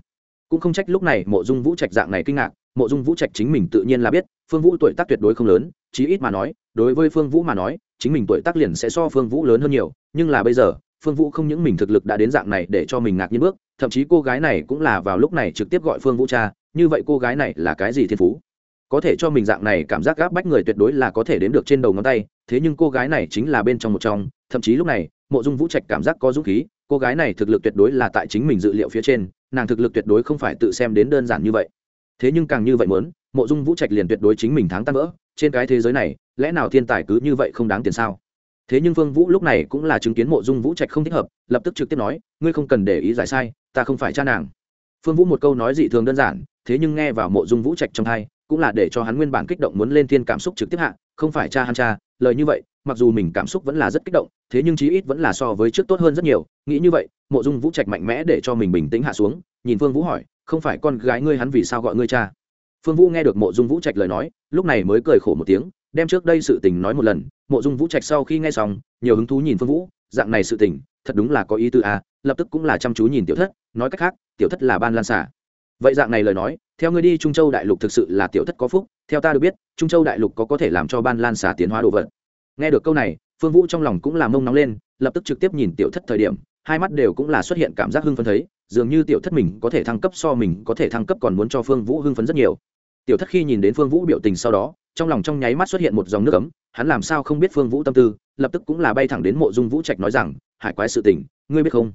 Cũng không trách lúc này mộ dung vũ trạch dạng này kinh ngạc, mộ dung vũ trạch chính mình tự nhiên là biết, phương vũ tuổi tác tuyệt đối không lớn, chí ít mà nói, đối với phương vũ mà nói, chính mình tuổi tác liền sẽ so phương vũ lớn hơn nhiều, nhưng là bây giờ phương vũ không những mình thực lực đã đến dạng này để cho mình ngạc nhiên bước, thậm chí cô gái này cũng là vào lúc này trực tiếp gọi phương vũ cha, như vậy cô gái này là cái gì thiên phú? Có thể cho mình dạng này cảm giác gáp bách người tuyệt đối là có thể đến được trên đầu ngón tay, thế nhưng cô gái này chính là bên trong một trong, thậm chí lúc này, mộ dung vũ trạch cảm giác có dũng khí, cô gái này thực lực tuyệt đối là tại chính mình dự liệu phía trên, nàng thực lực tuyệt đối không phải tự xem đến đơn giản như vậy. Thế nhưng càng như vậy muốn, mộ dung vũ trạch liền tuyệt đối chính mình thắng tan vỡ, trên cái thế giới này, lẽ nào thiên tài cứ như vậy không đáng tiền sao? Thế nhưng phương vũ lúc này cũng là chứng kiến mộ dung vũ trạch không thích hợp, lập tức trực tiếp nói, ngươi không cần để ý giải sai, ta không phải cha nàng. Phương vũ một câu nói dị thường đơn giản, thế nhưng nghe vào mộ dung vũ trạch trong thai cũng là để cho hắn nguyên bản kích động muốn lên thiên cảm xúc trực tiếp hạ, không phải cha hắn cha, lời như vậy, mặc dù mình cảm xúc vẫn là rất kích động, thế nhưng chí ít vẫn là so với trước tốt hơn rất nhiều. Nghĩ như vậy, mộ dung vũ trạch mạnh mẽ để cho mình bình tĩnh hạ xuống, nhìn phương vũ hỏi, không phải con gái ngươi hắn vì sao gọi ngươi cha? Phương vũ nghe được mộ dung vũ trạch lời nói, lúc này mới cười khổ một tiếng, đem trước đây sự tình nói một lần mộ dung vũ trạch sau khi nghe xong, nhiều hứng thú nhìn phương vũ, dạng này sự tình, thật đúng là có ý tư à lập tức cũng là chăm chú nhìn tiểu thất, nói cách khác, tiểu thất là ban lan xả vậy dạng này lời nói, theo ngươi đi trung châu đại lục thực sự là tiểu thất có phúc, theo ta được biết, trung châu đại lục có có thể làm cho ban lan xả tiến hóa đồ vật. Nghe được câu này, phương vũ trong lòng cũng làm mông nóng lên, lập tức trực tiếp nhìn tiểu thất thời điểm, hai mắt đều cũng là xuất hiện cảm giác hưng phấn thấy, dường như tiểu thất mình có thể thăng cấp so mình có thể thăng cấp còn muốn cho phương vũ hưng phấn rất nhiều. Tiểu thất khi nhìn đến phương vũ biểu tình sau đó trong lòng trong nháy mắt xuất hiện một dòng nước ấm, hắn làm sao không biết phương vũ tâm tư, lập tức cũng là bay thẳng đến mộ dung vũ trạch nói rằng, hải quái sự tình, ngươi biết không?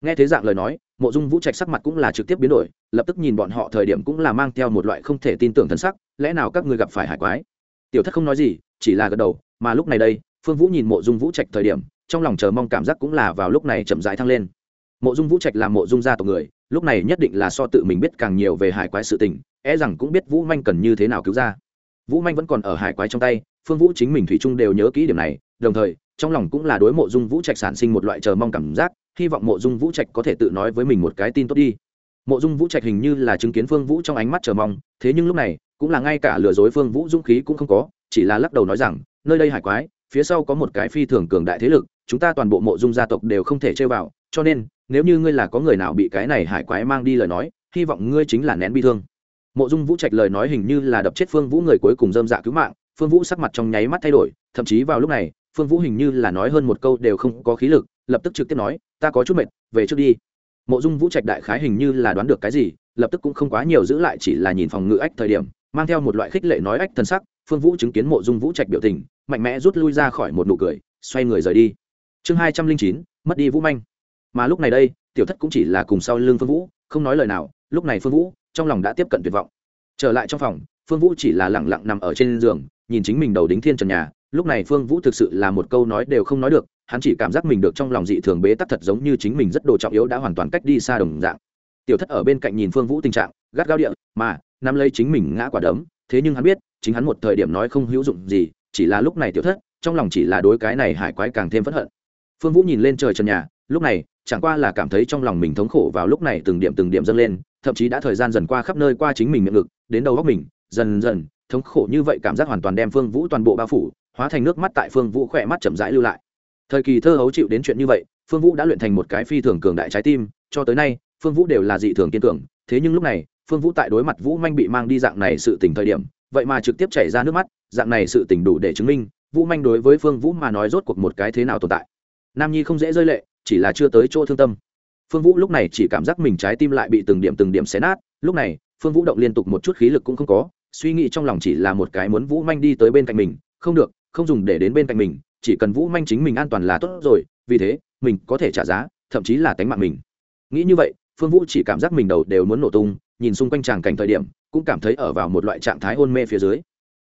Nghe thế dạng lời nói, mộ dung vũ trạch sắc mặt cũng là trực tiếp biến đổi, lập tức nhìn bọn họ thời điểm cũng là mang theo một loại không thể tin tưởng thân sắc, lẽ nào các ngươi gặp phải hải quái? Tiểu thất không nói gì, chỉ là gật đầu, mà lúc này đây, phương vũ nhìn mộ dung vũ trạch thời điểm, trong lòng chờ mong cảm giác cũng là vào lúc này chậm rãi thăng lên. Mộ dung vũ trạch là mộ dung gia tộc người, lúc này nhất định là so tự mình biết càng nhiều về hải quái sự tình e rằng cũng biết vũ manh cần như thế nào cứu ra vũ manh vẫn còn ở hải quái trong tay, phương vũ chính mình thủy Trung đều nhớ kỹ điểm này, đồng thời, trong lòng cũng là đối mộ dung vũ trạch sản sinh một loại chờ mong cảm giác, hy vọng mộ dung vũ trạch có thể tự nói với mình một cái tin tốt đi. Mộ dung vũ trạch hình như là chứng kiến phương vũ trong ánh mắt chờ mong, thế nhưng lúc này, cũng là ngay cả lừa dối phương vũ dũng khí cũng không có, chỉ là lắc đầu nói rằng, nơi đây hải quái, phía sau có một cái phi thường cường đại thế lực, chúng ta toàn bộ mộ dung gia tộc đều không thể chơi vào, cho nên, nếu như ngươi là có người nào bị cái này hải quái mang đi lời nói, hy vọng ngươi chính là nén bi thương mộ dung vũ trạch lời nói hình như là đập chết phương vũ người cuối cùng dơm dạ cứu mạng, phương vũ sắc mặt trong nháy mắt thay đổi, thậm chí vào lúc này, phương vũ hình như là nói hơn một câu đều không có khí lực, lập tức trực tiếp nói, ta có chút mệt, về trước đi. Mộ dung vũ trạch đại khái hình như là đoán được cái gì, lập tức cũng không quá nhiều giữ lại chỉ là nhìn phòng ngự ách thời điểm, mang theo một loại khích lệ nói ách thân sắc, phương vũ chứng kiến mộ dung vũ trạch biểu tình, mạnh mẽ rút lui ra khỏi một nụ cười, xoay người rời đi. Chương hai trăm linh chín, mất đi vũ manh. Mà lúc này đây, tiểu thất cũng chỉ là cùng sau lưng phương vũ, không nói lời nào, lúc này phương vũ trong lòng đã tiếp cận tuyệt vọng. Trở lại trong phòng, phương vũ chỉ là lẳng lặng nằm ở trên giường, nhìn chính mình đầu đính thiên trần nhà. Lúc này phương vũ thực sự là một câu nói đều không nói được, hắn chỉ cảm giác mình được trong lòng dị thường bế tắc thật giống như chính mình rất đồ trọng yếu đã hoàn toàn cách đi xa đồng dạng. Tiểu thất ở bên cạnh nhìn phương vũ tình trạng, gắt gao địa, mà, nắm lấy chính mình ngã quả đấm. Thế nhưng hắn biết, chính hắn một thời điểm nói không hữu dụng gì, chỉ là lúc này tiểu thất, trong lòng chỉ là đối cái này hải quái càng thêm phẫn hận. Phương vũ nhìn lên trời trần nhà, lúc này chẳng qua là cảm thấy trong lòng mình thống khổ vào lúc này từng điểm từng điểm dâng lên, thậm chí đã thời gian dần qua khắp nơi qua chính mình miệng ngực, đến đầu góc mình, dần dần, thống khổ như vậy cảm giác hoàn toàn đem phương vũ toàn bộ bao phủ, hóa thành nước mắt tại phương vũ khỏe mắt chậm rãi lưu lại. Thời kỳ thơ hấu chịu đến chuyện như vậy, phương vũ đã luyện thành một cái phi thường cường đại trái tim, cho tới nay, phương vũ đều là dị thường kiên cường, thế nhưng lúc này, phương vũ tại đối mặt vũ manh bị mang đi dạng này sự tỉnh thời điểm, vậy mà trực tiếp chảy ra nước mắt, dạng này sự tỉnh đủ để chứng minh, vũ manh đối với phương vũ mà nói rốt cuộc một cái thế nào tồn tại. Nam nhi không dễ rơi lệ chỉ là chưa tới chỗ thương tâm. Phương vũ lúc này chỉ cảm giác mình trái tim lại bị từng điểm từng điểm xé nát, lúc này, phương vũ động liên tục một chút khí lực cũng không có, suy nghĩ trong lòng chỉ là một cái muốn vũ manh đi tới bên cạnh mình, không được, không dùng để đến bên cạnh mình, chỉ cần vũ manh chính mình an toàn là tốt rồi, vì thế, mình có thể trả giá, thậm chí là tánh mạng mình. Nghĩ như vậy, phương vũ chỉ cảm giác mình đầu đều muốn nổ tung, nhìn xung quanh tràng cảnh thời điểm, cũng cảm thấy ở vào một loại trạng thái hôn mê phía dưới.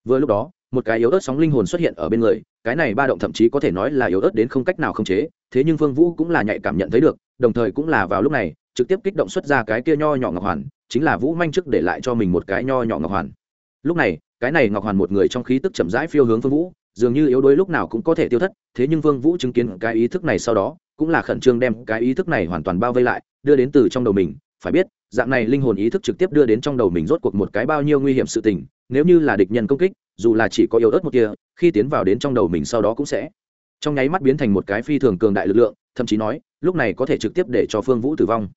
Vừa lúc đó, một cái yếu ớt sóng linh hồn xuất hiện ở bên người, cái này ba động thậm chí có thể nói là yếu ớt đến không cách nào khống chế thế nhưng phương vũ cũng là nhạy cảm nhận thấy được, đồng thời cũng là vào lúc này, trực tiếp kích động xuất ra cái kia nho nhỏ ngọc hoàn, chính là vũ manh trước để lại cho mình một cái nho nhỏ ngọc hoàn. Lúc này, cái này ngọc hoàn một người trong khí tức chậm rãi phiêu hướng phương vũ, dường như yếu đuối lúc nào cũng có thể tiêu thất, thế nhưng Vương vũ chứng kiến cái ý thức này sau đó, cũng là khẩn trương đem cái ý thức này hoàn toàn bao vây lại, đưa đến từ trong đầu mình. Phải biết, dạng này linh hồn ý thức trực tiếp đưa đến trong đầu mình rốt cuộc một cái bao nhiêu nguy hiểm sự tình, nếu như là địch nhân công kích, dù là chỉ có yếu ớt một kia, khi tiến vào đến trong đầu mình sau đó cũng sẽ trong nháy mắt biến thành một cái phi thường cường đại lực lượng, thậm chí nói, lúc này có thể trực tiếp để cho phương vũ tử vong.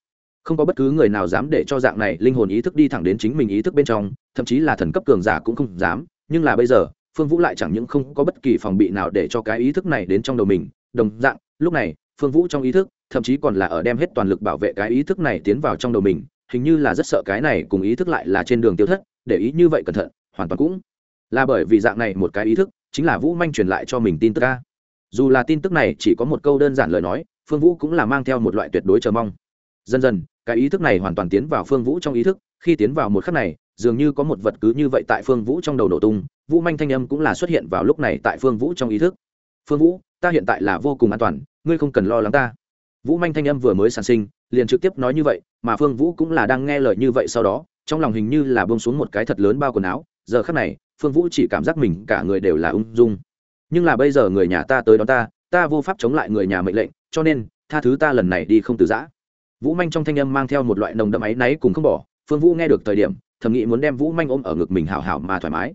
Không có bất cứ người nào dám để cho dạng này linh hồn ý thức đi thẳng đến chính mình ý thức bên trong, thậm chí là thần cấp cường giả cũng không dám. Nhưng là bây giờ, phương vũ lại chẳng những không có bất kỳ phòng bị nào để cho cái ý thức này đến trong đầu mình. Đồng dạng, lúc này, phương vũ trong ý thức, thậm chí còn là ở đem hết toàn lực bảo vệ cái ý thức này tiến vào trong đầu mình. Hình như là rất sợ cái này, cùng ý thức lại là trên đường tiêu thất, để ý như vậy cẩn thận, hoàn toàn cũng là bởi vì dạng này một cái ý thức, chính là vũ manh truyền lại cho mình tin tức ca dù là tin tức này chỉ có một câu đơn giản lời nói, phương vũ cũng là mang theo một loại tuyệt đối chờ mong. Dần dần, cái ý thức này hoàn toàn tiến vào phương vũ trong ý thức, khi tiến vào một khắc này, dường như có một vật cứ như vậy tại phương vũ trong đầu nổ tung, vũ manh thanh âm cũng là xuất hiện vào lúc này tại phương vũ trong ý thức. Phương vũ, ta hiện tại là vô cùng an toàn, ngươi không cần lo lắng ta. Vũ manh thanh âm vừa mới sản sinh, liền trực tiếp nói như vậy, mà phương vũ cũng là đang nghe lời như vậy sau đó, trong lòng hình như là bông xuống một cái thật lớn bao quần áo. Giờ khắc này, phương vũ chỉ cảm giác mình cả người đều là ung dung nhưng là bây giờ người nhà ta tới đón ta ta vô pháp chống lại người nhà mệnh lệnh, cho nên, tha thứ ta lần này đi không từ giã. Vũ manh trong thanh âm mang theo một loại nồng đậm áy náy cùng không bỏ, phương vũ nghe được thời điểm, thầm nghĩ muốn đem vũ manh ôm ở ngực mình hảo hảo mà thoải mái.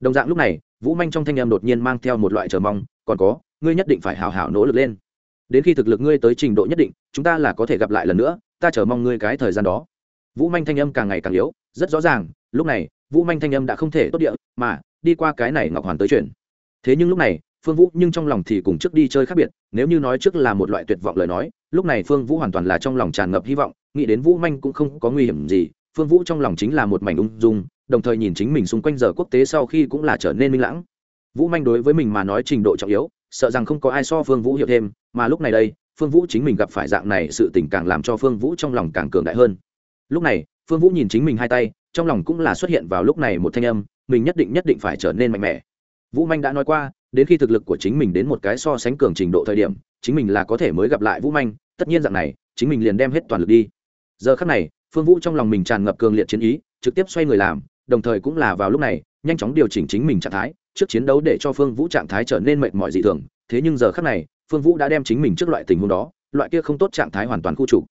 Đồng dạng lúc này, vũ manh trong thanh âm đột nhiên mang theo một loại chờ mong, còn có, ngươi nhất định phải hảo hảo nỗ lực lên. Đến khi thực lực ngươi tới trình độ nhất định, chúng ta là có thể gặp lại lần nữa, ta chờ mong ngươi cái thời gian đó. Vũ manh thanh âm càng ngày càng yếu, rất rõ ràng, lúc này, vũ manh thanh âm đã không thể tốt địa, mà, đi qua cái này ngọc hoàn tới chuyển thế nhưng lúc này, phương vũ nhưng trong lòng thì cùng trước đi chơi khác biệt, nếu như nói trước là một loại tuyệt vọng lời nói, lúc này phương vũ hoàn toàn là trong lòng tràn ngập hy vọng, nghĩ đến vũ manh cũng không có nguy hiểm gì, phương vũ trong lòng chính là một mảnh ung dung, đồng thời nhìn chính mình xung quanh giờ quốc tế sau khi cũng là trở nên minh lãng. Vũ manh đối với mình mà nói trình độ trọng yếu, sợ rằng không có ai so phương vũ hiểu thêm, mà lúc này đây, phương vũ chính mình gặp phải dạng này sự tình càng làm cho phương vũ trong lòng càng cường đại hơn. Lúc này, phương vũ nhìn chính mình hai tay, trong lòng cũng là xuất hiện vào lúc này một thanh âm, mình nhất định nhất định phải trở nên mạnh mẽ vũ manh đã nói qua, đến khi thực lực của chính mình đến một cái so sánh cường trình độ thời điểm, chính mình là có thể mới gặp lại vũ manh, tất nhiên dạng này, chính mình liền đem hết toàn lực đi. Giờ khắc này, phương vũ trong lòng mình tràn ngập cường liệt chiến ý, trực tiếp xoay người làm, đồng thời cũng là vào lúc này, nhanh chóng điều chỉnh chính mình trạng thái, trước chiến đấu để cho phương vũ trạng thái trở nên mệt mỏi dị thường, thế nhưng giờ khắc này, phương vũ đã đem chính mình trước loại tình huống đó, loại kia không tốt trạng thái hoàn toàn khu trục.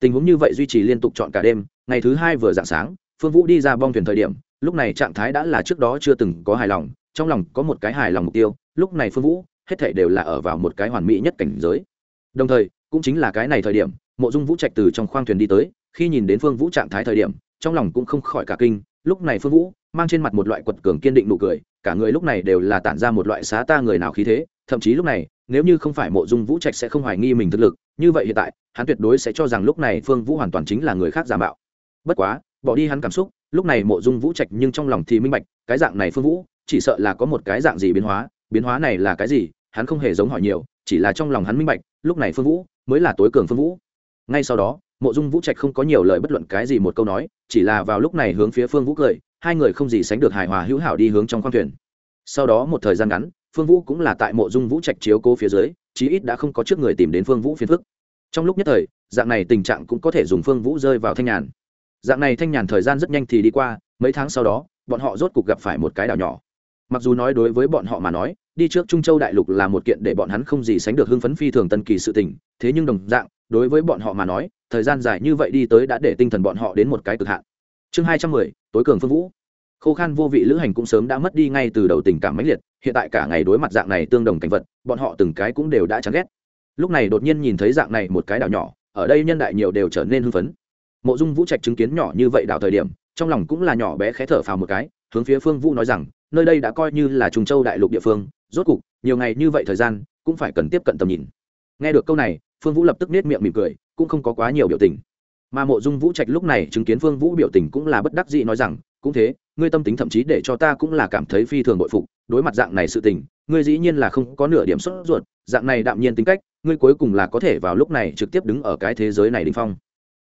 Tình huống như vậy duy trì liên tục chọn cả đêm, ngày thứ hai vừa dạng sáng, phương vũ đi ra bong thuyền thời điểm, lúc này trạng thái đã là trước đó chưa từng có hài lòng trong lòng có một cái hài lòng mục tiêu, lúc này phương vũ, hết thể đều là ở vào một cái hoàn mỹ nhất cảnh giới. Đồng thời, cũng chính là cái này thời điểm, mộ dung vũ trạch từ trong khoang thuyền đi tới, khi nhìn đến phương vũ trạng thái thời điểm, trong lòng cũng không khỏi cả kinh, lúc này phương vũ mang trên mặt một loại quật cường kiên định nụ cười, cả người lúc này đều là tản ra một loại xá ta người nào khí thế, thậm chí lúc này, nếu như không phải mộ dung vũ trạch sẽ không hoài nghi mình thực lực, như vậy hiện tại, hắn tuyệt đối sẽ cho rằng lúc này phương vũ hoàn toàn chính là người khác giả mạo. Bất quá, bỏ đi hắn cảm xúc, lúc này mộ dung vũ trạch nhưng trong lòng thì minh bạch, cái dạng này phương vũ chỉ sợ là có một cái dạng gì biến hóa biến hóa này là cái gì, hắn không hề giống hỏi nhiều, chỉ là trong lòng hắn minh bạch, lúc này phương vũ mới là tối cường phương vũ. Ngay sau đó, mộ dung vũ trạch không có nhiều lời bất luận cái gì một câu nói, chỉ là vào lúc này hướng phía phương vũ cười, hai người không gì sánh được hài hòa hữu hảo đi hướng trong khoang thuyền. Sau đó một thời gian ngắn, phương vũ cũng là tại mộ dung vũ trạch chiếu cố phía dưới, chí ít đã không có trước người tìm đến phương vũ phiền phức. Trong lúc nhất thời, dạng này tình trạng cũng có thể dùng phương vũ rơi vào thanh nhàn. Dạng này thanh nhàn thời gian rất nhanh thì đi qua, mấy tháng sau đó, bọn họ rốt cục gặp phải một cái đảo nhỏ mặc dù nói đối với bọn họ mà nói, đi trước trung châu đại lục là một kiện để bọn hắn không gì sánh được hưng phấn phi thường tân kỳ sự tình, thế nhưng đồng dạng, đối với bọn họ mà nói, thời gian dài như vậy đi tới đã để tinh thần bọn họ đến một cái cực hạn. Chương hai trăm mười, tối cường phương vũ. Khô khan vô vị lữ hành cũng sớm đã mất đi ngay từ đầu tình cảm mãnh liệt, hiện tại cả ngày đối mặt dạng này tương đồng cảnh vật, bọn họ từng cái cũng đều đã chán ghét. Lúc này đột nhiên nhìn thấy dạng này một cái đảo nhỏ, ở đây nhân đại nhiều đều trở nên hưng phấn. Mộ dung vũ trạch chứng kiến nhỏ như vậy đảo thời điểm, trong lòng cũng là nhỏ bé khé thở phào một cái, hướng phía phương vũ nói rằng nơi đây đã coi như là trùng châu đại lục địa phương, rốt cục, nhiều ngày như vậy thời gian, cũng phải cần tiếp cận tầm nhìn. Nghe được câu này, phương vũ lập tức nết miệng mỉm cười, cũng không có quá nhiều biểu tình. Mà mộ dung vũ trạch lúc này chứng kiến phương vũ biểu tình cũng là bất đắc dĩ nói rằng, cũng thế, ngươi tâm tính thậm chí để cho ta cũng là cảm thấy phi thường bội phục, đối mặt dạng này sự tình, ngươi dĩ nhiên là không có nửa điểm sốt ruột, dạng này đạm nhiên tính cách, ngươi cuối cùng là có thể vào lúc này trực tiếp đứng ở cái thế giới này đỉnh phong.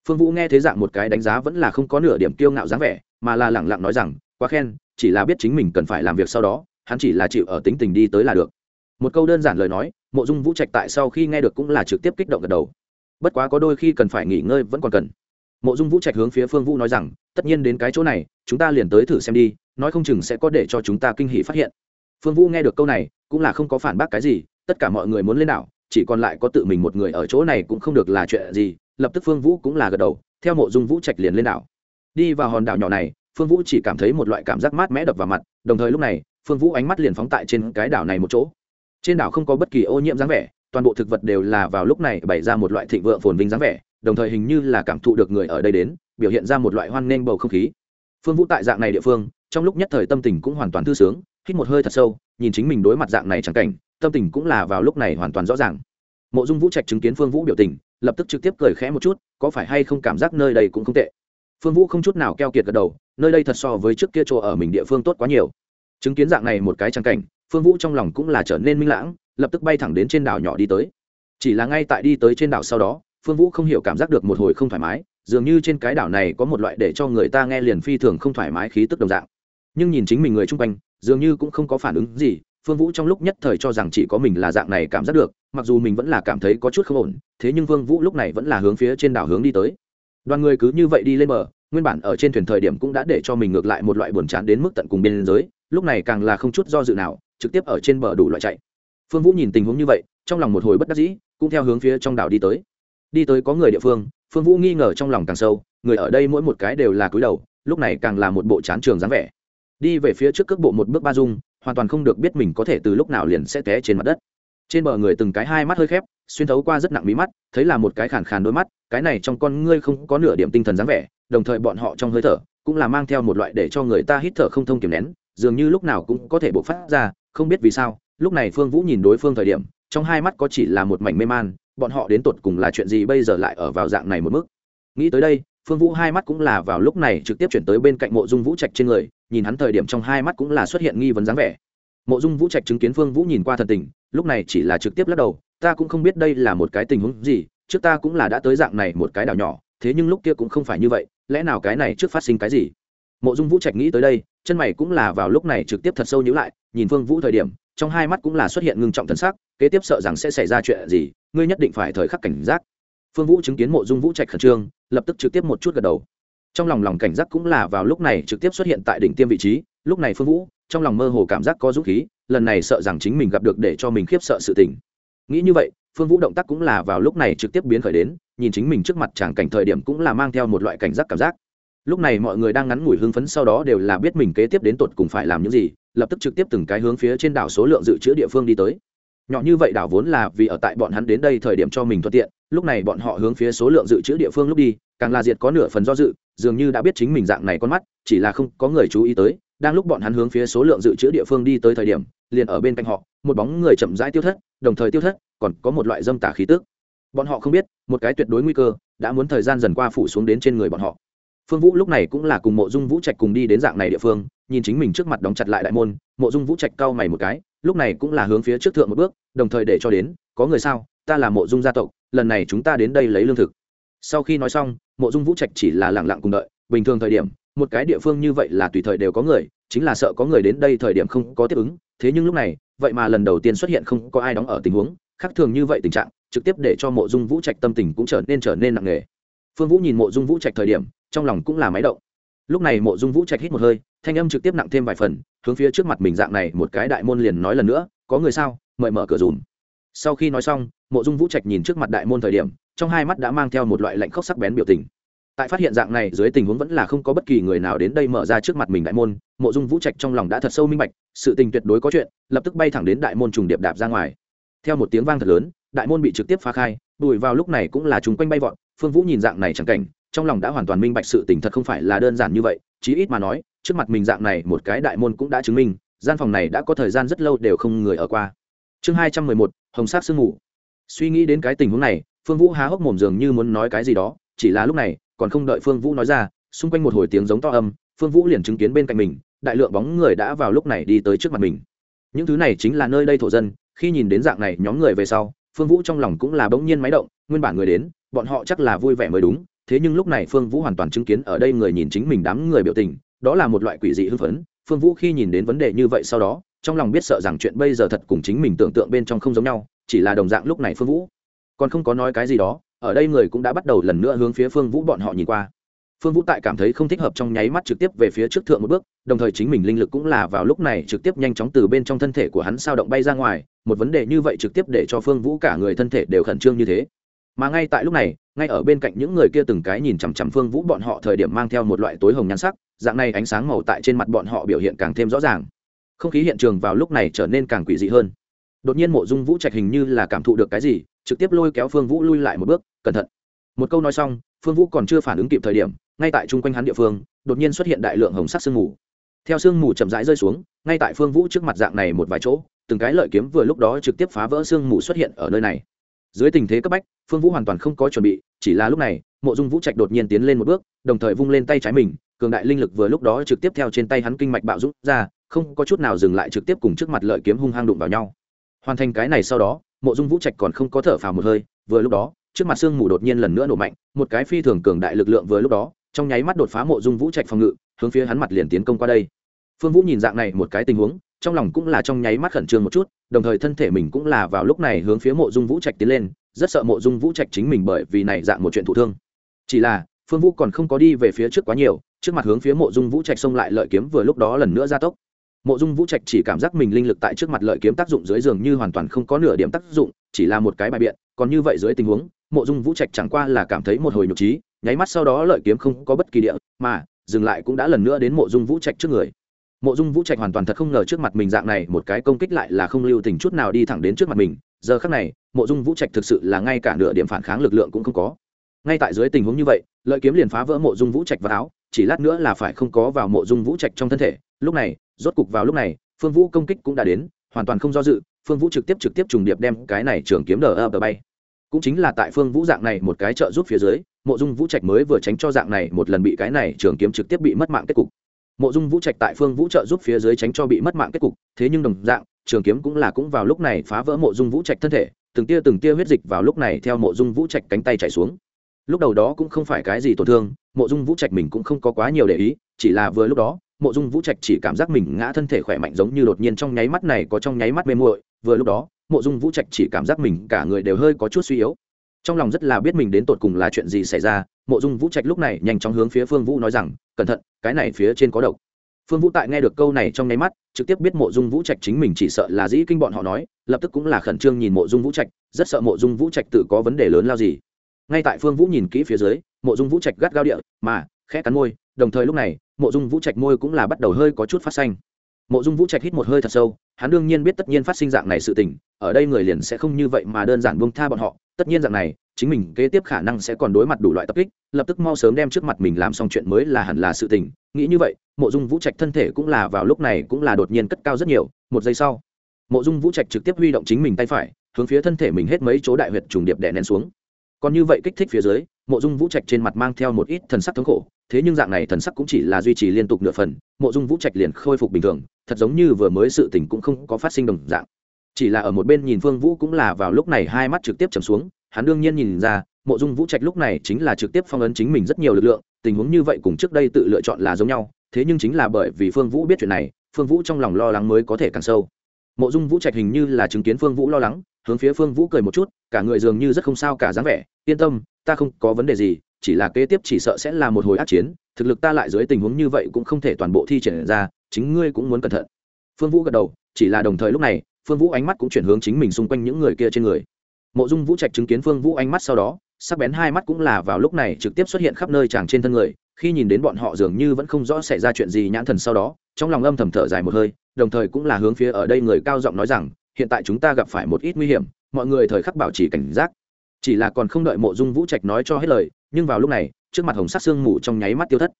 Phương vũ nghe thế dạng một cái đánh giá vẫn là không có nửa điểm kiêu ngạo dáng vẻ, mà là lẳng lặng nói rằng quá khen, chỉ là biết chính mình cần phải làm việc sau đó, hắn chỉ là chịu ở tính tình đi tới là được. Một câu đơn giản lời nói, mộ dung vũ trạch tại sau khi nghe được cũng là trực tiếp kích động gật đầu. Bất quá có đôi khi cần phải nghỉ ngơi vẫn còn cần. Mộ dung vũ trạch hướng phía phương vũ nói rằng, tất nhiên đến cái chỗ này, chúng ta liền tới thử xem đi, nói không chừng sẽ có để cho chúng ta kinh hỉ phát hiện. Phương vũ nghe được câu này, cũng là không có phản bác cái gì, tất cả mọi người muốn lên đảo, chỉ còn lại có tự mình một người ở chỗ này cũng không được là chuyện gì, lập tức phương vũ cũng là gật đầu, theo mộ dung vũ trạch liền lên đảo. Đi vào hòn đảo nhỏ này phương vũ chỉ cảm thấy một loại cảm giác mát mẽ đập vào mặt, đồng thời lúc này, phương vũ ánh mắt liền phóng tại trên cái đảo này một chỗ. Trên đảo không có bất kỳ ô nhiễm dáng vẻ, toàn bộ thực vật đều là vào lúc này bày ra một loại thịnh vượng phồn vinh dáng vẻ, đồng thời hình như là cảm thụ được người ở đây đến, biểu hiện ra một loại hoan nghênh bầu không khí. Phương vũ tại dạng này địa phương, trong lúc nhất thời tâm tình cũng hoàn toàn thư sướng, hít một hơi thật sâu, nhìn chính mình đối mặt dạng này chẳng cảnh, tâm tình cũng là vào lúc này hoàn toàn rõ ràng. Mộ dung vũ trạch chứng kiến phương vũ biểu tình, lập tức trực tiếp cười khẽ một chút, có phải hay không cảm giác nơi đây cũng không tệ. Phương vũ không chút nào keo kiệt gật đầu nơi đây thật so với trước kia chỗ ở mình địa phương tốt quá nhiều. Chứng kiến dạng này một cái trang cảnh, phương vũ trong lòng cũng là trở nên minh lãng, lập tức bay thẳng đến trên đảo nhỏ đi tới. Chỉ là ngay tại đi tới trên đảo sau đó, phương vũ không hiểu cảm giác được một hồi không thoải mái, dường như trên cái đảo này có một loại để cho người ta nghe liền phi thường không thoải mái khí tức đồng dạng. Nhưng nhìn chính mình người chung quanh, dường như cũng không có phản ứng gì, phương vũ trong lúc nhất thời cho rằng chỉ có mình là dạng này cảm giác được, mặc dù mình vẫn là cảm thấy có chút không ổn, thế nhưng vương vũ lúc này vẫn là hướng phía trên đảo hướng đi tới. Đoàn người cứ như vậy đi lên bờ nguyên bản ở trên thuyền thời điểm cũng đã để cho mình ngược lại một loại buồn chán đến mức tận cùng biên giới, lúc này càng là không chút do dự nào, trực tiếp ở trên bờ đủ loại chạy. Phương vũ nhìn tình huống như vậy, trong lòng một hồi bất đắc dĩ, cũng theo hướng phía trong đảo đi tới. Đi tới có người địa phương phương vũ nghi ngờ trong lòng càng sâu, người ở đây mỗi một cái đều là cúi đầu, lúc này càng là một bộ chán trường dáng vẻ. Đi về phía trước cước bộ một bước ba dung, hoàn toàn không được biết mình có thể từ lúc nào liền sẽ té trên mặt đất. Trên bờ người từng cái hai mắt hơi khép, xuyên thấu qua rất nặng mí mắt, thấy là một cái khàn khàn đôi mắt cái này trong con ngươi không có nửa điểm tinh thần dáng vẻ, đồng thời bọn họ trong hơi thở cũng là mang theo một loại để cho người ta hít thở không thông kiềm nén, dường như lúc nào cũng có thể bộc phát ra, không biết vì sao, lúc này phương vũ nhìn đối phương thời điểm, trong hai mắt có chỉ là một mảnh mê man, bọn họ đến tột cùng là chuyện gì bây giờ lại ở vào dạng này một mức? Nghĩ tới đây, phương vũ hai mắt cũng là vào lúc này trực tiếp chuyển tới bên cạnh mộ dung vũ trạch trên người, nhìn hắn thời điểm trong hai mắt cũng là xuất hiện nghi vấn dáng vẻ. Mộ dung vũ trạch chứng kiến phương vũ nhìn qua thần tình, lúc này chỉ là trực tiếp lắc đầu, ta cũng không biết đây là một cái tình huống gì trước ta cũng là đã tới dạng này một cái đảo nhỏ, thế nhưng lúc kia cũng không phải như vậy, lẽ nào cái này trước phát sinh cái gì? Mộ dung vũ trạch nghĩ tới đây, chân mày cũng là vào lúc này trực tiếp thật sâu nhữ lại, nhìn phương vũ thời điểm, trong hai mắt cũng là xuất hiện ngưng trọng thân sắc, kế tiếp sợ rằng sẽ xảy ra chuyện gì, ngươi nhất định phải thời khắc cảnh giác. Phương vũ chứng kiến mộ dung vũ trạch khẩn trương, lập tức trực tiếp một chút gật đầu. Trong lòng lòng cảnh giác cũng là vào lúc này trực tiếp xuất hiện tại đỉnh tiêm vị trí, lúc này phương vũ, trong lòng mơ hồ cảm giác có dũng khí, lần này sợ rằng chính mình gặp được để cho mình khiếp sợ sự tình. Nghĩ như vậy phương vũ động tác cũng là vào lúc này trực tiếp biến khởi đến, nhìn chính mình trước mặt chàng cảnh thời điểm cũng là mang theo một loại cảnh giác cảm giác. Lúc này mọi người đang ngắn ngủi hưng phấn sau đó đều là biết mình kế tiếp đến tột cùng phải làm những gì, lập tức trực tiếp từng cái hướng phía trên đảo số lượng dự trữ địa phương đi tới. Nhỏ như vậy đảo vốn là vì ở tại bọn hắn đến đây thời điểm cho mình thuận tiện, lúc này bọn họ hướng phía số lượng dự trữ địa phương lúc đi, càng là diệt có nửa phần do dự, dường như đã biết chính mình dạng này con mắt, chỉ là không có người chú ý tới. Đang lúc bọn hắn hướng phía số lượng dự trữ địa phương đi tới thời điểm, liền ở bên cạnh họ, một bóng người chậm rãi tiêu thất, đồng thời tiêu thất còn có một loại dâm tả khí tức. Bọn họ không biết, một cái tuyệt đối nguy cơ đã muốn thời gian dần qua phủ xuống đến trên người bọn họ. Phương vũ lúc này cũng là cùng mộ dung vũ trạch cùng đi đến dạng này địa phương, nhìn chính mình trước mặt đóng chặt lại đại môn, mộ dung vũ trạch cau mày một cái, lúc này cũng là hướng phía trước thượng một bước, đồng thời để cho đến, có người sao? Ta là mộ dung gia tộc, lần này chúng ta đến đây lấy lương thực. Sau khi nói xong, mộ dung vũ trạch chỉ là lẳng lặng cùng đợi, bình thường thời điểm, một cái địa phương như vậy là tùy thời đều có người, chính là sợ có người đến đây thời điểm không có tiếp ứng, thế nhưng lúc này, vậy mà lần đầu tiên xuất hiện không có ai đóng ở tình huống khác thường như vậy tình trạng, trực tiếp để cho mộ dung vũ trạch tâm tình cũng trở nên trở nên nặng nề. Phương vũ nhìn mộ dung vũ trạch thời điểm, trong lòng cũng là máy động. Lúc này mộ dung vũ trạch hít một hơi, thanh âm trực tiếp nặng thêm vài phần, hướng phía trước mặt mình dạng này một cái đại môn liền nói lần nữa, có người sao? Mời mở cửa dùm. Sau khi nói xong, mộ dung vũ trạch nhìn trước mặt đại môn thời điểm, trong hai mắt đã mang theo một loại lạnh khóc sắc bén biểu tình. Tại phát hiện dạng này, dưới tình huống vẫn là không có bất kỳ người nào đến đây mở ra trước mặt mình đại môn, mộ dung vũ trạch trong lòng đã thật sâu minh bạch, sự tình tuyệt đối có chuyện, lập tức bay thẳng đến đại môn trùng điệp đạp ra ngoài theo một tiếng vang thật lớn, đại môn bị trực tiếp phá khai, đùi vào lúc này cũng là chúng quanh bay vọt, phương vũ nhìn dạng này chẳng cảnh, trong lòng đã hoàn toàn minh bạch sự tình thật không phải là đơn giản như vậy, chí ít mà nói, trước mặt mình dạng này một cái đại môn cũng đã chứng minh, gian phòng này đã có thời gian rất lâu đều không người ở qua. Chương hai trăm mười một, hồng sắc sương mù. Suy nghĩ đến cái tình huống này, phương vũ há hốc mồm dường như muốn nói cái gì đó, chỉ là lúc này, còn không đợi phương vũ nói ra, xung quanh một hồi tiếng giống to âm, phương vũ liền chứng kiến bên cạnh mình, đại lượng bóng người đã vào lúc này đi tới trước mặt mình. Những thứ này chính là nơi đây thổ dân khi nhìn đến dạng này nhóm người về sau, phương vũ trong lòng cũng là bỗng nhiên máy động, nguyên bản người đến, bọn họ chắc là vui vẻ mới đúng, thế nhưng lúc này phương vũ hoàn toàn chứng kiến ở đây người nhìn chính mình đám người biểu tình, đó là một loại quỷ dị hưng phấn. Phương vũ khi nhìn đến vấn đề như vậy sau đó, trong lòng biết sợ rằng chuyện bây giờ thật cùng chính mình tưởng tượng bên trong không giống nhau, chỉ là đồng dạng lúc này phương vũ còn không có nói cái gì đó, ở đây người cũng đã bắt đầu lần nữa hướng phía phương vũ bọn họ nhìn qua phương vũ tại cảm thấy không thích hợp trong nháy mắt trực tiếp về phía trước thượng một bước, đồng thời chính mình linh lực cũng là vào lúc này trực tiếp nhanh chóng từ bên trong thân thể của hắn sao động bay ra ngoài, một vấn đề như vậy trực tiếp để cho phương vũ cả người thân thể đều khẩn trương như thế. Mà ngay tại lúc này, ngay ở bên cạnh những người kia từng cái nhìn chằm chằm phương vũ bọn họ thời điểm mang theo một loại tối hồng nhan sắc, dạng này ánh sáng màu tại trên mặt bọn họ biểu hiện càng thêm rõ ràng. Không khí hiện trường vào lúc này trở nên càng quỷ dị hơn. Đột nhiên mộ dung vũ trạch hình như là cảm thụ được cái gì, trực tiếp lôi kéo phương vũ lui lại một bước, cẩn thận. Một câu nói xong, phương vũ còn chưa phản ứng kịp thời điểm ngay tại chung quanh hắn địa phương, đột nhiên xuất hiện đại lượng hồng sắc sương mù. Theo sương mù chậm rãi rơi xuống, ngay tại phương vũ trước mặt dạng này một vài chỗ, từng cái lợi kiếm vừa lúc đó trực tiếp phá vỡ sương mù xuất hiện ở nơi này. Dưới tình thế cấp bách, phương vũ hoàn toàn không có chuẩn bị, chỉ là lúc này, mộ dung vũ trạch đột nhiên tiến lên một bước, đồng thời vung lên tay trái mình, cường đại linh lực vừa lúc đó trực tiếp theo trên tay hắn kinh mạch bạo rút ra, không có chút nào dừng lại trực tiếp cùng trước mặt lợi kiếm hung hăng đụng vào nhau. Hoàn thành cái này sau đó, mộ dung vũ trạch còn không có thở phào một hơi, vừa lúc đó, trước mặt sương mù đột nhiên lần nữa nổ mạnh, một cái phi thường cường đại lực lượng vừa lúc đó trong nháy mắt đột phá mộ dung vũ trạch phòng ngự, hướng phía hắn mặt liền tiến công qua đây. Phương vũ nhìn dạng này một cái tình huống, trong lòng cũng là trong nháy mắt khẩn trương một chút, đồng thời thân thể mình cũng là vào lúc này hướng phía mộ dung vũ trạch tiến lên, rất sợ mộ dung vũ trạch chính mình bởi vì này dạng một chuyện thụ thương. Chỉ là, phương vũ còn không có đi về phía trước quá nhiều, trước mặt hướng phía mộ dung vũ trạch xông lại lợi kiếm vừa lúc đó lần nữa gia tốc. Mộ dung vũ trạch chỉ cảm giác mình linh lực tại trước mặt lợi kiếm tác dụng dưới giường như hoàn toàn không có nửa điểm tác dụng, chỉ là một cái bài biện, còn như vậy dưới tình huống mộ dung vũ trạch chẳng qua là cảm thấy một hồi nhục trí, nháy mắt sau đó lợi kiếm không có bất kỳ địa, mà, dừng lại cũng đã lần nữa đến mộ dung vũ trạch trước người. Mộ dung vũ trạch hoàn toàn thật không ngờ trước mặt mình dạng này, một cái công kích lại là không lưu tình chút nào đi thẳng đến trước mặt mình. Giờ khác này, mộ dung vũ trạch thực sự là ngay cả nửa điểm phản kháng lực lượng cũng không có. Ngay tại dưới tình huống như vậy, lợi kiếm liền phá vỡ mộ dung vũ trạch vào áo, chỉ lát nữa là phải không có vào mộ dung vũ trạch trong thân thể. Lúc này, rốt cục vào lúc này, phương vũ công kích cũng đã đến, hoàn toàn không do dự, phương vũ trực tiếp trực tiếp trùng điệp đem cái này trường kiếm đờ ập bay cũng chính là tại phương vũ dạng này một cái trợ giúp phía dưới, mộ dung vũ trạch mới vừa tránh cho dạng này một lần bị cái này trường kiếm trực tiếp bị mất mạng kết cục. Mộ dung vũ trạch tại phương vũ trợ giúp phía dưới tránh cho bị mất mạng kết cục, thế nhưng đồng dạng, trường kiếm cũng là cũng vào lúc này phá vỡ mộ dung vũ trạch thân thể, từng tia từng tia huyết dịch vào lúc này theo mộ dung vũ trạch cánh tay chạy xuống. Lúc đầu đó cũng không phải cái gì tổn thương, mộ dung vũ trạch mình cũng không có quá nhiều để ý, chỉ là vừa lúc đó, mộ dung vũ trạch chỉ cảm giác mình ngã thân thể khỏe mạnh giống như đột nhiên trong nháy mắt này có trong nháy mắt mê muội, vừa lúc đó mộ dung vũ trạch chỉ cảm giác mình cả người đều hơi có chút suy yếu. Trong lòng rất là biết mình đến tột cùng là chuyện gì xảy ra, mộ dung vũ trạch lúc này nhanh chóng hướng phía phương vũ nói rằng, cẩn thận, cái này phía trên có độc. Phương vũ tại nghe được câu này trong nháy mắt, trực tiếp biết mộ dung vũ trạch chính mình chỉ sợ là dĩ kinh bọn họ nói, lập tức cũng là khẩn trương nhìn mộ dung vũ trạch, rất sợ mộ dung vũ trạch tự có vấn đề lớn lao gì. Ngay tại phương vũ nhìn kỹ phía dưới, mộ dung vũ trạch gắt gao địa, mà, khẽ cắn môi. Đồng thời lúc này, mộ dung vũ trạch môi cũng là bắt đầu hơi có chút phát xanh mộ dung vũ trạch hít một hơi thật sâu, hắn đương nhiên biết tất nhiên phát sinh dạng này sự tình, ở đây người liền sẽ không như vậy mà đơn giản buông tha bọn họ, tất nhiên dạng này, chính mình kế tiếp khả năng sẽ còn đối mặt đủ loại tập kích, lập tức mau sớm đem trước mặt mình làm xong chuyện mới là hẳn là sự tình, nghĩ như vậy, mộ dung vũ trạch thân thể cũng là vào lúc này cũng là đột nhiên cất cao rất nhiều, một giây sau, mộ dung vũ trạch trực tiếp huy động chính mình tay phải, hướng phía thân thể mình hết mấy chỗ đại huyệt trùng điệp đè nén xuống. Còn như vậy kích thích phía dưới mộ dung vũ trạch trên mặt mang theo một ít thần sắc thống khổ, thế nhưng dạng này thần sắc cũng chỉ là duy trì liên tục nửa phần, mộ dung vũ trạch liền khôi phục bình thường, thật giống như vừa mới sự tình cũng không có phát sinh đồng dạng. Chỉ là ở một bên nhìn phương vũ cũng là vào lúc này hai mắt trực tiếp chầm xuống, hắn đương nhiên nhìn ra, mộ dung vũ trạch lúc này chính là trực tiếp phong ấn chính mình rất nhiều lực lượng, tình huống như vậy cùng trước đây tự lựa chọn là giống nhau, thế nhưng chính là bởi vì phương vũ biết chuyện này, phương vũ trong lòng lo lắng mới có thể càng sâu mộ dung vũ trạch hình như là chứng kiến phương vũ lo lắng, hướng phía phương vũ cười một chút, cả người dường như rất không sao cả dáng vẻ, yên tâm, ta không có vấn đề gì, chỉ là kế tiếp chỉ sợ sẽ là một hồi át chiến, thực lực ta lại dưới tình huống như vậy cũng không thể toàn bộ thi triển ra, chính ngươi cũng muốn cẩn thận. Phương vũ gật đầu, chỉ là đồng thời lúc này, phương vũ ánh mắt cũng chuyển hướng chính mình xung quanh những người kia trên người. Mộ dung vũ trạch chứng kiến phương vũ ánh mắt sau đó, sắc bén hai mắt cũng là vào lúc này trực tiếp xuất hiện khắp nơi chàng trên thân người khi nhìn đến bọn họ dường như vẫn không rõ xảy ra chuyện gì nhãn thần sau đó, trong lòng âm thầm thở dài một hơi, đồng thời cũng là hướng phía ở đây người cao giọng nói rằng, hiện tại chúng ta gặp phải một ít nguy hiểm, mọi người thời khắc bảo trì cảnh giác. Chỉ là còn không đợi mộ dung vũ trạch nói cho hết lời, nhưng vào lúc này, trước mặt hồng sắc sương mù trong nháy mắt tiêu thất.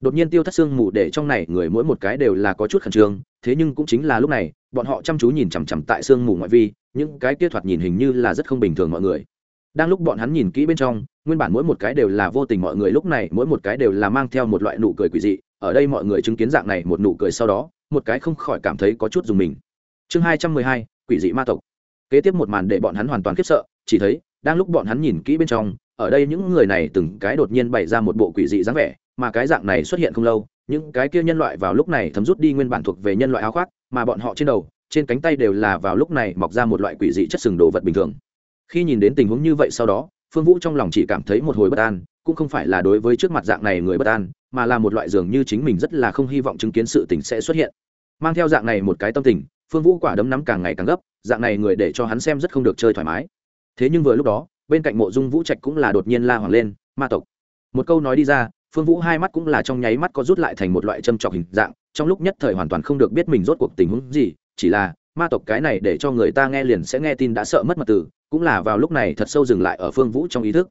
Đột nhiên tiêu thất sương mù để trong này người mỗi một cái đều là có chút khẩn trương, thế nhưng cũng chính là lúc này, bọn họ chăm chú nhìn chằm chằm tại sương mù ngoại vi, những cái kia thoạt nhìn hình như là rất không bình thường mọi người đang lúc bọn hắn nhìn kỹ bên trong, nguyên bản mỗi một cái đều là vô tình mọi người, lúc này mỗi một cái đều là mang theo một loại nụ cười quỷ dị. Ở đây mọi người chứng kiến dạng này một nụ cười sau đó, một cái không khỏi cảm thấy có chút dùng mình. Chương hai trăm mười hai, quỷ dị ma tộc. Kế tiếp một màn để bọn hắn hoàn toàn khiếp sợ, chỉ thấy, đang lúc bọn hắn nhìn kỹ bên trong, ở đây những người này từng cái đột nhiên bày ra một bộ quỷ dị dáng vẻ, mà cái dạng này xuất hiện không lâu, những cái kia nhân loại vào lúc này thấm rút đi nguyên bản thuộc về nhân loại áo khoác, mà bọn họ trên đầu, trên cánh tay đều là vào lúc này mọc ra một loại quỷ dị chất sừng đồ vật bình thường khi nhìn đến tình huống như vậy sau đó, phương vũ trong lòng chỉ cảm thấy một hồi bất an, cũng không phải là đối với trước mặt dạng này người bất an, mà là một loại dường như chính mình rất là không hy vọng chứng kiến sự tình sẽ xuất hiện. Mang theo dạng này một cái tâm tình, phương vũ quả đấm nắm càng ngày càng gấp, dạng này người để cho hắn xem rất không được chơi thoải mái. Thế nhưng vừa lúc đó, bên cạnh mộ dung vũ trạch cũng là đột nhiên la hoàng lên, ma tộc! Một câu nói đi ra, phương vũ hai mắt cũng là trong nháy mắt có rút lại thành một loại châm trọc hình dạng, trong lúc nhất thời hoàn toàn không được biết mình rốt cuộc tình huống gì, chỉ là, ma tộc cái này để cho người ta nghe liền sẽ nghe tin đã sợ mất mật tử cũng là vào lúc này thật sâu dừng lại ở phương vũ trong ý thức.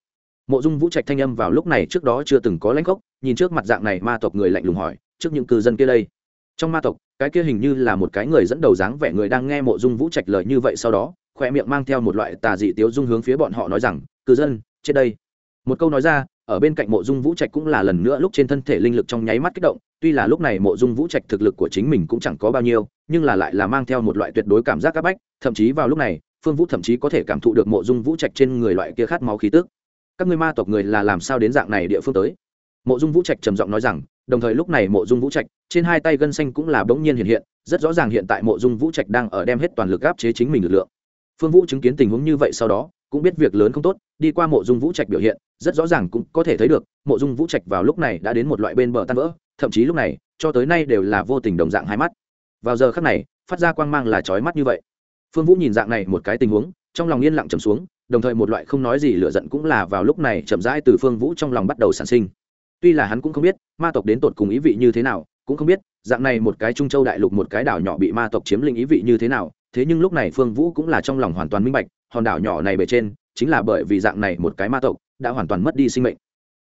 Mộ dung vũ trạch thanh âm vào lúc này trước đó chưa từng có lãnh gốc, nhìn trước mặt dạng này ma tộc người lạnh lùng hỏi, trước những cư dân kia đây? Trong ma tộc, cái kia hình như là một cái người dẫn đầu dáng vẻ người đang nghe mộ dung vũ trạch lời như vậy sau đó khoe miệng mang theo một loại tà dị tiếu dung hướng phía bọn họ nói rằng, cư dân, chết đây. Một câu nói ra, ở bên cạnh mộ dung vũ trạch cũng là lần nữa lúc trên thân thể linh lực trong nháy mắt kích động, tuy là lúc này mộ dung vũ trạch thực lực của chính mình cũng chẳng có bao nhiêu, nhưng là lại là mang theo một loại tuyệt đối cảm giác áp bách, thậm chí vào lúc này phương vũ thậm chí có thể cảm thụ được mộ dung vũ trạch trên người loại kia khát máu khí tức. Các ngươi ma tộc người là làm sao đến dạng này địa phương tới? Mộ dung vũ trạch trầm giọng nói rằng, đồng thời lúc này mộ dung vũ trạch, trên hai tay gân xanh cũng là bỗng nhiên hiện hiện, rất rõ ràng hiện tại mộ dung vũ trạch đang ở đem hết toàn lực áp chế chính mình lực lượng. Phương vũ chứng kiến tình huống như vậy sau đó, cũng biết việc lớn không tốt, đi qua mộ dung vũ trạch biểu hiện, rất rõ ràng cũng có thể thấy được, mộ dung vũ trạch vào lúc này đã đến một loại bên bờ tan vỡ, thậm chí lúc này, cho tới nay đều là vô tình đồng dạng hai mắt. Vào giờ khắc này, phát ra quang mang là trói mắt như vậy phương vũ nhìn dạng này một cái tình huống, trong lòng yên lặng trầm xuống, đồng thời một loại không nói gì lựa giận cũng là vào lúc này chậm rãi từ phương vũ trong lòng bắt đầu sản sinh. Tuy là hắn cũng không biết, ma tộc đến tột cùng ý vị như thế nào, cũng không biết, dạng này một cái trung châu đại lục một cái đảo nhỏ bị ma tộc chiếm lĩnh ý vị như thế nào, thế nhưng lúc này phương vũ cũng là trong lòng hoàn toàn minh bạch, hòn đảo nhỏ này bề trên, chính là bởi vì dạng này một cái ma tộc, đã hoàn toàn mất đi sinh mệnh.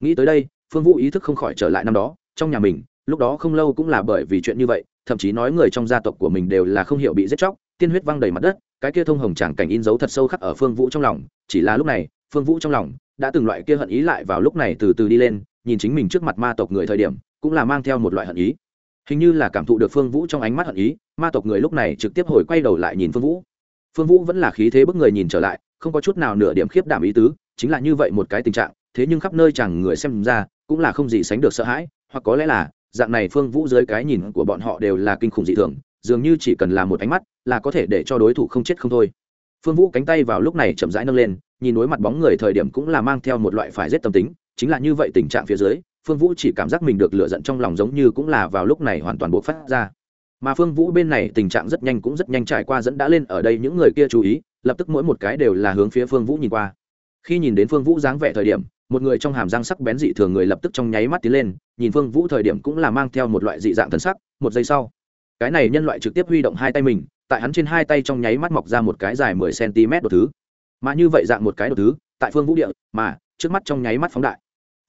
Nghĩ tới đây, phương vũ ý thức không khỏi trở lại năm đó, trong nhà mình, lúc đó không lâu cũng là bởi vì chuyện như vậy, thậm chí nói người trong gia tộc của mình đều là không hiểu bị giết chóc tiên huyết văng đầy mặt đất, cái kia thông hồng tràng cảnh in dấu thật sâu khắc ở phương vũ trong lòng, chỉ là lúc này, phương vũ trong lòng đã từng loại kia hận ý lại vào lúc này từ từ đi lên, nhìn chính mình trước mặt ma tộc người thời điểm, cũng là mang theo một loại hận ý. Hình như là cảm thụ được phương vũ trong ánh mắt hận ý, ma tộc người lúc này trực tiếp hồi quay đầu lại nhìn phương vũ. Phương vũ vẫn là khí thế bức người nhìn trở lại, không có chút nào nửa điểm khiếp đảm ý tứ, chính là như vậy một cái tình trạng, thế nhưng khắp nơi chẳng người xem ra, cũng là không gì sánh được sợ hãi, hoặc có lẽ là, dạng này phương vũ dưới cái nhìn của bọn họ đều là kinh khủng dị thường dường như chỉ cần là một ánh mắt, là có thể để cho đối thủ không chết không thôi. Phương vũ cánh tay vào lúc này chậm rãi nâng lên, nhìn đối mặt bóng người thời điểm cũng là mang theo một loại phải rét tâm tính, chính là như vậy tình trạng phía dưới, phương vũ chỉ cảm giác mình được lựa giận trong lòng giống như cũng là vào lúc này hoàn toàn buộc phát ra. Mà phương vũ bên này tình trạng rất nhanh cũng rất nhanh trải qua dẫn đã lên ở đây những người kia chú ý, lập tức mỗi một cái đều là hướng phía phương vũ nhìn qua. Khi nhìn đến phương vũ dáng vẻ thời điểm, một người trong hàm răng sắc bén dị thường người lập tức trong nháy mắt tiến lên, nhìn phương vũ thời điểm cũng là mang theo một loại dị dạng thân sắc, một giây sau cái này nhân loại trực tiếp huy động hai tay mình, tại hắn trên hai tay trong nháy mắt mọc ra một cái dài mười cm đ thứ. Mà như vậy dạng một cái đ thứ, tại phương vũ địa, mà, trước mắt trong nháy mắt phóng đại.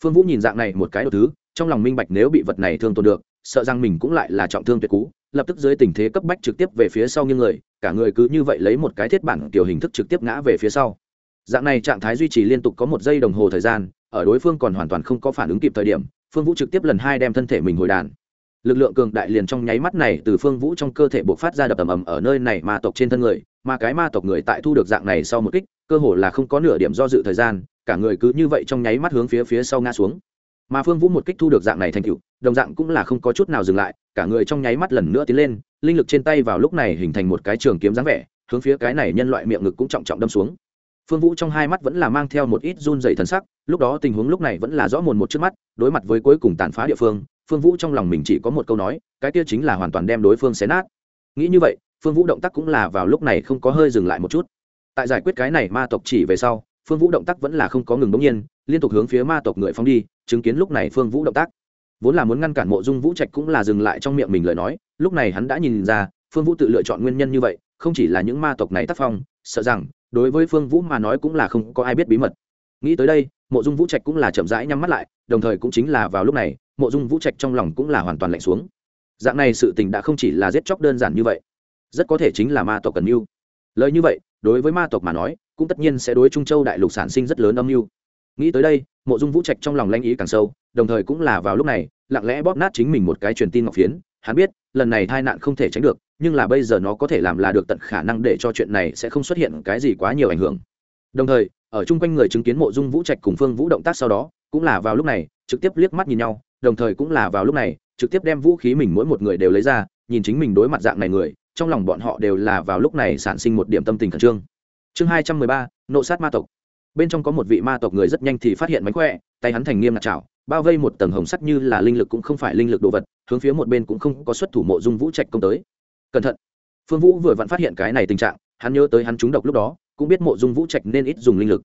Phương vũ nhìn dạng này một cái đ thứ, trong lòng minh bạch nếu bị vật này thương tồn được, sợ rằng mình cũng lại là trọng thương tuyệt cú lập tức dưới tình thế cấp bách trực tiếp về phía sau như người, cả người cứ như vậy lấy một cái thiết bản kiểu hình thức trực tiếp ngã về phía sau. Dạng này trạng thái duy trì liên tục có một giây đồng hồ thời gian, ở đối phương còn hoàn toàn không có phản ứng kịp thời điểm, phương vũ trực tiếp lần hai đem thân thể mình hồi đàn lực lượng cường đại liền trong nháy mắt này từ phương vũ trong cơ thể buộc phát ra đập ầm ầm ở nơi này ma tộc trên thân người, mà cái ma tộc người tại thu được dạng này sau một kích, cơ hồ là không có nửa điểm do dự thời gian, cả người cứ như vậy trong nháy mắt hướng phía phía sau ngã xuống. Mà phương vũ một kích thu được dạng này thành cựu đồng dạng cũng là không có chút nào dừng lại, cả người trong nháy mắt lần nữa tiến lên, linh lực trên tay vào lúc này hình thành một cái trường kiếm dáng vẻ, hướng phía cái này nhân loại miệng ngực cũng trọng trọng đâm xuống. Phương vũ trong hai mắt vẫn là mang theo một ít run dày thần sắc, lúc đó tình huống lúc này vẫn là rõ mồn một trước mắt, đối mặt với cuối cùng tàn phá địa phương phương vũ trong lòng mình chỉ có một câu nói, cái kia chính là hoàn toàn đem đối phương xé nát. Nghĩ như vậy, phương vũ động tác cũng là vào lúc này không có hơi dừng lại một chút. Tại giải quyết cái này ma tộc chỉ về sau, phương vũ động tác vẫn là không có ngừng bỗng nhiên, liên tục hướng phía ma tộc người phóng đi, chứng kiến lúc này phương vũ động tác. Vốn là muốn ngăn cản mộ dung vũ trạch cũng là dừng lại trong miệng mình lời nói, lúc này hắn đã nhìn ra, phương vũ tự lựa chọn nguyên nhân như vậy, không chỉ là những ma tộc này tác phong, sợ rằng, đối với phương vũ mà nói cũng là không có ai biết bí mật. Nghĩ tới đây, mộ dung vũ trạch cũng là chậm rãi nhắm mắt lại đồng thời cũng chính là vào lúc này, mộ dung vũ trạch trong lòng cũng là hoàn toàn lạnh xuống. Dạng này sự tình đã không chỉ là giết chóc đơn giản như vậy, rất có thể chính là ma tộc cần mưu lời như vậy, đối với ma tộc mà nói, cũng tất nhiên sẽ đối trung châu đại lục sản sinh rất lớn âm mưu. Nghĩ tới đây, mộ dung vũ trạch trong lòng lanh ý càng sâu, đồng thời cũng là vào lúc này, lặng lẽ bóp nát chính mình một cái truyền tin ngọc phiến. Hắn biết, lần này tai nạn không thể tránh được, nhưng là bây giờ nó có thể làm là được tận khả năng để cho chuyện này sẽ không xuất hiện cái gì quá nhiều ảnh hưởng. Đồng thời, ở chung quanh người chứng kiến mộ dung vũ trạch cùng phương vũ động tác sau đó cũng là vào lúc này, trực tiếp liếc mắt nhìn nhau, đồng thời cũng là vào lúc này, trực tiếp đem vũ khí mình mỗi một người đều lấy ra, nhìn chính mình đối mặt dạng này người, trong lòng bọn họ đều là vào lúc này sản sinh một điểm tâm tình khẩn trương. Chương hai trăm mười ba, nộ sát ma tộc. Bên trong có một vị ma tộc người rất nhanh thì phát hiện mánh khỏe, tay hắn thành nghiêm ngặt chảo bao vây một tầng hồng sắc như là linh lực cũng không phải linh lực đồ vật, hướng phía một bên cũng không có xuất thủ mộ dung vũ trạch công tới. Cẩn thận. Phương vũ vừa vặn phát hiện cái này tình trạng, hắn nhớ tới hắn trúng độc lúc đó, cũng biết mộ dung vũ trạch nên ít dùng linh lực.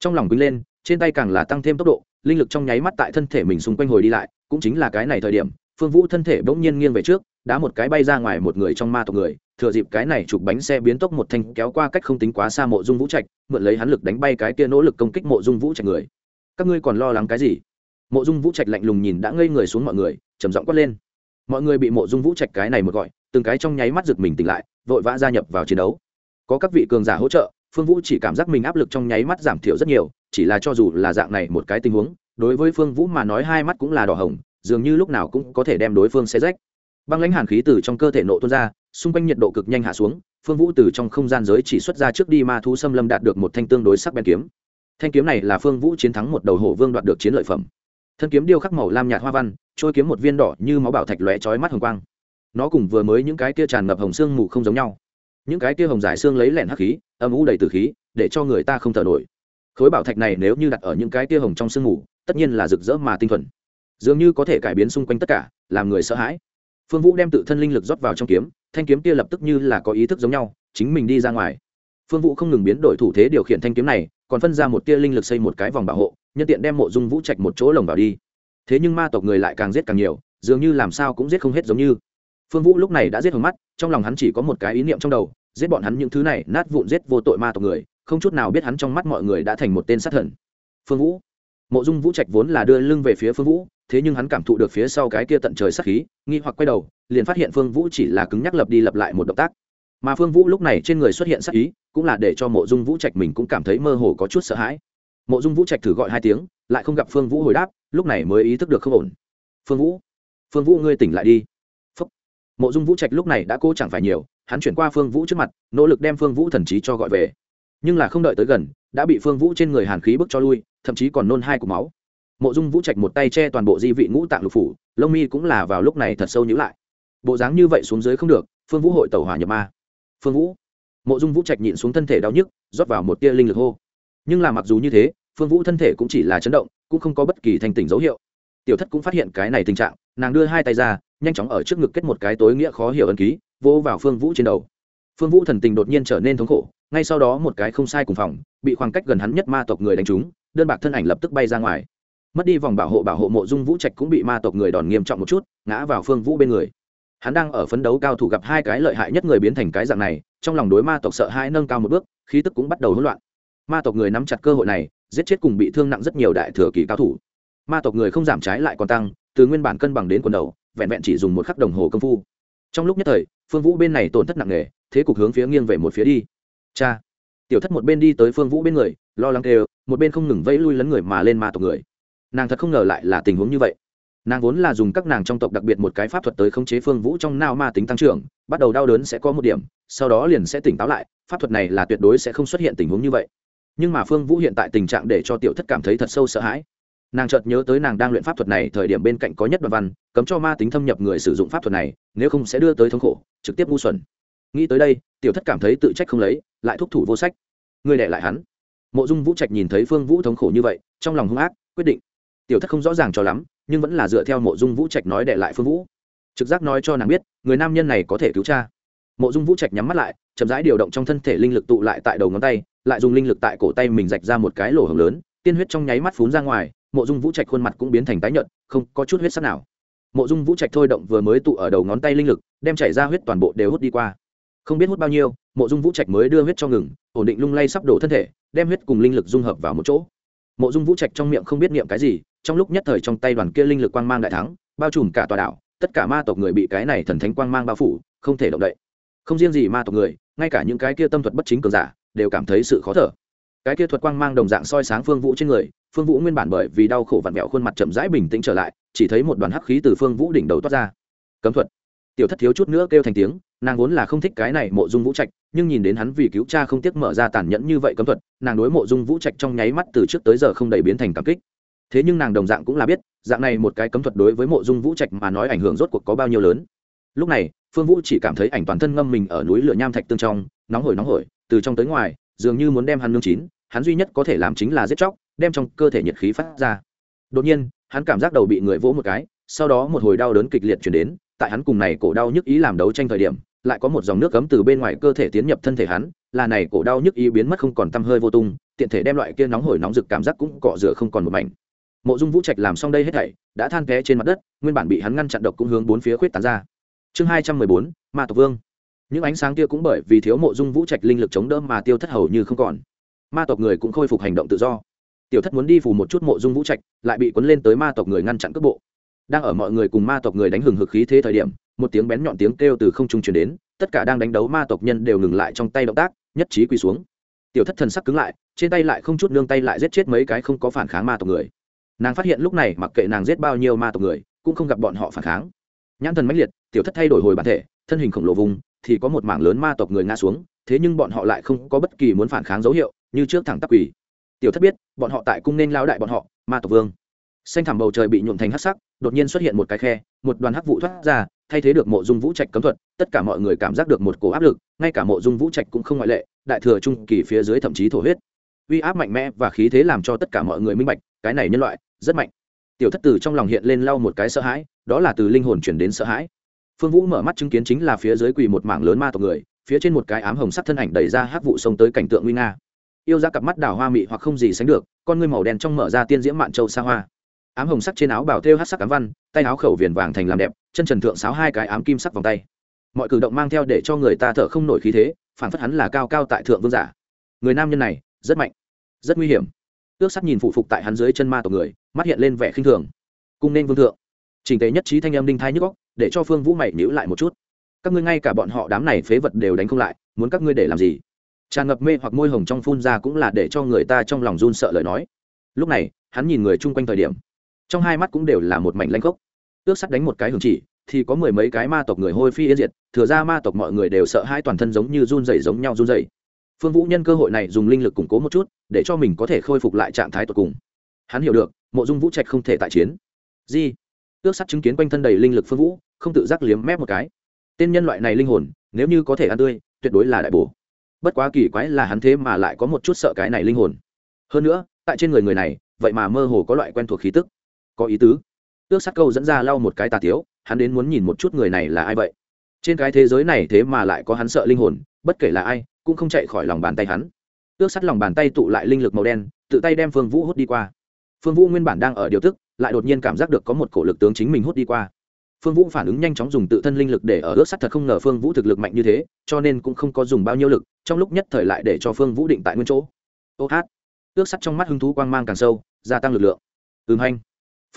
Trong lòng quýnh lên trên tay càng là tăng thêm tốc độ, linh lực trong nháy mắt tại thân thể mình xung quanh hồi đi lại, cũng chính là cái này thời điểm, phương vũ thân thể bỗng nhiên nghiêng về trước, đá một cái bay ra ngoài một người trong ma tộc người, thừa dịp cái này chụp bánh xe biến tốc một thanh kéo qua cách không tính quá xa mộ dung vũ trạch, mượn lấy hắn lực đánh bay cái kia nỗ lực công kích mộ dung vũ trạch người. Các ngươi còn lo lắng cái gì? Mộ dung vũ trạch lạnh lùng nhìn đã ngây người xuống mọi người, trầm giọng quát lên. Mọi người bị mộ dung vũ trạch cái này một gọi, từng cái trong nháy mắt giật mình tỉnh lại, vội vã gia nhập vào chiến đấu. Có các vị cường giả hỗ trợ phương vũ chỉ cảm giác mình áp lực trong nháy mắt giảm thiểu rất nhiều, chỉ là cho dù là dạng này một cái tình huống, đối với phương vũ mà nói hai mắt cũng là đỏ hồng, dường như lúc nào cũng có thể đem đối phương xe rách. Băng lãnh hàn khí từ trong cơ thể nộ tuôn ra, xung quanh nhiệt độ cực nhanh hạ xuống, phương vũ từ trong không gian giới chỉ xuất ra trước đi ma thú xâm lâm đạt được một thanh tương đối sắc bén kiếm. Thanh kiếm này là phương vũ chiến thắng một đầu hổ vương đoạt được chiến lợi phẩm. Thân kiếm điêu khắc màu lam nhạt hoa văn, trôi kiếm một viên đỏ như máu bảo thạch lóe chói mắt hồng quang. Nó cùng vừa mới những cái kia tràn ngập hồng xương mù không giống nhau những cái kia hồng dài xương lấy lẻn hắc khí, âm u đầy từ khí, để cho người ta không thở nổi. Khối bảo thạch này nếu như đặt ở những cái kia hồng trong sương mù, tất nhiên là rực rỡ mà tinh thuần. Dường như có thể cải biến xung quanh tất cả, làm người sợ hãi. Phương vũ đem tự thân linh lực rót vào trong kiếm, thanh kiếm kia lập tức như là có ý thức giống nhau, chính mình đi ra ngoài. Phương vũ không ngừng biến đổi thủ thế điều khiển thanh kiếm này, còn phân ra một tia linh lực xây một cái vòng bảo hộ, nhân tiện đem mộ dung vũ trạch một chỗ lồng vào đi. Thế nhưng ma tộc người lại càng giết càng nhiều, dường như làm sao cũng giết không hết giống như phương vũ lúc này đã giết hồng mắt, trong lòng hắn chỉ có một cái ý niệm trong đầu, giết bọn hắn những thứ này, nát vụn giết vô tội ma tộc người, không chút nào biết hắn trong mắt mọi người đã thành một tên sát thần. Phương vũ. Mộ dung vũ trạch vốn là đưa lưng về phía phương vũ, thế nhưng hắn cảm thụ được phía sau cái kia tận trời sát khí, nghi hoặc quay đầu, liền phát hiện phương vũ chỉ là cứng nhắc lập đi lập lại một động tác. Mà phương vũ lúc này trên người xuất hiện sát ý, cũng là để cho mộ dung vũ trạch mình cũng cảm thấy mơ hồ có chút sợ hãi. Mộ dung vũ trạch thử gọi hai tiếng, lại không gặp phương vũ hồi đáp, lúc này mới ý thức được không ổn. Phương vũ phương vũ ngươi tỉnh lại đi mộ dung vũ trạch lúc này đã cố chẳng phải nhiều, hắn chuyển qua phương vũ trước mặt, nỗ lực đem phương vũ thần trí cho gọi về. Nhưng là không đợi tới gần, đã bị phương vũ trên người hàn khí bức cho lui, thậm chí còn nôn hai cục máu. Mộ dung vũ trạch một tay che toàn bộ di vị ngũ tạng lục phủ, lông mi cũng là vào lúc này thật sâu nhữ lại. Bộ dáng như vậy xuống dưới không được, phương vũ hội tàu hỏa nhập ma. Phương vũ. Mộ dung vũ trạch nhịn xuống thân thể đau nhức, rót vào một tia linh lực hô. Nhưng là mặc dù như thế, phương vũ thân thể cũng chỉ là chấn động, cũng không có bất kỳ thành tỉnh dấu hiệu. Tiểu thất cũng phát hiện cái này tình trạng nàng đưa hai tay ra, nhanh chóng ở trước ngực kết một cái tối nghĩa khó hiểu ân ký, vỗ vào phương vũ trên đầu. Phương vũ thần tình đột nhiên trở nên thống khổ, ngay sau đó một cái không sai cùng phòng, bị khoảng cách gần hắn nhất ma tộc người đánh trúng, đơn bạc thân ảnh lập tức bay ra ngoài. Mất đi vòng bảo hộ bảo hộ mộ dung vũ trạch cũng bị ma tộc người đòn nghiêm trọng một chút, ngã vào phương vũ bên người. Hắn đang ở phấn đấu cao thủ gặp hai cái lợi hại nhất người biến thành cái dạng này, trong lòng đối ma tộc sợ hai nâng cao một bước, khí tức cũng bắt đầu hỗn loạn. Ma tộc người nắm chặt cơ hội này, giết chết cùng bị thương nặng rất nhiều đại thừa kỳ cao thủ. Ma tộc người không giảm trái lại còn tăng từ nguyên bản cân bằng đến quần đầu, vẹn vẹn chỉ dùng một khắc đồng hồ công phu. Trong lúc nhất thời, phương vũ bên này tổn thất nặng nề, thế cục hướng phía nghiêng về một phía đi. Cha! Tiểu thất một bên đi tới phương vũ bên người, lo lắng kêu, một bên không ngừng vẫy lui lấn người mà lên ma tộc người. Nàng thật không ngờ lại là tình huống như vậy. Nàng vốn là dùng các nàng trong tộc đặc biệt một cái pháp thuật tới khống chế phương vũ trong nao ma tính tăng trưởng, bắt đầu đau đớn sẽ có một điểm, sau đó liền sẽ tỉnh táo lại, pháp thuật này là tuyệt đối sẽ không xuất hiện tình huống như vậy. Nhưng mà phương vũ hiện tại tình trạng để cho tiểu thất cảm thấy thật sâu sợ hãi nàng chợt nhớ tới nàng đang luyện pháp thuật này thời điểm bên cạnh có nhất đoạn văn, cấm cho ma tính thâm nhập người sử dụng pháp thuật này, nếu không sẽ đưa tới thống khổ, trực tiếp ngu xuẩn. Nghĩ tới đây, tiểu thất cảm thấy tự trách không lấy, lại thúc thủ vô sách. Người đẻ lại hắn. Mộ dung vũ trạch nhìn thấy phương vũ thống khổ như vậy, trong lòng hung ác, quyết định. Tiểu thất không rõ ràng cho lắm, nhưng vẫn là dựa theo mộ dung vũ trạch nói đẻ lại phương vũ. Trực giác nói cho nàng biết, người nam nhân này có thể cứu cha. Mộ dung vũ trạch nhắm mắt lại, chậm rãi điều động trong thân thể linh lực tụ lại tại đầu ngón tay, lại dùng linh lực tại cổ tay mình rạch ra một cái lỗ hồng lớn, tiên huyết trong nháy mắt phún ra ngoài mộ dung vũ trạch khuôn mặt cũng biến thành tái nhợt, không có chút huyết sắc nào. Mộ dung vũ trạch thôi động vừa mới tụ ở đầu ngón tay linh lực, đem chảy ra huyết toàn bộ đều hút đi qua. Không biết hút bao nhiêu, mộ dung vũ trạch mới đưa huyết cho ngừng, ổn định lung lay sắp đổ thân thể, đem huyết cùng linh lực dung hợp vào một chỗ. Mộ dung vũ trạch trong miệng không biết niệm cái gì, trong lúc nhất thời trong tay đoàn kia linh lực quang mang đại thắng, bao trùm cả tòa đảo, tất cả ma tộc người bị cái này thần thánh quang mang bao phủ, không thể động đậy. Không riêng gì ma tộc người, ngay cả những cái kia tâm thuật bất chính cường giả, đều cảm thấy sự khó thở cái kia thuật quang mang đồng dạng soi sáng phương vũ trên người, phương vũ nguyên bản bởi vì đau khổ vặn vẹo khuôn mặt chậm rãi bình tĩnh trở lại, chỉ thấy một đoàn hắc khí từ phương vũ đỉnh đầu toát ra. Cấm thuật. Tiểu thất thiếu chút nữa kêu thành tiếng, nàng vốn là không thích cái này mộ dung vũ trạch, nhưng nhìn đến hắn vì cứu cha không tiếc mở ra tàn nhẫn như vậy cấm thuật, nàng đối mộ dung vũ trạch trong nháy mắt từ trước tới giờ không đầy biến thành cảm kích. Thế nhưng nàng đồng dạng cũng là biết, dạng này một cái cấm thuật đối với mộ dung vũ trạch mà nói ảnh hưởng rốt cuộc có bao nhiêu lớn. Lúc này, phương vũ chỉ cảm thấy ảnh toàn thân ngâm mình ở núi lửa nham thạch tương trong, nóng hổi nóng hổi, từ trong tới ngoài dường như muốn đem hắn nương chín, hắn duy nhất có thể làm chính là giết chóc, đem trong cơ thể nhiệt khí phát ra. Đột nhiên, hắn cảm giác đầu bị người vỗ một cái, sau đó một hồi đau đớn kịch liệt chuyển đến, tại hắn cùng này cổ đau nhức ý làm đấu tranh thời điểm, lại có một dòng nước cấm từ bên ngoài cơ thể tiến nhập thân thể hắn, là này cổ đau nhức ý biến mất không còn tăm hơi vô tung, tiện thể đem loại kia nóng hổi nóng rực cảm giác cũng cọ rửa không còn một mảnh. Mộ dung vũ trạch làm xong đây hết thảy, đã than té trên mặt đất, nguyên bản bị hắn ngăn chặn độc cũng hướng bốn phía khuyết tán ra. Chương hai trăm mười bốn, ma tộc vương những ánh sáng kia cũng bởi vì thiếu mộ dung vũ trạch linh lực chống đỡ mà tiêu thất hầu như không còn. Ma tộc người cũng khôi phục hành động tự do. Tiểu thất muốn đi phủ một chút mộ dung vũ trạch, lại bị cuốn lên tới ma tộc người ngăn chặn cước bộ. Đang ở mọi người cùng ma tộc người đánh hừng hực khí thế thời điểm, một tiếng bén nhọn tiếng kêu từ không trung truyền đến, tất cả đang đánh đấu ma tộc nhân đều ngừng lại trong tay động tác, nhất trí quỳ xuống. Tiểu thất thần sắc cứng lại, trên tay lại không chút nương tay lại giết chết mấy cái không có phản kháng ma tộc người. Nàng phát hiện lúc này mặc kệ nàng giết bao nhiêu ma tộc người, cũng không gặp bọn họ phản kháng. Nhãn thần mãnh liệt, tiểu thất thay đổi hồi bản thể, thân hình khổng lồ vùng thì có một mảng lớn ma tộc người ngã xuống, thế nhưng bọn họ lại không có bất kỳ muốn phản kháng dấu hiệu, như trước thẳng tắp quỷ tiểu thất biết, bọn họ tại cung nên lao đại bọn họ, ma tộc vương. Xanh thẳm bầu trời bị nhuộm thành hắc sắc, đột nhiên xuất hiện một cái khe, một đoàn hắc vụ thoát ra, thay thế được mộ dung vũ trạch cấm thuật, tất cả mọi người cảm giác được một cổ áp lực, ngay cả mộ dung vũ trạch cũng không ngoại lệ, đại thừa trung kỳ phía dưới thậm chí thổ huyết. Uy áp mạnh mẽ và khí thế làm cho tất cả mọi người minh bạch, cái này nhân loại rất mạnh. Tiểu thất tử trong lòng hiện lên lau một cái sợ hãi, đó là từ linh hồn chuyển đến sợ hãi phương vũ mở mắt chứng kiến chính là phía dưới quỳ một mảng lớn ma tộc người, phía trên một cái ám hồng sắc thân ảnh đẩy ra hắc vụ sông tới cảnh tượng nguy nga. Yêu ra cặp mắt đào hoa mị hoặc không gì sánh được, con ngươi màu đen trong mở ra tiên diễm mạn châu xa hoa. Ám hồng sắc trên áo bảo thêu hát sắc ám văn, tay áo khẩu viền vàng thành làm đẹp, chân trần thượng sáo hai cái ám kim sắc vòng tay. Mọi cử động mang theo để cho người ta thở không nổi khí thế phản phất hắn là cao cao tại thượng vương giả. Người nam nhân này, rất mạnh, rất nguy hiểm. Ước sắc nhìn phụ phục tại hắn dưới chân ma tộc người, mắt hiện lên vẻ khinh thường. Cung nên vương thượng trình tế nhất trí thanh âm đinh thai nhức góc để cho phương vũ mày níu lại một chút. Các ngươi ngay cả bọn họ đám này phế vật đều đánh không lại, muốn các ngươi để làm gì? Tràn ngập mê hoặc môi hồng trong phun ra cũng là để cho người ta trong lòng run sợ lời nói. Lúc này, hắn nhìn người chung quanh thời điểm, trong hai mắt cũng đều là một mảnh lanh khốc. Ước sắt đánh một cái hưởng chỉ, thì có mười mấy cái ma tộc người hôi phi yên diệt, thừa ra ma tộc mọi người đều sợ hai toàn thân giống như run rẩy giống nhau run rẩy. Phương vũ nhân cơ hội này dùng linh lực củng cố một chút, để cho mình có thể khôi phục lại trạng thái tột cùng. Hắn hiểu được, mộ dung vũ trạch không thể tại chiến. Di ước sắt chứng kiến quanh thân đầy linh lực phương vũ, không tự giác liếm mép một cái. Tên nhân loại này linh hồn, nếu như có thể ăn tươi, tuyệt đối là đại bổ. Bất quá kỳ quái là hắn thế mà lại có một chút sợ cái này linh hồn. Hơn nữa, tại trên người người này, vậy mà mơ hồ có loại quen thuộc khí tức. Có ý tứ. Ước sắt câu dẫn ra lau một cái tà tiếu, hắn đến muốn nhìn một chút người này là ai vậy. Trên cái thế giới này thế mà lại có hắn sợ linh hồn, bất kể là ai, cũng không chạy khỏi lòng bàn tay hắn. Ước sắt lòng bàn tay tụ lại linh lực màu đen, tự tay đem phương vũ hút đi qua. Phương vũ nguyên bản đang ở điều tức lại đột nhiên cảm giác được có một cổ lực tướng chính mình hút đi qua. Phương vũ phản ứng nhanh chóng dùng tự thân linh lực để ở ước sắt thật không ngờ phương vũ thực lực mạnh như thế, cho nên cũng không có dùng bao nhiêu lực, trong lúc nhất thời lại để cho phương vũ định tại nguyên chỗ. Ô hát. Ước sắt trong mắt hứng thú quang mang càng sâu, gia tăng lực lượng. Ừm hanh.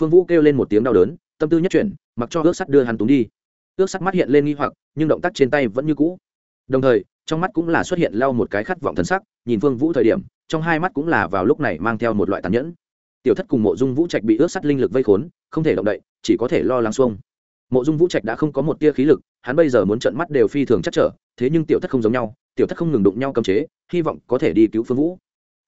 Phương vũ kêu lên một tiếng đau đớn, tâm tư nhất chuyển, mặc cho ước sắt đưa hắn túng đi. Ước sắt mắt hiện lên nghi hoặc, nhưng động tác trên tay vẫn như cũ. Đồng thời, trong mắt cũng là xuất hiện lau một cái khát vọng thần sắc, nhìn phương vũ thời điểm, trong hai mắt cũng là vào lúc này mang theo một loại tàn nhẫn tiểu thất cùng mộ dung vũ trạch bị ước sắt linh lực vây khốn, không thể động đậy, chỉ có thể lo lắng xuông. Mộ dung vũ trạch đã không có một tia khí lực, hắn bây giờ muốn trận mắt đều phi thường chắc trở, thế nhưng tiểu thất không giống nhau, tiểu thất không ngừng đụng nhau cầm chế, hy vọng có thể đi cứu phương vũ.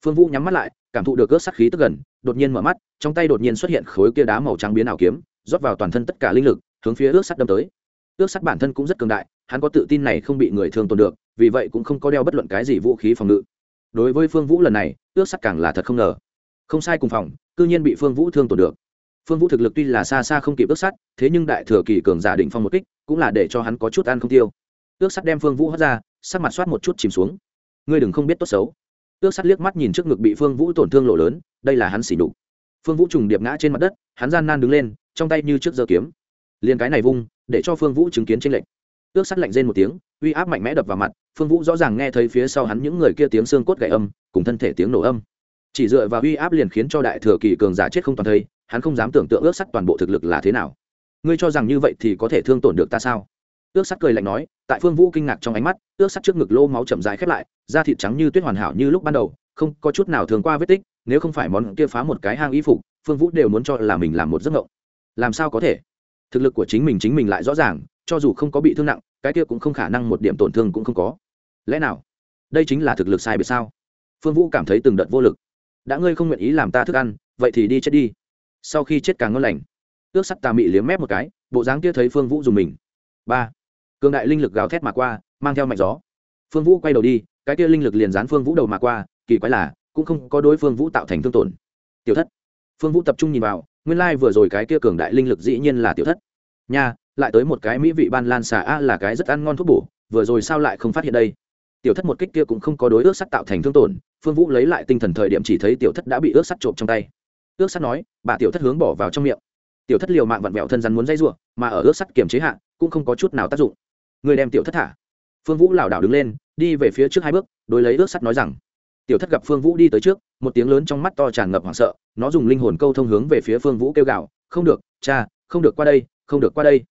Phương vũ nhắm mắt lại, cảm thụ được ướt sắt khí tức gần, đột nhiên mở mắt, trong tay đột nhiên xuất hiện khối kia đá màu trắng biến ảo kiếm, rót vào toàn thân tất cả linh lực, hướng phía ướt sắt đâm tới. Ướt sắt bản thân cũng rất cường đại, hắn có tự tin này không bị người thương tổn được, vì vậy cũng không có đeo bất luận cái gì vũ khí phòng ngự. Đối với phương vũ lần này, ướt sắt càng là thật không ngờ không sai cùng phòng, cư nhiên bị phương vũ thương tổn được. Phương vũ thực lực tuy là xa xa không kịp ước sắt thế nhưng đại thừa kỳ cường giả định phong một kích, cũng là để cho hắn có chút ăn không tiêu. Ước sắt đem phương vũ hất ra, sắc mặt soát một chút chìm xuống. Ngươi đừng không biết tốt xấu. Ước sắt liếc mắt nhìn trước ngực bị phương vũ tổn thương lộ lớn, đây là hắn xỉ đục phương vũ trùng điệp ngã trên mặt đất, hắn gian nan đứng lên, trong tay như trước giờ kiếm. Liền cái này vung, để cho phương vũ chứng kiến trên lệnh ước sắt lạnh rên một tiếng, uy áp mạnh mẽ đập vào mặt, phương vũ rõ ràng nghe thấy phía sau hắn những người kia tiếng xương cốt gậy âm, cùng thân thể tiếng nổ âm chỉ dựa vào uy áp liền khiến cho đại thừa kỳ cường giả chết không toàn thây, hắn không dám tưởng tượng ước sắt toàn bộ thực lực là thế nào. Ngươi cho rằng như vậy thì có thể thương tổn được ta sao? Ước sắt cười lạnh nói, tại phương vũ kinh ngạc trong ánh mắt, ước sắt trước ngực lô máu chậm dài khép lại, da thịt trắng như tuyết hoàn hảo như lúc ban đầu, không có chút nào thường qua vết tích, nếu không phải món kia phá một cái hang y phục, phương vũ đều muốn cho là mình làm một giấc ngộng làm sao có thể? Thực lực của chính mình chính mình lại rõ ràng, cho dù không có bị thương nặng, cái kia cũng không khả năng một điểm tổn thương cũng không có. Lẽ nào? Đây chính là thực lực sai biệt sao? Phương vũ cảm thấy từng đợt vô lực đã ngươi không nguyện ý làm ta thức ăn, vậy thì đi chết đi. Sau khi chết càng ngon lành. Ước sắt tà mị liếm mép một cái, bộ dáng kia thấy phương vũ dùng mình. Ba. Cường đại linh lực gào thét mà qua, mang theo mạnh gió. Phương vũ quay đầu đi, cái kia linh lực liền dán phương vũ đầu mà qua, kỳ quái là, cũng không có đối phương vũ tạo thành thương tổn. Tiểu thất. Phương vũ tập trung nhìn vào, nguyên lai、like、vừa rồi cái kia cường đại linh lực dĩ nhiên là tiểu thất. Nha, lại tới một cái mỹ vị ban lan xà a là cái rất ăn ngon thuốc bổ, vừa rồi sao lại không phát hiện đây? Tiểu thất một kích kia cũng không có đối ước sắt tạo thành thương tổn phương vũ lấy lại tinh thần thời điểm chỉ thấy tiểu thất đã bị ướt sắt trộm trong tay. Ước sắt nói, bà tiểu thất hướng bỏ vào trong miệng. Tiểu thất liều mạng vặn vẹo thân rắn muốn dây ruộng mà ở ướt sắt kiềm chế hạ, cũng không có chút nào tác dụng. Người đem tiểu thất thả. Phương vũ lảo đảo đứng lên, đi về phía trước hai bước, đối lấy ướt sắt nói rằng, tiểu thất gặp phương vũ đi tới trước, một tiếng lớn trong mắt to tràn ngập hoảng sợ, nó dùng linh hồn câu thông hướng về phía phương vũ kêu gào, không được, cha, không được qua đây, không được qua đây.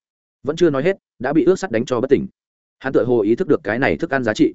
Vẫn chưa nói hết, đã bị ướt sắt đánh cho bất tỉnh. Hắn tự hồ ý thức được cái này thức ăn giá trị.